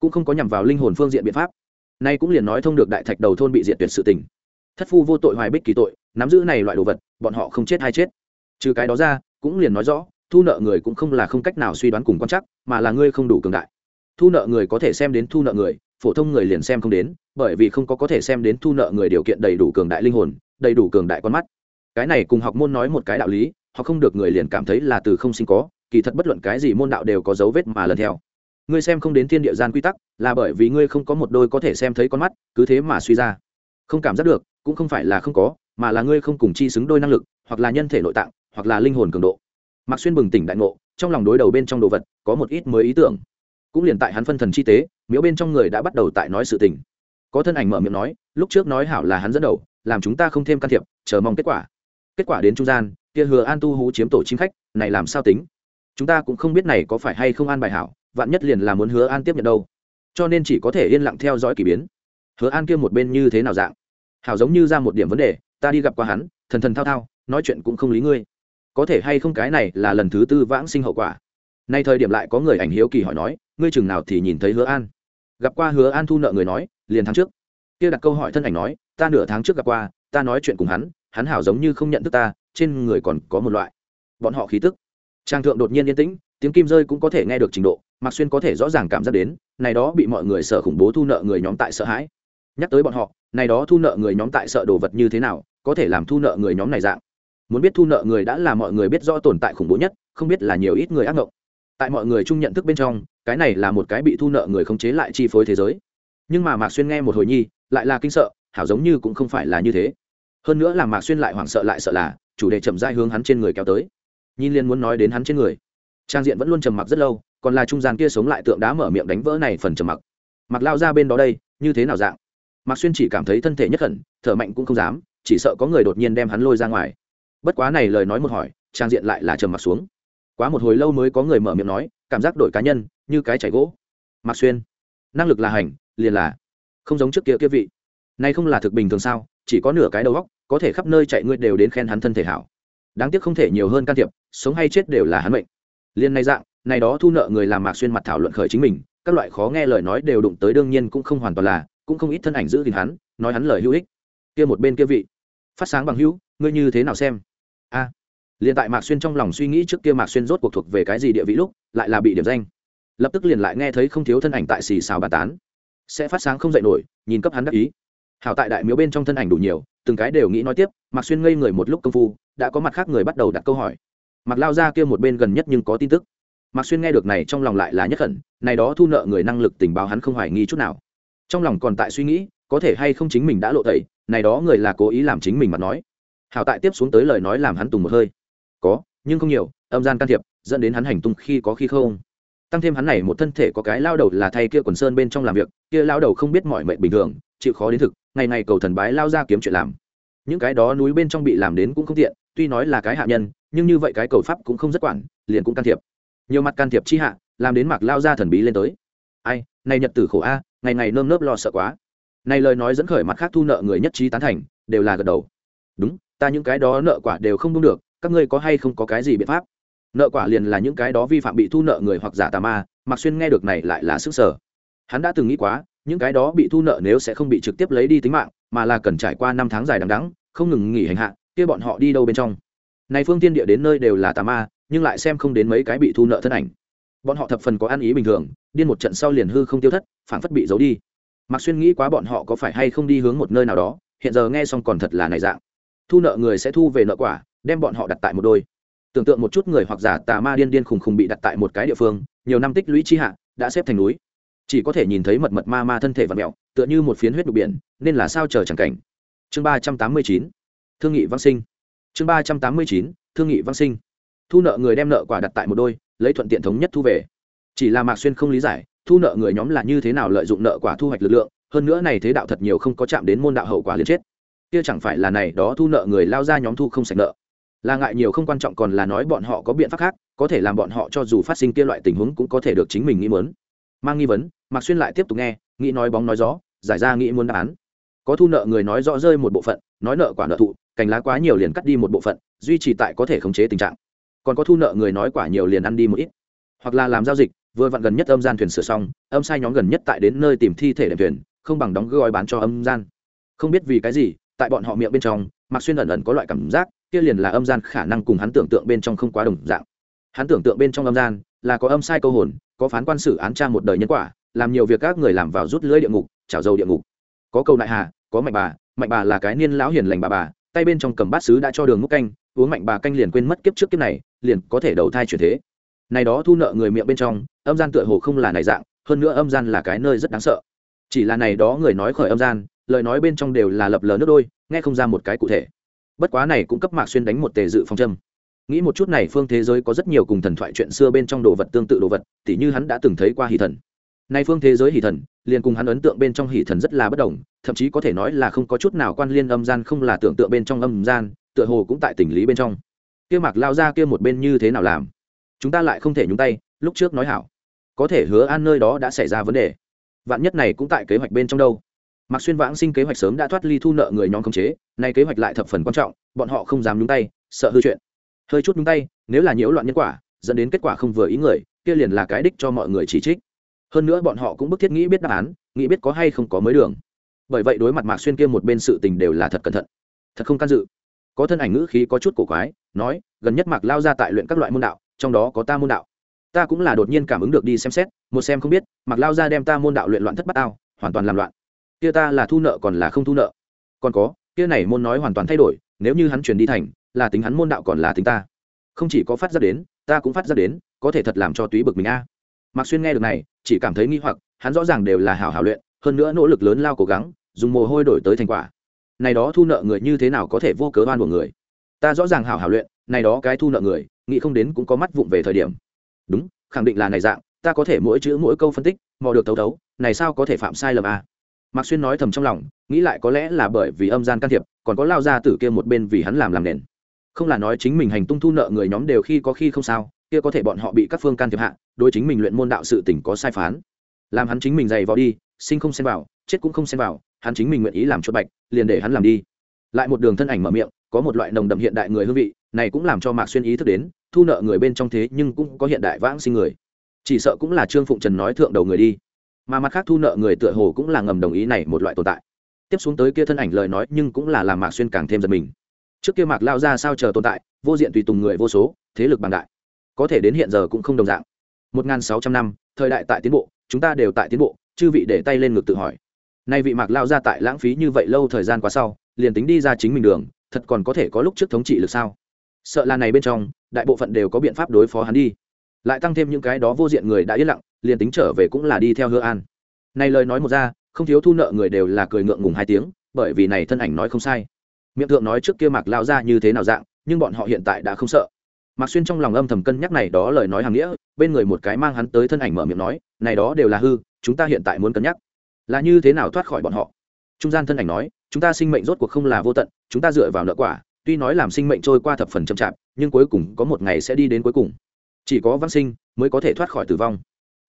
Cũng không có nhằm vào linh hồn phương diện biện pháp. Nay cũng liền nói thông được đại thạch đầu thôn bị diệt tuyệt sự tình. Thất phu vô tội hoài bích kỳ tội, nắm giữ này loại đồ vật, bọn họ không chết hay chết. Trừ cái đó ra, cũng liền nói rõ, thu nợ người cũng không là không cách nào suy đoán cùng quan chắc mà là ngươi không đủ cường đại. Thu nợ người có thể xem đến thu nợ người, phổ thông người liền xem không đến, bởi vì không có có thể xem đến thu nợ người điều kiện đầy đủ cường đại linh hồn, đầy đủ cường đại con mắt. Cái này cùng học môn nói một cái đạo lý họ không được người liền cảm thấy là từ không sinh có, kỳ thật bất luận cái gì môn đạo đều có dấu vết mà lần theo ngươi xem không đến thiên địa gian quy tắc, là bởi vì ngươi không có một đôi có thể xem thấy con mắt, cứ thế mà suy ra. Không cảm giác được, cũng không phải là không có, mà là ngươi không cùng chi xứng đôi năng lực, hoặc là nhân thể nội tạng, hoặc là linh hồn cường độ. Mạc xuyên bừng tỉnh đại ngộ, trong lòng đối đầu bên trong đồ vật, có một ít mới ý tưởng. Cũng liền tại hắn phân thần chi tế, miếu bên trong người đã bắt đầu tại nói sự tình. Có thân ảnh mở miệng nói, lúc trước nói hảo là hắn dẫn đầu, làm chúng ta không thêm can thiệp, chờ mong kết quả. Kết quả đến trung gian, kia hứa an tu hú chiếm tổ chính khách, này làm sao tính? Chúng ta cũng không biết này có phải hay không an bài hảo vạn nhất liền là muốn hứa an tiếp nhận đâu. Cho nên chỉ có thể yên lặng theo dõi k ỳ biến. Hứa an kia một bên như thế nào dạng? Hảo giống như ra một điểm vấn đề, ta đi gặp qua hắn, thần thần thao thao, nói chuyện cũng không lý ngươi. Có thể hay không cái này là lần thứ tư vãng sinh hậu quả? Nay thời điểm lại có người ảnh hiếu kỳ hỏi nói, ngươi chừng nào thì nhìn thấy hứa an? Gặp qua hứa an thu nợ người nói, liền tháng trước. Kia đặt câu hỏi thân ảnh nói, ta nửa tháng trước gặp qua, ta nói chuyện cùng hắn hắn hảo giống như không nhận thức ta, trên người còn có một loại. Bọn họ khí tức. Trang thượng đột nhiên yên tĩnh, tiếng kim rơi cũng có thể nghe được trình độ mạc xuyên có thể rõ ràng cảm giác đến, này đó bị mọi người sợ khủng bố thu nợ người nhóm tại sợ hãi. Nhắc tới bọn họ, này đó thu nợ người nhóm tại sợ đồ vật như thế nào, có thể làm thu nợ người nhóm này dạng. Muốn biết thu nợ người đã là mọi người biết rõ tồn tại khủng bố nhất, không biết là nhiều ít người ác ngộng. Tại mọi người chung nhận thức bên trong, cái này là một cái bị thu nợ người không chế lại chi phối thế giới. Nhưng mà mạc xuyên nghe một hồi nhi, lại là kinh sợ, hảo giống như cũng không phải là như thế. Hơn nữa là mạc xuyên lại hoảng sợ lại sợ là, chủ đề chậm dai hướng hắn trên người kéo tới. Nhìn liên muốn nói đến hắn trên người. Trang diện vẫn luôn trầm mặc rất lâu còn là trung gian kia sống lại tượng đá mở miệng đánh vỡ này phần trầm mặc. Mặc lao ra bên đó đây, như thế nào dạng? Mặc xuyên chỉ cảm thấy thân thể nhất khẩn, thở mạnh cũng không dám, chỉ sợ có người đột nhiên đem hắn lôi ra ngoài. Bất quá này lời nói một hỏi, trang diện lại là trầm mặc xuống. Quá một hồi lâu mới có người mở miệng nói, cảm giác đổi cá nhân, như cái chảy gỗ. Mặc xuyên, năng lực là hành, liền là không giống trước kia kia vị. Nay không là thực bình thường sao, chỉ có nửa cái đầu góc có thể khắp nơi chạy ngươi đều đến khen hắn thân thể hảo. Đáng tiếc không thể nhiều hơn can thiệp, sống hay chết đều là hắn mệnh. Liên nay dạng này đó thu nợ người làm mạc xuyên mặt thảo luận khởi chính mình các loại khó nghe lời nói đều đụng tới đương nhiên cũng không hoàn toàn là cũng không ít thân ảnh giữ gìn hắn nói hắn lời hữu ích. Kia một bên kia vị phát sáng bằng hữu ngươi như thế nào xem? A à, liền tại mạc xuyên trong lòng suy nghĩ trước kia mạc xuyên rốt cuộc thuộc về cái gì địa vị lúc lại là bị điểm danh. Lập tức liền lại nghe thấy không thiếu thân ảnh tại xì xào bà tán. Sẽ phát sáng không dậy nổi nhìn cấp hắn đắc ý. Hảo tại đại miếu bên trong thân ảnh đủ nhiều từng cái đều nghĩ nói tiếp mạc xuyên ngây người một lúc công phu đã có mặt khác người bắt đầu đặt câu hỏi. Mặc lao ra kia một bên gần nhất nhưng có tin tức mạc xuyên nghe được này trong lòng lại là nhất khẩn, này đó thu nợ người năng lực tình báo hắn không hoài nghi chút nào. Trong lòng còn tại suy nghĩ, có thể hay không chính mình đã lộ tẩy, này đó người là cố ý làm chính mình mà nói. Hảo tại tiếp xuống tới lời nói làm hắn tùng một hơi. Có, nhưng không nhiều, âm gian can thiệp, dẫn đến hắn hành tung khi có khi không. Tăng thêm hắn này một thân thể có cái lao đầu là thay kia quần sơn bên trong làm việc, kia lao đầu không biết mọi mệnh bình thường, chịu khó đến thực, ngày ngày cầu thần bái lao ra kiếm chuyện làm. Những cái đó núi bên trong bị làm đến cũng không tiện, tuy nói là cái hạ nhân, nhưng như vậy cái cầu pháp cũng không rất quản, liền cũng can thiệp nhiều mặt can thiệp chi hạ, làm đến mạc lao ra thần bí lên tới. Ai, này nhật tử khổ a, ngày ngày nơm nớp lo sợ quá. Này lời nói dẫn khởi mặt khác thu nợ người nhất trí tán thành, đều là gật đầu. Đúng, ta những cái đó nợ quả đều không đúng được, các ngươi có hay không có cái gì biện pháp? Nợ quả liền là những cái đó vi phạm bị thu nợ người hoặc giả tà ma mặc xuyên nghe được này lại là sức sở. Hắn đã từng nghĩ quá, những cái đó bị thu nợ nếu sẽ không bị trực tiếp lấy đi tính mạng, mà là cần trải qua năm tháng dài đằng đắng không ngừng nghỉ hành hạ, kia bọn họ đi đâu bên trong? Này phương tiên địa đến nơi đều là tà ma nhưng lại xem không đến mấy cái bị thu nợ thân ảnh. Bọn họ thập phần có ăn ý bình thường, điên một trận sau liền hư không tiêu thất phản phất bị giấu đi. Mạc xuyên nghĩ quá bọn họ có phải hay không đi hướng một nơi nào đó, hiện giờ nghe xong còn thật là này dạng. Thu nợ người sẽ thu về nợ quả, đem bọn họ đặt tại một đôi. Tưởng tượng một chút người hoặc giả tà ma điên điên khùng khùng bị đặt tại một cái địa phương, nhiều năm tích lũy chi hạ, đã xếp thành núi. Chỉ có thể nhìn thấy mật mật ma ma thân thể và mẹo tựa như một phiến huyết đục biển, nên là sao chờ chẳng cảnh. Chương ba trăm tám mươi chín, thương nghị văn sinh. Chương ba trăm tám mươi chín, thương nghị văn sinh thu nợ người đem nợ quả đặt tại một đôi, lấy thuận tiện thống nhất thu về. Chỉ là mạc xuyên không lý giải, thu nợ người nhóm là như thế nào lợi dụng nợ quả thu hoạch lực lượng, hơn nữa này thế đạo thật nhiều không có chạm đến môn đạo hậu quả liền chết. Kia chẳng phải là này đó thu nợ người lao ra nhóm thu không sạch nợ. Là ngại nhiều không quan trọng còn là nói bọn họ có biện pháp khác, có thể làm bọn họ cho dù phát sinh kia loại tình huống cũng có thể được chính mình nghĩ muốn. Mang nghi vấn, mạc xuyên lại tiếp tục nghe, nghĩ nói bóng nói gió, giải ra nghĩ muốn đáp án. Có thu nợ người nói rõ rơi một bộ phận, nói nợ quả nợ thụ, cành lá quá nhiều liền cắt đi một bộ phận, duy trì tại có thể khống chế tình trạng còn có thu nợ người nói quả nhiều liền ăn đi một ít. Hoặc là làm giao dịch, vừa vặn gần nhất âm gian thuyền sửa xong, âm sai nhóm gần nhất tại đến nơi tìm thi thể đệm thuyền, không bằng đóng gói bán cho âm gian. Không biết vì cái gì, tại bọn họ miệng bên trong, mạc xuyên ẩn ẩn có loại cảm giác, kia liền là âm gian khả năng cùng hắn tưởng tượng bên trong không quá đồng dạng. Hắn tưởng tượng bên trong âm gian, là có âm sai câu hồn, có phán quan xử án tra một đời nhân quả, làm nhiều việc các người làm vào rút lưỡi địa ngục, chảo dầu địa ngục. Có câu đại hà, có mạnh bà mạnh bà là cái niên lão hiền lành bà bà, tay bên trong cầm bát sứ đã cho đường múc canh, uống mạnh bà canh liền quên mất kiếp trước kiếp này liền có thể đầu thai chuyển thế. Này đó thu nợ người miệng bên trong, âm gian tựa hồ không là này dạng, hơn nữa âm gian là cái nơi rất đáng sợ. Chỉ là này đó người nói khởi âm gian, lời nói bên trong đều là lập lờ nước đôi, nghe không ra một cái cụ thể. Bất quá này cũng cấp mạc xuyên đánh một tề dự phòng châm. Nghĩ một chút này phương thế giới có rất nhiều cùng thần thoại chuyện xưa bên trong đồ vật tương tự đồ vật, tỉ như hắn đã từng thấy qua hỷ thần. Nay phương thế giới hỷ thần, liền cùng hắn ấn tượng bên trong hỷ thần rất là bất đồng, thậm chí có thể nói là không có chút nào quan liên âm gian không là tưởng tượng bên trong âm gian, tựa hồ cũng tại tình lý bên trong kia mạc lao ra kia một bên như thế nào làm? Chúng ta lại không thể nhúng tay, lúc trước nói hảo. Có thể hứa an nơi đó đã xảy ra vấn đề. Vạn nhất này cũng tại kế hoạch bên trong đâu. Mạc xuyên vãng sinh kế hoạch sớm đã thoát ly thu nợ người nhóm khống chế, nay kế hoạch lại thập phần quan trọng, bọn họ không dám nhúng tay, sợ hư chuyện. Hơi chút nhúng tay, nếu là nhiễu loạn nhân quả, dẫn đến kết quả không vừa ý người, kia liền là cái đích cho mọi người chỉ trích. Hơn nữa bọn họ cũng bức thiết nghĩ biết đáp án, nghĩ biết có hay không có mới đường. Bởi vậy đối mặt mạc xuyên kia một bên sự tình đều là thật cẩn thận. Thật không can dự có thân ảnh ngữ khí có chút cổ quái, nói, gần nhất mạc lao ra tại luyện các loại môn đạo, trong đó có ta môn đạo. Ta cũng là đột nhiên cảm ứng được đi xem xét, một xem không biết, mạc lao ra đem ta môn đạo luyện loạn thất bát ao, hoàn toàn làm loạn. Kia ta là thu nợ còn là không thu nợ? Còn có, kia này môn nói hoàn toàn thay đổi, nếu như hắn chuyển đi thành, là tính hắn môn đạo còn là tính ta. Không chỉ có phát ra đến, ta cũng phát ra đến, có thể thật làm cho túy bực mình a. Mạc xuyên nghe được này, chỉ cảm thấy nghi hoặc, hắn rõ ràng đều là hảo hảo luyện, hơn nữa nỗ lực lớn lao cố gắng, dùng mồ hôi đổi tới thành quả này đó thu nợ người như thế nào có thể vô cớ oan của người? Ta rõ ràng hảo hảo luyện, này đó cái thu nợ người, nghĩ không đến cũng có mắt vụng về thời điểm. Đúng, khẳng định là này dạng, ta có thể mỗi chữ mỗi câu phân tích, mò được thấu thấu, này sao có thể phạm sai lầm à? mạc xuyên nói thầm trong lòng, nghĩ lại có lẽ là bởi vì âm gian can thiệp, còn có lao ra tử kia một bên vì hắn làm làm nền. Không là nói chính mình hành tung thu nợ người nhóm đều khi có khi không sao, kia có thể bọn họ bị các phương can thiệp hạ, đối chính mình luyện môn đạo sự tỉnh có sai phán. Làm hắn chính mình dày vò đi, sinh không xen vào, chết cũng không xen vào hắn chính mình nguyện ý làm chuột bạch, liền để hắn làm đi. Lại một đường thân ảnh mở miệng, có một loại nồng đậm hiện đại người hương vị, này cũng làm cho mạc xuyên ý thức đến, thu nợ người bên trong thế nhưng cũng có hiện đại vãng sinh người. Chỉ sợ cũng là trương phụng trần nói thượng đầu người đi. Mà mặt khác thu nợ người tựa hồ cũng là ngầm đồng ý này một loại tồn tại. Tiếp xuống tới kia thân ảnh lời nói nhưng cũng là làm mạc xuyên càng thêm giật mình. Trước kia mạc lao ra sao chờ tồn tại, vô diện tùy tùng người vô số, thế lực bằng đại. Có thể đến hiện giờ cũng không đồng dạng. Một nghìn sáu trăm năm, thời đại tại tiến bộ, chúng ta đều tại tiến bộ, chư vị để tay lên ngực tự hỏi nay vị mạc lao ra tại lãng phí như vậy lâu thời gian quá sau, liền tính đi ra chính mình đường, thật còn có thể có lúc trước thống trị lực sao? Sợ là này bên trong, đại bộ phận đều có biện pháp đối phó hắn đi. Lại tăng thêm những cái đó vô diện người đã yên lặng, liền tính trở về cũng là đi theo hứa an. Này lời nói một ra, không thiếu thu nợ người đều là cười ngượng ngùng hai tiếng, bởi vì này thân ảnh nói không sai. Miệng thượng nói trước kia mạc lao ra như thế nào dạng, nhưng bọn họ hiện tại đã không sợ. Mạc xuyên trong lòng âm thầm cân nhắc này đó lời nói hàng nghĩa, bên người một cái mang hắn tới thân ảnh mở miệng nói, này đó đều là hư, chúng ta hiện tại muốn cân nhắc là như thế nào thoát khỏi bọn họ? Trung gian thân ảnh nói, chúng ta sinh mệnh rốt cuộc không là vô tận, chúng ta dựa vào nợ quả, tuy nói làm sinh mệnh trôi qua thập phần chậm chạp, nhưng cuối cùng có một ngày sẽ đi đến cuối cùng. Chỉ có văn sinh mới có thể thoát khỏi tử vong.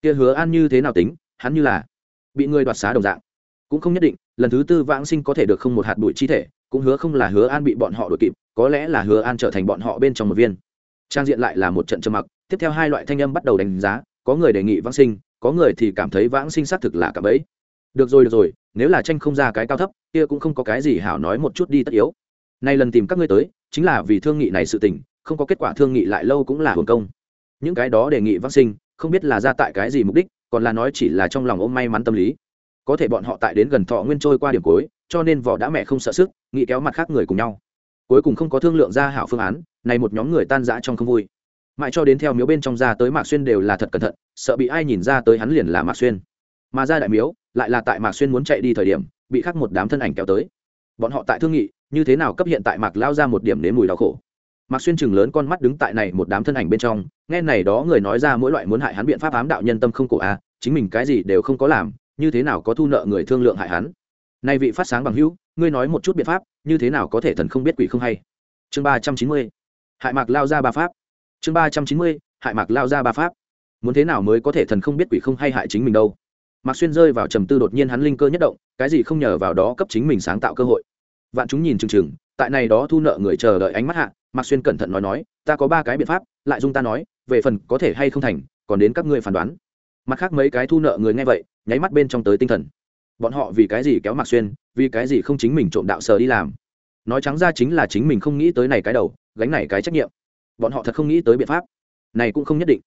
Kia hứa an như thế nào tính? Hắn như là bị người đoạt xá đồng dạng. Cũng không nhất định, lần thứ tư vãng sinh có thể được không một hạt bụi chi thể, cũng hứa không là hứa an bị bọn họ đuổi kịp, có lẽ là hứa an trở thành bọn họ bên trong một viên. Trang diện lại là một trận trầm mặc, tiếp theo hai loại thanh âm bắt đầu đánh giá, có người đề nghị vãng sinh, có người thì cảm thấy vãng sinh xác thực là cả bẫy được rồi được rồi, nếu là tranh không ra cái cao thấp, kia cũng không có cái gì hảo nói một chút đi tất yếu. Nay lần tìm các ngươi tới, chính là vì thương nghị này sự tình, không có kết quả thương nghị lại lâu cũng là hưởng công. Những cái đó đề nghị vãng sinh, không biết là ra tại cái gì mục đích, còn là nói chỉ là trong lòng ôm may mắn tâm lý. Có thể bọn họ tại đến gần thọ nguyên trôi qua điểm cuối, cho nên vỏ đã mẹ không sợ sức, nghĩ kéo mặt khác người cùng nhau. Cuối cùng không có thương lượng ra hảo phương án, này một nhóm người tan rã trong không vui. Mãi cho đến theo miếu bên trong ra tới mạc xuyên đều là thật cẩn thận, sợ bị ai nhìn ra tới hắn liền là mạc xuyên. Mà ra đại miếu lại là tại mạc xuyên muốn chạy đi thời điểm, bị khắc một đám thân ảnh kéo tới. Bọn họ tại thương nghị, như thế nào cấp hiện tại mạc lao ra một điểm đến mùi đau khổ. Mạc xuyên chừng lớn con mắt đứng tại này một đám thân ảnh bên trong, nghe này đó người nói ra mỗi loại muốn hại hắn biện pháp ám đạo nhân tâm không cổ a, chính mình cái gì đều không có làm, như thế nào có thu nợ người thương lượng hại hắn. Nay vị phát sáng bằng hữu, ngươi nói một chút biện pháp, như thế nào có thể thần không biết quỷ không hay. Chương ba trăm chín mươi, hại mạc lao ra ba pháp. Chương ba trăm chín mươi, hại mạc lao ra ba pháp. Muốn thế nào mới có thể thần không biết quỷ không hay hại chính mình đâu? Mạc xuyên rơi vào trầm tư đột nhiên hắn linh cơ nhất động, cái gì không nhờ vào đó cấp chính mình sáng tạo cơ hội. Vạn chúng nhìn chừng chừng, tại này đó thu nợ người chờ đợi ánh mắt hạ, mạc xuyên cẩn thận nói nói, ta có ba cái biện pháp, lại dung ta nói, về phần có thể hay không thành, còn đến các ngươi phán đoán. Mặt khác mấy cái thu nợ người nghe vậy, nháy mắt bên trong tới tinh thần. Bọn họ vì cái gì kéo mạc xuyên, vì cái gì không chính mình trộm đạo sờ đi làm? Nói trắng ra chính là chính mình không nghĩ tới này cái đầu, gánh này cái trách nhiệm. Bọn họ thật không nghĩ tới biện pháp. Này cũng không nhất định.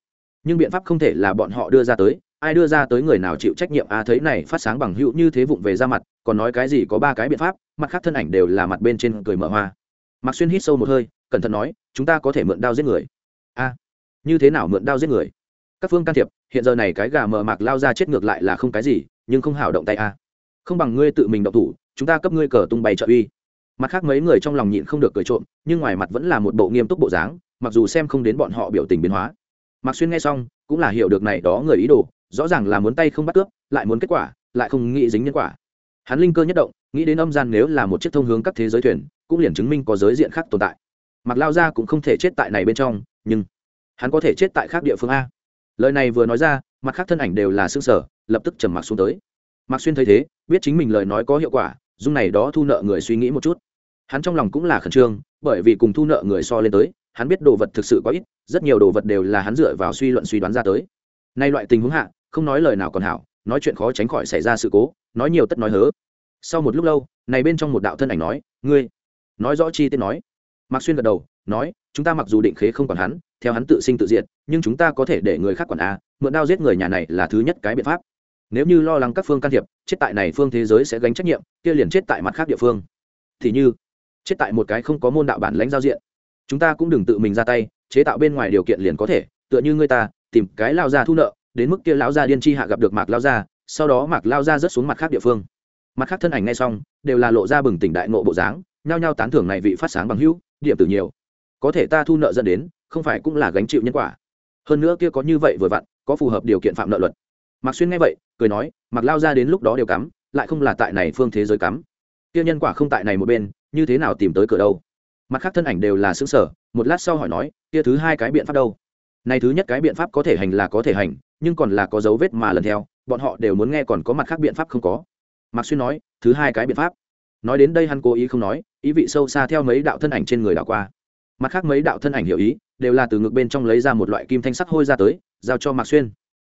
Nhưng biện pháp không thể là bọn họ đưa ra tới ai đưa ra tới người nào chịu trách nhiệm a à, thấy này phát sáng bằng hữu như thế vụng về ra mặt còn nói cái gì có ba cái biện pháp mặt khác thân ảnh đều là mặt bên trên cười mở hoa. Mạc xuyên hít sâu một hơi cẩn thận nói chúng ta có thể mượn đao giết người. A như thế nào mượn đao giết người? Các phương can thiệp hiện giờ này cái gà mờ mạc lao ra chết ngược lại là không cái gì nhưng không hảo động tay a không bằng ngươi tự mình động thủ chúng ta cấp ngươi cờ tung bày trợ uy. Mặt khác mấy người trong lòng nhịn không được cười trộm nhưng ngoài mặt vẫn là một bộ nghiêm túc bộ dáng mặc dù xem không đến bọn họ biểu tình biến hóa. Mạc xuyên nghe xong cũng là hiểu được này đó người ý đồ rõ ràng là muốn tay không bắt cướp, lại muốn kết quả, lại không nghĩ dính nhân quả. Hắn linh cơ nhất động, nghĩ đến âm gian nếu là một chiếc thông hướng các thế giới thuyền, cũng liền chứng minh có giới diện khác tồn tại. Mặc lao ra cũng không thể chết tại này bên trong, nhưng hắn có thể chết tại khác địa phương a. Lời này vừa nói ra, mặt khác thân ảnh đều là xương sở lập tức trầm mặc xuống tới. Mạc xuyên thấy thế, biết chính mình lời nói có hiệu quả dung này đó thu nợ người suy nghĩ một chút. Hắn trong lòng cũng là khẩn trương, bởi vì cùng thu nợ người so lên tới, hắn biết đồ vật thực sự có ít, rất nhiều đồ vật đều là hắn dựa vào suy luận suy đoán ra tới. Nay loại tình huống hạ không nói lời nào còn hảo, nói chuyện khó tránh khỏi xảy ra sự cố, nói nhiều tất nói hớ. Sau một lúc lâu, này bên trong một đạo thân ảnh nói, ngươi. Nói rõ chi tiết nói. Mạc xuyên gật đầu, nói, chúng ta mặc dù định khế không còn hắn, theo hắn tự sinh tự diệt, nhưng chúng ta có thể để người khác quản a à, mượn đao giết người nhà này là thứ nhất cái biện pháp. Nếu như lo lắng các phương can thiệp, chết tại này phương thế giới sẽ gánh trách nhiệm, kia liền chết tại mặt khác địa phương. Thì như, chết tại một cái không có môn đạo bản lãnh giao diện. Chúng ta cũng đừng tự mình ra tay, chế tạo bên ngoài điều kiện liền có thể, tựa như ngươi ta, tìm cái lao ra thu nợ đến mức kia lão gia điên chi hạ gặp được mạc lao gia, sau đó mạc lao gia rớt xuống mặt khác địa phương. Mặt khác thân ảnh ngay xong, đều là lộ ra bừng tỉnh đại nộ bộ dáng, nhao nhao tán thưởng này vị phát sáng bằng hữu, điểm tử nhiều. Có thể ta thu nợ dẫn đến, không phải cũng là gánh chịu nhân quả. Hơn nữa kia có như vậy vừa vặn, có phù hợp điều kiện phạm nợ luật. Mạc xuyên nghe vậy, cười nói, mạc lao ra đến lúc đó đều cắm, lại không là tại này phương thế giới cắm. Kia nhân quả không tại này một bên, như thế nào tìm tới cửa đâu? Mặt khác thân ảnh đều là xứng sở một lát sau hỏi nói, kia thứ hai cái biện pháp đâu? Này thứ nhất cái biện pháp có thể hành là có thể hành, nhưng còn là có dấu vết mà lần theo, bọn họ đều muốn nghe còn có mặt khác biện pháp không có. Mạc xuyên nói, thứ hai cái biện pháp. Nói đến đây hắn cố ý không nói, ý vị sâu xa theo mấy đạo thân ảnh trên người đảo qua. Mặt khác mấy đạo thân ảnh hiểu ý, đều là từ ngực bên trong lấy ra một loại kim thanh sắc hôi ra tới, giao cho mạc xuyên.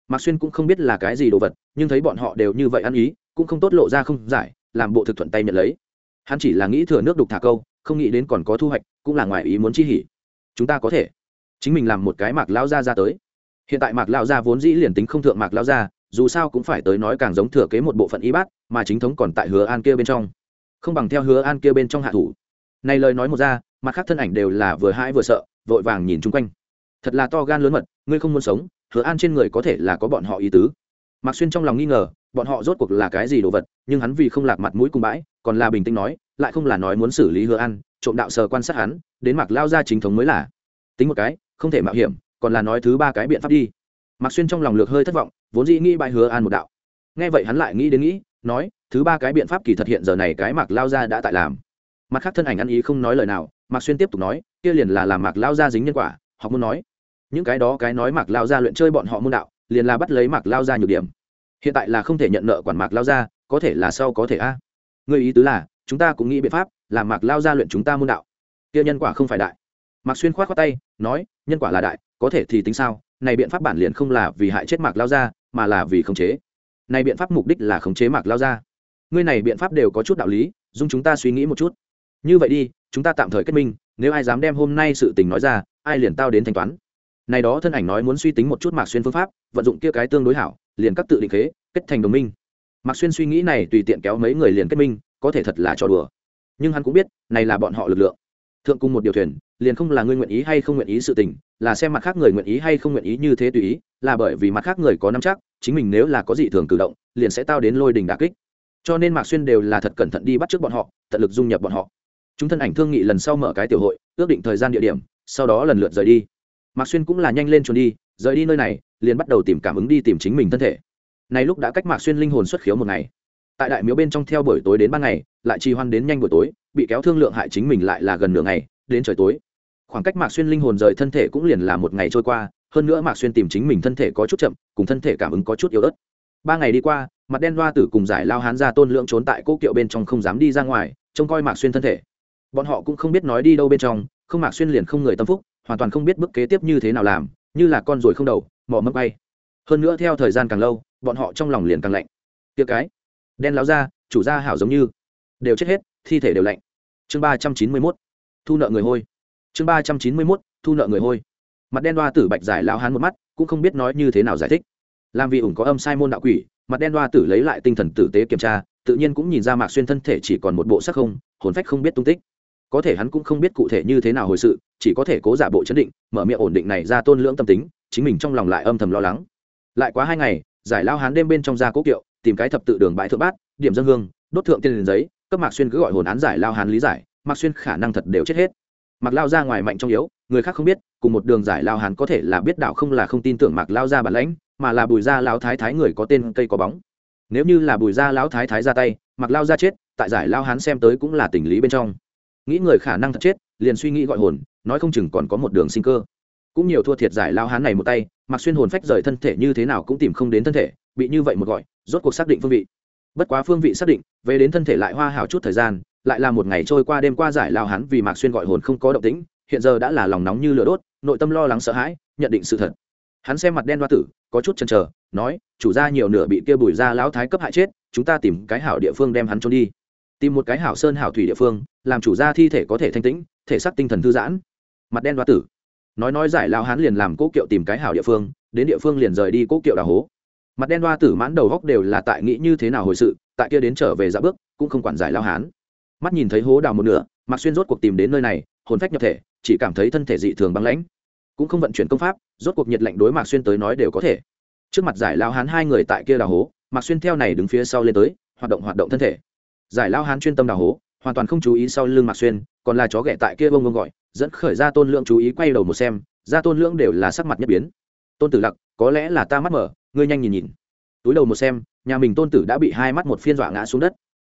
Mạc xuyên cũng không biết là cái gì đồ vật, nhưng thấy bọn họ đều như vậy ăn ý, cũng không tốt lộ ra không giải, làm bộ thực thuận tay nhận lấy. Hắn chỉ là nghĩ thừa nước đục thả câu, không nghĩ đến còn có thu hoạch, cũng là ngoài ý muốn chi hỉ. Chúng ta có thể chính mình làm một cái mạc lao gia ra tới. Hiện tại mạc lao gia vốn dĩ liền tính không thượng mạc lao gia, dù sao cũng phải tới nói càng giống thừa kế một bộ phận y bát, mà chính thống còn tại hứa an kia bên trong. Không bằng theo hứa an kia bên trong hạ thủ. Này lời nói một ra, mặt khác thân ảnh đều là vừa hãi vừa sợ, vội vàng nhìn chung quanh. Thật là to gan lớn mật, ngươi không muốn sống, hứa an trên người có thể là có bọn họ ý tứ. Mạc xuyên trong lòng nghi ngờ, bọn họ rốt cuộc là cái gì đồ vật, nhưng hắn vì không lạc mặt mũi cùng bãi, còn là bình tĩnh nói, lại không là nói muốn xử lý hứa an, trộm đạo sờ quan sát hắn, đến mạc lao ra chính thống mới là. Tính một cái không thể mạo hiểm, còn là nói thứ ba cái biện pháp đi. Mạc xuyên trong lòng lược hơi thất vọng, vốn dĩ nghĩ bại hứa an một đạo. Nghe vậy hắn lại nghĩ đến nghĩ, nói, thứ ba cái biện pháp kỳ thật hiện giờ này cái mạc lao ra đã tại làm. Mặt khác thân ảnh ăn ý không nói lời nào, mạc xuyên tiếp tục nói, kia liền là làm mạc lao ra dính nhân quả, họ muốn nói. Những cái đó cái nói mạc lao ra luyện chơi bọn họ môn đạo, liền là bắt lấy mạc lao ra nhược điểm. Hiện tại là không thể nhận nợ quản mạc lao ra có thể là sau có thể a. Người ý tứ là, chúng ta cũng nghĩ biện pháp, làm mạc lao ra luyện chúng ta môn đạo. Kia nhân quả không phải đại mạc xuyên khoát khoát tay, nói, nhân quả là đại, có thể thì tính sao? Này biện pháp bản liền không là vì hại chết mạc lao ra mà là vì khống chế. Này biện pháp mục đích là khống chế mạc lao ra ngươi này biện pháp đều có chút đạo lý, dung chúng ta suy nghĩ một chút. Như vậy đi, chúng ta tạm thời kết minh, nếu ai dám đem hôm nay sự tình nói ra, ai liền tao đến thanh toán. Này đó thân ảnh nói muốn suy tính một chút mạc xuyên phương pháp, vận dụng kia cái tương đối hảo, liền các tự định khế, kết thành đồng minh. Mạc xuyên suy nghĩ này tùy tiện kéo mấy người liền kết minh, có thể thật là trò đùa. Nhưng hắn cũng biết, này là bọn họ lực lượng. Thượng cùng một điều thuyền liền không là ngươi nguyện ý hay không nguyện ý sự tình, là xem mặt khác người nguyện ý hay không nguyện ý như thế tùy ý, là bởi vì mặt khác người có nắm chắc, chính mình nếu là có dị thường cử động, liền sẽ tao đến lôi đình đà kích. Cho nên mạc xuyên đều là thật cẩn thận đi bắt trước bọn họ, tận lực dung nhập bọn họ. Chúng thân ảnh thương nghị lần sau mở cái tiểu hội, ước định thời gian địa điểm, sau đó lần lượt rời đi. Mạc xuyên cũng là nhanh lên trốn đi, rời đi nơi này, liền bắt đầu tìm cảm ứng đi tìm chính mình thân thể. Này lúc đã cách mạc xuyên linh hồn xuất khiếu một ngày. Tại đại miếu bên trong theo buổi tối đến ban ngày, lại trì hoan đến nhanh buổi tối, bị kéo thương lượng hại chính mình lại là gần nửa ngày, đến trời tối khoảng cách mạc xuyên linh hồn rời thân thể cũng liền là một ngày trôi qua, hơn nữa mạc xuyên tìm chính mình thân thể có chút chậm, cùng thân thể cảm ứng có chút yếu ớt. Ba ngày đi qua, mặt đen loa tử cùng giải lao hán ra tôn lượng trốn tại cỗ kiệu bên trong không dám đi ra ngoài, trông coi mạc xuyên thân thể. Bọn họ cũng không biết nói đi đâu bên trong, không mạc xuyên liền không người tâm phúc, hoàn toàn không biết bước kế tiếp như thế nào làm, như là con ruồi không đầu mỏ mấp bay. Hơn nữa theo thời gian càng lâu, bọn họ trong lòng liền càng lạnh. Tiệc cái, đen láo ra, chủ gia hảo giống như. Đều chết hết, thi thể đều lạnh. Chương ba trăm chín mươi mốt, thu nợ người hôi chương ba trăm chín mươi mốt, thu nợ người hôi. Mặt đen đoa tử bạch giải lao hán một mắt, cũng không biết nói như thế nào giải thích. Làm vì ủng có âm sai môn đạo quỷ, mặt đen đoa tử lấy lại tinh thần tử tế kiểm tra, tự nhiên cũng nhìn ra mạc xuyên thân thể chỉ còn một bộ sắc không, hồn phách không biết tung tích. Có thể hắn cũng không biết cụ thể như thế nào hồi sự, chỉ có thể cố giả bộ chấn định, mở miệng ổn định này ra tôn lưỡng tâm tính, chính mình trong lòng lại âm thầm lo lắng. Lại quá hai ngày, giải lao hán đêm bên trong gia cố kiệu, tìm cái thập tự đường bãi thượng bát, điểm dân hương, đốt thượng tiên liền giấy, cấp mạc xuyên cứ gọi hồn án giải lao hán lý giải, mạc xuyên khả năng thật đều chết hết mạc lao ra ngoài mạnh trong yếu, người khác không biết, cùng một đường giải lao hán có thể là biết đạo không là không tin tưởng mạc lao ra bản lãnh, mà là bùi gia lão thái thái người có tên cây có bóng. Nếu như là bùi gia lão thái thái ra tay, mạc lao ra chết, tại giải lao hán xem tới cũng là tình lý bên trong. Nghĩ người khả năng thật chết, liền suy nghĩ gọi hồn, nói không chừng còn có một đường sinh cơ. Cũng nhiều thua thiệt giải lao hán này một tay mặc xuyên hồn phách rời thân thể như thế nào cũng tìm không đến thân thể, bị như vậy một gọi, rốt cuộc xác định phương vị. Bất quá phương vị xác định, về đến thân thể lại hoa hào chút thời gian lại là một ngày trôi qua đêm qua giải lao hắn vì mạc xuyên gọi hồn không có động tĩnh, hiện giờ đã là lòng nóng như lửa đốt, nội tâm lo lắng sợ hãi, nhận định sự thật. Hắn xem mặt đen đoa tử, có chút chần chờ, nói, chủ gia nhiều nửa bị kia bùi ra lão thái cấp hại chết, chúng ta tìm cái hảo địa phương đem hắn trốn đi. Tìm một cái hảo sơn hảo thủy địa phương, làm chủ gia thi thể có thể thanh tĩnh, thể xác tinh thần thư giãn. Mặt đen đoa tử, nói nói giải lao hắn liền làm cố kiệu tìm cái hảo địa phương, đến địa phương liền rời đi cố kiệu đào hố. Mặt đen đoa tử mãn đầu góc đều là tại nghĩ như thế nào hồi sự, tại kia đến trở về dạ bước, cũng không quản giải lao hán mắt nhìn thấy hố đào một nửa, mạc xuyên rốt cuộc tìm đến nơi này, hồn phách nhập thể, chỉ cảm thấy thân thể dị thường băng lãnh. Cũng không vận chuyển công pháp, rốt cuộc nhiệt lạnh đối mạc xuyên tới nói đều có thể. Trước mặt giải lao hán hai người tại kia đào hố, mạc xuyên theo này đứng phía sau lên tới, hoạt động hoạt động thân thể. Giải lao hán chuyên tâm đào hố, hoàn toàn không chú ý sau lưng mạc xuyên, còn là chó ghẻ tại kia bông bông gọi, dẫn khởi ra tôn lượng chú ý quay đầu một xem ra tôn lượng đều là sắc mặt nhất biến. Tôn tử lặc, có lẽ là ta mắt mở, ngươi nhanh nhìn nhìn. Túi đầu một xem, nhà mình tôn tử đã bị hai mắt một phiên dọa ngã xuống đất.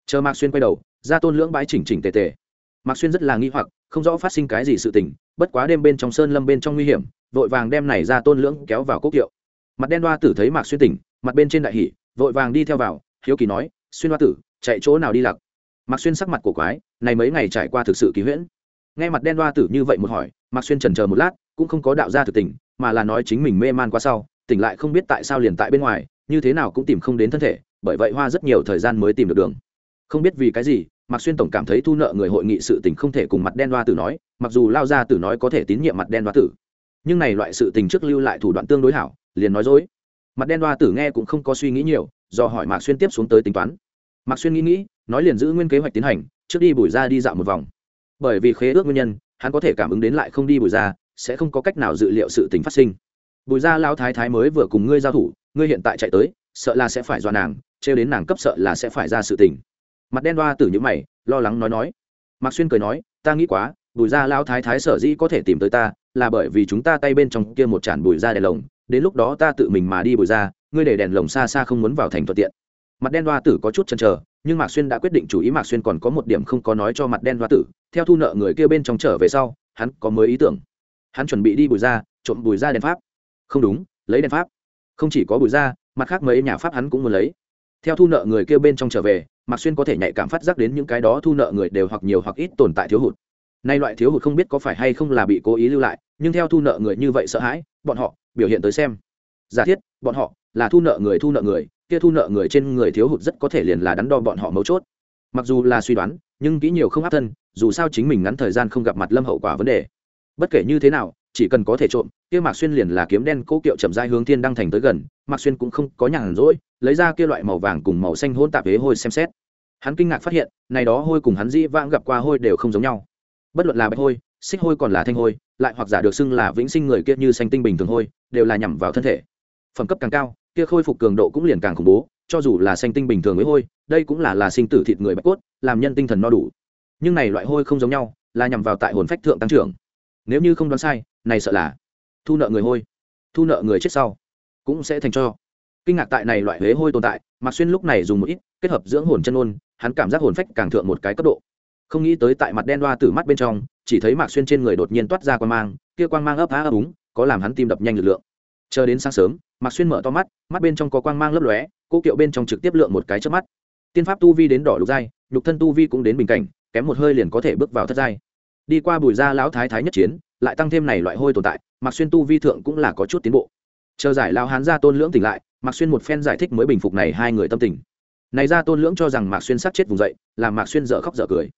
Chờ mạc xuyên quay đầu ra tôn lưỡng bãi chỉnh chỉnh tề tề. Mạc xuyên rất là nghi hoặc, không rõ phát sinh cái gì sự tình, bất quá đêm bên trong sơn lâm bên trong nguy hiểm, vội vàng đem này ra tôn lưỡng kéo vào cốc kiệu. Mặt đen đoa tử thấy mạc xuyên tỉnh, mặt bên trên đại hỷ vội vàng đi theo vào, hiếu kỳ nói, xuyên đoa tử, chạy chỗ nào đi lặc? Mạc xuyên sắc mặt của quái, này mấy ngày trải qua thực sự kỳ huyễn. Nghe mặt đen đoa tử như vậy một hỏi, mạc xuyên trần chờ một lát, cũng không có đạo ra thực tình, mà là nói chính mình mê man qua sau, tỉnh lại không biết tại sao liền tại bên ngoài, như thế nào cũng tìm không đến thân thể, bởi vậy hoa rất nhiều thời gian mới tìm được đường không biết vì cái gì, mạc xuyên tổng cảm thấy thu nợ người hội nghị sự tình không thể cùng mặt đen đoa tử nói, mặc dù lao ra tử nói có thể tín nhiệm mặt đen đoa tử. Nhưng này loại sự tình trước lưu lại thủ đoạn tương đối hảo, liền nói dối. Mặt đen đoa tử nghe cũng không có suy nghĩ nhiều, do hỏi mạc xuyên tiếp xuống tới tính toán. Mạc xuyên nghĩ nghĩ, nói liền giữ nguyên kế hoạch tiến hành, trước đi bùi ra đi dạo một vòng. Bởi vì khế ước nguyên nhân, hắn có thể cảm ứng đến lại không đi bùi ra, sẽ không có cách nào dự liệu sự tình phát sinh. Bùi ra lao thái thái mới vừa cùng ngươi giao thủ, ngươi hiện tại chạy tới, sợ là sẽ phải dọa nàng, trêu đến nàng cấp sợ là sẽ phải ra sự tình mặt đen đoa tử những mày, lo lắng nói nói. Mạc xuyên cười nói, ta nghĩ quá, bùi gia lao thái thái sở dĩ có thể tìm tới ta, là bởi vì chúng ta tay bên trong kia một tràn bùi ra đèn lồng, đến lúc đó ta tự mình mà đi bùi ra ngươi để đèn lồng xa xa không muốn vào thành thuận tiện. Mặt đen đoa tử có chút chần chờ, nhưng mạc xuyên đã quyết định chủ ý, mạc xuyên còn có một điểm không có nói cho mặt đen đoa tử, theo thu nợ người kia bên trong trở về sau, hắn có mới ý tưởng. Hắn chuẩn bị đi bùi ra trộm bùi ra đèn pháp. Không đúng, lấy đèn pháp. Không chỉ có bùi ra mặt khác mấy nhà pháp hắn cũng muốn lấy. Theo thu nợ người kia bên trong trở về mạc xuyên có thể nhạy cảm phát giác đến những cái đó thu nợ người đều hoặc nhiều hoặc ít tồn tại thiếu hụt. Nay loại thiếu hụt không biết có phải hay không là bị cố ý lưu lại, nhưng theo thu nợ người như vậy sợ hãi, bọn họ, biểu hiện tới xem. Giả thiết, bọn họ là thu nợ người thu nợ người, kia thu nợ người trên người thiếu hụt rất có thể liền là đắn đo bọn họ mấu chốt. Mặc dù là suy đoán, nhưng kỹ nhiều không áp thân, dù sao chính mình ngắn thời gian không gặp mặt lâm hậu quả vấn đề. Bất kể như thế nào, chỉ cần có thể trộm, kia mạc xuyên liền là kiếm đen cố kiệu chậm dai hướng thiên đăng thành tới gần, mạc xuyên cũng không có nhàn rỗi lấy ra kia loại màu vàng cùng màu xanh hôn tạp ế hôi xem xét. Hắn kinh ngạc phát hiện, này đó hôi cùng hắn dĩ vãng gặp qua hôi đều không giống nhau. Bất luận là bạch hôi, xích hôi còn là thanh hôi, lại hoặc giả được xưng là vĩnh sinh người kia như xanh tinh bình thường hôi, đều là nhằm vào thân thể. Phẩm cấp càng cao, kia khôi phục cường độ cũng liền càng khủng bố, cho dù là xanh tinh bình thường với hôi, đây cũng là là sinh tử thịt người bạch cốt, làm nhân tinh thần no đủ. Nhưng này loại hôi không giống nhau, là nhằm vào tại hồn phách thượng tăng trưởng. Nếu như không đoán sai, này sợ là thu nợ người hôi, thu nợ người chết sau, cũng sẽ thành cho kinh ngạc tại này loại huế hôi tồn tại, mạc xuyên lúc này dùng một ít, kết hợp dưỡng hồn chân ôn, hắn cảm giác hồn phách càng thượng một cái cấp độ. Không nghĩ tới tại mặt đen đoa từ mắt bên trong, chỉ thấy mạc xuyên trên người đột nhiên toát ra quan mang, kia quang mang ấp á ấp úng, có làm hắn tim đập nhanh lực lượng. Chờ đến sáng sớm, mạc xuyên mở to mắt mắt bên trong có quang mang lấp lóe, cô kiệu bên trong trực tiếp lượng một cái trước mắt. Tiên pháp tu vi đến đỏ lục giai lục thân tu vi cũng đến bình cảnh, kém một hơi liền có thể bước vào thất giai. Đi qua bùi gia lão thái thái nhất chiến, lại tăng thêm này loại hôi tồn tại, mạc xuyên tu vi thượng cũng là có chút tiến bộ. Chờ giải lao hán gia tôn lưỡng tỉnh lại mạc xuyên một phen giải thích mới bình phục này hai người tâm tình. Này ra tôn lưỡng cho rằng mạc xuyên sát chết vùng dậy, làm mạc xuyên dở khóc dở cười.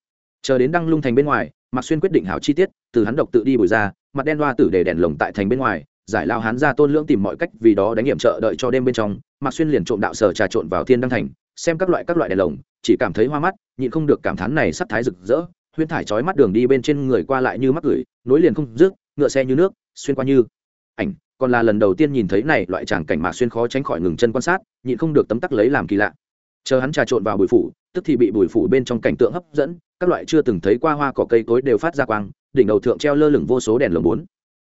Chờ đến đăng lung thành bên ngoài, mạc xuyên quyết định hảo chi tiết, từ hắn độc tự đi bồi ra, mặt đen loa tử để đèn lồng tại thành bên ngoài, giải lao hán ra tôn lưỡng tìm mọi cách vì đó đánh hiểm trợ đợi cho đêm bên trong, mạc xuyên liền trộm đạo sở trà trộn vào thiên đăng thành, xem các loại các loại đèn lồng, chỉ cảm thấy hoa mắt, nhịn không được cảm thán này sắc thái rực rỡ huyên thải trói mắt đường đi bên trên người qua lại như mắc gửi nối liền không rước, ngựa xe như nước, xuyên qua như còn là lần đầu tiên nhìn thấy này loại tràng cảnh mạc xuyên khó tránh khỏi ngừng chân quan sát, nhịn không được tấm tắc lấy làm kỳ lạ. Chờ hắn trà trộn vào bụi phủ, tức thì bị bụi phủ bên trong cảnh tượng hấp dẫn, các loại chưa từng thấy qua hoa cỏ cây cối đều phát ra quang, đỉnh đầu thượng treo lơ lửng vô số đèn lồng bốn.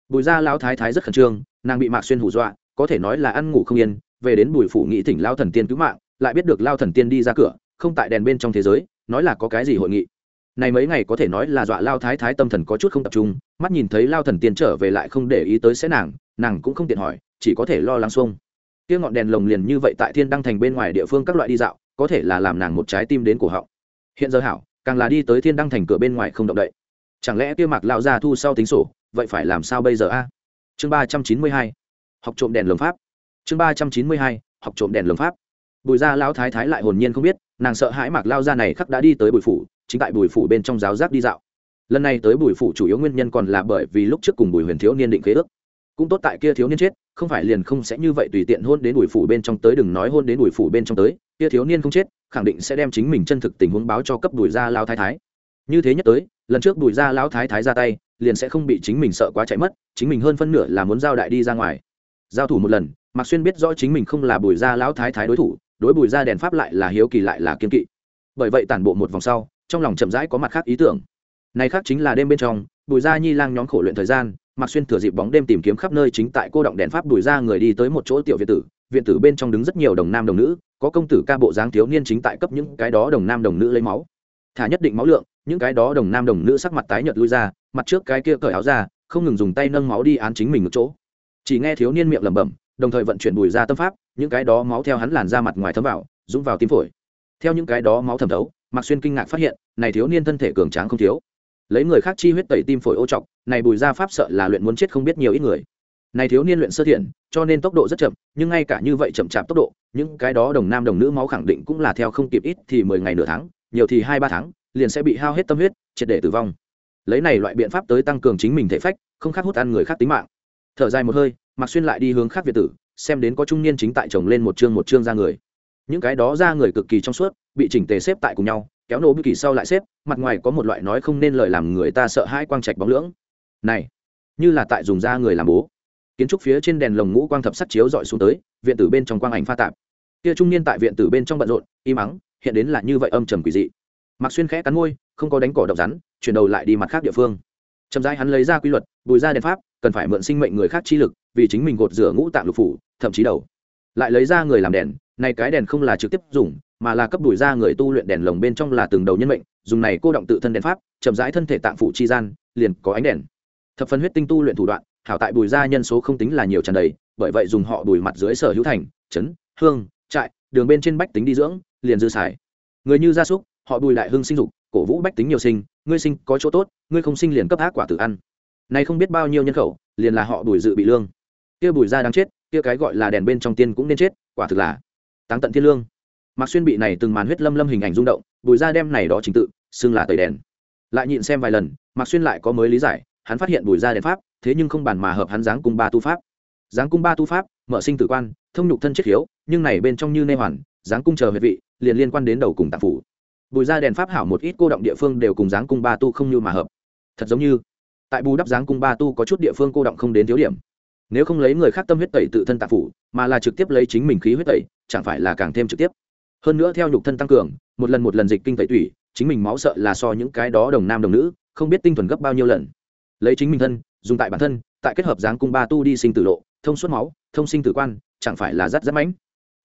Bùi gia lão thái thái rất khẩn trương, nàng bị mạc xuyên hù dọa, có thể nói là ăn ngủ không yên, về đến bùi phủ nghĩ thỉnh lao thần tiên cứu mạng, lại biết được lao thần tiên đi ra cửa, không tại đèn bên trong thế giới, nói là có cái gì hội nghị. Này mấy ngày có thể nói là dọa lao thái thái tâm thần có chút không tập trung, mắt nhìn thấy lao thần tiên trở về lại không để ý tới sẽ nàng nàng cũng không tiện hỏi, chỉ có thể lo lắng xuông. Kia ngọn đèn lồng liền như vậy tại thiên đăng thành bên ngoài địa phương các loại đi dạo, có thể là làm nàng một trái tim đến cổ họng. Hiện giờ hảo, càng là đi tới thiên đăng thành cửa bên ngoài không động đậy. Chẳng lẽ kia mạc lao ra thu sau tính sổ, vậy phải làm sao bây giờ a? Chương ba trăm chín mươi hai, học trộm đèn lồng pháp. Chương ba trăm chín mươi hai, học trộm đèn lồng pháp. Bùi gia lão thái thái lại hồn nhiên không biết, nàng sợ hãi mạc lao ra này khắc đã đi tới bùi phủ, chính tại bùi phủ bên trong giáo giác đi dạo. Lần này tới bùi phủ chủ yếu nguyên nhân còn là bởi vì lúc trước cùng bùi huyền thiếu niên định khế ước cũng tốt tại kia thiếu niên chết, không phải liền không sẽ như vậy tùy tiện hôn đến bùi phủ bên trong tới, đừng nói hôn đến bùi phủ bên trong tới, kia thiếu niên không chết, khẳng định sẽ đem chính mình chân thực tình huống báo cho cấp đùi ra lao thái thái. Như thế nhất tới, lần trước đùi ra lão thái thái ra tay, liền sẽ không bị chính mình sợ quá chạy mất, chính mình hơn phân nửa là muốn giao đại đi ra ngoài. Giao thủ một lần, mạc xuyên biết rõ chính mình không là bùi gia lão thái thái đối thủ, đối bùi gia đèn pháp lại là hiếu kỳ lại là kiên kỵ. Bởi vậy tản bộ một vòng sau, trong lòng chậm rãi có mặt khác ý tưởng này khác chính là đêm bên trong, bùi gia nhi lang nhóm khổ luyện thời gian, mạc xuyên thừa dịp bóng đêm tìm kiếm khắp nơi chính tại cô động đèn pháp bùi ra người đi tới một chỗ tiểu viện tử viện tử bên trong đứng rất nhiều đồng nam đồng nữ, có công tử ca bộ dáng thiếu niên chính tại cấp những cái đó đồng nam đồng nữ lấy máu. Thả nhất định máu lượng, những cái đó đồng nam đồng nữ sắc mặt tái nhợt lui ra, mặt trước cái kia cởi áo ra, không ngừng dùng tay nâng máu đi án chính mình một chỗ. Chỉ nghe thiếu niên miệng lẩm bẩm, đồng thời vận chuyển bùi ra tâm pháp, những cái đó máu theo hắn làn ra mặt ngoài thấm vào, dũng vào tim phổi. Theo những cái đó máu thẩm thấu, mạc xuyên kinh ngạc phát hiện, này thiếu niên thân thể cường tráng không thiếu lấy người khác chi huyết tẩy tim phổi ô trọc, này bùi gia pháp sợ là luyện muốn chết không biết nhiều ít người. Này thiếu niên luyện sơ thiện, cho nên tốc độ rất chậm, nhưng ngay cả như vậy chậm chạp tốc độ, những cái đó đồng nam đồng nữ máu khẳng định cũng là theo không kịp ít thì mười ngày nửa tháng, nhiều thì hai ba tháng, liền sẽ bị hao hết tâm huyết, triệt để tử vong. Lấy này loại biện pháp tới tăng cường chính mình thể phách, không khác hút ăn người khác tính mạng. Thở dài một hơi mặc xuyên lại đi hướng khác việt tử, xem đến có trung niên chính tại chồng lên một chương một chương ra người. Những cái đó ra người cực kỳ trong suốt, bị chỉnh tề xếp tại cùng nhau kéo nổ bất kỳ sau lại xếp, mặt ngoài có một loại nói không nên lời làm người ta sợ hãi quang trạch bóng lưỡng. Này, như là tại dùng da người làm bố. Kiến trúc phía trên đèn lồng ngũ quang thập sắt chiếu dọi xuống tới, viện tử bên trong quang ảnh pha tạp. Kia trung niên tại viện tử bên trong bận rộn im ắng hiện đến là như vậy âm trầm quỷ dị. Mặc xuyên khẽ cắn môi, không có đánh cỏ độc rắn, chuyển đầu lại đi mặt khác địa phương. Chậm rãi hắn lấy ra quy luật, bùi ra đèn pháp, cần phải mượn sinh mệnh người khác chi lực, vì chính mình gột rửa ngũ tạng lục phủ, thậm chí đầu. Lại lấy ra người làm đèn này cái đèn không là trực tiếp dùng, mà là cấp đuổi ra người tu luyện đèn lồng bên trong là từng đầu nhân mệnh, dùng này cô động tự thân đèn pháp, chậm rãi thân thể tạng phủ chi gian, liền có ánh đèn. Thập phân huyết tinh tu luyện thủ đoạn, hảo tại bùi gia nhân số không tính là nhiều tràn đầy, bởi vậy dùng họ bùi mặt dưới sở hữu thành trấn hương, trại, đường bên trên bách tính đi dưỡng, liền dư xài. Người như gia súc, họ bùi lại hưng sinh dục, cổ vũ bách tính nhiều sinh, ngươi sinh có chỗ tốt, ngươi không sinh liền cấp ác quả tự ăn. Này không biết bao nhiêu nhân khẩu, liền là họ bùi dự bị lương. Kia bùi gia đang chết, kia cái gọi là đèn bên trong tiên cũng nên chết, quả thực là táng tận thiên lương. Mạc xuyên bị này từng màn huyết lâm lâm hình ảnh rung động, bùi ra đem này đó trình tự, xưng là tẩy đèn. Lại nhịn xem vài lần, mạc xuyên lại có mới lý giải, hắn phát hiện bùi ra đèn pháp, thế nhưng không bàn mà hợp hắn giáng cung ba tu pháp. Giáng cung ba tu pháp, mở sinh tử quan, thông nhục thân chết khiếu, nhưng này bên trong như nê hoàn, dáng cung chờ huyệt vị, liền liên quan đến đầu cùng tạp phủ. Bùi ra đèn pháp hảo một ít cô động địa phương đều cùng dáng cung ba tu không như mà hợp. Thật giống như, tại bù đắp dáng cung ba tu có chút địa phương cô động không đến thiếu điểm nếu không lấy người khác tâm huyết tẩy tự thân tạp phủ, mà là trực tiếp lấy chính mình khí huyết tẩy, chẳng phải là càng thêm trực tiếp. Hơn nữa theo nhục thân tăng cường, một lần một lần dịch kinh tẩy tủy, chính mình máu sợ là so những cái đó đồng nam đồng nữ, không biết tinh thuần gấp bao nhiêu lần. Lấy chính mình thân, dùng tại bản thân, tại kết hợp dáng cung ba tu đi sinh tử lộ, thông suốt máu, thông sinh tử quan, chẳng phải là rất rất mãnh.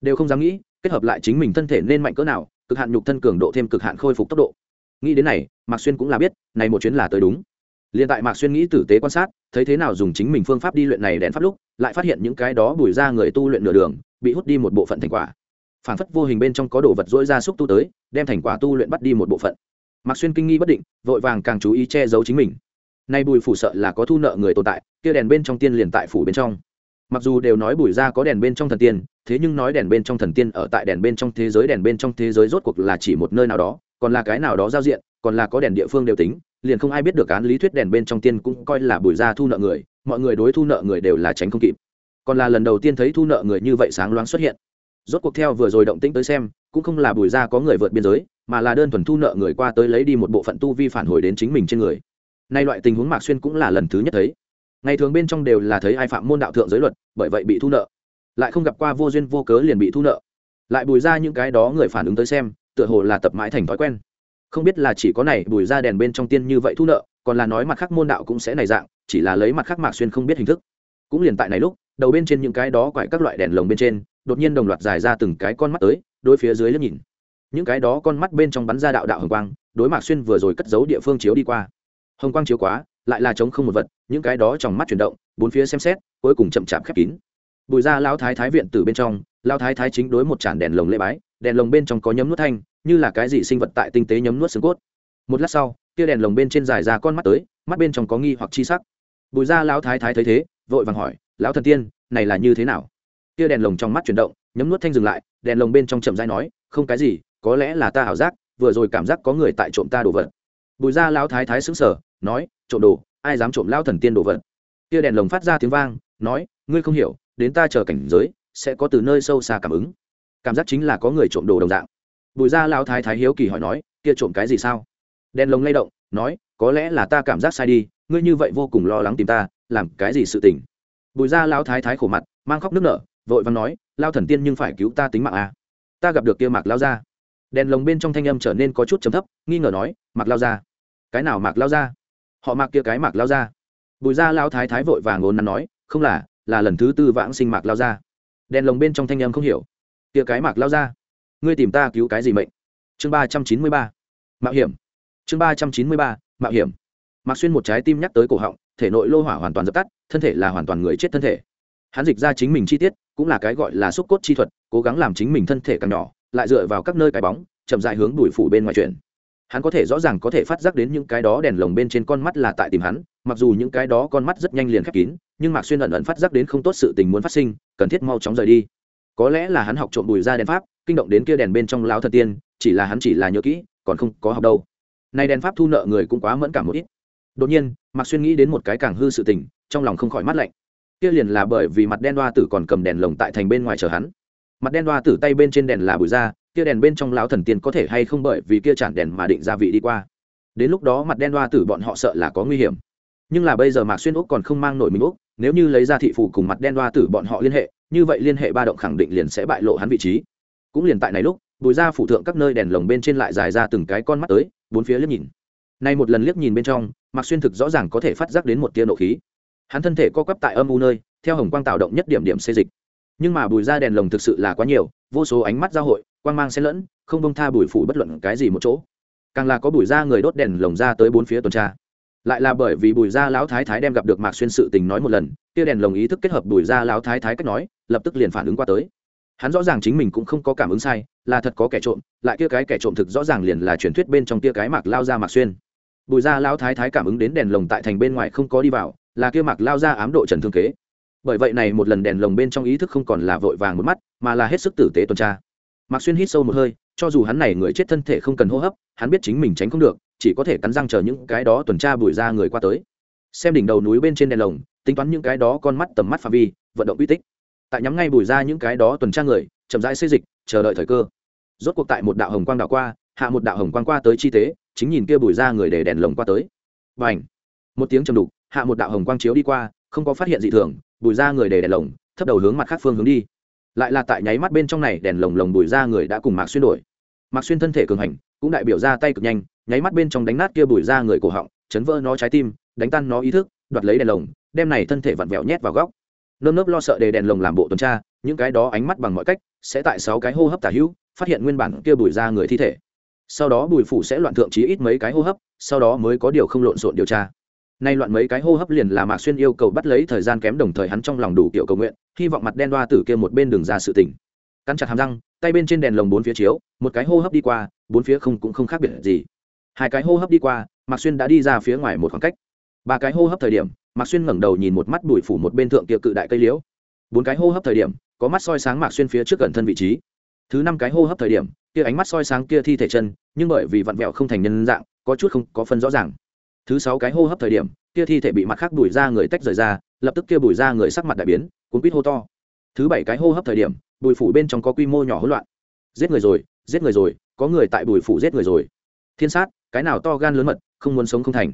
Đều không dám nghĩ, kết hợp lại chính mình thân thể nên mạnh cỡ nào, cực hạn nhục thân cường độ thêm cực hạn khôi phục tốc độ. Nghĩ đến này, mạc xuyên cũng là biết, này một chuyến là tới đúng liền tại mạc xuyên nghĩ tử tế quan sát, thấy thế nào dùng chính mình phương pháp đi luyện này đèn pháp lúc, lại phát hiện những cái đó bùi ra người tu luyện nửa đường, bị hút đi một bộ phận thành quả. Phản phất vô hình bên trong có đồ vật dỗi ra xúc tu tới, đem thành quả tu luyện bắt đi một bộ phận. Mạc xuyên kinh nghi bất định, vội vàng càng chú ý che giấu chính mình. Nay bùi phủ sợ là có thu nợ người tồn tại, kia đèn bên trong tiên liền tại phủ bên trong. Mặc dù đều nói bùi ra có đèn bên trong thần tiên, thế nhưng nói đèn bên trong thần tiên ở tại đèn bên trong thế giới, đèn bên trong thế giới rốt cuộc là chỉ một nơi nào đó, còn là cái nào đó giao diện, còn là có đèn địa phương đều tính liền không ai biết được án lý thuyết đèn bên trong tiên cũng coi là bùi ra thu nợ người, mọi người đối thu nợ người đều là tránh không kịp. Còn là lần đầu tiên thấy thu nợ người như vậy sáng loáng xuất hiện. Rốt cuộc theo vừa rồi động tĩnh tới xem, cũng không là bùi ra có người vượt biên giới, mà là đơn thuần thu nợ người qua tới lấy đi một bộ phận tu vi phản hồi đến chính mình trên người. Nay loại tình huống mạc xuyên cũng là lần thứ nhất thấy. Ngày thường bên trong đều là thấy ai phạm môn đạo thượng giới luật, bởi vậy bị thu nợ. Lại không gặp qua vô duyên vô cớ liền bị thu nợ. Lại bùi ra những cái đó người phản ứng tới xem, tựa hồ là tập mãi thành thói quen không biết là chỉ có này bùi ra đèn bên trong tiên như vậy thu nợ, còn là nói mặt khác môn đạo cũng sẽ này dạng, chỉ là lấy mặt khác mạc xuyên không biết hình thức. Cũng liền tại này lúc, đầu bên trên những cái đó quải các loại đèn lồng bên trên, đột nhiên đồng loạt dài ra từng cái con mắt tới, đối phía dưới liếc nhìn. Những cái đó con mắt bên trong bắn ra đạo đạo hồng quang, đối mạc xuyên vừa rồi cất giấu địa phương chiếu đi qua. Hồng quang chiếu quá, lại là trống không một vật, những cái đó trong mắt chuyển động, bốn phía xem xét, cuối cùng chậm chạp khép kín. Bùi ra lao thái thái viện từ bên trong lao thái thái chính đối một tràn đèn lồng lễ bái, đèn lồng bên trong có nhấm nút thanh như là cái gì sinh vật tại tinh tế nhấm nuốt xương cốt. Một lát sau, kia đèn lồng bên trên dài ra con mắt tới, mắt bên trong có nghi hoặc chi sắc. Bùi ra lão thái thái thấy thế, vội vàng hỏi, lão thần tiên, này là như thế nào? Kia đèn lồng trong mắt chuyển động, nhấm nuốt thanh dừng lại, đèn lồng bên trong chậm rãi nói, không cái gì, có lẽ là ta ảo giác, vừa rồi cảm giác có người tại trộm ta đồ vật. Bùi ra lão thái thái xứng sở nói, trộm đồ, ai dám trộm lão thần tiên đồ vật? Kia đèn lồng phát ra tiếng vang, nói, ngươi không hiểu, đến ta chờ cảnh giới, sẽ có từ nơi sâu xa cảm ứng. Cảm giác chính là có người trộm đồ đồng dạng bùi gia lão thái thái hiếu kỳ hỏi nói, kia trộm cái gì sao? Đèn lồng lay động, nói, có lẽ là ta cảm giác sai đi, ngươi như vậy vô cùng lo lắng tìm ta, làm cái gì sự tình? Bùi gia lão thái thái khổ mặt, mang khóc nước nở, vội vàng nói lao thần tiên nhưng phải cứu ta tính mạng à. ta gặp được kia mạc lao ra đèn lồng bên trong thanh âm trở nên có chút chấm thấp, nghi ngờ nói, mạc lao ra cái nào mạc lao ra họ mạc kia cái mạc lao ra bùi Gia lao thái thái vội vàng ồn nắn nói, không là là lần thứ tư vãng sinh mạc lao ra đèn lồng bên trong thanh âm không hiểu, kia cái mạc lao ra ngươi tìm ta cứu cái gì mệnh? Chương ba trăm chín mươi ba, mạo hiểm. Chương ba trăm chín mươi ba, mạo hiểm. Mạc xuyên một trái tim nhắc tới cổ họng, thể nội lô hỏa hoàn toàn dập tắt, thân thể là hoàn toàn người chết thân thể. Hắn dịch ra chính mình chi tiết, cũng là cái gọi là xúc cốt chi thuật, cố gắng làm chính mình thân thể càng nhỏ, lại dựa vào các nơi cái bóng, chậm dại hướng đuổi phủ bên ngoài chuyển. Hắn có thể rõ ràng có thể phát giác đến những cái đó đèn lồng bên trên con mắt là tại tìm hắn, mặc dù những cái đó con mắt rất nhanh liền khép kín, nhưng mạc xuyên ẩn ẩn phát giác đến không tốt sự tình muốn phát sinh, cần thiết mau chóng rời đi. Có lẽ là hắn học trộm bùi ra đèn pháp kinh động đến kia đèn bên trong lão thần tiên, chỉ là hắn chỉ là nhớ kỹ, còn không có học đâu. Nay đèn pháp thu nợ người cũng quá mẫn cảm một ít. Đột nhiên, mạc xuyên nghĩ đến một cái càng hư sự tình, trong lòng không khỏi mắt lạnh. Kia liền là bởi vì mặt đen đoa tử còn cầm đèn lồng tại thành bên ngoài chờ hắn. Mặt đen đoa tử tay bên trên đèn là bùi ra kia đèn bên trong lão thần tiên có thể hay không bởi vì kia chản đèn mà định gia vị đi qua. Đến lúc đó mặt đen đoa tử bọn họ sợ là có nguy hiểm. Nhưng là bây giờ mạc xuyên úc còn không mang nổi mình úc, nếu như lấy ra thị phủ cùng mặt đen đoa tử bọn họ liên hệ, như vậy liên hệ ba động khẳng định liền sẽ bại lộ hắn vị trí cũng liền tại này lúc, bùi ra phủ thượng các nơi đèn lồng bên trên lại dài ra từng cái con mắt tới, bốn phía liếc nhìn. Nay một lần liếc nhìn bên trong, mạc xuyên thực rõ ràng có thể phát giác đến một tia nộ khí. Hắn thân thể co quắp tại âm u nơi, theo hồng quang tạo động nhất điểm điểm xê dịch. Nhưng mà bùi ra đèn lồng thực sự là quá nhiều, vô số ánh mắt giao hội, quang mang xen lẫn, không bông tha bùi phủ bất luận cái gì một chỗ. Càng là có bùi ra người đốt đèn lồng ra tới bốn phía tuần tra. Lại là bởi vì bùi gia lão thái thái đem gặp được mạc xuyên sự tình nói một lần tia đèn lồng ý thức kết hợp bùi gia lão thái thái cách nói, lập tức liền phản ứng qua tới hắn rõ ràng chính mình cũng không có cảm ứng sai, là thật có kẻ trộm, lại kia cái kẻ trộm thực rõ ràng liền là truyền thuyết bên trong kia cái mạc lao ra mạc xuyên. Bùi gia lao thái thái cảm ứng đến đèn lồng tại thành bên ngoài không có đi vào, là kia mạc lao ra ám độ trần thương kế. Bởi vậy này một lần đèn lồng bên trong ý thức không còn là vội vàng một mắt, mà là hết sức tử tế tuần tra. Mạc xuyên hít sâu một hơi, cho dù hắn này người chết thân thể không cần hô hấp, hắn biết chính mình tránh không được, chỉ có thể cắn răng chờ những cái đó tuần tra bùi ra người qua tới. Xem đỉnh đầu núi bên trên đèn lồng, tính toán những cái đó con mắt tầm mắt phạm vi, vận động uy tích tại nhắm ngay bùi ra những cái đó tuần tra người, chậm rãi xây dịch, chờ đợi thời cơ. Rốt cuộc tại một đạo hồng quang đạo qua, hạ một đạo hồng quang qua tới chi tế, chính nhìn kia bùi ra người để đèn lồng qua tới. Và ảnh một tiếng trầm đục, hạ một đạo hồng quang chiếu đi qua, không có phát hiện gì thường, bùi ra người để đèn lồng, thấp đầu hướng mặt khác phương hướng đi. Lại là tại nháy mắt bên trong này, đèn lồng lồng bùi ra người đã cùng mạc xuyên đổi. Mạc xuyên thân thể cường hành, cũng đại biểu ra tay cực nhanh, nháy mắt bên trong đánh nát kia bùi ra người cổ họng, chấn vỡ nó trái tim, đánh tan nó ý thức, đoạt lấy đèn lồng, đem này thân thể vặn vẹo nhét vào góc nơm nớp lo sợ để đèn lồng làm bộ tuần tra, những cái đó ánh mắt bằng mọi cách, sẽ tại sáu cái hô hấp tả hữu, phát hiện nguyên bản kia bùi ra người thi thể. Sau đó bùi phủ sẽ loạn thượng trí ít mấy cái hô hấp, sau đó mới có điều không lộn xộn điều tra. Nay loạn mấy cái hô hấp liền là mạc xuyên yêu cầu bắt lấy thời gian kém đồng thời hắn trong lòng đủ kiểu cầu nguyện, hy vọng mặt đen đoa tử kia một bên đường ra sự tỉnh cắn chặt hàm răng, tay bên trên đèn lồng bốn phía chiếu, một cái hô hấp đi qua, bốn phía không cũng không khác biệt gì. Hai cái hô hấp đi qua, mạc xuyên đã đi ra phía ngoài một khoảng cách ba cái hô hấp thời điểm, mạc xuyên ngẩng đầu nhìn một mắt bụi phủ một bên thượng kia cự đại cây liễu. Bốn cái hô hấp thời điểm, có mắt soi sáng mạc xuyên phía trước gần thân vị trí. Thứ năm cái hô hấp thời điểm, kia ánh mắt soi sáng kia thi thể chân, nhưng bởi vì vặn vẹo không thành nhân dạng, có chút không có phân rõ ràng. Thứ sáu cái hô hấp thời điểm, kia thi thể bị mặt khác bùi ra người tách rời ra, lập tức kia bùi ra người sắc mặt đại biến, cuốn quýt hô to. Thứ bảy cái hô hấp thời điểm, bùi phủ bên trong có quy mô nhỏ hỗn loạn. Giết người rồi, giết người rồi, có người tại bùi phủ giết người rồi. Thiên sát, cái nào to gan lớn mật, không muốn sống không thành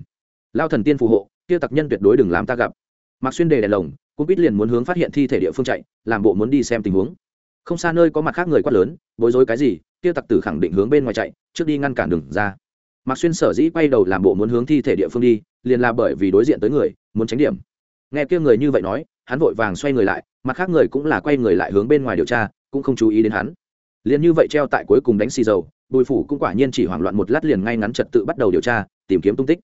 lao thần tiên phù hộ, kia tặc nhân tuyệt đối đừng làm ta gặp. Mặc xuyên đề đèn lồng, cũng biết liền muốn hướng phát hiện thi thể địa phương chạy, làm bộ muốn đi xem tình huống. Không xa nơi có mặt khác người quát lớn, bối rối cái gì, kia tặc tử khẳng định hướng bên ngoài chạy, trước đi ngăn cản đường ra. Mạc xuyên sở dĩ quay đầu làm bộ muốn hướng thi thể địa phương đi, liền là bởi vì đối diện tới người, muốn tránh điểm. Nghe kia người như vậy nói, hắn vội vàng xoay người lại, mặt khác người cũng là quay người lại hướng bên ngoài điều tra, cũng không chú ý đến hắn. Liền như vậy treo tại cuối cùng đánh xì dầu, bùi phủ cũng quả nhiên chỉ hoảng loạn một lát liền ngay ngắn trật tự bắt đầu điều tra, tìm kiếm tung tích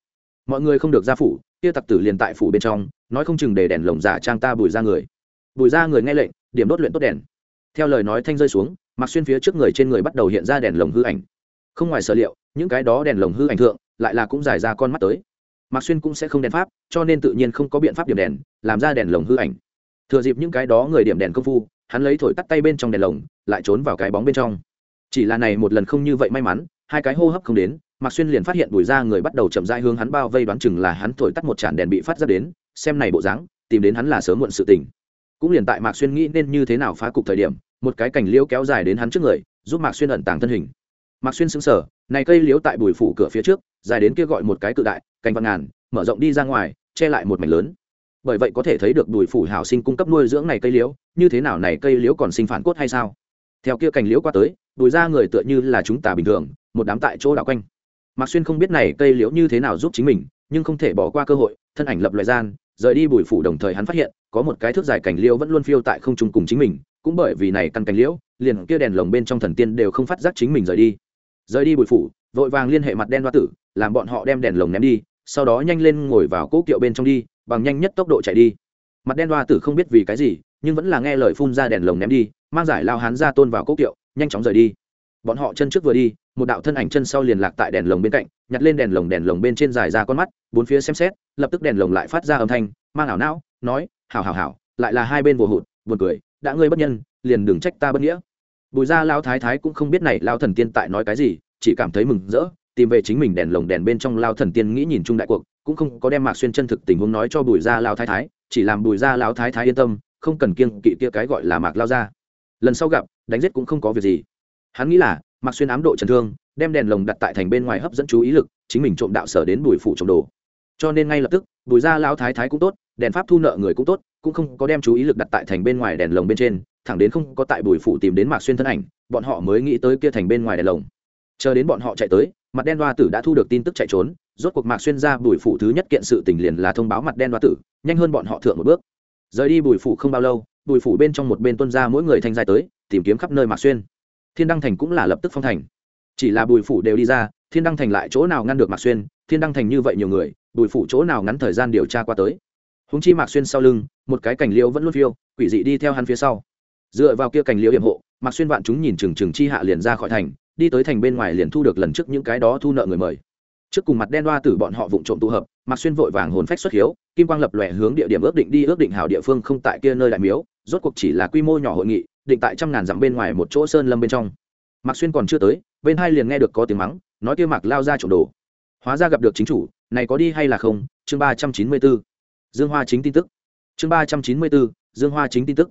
mọi người không được ra phủ, kia tặc tử liền tại phủ bên trong, nói không chừng để đèn lồng giả trang ta bùi ra người. Bùi ra người nghe lệnh, điểm đốt luyện tốt đèn. Theo lời nói thanh rơi xuống mặc xuyên phía trước người trên người bắt đầu hiện ra đèn lồng hư ảnh. Không ngoài sở liệu, những cái đó đèn lồng hư ảnh thượng, lại là cũng giải ra con mắt tới. Mặc xuyên cũng sẽ không đèn pháp, cho nên tự nhiên không có biện pháp điểm đèn, làm ra đèn lồng hư ảnh. Thừa dịp những cái đó người điểm đèn công phu, hắn lấy thổi tắt tay bên trong đèn lồng, lại trốn vào cái bóng bên trong. Chỉ là này một lần không như vậy may mắn, hai cái hô hấp không đến mạc xuyên liền phát hiện bùi ra người bắt đầu chậm rãi hướng hắn bao vây đoán chừng là hắn thổi tắt một tràn đèn bị phát ra đến, xem này bộ dáng, tìm đến hắn là sớm muộn sự tình. Cũng liền tại mạc xuyên nghĩ nên như thế nào phá cục thời điểm, một cái cành liễu kéo dài đến hắn trước người, giúp mạc xuyên ẩn tàng thân hình. Mạc xuyên xứng sở này cây liễu tại bùi phủ cửa phía trước, dài đến kia gọi một cái cự đại, cành vạn ngàn, mở rộng đi ra ngoài, che lại một mảnh lớn. Bởi vậy có thể thấy được bùi phủ hảo sinh cung cấp nuôi dưỡng này cây liễu, như thế nào này cây liễu còn sinh phản cốt hay sao? Theo kia cành liễu qua tới, bùi ra người tựa như là chúng ta bình thường, một đám tại chỗ đảo quanh mạc xuyên không biết này cây liễu như thế nào giúp chính mình, nhưng không thể bỏ qua cơ hội, thân ảnh lập loại gian, rời đi bùi phủ đồng thời hắn phát hiện, có một cái thước dài cành liễu vẫn luôn phiêu tại không trung cùng chính mình, cũng bởi vì này căn cành liễu, liền kia đèn lồng bên trong thần tiên đều không phát giác chính mình rời đi. Rời đi bùi phủ, vội vàng liên hệ mặt đen hoa tử, làm bọn họ đem đèn lồng ném đi, sau đó nhanh lên ngồi vào cỗ kiệu bên trong đi, bằng nhanh nhất tốc độ chạy đi. Mặt đen hoa tử không biết vì cái gì, nhưng vẫn là nghe lời phun ra đèn lồng ném đi, mang giải lao hán ra tôn vào cỗ kiệu, nhanh chóng rời đi bọn họ chân trước vừa đi, một đạo thân ảnh chân sau liền lạc tại đèn lồng bên cạnh, nhặt lên đèn lồng đèn lồng bên trên dài ra con mắt, bốn phía xem xét, lập tức đèn lồng lại phát ra âm thanh, mang ảo não, nói, hảo hảo hảo, lại là hai bên vô hụt, buồn cười, đã ngươi bất nhân, liền đừng trách ta bất nghĩa. Bùi ra lao thái thái cũng không biết này lao thần tiên tại nói cái gì, chỉ cảm thấy mừng rỡ, tìm về chính mình đèn lồng đèn bên trong lao thần tiên nghĩ nhìn chung đại cuộc, cũng không có đem mạc xuyên chân thực tình huống nói cho bùi ra lao thái thái, chỉ làm bùi ra lao thái thái yên tâm, không cần kiêng kỵ kia cái gọi là mạc lao ra lần sau gặp, đánh giết cũng không có việc gì hắn nghĩ là, mặc xuyên ám độ chấn thương, đem đèn lồng đặt tại thành bên ngoài hấp dẫn chú ý lực, chính mình trộm đạo sở đến bùi phủ trộm đồ. Cho nên ngay lập tức, bùi ra lao thái thái cũng tốt, đèn pháp thu nợ người cũng tốt, cũng không có đem chú ý lực đặt tại thành bên ngoài đèn lồng bên trên, thẳng đến không có tại bùi phủ tìm đến mạc xuyên thân ảnh, bọn họ mới nghĩ tới kia thành bên ngoài đèn lồng. Chờ đến bọn họ chạy tới, mặt đen đoa tử đã thu được tin tức chạy trốn, rốt cuộc mạc xuyên ra bùi phủ thứ nhất kiện sự tình liền là thông báo mặt đen đoa tử, nhanh hơn bọn họ thượng một bước. Rời đi bùi phủ không bao lâu, bùi phủ bên trong một bên tuân ra mỗi người thanh dài tới, tìm kiếm khắp nơi mạc xuyên thiên đăng thành cũng là lập tức phong thành. Chỉ là bùi phủ đều đi ra, thiên đăng thành lại chỗ nào ngăn được mạc xuyên, thiên đăng thành như vậy nhiều người, bùi phủ chỗ nào ngắn thời gian điều tra qua tới. Húng chi mạc xuyên sau lưng, một cái cảnh liễu vẫn luôn phiêu, quỷ dị đi theo hắn phía sau. Dựa vào kia cảnh liễu hiểm hộ, mạc xuyên vạn chúng nhìn chừng chừng chi hạ liền ra khỏi thành, đi tới thành bên ngoài liền thu được lần trước những cái đó thu nợ người mời. Trước cùng mặt đen đoa tử bọn họ vụng trộm tụ hợp, mạc xuyên vội vàng hồn phách xuất hiếu, kim quang lập lòe hướng địa điểm ước định đi ước định hảo địa phương không tại kia nơi đại miếu, rốt cuộc chỉ là quy mô nhỏ hội nghị định tại trăm ngàn dặm bên ngoài một chỗ sơn lâm bên trong. Mạc xuyên còn chưa tới, bên hai liền nghe được có tiếng mắng, nói kia mạc lao ra trộm đồ. Hóa ra gặp được chính chủ, này có đi hay là không? Chương ba trăm chín mươi bốn. Dương hoa chính tin tức. Chương ba trăm chín mươi bốn, dương hoa chính tin tức.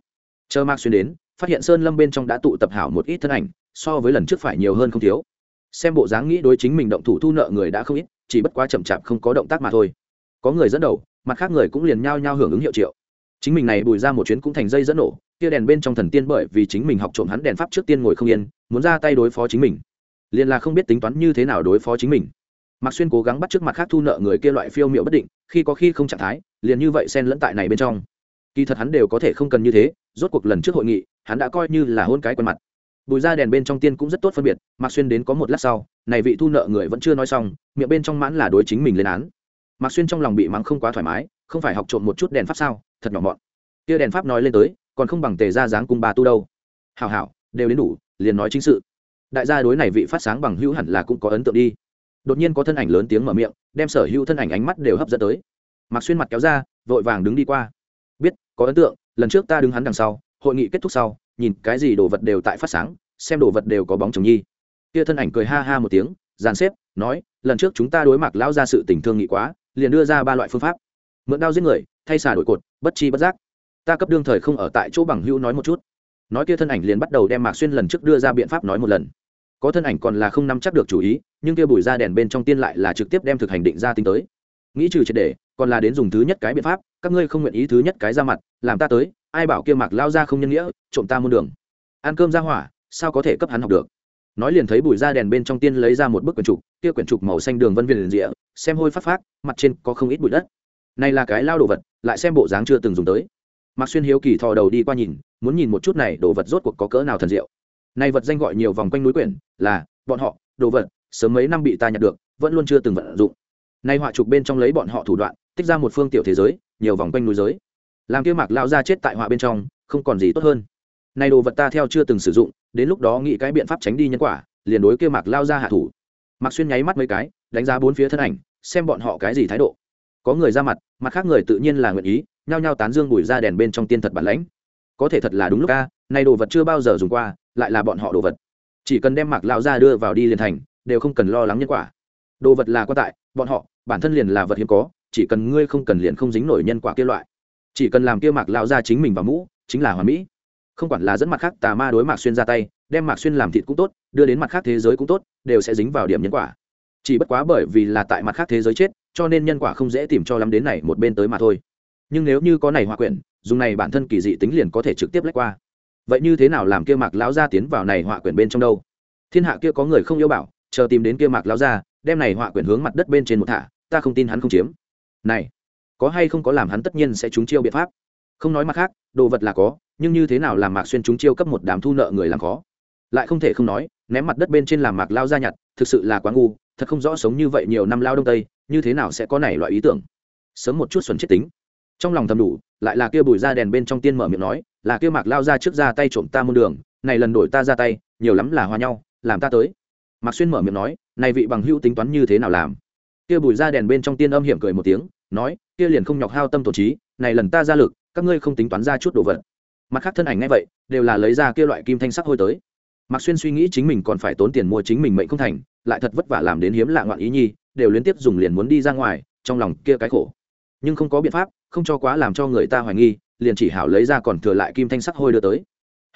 Chờ mạc xuyên đến, phát hiện sơn lâm bên trong đã tụ tập hảo một ít thân ảnh, so với lần trước phải nhiều hơn không thiếu. Xem bộ dáng nghĩ đối chính mình động thủ thu nợ người đã không ít, chỉ bất quá chậm chạp không có động tác mà thôi. Có người dẫn đầu, mặt khác người cũng liền nhao nhao hưởng ứng hiệu triệu chính mình này bùi ra một chuyến cũng thành dây dẫn nổ kia đèn bên trong thần tiên bởi vì chính mình học trộm hắn đèn pháp trước tiên ngồi không yên, muốn ra tay đối phó chính mình. Liền là không biết tính toán như thế nào đối phó chính mình. Mạc xuyên cố gắng bắt trước mặt khác thu nợ người kia loại phiêu miệu bất định, khi có khi không trạng thái, liền như vậy xen lẫn tại này bên trong. Kỳ thật hắn đều có thể không cần như thế, rốt cuộc lần trước hội nghị, hắn đã coi như là hôn cái quần mặt. Bùi ra đèn bên trong tiên cũng rất tốt phân biệt, mạc xuyên đến có một lát sau, này vị thu nợ người vẫn chưa nói xong, miệng bên trong mãn là đối chính mình lên án. Mạc xuyên trong lòng bị mắng không quá thoải mái không phải học trộm một chút đèn pháp sao? Thật nhỏ mọn. Kia đèn pháp nói lên tới, còn không bằng tề ra dáng cung ba tu đâu. Hảo hảo, đều đến đủ, liền nói chính sự. Đại gia đối này vị phát sáng bằng hữu hẳn là cũng có ấn tượng đi. Đột nhiên có thân ảnh lớn tiếng mở miệng, đem sở hữu thân ảnh ánh mắt đều hấp dẫn tới. Mặc xuyên mặt kéo ra, vội vàng đứng đi qua. Biết, có ấn tượng, lần trước ta đứng hắn đằng sau, hội nghị kết thúc sau, nhìn cái gì đồ vật đều tại phát sáng, xem đồ vật đều có bóng chồng nhi. Kia thân ảnh cười ha ha một tiếng, dàn xếp, nói, lần trước chúng ta đối mặt lão ra sự tình thương nghị quá, liền đưa ra ba loại phương pháp mượn đao giết người, thay xả đổi cột, bất chi bất giác. Ta cấp đương thời không ở tại chỗ bằng hữu nói một chút. Nói kia thân ảnh liền bắt đầu đem mạc xuyên lần trước đưa ra biện pháp nói một lần. Có thân ảnh còn là không nắm chắc được chủ ý, nhưng kia bùi ra đèn bên trong tiên lại là trực tiếp đem thực hành định ra tính tới. Nghĩ trừ triệt để, còn là đến dùng thứ nhất cái biện pháp, các ngươi không nguyện ý thứ nhất cái ra mặt, làm ta tới, ai bảo kia mạc lao ra không nhân nghĩa, trộm ta muôn đường. Ăn cơm ra hỏa, sao có thể cấp hắn học được? Nói liền thấy bùi ra đèn bên trong tiên lấy ra một bức quyển trục, kia quyển trục màu xanh đường vân viên liền rịa, xem hôi phát phát, mặt trên có không ít bụi đất này là cái lao đồ vật, lại xem bộ dáng chưa từng dùng tới. Mạc xuyên hiếu kỳ thò đầu đi qua nhìn, muốn nhìn một chút này đồ vật rốt cuộc có cỡ nào thần diệu. Này vật danh gọi nhiều vòng quanh núi quyển, là, bọn họ, đồ vật, sớm mấy năm bị ta nhặt được, vẫn luôn chưa từng vận dụng. Nay họa trục bên trong lấy bọn họ thủ đoạn, tích ra một phương tiểu thế giới, nhiều vòng quanh núi giới. Làm kia mạc lao ra chết tại họa bên trong, không còn gì tốt hơn. Nay đồ vật ta theo chưa từng sử dụng, đến lúc đó nghĩ cái biện pháp tránh đi nhân quả, liền đối kia mạc lao ra hạ thủ. Mạc xuyên nháy mắt mấy cái, đánh giá bốn phía thân ảnh, xem bọn họ cái gì thái độ có người ra mặt mặt khác người tự nhiên là nguyện ý nhao nhao tán dương bùi ra đèn bên trong tiên thật bản lãnh. Có thể thật là đúng lúc ca, nay đồ vật chưa bao giờ dùng qua lại là bọn họ đồ vật. Chỉ cần đem mạc lão ra đưa vào đi liền thành đều không cần lo lắng nhân quả. Đồ vật là quan tại bọn họ bản thân liền là vật hiếm có chỉ cần ngươi không cần liền không dính nổi nhân quả kia loại. Chỉ cần làm kia mạc lão ra chính mình và mũ chính là hoàn mỹ. Không quản là dẫn mặt khác tà ma đối mạc xuyên ra tay đem mạc xuyên làm thịt cũng tốt đưa đến mặt khác thế giới cũng tốt đều sẽ dính vào điểm nhân quả. Chỉ bất quá bởi vì là tại mặt khác thế giới chết cho nên nhân quả không dễ tìm cho lắm đến này một bên tới mà thôi. Nhưng nếu như có này hòa quyển, dùng này bản thân kỳ dị tính liền có thể trực tiếp lách qua. Vậy như thế nào làm kia mạc lão gia tiến vào này họa quyển bên trong đâu? Thiên hạ kia có người không yêu bảo, chờ tìm đến kia mạc lão gia, đem này họa quyển hướng mặt đất bên trên một thả, ta không tin hắn không chiếm. Này, có hay không có làm hắn tất nhiên sẽ trúng chiêu biện pháp? Không nói mặt khác, đồ vật là có, nhưng như thế nào làm mạc xuyên trúng chiêu cấp một đám thu nợ người làm khó? Lại không thể không nói, ném mặt đất bên trên làm mạc lao ra nhặt, thực sự là quá ngu thật không rõ sống như vậy nhiều năm lao đông tây, như thế nào sẽ có này loại ý tưởng? Sớm một chút xuẩn chết tính. Trong lòng thầm đủ, lại là kia bùi ra đèn bên trong tiên mở miệng nói, là kia mạc lao ra trước ra tay trộm ta muôn đường, này lần đổi ta ra tay, nhiều lắm là hòa nhau, làm ta tới. Mạc xuyên mở miệng nói, này vị bằng hữu tính toán như thế nào làm? Kia bùi ra đèn bên trong tiên âm hiểm cười một tiếng, nói, kia liền không nhọc hao tâm tổ trí, này lần ta ra lực, các ngươi không tính toán ra chút đồ vật. Mặt khác thân ảnh ngay vậy, đều là lấy ra kia loại kim thanh sắc hôi tới mạc xuyên suy nghĩ chính mình còn phải tốn tiền mua chính mình mệnh không thành, lại thật vất vả làm đến hiếm lạ ngoạn ý nhi, đều liên tiếp dùng liền muốn đi ra ngoài, trong lòng kia cái khổ. Nhưng không có biện pháp, không cho quá làm cho người ta hoài nghi, liền chỉ hảo lấy ra còn thừa lại kim thanh sắc hôi đưa tới.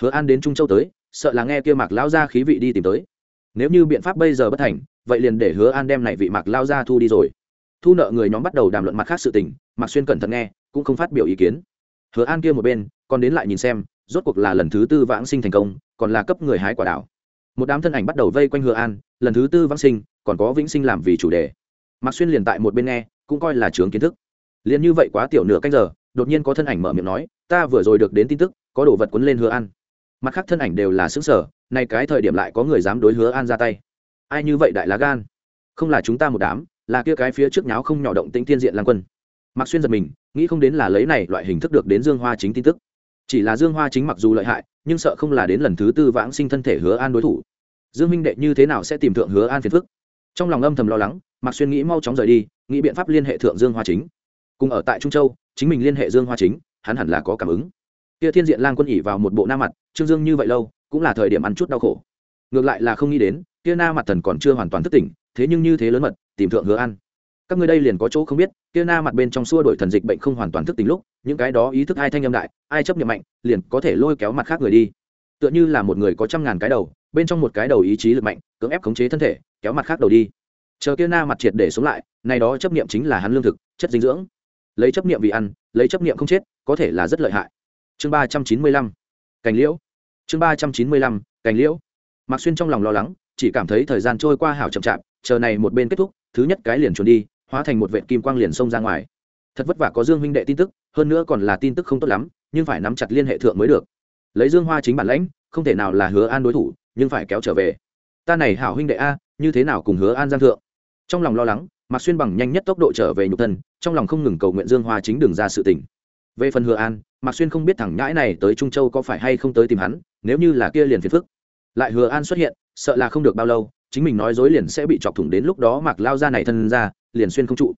Hứa an đến trung châu tới, sợ là nghe kia mạc lão ra khí vị đi tìm tới. Nếu như biện pháp bây giờ bất thành, vậy liền để hứa an đem này vị mạc lao ra thu đi rồi. Thu nợ người nhóm bắt đầu đàm luận mặt khác sự tình, mạc xuyên cẩn thận nghe, cũng không phát biểu ý kiến. Hứa an kia một bên, còn đến lại nhìn xem rốt cuộc là lần thứ tư vãng sinh thành công, còn là cấp người hái quả đảo. Một đám thân ảnh bắt đầu vây quanh hứa an, lần thứ tư vãng sinh, còn có vĩnh sinh làm vì chủ đề. Mạc xuyên liền tại một bên nghe, cũng coi là chướng kiến thức. Liền như vậy quá tiểu nửa canh giờ, đột nhiên có thân ảnh mở miệng nói, ta vừa rồi được đến tin tức, có đồ vật quấn lên hứa an. Mặt khác thân ảnh đều là xứng sở nay cái thời điểm lại có người dám đối hứa an ra tay. Ai như vậy đại lá gan? Không là chúng ta một đám, là kia cái phía trước nháo không nhỏ động tính tiên diện lang quân. Mạc xuyên giật mình, nghĩ không đến là lấy này loại hình thức được đến dương hoa chính tin tức chỉ là dương hoa chính mặc dù lợi hại, nhưng sợ không là đến lần thứ tư vãng sinh thân thể hứa an đối thủ. Dương minh đệ như thế nào sẽ tìm thượng hứa an phiền phức? Trong lòng âm thầm lo lắng, mạc xuyên nghĩ mau chóng rời đi, nghĩ biện pháp liên hệ thượng dương hoa chính. Cùng ở tại trung châu, chính mình liên hệ dương hoa chính, hắn hẳn là có cảm ứng. Kia thiên diện lang quân ỉ vào một bộ na mặt, trương dương như vậy lâu, cũng là thời điểm ăn chút đau khổ. Ngược lại là không nghĩ đến, kia na mặt thần còn chưa hoàn toàn thức tỉnh, thế nhưng như thế lớn mật, tìm thượng hứa an các ngươi đây liền có chỗ không biết, kia na mặt bên trong xua đổi thần dịch bệnh không hoàn toàn thức tính lúc, những cái đó ý thức ai thanh âm đại, ai chấp nhận mạnh, liền có thể lôi kéo mặt khác người đi. Tựa như là một người có trăm ngàn cái đầu, bên trong một cái đầu ý chí lực mạnh, cưỡng ép khống chế thân thể, kéo mặt khác đầu đi. Chờ kia na mặt triệt để sống lại, này đó chấp niệm chính là hắn lương thực, chất dinh dưỡng. Lấy chấp niệm vì ăn, lấy chấp niệm không chết, có thể là rất lợi hại. Chương ba trăm chín mươi lăm, cành liễu. Chương ba trăm chín mươi lăm, cành liễu. Mạc xuyên trong lòng lo lắng, chỉ cảm thấy thời gian trôi qua hảo chậm chạp, chờ này một bên kết thúc, thứ nhất cái liền trốn đi hóa thành một vệt kim quang liền xông ra ngoài. Thật vất vả có dương huynh đệ tin tức, hơn nữa còn là tin tức không tốt lắm, nhưng phải nắm chặt liên hệ thượng mới được. Lấy dương hoa chính bản lãnh, không thể nào là hứa an đối thủ, nhưng phải kéo trở về. Ta này hảo huynh đệ a, như thế nào cùng hứa an giang thượng? Trong lòng lo lắng, mạc xuyên bằng nhanh nhất tốc độ trở về nhục thân, trong lòng không ngừng cầu nguyện dương hoa chính đường ra sự tình. Về phần hứa an, mạc xuyên không biết thẳng nhãi này tới trung châu có phải hay không tới tìm hắn, nếu như là kia liền phiền phức. Lại hứa an xuất hiện, sợ là không được bao lâu chính mình nói dối liền sẽ bị chọc thủng đến lúc đó mạc lao ra này thân ra, liền xuyên không trụ.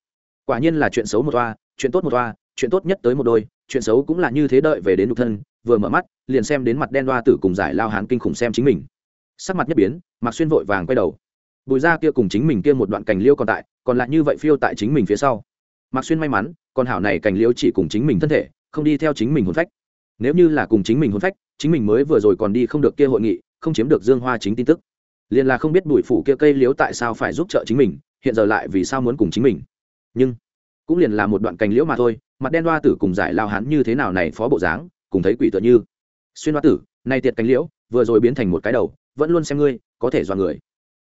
Quả nhiên là chuyện xấu một toa, chuyện tốt một toa, chuyện tốt nhất tới một đôi, chuyện xấu cũng là như thế đợi về đến nhục thân, vừa mở mắt, liền xem đến mặt đen đoa tử cùng giải lao hán kinh khủng xem chính mình. Sắc mặt nhất biến mạc xuyên vội vàng quay đầu. Bùi da kia cùng chính mình kia một đoạn cành liêu còn tại, còn lại như vậy phiêu tại chính mình phía sau. Mạc xuyên may mắn còn hảo này cành liêu chỉ cùng chính mình thân thể, không đi theo chính mình hôn phách. Nếu như là cùng chính mình hôn phách, chính mình mới vừa rồi còn đi không được kia hội nghị, không chiếm được dương hoa chính tin tức liền là không biết bụi phủ kia cây liếu tại sao phải giúp trợ chính mình, hiện giờ lại vì sao muốn cùng chính mình. Nhưng, cũng liền là một đoạn cành liễu mà thôi, mặt đen đoa tử cùng giải lao hắn như thế nào này phó bộ dáng, cùng thấy quỷ tựa như. Xuyên đoa tử nay tiệt cành liễu, vừa rồi biến thành một cái đầu, vẫn luôn xem ngươi, có thể dọa người.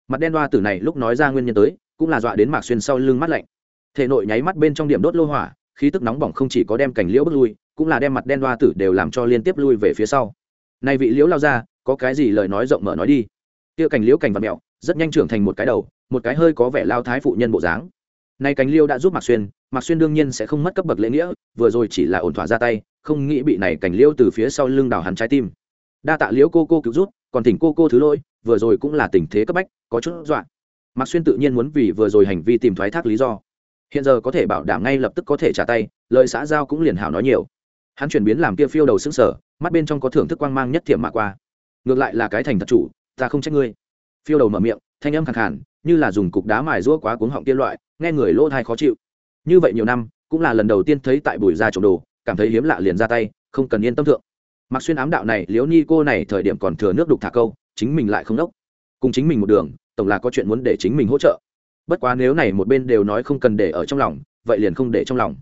Mặt đen đoa tử này lúc nói ra nguyên nhân tới, cũng là dọa đến mạc xuyên sau lưng mắt lạnh. Thể nội nháy mắt bên trong điểm đốt lô hỏa, khí tức nóng bỏng không chỉ có đem cành liễu bước lui, cũng là đem mặt đen đoa tử đều làm cho liên tiếp lui về phía sau. Nay vị liễu lao ra, có cái gì lời nói rộng mở nói đi? Kia cành liễu cành vật mẹo, rất nhanh trưởng thành một cái đầu, một cái hơi có vẻ lao thái phụ nhân bộ dáng. Nay cánh liêu đã giúp mạc xuyên mạc xuyên đương nhiên sẽ không mất cấp bậc lễ nghĩa, vừa rồi chỉ là ổn thỏa ra tay, không nghĩ bị này cành liêu từ phía sau lưng đào hắn trái tim. Đa tạ liễu cô cô cứu rút còn thỉnh cô cô thứ lỗi, vừa rồi cũng là tình thế cấp bách, có chút dọa. Mạc xuyên tự nhiên muốn vì vừa rồi hành vi tìm thoái thác lý do. Hiện giờ có thể bảo đảm ngay lập tức có thể trả tay lợi xã giao cũng liền hảo nói nhiều. Hắn chuyển biến làm kia phiêu đầu xứng sở mắt bên trong có thưởng thức quang mang nhất thiểm mạ qua. Ngược lại là cái thành thật chủ ta không trách ngươi. Phiêu đầu mở miệng, thanh âm khẳng khản như là dùng cục đá mài rũa quá cuống họng tiên loại, nghe người lỗ thai khó chịu. Như vậy nhiều năm, cũng là lần đầu tiên thấy tại bùi ra trộm đồ, cảm thấy hiếm lạ liền ra tay, không cần yên tâm thượng. Mặc xuyên ám đạo này liếu ni cô này thời điểm còn thừa nước đục thả câu, chính mình lại không đốc. Cùng chính mình một đường, tổng là có chuyện muốn để chính mình hỗ trợ. Bất quá nếu này một bên đều nói không cần để ở trong lòng, vậy liền không để trong lòng.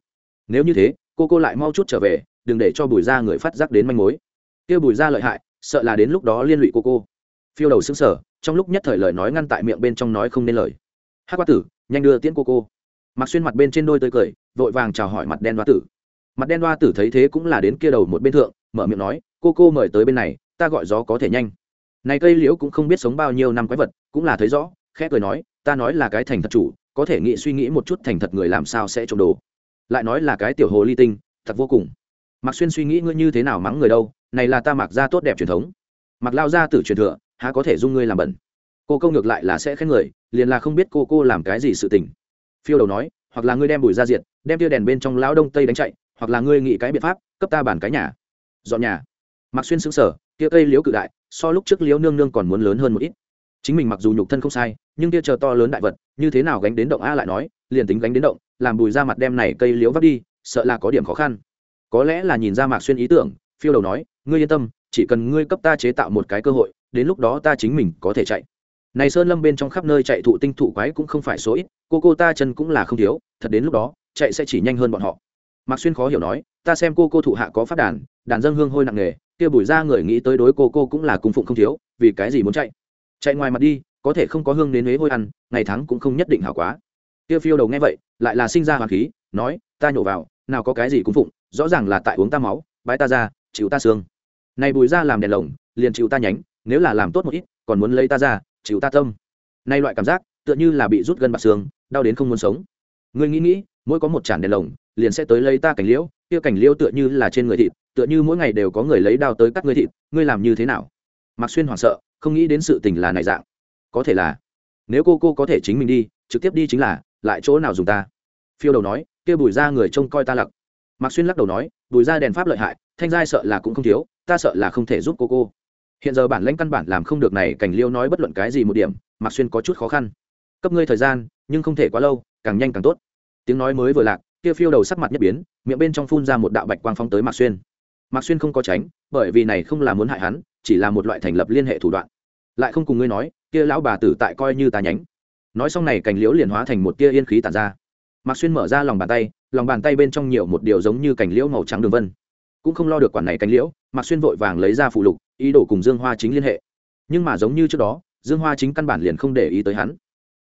Nếu như thế, cô cô lại mau chút trở về, đừng để cho bùi ra người phát giác đến manh mối. Kia bùi ra lợi hại, sợ là đến lúc đó liên lụy cô cô phiêu đầu xứng sở, trong lúc nhất thời lời nói ngăn tại miệng bên trong nói không nên lời. Hát quá tử, nhanh đưa tiễn cô cô. Mặc xuyên mặt bên trên đôi tơi cười, vội vàng chào hỏi mặt đen đoa tử. Mặt đen đoa tử thấy thế cũng là đến kia đầu một bên thượng, mở miệng nói, cô cô mời tới bên này, ta gọi gió có thể nhanh. Này cây liễu cũng không biết sống bao nhiêu năm quái vật, cũng là thấy rõ, khẽ cười nói, ta nói là cái thành thật chủ, có thể nghĩ suy nghĩ một chút thành thật người làm sao sẽ trộm đồ. Lại nói là cái tiểu hồ ly tinh, thật vô cùng. Mặc xuyên suy nghĩ ngươi như thế nào mắng người đâu, này là ta mặc ra tốt đẹp truyền thống. Mặc lao ra tử truyền thừa há có thể dung ngươi làm bẩn. Cô câu ngược lại là sẽ khen người, liền là không biết cô cô làm cái gì sự tình. Phiêu đầu nói, hoặc là ngươi đem bùi ra diệt, đem tia đèn bên trong lão đông tây đánh chạy, hoặc là ngươi nghĩ cái biện pháp, cấp ta bản cái nhà. Dọn nhà. Mặc xuyên xứng sở tia cây liếu cự đại, so lúc trước liếu nương nương còn muốn lớn hơn một ít. Chính mình mặc dù nhục thân không sai, nhưng tia chờ to lớn đại vật, như thế nào gánh đến động a lại nói, liền tính gánh đến động, làm bùi ra mặt đem này cây liếu vắt đi, sợ là có điểm khó khăn. Có lẽ là nhìn ra mạc xuyên ý tưởng, phiêu đầu nói, ngươi yên tâm, chỉ cần ngươi cấp ta chế tạo một cái cơ hội đến lúc đó ta chính mình có thể chạy. Này sơn lâm bên trong khắp nơi chạy thụ tinh thụ quái cũng không phải số ít, cô cô ta chân cũng là không thiếu, thật đến lúc đó, chạy sẽ chỉ nhanh hơn bọn họ. Mạc xuyên khó hiểu nói, ta xem cô cô thụ hạ có phát đàn đàn dân hương hôi nặng nghề kia bùi ra người nghĩ tới đối cô cô cũng là cung phụng không thiếu, vì cái gì muốn chạy? Chạy ngoài mặt đi, có thể không có hương đến huế hôi ăn, ngày tháng cũng không nhất định hảo quá. Kia phiêu đầu nghe vậy, lại là sinh ra hoàng khí, nói, ta nhổ vào, nào có cái gì cung phụng, rõ ràng là tại uống ta máu, bái ta ra, chịu ta xương. Này bùi ra làm đèn lồng, liền chịu ta nhánh nếu là làm tốt một ít, còn muốn lấy ta ra, chịu ta tâm. Nay loại cảm giác, tựa như là bị rút gân bạc xương, đau đến không muốn sống. Ngươi nghĩ nghĩ, mỗi có một chản đèn lồng, liền sẽ tới lấy ta cảnh liễu, kia cảnh liễu tựa như là trên người thịt, tựa như mỗi ngày đều có người lấy đao tới cắt ngươi thịt, ngươi làm như thế nào? Mạc xuyên hoảng sợ, không nghĩ đến sự tình là này dạng. Có thể là, nếu cô cô có thể chính mình đi, trực tiếp đi chính là, lại chỗ nào dùng ta? Phiêu đầu nói, kia bùi ra người trông coi ta lặc. Mạc xuyên lắc đầu nói, bùi ra đèn pháp lợi hại, thanh giai sợ là cũng không thiếu, ta sợ là không thể giúp cô cô hiện giờ bản lãnh căn bản làm không được này, cảnh liêu nói bất luận cái gì một điểm, mạc xuyên có chút khó khăn. Cấp ngươi thời gian, nhưng không thể quá lâu, càng nhanh càng tốt. Tiếng nói mới vừa lạc, kia phiêu đầu sắc mặt nhất biến, miệng bên trong phun ra một đạo bạch quang phong tới mạc xuyên. Mạc xuyên không có tránh, bởi vì này không là muốn hại hắn, chỉ là một loại thành lập liên hệ thủ đoạn. Lại không cùng ngươi nói, kia lão bà tử tại coi như ta nhánh. Nói xong này cành liễu liền hóa thành một tia yên khí tản ra. Mạc xuyên mở ra lòng bàn tay, lòng bàn tay bên trong nhiều một điều giống như cành liễu màu trắng đường vân. Cũng không lo được quản này cành liễu mạc xuyên vội vàng lấy ra phụ lục, ý đồ cùng dương hoa chính liên hệ. Nhưng mà giống như trước đó, dương hoa chính căn bản liền không để ý tới hắn.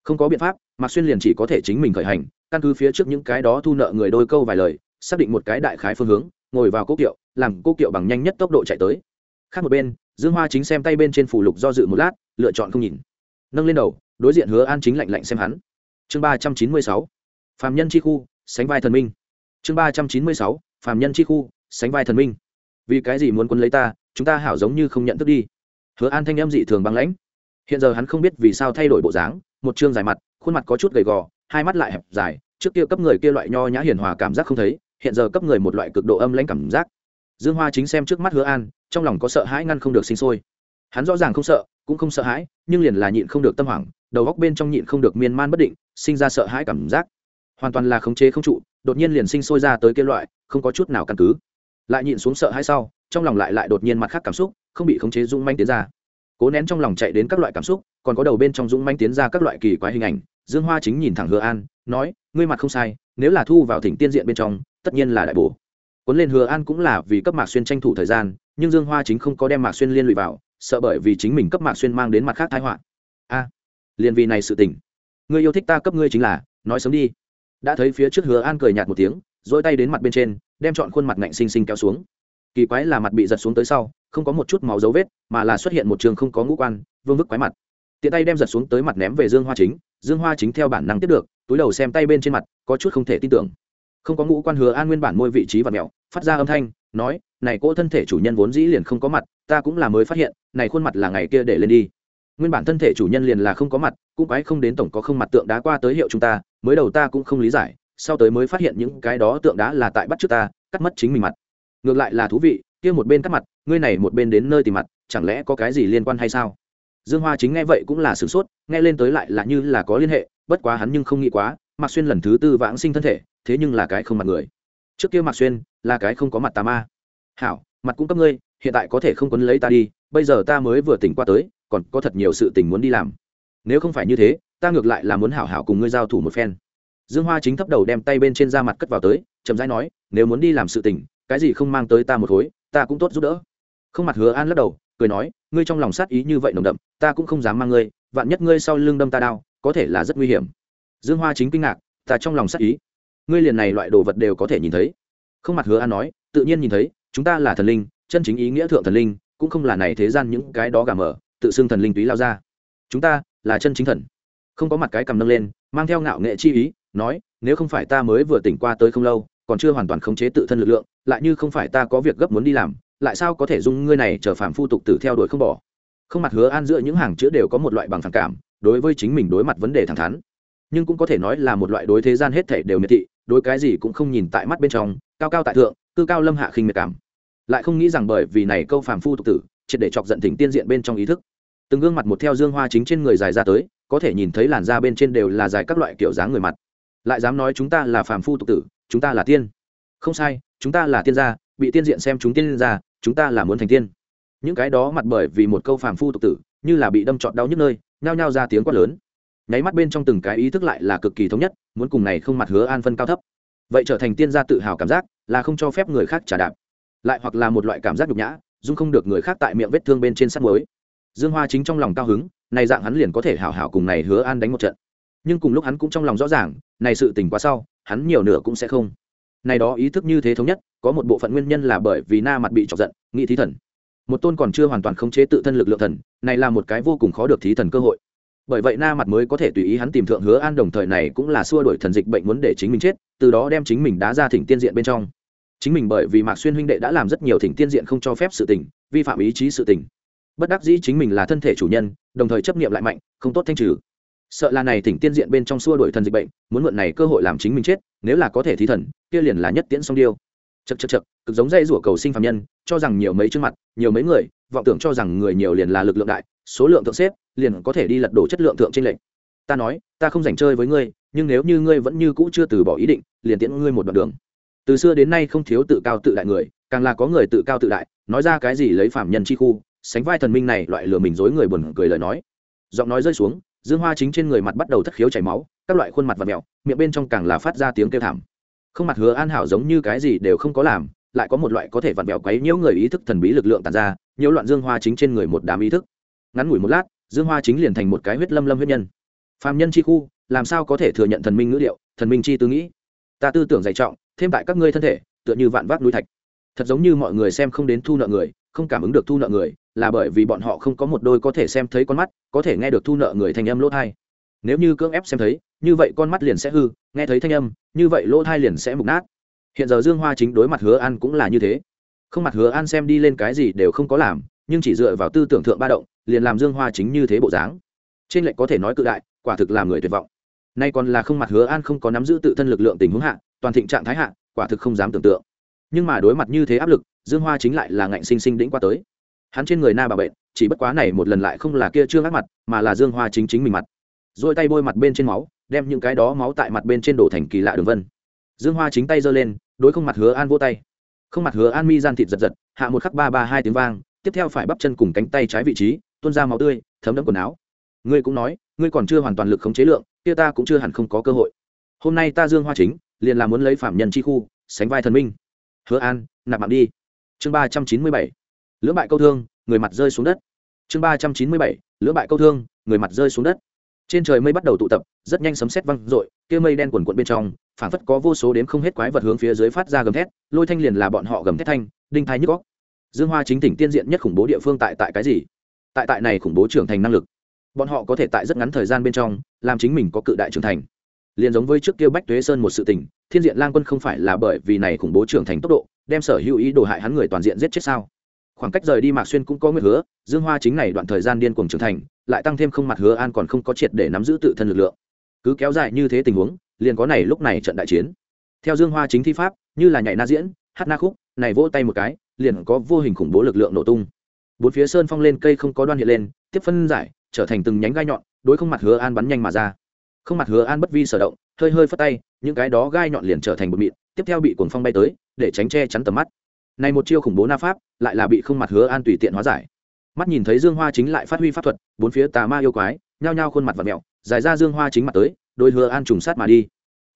Không có biện pháp, mạc xuyên liền chỉ có thể chính mình khởi hành, căn cứ phía trước những cái đó thu nợ người đôi câu vài lời, xác định một cái đại khái phương hướng, ngồi vào cố kiệu, làm cố kiệu bằng nhanh nhất tốc độ chạy tới. Khác một bên, dương hoa chính xem tay bên trên phủ lục do dự một lát, lựa chọn không nhìn. Nâng lên đầu, đối diện hứa an chính lạnh lạnh xem hắn. Chương ba trăm chín mươi sáu phạm nhân chi khu, sánh vai thần minh. Chương ba trăm chín mươi sáu phạm nhân chi khu, sánh vai thần minh vì cái gì muốn quân lấy ta, chúng ta hảo giống như không nhận thức đi. Hứa an thanh em dị thường băng lãnh. Hiện giờ hắn không biết vì sao thay đổi bộ dáng, một chương dài mặt, khuôn mặt có chút gầy gò, hai mắt lại hẹp dài, trước kia cấp người kia loại nho nhã hiền hòa cảm giác không thấy, hiện giờ cấp người một loại cực độ âm lãnh cảm giác. Dương hoa chính xem trước mắt hứa an, trong lòng có sợ hãi ngăn không được sinh sôi. Hắn rõ ràng không sợ, cũng không sợ hãi, nhưng liền là nhịn không được tâm hoảng, đầu góc bên trong nhịn không được miên man bất định, sinh ra sợ hãi cảm giác. Hoàn toàn là khống chế không trụ, đột nhiên liền sinh sôi ra tới kia loại, không có chút nào căn cứ lại nhịn xuống sợ hãi sau trong lòng lại lại đột nhiên mặt khác cảm xúc không bị khống chế dũng manh tiến ra. Cố nén trong lòng chạy đến các loại cảm xúc còn có đầu bên trong dũng manh tiến ra các loại kỳ quái hình ảnh dương hoa chính nhìn thẳng hứa an nói ngươi mặt không sai nếu là thu vào thỉnh tiên diện bên trong tất nhiên là đại bổ. Cuốn lên hứa an cũng là vì cấp mạc xuyên tranh thủ thời gian nhưng dương hoa chính không có đem mạc xuyên liên lụy vào sợ bởi vì chính mình cấp mạc xuyên mang đến mặt khác thái họa. A à, liền vì này sự tình. Ngươi yêu thích ta cấp ngươi chính là nói sớm đi. Đã thấy phía trước hứa an cười nhạt một tiếng dỗi tay đến mặt bên trên đem chọn khuôn mặt ngạnh xinh xinh kéo xuống. Kỳ quái là mặt bị giật xuống tới sau, không có một chút máu dấu vết, mà là xuất hiện một trường không có ngũ quan, vương vức quái mặt. Tiện tay đem giật xuống tới mặt ném về dương hoa chính, dương hoa chính theo bản năng tiếp được, túi đầu xem tay bên trên mặt, có chút không thể tin tưởng. Không có ngũ quan hứa an nguyên bản môi vị trí và mẹo, phát ra âm thanh, nói, này cô thân thể chủ nhân vốn dĩ liền không có mặt, ta cũng là mới phát hiện, này khuôn mặt là ngày kia để lên đi. Nguyên bản thân thể chủ nhân liền là không có mặt, cũng quái không đến tổng có không mặt tượng đá qua tới hiệu chúng ta, mới đầu ta cũng không lý giải sau tới mới phát hiện những cái đó tượng đá là tại bắt trước ta, cắt mất chính mình mặt. Ngược lại là thú vị, kia một bên cắt mặt, ngươi này một bên đến nơi tìm mặt, chẳng lẽ có cái gì liên quan hay sao? Dương hoa chính nghe vậy cũng là sửng sốt, nghe lên tới lại là như là có liên hệ, bất quá hắn nhưng không nghĩ quá, mạc xuyên lần thứ tư vãng sinh thân thể, thế nhưng là cái không mặt người. Trước kia mạc xuyên là cái không có mặt tà ma. Hảo, mặt cũng cấp ngươi, hiện tại có thể không quấn lấy ta đi, bây giờ ta mới vừa tỉnh qua tới, còn có thật nhiều sự tình muốn đi làm. Nếu không phải như thế, ta ngược lại là muốn hảo hảo cùng ngươi giao thủ một phen dương hoa chính thấp đầu đem tay bên trên da mặt cất vào tới chậm rãi nói nếu muốn đi làm sự tình cái gì không mang tới ta một khối ta cũng tốt giúp đỡ. Không mặt hứa an lắc đầu cười nói ngươi trong lòng sát ý như vậy nồng đậm ta cũng không dám mang ngươi vạn nhất ngươi sau lưng đâm ta đao, có thể là rất nguy hiểm. Dương hoa chính kinh ngạc ta trong lòng sát ý? Ngươi liền này loại đồ vật đều có thể nhìn thấy? Không mặt hứa an nói tự nhiên nhìn thấy chúng ta là thần linh chân chính ý nghĩa thượng thần linh cũng không là này thế gian những cái đó gà mở tự xưng thần linh túy lao ra. Chúng ta là chân chính thần. Không có mặt cái cầm nâng lên mang theo ngạo nghệ chi ý nói, nếu không phải ta mới vừa tỉnh qua tới không lâu, còn chưa hoàn toàn khống chế tự thân lực lượng, lại như không phải ta có việc gấp muốn đi làm, lại sao có thể dung ngươi này trở phàm phu tục tử theo đuổi không bỏ? Không mặt hứa an giữa những hàng chữ đều có một loại bằng phản cảm, đối với chính mình đối mặt vấn đề thẳng thắn. Nhưng cũng có thể nói là một loại đối thế gian hết thể đều miệt thị, đối cái gì cũng không nhìn tại mắt bên trong, cao cao tại thượng, cư cao lâm hạ khinh miệt cảm. Lại không nghĩ rằng bởi vì này câu phàm phu tục tử, triệt để chọc giận thỉnh tiên diện bên trong ý thức. Từng gương mặt một theo dương hoa chính trên người dài ra tới, có thể nhìn thấy làn da bên trên đều là dài các loại kiểu dáng người mặt lại dám nói chúng ta là phàm phu tục tử, chúng ta là tiên. Không sai, chúng ta là tiên gia, bị tiên diện xem chúng tiên gia chúng ta là muốn thành tiên. Những cái đó mặt bởi vì một câu phàm phu tục tử, như là bị đâm trọt đau nhức nơi, nhao nhao ra tiếng quát lớn. Nháy mắt bên trong từng cái ý thức lại là cực kỳ thống nhất, muốn cùng này không mặt hứa an phân cao thấp. Vậy trở thành tiên gia tự hào cảm giác, là không cho phép người khác trả đạp. Lại hoặc là một loại cảm giác nhục nhã, dung không được người khác tại miệng vết thương bên trên sắt muối. Dương hoa chính trong lòng cao hứng, này dạng hắn liền có thể hảo hảo cùng này hứa an đánh một trận nhưng cùng lúc hắn cũng trong lòng rõ ràng, này sự tình quá sau, hắn nhiều nửa cũng sẽ không. Này đó ý thức như thế thống nhất, có một bộ phận nguyên nhân là bởi vì na mặt bị chọc giận, nghĩ thí thần. Một tôn còn chưa hoàn toàn khống chế tự thân lực lượng thần, này là một cái vô cùng khó được thí thần cơ hội. Bởi vậy na mặt mới có thể tùy ý hắn tìm thượng hứa an đồng thời này cũng là xua đuổi thần dịch bệnh muốn để chính mình chết, từ đó đem chính mình đá ra thỉnh tiên diện bên trong. Chính mình bởi vì mạc xuyên huynh đệ đã làm rất nhiều thỉnh tiên diện không cho phép sự tình, vi phạm ý chí sự tình. Bất đắc dĩ chính mình là thân thể chủ nhân, đồng thời chấp nghiệm lại mạnh, không tốt thanh trừ sợ là này thỉnh tiên diện bên trong xua đổi thần dịch bệnh, muốn mượn này cơ hội làm chính mình chết, nếu là có thể thi thần, kia liền là nhất tiễn song điêu. Chật chật chật cực giống dây rủa cầu sinh phạm nhân, cho rằng nhiều mấy trước mặt, nhiều mấy người, vọng tưởng cho rằng người nhiều liền là lực lượng đại, số lượng thượng xếp, liền có thể đi lật đổ chất lượng thượng trên lệnh ta nói, ta không dành chơi với ngươi, nhưng nếu như ngươi vẫn như cũ chưa từ bỏ ý định, liền tiễn ngươi một đoạn đường. Từ xưa đến nay không thiếu tự cao tự đại người, càng là có người tự cao tự đại, nói ra cái gì lấy phạm nhân chi khu, sánh vai thần minh này, loại lừa mình dối người buồn cười lời nói. Giọng nói rơi xuống dương hoa chính trên người mặt bắt đầu thất khiếu chảy máu, các loại khuôn mặt và mẹo, miệng bên trong càng là phát ra tiếng kêu thảm. Không mặt hứa an hảo giống như cái gì đều không có làm, lại có một loại có thể vặn vẹo quấy nhiễu người ý thức thần bí lực lượng tàn ra, nhiễu loạn dương hoa chính trên người một đám ý thức. Ngắn ngủi một lát, dương hoa chính liền thành một cái huyết lâm lâm huyết nhân. Phạm nhân chi khu, làm sao có thể thừa nhận thần minh ngữ liệu thần minh chi tư nghĩ? Ta tư tưởng dày trọng, thêm tại các ngươi thân thể, tựa như vạn vác núi thạch. Thật giống như mọi người xem không đến thu nợ người không cảm ứng được thu nợ người, là bởi vì bọn họ không có một đôi có thể xem thấy con mắt, có thể nghe được thu nợ người thành âm lỗ thai. Nếu như cưỡng ép xem thấy, như vậy con mắt liền sẽ hư, nghe thấy thanh âm, như vậy lỗ thai liền sẽ mục nát. Hiện giờ dương hoa chính đối mặt hứa an cũng là như thế. Không mặt hứa an xem đi lên cái gì đều không có làm, nhưng chỉ dựa vào tư tưởng thượng ba động, liền làm dương hoa chính như thế bộ dáng. Trên lệnh có thể nói cự đại, quả thực làm người tuyệt vọng. Nay còn là không mặt hứa an không có nắm giữ tự thân lực lượng tình huống hạ, toàn thịnh trạng thái hạ, quả thực không dám tưởng tượng. Nhưng mà đối mặt như thế áp lực dương hoa chính lại là ngạnh sinh sinh đĩnh qua tới. Hắn trên người na bà bệnh, chỉ bất quá này một lần lại không là kia trương ác mặt, mà là dương hoa chính chính mình mặt. Rồi tay bôi mặt bên trên máu, đem những cái đó máu tại mặt bên trên đổ thành kỳ lạ đường vân. Dương hoa chính tay giơ lên, đối không mặt hứa an vỗ tay. Không mặt hứa an mi gian thịt giật giật, hạ một khắc ba ba hai tiếng vang, tiếp theo phải bắp chân cùng cánh tay trái vị trí, tuôn ra máu tươi, thấm đẫm quần áo. Ngươi cũng nói, ngươi còn chưa hoàn toàn lực khống chế lượng, kia ta cũng chưa hẳn không có cơ hội. Hôm nay ta dương hoa chính, liền là muốn lấy phạm nhân chi khu, sánh vai thần minh. Hứa an, nạp mạng đi chương ba trăm chín mươi bảy. Lưỡng bại câu thương, người mặt rơi xuống đất. Chương ba trăm chín mươi bảy. Lưỡng bại câu thương, người mặt rơi xuống đất. Trên trời mây bắt đầu tụ tập, rất nhanh sấm sét văng r ộ i kia mây đen quần quận bên trong phản phất có vô số đếm không hết quái vật hướng phía dưới phát ra gầm thét, lôi thanh liền là bọn họ gầm thét thanh, đinh thái nhức góc dương hoa chính tỉnh tiên diện nhất khủng bố địa phương tại tại cái gì? Tại tại này khủng bố trưởng thành năng lực. Bọn họ có thể tại rất ngắn thời gian bên trong, làm chính mình có cự đại trưởng thành. Liền giống với trước kia bách tuế sơn một sự tình, thiên diện lang quân không phải là bởi vì này khủng bố trưởng thành tốc độ đem sở hữu ý đồ hại hắn người toàn diện giết chết sao? Khoảng cách rời đi mạc xuyên cũng có nguyện hứa, dương hoa chính này đoạn thời gian điên cuồng trưởng thành, lại tăng thêm không mặt hứa an còn không có triệt để nắm giữ tự thân lực lượng. Cứ kéo dài như thế tình huống, liền có này lúc này trận đại chiến. Theo dương hoa chính thi pháp, như là nhảy na diễn, hát na khúc, này vỗ tay một cái, liền có vô hình khủng bố lực lượng nổ tung. Bốn phía sơn phong lên cây không có đoan hiện lên, tiếp phân giải, trở thành từng nhánh gai nhọn, đối không mặt hứa an bắn nhanh mà ra. Không mặt hứa an bất vi sở động hơi hơi phất tay, những cái đó gai nhọn liền trở thành bột mịn, tiếp theo bị cuồng phong bay tới, để tránh che chắn tầm mắt. Này một chiêu khủng bố na pháp, lại là bị không mặt hứa an tùy tiện hóa giải. Mắt nhìn thấy dương hoa chính lại phát huy pháp thuật, bốn phía tà ma yêu quái, nhao nhao khuôn mặt và mẹo giải ra dương hoa chính mặt tới, đôi hứa an trùng sát mà đi.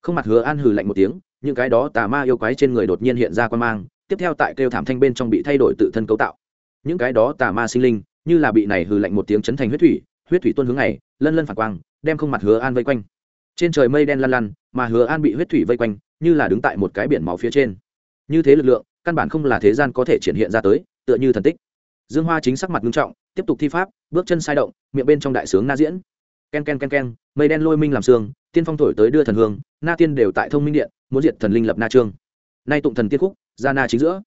Không mặt hứa an hừ lạnh một tiếng, những cái đó tà ma yêu quái trên người đột nhiên hiện ra quan mang, tiếp theo tại kêu thảm thanh bên trong bị thay đổi tự thân cấu tạo. Những cái đó tà ma sinh linh, như là bị này hừ lạnh một tiếng chấn thành huyết thủy huyết thủy tuôn hướng này, lân lân phản quang, đem không mặt hứa an vây quanh trên trời mây đen lăn lăn, mà hứa an bị huyết thủy vây quanh, như là đứng tại một cái biển máu phía trên. Như thế lực lượng, căn bản không là thế gian có thể triển hiện ra tới, tựa như thần tích. Dương hoa chính sắc mặt nghiêm trọng, tiếp tục thi pháp, bước chân sai động, miệng bên trong đại sướng na diễn. Ken ken ken ken, mây đen lôi minh làm xương tiên phong thổi tới đưa thần hương, na tiên đều tại thông minh điện, muốn diệt thần linh lập na trương. Nay tụng thần tiên khúc, ra na chính giữa.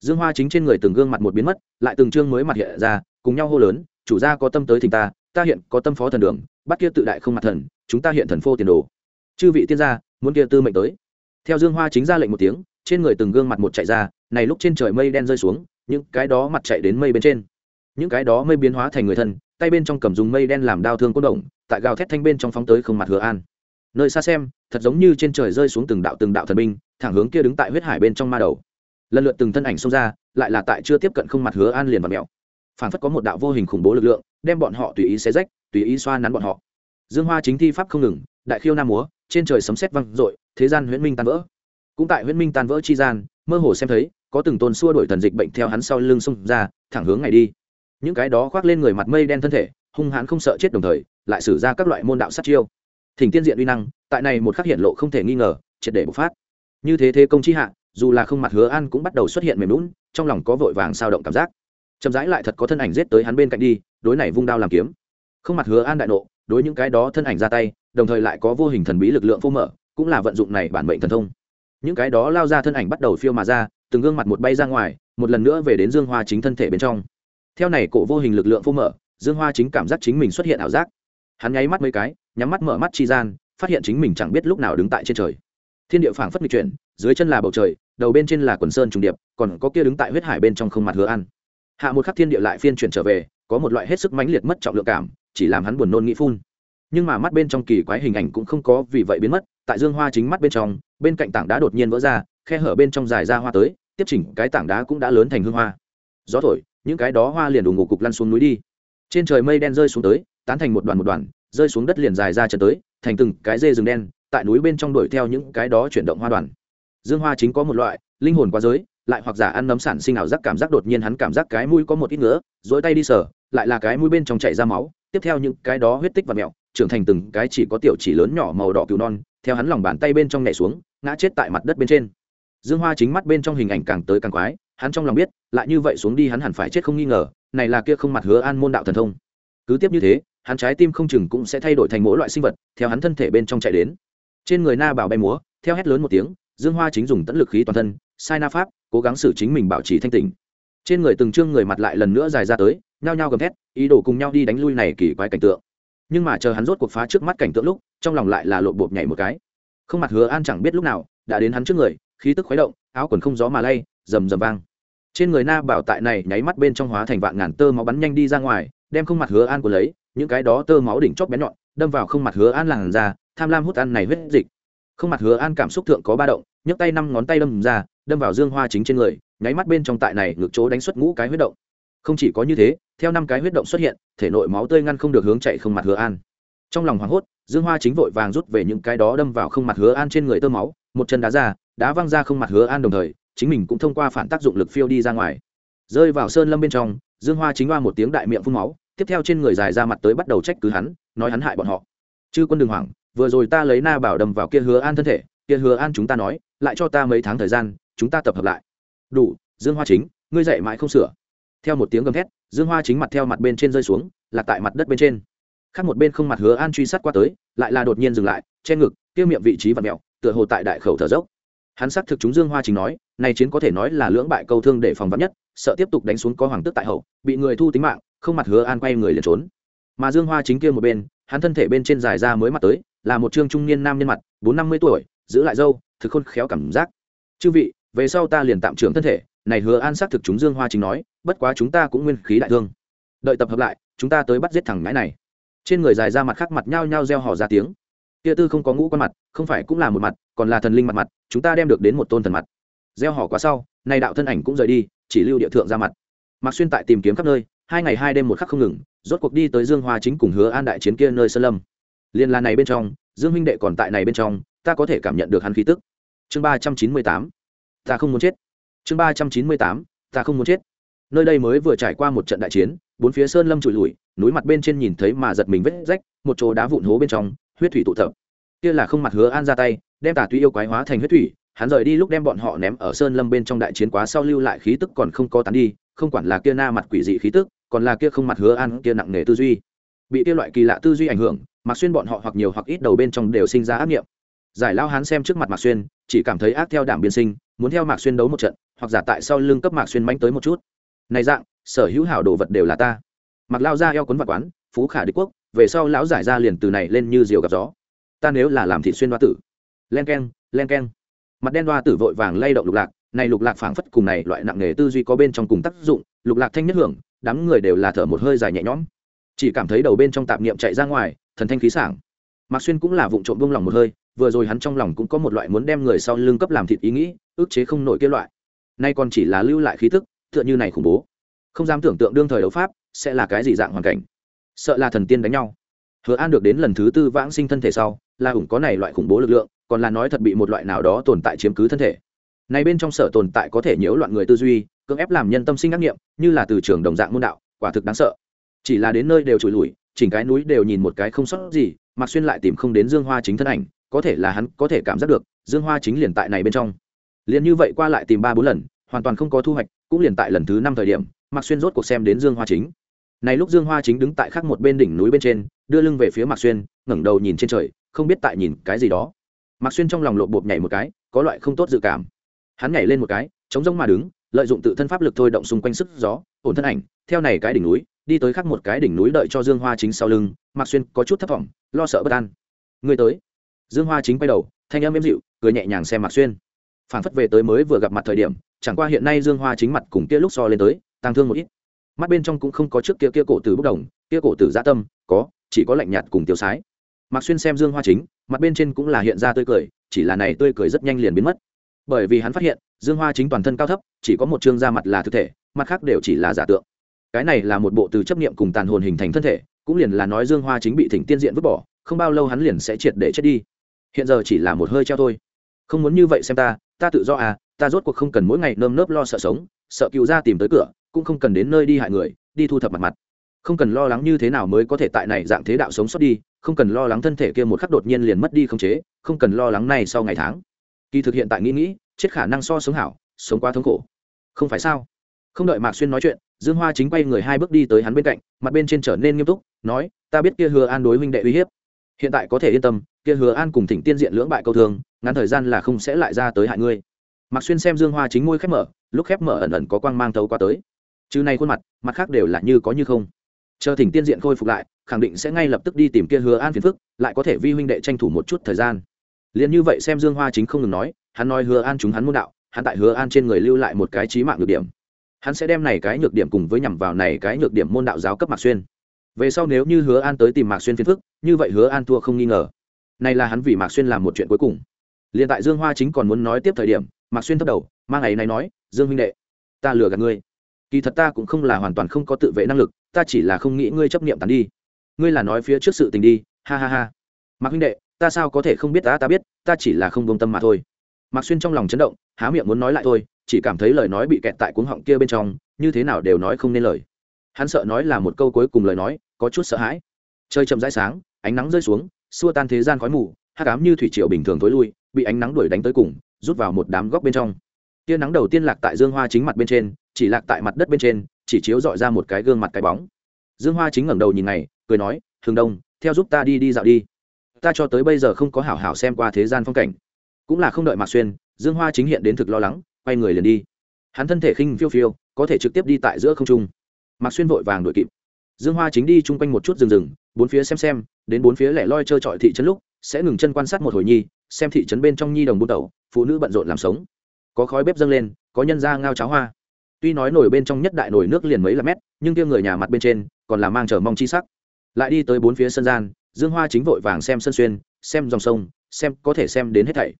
Dương hoa chính trên người từng gương mặt một biến mất, lại từng chương mới mặt hiện ra, cùng nhau hô lớn, chủ gia có tâm tới thỉnh ta ta hiện có tâm phó thần đường, bắt kia tự đại không mặt thần chúng ta hiện thần phô tiền đồ. Chư vị tiên gia, muốn kia tư mệnh tới. Theo dương hoa chính ra lệnh một tiếng, trên người từng gương mặt một chạy ra, này lúc trên trời mây đen rơi xuống, những cái đó mặt chạy đến mây bên trên. Những cái đó mây biến hóa thành người thân, tay bên trong cầm dùng mây đen làm đao thương cốt động tại gào thét thanh bên trong phóng tới không mặt hứa an. Nơi xa xem, thật giống như trên trời rơi xuống từng đạo từng đạo thần binh, thẳng hướng kia đứng tại huyết hải bên trong ma đầu. Lần lượt từng thân ảnh xông ra, lại là tại chưa tiếp cận không mặt hứa an liền và mèo phản phất có một đạo vô hình khủng bố lực lượng, đem bọn họ tùy ý xé rách, tùy ý xoa nắn bọn họ dương hoa chính thi pháp không ngừng, đại khiêu nam múa, trên trời sấm sét văng dội, thế gian huyễn minh tan vỡ. Cũng tại huyễn minh tan vỡ chi gian, mơ hồ xem thấy, có từng tôn xua đổi thần dịch bệnh theo hắn sau lưng xông ra, thẳng hướng ngày đi. Những cái đó khoác lên người mặt mây đen thân thể, hung hãn không sợ chết đồng thời, lại sử ra các loại môn đạo sát chiêu. Thỉnh tiên diện uy năng, tại này một khắc hiện lộ không thể nghi ngờ, triệt để bộc phát. Như thế thế công chi hạ, dù là không mặt hứa an cũng bắt đầu xuất hiện mềm lún trong lòng có vội vàng sao động cảm giác. Chậm rãi lại thật có thân ảnh giết tới hắn bên cạnh đi, đối này vung đao làm kiếm không mặt hứa an đại nộ, đối những cái đó thân ảnh ra tay, đồng thời lại có vô hình thần bí lực lượng phô mở, cũng là vận dụng này bản mệnh thần thông. Những cái đó lao ra thân ảnh bắt đầu phiêu mà ra, từng gương mặt một bay ra ngoài, một lần nữa về đến dương hoa chính thân thể bên trong. Theo này cổ vô hình lực lượng phô mở, dương hoa chính cảm giác chính mình xuất hiện ảo giác. Hắn nháy mắt mấy cái, nhắm mắt mở mắt chi gian, phát hiện chính mình chẳng biết lúc nào đứng tại trên trời. Thiên địa phảng phất nghịch chuyển, dưới chân là bầu trời, đầu bên trên là quần sơn trùng điệp, còn có kia đứng tại huyết hải bên trong không mặt hứa ăn hạ một khắc thiên địa lại phiên chuyển trở về, có một loại hết sức mãnh liệt mất trọng lượng cảm chỉ làm hắn buồn nôn nghĩ phun. Nhưng mà mắt bên trong kỳ quái hình ảnh cũng không có vì vậy biến mất, tại dương hoa chính mắt bên trong, bên cạnh tảng đá đột nhiên vỡ ra, khe hở bên trong dài ra hoa tới, tiếp chỉnh cái tảng đá cũng đã lớn thành hương hoa. Gió thổi, những cái đó hoa liền đủ ngủ cục lăn xuống núi đi. Trên trời mây đen rơi xuống tới, tán thành một đoàn một đoàn, rơi xuống đất liền dài ra chân tới, thành từng cái dê rừng đen, tại núi bên trong đuổi theo những cái đó chuyển động hoa đoàn. Dương hoa chính có một loại, linh hồn quá giới, lại hoặc giả ăn nấm sản sinh ảo giác cảm giác đột nhiên hắn cảm giác cái mũi có một ít nữa dỗi tay đi sờ, lại là cái mũi bên trong chảy ra máu tiếp theo những cái đó huyết tích và mẹo, trưởng thành từng cái chỉ có tiểu chỉ lớn nhỏ màu đỏ cừu non, theo hắn lòng bàn tay bên trong nhảy xuống, ngã chết tại mặt đất bên trên. Dương hoa chính mắt bên trong hình ảnh càng tới càng quái, hắn trong lòng biết, lại như vậy xuống đi hắn hẳn phải chết không nghi ngờ, này là kia không mặt hứa an môn đạo thần thông. Cứ tiếp như thế, hắn trái tim không chừng cũng sẽ thay đổi thành mỗi loại sinh vật, theo hắn thân thể bên trong chạy đến. Trên người na bảo bay múa, theo hét lớn một tiếng, dương hoa chính dùng tẫn lực khí toàn thân, sai na pháp, cố gắng xử chính mình bảo trì thanh tỉnh trên người từng trương người mặt lại lần nữa dài ra tới, nhao nhao gầm thét ý đồ cùng nhau đi đánh lui này kỳ quái cảnh tượng. Nhưng mà chờ hắn rốt cuộc phá trước mắt cảnh tượng lúc, trong lòng lại là lộn bộp nhảy một cái. Không mặt hứa an chẳng biết lúc nào, đã đến hắn trước người, khí tức khuấy động, áo quần không gió mà lay, rầm rầm vang. Trên người na bảo tại này nháy mắt bên trong hóa thành vạn ngàn tơ máu bắn nhanh đi ra ngoài, đem không mặt hứa an của lấy, những cái đó tơ máu đỉnh chóp bén nhọn, đâm vào không mặt hứa an làn ra tham lam hút ăn này huyết dịch. Không mặt hứa an cảm xúc thượng có ba động, nhấc tay năm ngón tay đâm ra, đâm vào dương hoa chính trên người, nháy mắt bên trong tại này ngược chỗ đánh xuất ngũ cái huyết động không chỉ có như thế, theo năm cái huyết động xuất hiện, thể nội máu tươi ngăn không được hướng chạy không mặt hứa an. Trong lòng hoảng hốt, dương hoa chính vội vàng rút về những cái đó đâm vào không mặt hứa an trên người tơ máu, một chân đá ra, đá văng ra không mặt hứa an đồng thời, chính mình cũng thông qua phản tác dụng lực phiêu đi ra ngoài. Rơi vào sơn lâm bên trong, dương hoa chính hoa một tiếng đại miệng phun máu, tiếp theo trên người dài ra mặt tới bắt đầu trách cứ hắn, nói hắn hại bọn họ. Chư quân đường hoảng, vừa rồi ta lấy na bảo đâm vào kia hứa an thân thể, kia hứa an chúng ta nói, lại cho ta mấy tháng thời gian, chúng ta tập hợp lại. Đủ, dương hoa chính, ngươi dạy mãi không sửa theo một tiếng gầm thét, dương hoa chính mặt theo mặt bên trên rơi xuống, lạc tại mặt đất bên trên. Khác một bên không mặt hứa an truy sát qua tới, lại là đột nhiên dừng lại, che ngực tiêu miệng vị trí và mẹo tựa hồ tại đại khẩu thở dốc. Hắn xác thực chúng dương hoa chính nói, này chiến có thể nói là lưỡng bại câu thương để phòng vắn nhất, sợ tiếp tục đánh xuống có hoàng tước tại hậu, bị người thu tính mạng, không mặt hứa an quay người liền trốn. Mà dương hoa chính kia một bên, hắn thân thể bên trên dài ra mới mặt tới, là một trương trung niên nam nhân mặt, bốn năm mươi tuổi, giữ lại dâu, thực khôn khéo cảm giác. Chư vị, về sau ta liền tạm trưởng thân thể này hứa an xác thực chúng dương hoa chính nói, bất quá chúng ta cũng nguyên khí đại thương. Đợi tập hợp lại, chúng ta tới bắt giết thằng ngãi này. Trên người dài ra mặt khác mặt nhao nhao reo hò ra tiếng. Kia tư không có ngũ con mặt, không phải cũng là một mặt, còn là thần linh mặt mặt, chúng ta đem được đến một tôn thần mặt. Gieo hò quá sau nay đạo thân ảnh cũng rời đi, chỉ lưu địa thượng ra mặt. Mạc xuyên tại tìm kiếm khắp nơi, hai ngày hai đêm một khắc không ngừng, rốt cuộc đi tới dương hoa chính cùng hứa an đại chiến kia nơi sơn lâm. Liên là này bên trong, dương huynh đệ còn tại này bên trong, ta có thể cảm nhận được hắn khí tức. Chương ba trăm chín mươi tám, ta không muốn chết chương ba trăm chín mươi tám, ta không muốn chết. Nơi đây mới vừa trải qua một trận đại chiến, bốn phía sơn lâm trụi lùi, núi mặt bên trên nhìn thấy mà giật mình vết rách, một chỗ đá vụn hố bên trong, huyết thủy tụ tập. Kia là không mặt hứa an ra tay, đem tà túy yêu quái hóa thành huyết thủy, hắn rời đi lúc đem bọn họ ném ở sơn lâm bên trong đại chiến quá sau lưu lại khí tức còn không có tán đi, không quản là kia na mặt quỷ dị khí tức, còn là kia không mặt hứa an, kia nặng nề tư duy. Bị kia loại kỳ lạ tư duy ảnh hưởng mặc xuyên bọn họ hoặc nhiều hoặc ít đầu bên trong đều sinh ra ác nghiệm giải lao hắn xem trước mặt mạc xuyên, chỉ cảm thấy ác theo đảm biên sinh, muốn theo mạc xuyên đấu một trận hoặc giả tại sau lưng cấp mạc xuyên mánh tới một chút. Này dạng, sở hữu hảo đồ vật đều là ta. Mặc lao ra eo quấn vật quán, phú khả đế quốc, về sau lão giải ra liền từ này lên như diều gặp gió. Ta nếu là làm thị xuyên đoa tử. Len k e n len k e n mặt đen đoa tử vội vàng lay động lục lạc, này lục lạc phảng phất cùng này loại nặng nghề tư duy có bên trong cùng tác dụng, lục lạc thanh nhất hưởng, đám người đều là thở một hơi dài nhẹ nhõm. Chỉ cảm thấy đầu bên trong tạp niệm chạy ra ngoài, thần thanh khí sảng. Mạc xuyên cũng là vụ trộm buông lòng một hơi, vừa rồi hắn trong lòng cũng có một loại muốn đem người sau lưng cấp làm thịt ý nghĩ ước chế không nổi kia loại nay còn chỉ là lưu lại khí tức, tựa như này khủng bố. Không dám tưởng tượng đương thời đấu pháp sẽ là cái gì dạng hoàn cảnh. Sợ là thần tiên đánh nhau. Hứa an được đến lần thứ tư vãng sinh thân thể sau, là hùng có này loại khủng bố lực lượng, còn là nói thật bị một loại nào đó tồn tại chiếm cứ thân thể. Này bên trong sở tồn tại có thể nhiễu loạn người tư duy, cưỡng ép làm nhân tâm sinh ác nghiệm, như là từ trường đồng dạng môn đạo, quả thực đáng sợ. Chỉ là đến nơi đều trùi lùi chỉnh cái núi đều nhìn một cái không sót gì, mạc xuyên lại tìm không đến dương hoa chính thân ảnh, có thể là hắn có thể cảm giác được, dương hoa chính liền tại này bên trong liền như vậy qua lại tìm ba bốn lần, hoàn toàn không có thu hoạch, cũng liền tại lần thứ năm thời điểm, mạc xuyên rốt cuộc xem đến dương hoa chính. Này lúc dương hoa chính đứng tại khác một bên đỉnh núi bên trên, đưa lưng về phía mạc xuyên, ngẩng đầu nhìn trên trời, không biết tại nhìn cái gì đó. Mạc xuyên trong lòng lộp bộp nhảy một cái, có loại không tốt dự cảm. Hắn nhảy lên một cái, chống rông mà đứng, lợi dụng tự thân pháp lực thôi động xung quanh sức gió, ổn thân ảnh, theo này cái đỉnh núi, đi tới khác một cái đỉnh núi đợi cho dương hoa chính sau lưng, mạc xuyên có chút thất vọng lo sợ bất an. Người tới. Dương hoa chính quay đầu, thanh âm êm dịu, cười nhẹ nhàng xem mạc xuyên phản phất về tới mới vừa gặp mặt thời điểm, chẳng qua hiện nay dương hoa chính mặt cùng kia lúc so lên tới tăng thương một ít. Mắt bên trong cũng không có trước kia kia cổ tử bốc đồng, kia cổ tử gia tâm, có, chỉ có lạnh nhạt cùng tiêu sái. Mạc xuyên xem dương hoa chính, mặt bên trên cũng là hiện ra tươi cười, chỉ là này tươi cười rất nhanh liền biến mất. Bởi vì hắn phát hiện, dương hoa chính toàn thân cao thấp, chỉ có một chương da mặt là thực thể, mặt khác đều chỉ là giả tượng. Cái này là một bộ từ chấp niệm cùng tàn hồn hình thành thân thể, cũng liền là nói dương hoa chính bị thỉnh tiên diện vứt bỏ, không bao lâu hắn liền sẽ triệt để chết đi. Hiện giờ chỉ là một hơi treo thôi. Không muốn như vậy xem ta ta tự do à ta rốt cuộc không cần mỗi ngày nơm nớp lo sợ sống, sợ cựu ra tìm tới cửa, cũng không cần đến nơi đi hại người, đi thu thập mặt mặt. Không cần lo lắng như thế nào mới có thể tại này dạng thế đạo sống sót đi, không cần lo lắng thân thể kia một khắc đột nhiên liền mất đi không chế, không cần lo lắng này sau ngày tháng. Kỳ thực hiện tại nghĩ nghĩ, chết khả năng so sống hảo, sống quá thống khổ. Không phải sao? Không đợi mạc xuyên nói chuyện, dương hoa chính quay người hai bước đi tới hắn bên cạnh, mặt bên trên trở nên nghiêm túc, nói, ta biết kia hứa an đối huynh đệ uy hiếp. Hiện tại có thể yên tâm, kia hứa an cùng thỉnh tiên diện lưỡng bại câu thương ngắn thời gian là không sẽ lại ra tới hại ngươi. Mặc xuyên xem dương hoa chính ngôi khép mở, lúc khép mở ẩn ẩn có quang mang thấu qua tới. Chứ này khuôn mặt mặt khác đều là như có như không. Chờ thỉnh tiên diện khôi phục lại, khẳng định sẽ ngay lập tức đi tìm kia hứa an phiền phức, lại có thể vi huynh đệ tranh thủ một chút thời gian. Liền như vậy xem dương hoa chính không ngừng nói, hắn nói hứa an chúng hắn môn đạo, hắn tại hứa an trên người lưu lại một cái trí mạng nhược điểm. Hắn sẽ đem này cái nhược điểm cùng với nhằm vào này cái nhược điểm môn đạo giáo cấp mạc xuyên. Về sau nếu như hứa an tới tìm mạc xuyên phiền phức, như vậy hứa an thua không nghi ngờ. Này là hắn vì mạc xuyên làm một chuyện cuối cùng liền tại dương hoa chính còn muốn nói tiếp thời điểm, mạc xuyên thấp đầu mang ngày này nói, dương huynh đệ, ta lừa gạt ngươi. Kỳ thật ta cũng không là hoàn toàn không có tự vệ năng lực, ta chỉ là không nghĩ ngươi chấp niệm tàn đi. Ngươi là nói phía trước sự tình đi, ha ha ha. Mạc huynh đệ, ta sao có thể không biết ta ta biết, ta chỉ là không công tâm mà thôi. Mạc xuyên trong lòng chấn động, há miệng muốn nói lại thôi, chỉ cảm thấy lời nói bị kẹt tại cuống họng kia bên trong, như thế nào đều nói không nên lời. Hắn sợ nói là một câu cuối cùng lời nói, có chút sợ hãi. Trời chậm rãi sáng, ánh nắng rơi xuống, xua tan thế gian khói mù hát cám như thủy triều bình thường tối lui bị ánh nắng đuổi đánh tới cùng, rút vào một đám góc bên trong. Tia nắng đầu tiên lạc tại dương hoa chính mặt bên trên, chỉ lạc tại mặt đất bên trên, chỉ chiếu dọi ra một cái gương mặt cái bóng. Dương hoa chính ngẩng đầu nhìn này cười nói thường đông, theo giúp ta đi đi dạo đi. Ta cho tới bây giờ không có hảo hảo xem qua thế gian phong cảnh. Cũng là không đợi mạc xuyên, dương hoa chính hiện đến thực lo lắng, quay người liền đi. Hắn thân thể khinh phiêu phiêu, có thể trực tiếp đi tại giữa không trung. Mạc xuyên vội vàng đuổi kịp. Dương hoa chính đi chung quanh một chút rừng rừng, bốn phía xem xem, đến bốn phía lẻ loi trơ trọi thị trấn lúc sẽ ngừng chân quan sát một hồi nhi, xem thị trấn bên trong nhi đồng buôn tẩu, phụ nữ bận rộn làm sống. Có khói bếp dâng lên, có nhân ra ngao cháo hoa. Tuy nói nổi bên trong nhất đại nồi nước liền mấy là mét, nhưng kia người nhà mặt bên trên, còn là mang chờ mong chi sắc. Lại đi tới bốn phía sân gian, dương hoa chính vội vàng xem sân xuyên, xem dòng sông, xem có thể xem đến hết thảy.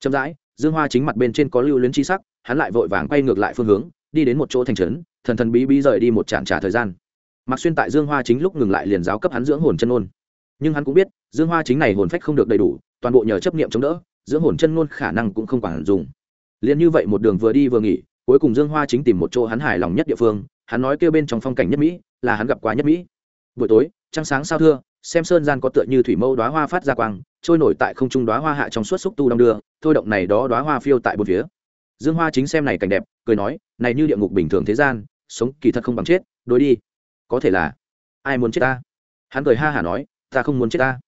Chậm rãi, dương hoa chính mặt bên trên có lưu luyến chi sắc, hắn lại vội vàng quay ngược lại phương hướng, đi đến một chỗ thành trấn, thần thần bí bí rời đi một tràn trả thời gian. Mặc xuyên tại dương hoa chính lúc ngừng lại liền giáo cấp hắn dưỡng hồn chân ôn nhưng hắn cũng biết, dương hoa chính này hồn phách không được đầy đủ, toàn bộ nhờ chấp niệm chống đỡ, dưỡng hồn chân ngôn khả năng cũng không quản dùng. Liền như vậy một đường vừa đi vừa nghỉ, cuối cùng dương hoa chính tìm một chỗ hắn hài lòng nhất địa phương, hắn nói kêu bên trong phong cảnh nhất mỹ, là hắn gặp quá nhất mỹ. Buổi tối, trăng sáng sao thưa, xem sơn gian có tựa như thủy mâu đoá hoa phát ra quang, trôi nổi tại không trung đoá hoa hạ trong suốt xúc tu đong đưa, thôi động này đó đoá hoa phiêu tại bốn phía. Dương hoa chính xem này cảnh đẹp, cười nói, này như địa ngục bình thường thế gian, sống kỳ thật không bằng chết, đối đi. Có thể là, ai muốn chết ta? Hắn cười ha hả nói ta không muốn chết ta.